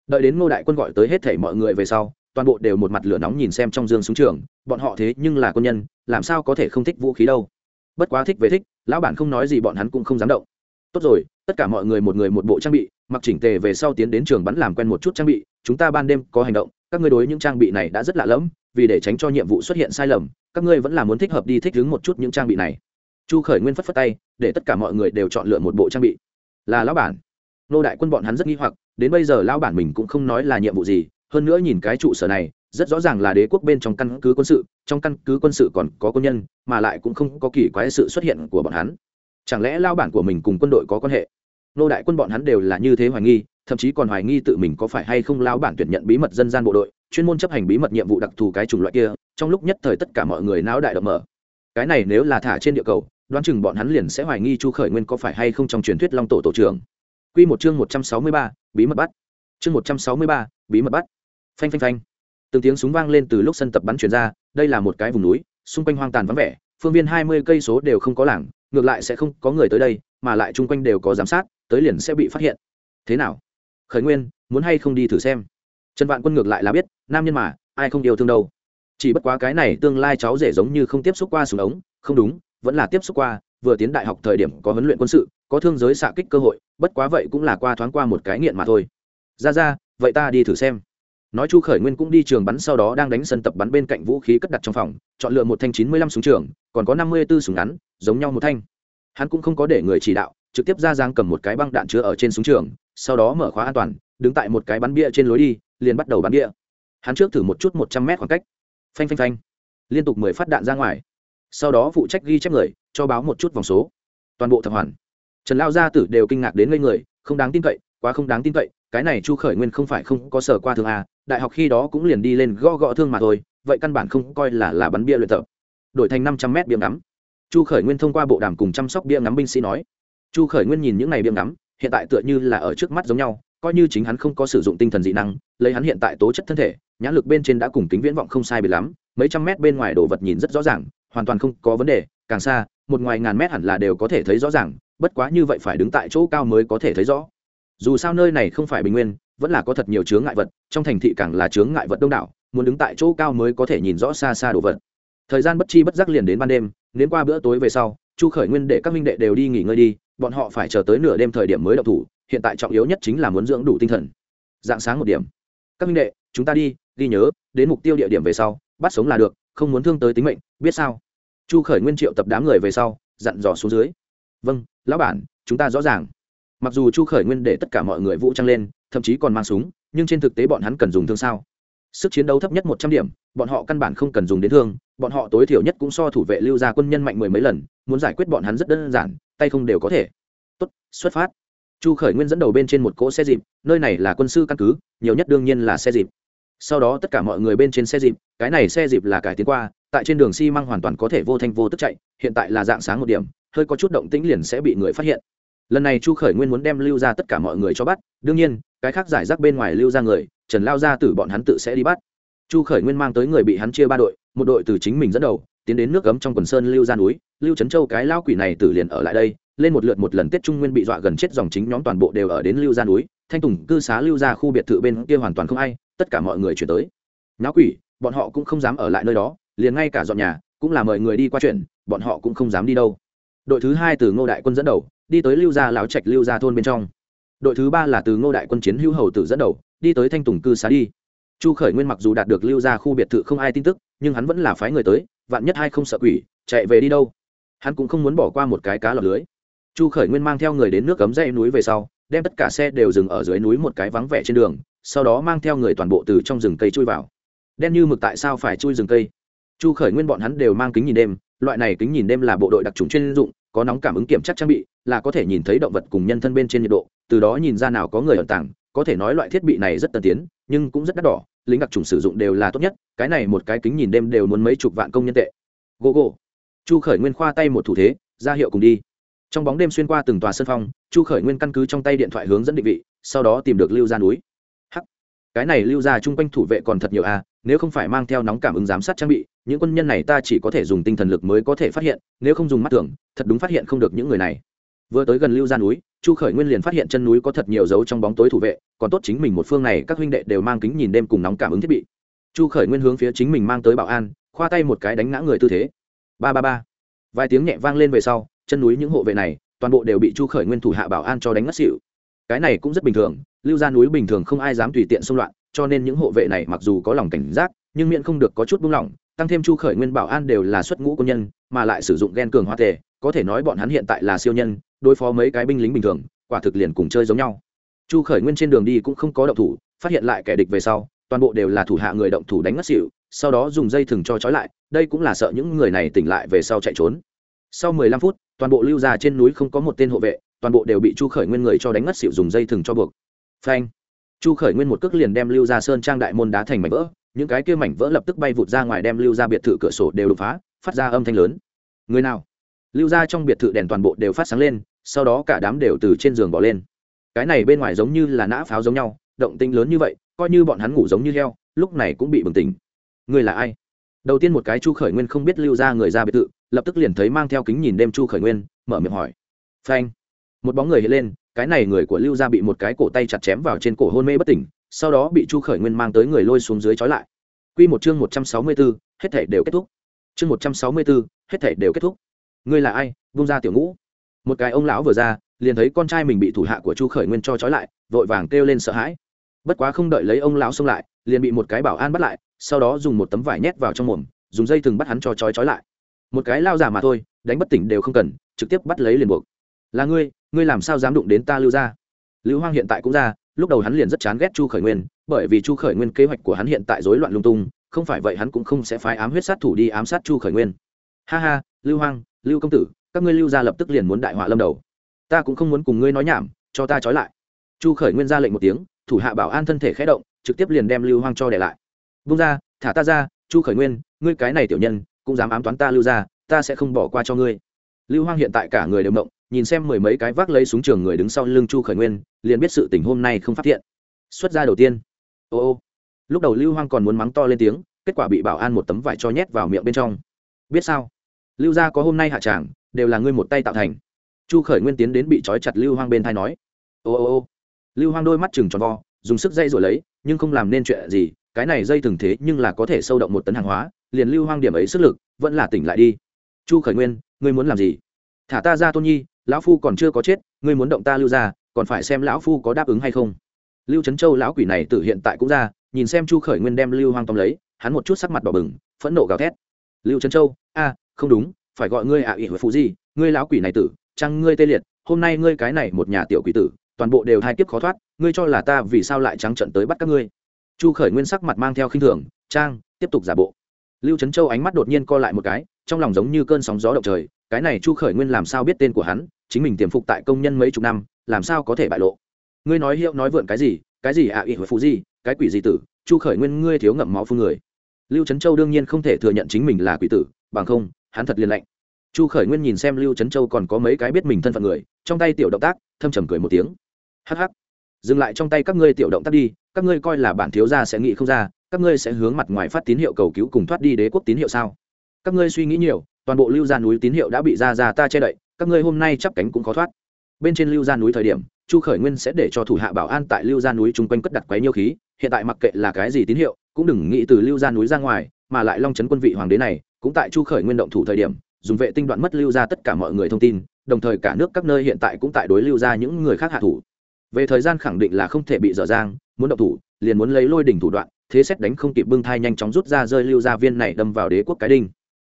Đợi đến Nô đại quân gọi tới hết thảy mọi người về sau, toàn bộ đều một mặt lửa nóng nhìn xem trong dương súng trường, bọn họ thế nhưng là quân nhân, làm sao có thể không thích vũ khí đâu. Bất quá thích về thích, lão bản không nói gì bọn hắn cũng không dám động. Tốt rồi, tất cả mọi người một người một bộ trang bị, mặc chỉnh tề về sau tiến đến trường bắn làm quen một chút trang bị, chúng ta ban đêm có hành động, các ngươi đối những trang bị này đã rất lạ lẫm, vì để tránh cho nhiệm vụ xuất hiện sai lầm, các ngươi vẫn là muốn thích hợp đi thích ứng một chút những trang bị này chu khởi nguyên phất phất tay, để tất cả mọi người đều chọn lựa một bộ trang bị. Là lão bản. Nô đại quân bọn hắn rất nghi hoặc, đến bây giờ lão bản mình cũng không nói là nhiệm vụ gì, hơn nữa nhìn cái trụ sở này, rất rõ ràng là đế quốc bên trong căn cứ quân sự, trong căn cứ quân sự còn có quân nhân, mà lại cũng không có kỳ quái sự xuất hiện của bọn hắn. Chẳng lẽ lao bản của mình cùng quân đội có quan hệ? Nô đại quân bọn hắn đều là như thế hoài nghi, thậm chí còn hoài nghi tự mình có phải hay không lao bản tuyển nhận bí mật dân gian bộ đội, chuyên môn chấp hành bí mật nhiệm vụ đặc thù cái chủng loại kia, trong lúc nhất thời tất cả mọi người não đại động mở. Cái này nếu là thả trên địa cầu đoán chừng bọn hắn liền sẽ hoài nghi chu khởi nguyên có phải hay không trong truyền thuyết long tổ tổ trưởng. Q một chương một trăm sáu mươi ba, bí mật bắt. Chương một trăm sáu mươi ba, bí mật bắt. Phanh phanh phanh. Từng tiếng súng vang lên từ lúc sân tập bắn chuyển ra, đây là một cái vùng núi, xung quanh hoang tàn vắng vẻ, phương viên hai mươi cây số đều không có làng ngược lại sẽ không có người tới đây, mà lại chung quanh đều có giám sát, tới liền sẽ bị phát hiện. Thế nào? Khởi nguyên, muốn hay không đi thử xem? Trần vạn quân ngược lại là biết, nam nhân mà, ai không yêu thương đâu. Chỉ bất quá cái này tương lai cháu rể giống như không tiếp xúc qua súng ống, không đúng vẫn là tiếp xúc qua, vừa tiến đại học thời điểm có huấn luyện quân sự, có thương giới xạ kích cơ hội, bất quá vậy cũng là qua thoáng qua một cái nghiện mà thôi. Ra ra, vậy ta đi thử xem. Nói chu khởi nguyên cũng đi trường bắn sau đó đang đánh sân tập bắn bên cạnh vũ khí cất đặt trong phòng, chọn lựa một thanh chín mươi lăm súng trường, còn có năm mươi b ố súng ngắn, giống nhau một thanh. Hắn cũng không có để người chỉ đạo, trực tiếp ra giang cầm một cái băng đạn chứa ở trên súng trường, sau đó mở khóa an toàn, đứng tại một cái bắn bia trên lối đi, liền bắt đầu bắn bia. Hắn trước thử một chút một trăm mét khoảng cách. Phanh phanh phanh. Liên tục mười phát đạn ra ngoài sau đó phụ trách ghi chép người, cho báo một chút vòng số. Toàn bộ thập hoàn. Trần lao gia tử đều kinh ngạc đến ngây người, không đáng tin cậy, quá không đáng tin cậy, cái này chu khởi nguyên không phải không có sở qua thương a à, đại học khi đó cũng liền đi lên gõ gõ thương mà thôi, vậy căn bản không coi là là bắn bia luyện tập. Đổi thành năm trăm mét bia ngắm. Chu khởi nguyên thông qua bộ đàm cùng chăm sóc bia ngắm binh sĩ nói, chu khởi nguyên nhìn những n à y bia ngắm, hiện tại tựa như là ở trước mắt giống nhau, coi như chính hắn không có sử dụng tinh thần dị năng, lấy hắn hiện tại tố chất thân thể, nhãn lực bên trên đã cùng kính viễn vọng không sai bị lắm, mấy trăm mét bên ngoài đồ vật nhìn rất rõ ràng hoàn toàn không có vấn đề, càng xa, một ngoài ngàn mét hẳn là đều có thể thấy rõ ràng, bất quá như vậy phải đứng tại chỗ cao mới có thể thấy rõ. Dù sao nơi này không phải bình nguyên, vẫn là có thật nhiều chướng ngại vật, trong thành thị càng là chướng ngại vật đông đảo, muốn đứng tại chỗ cao mới có thể nhìn rõ xa xa đồ vật. Thời gian bất chi bất giác liền đến ban đêm, đến qua bữa tối về sau, chu khởi nguyên để các minh đệ đều đi nghỉ ngơi đi, bọn họ phải chờ tới nửa đêm thời điểm mới đậu thủ, hiện tại trọng yếu nhất chính là muốn dưỡng đủ tinh thần. Dạng sáng một điểm. Các minh đệ, chúng ta đi, ghi nhớ, đến mục tiêu địa điểm về sau, bắt sống là được không muốn thương tới tính mệnh, biết sao? Chu khởi nguyên triệu tập đám người về sau, dặn dò xuống dưới. Vâng lão bản, chúng ta rõ ràng. Mặc dù chu khởi nguyên để tất cả mọi người vũ trang lên, thậm chí còn mang súng, nhưng trên thực tế bọn hắn cần dùng thương sao? Sức chiến đấu thấp nhất một trăm điểm, bọn họ căn bản không cần dùng đến thương, bọn họ tối thiểu nhất cũng so thủ vệ lưu gia quân nhân mạnh mười mấy lần, muốn giải quyết bọn hắn rất đơn giản, tay không đều có thể. Tốt, xuất phát. Chu khởi nguyên dẫn đầu bên trên một cỗ xe dịp, nơi này là quân sư căn cứ, nhiều nhất đương nhiên là xe dịp sau đó tất cả mọi người bên trên xe dịp, cái này xe dịp là cải tiến qua, tại trên đường xi măng hoàn toàn có thể vô thanh vô tức chạy, hiện tại là dạng sáng một điểm, hơi có chút động tĩnh liền sẽ bị người phát hiện. Lần này chu khởi nguyên muốn đem lưu ra tất cả mọi người cho bắt, đương nhiên, cái khác giải rác bên ngoài lưu ra người, trần lao ra từ bọn hắn tự sẽ đi bắt. Chu khởi nguyên mang tới người bị hắn chia ba đội, một đội từ chính mình dẫn đầu, tiến đến nước cấm trong quần sơn lưu ra núi, lưu trấn châu cái lao quỷ này từ liền ở lại đây, lên một lượt một lần tết trung nguyên bị dọa gần chết dòng chính nhóm toàn bộ đều ở đến lưu ra núi, thanh tùng cư xá lưu ra khu biệt thự bên kia hoàn toàn không ai tất cả mọi người chuyển tới. Nháo quỷ, bọn họ cũng không dám ở lại nơi đó, liền ngay cả dọn nhà, cũng là mời người đi qua chuyện, bọn họ cũng không dám đi đâu. Đội thứ hai từ ngô đại quân dẫn đầu, đi tới lưu gia lão trạch lưu gia thôn bên trong. Đội thứ ba là từ ngô đại quân chiến hữu hầu tử dẫn đầu, đi tới thanh tùng cư xá đi. Chu khởi nguyên mặc dù đạt được lưu gia khu biệt thự không ai tin tức, nhưng hắn vẫn là phái người tới, vạn nhất hai không sợ quỷ, chạy về đi đâu. Hắn cũng không muốn bỏ qua một cái cá lọc lưới. Chu khởi nguyên mang theo người đến nước cấm dây núi về sau đem tất cả xe đều dừng ở dưới núi một cái vắng vẻ trên đường, sau đó mang theo người toàn bộ từ trong rừng cây chui vào. Đen như mực tại sao phải chui rừng cây? Chu khởi nguyên bọn hắn đều mang kính nhìn đêm, loại này kính nhìn đêm là bộ đội đặc trùng chuyên dụng, có nóng cảm ứng kiểm tra trang bị, là có thể nhìn thấy động vật cùng nhân thân bên trên nhiệt độ, từ đó nhìn ra nào có người ẩn tàng có thể nói loại thiết bị này rất tân tiến, nhưng cũng rất đắt đỏ, lính đặc trùng sử dụng đều là tốt nhất, cái này một cái kính nhìn đêm đều muốn mấy chục vạn công nhân tệ. Gô gô. Chu khởi nguyên khoa tay một thủ thế, ra hiệu cùng đi trong bóng đêm xuyên qua từng tòa sân phong, chu khởi nguyên căn cứ trong tay điện thoại hướng dẫn định vị, sau đó tìm được lưu ra núi. Hắc! Cái này lưu ra chung quanh thủ vệ còn thật nhiều à nếu không phải mang theo nóng cảm ứng giám sát trang bị, những quân nhân này ta chỉ có thể dùng tinh thần lực mới có thể phát hiện, nếu không dùng mắt tưởng, thật đúng phát hiện không được những người này. Vừa tới gần lưu ra núi, chu khởi nguyên liền phát hiện chân núi có thật nhiều dấu trong bóng tối thủ vệ, còn tốt chính mình một phương này các huynh đệ đều mang kính nhìn đêm cùng nóng cảm ứng thiết bị. Chu khởi nguyên hướng phía chính mình mang tới bảo an, khoa tay một cái đánh ngã người tư thế. Ba ba ba. Vài tiếng nhẹ vang lên về sau chân núi những hộ vệ này, toàn bộ đều bị chu khởi nguyên thủ hạ bảo an cho đánh ngất xỉu. Cái này cũng rất bình thường, lưu ra núi bình thường không ai dám tùy tiện xung loạn, cho nên những hộ vệ này mặc dù có lòng cảnh giác, nhưng miệng không được có chút buông lỏng, tăng thêm chu khởi nguyên bảo an đều là xuất ngũ quân nhân, mà lại sử dụng ghen cường hoa tề, có thể nói bọn hắn hiện tại là siêu nhân, đối phó mấy cái binh lính bình thường, quả thực liền cùng chơi giống nhau. Chu khởi nguyên trên đường đi cũng không có động thủ, phát hiện lại kẻ địch về sau, toàn bộ đều là thủ hạ người động thủ đánh ngất xỉu, sau đó dùng dây thừng cho trói lại, đây cũng là sợ những người này tỉnh lại về sau chạy trốn. Sau mười lăm phút toàn bộ lưu gia trên núi không có một tên hộ vệ, toàn bộ đều bị chu khởi nguyên người cho đánh ngất xỉu dùng dây thừng cho buộc. Phanh! Chu khởi nguyên một cước liền đem lưu gia sơn trang đại môn đá thành mảnh vỡ, những cái kia mảnh vỡ lập tức bay vụt ra ngoài đem lưu gia biệt thự cửa sổ đều đục phá, phát ra âm thanh lớn. Người nào? Lưu gia trong biệt thự đèn toàn bộ đều phát sáng lên, sau đó cả đám đều từ trên giường bỏ lên. Cái này bên ngoài giống như là nã pháo giống nhau, động tinh lớn như vậy, coi như bọn hắn ngủ giống như heo, lúc này cũng bị bừng tỉnh. Người là ai? Đầu tiên một cái chu khởi nguyên không biết lưu ra người ra biệt thự lập tức liền thấy mang theo kính nhìn đêm chu khởi nguyên, mở miệng hỏi. Phanh. Một bóng người hiện lên, cái này người của lưu gia bị một cái cổ tay chặt chém vào trên cổ hôn mê bất tỉnh, sau đó bị chu khởi nguyên mang tới người lôi xuống dưới trói lại. Q một chương một trăm sáu mươi b ố hết thể đều kết thúc. Chương một trăm sáu mươi b ố hết thể đều kết thúc. Ngươi là ai? Vung ra tiểu ngũ. Một cái ông lão vừa ra, liền thấy con trai mình bị thủ hạ của chu khởi nguyên cho trói lại, vội vàng kêu lên sợ hãi. Bất quá không đợi lấy ông lão xông lại, liền bị một cái bảo an bắt lại, sau đó dùng một tấm vải nhét vào trong mồm, dùng dây thừng bắt hắn cho trói trói lại một cái lao giả mà thôi, đánh bất tỉnh đều không cần, trực tiếp bắt lấy liền buộc. Là ngươi ngươi làm sao dám đụng đến ta lưu ra lưu hoang hiện tại cũng ra, lúc đầu hắn liền rất chán ghét chu khởi nguyên, bởi vì chu khởi nguyên kế hoạch của hắn hiện tại rối loạn lung tung, không phải vậy hắn cũng không sẽ phái ám huyết sát thủ đi ám sát chu khởi nguyên. Ha ha, lưu hoang, lưu công tử, các ngươi lưu ra lập tức liền muốn đại họa lâm đầu. Ta cũng không muốn cùng ngươi nói nhảm, cho ta trói lại. Chu khởi nguyên ra lệnh một tiếng, thủ hạ bảo an thân thể khé động, trực tiếp liền đem lưu hoang cho để lại. Vung ra, thả ta ra, chu khởi nguyên, ngươi cái này tiểu nhân cũng dám ám toán ta lưu ra ta sẽ không bỏ qua cho ngươi. Lưu hoang hiện tại cả người đều động nhìn xem mười mấy cái vác lấy súng trường người đứng sau lưng chu khởi nguyên, liền biết sự tình hôm nay không phát hiện. Xuất ra đầu tiên. Ô ô. Lúc đầu lưu hoang còn muốn mắng to lên tiếng, kết quả bị bảo an một tấm vải cho nhét vào miệng bên trong. Biết sao? Lưu gia có hôm nay hạ tràng, đều là ngươi một tay tạo thành. Chu khởi nguyên tiến đến bị trói chặt lưu hoang bên thai nói. Ô ô ô. Lưu hoang đôi mắt chừng tròn vo, dùng sức dây rồi lấy, nhưng không làm nên chuyện gì, cái này dây thường thế nhưng là có thể sâu động một tấn hàng hóa liền lưu hoang điểm ấy sức lực, vẫn là tỉnh lại đi. Chu khởi nguyên, ngươi muốn làm gì? Thả ta ra tôn nhi, lão phu còn chưa có chết, ngươi muốn động ta lưu ra, còn phải xem lão phu có đáp ứng hay không. Lưu trấn châu lão quỷ này tự hiện tại cũng ra, nhìn xem chu khởi nguyên đem lưu hoang tóm lấy, hắn một chút sắc mặt đỏ bừng, phẫn nộ gào thét. Lưu trấn châu, a, không đúng, phải gọi ngươi ạ à ỉ với phụ gì, ngươi lão quỷ này tử, chăng ngươi tê liệt, hôm nay ngươi cái này một nhà tiểu quỷ tử, toàn bộ đều hai kiếp khó thoát, ngươi cho là ta vì sao lại trắng trận tới bắt các ngươi? Chu khởi nguyên sắc mặt mang theo khinh thường, trang, tiếp tục giả bộ lưu trấn châu ánh mắt đột nhiên co lại một cái trong lòng giống như cơn sóng gió động trời cái này chu khởi nguyên làm sao biết tên của hắn chính mình tiềm phục tại công nhân mấy chục năm làm sao có thể bại lộ? Ngươi nói hiệu nói vượn cái gì cái gì ạ à ỉ hồi phụ gì cái quỷ gì tử chu khởi nguyên ngươi thiếu ngậm máu phương người. Lưu trấn châu đương nhiên không thể thừa nhận chính mình là quỷ tử bằng không hắn thật liền lạnh. Chu khởi nguyên nhìn xem lưu trấn châu còn có mấy cái biết mình thân phận người trong tay tiểu động tác thâm trầm cười một tiếng. Hắc hắc, dừng lại trong tay các ngươi tiểu động tác đi các ngươi coi là bản thiếu gia sẽ nghĩ không ra các ngươi sẽ hướng mặt ngoài phát tín hiệu cầu cứu cùng thoát đi đế quốc tín hiệu sao? Các ngươi suy nghĩ nhiều, toàn bộ lưu gia núi tín hiệu đã bị ra ra ta che đậy, các ngươi hôm nay chắp cánh cũng khó thoát. Bên trên lưu gia núi thời điểm, chu khởi nguyên sẽ để cho thủ hạ bảo an tại lưu gia núi chung quanh cất đặt quấy nhiêu khí, hiện tại mặc kệ là cái gì tín hiệu, cũng đừng nghĩ từ lưu gia núi ra ngoài, mà lại long trấn quân vị hoàng đế này, cũng tại chu khởi nguyên động thủ thời điểm, dùng vệ tinh đoạn mất lưu ra tất cả mọi người thông tin, đồng thời cả nước các nơi hiện tại cũng tại đối lưu ra những người khác hạ thủ. Về thời gian khẳng định là không thể bị dở dang, muốn động thủ, liền muốn lấy lôi đỉnh thủ đoạn thế xét đánh không kịp bưng thai nhanh chóng rút ra rơi lưu ra viên này đâm vào đế quốc cái đinh.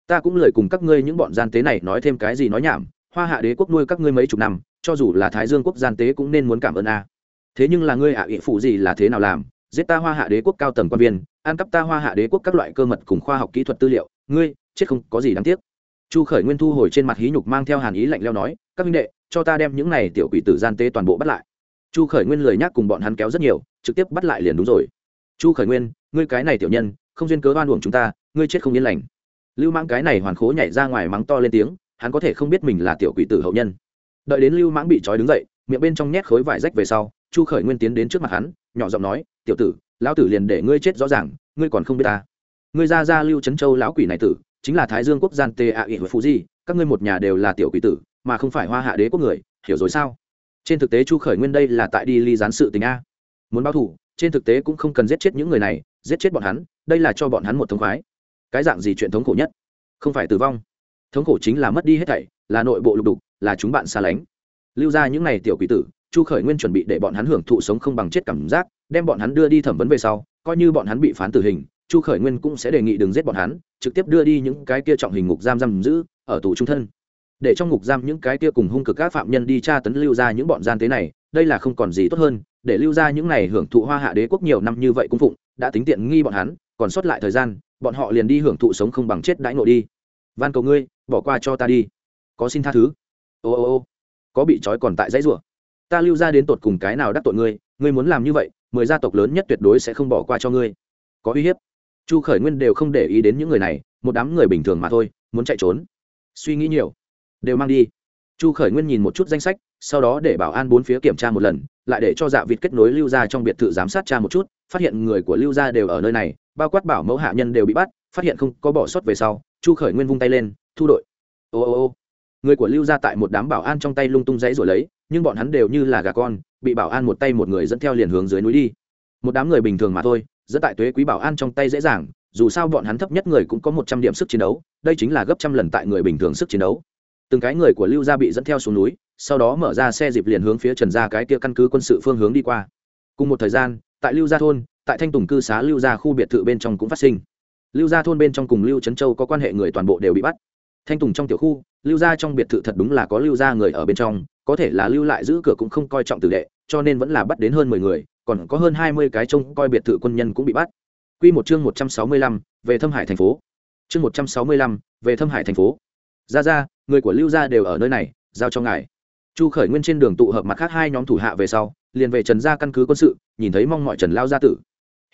Ta cũng lời cùng các ngươi những bọn gian tế này nói thêm cái gì nói nhảm, hoa hạ đế quốc nuôi các ngươi mấy chục năm, cho dù là thái dương quốc gian tế cũng nên muốn cảm ơn a. Thế nhưng là ngươi ạ à ị phụ gì là thế nào làm? Giết ta hoa hạ đế quốc cao tầng quan viên, ăn cắp ta hoa hạ đế quốc các loại cơ mật cùng khoa học kỹ thuật tư liệu, ngươi, chết không có gì đáng tiếc. Chu khởi nguyên thu hồi trên mặt hí nhục mang theo hàn ý lạnh leo nói, các minh đệ, cho ta đem những này tiểu quỷ tử gian tế toàn bộ bắt lại. Chu khởi nguyên lời nhắc cùng bọn hắn kéo rất nhiều, trực tiếp bắt lại liền đúng rồi chu khởi nguyên, ngươi cái này tiểu nhân, không duyên cớ oan uổng chúng ta, ngươi chết không yên lành. Lưu mãng cái này hoàn khố nhảy ra ngoài mắng to lên tiếng, hắn có thể không biết mình là tiểu quỷ tử hậu nhân. Đợi đến lưu mãng bị trói đứng dậy, miệng bên trong nhét khối vải rách về sau, chu khởi nguyên tiến đến trước mặt hắn, nhỏ giọng nói, tiểu tử, lão tử liền để ngươi chết rõ ràng, ngươi còn không biết ta. Ngươi ra ra lưu trấn châu lão quỷ này tử, chính là thái dương quốc gian tê ạ ỉ và phú di, các ngươi một nhà đều là tiểu quỷ tử, mà không phải hoa hạ đế quốc người, hiểu rồi sao? Trên thực tế chu khởi nguyên đây là tại đi ly gián sự tình a. Muốn báo thủ trên thực tế cũng không cần giết chết những người này, giết chết bọn hắn, đây là cho bọn hắn một thống khoái. Cái dạng gì chuyện thống khổ nhất? Không phải tử vong. Thống khổ chính là mất đi hết thảy, là nội bộ lục đục, là chúng bạn xa lánh. Lưu ra những n à y tiểu quỷ tử, chu khởi nguyên chuẩn bị để bọn hắn hưởng thụ sống không bằng chết cảm giác, đem bọn hắn đưa đi thẩm vấn về sau, coi như bọn hắn bị phán tử hình, chu khởi nguyên cũng sẽ đề nghị đừng giết bọn hắn, trực tiếp đưa đi những cái kia trọng hình ngục giam giam giữ, ở tù trung thân để trong ngục giam những cái kia cùng hung cực các phạm nhân đi tra tấn lưu ra những bọn gian tế này, đây là không còn gì tốt hơn, để lưu ra những này hưởng thụ hoa hạ đế quốc nhiều năm như vậy cung phụng, đã tính tiện nghi bọn hắn, còn sót lại thời gian, bọn họ liền đi hưởng thụ sống không bằng chết đãi ngộ đi. Van cầu ngươi, bỏ qua cho ta đi. Có xin tha thứ. Ô ô ô, có bị trói còn tại dãy rủa. Ta lưu ra đến tột cùng cái nào đắc tội ngươi ngươi muốn làm như vậy, mười gia tộc lớn nhất tuyệt đối sẽ không bỏ qua cho ngươi. Có uy hiếp. Chu khởi nguyên đều không để ý đến những người này, một đám người bình thường mà thôi, muốn chạy trốn. Suy nghĩ nhiều đều mang đi. Chu khởi nguyên nhìn một chút danh sách, sau đó để bảo an bốn phía kiểm tra một lần, lại để cho dạ vịt kết nối lưu ra trong biệt thự giám sát cha một chút, phát hiện người của lưu gia đều ở nơi này, bao quát bảo mẫu hạ nhân đều bị bắt, phát hiện không có bỏ sót về sau, chu khởi nguyên vung tay lên, thu đội. Ô ô ô. Người của lưu gia tại một đám bảo an trong tay lung tung dãy rồi lấy, nhưng bọn hắn đều như là gà con, bị bảo an một tay một người dẫn theo liền hướng dưới núi đi. Một đám người bình thường mà thôi, dẫn tại tuế quý bảo an trong tay dễ dàng, dù sao bọn hắn thấp nhất người cũng có một trăm điểm sức chiến đấu, đây chính là gấp trăm lần tại người bình thường sức chiến đấu từng cái người của lưu gia bị dẫn theo xuống núi, sau đó mở ra xe dịp liền hướng phía trần gia cái kia căn cứ quân sự phương hướng đi qua. Cùng một thời gian, tại lưu gia thôn, tại thanh tùng cư xá lưu gia khu biệt thự bên trong cũng phát sinh. Lưu gia thôn bên trong cùng lưu trấn châu có quan hệ người toàn bộ đều bị bắt. Thanh tùng trong tiểu khu, lưu gia trong biệt thự thật đúng là có lưu gia người ở bên trong, có thể là lưu lại giữ cửa cũng không coi trọng tử đệ, cho nên vẫn là bắt đến hơn mười người, còn có hơn hai mươi cái trông coi biệt thự quân nhân cũng bị bắt. Quy một chương một trăm sáu mươi lăm, về thâm hải thành phố. Chương một trăm sáu mươi lăm, về thâm hải thành phố. Ra ra người của lưu gia đều ở nơi này, giao cho ngài. Chu khởi nguyên trên đường tụ hợp mặt khác hai nhóm thủ hạ về sau, liền về trần gia căn cứ quân sự, nhìn thấy mong mọi trần lao gia tử.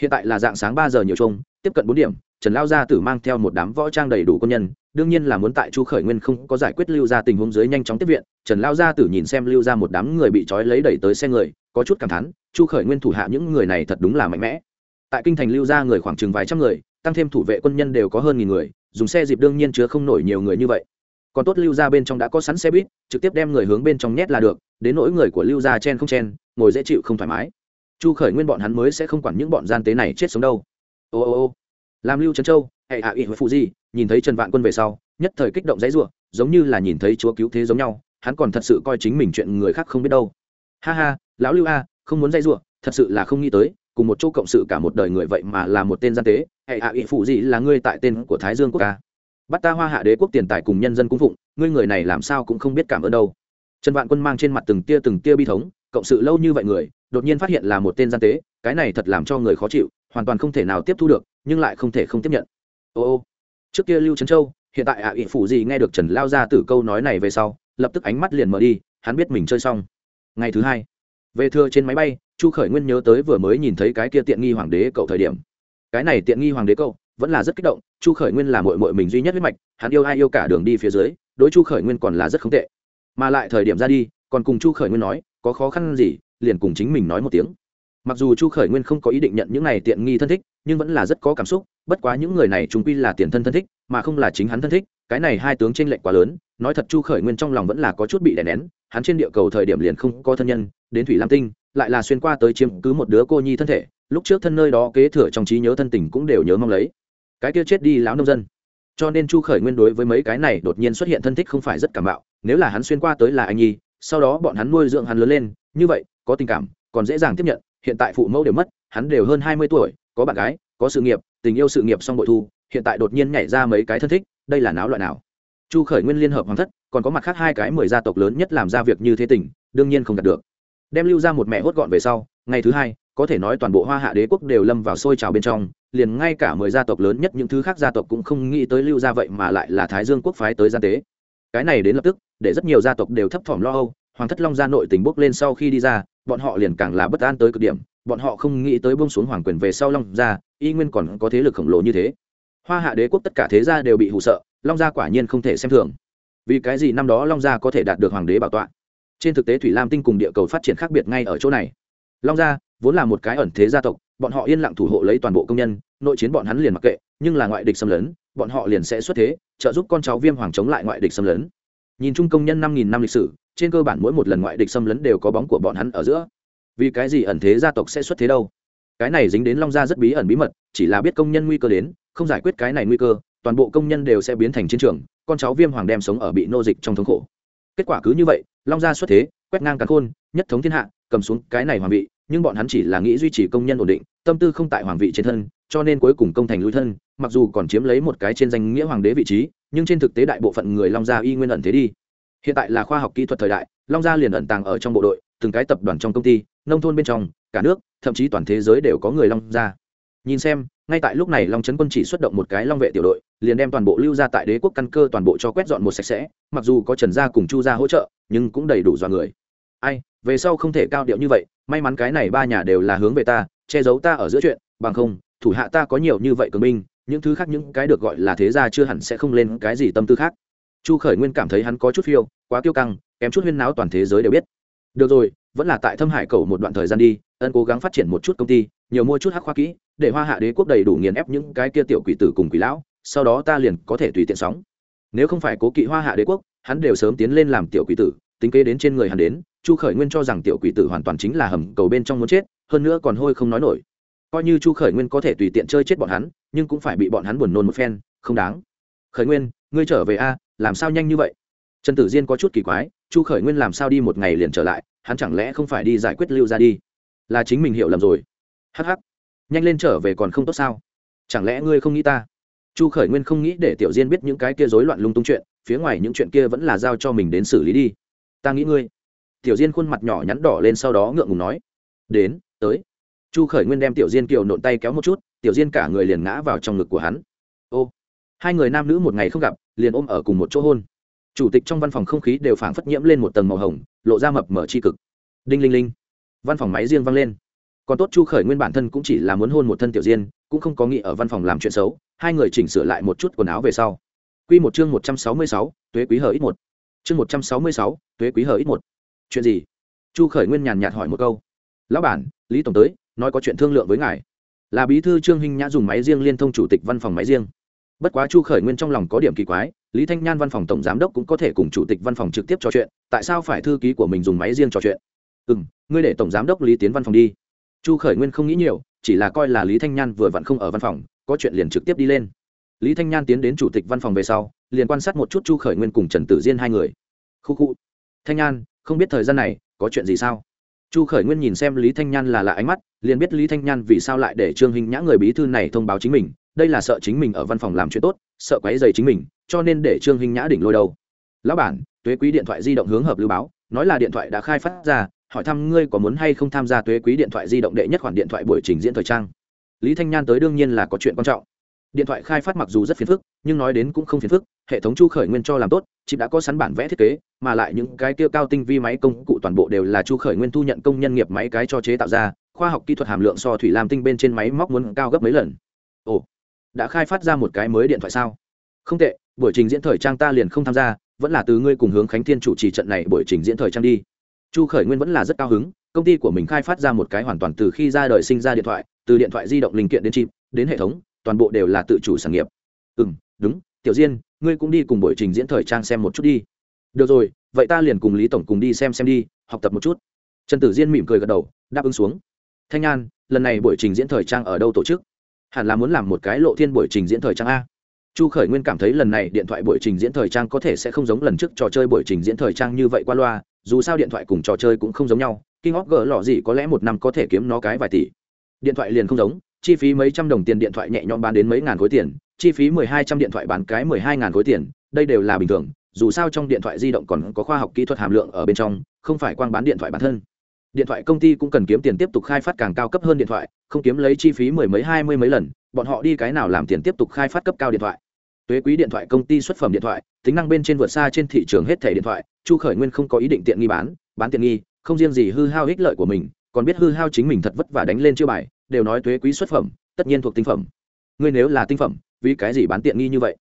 Hiện tại là dạng sáng ba giờ nhiều chung tiếp cận bốn điểm, trần lao gia tử mang theo một đám võ trang đầy đủ quân nhân, đương nhiên là muốn tại chu khởi nguyên không có giải quyết lưu ra tình huống dưới nhanh chóng tiếp viện, trần lao gia tử nhìn xem lưu ra một đám người bị trói lấy đẩy tới xe người, có chút cảm thán, chu khởi nguyên thủ hạ những người này thật đúng là mạnh mẽ. Tại kinh thành lưu ra người khoảng chừng vài trăm người, tăng thêm thủ vệ quân nhân đều có hơn nghìn người, dùng xe dịp đương nhiên chứa không nổi nhiều người như vậy còn tốt lưu ra bên trong đã có sẵn xe buýt, trực tiếp đem người hướng bên trong nhét là được, đến nỗi người của lưu gia chen không chen, ngồi dễ chịu không thoải mái. Chu khởi nguyên bọn hắn mới sẽ không quản những bọn gian tế này chết sống đâu. Ô ô ô. Làm lưu trấn châu, hệ hạ ỵ phụ di, nhìn thấy trần vạn quân về sau, nhất thời kích động dãy ruộng giống như là nhìn thấy chúa cứu thế giống nhau, hắn còn thật sự coi chính mình chuyện người khác không biết đâu. Ha ha, lão lưu a, không muốn dãy ruộng thật sự là không nghĩ tới, cùng một chỗ cộng sự cả một đời người vậy mà là một tên gian tế, hệ hạ ỵ phụ di là ngươi tại tên của thái dương quốc ca bắt ta hoa hạ đế quốc tiền tài cùng nhân dân cung phụng, ngươi người này làm sao cũng không biết cảm ơn đâu. Trần vạn quân mang trên mặt từng tia từng tia bi thống, cộng sự lâu như vậy người, đột nhiên phát hiện là một tên gian tế, cái này thật làm cho người khó chịu, hoàn toàn không thể nào tiếp thu được, nhưng lại không thể không tiếp nhận. Ô ô, trước kia lưu trấn châu, hiện tại ạ à ỵ phủ gì nghe được trần lao ra từ câu nói này về sau, lập tức ánh mắt liền mở đi, hắn biết mình chơi xong. Ngày thứ hai, về thưa trên máy bay, chu khởi nguyên nhớ tới vừa mới nhìn thấy cái kia tiện nghi hoàng đế cậu thời điểm. Cái này tiện nghi hoàng đế cậu vẫn là rất kích động, chu khởi nguyên là mội mội mình duy nhất huyết mạch, hắn yêu ai yêu cả đường đi phía dưới, đối chu khởi nguyên còn là rất không tệ. Mà lại thời điểm ra đi, còn cùng chu khởi nguyên nói, có khó khăn gì, liền cùng chính mình nói một tiếng. Mặc dù chu khởi nguyên không có ý định nhận những này tiện nghi thân thích, nhưng vẫn là rất có cảm xúc, bất quá những người này chúng quy là tiền thân thân thích, mà không là chính hắn thân thích, cái này hai tướng tranh lệch quá lớn, nói thật chu khởi nguyên trong lòng vẫn là có chút bị đè nén, hắn trên địa cầu thời điểm liền không có thân nhân, đến thủy lam tinh, lại là xuyên qua tới chiếm cứ một đứa cô nhi thân thể, lúc trước thân nơi đó kế thừa trong trí nhớ thân tình cũng đều nhớ mong lấy cái kia chết đi lão nông dân. Cho nên chu khởi nguyên đối với mấy cái này đột nhiên xuất hiện thân thích không phải rất cảm bạo nếu là hắn xuyên qua tới là anh nhi, sau đó bọn hắn nuôi dưỡng hắn lớn lên, như vậy, có tình cảm, còn dễ dàng tiếp nhận, hiện tại phụ mẫu đều mất, hắn đều hơn hai mươi tuổi, có bạn gái, có sự nghiệp, tình yêu sự nghiệp xong bội thu, hiện tại đột nhiên nhảy ra mấy cái thân thích, đây là náo loại nào? Chu khởi nguyên liên hợp hoàng thất, còn có mặt khác hai cái mười gia tộc lớn nhất làm ra việc như thế tình, đương nhiên không đạt được. Đem lưu ra một mẹ hốt gọn về sau, ngày thứ hai, có thể nói toàn bộ hoa hạ đế quốc đều lâm vào sôi trào bên trong liền ngay cả mười gia tộc lớn nhất những thứ khác gia tộc cũng không nghĩ tới lưu gia vậy mà lại là thái dương quốc phái tới gian tế. Cái này đến lập tức, để rất nhiều gia tộc đều thấp thỏm lo âu, hoàng thất long gia nội tình bốc lên sau khi đi ra, bọn họ liền càng là bất an tới cực điểm, bọn họ không nghĩ tới bông xuống hoàng quyền về sau long gia, y nguyên còn có thế lực khổng lồ như thế. Hoa hạ đế quốc tất cả thế gia đều bị hụ sợ, long gia quả nhiên không thể xem thường. Vì cái gì năm đó long gia có thể đạt được hoàng đế bảo tọa? Trên thực tế thủy lam tinh cùng địa cầu phát triển khác biệt ngay ở chỗ này. Long gia vốn là một cái ẩn thế gia tộc bọn họ yên lặng thủ hộ lấy toàn bộ công nhân, nội chiến bọn hắn liền mặc kệ, nhưng là ngoại địch xâm lấn, bọn họ liền sẽ xuất thế, trợ giúp con cháu viêm hoàng chống lại ngoại địch xâm lấn. Nhìn chung công nhân năm nghìn năm lịch sử, trên cơ bản mỗi một lần ngoại địch xâm lấn đều có bóng của bọn hắn ở giữa. Vì cái gì ẩn thế gia tộc sẽ xuất thế đâu? Cái này dính đến long gia rất bí ẩn bí mật, chỉ là biết công nhân nguy cơ đến, không giải quyết cái này nguy cơ, toàn bộ công nhân đều sẽ biến thành chiến trường, con cháu viêm hoàng đem sống ở bị nô dịch trong thống khổ. Kết quả cứ như vậy, long gia xuất thế, quét ngang cán khôn nhất thống thiên hạ, cầm xuống cái này hoàng vị nhưng bọn hắn chỉ là nghĩ duy trì công nhân ổn định, tâm tư không tại hoàng vị trên thân, cho nên cuối cùng công thành lui thân, mặc dù còn chiếm lấy một cái trên danh nghĩa hoàng đế vị trí, nhưng trên thực tế đại bộ phận người long gia y nguyên ẩn thế đi. Hiện tại là khoa học kỹ thuật thời đại, long gia liền ẩn tàng ở trong bộ đội, từng cái tập đoàn trong công ty, nông thôn bên trong, cả nước, thậm chí toàn thế giới đều có người long gia. Nhìn xem, ngay tại lúc này long trấn quân chỉ xuất động một cái long vệ tiểu đội, liền đem toàn bộ lưu gia tại đế quốc căn cơ toàn bộ cho quét dọn một sạch sẽ, mặc dù có trần gia cùng chu gia hỗ trợ, nhưng cũng đầy đủ dọa người ai, về sau không thể cao điệu như vậy, may mắn cái này ba nhà đều là hướng về ta, che giấu ta ở giữa chuyện, bằng không, thủ hạ ta có nhiều như vậy cường binh, những thứ khác những cái được gọi là thế gia chưa hẳn sẽ không lên cái gì tâm tư khác. Chu khởi nguyên cảm thấy hắn có chút phiêu, quá kiêu căng, kém chút huyên náo toàn thế giới đều biết. Được rồi, vẫn là tại thâm hải cầu một đoạn thời gian đi, ân cố gắng phát triển một chút công ty, nhiều mua chút hắc khoa kỹ, để hoa hạ đế quốc đầy đủ nghiền ép những cái kia tiểu quỷ tử cùng quỷ lão, sau đó ta liền có thể tùy tiện sóng. Nếu không phải cố kỵ hoa hạ đế quốc, hắn đều sớm tiến lên làm tiểu quỷ tử tính kế đến trên người hắn đến, chu khởi nguyên cho rằng tiểu quỷ tử hoàn toàn chính là hầm cầu bên trong muốn chết, hơn nữa còn hôi không nói nổi. Coi như chu khởi nguyên có thể tùy tiện chơi chết bọn hắn, nhưng cũng phải bị bọn hắn buồn nôn một phen, không đáng. Khởi nguyên, ngươi trở về a, làm sao nhanh như vậy? Trần tử diên có chút kỳ quái, chu khởi nguyên làm sao đi một ngày liền trở lại, hắn chẳng lẽ không phải đi giải quyết lưu ra đi? Là chính mình hiểu lầm rồi. Hh nhanh lên trở về còn không tốt sao? Chẳng lẽ ngươi không nghĩ ta? Chu khởi nguyên không nghĩ để tiểu diên biết những cái kia rối loạn lung tung chuyện, phía ngoài những chuyện kia vẫn là giao cho mình đến xử lý đi ta nghĩ ngươi. Tiểu diên khuôn mặt nhỏ nhắn đỏ lên sau đó ngượng ngùng nói, đến, tới. Chu khởi nguyên đem tiểu diên kiều nộn tay kéo một chút, tiểu diên cả người liền ngã vào trong ngực của hắn. Ô, hai người nam nữ một ngày không gặp, liền ôm ở cùng một chỗ hôn. Chủ tịch trong văn phòng không khí đều phảng phất nhiễm lên một tầng màu hồng, lộ ra mập mở c h i cực. Đinh linh linh. Văn phòng máy riêng vang lên. Còn tốt chu khởi nguyên bản thân cũng chỉ là muốn hôn một thân tiểu diên, cũng không có nghĩ ở văn phòng làm chuyện xấu, hai người chỉnh sửa lại một chút quần áo về sau. Q một chương một trăm sáu mươi sáu, tuế quý hờ ít một chương một trăm sáu mươi sáu thuế quý hờ ít một. Chuyện gì? Chu khởi nguyên nhàn nhạt hỏi một câu. Lão bản, lý tổng tới, nói có chuyện thương lượng với ngài. Là bí thư trương hinh nhã dùng máy riêng liên thông chủ tịch văn phòng máy riêng. Bất quá chu khởi nguyên trong lòng có điểm kỳ quái, lý thanh nhan văn phòng tổng giám đốc cũng có thể cùng chủ tịch văn phòng trực tiếp trò chuyện, tại sao phải thư ký của mình dùng máy riêng trò chuyện? Ừ m ngươi để tổng giám đốc lý tiến văn phòng đi. Chu khởi nguyên không nghĩ nhiều, chỉ là coi là lý thanh nhan vừa vặn không ở văn phòng, có chuyện liền trực tiếp đi lên. Lý thanh nhan tiến đến chủ tịch văn phòng về sau liền quan sát một chút chu khởi nguyên cùng trần tử diên hai người. Khu khu. Thanh nhan, không biết thời gian này, có chuyện gì sao? Chu khởi nguyên nhìn xem lý thanh nhan là lạ ánh mắt, liền biết lý thanh nhan vì sao lại để trương hình nhã người bí thư này thông báo chính mình, đây là sợ chính mình ở văn phòng làm chuyện tốt, sợ quấy dày chính mình, cho nên để trương hình nhã đỉnh lôi đầu lão bản, tuế quý điện thoại di động hướng hợp lưu báo, nói là điện thoại đã khai phát ra, hỏi thăm ngươi có muốn hay không tham gia tuế quý điện thoại di động đệ nhất khoản điện thoại buổi trình diễn thời trang. Lý thanh nhan tới đương nhiên là có chuyện quan trọng điện thoại khai phát mặc dù rất phiền phức, nhưng nói đến cũng không phiền phức, hệ thống chu khởi nguyên cho làm tốt, chip đã có sẵn bản vẽ thiết kế, mà lại những cái tiêu cao tinh vi máy công cụ toàn bộ đều là chu khởi nguyên thu nhận công nhân nghiệp máy cái cho chế tạo ra, khoa học kỹ thuật hàm lượng so thủy lam tinh bên trên máy móc muốn cao gấp mấy lần. Ồ, đã khai phát ra một cái mới điện thoại sao? Không tệ, buổi trình diễn thời trang ta liền không tham gia, vẫn là từ ngươi cùng hướng khánh thiên chủ trì trận này buổi trình diễn thời trang đi. Chu khởi nguyên vẫn là rất cao hứng, công ty của mình khai phát ra một cái hoàn toàn từ khi ra đời sinh ra điện thoại, từ điện thoại di động linh kiện đến chip, đến hệ thống toàn bộ đều là tự chủ sản nghiệp. Ừ đúng tiểu diên ngươi cũng đi cùng buổi trình diễn thời trang xem một chút đi. Được rồi vậy ta liền cùng lý tổng cùng đi xem xem đi học tập một chút. Trần tử diên mỉm cười gật đầu đáp ứng xuống. Thanh an, lần này buổi trình diễn thời trang ở đâu tổ chức? Hẳn là muốn làm một cái lộ thiên buổi trình diễn thời trang a. Chu khởi nguyên cảm thấy lần này điện thoại buổi trình diễn thời trang có thể sẽ không giống lần trước trò chơi buổi trình diễn thời trang như vậy qua loa dù sao điện thoại cùng trò chơi cũng không giống nhau kinh óc gỡ lọ gì có lẽ một năm có thể kiếm nó cái vài tỷ. Điện thoại liền không giống chi phí mấy trăm đồng tiền điện thoại nhẹ nhõm bán đến mấy ngàn khối tiền, chi phí mười hai trăm điện thoại bán cái mười hai ngàn khối tiền, đây đều là bình thường, dù sao trong điện thoại di động còn có khoa học kỹ thuật hàm lượng ở bên trong, không phải quang bán điện thoại bản thân. Điện thoại công ty cũng cần kiếm tiền tiếp tục khai phát càng cao cấp hơn điện thoại, không kiếm lấy chi phí mười mấy, hai mươi mấy lần, bọn họ đi cái nào làm tiền tiếp tục khai phát cấp cao điện thoại. Tuế quý điện thoại công ty xuất phẩm điện thoại, tính năng bên trên vượt xa trên thị trường hết thẻ điện thoại, chu khởi nguyên không có ý định tiện nghi bán bán tiện nghi, không riêng gì hư hao ích lợi của mình, còn biết hư hao chính mình thật vất vả đánh lên chưa bài đều nói thuế quý xuất phẩm, tất nhiên thuộc tinh phẩm. Ngươi nếu là tinh phẩm, vì cái gì bán tiện nghi như vậy?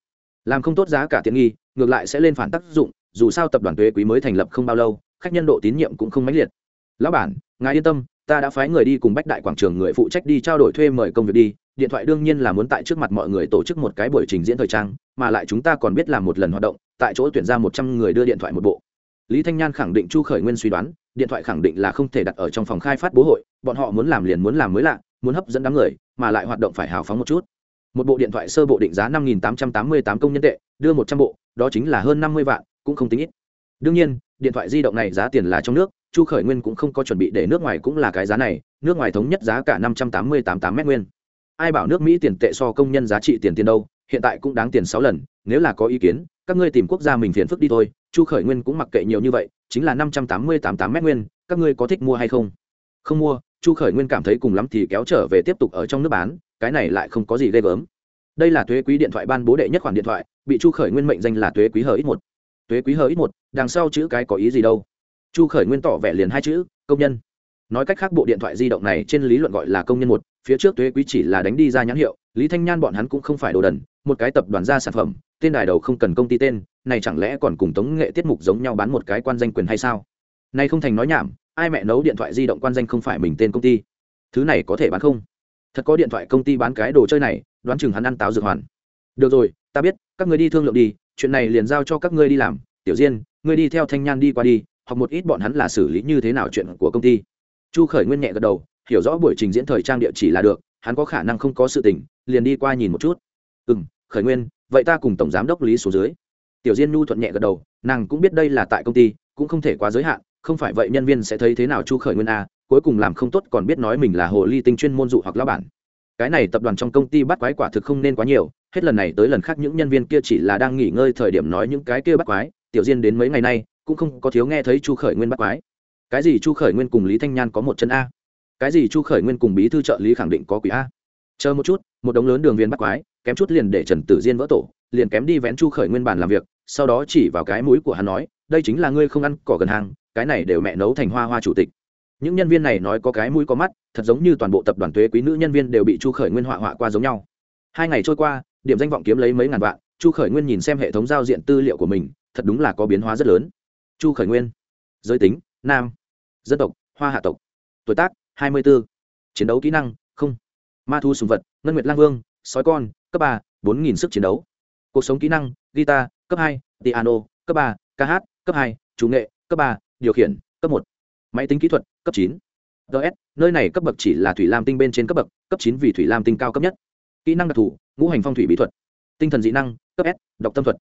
Làm không tốt giá cả tiện nghi, ngược lại sẽ lên phản tác dụng, dù sao tập đoàn thuế quý mới thành lập không bao lâu, khách nhân độ tín nhiệm cũng không mãnh liệt. Lão bản, ngài yên tâm, ta đã phái người đi cùng bách đại quảng trường người phụ trách đi trao đổi thuê mời công việc đi, điện thoại đương nhiên là muốn tại trước mặt mọi người tổ chức một cái buổi trình diễn thời trang, mà lại chúng ta còn biết làm một lần hoạt động, tại chỗ tuyển ra một trăm người đưa điện thoại một bộ. Lý thanh nhan khẳng định chu khởi nguyên suy đoán, điện thoại khẳng định là không thể đặt ở trong phòng khai phát bố hội, bọn họ muốn làm liền muốn làm mới lạ muốn hấp dẫn đám người, mà lại hoạt động phải hào phóng một chút. Một bộ điện thoại sơ bộ định giá năm nghìn tám trăm tám mươi tám công nhân tệ, đưa một trăm bộ, đó chính là hơn năm mươi vạn, cũng không tính ít. Đương nhiên, điện thoại di động này giá tiền là trong nước, chu khởi nguyên cũng không có chuẩn bị để nước ngoài cũng là cái giá này, nước ngoài thống nhất giá cả năm trăm tám mươi tám tám m nguyên. Ai bảo nước mỹ tiền tệ so công nhân giá trị tiền tiền đâu, hiện tại cũng đáng tiền sáu lần, nếu là có ý kiến, các ngươi tìm quốc gia mình phiền phức đi thôi. Chu khởi nguyên cũng mặc kệ nhiều như vậy, chính là năm trăm tám mươi tám tám m nguyên, các ngươi có thích mua hay không? Không mua chu khởi nguyên cảm thấy cùng lắm thì kéo trở về tiếp tục ở trong nước bán, cái này lại không có gì ghê gớm. Đây là thuế quý điện thoại ban bố đệ nhất khoản điện thoại, bị chu khởi nguyên mệnh danh là thuế quý hờ ít một. Thuế quý hờ ít một, đằng sau chữ cái có ý gì đâu? Chu khởi nguyên tỏ vẻ liền hai chữ, công nhân. Nói cách khác, bộ điện thoại di động này trên lý luận gọi là công nhân một, phía trước thuế quý chỉ là đánh đi ra nhãn hiệu, lý thanh nhan bọn hắn cũng không phải đồ đần, một cái tập đoàn ra sản phẩm, tên đài đầu không cần công ty tên, này chẳng lẽ còn cùng tống nghệ tiết mục giống nhau bán một cái quan danh quyền hay sao? Nay không thành nói nhảm ai mẹ nấu điện thoại di động quan danh không phải mình tên công ty? Thứ này có thể bán không? Thật có điện thoại công ty bán cái đồ chơi này, đoán chừng hắn ăn táo dược hoàn. Được rồi, ta biết, các người đi thương lượng đi, chuyện này liền giao cho các ngươi đi làm. Tiểu diên, ngươi đi theo thanh nhan đi qua đi hoặc một ít bọn hắn là xử lý như thế nào chuyện của công ty. Chu khởi nguyên nhẹ gật đầu, hiểu rõ buổi trình diễn thời trang địa chỉ là được, hắn có khả năng không có sự tình, liền đi qua nhìn một chút. Ừ m khởi nguyên, vậy ta cùng tổng giám đốc lý số dưới. Tiểu diên nhu thuận nhẹ gật đầu, nàng cũng biết đây là tại công ty, cũng không thể quá giới hạn không phải vậy nhân viên sẽ thấy thế nào chu khởi nguyên a, cuối cùng làm không tốt còn biết nói mình là hồ ly tinh chuyên môn dụ hoặc lao bản. Cái này tập đoàn trong công ty bắt quái quả thực không nên quá nhiều, hết lần này tới lần khác những nhân viên kia chỉ là đang nghỉ ngơi thời điểm nói những cái kia bắt quái, tiểu diên đến mấy ngày nay, cũng không có thiếu nghe thấy chu khởi nguyên bắt quái. Cái gì chu khởi nguyên cùng lý thanh nhan có một chân a? Cái gì chu khởi nguyên cùng bí thư trợ lý khẳng định có quỷ a? Chờ một chút, một đống lớn đường viên bắt quái, kém chút liền để trần tử diên vỡ tổ, liền kém đi vén chu khởi nguyên bàn làm việc, sau đó chỉ vào cái mũi của hắn nói, đây chính là ngươi không ăn cỏ gần hàng cái này đều mẹ nấu thành hoa hoa chủ tịch. Những nhân viên này nói có cái mũi có mắt, thật giống như toàn bộ tập đoàn thuế quý nữ nhân viên đều bị chu khởi nguyên họa họa qua giống nhau. Hai ngày trôi qua, điểm danh vọng kiếm lấy mấy ngàn vạn, chu khởi nguyên nhìn xem hệ thống giao diện tư liệu của mình, thật đúng là có biến hóa rất lớn. Chu khởi nguyên, giới tính, nam, dân tộc, hoa hạ tộc, tuổi tác, hai mươi 24. chiến đấu kỹ năng, không. Ma thu sùng vật, ngân nguyệt lang vương, sói con, cấp ba, bốn nghìn sức chiến đấu. Cuộc sống kỹ năng, guitar, cấp hai, piano, cấp ba, ca hát, cấp hai, chủ nghệ, cấp ba điều khiển, cấp một. Máy tính kỹ thuật, cấp chín. Ts nơi này cấp bậc chỉ là thủy lam tinh bên trên cấp bậc, cấp chín vì thủy lam tinh cao cấp nhất. Kỹ năng đặc thù, ngũ hành phong thủy bí thuật. Tinh thần dị năng, cấp s đọc tâm thuật.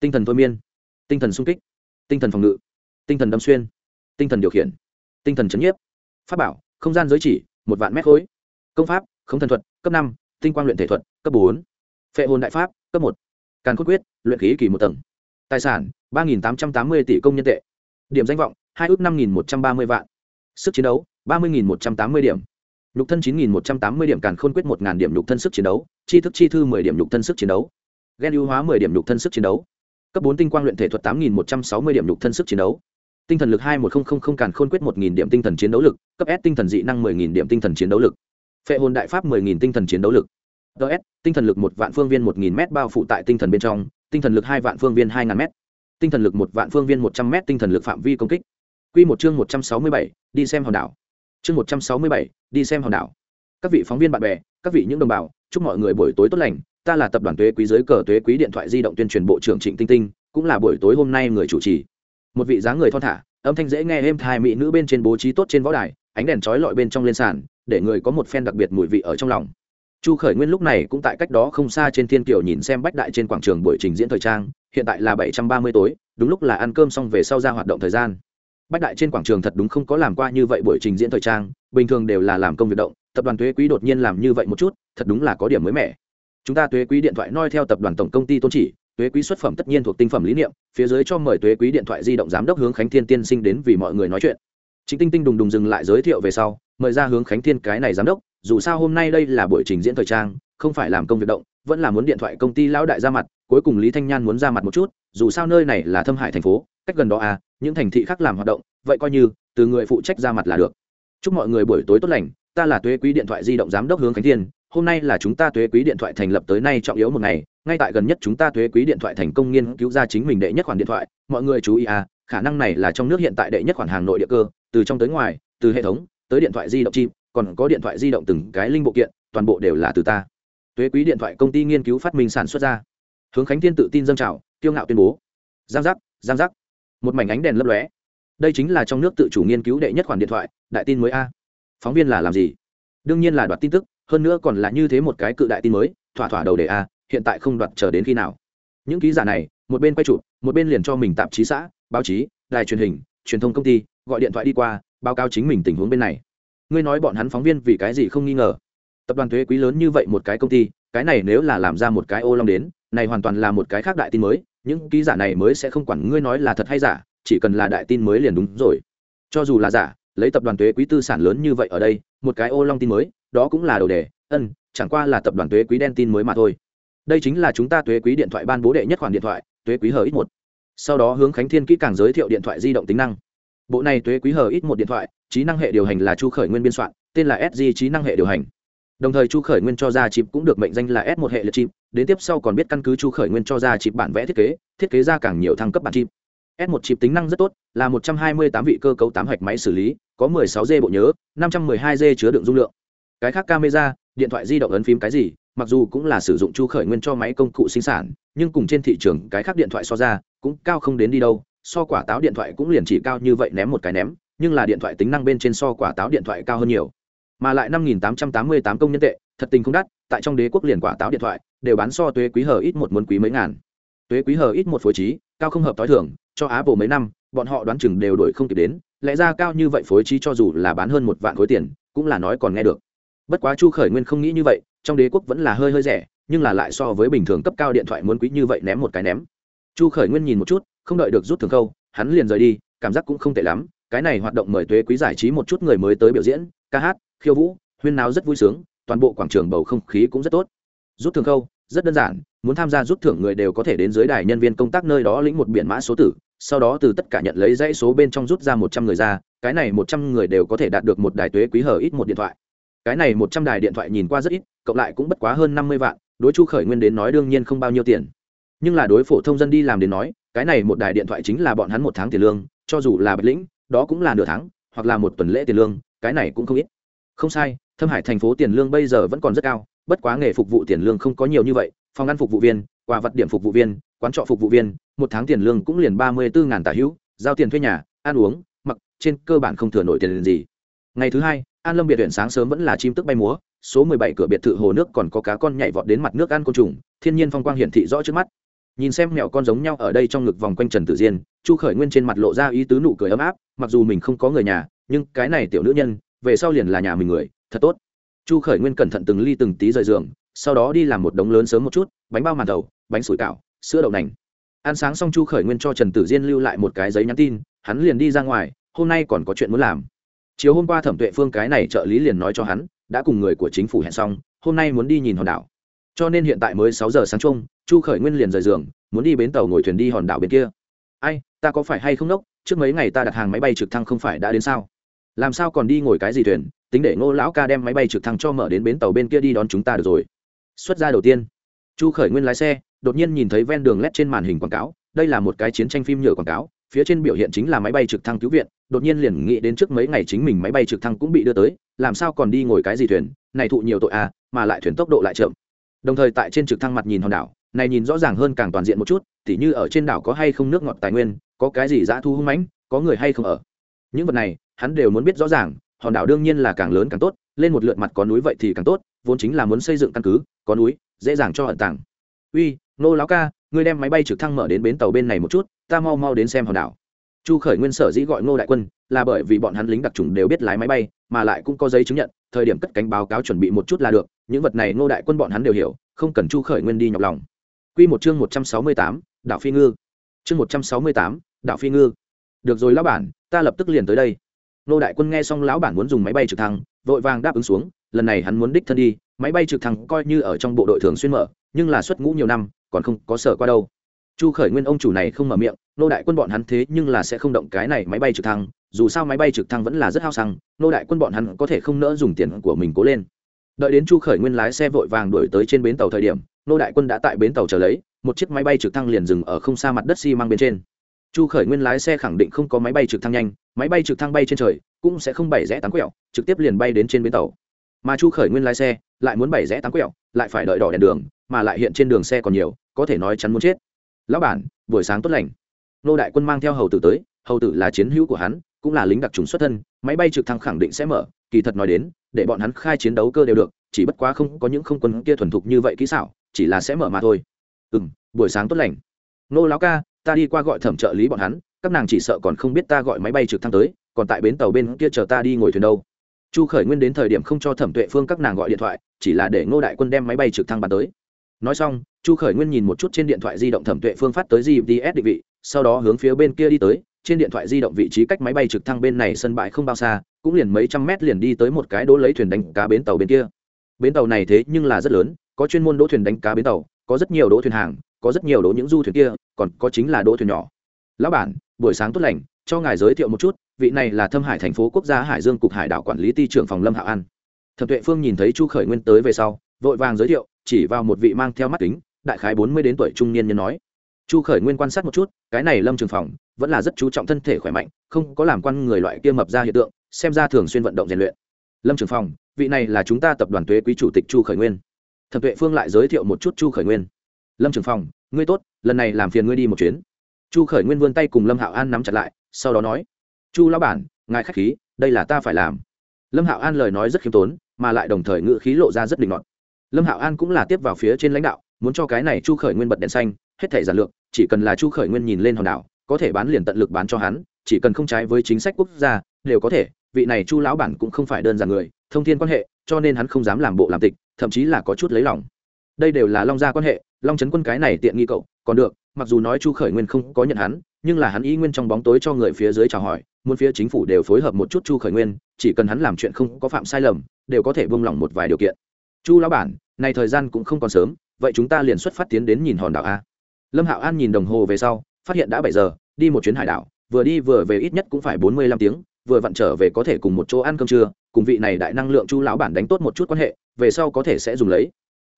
Tinh thần thôi miên. Tinh thần sung kích. Tinh thần phòng ngự. Tinh thần đâm xuyên. Tinh thần điều khiển. Tinh thần chấn nhiếp. Pháp bảo, không gian giới chỉ, một vạn mét khối. Công pháp không thần thuật, cấp năm. Tinh quang luyện thể thuật, cấp bốn. Phệ hồn đại pháp, cấp một. Càn cốt quyết, luyện khí kỳ một tầng. Tài sản, ba tám trăm tám mươi tỷ công nhân tệ. Điểm danh vọng hai ước năm một trăm ba mươi vạn. Sức chiến đấu, ba mươi một trăm tám mươi điểm. Nhục thân chín một trăm tám mươi điểm càn khôn quyết một điểm nhục thân sức chiến đấu, chi thức chi thư mười điểm nhục thân sức chiến đấu. Ghen ưu hóa mười điểm nhục thân sức chiến đấu. Cấp bốn tinh quang luyện thể thuật tám một trăm sáu mươi điểm nhục thân sức chiến đấu. Tinh thần lực hai một trăm càn khôn quyết một điểm tinh thần chiến đấu lực, cấp s tinh thần dị năng mười điểm tinh thần chiến đấu lực. Phệ hồn đại pháp mười tinh thần chiến đấu lực. Ts tinh thần lực một vạn phương viên một nghìn m bao phủ tại tinh thần bên trong, tinh thần lực hai vạn phương viên hai ngàn m tinh thần lực một vạn phương viên một trăm m tinh thần lực phạm vi công kích quy một chương một trăm sáu mươi bảy, đi xem hòn đảo. Chương một trăm sáu mươi bảy, đi xem hòn đảo. Các vị phóng viên bạn bè, các vị những đồng bào, chúc mọi người buổi tối tốt lành. Ta là tập đoàn thuế quý giới cờ thuế quý điện thoại di động tuyên truyền bộ trưởng trịnh tinh tinh, cũng là buổi tối hôm nay người chủ trì. Một vị dáng người thon thả, âm thanh dễ nghe êm tai mỹ nữ bên trên bố trí tốt trên võ đài, ánh đèn chói lọi bên trong lên sàn, để người có một phen đặc biệt mùi vị ở trong lòng. Chu khởi nguyên lúc này cũng tại cách đó không xa trên thiên kiều nhìn xem bách đại trên quảng trường buổi trình diễn thời trang, hiện tại là bảy trăm ba mươi tối, đúng lúc là ăn cơm xong về sau ra hoạt động thời gian bách đại trên quảng trường thật đúng không có làm qua như vậy buổi trình diễn thời trang, bình thường đều là làm công việc động, tập đoàn thuế quý đột nhiên làm như vậy một chút, thật đúng là có điểm mới mẻ. Chúng ta thuế quý điện thoại noi theo tập đoàn tổng công ty tôn chỉ, thuế quý xuất phẩm tất nhiên thuộc tinh phẩm lý niệm, phía dưới cho mời thuế quý điện thoại di động giám đốc hướng khánh thiên tiên sinh đến vì mọi người nói chuyện. Chính tinh tinh đùng đùng dừng lại giới thiệu về sau, mời ra hướng khánh thiên cái này giám đốc, dù sao hôm nay đây là buổi trình diễn thời trang, không phải làm công việc động, vẫn là muốn điện thoại công ty lão đại ra mặt, cuối cùng lý thanh nhan muốn ra mặt một chút, dù sao nơi này là thâm hải thành phố cách gần đó à những thành thị khác làm hoạt động, vậy coi như, từ người phụ trách ra mặt là được. Chúc mọi người buổi tối tốt lành, ta là tuế quý điện thoại di động giám đốc hướng khánh thiên, hôm nay là chúng ta tuế quý điện thoại thành lập tới nay trọng yếu một ngày, ngay tại gần nhất chúng ta tuế quý điện thoại thành công nghiên cứu ra chính mình đệ nhất khoản điện thoại, mọi người chú ý à khả năng này là trong nước hiện tại đệ nhất khoản hàng nội địa cơ, từ trong tới ngoài, từ hệ thống, tới điện thoại di động chim còn có điện thoại di động từng cái linh bộ kiện, toàn bộ đều là từ ta. Tuế quý điện thoại công ty nghiên cứu phát minh sản xuất ra. Hướng khánh thiên tự tin dâng trào, kiêu ngạo tuyên bố. Giang giác giang giác một mảnh ánh đèn lấp lóe. Đây chính là trong nước tự chủ nghiên cứu đệ nhất khoản điện thoại, đại tin mới a. Phóng viên là làm gì? Đương nhiên là đoạt tin tức, hơn nữa còn là như thế một cái cự đại tin mới, thỏa thỏa đầu đề a, hiện tại không đoạt chờ đến khi nào. Những ký giả này, một bên quay chụp, một bên liền cho mình tạp chí xã, báo chí, đài truyền hình, truyền thông công ty, gọi điện thoại đi qua, báo cáo chính mình tình huống bên này. Ngươi nói bọn hắn phóng viên vì cái gì không nghi ngờ? Tập đoàn thuế quý lớn như vậy một cái công ty cái này nếu là làm ra một cái ô long đến, này hoàn toàn là một cái khác đại tin mới, những ký giả này mới sẽ không quản ngươi nói là thật hay giả, chỉ cần là đại tin mới liền đúng rồi. Cho dù là giả, lấy tập đoàn thuế quý tư sản lớn như vậy ở đây, một cái ô long tin mới, đó cũng là đầu đề, ân, chẳng qua là tập đoàn thuế quý đen tin mới mà thôi. Đây chính là chúng ta thuế quý điện thoại ban bố đệ nhất khoản điện thoại thuế quý hờ ít một. Sau đó hướng khánh thiên kỹ càng giới thiệu điện thoại di động tính năng. Bộ này thuế quý hờ ít một điện thoại, trí năng hệ điều hành là chu khởi nguyên biên soạn, tên là sg trí năng hệ điều hành đồng thời chu khởi nguyên cho ra chip cũng được mệnh danh là s một hệ liệt chip, đến tiếp sau còn biết căn cứ chu khởi nguyên cho ra chip bản vẽ thiết kế thiết kế ra càng nhiều thăng cấp bản chip. S một chip tính năng rất tốt, là một trăm hai mươi tám vị cơ cấu tám hạch máy xử lý, có mười sáu g bộ nhớ, năm trăm mười hai g chứa đựng dung lượng. Cái khác camera, điện thoại di động ấn phím cái gì, mặc dù cũng là sử dụng chu khởi nguyên cho máy công cụ sinh sản, nhưng cùng trên thị trường cái khác điện thoại so ra, cũng cao không đến đi đâu, so quả táo điện thoại cũng liền chỉ cao như vậy ném một cái ném, nhưng là điện thoại tính năng bên trên so quả táo điện thoại cao hơn nhiều mà lại năm nghìn tám trăm tám mươi tám công nhân tệ, thật tình không đắt, tại trong đế quốc liền quả táo điện thoại, đều bán so tuế quý hờ ít một muốn quý mấy ngàn. Tuế quý hờ ít một phối trí, cao không hợp t h i thưởng cho mấy năm, bọn họ đoán chừng đều đổi không kịp đến, lẽ ra cao như vậy phối trí cho dù là bán hơn một vạn khối tiền, cũng là nói còn nghe được. Bất quá chu khởi nguyên không nghĩ như vậy, trong đế quốc vẫn là hơi hơi rẻ, nhưng là lại so với bình thường cấp cao điện thoại muốn quý như vậy ném một cái ném. Chu khởi nguyên nhìn một chút, không đợi được rút thường câu, hắn liền rời đi, cảm giác cũng không tệ lắm, cái này hoạt động mời tuế quý giải trí một chút người mới tới biểu diễn, ca hát khiêu vũ, huyên náo rất vui sướng, toàn bộ quảng trường bầu không khí cũng rất tốt. Rút thường câu rất đơn giản, muốn tham gia rút thưởng người đều có thể đến dưới đài nhân viên công tác nơi đó lĩnh một biển mã số tử, sau đó từ tất cả nhận lấy dãy số bên trong rút ra một trăm người ra, cái này một trăm người đều có thể đạt được một đài tuế quý hở ít một điện thoại. Cái này một trăm đài điện thoại nhìn qua rất ít, cộng lại cũng bất quá hơn năm mươi vạn, đối chu khởi nguyên đến nói đương nhiên không bao nhiêu tiền. Nhưng là đối phổ thông dân đi làm đến nói, cái này một đài điện thoại chính là bọn hắn một tháng tiền lương, cho dù là bạch lĩnh, đó cũng là nửa tháng, hoặc là một tuần lễ tiền lương, cái này cũng không ít không sai, thâm hải thành phố tiền lương bây giờ vẫn còn rất cao, bất quá nghề phục vụ tiền lương không có nhiều như vậy, phòng ăn phục vụ viên, quà vật điểm phục vụ viên, quán trọ phục vụ viên, một tháng tiền lương cũng liền ba mươi bốn tả hữu, giao tiền thuê nhà, ăn uống, mặc, trên cơ bản không thừa nổi tiền gì. Ngày thứ hai, an lâm biệt huyện sáng sớm vẫn là chim tức bay múa, số mười bảy cửa biệt thự hồ nước còn có cá con nhảy vọt đến mặt nước ăn côn trùng, thiên nhiên phong quang hiển thị rõ trước mắt. Nhìn xem mẹo con giống nhau ở đây trong ngực vòng quanh trần tử diên, chu khởi nguyên trên mặt lộ ra ý tứ nụ cười ấm áp, mặc dù mình không có người nhà, nhưng cái này tiểu nữ nhân về sau liền là nhà mình người, thật tốt. Chu khởi nguyên cẩn thận từng ly từng tí rời giường, sau đó đi làm một đống lớn sớm một chút, bánh bao màn tàu, bánh sủi cảo, sữa đậu nành. Ăn sáng xong chu khởi nguyên cho trần tử diên lưu lại một cái giấy nhắn tin, hắn liền đi ra ngoài, hôm nay còn có chuyện muốn làm. Chiều hôm qua thẩm tuệ phương cái này trợ lý liền nói cho hắn, đã cùng người của chính phủ hẹn xong, hôm nay muốn đi nhìn hòn đảo. Cho nên hiện tại mới sáu giờ sáng chung, chu khởi nguyên liền rời giường, muốn đi bến tàu ngồi thuyền đi hòn đảo bên kia. Ai, ta có phải hay không nốc trước mấy ngày ta đặt hàng máy bay trực thăng không phải đã đến sao? Làm sao còn đi ngồi cái gì thuyền, tính để ngô lão ca đem máy bay trực thăng cho mở đến bến tàu bên kia đi đón chúng ta được rồi. Xuất ra đầu tiên. Chu khởi nguyên lái xe, đột nhiên nhìn thấy ven đường led trên màn hình quảng cáo, đây là một cái chiến tranh phim nhựa quảng cáo, phía trên biểu hiện chính là máy bay trực thăng cứu viện, đột nhiên liền nghĩ đến trước mấy ngày chính mình máy bay trực thăng cũng bị đưa tới, làm sao còn đi ngồi cái gì thuyền, này thụ nhiều tội à mà lại thuyền tốc độ lại chậm. Đồng thời tại trên trực thăng mặt nhìn hòn đảo, này nhìn rõ ràng hơn càng toàn diện một chút, tỉ như ở trên đảo có hay không nước ngọt tài nguyên, có cái gì dã thu hung mãnh, có người hay không ở những vật này, hắn đều muốn biết rõ ràng, hòn đảo đương nhiên là càng lớn càng tốt, lên một lượt mặt có núi vậy thì càng tốt, vốn chính là muốn xây dựng căn cứ, có núi, dễ dàng cho ẩn tàng. Uy, nô láo ca, ngươi đem máy bay trực thăng mở đến bến tàu bên này một chút, ta mau mau đến xem hòn đảo. Chu khởi nguyên sở dĩ gọi ngô đại quân, là bởi vì bọn hắn lính đặc trùng đều biết lái máy bay, mà lại cũng có giấy chứng nhận, thời điểm cất cánh báo cáo chuẩn bị một chút là được, những vật này ngô đại quân bọn hắn đều hiểu, không cần chu khởi nguyên đi nhọc lòng. Q một chương một trăm sáu mươi tám đạo phi ngư. Chương một trăm sáu mươi tám đạo phi ngư được rồi lão bản, ta lập tức liền tới đây. Nô đại quân nghe xong lão bản muốn dùng máy bay trực thăng, vội vàng đáp ứng xuống, lần này hắn muốn đích thân đi, máy bay trực thăng coi như ở trong bộ đội thường xuyên mở, nhưng là xuất ngũ nhiều năm, còn không có sở qua đâu. Chu khởi nguyên ông chủ này không mở miệng, nô đại quân bọn hắn thế nhưng là sẽ không động cái này máy bay trực thăng, dù sao máy bay trực thăng vẫn là rất hao xăng, nô đại quân bọn hắn có thể không nỡ dùng tiền của mình cố lên. Đợi đến chu khởi nguyên lái xe vội vàng đuổi tới trên bến tàu thời điểm, nô đại quân đã tại bến tàu chờ lấy, một chiếc máy bay trực thăng liền dừng ở không xa mặt đất xi、si、mang bên trên chu khởi nguyên lái xe khẳng định không có máy bay trực thăng nhanh, máy bay trực thăng bay trên trời cũng sẽ không bảy rẽ tám quẹo, trực tiếp liền bay đến trên bến tàu. Mà chu khởi nguyên lái xe lại muốn bảy rẽ tám quẹo, lại phải đợi đỏ đèn đường, mà lại hiện trên đường xe còn nhiều, có thể nói chắn muốn chết. Lão bản, buổi sáng tốt lành. Nô đại quân mang theo hầu tử tới, hầu tử là chiến hữu của hắn, cũng là lính đặc trùng xuất thân, máy bay trực thăng khẳng định sẽ mở, kỳ thật nói đến, để bọn hắn khai chiến đấu cơ đều được, chỉ bất quá không có những không quân kia thuần thục như vậy kỹ xảo, chỉ là sẽ mở mà thôi. Ừ m buổi sáng tốt lành. Nô lão ca ta đi qua gọi thẩm trợ lý bọn hắn, các nàng chỉ sợ còn không biết ta gọi máy bay trực thăng tới, còn tại bến tàu bên kia chờ ta đi ngồi thuyền đâu. Chu khởi nguyên đến thời điểm không cho thẩm tuệ phương các nàng gọi điện thoại, chỉ là để ngô đại quân đem máy bay trực thăng bắn tới. Nói xong, chu khởi nguyên nhìn một chút trên điện thoại di động thẩm tuệ phương phát tới gds định vị, sau đó hướng phía bên kia đi tới, trên điện thoại di động vị trí cách máy bay trực thăng bên này sân bãi không bao xa, cũng liền mấy trăm mét liền đi tới một cái đỗ lấy thuyền đánh cá bến tàu bên kia. Bến tàu này thế nhưng là rất lớn, có chuyên môn đỗ thuyền đánh cá bến tàu có rất nhiều đỗ thuyền hàng, có rất nhiều đỗ những du thuyền kia, còn có chính là đỗ thuyền nhỏ. Lão bản, buổi sáng tốt lành, cho ngài giới thiệu một chút, vị này là thâm hải thành phố quốc gia hải dương cục hải đảo quản lý ty trưởng phòng lâm hạo an. Thẩm tuệ phương nhìn thấy chu khởi nguyên tới về sau, vội vàng giới thiệu, chỉ vào một vị mang theo mắt kính, đại khái bốn mươi đến tuổi trung niên nhân nói. Chu khởi nguyên quan sát một chút, cái này lâm trường phòng, vẫn là rất chú trọng thân thể khỏe mạnh, không có làm quan người loại kia mập ra hiện tượng, xem ra thường xuyên vận động rèn luyện. Lâm trường phòng, vị này là chúng ta tập đoàn thuế quý chủ tịch chu khởi nguyên thẩm tuệ phương lại giới thiệu một chút chu khởi nguyên lâm trường phòng ngươi tốt lần này làm phiền ngươi đi một chuyến chu khởi nguyên vươn tay cùng lâm hạo an nắm chặt lại sau đó nói chu lão bản ngài k h á c h khí đây là ta phải làm lâm hạo an lời nói rất khiêm tốn mà lại đồng thời ngự khí lộ ra rất định ngọt lâm hạo an cũng là tiếp vào phía trên lãnh đạo muốn cho cái này chu khởi nguyên bật đèn xanh hết thể giản lược chỉ cần là chu khởi nguyên nhìn lên hòn đảo có thể bán liền tận lực bán cho hắn chỉ cần không trái với chính sách quốc gia đều có thể vị này chu lão bản cũng không phải đơn giản người thông thiên quan hệ cho nên hắn không dám làm bộ làm tịch, thậm chí là có chút lấy lòng. Đây đều là long gia quan hệ, long trấn quân cái này tiện nghi cậu, còn được, mặc dù nói chu khởi nguyên không có nhận hắn, nhưng là hắn ý nguyên trong bóng tối cho người phía dưới chào hỏi, muốn phía chính phủ đều phối hợp một chút chu khởi nguyên, chỉ cần hắn làm chuyện không có phạm sai lầm, đều có thể buông lỏng một vài điều kiện. Chu lão bản, này thời gian cũng không còn sớm, vậy chúng ta liền xuất phát tiến đến nhìn hòn đảo a. Lâm hạo an nhìn đồng hồ về sau, phát hiện đã bảy giờ, đi một chuyến hải đảo, vừa đi vừa về ít nhất cũng phải bốn mươi lăm tiếng, vừa vặn trở về có thể cùng một chỗ ăn cơm trưa cùng vị này đại năng lượng chu lão bản đánh tốt một chút quan hệ, về sau có thể sẽ dùng lấy.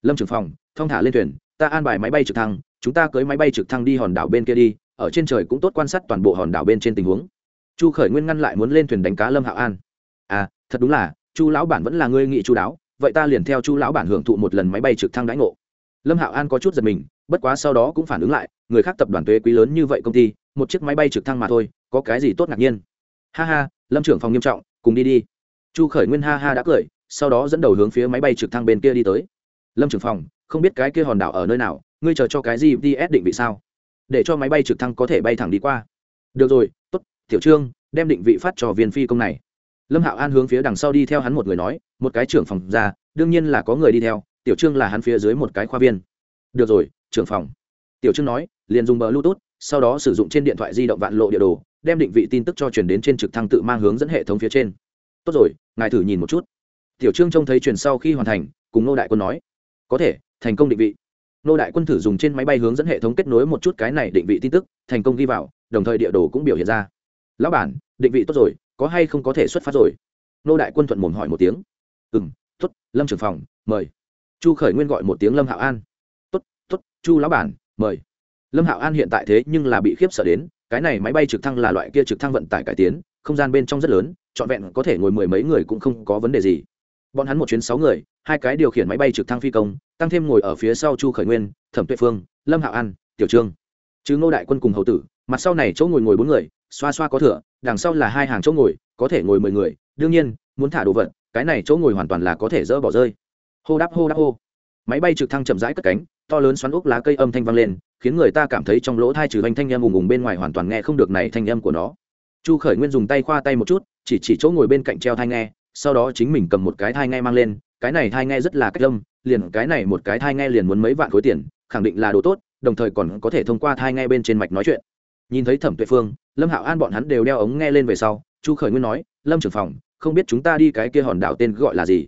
Lâm trưởng phòng, thong thả lên thuyền, ta an bài máy bay trực thăng, chúng ta cưới máy bay trực thăng đi hòn đảo bên kia đi, ở trên trời cũng tốt quan sát toàn bộ hòn đảo bên trên tình huống. Chu khởi nguyên ngăn lại muốn lên thuyền đánh cá lâm hạo an. À thật đúng là, chu lão bản vẫn là ngươi nghị chu đáo, vậy ta liền theo chu lão bản hưởng thụ một lần máy bay trực thăng đãi ngộ. Lâm hạo an có chút giật mình, bất quá sau đó cũng phản ứng lại, người khác tập đoàn thuế quý lớn như vậy công ty, một chiếc máy bay trực thăng mà thôi, có cái gì tốt ngạc nhiên? Ha ha, lâm trưởng phòng nghiêm trọng, cùng đi đi chu khởi nguyên ha ha đã cười, sau đó dẫn đầu hướng phía máy bay trực thăng bên kia đi tới. Lâm trưởng phòng, không biết cái kia hòn đảo ở nơi nào, ngươi chờ cho cái gì ds định vị sao? Để cho máy bay trực thăng có thể bay thẳng đi qua. Được rồi, tốt, tiểu trương, đem định vị phát cho viên phi công này. Lâm hạo an hướng phía đằng sau đi theo hắn một người nói, một cái trưởng phòng ra, đương nhiên là có người đi theo, tiểu trương là hắn phía dưới một cái khoa viên. Được rồi, trưởng phòng. Tiểu trương nói, liền dùng bờ bluetooth, sau đó sử dụng trên điện thoại di động vạn lộ địa đồ, đem định vị tin tức cho chuyển đến trên trực thăng tự mang hướng dẫn hệ thống phía trên. Tốt rồi ngài thử nhìn một chút. Tiểu trương trông thấy truyền sau khi hoàn thành, cùng nô đại quân nói, có thể, thành công định vị. Nô đại quân thử dùng trên máy bay hướng dẫn hệ thống kết nối một chút cái này định vị tin tức, thành công ghi vào, đồng thời địa đồ cũng biểu hiện ra. Lão bản, định vị tốt rồi, có hay không có thể xuất phát rồi? Nô đại quân thuận mồm hỏi một tiếng. Ừ m t ố t lâm trưởng phòng, mời. Chu khởi nguyên gọi một tiếng lâm hạo an. T ố t t ố t chu lão bản, mời. Lâm hạo an hiện tại thế nhưng là bị khiếp sợ đến cái này máy bay trực thăng là loại kia trực thăng vận tải cải tiến, không gian bên trong rất lớn, trọn vẹn có thể ngồi mười mấy người cũng không có vấn đề gì. Bọn hắn một chuyến sáu người, hai cái điều khiển máy bay trực thăng phi công, tăng thêm ngồi ở phía sau chu khởi nguyên, thẩm tuệ phương, lâm hạo an, tiểu trương. Chứ ngô đại quân cùng hầu tử, mặt sau này chỗ ngồi ngồi bốn người, xoa xoa có thửa đằng sau là hai hàng chỗ ngồi, có thể ngồi mười người. Đương nhiên, muốn thả đồ vật, cái này chỗ ngồi hoàn toàn là có thể dỡ bỏ rơi. Hô đáp hô đáp, hô máy bay trực thăng chậm rãi cất cánh, to lớn xoắn ốc lá cây âm thanh vang lên, khiến người ta cảm thấy trong lỗ thai trừ thanh thanh em ùng ùng bên ngoài hoàn toàn nghe không được này thanh âm của nó. Chu khởi nguyên dùng tay khoa tay một chút, chỉ chỉ chỗ ngồi bên cạnh treo thai nghe, sau đó chính mình cầm một cái thai nghe mang lên, cái này thai nghe rất là cách âm, liền cái này một cái thai nghe liền muốn mấy vạn khối tiền, khẳng định là đồ tốt, đồng thời còn có thể thông qua thai nghe bên trên mạch nói chuyện. Nhìn thấy thẩm tuệ phương, lâm hạo an bọn hắn đều đeo ống nghe lên về sau, chu khởi nguyên nói, lâm trưởng phòng, không biết chúng ta đi cái kia hòn đảo tên gọi là gì?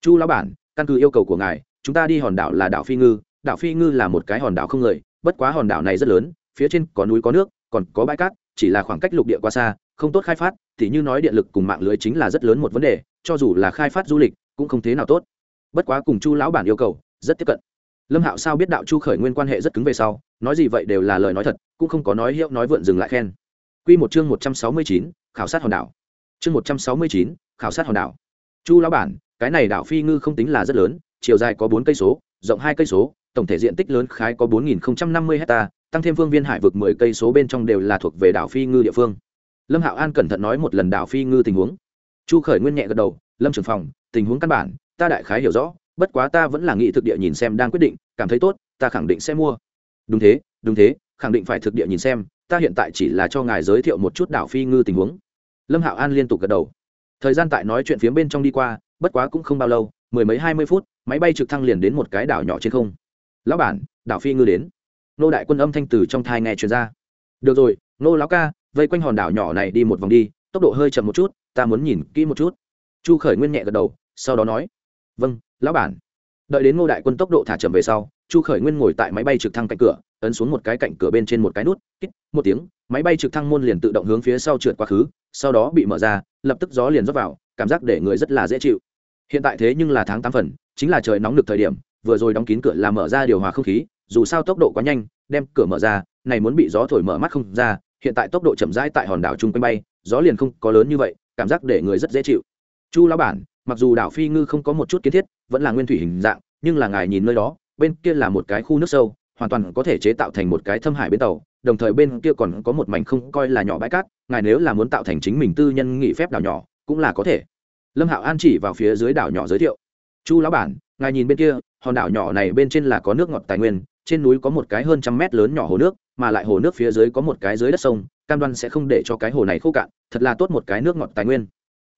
Chu lão bản, căn cứ yêu cầu của ngài chúng ta đi hòn đảo là đảo phi ngư, đảo phi ngư là một cái hòn đảo không người, bất quá hòn đảo này rất lớn, phía trên có núi có nước, còn có bãi cát, chỉ là khoảng cách lục địa quá xa, không tốt khai phát thì như nói điện lực cùng mạng lưới chính là rất lớn một vấn đề, cho dù là khai phát du lịch, cũng không thế nào tốt. Bất quá cùng chu lão bản yêu cầu, rất tiếp cận. Lâm hạo sao biết đạo chu khởi nguyên quan hệ rất cứng về sau, nói gì vậy đều là lời nói thật, cũng không có nói hiệu nói vượn dừng lại khen. Q một chương một trăm sáu mươi chín, khảo sát hòn đảo. Chương một trăm sáu mươi chín, khảo sát hòn đảo. Chu lão bản, cái này đảo phi ngư không tính là rất lớn chiều dài có bốn cây số, rộng hai cây số, tổng thể diện tích lớn khái có bốn nghìn năm mươi hectare tăng thêm phương viên hải vực mười cây số bên trong đều là thuộc về đảo phi ngư địa phương. Lâm hạo an cẩn thận nói một lần đảo phi ngư tình huống. Chu khởi nguyên nhẹ gật đầu, lâm trưởng phòng, tình huống căn bản, ta đại khái hiểu rõ, bất quá ta vẫn là nghị thực địa nhìn xem đang quyết định, cảm thấy tốt, ta khẳng định sẽ mua. Đúng thế đúng thế, khẳng định phải thực địa nhìn xem, ta hiện tại chỉ là cho ngài giới thiệu một chút đảo phi ngư tình huống. Lâm hạo an liên tục gật đầu. Thời gian tại nói chuyện phía bên trong đi qua, bất quá cũng không bao lâu, mười mấy hai mươi phút máy bay trực thăng liền đến một cái đảo nhỏ trên không. Lão bản, đảo phi ngư đến. Nô đại quân âm thanh từ trong thai nghe truyền ra. Được rồi, nô lão ca, vây quanh hòn đảo nhỏ này đi một vòng đi, tốc độ hơi chậm một chút, ta muốn nhìn kỹ một chút. Chu khởi nguyên nhẹ gật đầu, sau đó nói vâng lão bản. Đợi đến ngô đại quân tốc độ thả chậm về sau, chu khởi nguyên ngồi tại máy bay trực thăng cạnh cửa, ấn xuống một cái cạnh cửa bên trên một cái nút kích một tiếng, máy bay trực thăng môn liền tự động hướng phía sau trượt quá khứ, sau đó bị mở ra, lập tức gió liền rót vào, cảm giác để người rất là dễ chịu. Hiện tại thế nhưng là tháng tám phần chính là trời nóng được thời điểm, vừa rồi đóng kín cửa là mở ra điều hòa không khí, dù sao tốc độ quá nhanh, đem cửa mở ra, này muốn bị gió thổi mở mắt không ra, hiện tại tốc độ chậm rãi tại hòn đảo chung quanh bay, gió liền không có lớn như vậy, cảm giác để người rất dễ chịu. Chu lão bản, mặc dù đảo phi ngư không có một chút kiến thiết, vẫn là nguyên thủy hình dạng, nhưng là ngài nhìn nơi đó, bên kia là một cái khu nước sâu, hoàn toàn có thể chế tạo thành một cái thâm hải bến tàu, đồng thời bên kia còn có một mảnh không coi là nhỏ bãi cát, ngài nếu là muốn tạo thành chính mình tư nhân nghị phép đảo nhỏ, cũng là có thể. Lâm hạo an chỉ vào phía dưới đảo nhỏ giới thiệu chu lão bản, ngài nhìn bên kia, hòn đảo nhỏ này bên trên là có nước ngọt tài nguyên, trên núi có một cái hơn trăm mét lớn nhỏ hồ nước, mà lại hồ nước phía dưới có một cái dưới đất sông, cam đoan sẽ không để cho cái hồ này khô cạn, thật là tốt một cái nước ngọt tài nguyên.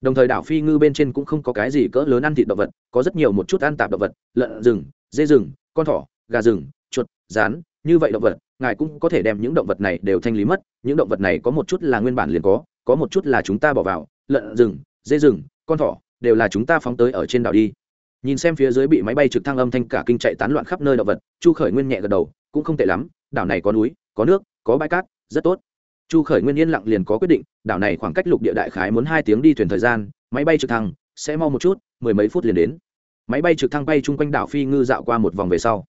Đồng thời đảo phi ngư bên trên cũng không có cái gì cỡ lớn ăn thịt động vật, có rất nhiều một chút ăn tạp động vật, lợn rừng, dê rừng, con thỏ, gà rừng, chuột, rán, như vậy động vật, ngài cũng có thể đem những động vật này đều thanh lý mất, những động vật này có một chút là nguyên bản liền có có một chút là chúng ta bỏ vào, lợn rừng, dê rừng, con thỏ, đều là chúng ta phóng tới ở trên đảo đi nhìn xem phía dưới bị máy bay trực thăng âm thanh cả kinh chạy tán loạn khắp nơi động vật, chu khởi nguyên nhẹ gật đầu, cũng không tệ lắm, đảo này có núi, có nước, có bãi cát, rất tốt. Chu khởi nguyên yên lặng liền có quyết định, đảo này khoảng cách lục địa đại khái muốn hai tiếng đi thuyền thời gian, máy bay trực thăng sẽ mau một chút, mười mấy phút liền đến. Máy bay trực thăng bay chung quanh đảo phi ngư dạo qua một vòng về sau.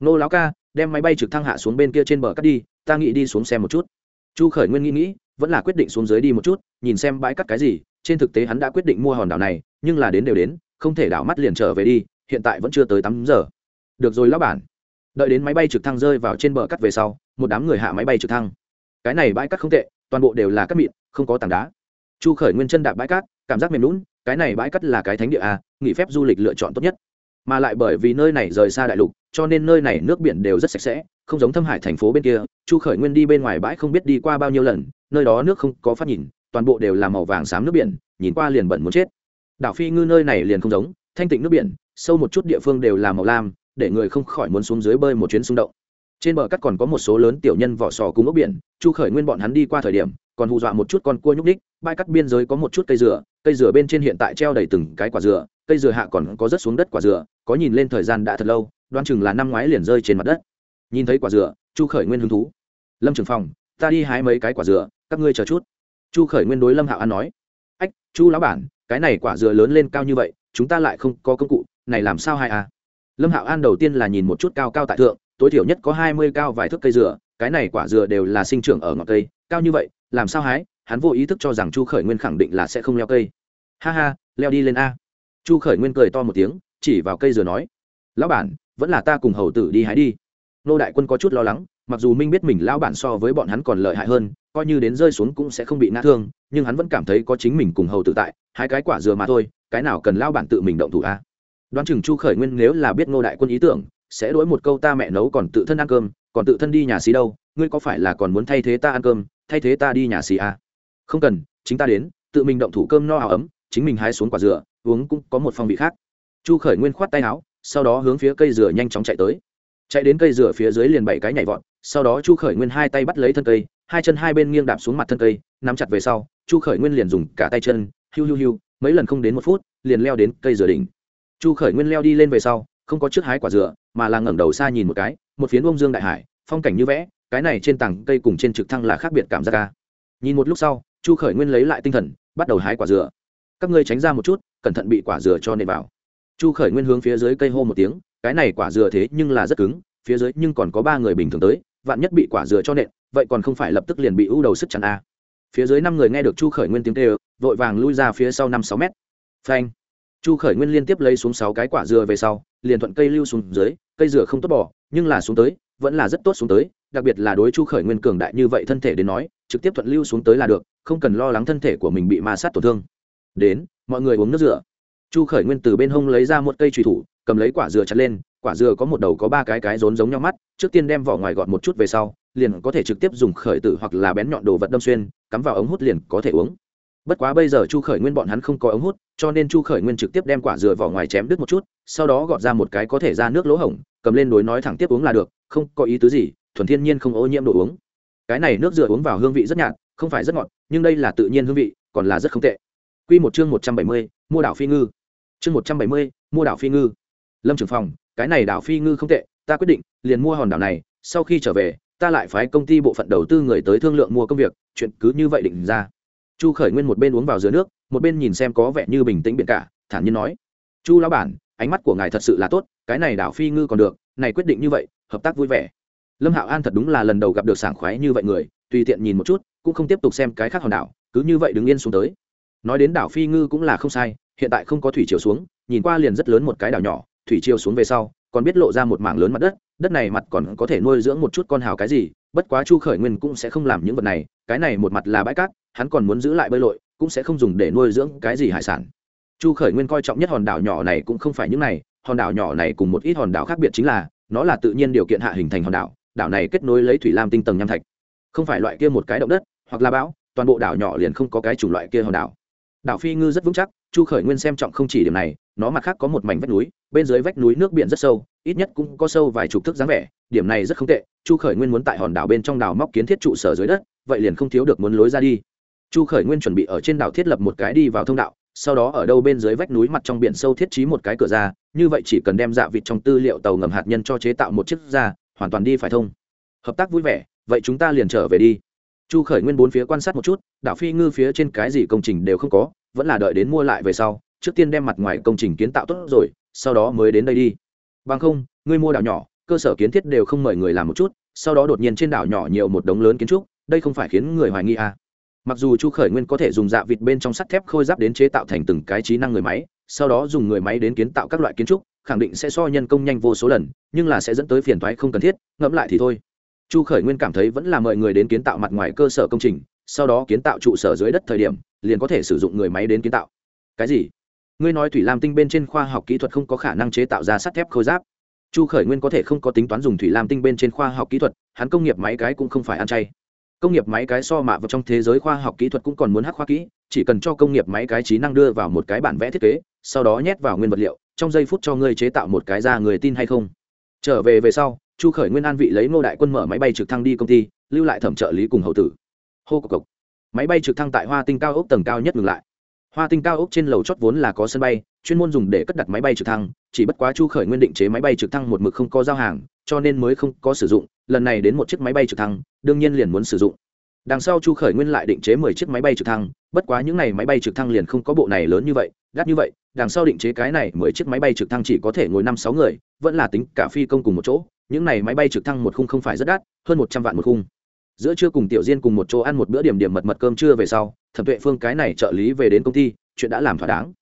Nô láo ca, đem máy bay trực thăng hạ xuống bên kia trên bờ cắt đi, ta nghĩ đi xuống xem một chút. Chu khởi nguyên nghĩ nghĩ, vẫn là quyết định xuống dưới đi một chút, nhìn xem bãi cắt cái gì, trên thực tế hắn đã quyết định mua hòn đảo này, nhưng là đến đều đến không thể đảo mắt liền trở về đi, hiện tại vẫn chưa tới tám giờ. Được rồi lão bản. Đợi đến máy bay trực thăng rơi vào trên bờ cắt về sau, một đám người hạ máy bay trực thăng. Cái này bãi cắt không tệ, toàn bộ đều là cát mịn, không có tảng đá. Chu khởi nguyên chân đạp bãi cát, cảm giác mềm lún cái này bãi cắt là cái thánh địa à? nghỉ phép du lịch lựa chọn tốt nhất. Mà lại bởi vì nơi này rời xa đại lục, cho nên nơi này nước biển đều rất sạch sẽ, không giống thâm hải thành phố bên kia, chu khởi nguyên đi bên ngoài bãi không biết đi qua bao nhiêu lần, nơi đó nước không có phát nhìn, toàn bộ đều là màu vàng xám nước biển, nhìn qua liền bẩn muốn chết đảo phi ngư nơi này liền không giống, thanh tịnh nước biển, sâu một chút địa phương đều là màu lam, để người không khỏi muốn xuống dưới bơi một chuyến xung động. Trên bờ cắt còn có một số lớn tiểu nhân vỏ sò cùng ốc biển, chu khởi nguyên bọn hắn đi qua thời điểm, còn hù dọa một chút con cua nhúc ních bãi cắt biên giới có một chút cây dừa cây dừa bên trên hiện tại treo đầy từng cái quả dừa, cây dừa hạ còn có rất xuống đất quả dừa, có nhìn lên thời gian đã thật lâu, đoán chừng là năm ngoái liền rơi trên mặt đất. Nhìn thấy quả dừa, chu khởi nguyên hứng thú. Lâm trường phòng, ta đi hái mấy cái quả dừa, các ngươi chờ chút. Chu khởi nguyên đối lâm hạo an nói. Ách, chu lão bản cái này quả dừa lớn lên cao như vậy, chúng ta lại không có công cụ, này làm sao hai à? Lâm hạo an đầu tiên là nhìn một chút cao cao tại thượng, tối thiểu nhất có hai mươi cao vài thước cây dừa, cái này quả dừa đều là sinh trưởng ở ngọn cây, cao như vậy, làm sao hái? Hắn vô ý thức cho rằng chu khởi nguyên khẳng định là sẽ không leo cây. Ha ha, leo đi lên a. Chu khởi nguyên cười to một tiếng, chỉ vào cây dừa nói, lão bản, vẫn là ta cùng hầu tử đi hái đi. Nô đại quân có chút lo lắng mặc dù minh biết mình lão bản so với bọn hắn còn lợi hại hơn, coi như đến rơi xuống cũng sẽ không bị ngã thương, nhưng hắn vẫn cảm thấy có chính mình cùng hầu tử tại, hai cái quả dừa mà thôi, cái nào cần lão bản tự mình động thủ a? Đoán chừng chu khởi nguyên nếu là biết ngô đại quân ý tưởng, sẽ đổi một câu ta mẹ nấu còn tự thân ăn cơm, còn tự thân đi nhà xí đâu, ngươi có phải là còn muốn thay thế ta ăn cơm, thay thế ta đi nhà xí à? không cần, chính ta đến, tự mình động thủ cơm no áo ấm, chính mình hái xuống quả dừa, uống cũng có một phong vị khác. Chu khởi nguyên khoát tay áo, sau đó hướng phía cây dừa nhanh chóng chạy tới. Chạy đến cây dừa phía dưới liền bảy cái nhảy vọt sau đó chu khởi nguyên hai tay bắt lấy thân cây, hai chân hai bên nghiêng đạp xuống mặt thân cây, nắm chặt về sau, chu khởi nguyên liền dùng cả tay chân, hiu hiu hiu, mấy lần không đến một phút, liền leo đến cây dừa đỉnh. Chu khởi nguyên leo đi lên về sau, không có chiếc hái quả dừa, mà là ngẩng đầu xa nhìn một cái, một phiến bông dương đại hải, phong cảnh như vẽ, cái này trên tảng cây cùng trên trực thăng là khác biệt cảm giác ca. Nhìn một lúc sau, chu khởi nguyên lấy lại tinh thần, bắt đầu hái quả dừa. Các ngươi tránh ra một chút, cẩn thận bị quả dừa cho nện vào. Chu khởi nguyên hướng phía dưới cây hô một tiếng, cái này quả dừa thế nhưng là rất cứng, phía dưới nhưng còn có ba người bình thường tới vạn nhất bị quả dừa cho nện, vậy còn không phải lập tức liền bị ưu đầu sức chắn a à. phía dưới năm người nghe được chu khởi nguyên tiếng kêu, vội vàng lui ra phía sau năm sáu mét. Phanh. Chu khởi nguyên liên tiếp lấy xuống sáu cái quả dừa về sau, liền thuận cây lưu xuống dưới, cây dừa không tốt bỏ nhưng là xuống tới, vẫn là rất tốt xuống tới, đặc biệt là đối chu khởi nguyên cường đại như vậy thân thể đến nói, trực tiếp thuận lưu xuống tới là được, không cần lo lắng thân thể của mình bị ma sát tổn thương. Đến, mọi người uống nước dừa. Chu khởi nguyên từ bên hông lấy ra một cây trùy thủ, cầm lấy quả dừa chặt lên quả dừa có một đầu có ba cái cái rốn giống nhau mắt trước tiên đem vỏ ngoài gọt một chút về sau liền có thể trực tiếp dùng khởi tử hoặc là bén nhọn đồ vật đâm xuyên cắm vào ống hút liền có thể uống bất quá bây giờ chu khởi nguyên bọn hắn không có ống hút cho nên chu khởi nguyên trực tiếp đem quả dừa vỏ ngoài chém đứt một chút sau đó gọt ra một cái có thể ra nước lỗ hổng cầm lên đối nói thẳng tiếp uống là được không có ý tứ gì thuần thiên nhiên không ô nhiễm đồ uống cái này nước dừa uống vào hương vị rất nhạt không phải rất ngọt nhưng đây là tự nhiên hương vị còn là rất không tệ Quy một chương một trăm bảy mươi, mua đảo phi ngư. Chương một trăm bảy mươi, mua đảo phi ngư. Lâm trưởng phòng, cái này đảo phi ngư không tệ, ta quyết định liền mua hòn đảo này, sau khi trở về, ta lại phái công ty bộ phận đầu tư người tới thương lượng mua công việc, chuyện cứ như vậy định ra. Chu khởi nguyên một bên uống vào dưới nước một bên nhìn xem có vẻ như bình tĩnh biển cả thản nhiên nói chu lão bản ánh mắt của ngài thật sự là tốt cái này đảo phi ngư còn được này quyết định như vậy hợp tác vui vẻ. Lâm hạo an thật đúng là lần đầu gặp được sảng khoái như vậy người tùy tiện nhìn một chút cũng không tiếp tục xem cái khác hòn đảo cứ như vậy đứng yên xuống tới. Nói đến đảo phi ngư cũng là không sai hiện tại không có thủy chiều xuống nhìn qua liền rất lớn một cái đảo nhỏ thủy chiều xuống về sau, còn biết lộ ra một mảng lớn mặt đất đất này mặt còn có thể nuôi dưỡng một chút con hào cái gì, bất quá chu khởi nguyên cũng sẽ không làm những vật này, cái này một mặt là bãi cát, hắn còn muốn giữ lại bơi lội, cũng sẽ không dùng để nuôi dưỡng cái gì hải sản. Chu khởi nguyên coi trọng nhất hòn đảo nhỏ này cũng không phải những này, hòn đảo nhỏ này cùng một ít hòn đảo khác biệt chính là, nó là tự nhiên điều kiện hạ hình thành hòn đảo đảo này kết nối lấy thủy lam tinh tầng nham thạch. Không phải loại kia một cái động đất, hoặc là bão, toàn bộ đảo nhỏ liền không có cái chủng loại kia hòn đảo. Đảo phi ngư rất vững chắc, chu khởi nguyên xem trọng không chỉ điểm này nó mặt khác có một mảnh vách núi, bên dưới vách núi nước biển rất sâu, ít nhất cũng có sâu vài chục thước dáng vẻ, điểm này rất không tệ, chu khởi nguyên muốn tại hòn đảo bên trong đảo móc kiến thiết trụ sở dưới đất, vậy liền không thiếu được muốn lối ra đi. Chu khởi nguyên chuẩn bị ở trên đảo thiết lập một cái đi vào thông đạo, sau đó ở đâu bên dưới vách núi mặt trong biển sâu thiết trí một cái cửa ra, như vậy chỉ cần đem dạ vịt trong tư liệu tàu ngầm hạt nhân cho chế tạo một chiếc ra, hoàn toàn đi phải thông. Hợp tác vui vẻ, vậy chúng ta liền trở về đi. Chu khởi nguyên bốn phía quan sát một chút, đảo phi ngư phía trên cái gì công trình đều không có, vẫn là đợi đến mua lại về sau trước tiên đem mặt ngoài công trình kiến tạo tốt rồi, sau đó mới đến đây đi. Bằng không, ngươi mua đảo nhỏ, cơ sở kiến thiết đều không mời người làm một chút, sau đó đột nhiên trên đảo nhỏ nhiều một đống lớn kiến trúc, đây không phải khiến người hoài nghi à. mặc dù chu khởi nguyên có thể dùng dạ vịt bên trong sắt thép khôi giáp đến chế tạo thành từng cái trí năng người máy, sau đó dùng người máy đến kiến tạo các loại kiến trúc, khẳng định sẽ so nhân công nhanh vô số lần, nhưng là sẽ dẫn tới phiền thoái không cần thiết, ngẫm lại thì thôi. Chu khởi nguyên cảm thấy vẫn là mời người đến kiến tạo mặt ngoài cơ sở công trình, sau đó kiến tạo trụ sở dưới đất thời điểm, liền có thể sử dụng người máy đến kiến tạo. Cái gì? Ngươi nói thủy lam tinh bên trên khoa học kỹ thuật không có khả năng chế tạo ra sắt thép khôi giáp. Chu khởi nguyên có thể không có tính toán dùng thủy lam tinh bên trên khoa học kỹ thuật, hắn công nghiệp máy cái cũng không phải ăn chay. Công nghiệp máy cái so mạ vào trong thế giới khoa học kỹ thuật cũng còn muốn hắc khoa kỹ, chỉ cần cho công nghiệp máy cái trí năng đưa vào một cái bản vẽ thiết kế, sau đó nhét vào nguyên vật liệu, trong giây phút cho ngươi chế tạo một cái ra người tin hay không. Trở về về sau, chu khởi nguyên an vị lấy ngô đại quân mở máy bay trực thăng đi công ty, lưu lại thẩm trợ lý cùng hậu tử. Hô cộc cộc. Máy bay trực thăng tại hoa tinh cao ốc tầng cao nhất ngừng lại hoa tinh cao ốc trên lầu chót vốn là có sân bay, chuyên môn dùng để cất đặt máy bay trực thăng, chỉ bất quá chu khởi nguyên định chế máy bay trực thăng một mực không có giao hàng, cho nên mới không có sử dụng, lần này đến một chiếc máy bay trực thăng, đương nhiên liền muốn sử dụng. Đằng sau chu khởi nguyên lại định chế mười chiếc máy bay trực thăng, bất quá những n à y máy bay trực thăng liền không có bộ này lớn như vậy, đắt như vậy, đằng sau định chế cái này mười chiếc máy bay trực thăng chỉ có thể ngồi năm sáu người, vẫn là tính cả phi công cùng một chỗ, những n à y máy bay trực thăng một khung không phải rất đắt, hơn một trăm vạn một khung giữa trưa cùng tiểu diên cùng một chỗ ăn một bữa điểm điểm mật mật cơm trưa về sau, thẩm tuệ phương cái này trợ lý về đến công ty, chuyện đã làm thỏa đáng.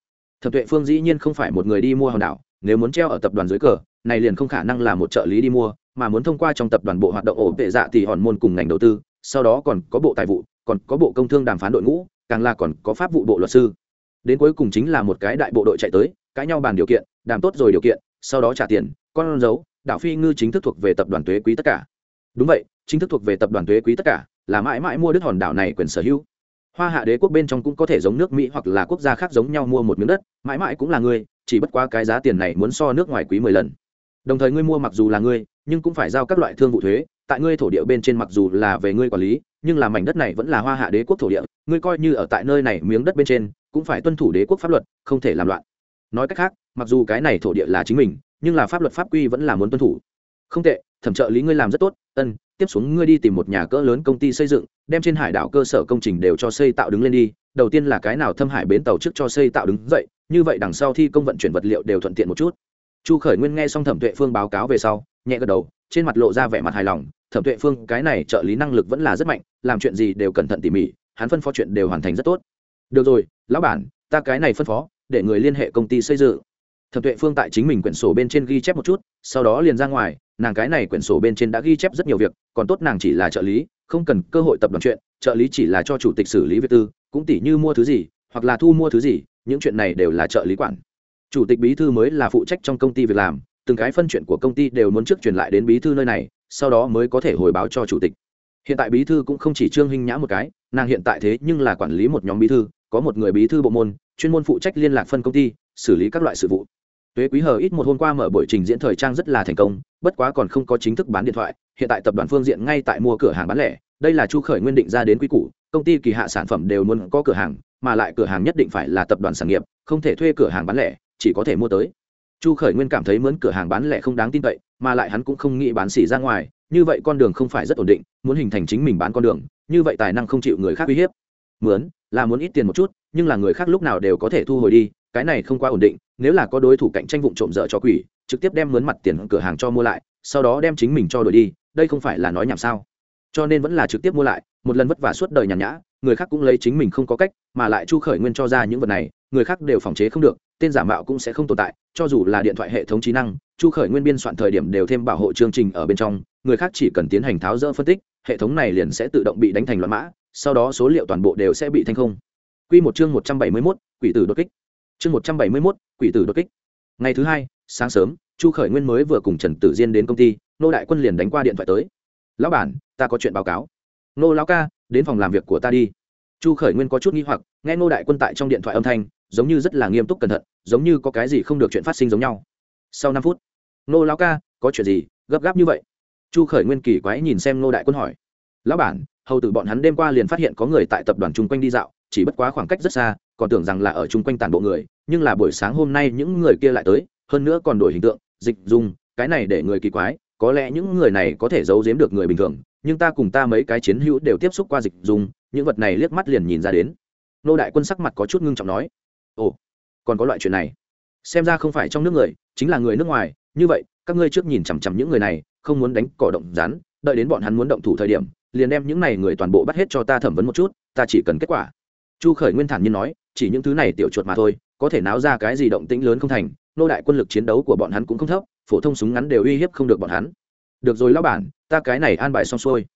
Thẩm tuệ phương dĩ nhiên không phải một người đi mua hòn đảo, nếu muốn treo ở tập đoàn dưới cờ, này liền không khả năng là một trợ lý đi mua, mà muốn thông qua trong tập đoàn bộ hoạt động ổn tệ dạ thì hòn môn cùng ngành đầu tư, sau đó còn có bộ tài vụ, còn có bộ công thương đàm phán đội ngũ, càng là còn có pháp vụ bộ luật sư. Đến cuối cùng chính là một cái đại bộ đội chạy tới, cãi nhau bàn điều kiện, đàm tốt rồi điều kiện, sau đó trả tiền, con dấu, đảo phi ngư chính thức thuộc về tập đoàn thuế quý tất cả. Đúng vậy chính thức thuộc về tập đoàn thuế quý tất cả, là mãi mãi mua đứt hòn đảo này quyền sở hữu. Hoa hạ đế quốc bên trong cũng có thể giống nước mỹ hoặc là quốc gia khác giống nhau mua một miếng đất, mãi mãi cũng là ngươi, chỉ bất quá cái giá tiền này muốn so nước ngoài quý mười lần. Đồng thời ngươi mua mặc dù là ngươi, nhưng cũng phải giao các loại thương vụ thuế, tại ngươi thổ địa bên trên mặc dù là về ngươi quản lý, nhưng là mảnh đất này vẫn là hoa hạ đế quốc thổ địa, ngươi coi như ở tại nơi này miếng đất bên trên, cũng phải tuân thủ đế quốc pháp luật, không thể làm loạn. Nói cách khác, mặc dù cái này thổ địa là chính mình, nhưng là pháp luật pháp quy vẫn là muốn tuân thủ. Không tệ, thẩm trợ lý ngươi làm rất tốt, ân tiếp xuống ngươi đi tìm một nhà cỡ lớn công ty xây dựng, đem trên hải đảo cơ sở công trình đều cho xây tạo đứng lên đi, đầu tiên là cái nào thâm hải bến tàu trước cho xây tạo đứng dậy, như vậy đằng sau thi công vận chuyển vật liệu đều thuận tiện một chút. Chu khởi nguyên nghe xong thẩm tuệ phương báo cáo về sau, nhẹ gật đầu, trên mặt lộ ra vẻ mặt hài lòng, thẩm tuệ phương, cái này trợ lý năng lực vẫn là rất mạnh, làm chuyện gì đều cẩn thận tỉ mỉ, hắn phân phó chuyện đều hoàn thành rất tốt. Được rồi, lão bản, ta cái này phân phó, để người liên hệ công ty xây dựng. Thẩm tuệ phương tại chính mình quyển sổ bên trên ghi chép một chút, sau đó liền ra ngoài nàng cái này quyển sổ bên trên đã ghi chép rất nhiều việc, còn tốt nàng chỉ là trợ lý, không cần cơ hội tập đoàn chuyện, trợ lý chỉ là cho chủ tịch xử lý việc tư, cũng tỉ như mua thứ gì, hoặc là thu mua thứ gì, những chuyện này đều là trợ lý quản. Chủ tịch bí thư mới là phụ trách trong công ty việc làm, từng cái phân chuyện của công ty đều muốn trước truyền lại đến bí thư nơi này, sau đó mới có thể hồi báo cho chủ tịch. Hiện tại bí thư cũng không chỉ trương hình nhã một cái, nàng hiện tại thế nhưng là quản lý một nhóm bí thư, có một người bí thư bộ môn, chuyên môn phụ trách liên lạc phân công ty, xử lý các loại sự vụ tuế quý hờ ít một hôm qua mở buổi trình diễn thời trang rất là thành công, bất quá còn không có chính thức bán điện thoại, hiện tại tập đoàn phương diện ngay tại mua cửa hàng bán lẻ. Đây là chu khởi nguyên định ra đến quý củ, công ty kỳ hạ sản phẩm đều muốn có cửa hàng, mà lại cửa hàng nhất định phải là tập đoàn sản nghiệp, không thể thuê cửa hàng bán lẻ, chỉ có thể mua tới. Chu khởi nguyên cảm thấy mướn cửa hàng bán lẻ không đáng tin cậy, mà lại hắn cũng không nghĩ bán xỉ ra ngoài, như vậy con đường không phải rất ổn định, muốn hình thành chính mình bán con đường, như vậy tài năng không chịu người khác uy hiếp. Mướn, là muốn ít tiền một chút, nhưng là người khác lúc nào đều có thể thu hồi đi cái này không quá ổn định nếu là có đối thủ cạnh tranh vụ trộm dở cho quỷ trực tiếp đem mướn mặt tiền cửa hàng cho mua lại sau đó đem chính mình cho đổi đi đây không phải là nói nhảm sao cho nên vẫn là trực tiếp mua lại một lần vất vả suốt đời nhàn nhã người khác cũng lấy chính mình không có cách mà lại chu khởi nguyên cho ra những vật này người khác đều phòng chế không được tên giả mạo cũng sẽ không tồn tại cho dù là điện thoại hệ thống trí năng chu khởi nguyên biên soạn thời điểm đều thêm bảo hộ chương trình ở bên trong người khác chỉ cần tiến hành tháo rỡ phân tích hệ thống này liền sẽ tự động bị đánh thành loạn mã sau đó số liệu toàn bộ đều sẽ bị thanh không Quy một chương một trăm bảy mươi 171, quỷ tử đột kích. Chương một trăm bảy mươi 171, quỷ tử đột kích. Ngày thứ hai, sáng sớm, Chu Khởi Nguyên mới vừa cùng Trần Tử Diên đến công ty, nô đại quân liền đánh qua điện thoại tới. "Lão bản, ta có chuyện báo cáo." "Nô lão ca, đến phòng làm việc của ta đi." Chu Khởi Nguyên có chút nghi hoặc, nghe nô đại quân tại trong điện thoại âm thanh, giống như rất là nghiêm túc cẩn thận, giống như có cái gì không được chuyện phát sinh giống nhau. Sau năm phút, "Nô lão ca, có chuyện gì, gấp gáp như vậy?" Chu Khởi Nguyên kỳ quái nhìn xem nô đại quân hỏi. "Lão bản, hầu tử bọn hắn đêm qua liền phát hiện có người tại tập đoàn chung quanh đi dạo chỉ bất quá khoảng cách rất xa còn tưởng rằng là ở chung quanh tàn bộ người nhưng là buổi sáng hôm nay những người kia lại tới hơn nữa còn đổi hình tượng dịch dùng cái này để người kỳ quái có lẽ những người này có thể giấu giếm được người bình thường nhưng ta cùng ta mấy cái chiến hữu đều tiếp xúc qua dịch dùng những vật này liếc mắt liền nhìn ra đến. Nô đại quân sắc mặt có chút ngưng trọng nói ồ còn có loại chuyện này. Xem ra không phải trong nước người chính là người nước ngoài. Như vậy các ngươi trước nhìn chằm chằm những người này không muốn đánh cỏ động rán, đợi đến bọn hắn muốn động thủ thời điểm liền đem những này người toàn bộ bắt hết cho ta thẩm vấn một chút ta chỉ cần kết quả chu khởi nguyên thản nhiên nói, chỉ những thứ này tiểu chuột mà thôi, có thể náo ra cái gì động tĩnh lớn không thành, nô đại quân lực chiến đấu của bọn hắn cũng không thấp, phổ thông súng ngắn đều uy hiếp không được bọn hắn. Được rồi lão bản, ta cái này an bài xong xuôi.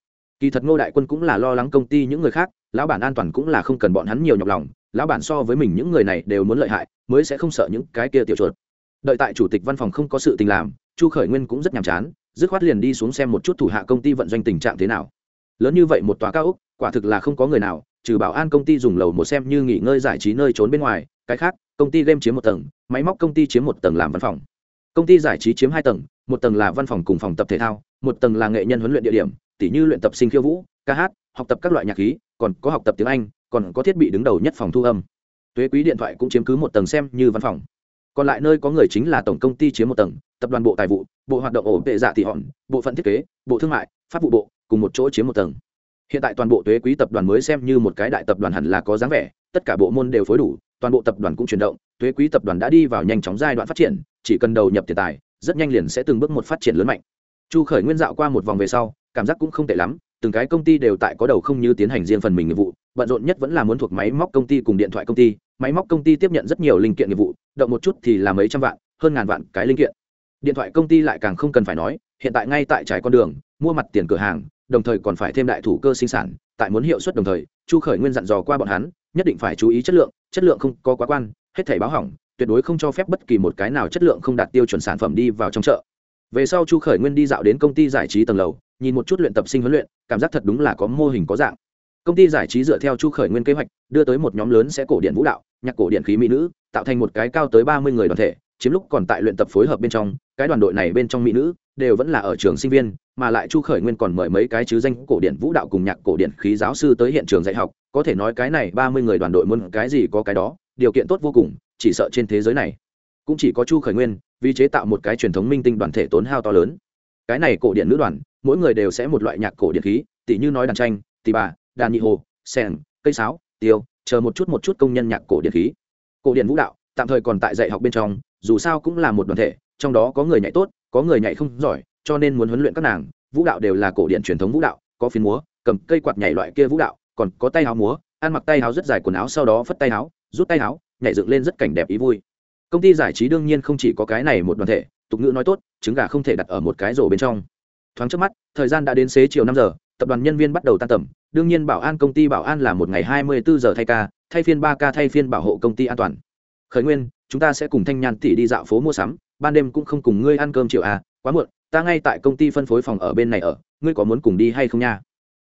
Kỳ thật ngô đại quân cũng là lo lắng công ty những người khác, lão bản an toàn cũng là không cần bọn hắn nhiều nhọc lòng, lão bản so với mình những người này đều muốn lợi hại, mới sẽ không sợ những cái kia tiểu chuột. Đợi tại chủ tịch văn phòng không có sự tình làm, chu khởi nguyên cũng rất nhàm chán, dứt khoát liền đi xuống xem một chút thủ hạ công ty vận doanh tình trạng thế nào. Lớn như vậy một tòa cao úc quả thực là không có người nào trừ bảo an công ty dùng lầu một xem như nghỉ ngơi giải trí nơi trốn bên ngoài, cái khác, công ty game chiếm một tầng, máy móc công ty chiếm một tầng làm văn phòng. Công ty giải trí chiếm hai tầng, một tầng là văn phòng cùng phòng tập thể thao, một tầng là nghệ nhân huấn luyện địa điểm, tỉ như luyện tập sinh khiêu vũ, ca hát, học tập các loại nhạc khí, còn có học tập tiếng anh, còn có thiết bị đứng đầu nhất phòng thu âm. Thuế quý điện thoại cũng chiếm cứ một tầng xem như văn phòng. Còn lại nơi có người chính là tổng công ty chiếm một tầng, tập đoàn bộ tài vụ, bộ hoạt động ổn vệ dạ thị hòn, bộ phận thiết kế, bộ thương mại, pháp vụ bộ, cùng một chỗ chiếm một tầng hiện tại toàn bộ thuế quý tập đoàn mới xem như một cái đại tập đoàn hẳn là có dáng vẻ, tất cả bộ môn đều phối đủ, toàn bộ tập đoàn cũng chuyển động thuế quý tập đoàn đã đi vào nhanh chóng giai đoạn phát triển, chỉ cần đầu nhập tiền tài, rất nhanh liền sẽ từng bước một phát triển lớn mạnh. Chu khởi nguyên dạo qua một vòng về sau, cảm giác cũng không tệ lắm, từng cái công ty đều tại có đầu không như tiến hành riêng phần mình nghiệp vụ, bận rộn nhất vẫn là muốn thuộc máy móc công ty cùng điện thoại công ty, máy móc công ty tiếp nhận rất nhiều linh kiện nghiệp vụ, động một chút thì là mấy trăm vạn, hơn ngàn vạn cái linh kiện. Điện thoại công ty lại càng không cần phải nói, hiện tại ngay tại trái con đường, mua mặt tiền cửa hàng đồng thời còn phải thêm đại thủ cơ sinh sản, tại muốn hiệu suất đồng thời, chu khởi nguyên dặn dò qua bọn hắn, nhất định phải chú ý chất lượng chất lượng không có quá quan, hết thảy báo hỏng, tuyệt đối không cho phép bất kỳ một cái nào chất lượng không đạt tiêu chuẩn sản phẩm đi vào trong chợ. Về sau chu khởi nguyên đi dạo đến công ty giải trí tầng lầu, nhìn một chút luyện tập sinh huấn luyện, cảm giác thật đúng là có mô hình có dạng. Công ty giải trí dựa theo chu khởi nguyên kế hoạch, đưa tới một nhóm lớn sẽ cổ điện vũ đạo, nhạc cổ điện khí mỹ nữ, tạo thành một cái cao tới ba mươi người đoàn thể chiếm lúc còn tại luyện tập phối hợp bên trong, cái đoàn đội này bên trong mỹ nữ đều vẫn là ở trường sinh viên, mà lại chu khởi nguyên còn mời mấy cái chứ danh cổ điển vũ đạo cùng nhạc cổ điển khí giáo sư tới hiện trường dạy học, có thể nói cái này ba mươi người đoàn đội muốn cái gì có cái đó, điều kiện tốt vô cùng, chỉ sợ trên thế giới này cũng chỉ có chu khởi nguyên, vì chế tạo một cái truyền thống minh tinh đoàn thể tốn hao to lớn. Cái này cổ điển nữ đoàn, mỗi người đều sẽ một loại nhạc cổ điển khí tỷ như nói đàn tranh, tỳ bà, đàn nhị hồ sèn cây sáo, tiêu, chờ một chút một chút công nhân nhạc cổ điển khí. Cổ điển vũ đạo tạm thời còn tại dạy học bên trong, dù sao cũng là một đoàn thể, trong đó có người nhảy tốt, có người nhảy không giỏi, cho nên muốn huấn luyện các nàng, vũ đạo đều là cổ điện truyền thống vũ đạo, có phiến múa, cầm cây quạt nhảy loại kia vũ đạo, còn có tay áo múa, ăn mặc tay áo rất dài quần áo sau đó phất tay áo, rút tay áo, nhảy dựng lên rất cảnh đẹp ý vui. Công ty giải trí đương nhiên không chỉ có cái này một đoàn thể, tục ngữ nói tốt, trứng gà không thể đặt ở một cái rổ bên trong. Thoáng trước mắt, thời gian đã đến xế chiều năm giờ, tập đoàn nhân viên bắt đầu tan tầm, đương nhiên bảo an công ty bảo an là một ngày hai mươi bốn giờ thay ca, thay phiên ba ca, thay phiên bảo hộ công ty an toàn khởi nguyên, chúng ta sẽ cùng thanh nhàn tỷ đi dạo phố mua sắm, ban đêm cũng không cùng ngươi ăn cơm chiều à quá muộn, ta ngay tại công ty phân phối phòng ở bên này ở, ngươi có muốn cùng đi hay không nha?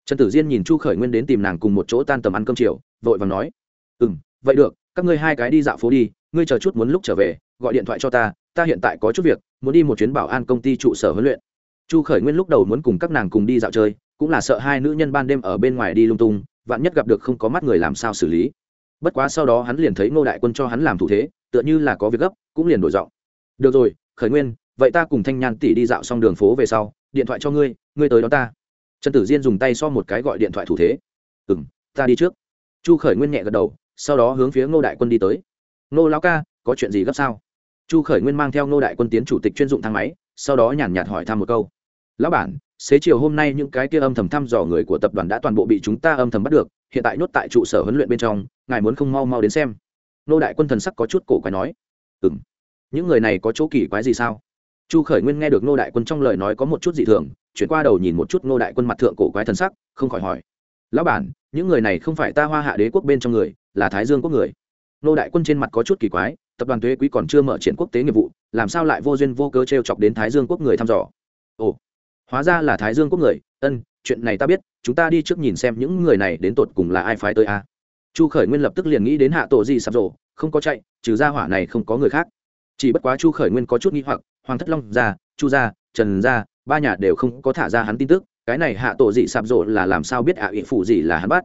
Trần tử diên nhìn chu khởi nguyên đến tìm nàng cùng một chỗ tan tầm ăn cơm chiều, vội và nói ừ m vậy được, các ngươi hai cái đi dạo phố đi, ngươi chờ chút muốn lúc trở về, gọi điện thoại cho ta ta hiện tại có chút việc, muốn đi một chuyến bảo an công ty trụ sở huấn luyện. Chu khởi nguyên lúc đầu muốn cùng các nàng cùng đi dạo chơi, cũng là sợ hai nữ nhân ban đêm ở bên ngoài đi lung tung, vạn nhất gặp được không có mắt người làm sao xử lý bất quá sau đó hắn liền thấy ngô đại quân cho hắn làm thủ thế, tựa như là có việc gấp, cũng liền đổi giọng. Được rồi, khởi nguyên, vậy ta cùng thanh nhan tỷ đi dạo xong đường phố về sau, điện thoại cho ngươi ngươi tới đó ta. Trần tử diên dùng tay so một cái gọi điện thoại thủ thế. Ừ m ta đi trước. Chu khởi nguyên nhẹ gật đầu, sau đó hướng phía ngô đại quân đi tới. Ngô lão ca, có chuyện gì gấp sao? Chu khởi nguyên mang theo ngô đại quân tiến chủ tịch chuyên dụng thang máy, sau đó nhàn nhạt hỏi thăm một câu. Lão bản, xế chiều hôm nay những cái kia âm thầm thăm dò người của tập đoàn đã toàn bộ bị chúng ta âm thầm bắt được hiện tại nhốt tại trụ sở huấn luyện bên trong, ngài muốn không mau mau đến xem. Nô đại quân thần sắc có chút cổ quái nói. Ừ m những người này có chỗ kỳ quái gì sao? Chu khởi nguyên nghe được nô đại quân trong lời nói có một chút dị thường, chuyển qua đầu nhìn một chút nô đại quân mặt thượng cổ quái thần sắc, không khỏi hỏi. Lão bản, những người này không phải ta hoa hạ đế quốc bên trong người, là thái dương quốc người. Nô đại quân trên mặt có chút kỳ quái, tập đoàn thuế quý còn chưa mở triển quốc tế nghiệp vụ, làm sao lại vô duyên vô cớ t r e o chọc đến thái dương quốc người thăm dò? Ồ hóa ra là thái dương quốc người. Ân, chuyện này ta biết, chúng ta đi trước nhìn xem những người này đến tột cùng là ai phái tới a. Chu khởi nguyên lập tức liền nghĩ đến hạ tổ gì sạp rộ không có chạy, trừ ra hỏa này không có người khác. Chỉ bất quá chu khởi nguyên có chút nghĩ hoặc, hoàng thất long gia, chu gia, trần gia, ba nhà đều không có thả ra hắn tin tức, cái này hạ tổ dị sạp rộ là làm sao biết ạ à ỵ phụ gì là hắn bắt.